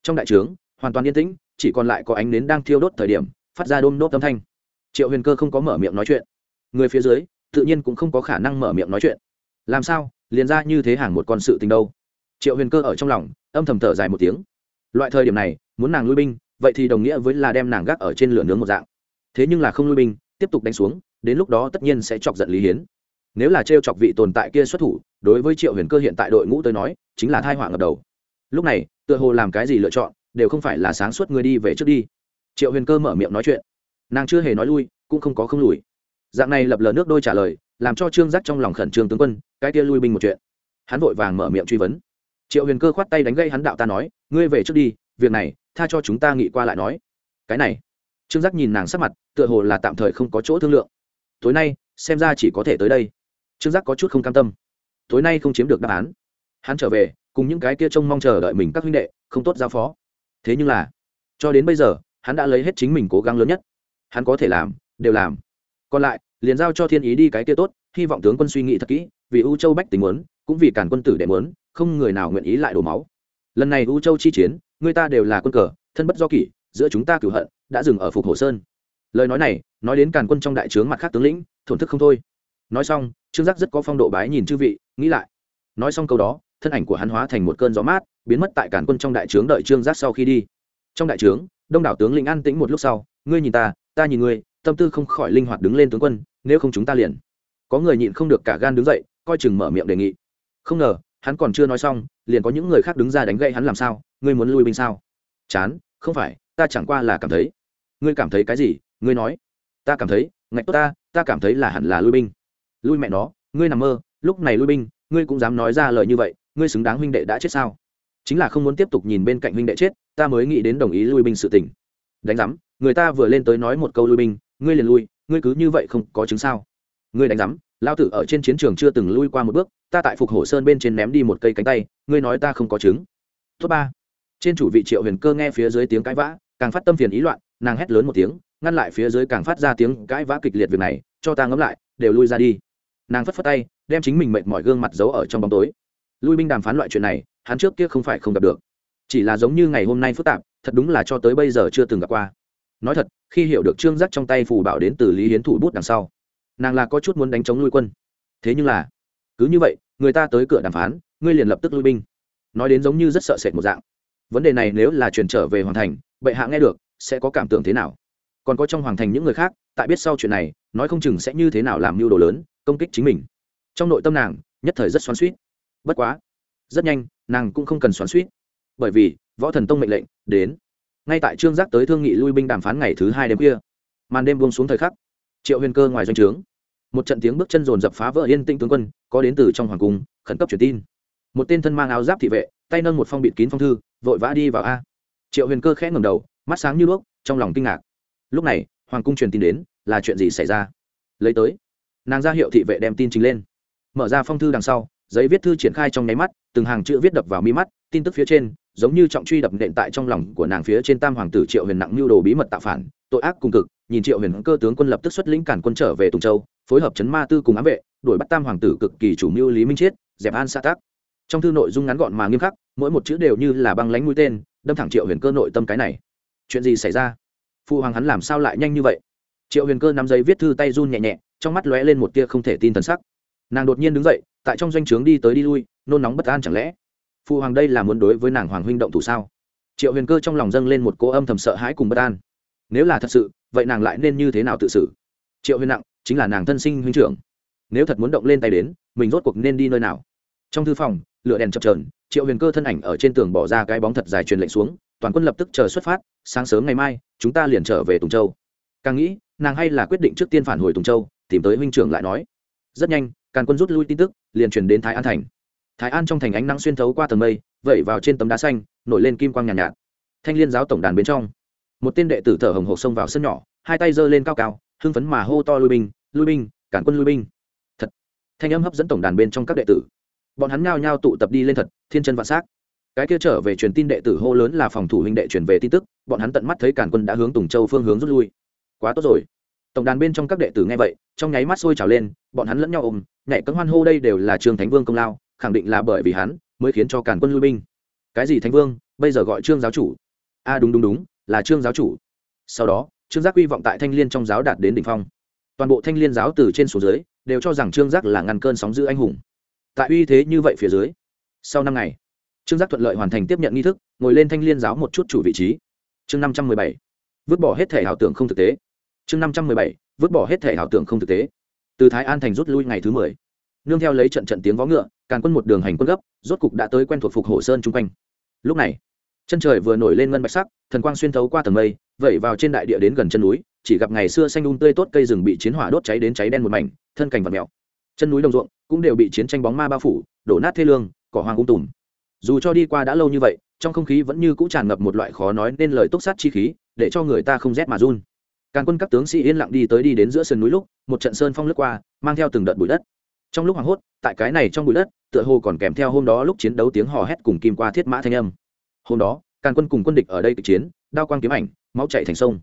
Trong đại trướng, hoàn toàn yên tĩnh, chỉ còn lại có ánh nến đang thiêu đốt thời điểm, phát ra đôm đốt âm thanh. Triệu huyền cơ không có mở miệng nói chuyện. Người phía dưới, tự nhiên cũng không có khả năng mở miệng nói chuyện. Làm sao, liền ra như thế hàng một con sự tình đâu? Triệu huyền cơ ở trong lòng, âm thầm thở dài một tiếng loại thời điểm này, muốn nàng lui binh, vậy thì đồng nghĩa với là đem nàng gác ở trên lửa nướng một dạng. Thế nhưng là không lui binh, tiếp tục đánh xuống, đến lúc đó tất nhiên sẽ chọc giận lý hiến. Nếu là t chọc vị tồn tại kia xuất thủ, đối với triệu huyền cơ hiện tại đội ngũ tới nói, chính là thai họa ngập đầu. Lúc này, tựa hồ làm cái gì lựa chọn, đều không phải là sáng suốt người đi về trước đi. Triệu huyền cơ mở miệng nói chuyện. Nàng chưa hề nói lui, cũng không có không lùi. Dạng này lập lờ nước đôi trả lời, làm cho trương giác trong lòng khẩn trương tướng quân, cái kia lui binh một chuyện. Hắn vội vàng mở miệng truy vấn triệu huyền cơ khoát tay đánh gây hắn đạo ta nói, ngươi về trước đi, việc này, tha cho chúng ta nghĩ qua lại nói. Cái này, trương giác nhìn nàng sắc mặt, tựa hồ là tạm thời không có chỗ thương lượng. Tối nay, xem ra chỉ có thể tới đây. Trương giác có chút không cam tâm. Tối nay không chiếm được đáp án. Hắn trở về, cùng những cái kia trông mong chờ đợi mình các huynh đệ, không tốt giao phó. Thế nhưng là, cho đến bây giờ, hắn đã lấy hết chính mình cố gắng lớn nhất. Hắn có thể làm, đều làm. Còn lại, liền giao cho thiên ý đi cái kia tốt, hy vọng tướng quân suy nghĩ thật kỹ, vì u châu bách tình muốn, cũng vì cản quân tử đệ muốn không người nào nguyện ý lại đổ máu. Lần này u châu chi chiến, người ta đều là quân cờ, thân bất do kỷ, giữa chúng ta cửu hận, đã dừng ở phục hồ sơn. Lời nói này, nói đến càn quân trong đại trướng mặt khác tướng lĩnh, thổn thức không thôi. Nói xong, trương giác rất có phong độ bái nhìn chư vị, nghĩ lại. Nói xong câu đó, thân ảnh của hắn hóa thành một cơn gió mát, biến mất tại càn quân trong đại trướng đợi trương giác sau khi đi. Trong đại trướng, đông đảo tướng lĩnh an tĩnh một lúc sau, ngươi nhìn ta ta nhìn ngươi, tâm tư không khỏi linh hoạt đứng lên tướng quân, nếu không chúng ta liền. Có người nhịn không được cả gan đứng dậy, coi chừng mở miệng đề nghị. Không ngờ hắn còn chưa nói xong, liền có những người khác đứng ra đánh gậy hắn làm sao, ngươi muốn lui binh sao? Chán, không phải, ta chẳng qua là cảm thấy. Ngươi cảm thấy cái gì? Ngươi nói. Ta cảm thấy, ngạch tốt ta ta cảm thấy là hẳn là lui binh. Lui mẹ nó, ngươi nằm mơ, lúc này lui binh, ngươi cũng dám nói ra lời như vậy, ngươi xứng đáng huynh đệ đã chết sao? Chính là không muốn tiếp tục nhìn bên cạnh huynh đệ chết, ta mới nghĩ đến đồng ý lui binh sự tình. Đánh giám, người ta vừa lên tới nói một câu lui binh, ngươi liền lui, ngươi cứ như vậy không có chứng sao? Ngươi đánh giám lao tử ở trên chiến trường chưa từng lui qua một bước ta tại phục hổ sơn bên trên ném đi một cây cánh tay, ngươi nói ta không có chứng. Thứ ba. Trên chủ vị triệu huyền cơ nghe phía dưới tiếng cãi vã, càng phát tâm phiền ý loạn, nàng hét lớn một tiếng, ngăn lại phía dưới càng phát ra tiếng cãi vã kịch liệt việc này, cho ta ngẫm lại, đều lui ra đi. Nàng phất phất tay, đem chính mình mệt mỏi gương mặt giấu ở trong bóng tối. Lui binh đàm phán loại chuyện này, hắn trước kia không phải không gặp được. Chỉ là giống như ngày hôm nay phức tạp, thật đúng là cho tới bây giờ chưa từng gặp qua. Nói thật, khi hiểu được trương giác trong tay phù bảo đến từ lý hiến thủ bút đằng sau, nàng là có chút muốn đánh chống lui quân. Thế nhưng là cứ như vậy, người ta tới cửa đàm phán, ngươi liền lập tức lui binh. Nói đến giống như rất sợ sệt một dạng. Vấn đề này nếu là truyền trở về hoàng thành, bệ hạ nghe được, sẽ có cảm tưởng thế nào? Còn có trong hoàng thành những người khác, tại biết sau chuyện này, nói không chừng sẽ như thế nào làm mưu đồ lớn, công kích chính mình. Trong nội tâm nàng, nhất thời rất xoắn suýt bất quá, rất nhanh, nàng cũng không cần xoắn suýt bởi vì, võ thần tông mệnh lệnh, đến. Ngay tại trương giác tới thương nghị lui binh đàm phán ngày thứ hai đêm khuya màn đêm buông xuống thời khắc. Triệu huyền cơ ngoài doanh trướng, một trận tiếng bước chân rồn dập phá vỡ yên tĩnh tướng quân có đến từ trong hoàng cung, khẩn cấp truyền tin. Một tên thân mang áo giáp thị vệ, tay nâng một phong bịt kín phong thư, vội vã đi vào a. Triệu huyền cơ khẽ ngầm đầu, mắt sáng như đuốc, trong lòng kinh ngạc. Lúc này, hoàng cung truyền tin đến, là chuyện gì xảy ra? Lấy tới. Nàng ra hiệu thị vệ đem tin trình lên. Mở ra phong thư đằng sau, giấy viết thư triển khai trong nháy mắt, từng hàng chữ viết đập vào mi mắt, tin tức phía trên, giống như trọng truy đập nện tại trong lòng của nàng phía trên tam hoàng tử triệu huyền nặng mưu đồ bí mật tạo phản, tội ác cùng cực, nhìn triệu huyền cơ tướng quân lập tức xuất lĩnh cản quân trở về tùng châu phối hợp chấn ma tư cùng ám vệ, đuổi bắt tam hoàng tử cực kỳ chủ mưu lý minh chiết, dẹp an xã tắc. Trong thư nội dung ngắn gọn mà nghiêm khắc, mỗi một chữ đều như là băng lánh mũi tên, đâm thẳng triệu huyền cơ nội tâm cái này. Chuyện gì xảy ra? Phụ hoàng hắn làm sao lại nhanh như vậy? Triệu huyền cơ nắm giấy viết thư tay run nhẹ nhẹ, trong mắt lóe lên một tia không thể tin thần sắc. Nàng đột nhiên đứng dậy, tại trong doanh trướng đi tới đi lui, nôn nóng bất an chẳng lẽ? Phụ hoàng đây là muốn đối với nàng hoàng huynh động thủ sao? Triệu huyền cơ trong lòng dâng lên một cỗ âm thầm sợ hãi cùng bất an. Nếu là thật sự, vậy nàng lại nên như thế nào tự xử? Triệu huyền nặng chính là nàng thân sinh huynh trưởng. Nếu thật muốn động lên tay đến mình rốt cuộc nên đi nơi nào? Trong thư phòng lửa đèn chập trờn triệu huyền cơ thân ảnh ở trên tường bỏ ra cái bóng thật dài truyền lệnh xuống toàn quân lập tức chờ xuất phát sáng sớm ngày mai chúng ta liền trở về tùng châu. Càng nghĩ nàng hay là quyết định trước tiên phản hồi tùng châu tìm tới huynh trưởng lại nói. Rất nhanh càn quân rút lui tin tức liền truyền đến thái an thành. Thái an trong thành ánh nắng xuyên thấu qua tầng mây vẩy vào trên tấm đá xanh nổi lên kim quang nhàn nhạt, nhạt. Thanh liên giáo tổng đàn bên trong một tên đệ tử thở hồng hộc xông vào sân nhỏ hai tay giơ lên cao cao hưng phấn mà hô to lui binh lui binh cản quân lui binh. Thật. Thanh âm hấp dẫn tổng đàn bên trong các đệ tử. Bọn hắn nhao nhao tụ tập đi lên thật thiên chân vạn s á c cái kia trở về truyền tin đệ tử hô lớn là phòng thủ huynh đệ truyền về tin tức bọn hắn tận mắt thấy cản quân đã hướng tùng châu phương hướng rút lui. Quá tốt rồi. Tổng đàn bên trong các đệ tử nghe vậy trong nháy mắt sôi trào lên bọn hắn lẫn nhau ôm nhảy cấm hoan hô đây đều là trương thánh vương công lao khẳng định là bởi vì hắn mới khiến cho cản quân lui binh. Cái gì thánh vương? Bây giờ gọi trương giáo chủ. A à, đúng đúng đúng là trương giáo chủ. Sau đó trương giác uy vọng tại thanh l i ê n trong giáo đạt đến đ ỉ n h phong. Toàn bộ thanh l i ê n giáo từ trên xuống dưới, đều cho rằng trương giác là ngăn cơn sóng giữ anh hùng. Tại uy thế như vậy phía dưới, sau năm ngày, trương giác thuận lợi hoàn thành tiếp nhận nghi thức, ngồi lên thanh l i ê n giáo một chút chủ vị trí. Chương năm trăm mười bảy, vứt bỏ hết thể ảo tưởng không thực tế. Chương năm trăm mười bảy, vứt bỏ hết thể ảo tưởng không thực tế. Từ thái an thành rút lui ngày thứ mười. Nương theo lấy trận trận tiếng vó ngựa, càn quân một đường hành quân gấp, rốt cục đã tới quen thuộc phục hồ sơn chung quanh. Lúc này chân trời vừa nổi lên ngân bạch sắc, thần quang xuyên thấu qua tầng mây, vẩy vào trên đại địa đến gần chân núi, chỉ gặp ngày xưa xanh đun um tươi tốt cây rừng bị chiến hỏa đốt cháy đến cháy đen một mảnh, thân cảnh vật mèo. Chân núi đồng ruộng cũng đều bị chiến tranh bóng ma bao phủ, đổ nát thê lương, cỏ hoang ung tùm. Dù cho đi qua đã lâu như vậy, trong không khí vẫn như cũ tràn ngập một loại khó nói nên lời túc sát chi khí, để cho người ta không rét mà run. Càng quân các tướng sĩ yên lặng đi tới đi đến giữa sườn núi lúc, một trận sơn phong lướt qua, mang theo từng đợt bụi đất. Trong lúc hoảng hốt, tại cái này trong bụi đất, tựa hồ còn kèm theo hôm đó lúc chiến đấu tiếng hò hét cùng kim qua thiết mã thanh âm hôm đó, càn quân cùng quân địch ở đây kịch chiến, đao quang kiếm ảnh, máu chạy thành sông.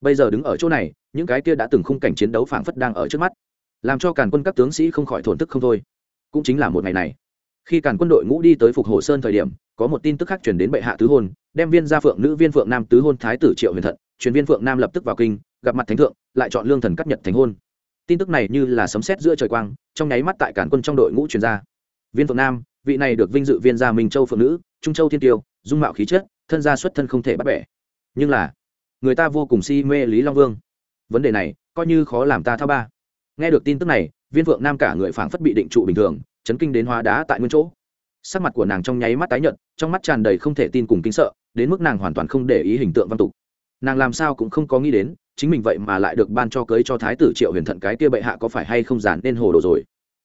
Bây giờ đứng ở chỗ này, những cái kia đã từng khung cảnh chiến đấu phảng phất đang ở trước mắt. Làm cho càn quân các tướng sĩ không khỏi thổn thức không thôi. Cũng chính là một ngày này. Khi càn quân đội ngũ đi tới phục hồ sơn thời điểm, có một tin tức khác chuyển đến bệ hạ tứ hôn, đem viên gia phượng, nữ viên phượng nam, tứ hôn thái tử triệu huyền thận, truyền viên phượng nam lập tức vào kinh, gặp mặt thánh thượng, lại chọn lương thần cắt nhật thành hôn. Tin tức này như là sấm sét giữa trời quang, trong nháy mắt tại cản quân trong đội ngũ truyền ra. Viên phượng nam, vị này được vinh dự viên gia minh châu phượng nữ, trung châu thiên tiêu dung mạo khí chất, thân gia xuất thân không thể bắt bẻ. Nhưng là, người ta vô cùng si mê lý long vương. Vấn đề này, coi như khó làm ta thao ba. Nghe được tin tức này, viên Vượng nam cả người phảng phất bị định trụ bình thường, chấn kinh đến hóa đá tại nguyên chỗ. Sắc mặt của nàng trong nháy mắt tái nhợt, trong mắt tràn đầy không thể tin cùng kinh sợ, đến mức nàng hoàn toàn không để ý hình tượng văn tục. Nàng làm sao cũng không có nghĩ đến, chính mình vậy mà lại được ban cho cưới cho thái tử triệu huyền thận cái kia bệ hạ có phải hay không giản nên hồ đồ rồi.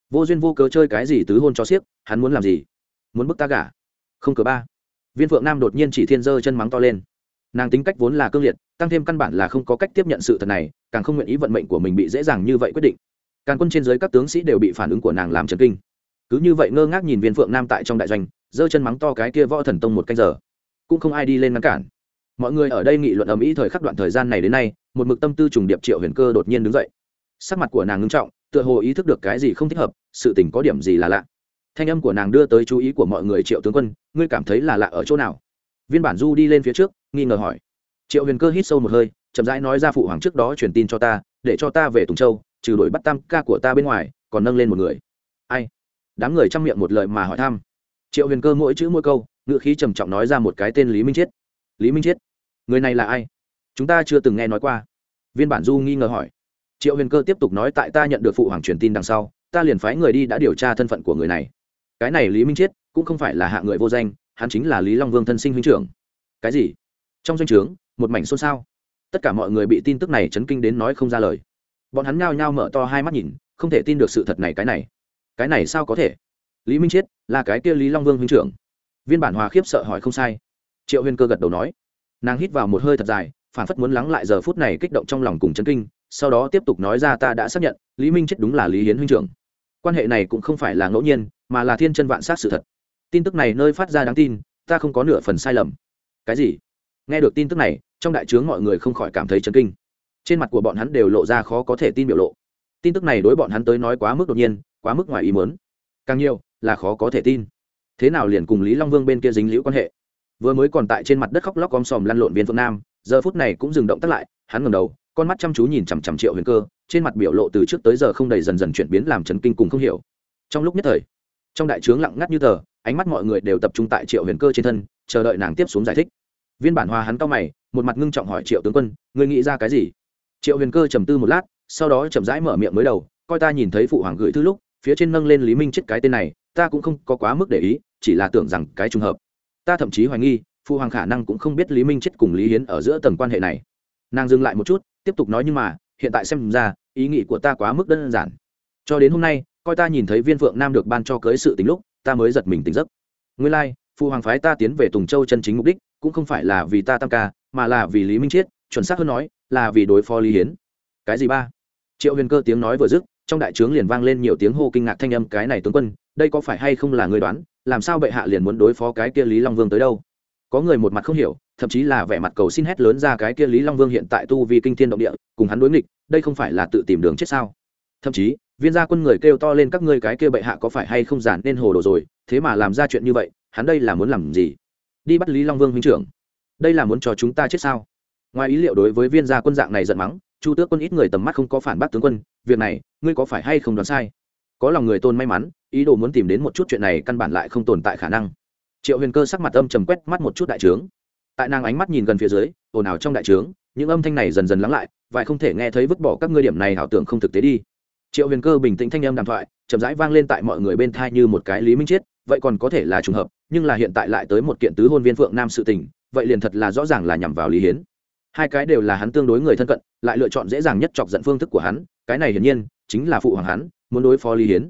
Vô duyên vô cớ chơi cái gì tứ hôn cho siếc, hắn muốn làm gì? Muốn bức ta gả? Không cờ ba viên phượng nam đột nhiên chỉ thiên dơ chân mắng to lên. Nàng tính cách vốn là cương liệt, tăng thêm căn bản là không có cách tiếp nhận sự thật này, càng không nguyện ý vận mệnh của mình bị dễ dàng như vậy quyết định. Càng quân trên dưới các tướng sĩ đều bị phản ứng của nàng làm trần kinh. Cứ như vậy ngơ ngác nhìn viên phượng nam tại trong đại doanh giơ chân mắng to cái kia võ thần tông một canh giờ. Cũng không ai đi lên ngăn cản. Mọi người ở đây nghị luận ầm ĩ thời khắc đoạn thời gian này đến nay, một mực tâm tư trùng điệp triệu huyền cơ đột nhiên đứng dậy. Sắc mặt của nàng ngưng trọng, tựa hồ ý thức được cái gì không thích hợp, sự tình có điểm gì là lạ thanh âm của nàng đưa tới chú ý của mọi người, triệu tướng quân, ngươi cảm thấy là lạ ở chỗ nào? Viên bản du đi lên phía trước, nghi ngờ hỏi. Triệu huyền cơ hít sâu một hơi, chậm rãi nói ra phụ hoàng trước đó truyền tin cho ta, để cho ta về tùng châu, trừ đuổi bắt tam ca của ta bên ngoài, còn nâng lên một người. Ai? Đám người chăm miệng một lời mà hỏi thăm. Triệu huyền cơ mỗi chữ mỗi câu ngựa khí trầm trọng nói ra một cái tên lý minh chiết. Lý minh chiết? Người này là ai? Chúng ta chưa từng nghe nói qua. Viên bản du nghi ngờ hỏi. Triệu huyền cơ tiếp tục nói, tại ta nhận được phụ hoàng truyền tin đằng sau, ta liền phái người đi đã điều tra thân phận của người này cái này lý minh chiết cũng không phải là hạ người vô danh, hắn chính là lý long vương thân sinh huynh trưởng. Cái gì? Trong doanh trướng, một mảnh xôn xao. Tất cả mọi người bị tin tức này chấn kinh đến nói không ra lời. Bọn hắn nhao nhao mở to hai mắt nhìn, không thể tin được sự thật này cái này. Cái này sao có thể? Lý minh chiết là cái kia lý long vương huynh trưởng. Viên bản hòa khiếp sợ hỏi không sai. Triệu huyên cơ gật đầu nói. Nàng hít vào một hơi thật dài, phản phất muốn lắng lại giờ phút này kích động trong lòng cùng chấn kinh, sau đó tiếp tục nói ra ta đã xác nhận, lý minh chết đúng là lý hiến huynh trưởng quan hệ này cũng không phải là ngẫu nhiên, mà là thiên chân vạn sát sự thật. Tin tức này nơi phát ra đáng tin, ta không có nửa phần sai lầm. Cái gì? Nghe được tin tức này, trong đại trướng mọi người không khỏi cảm thấy chấn kinh. Trên mặt của bọn hắn đều lộ ra khó có thể tin biểu lộ. Tin tức này đối bọn hắn tới nói quá mức đột nhiên, quá mức ngoài ý mớn càng nhiều, là khó có thể tin. Thế nào liền cùng lý long vương bên kia dính liễu quan hệ? Vừa mới còn tại trên mặt đất khóc lóc om sòm lăn lộn viên phương nam, giờ phút này cũng dừng động tắt lại, hắn ngầm đầu, con mắt chăm chú nhìn chằm chằm triệu huyền cơ trên mặt biểu lộ từ trước tới giờ không đầy dần dần chuyển biến làm chấn kinh cùng không hiểu. Trong lúc nhất thời, trong đại trướng lặng ngắt như tờ, ánh mắt mọi người đều tập trung tại triệu huyền cơ trên thân, chờ đợi nàng tiếp xuống giải thích. Viên bản hòa hắn cao mày, một mặt ngưng trọng hỏi triệu tướng quân, ngươi nghĩ ra cái gì? Triệu huyền cơ trầm tư một lát, sau đó chậm rãi mở miệng mới đầu, coi ta nhìn thấy phụ hoàng gửi thư lúc, phía trên nâng lên lý minh chết cái tên này, ta cũng không có quá mức để ý, chỉ là tưởng rằng cái trùng hợp. Ta thậm chí hoài nghi, phụ hoàng khả năng cũng không biết lý minh chết cùng lý hiến ở giữa tầng quan hệ này. Nàng dừng lại một chút, tiếp tục nói nhưng mà hiện tại xem ra ý nghĩ của ta quá mức đơn giản. Cho đến hôm nay coi ta nhìn thấy viên phượng nam được ban cho cưới sự tính lúc ta mới giật mình tỉnh giấc. Nguyên lai、like, phụ hoàng phái ta tiến về tùng châu chân chính mục đích cũng không phải là vì ta tam ca mà là vì lý minh chiết chuẩn xác hơn nói là vì đối phó lý hiến. Cái gì ba? Triệu huyền cơ tiếng nói vừa dứt trong đại trướng liền vang lên nhiều tiếng hô kinh ngạc thanh âm cái này tướng quân đây có phải hay không là người đoán? Làm sao bệ hạ liền muốn đối phó cái kia lý long vương tới đâu? Có người một mặt không hiểu, thậm chí là vẻ mặt cầu xin hét lớn ra cái kia lý long vương hiện tại tu vì kinh thiên động địa, cùng hắn đối nghịch, đây không phải là tự tìm đường chết sao? Thậm chí, viên gia quân người kêu to lên các ngươi cái kia bệ hạ có phải hay không giản nên hồ đồ rồi, thế mà làm ra chuyện như vậy, hắn đây là muốn làm gì? Đi bắt lý long vương huynh trưởng. Đây là muốn cho chúng ta chết sao? Ngoài ý liệu đối với viên gia quân dạng này giận mắng, chu tước quân ít người tầm mắt không có phản bác tướng quân, việc này, ngươi có phải hay không đoán sai? Có lòng người tôn may mắn, ý đồ muốn tìm đến một chút chuyện này căn bản lại không tồn tại khả năng triệu huyền cơ sắc mặt âm trầm quét mắt một chút đại trướng. Tại nàng ánh mắt nhìn gần phía dưới, ồn ào trong đại trướng, những âm thanh này dần dần lắng lại, vài không thể nghe thấy vứt bỏ các ngươi điểm này ảo tưởng không thực tế đi. Triệu huyền cơ bình tĩnh thanh âm đàm thoại, chậm rãi vang lên tại mọi người bên thai như một cái lý minh chiết, vậy còn có thể là trùng hợp, nhưng là hiện tại lại tới một kiện tứ hôn viên phượng nam sự tình, vậy liền thật là rõ ràng là nhằm vào lý hiến. Hai cái đều là hắn tương đối người thân cận, lại lựa chọn dễ dàng nhất chọc giận phương thức của hắn, cái này hiển nhiên chính là phụ hoàng hắn, muốn đối phó lý hiến.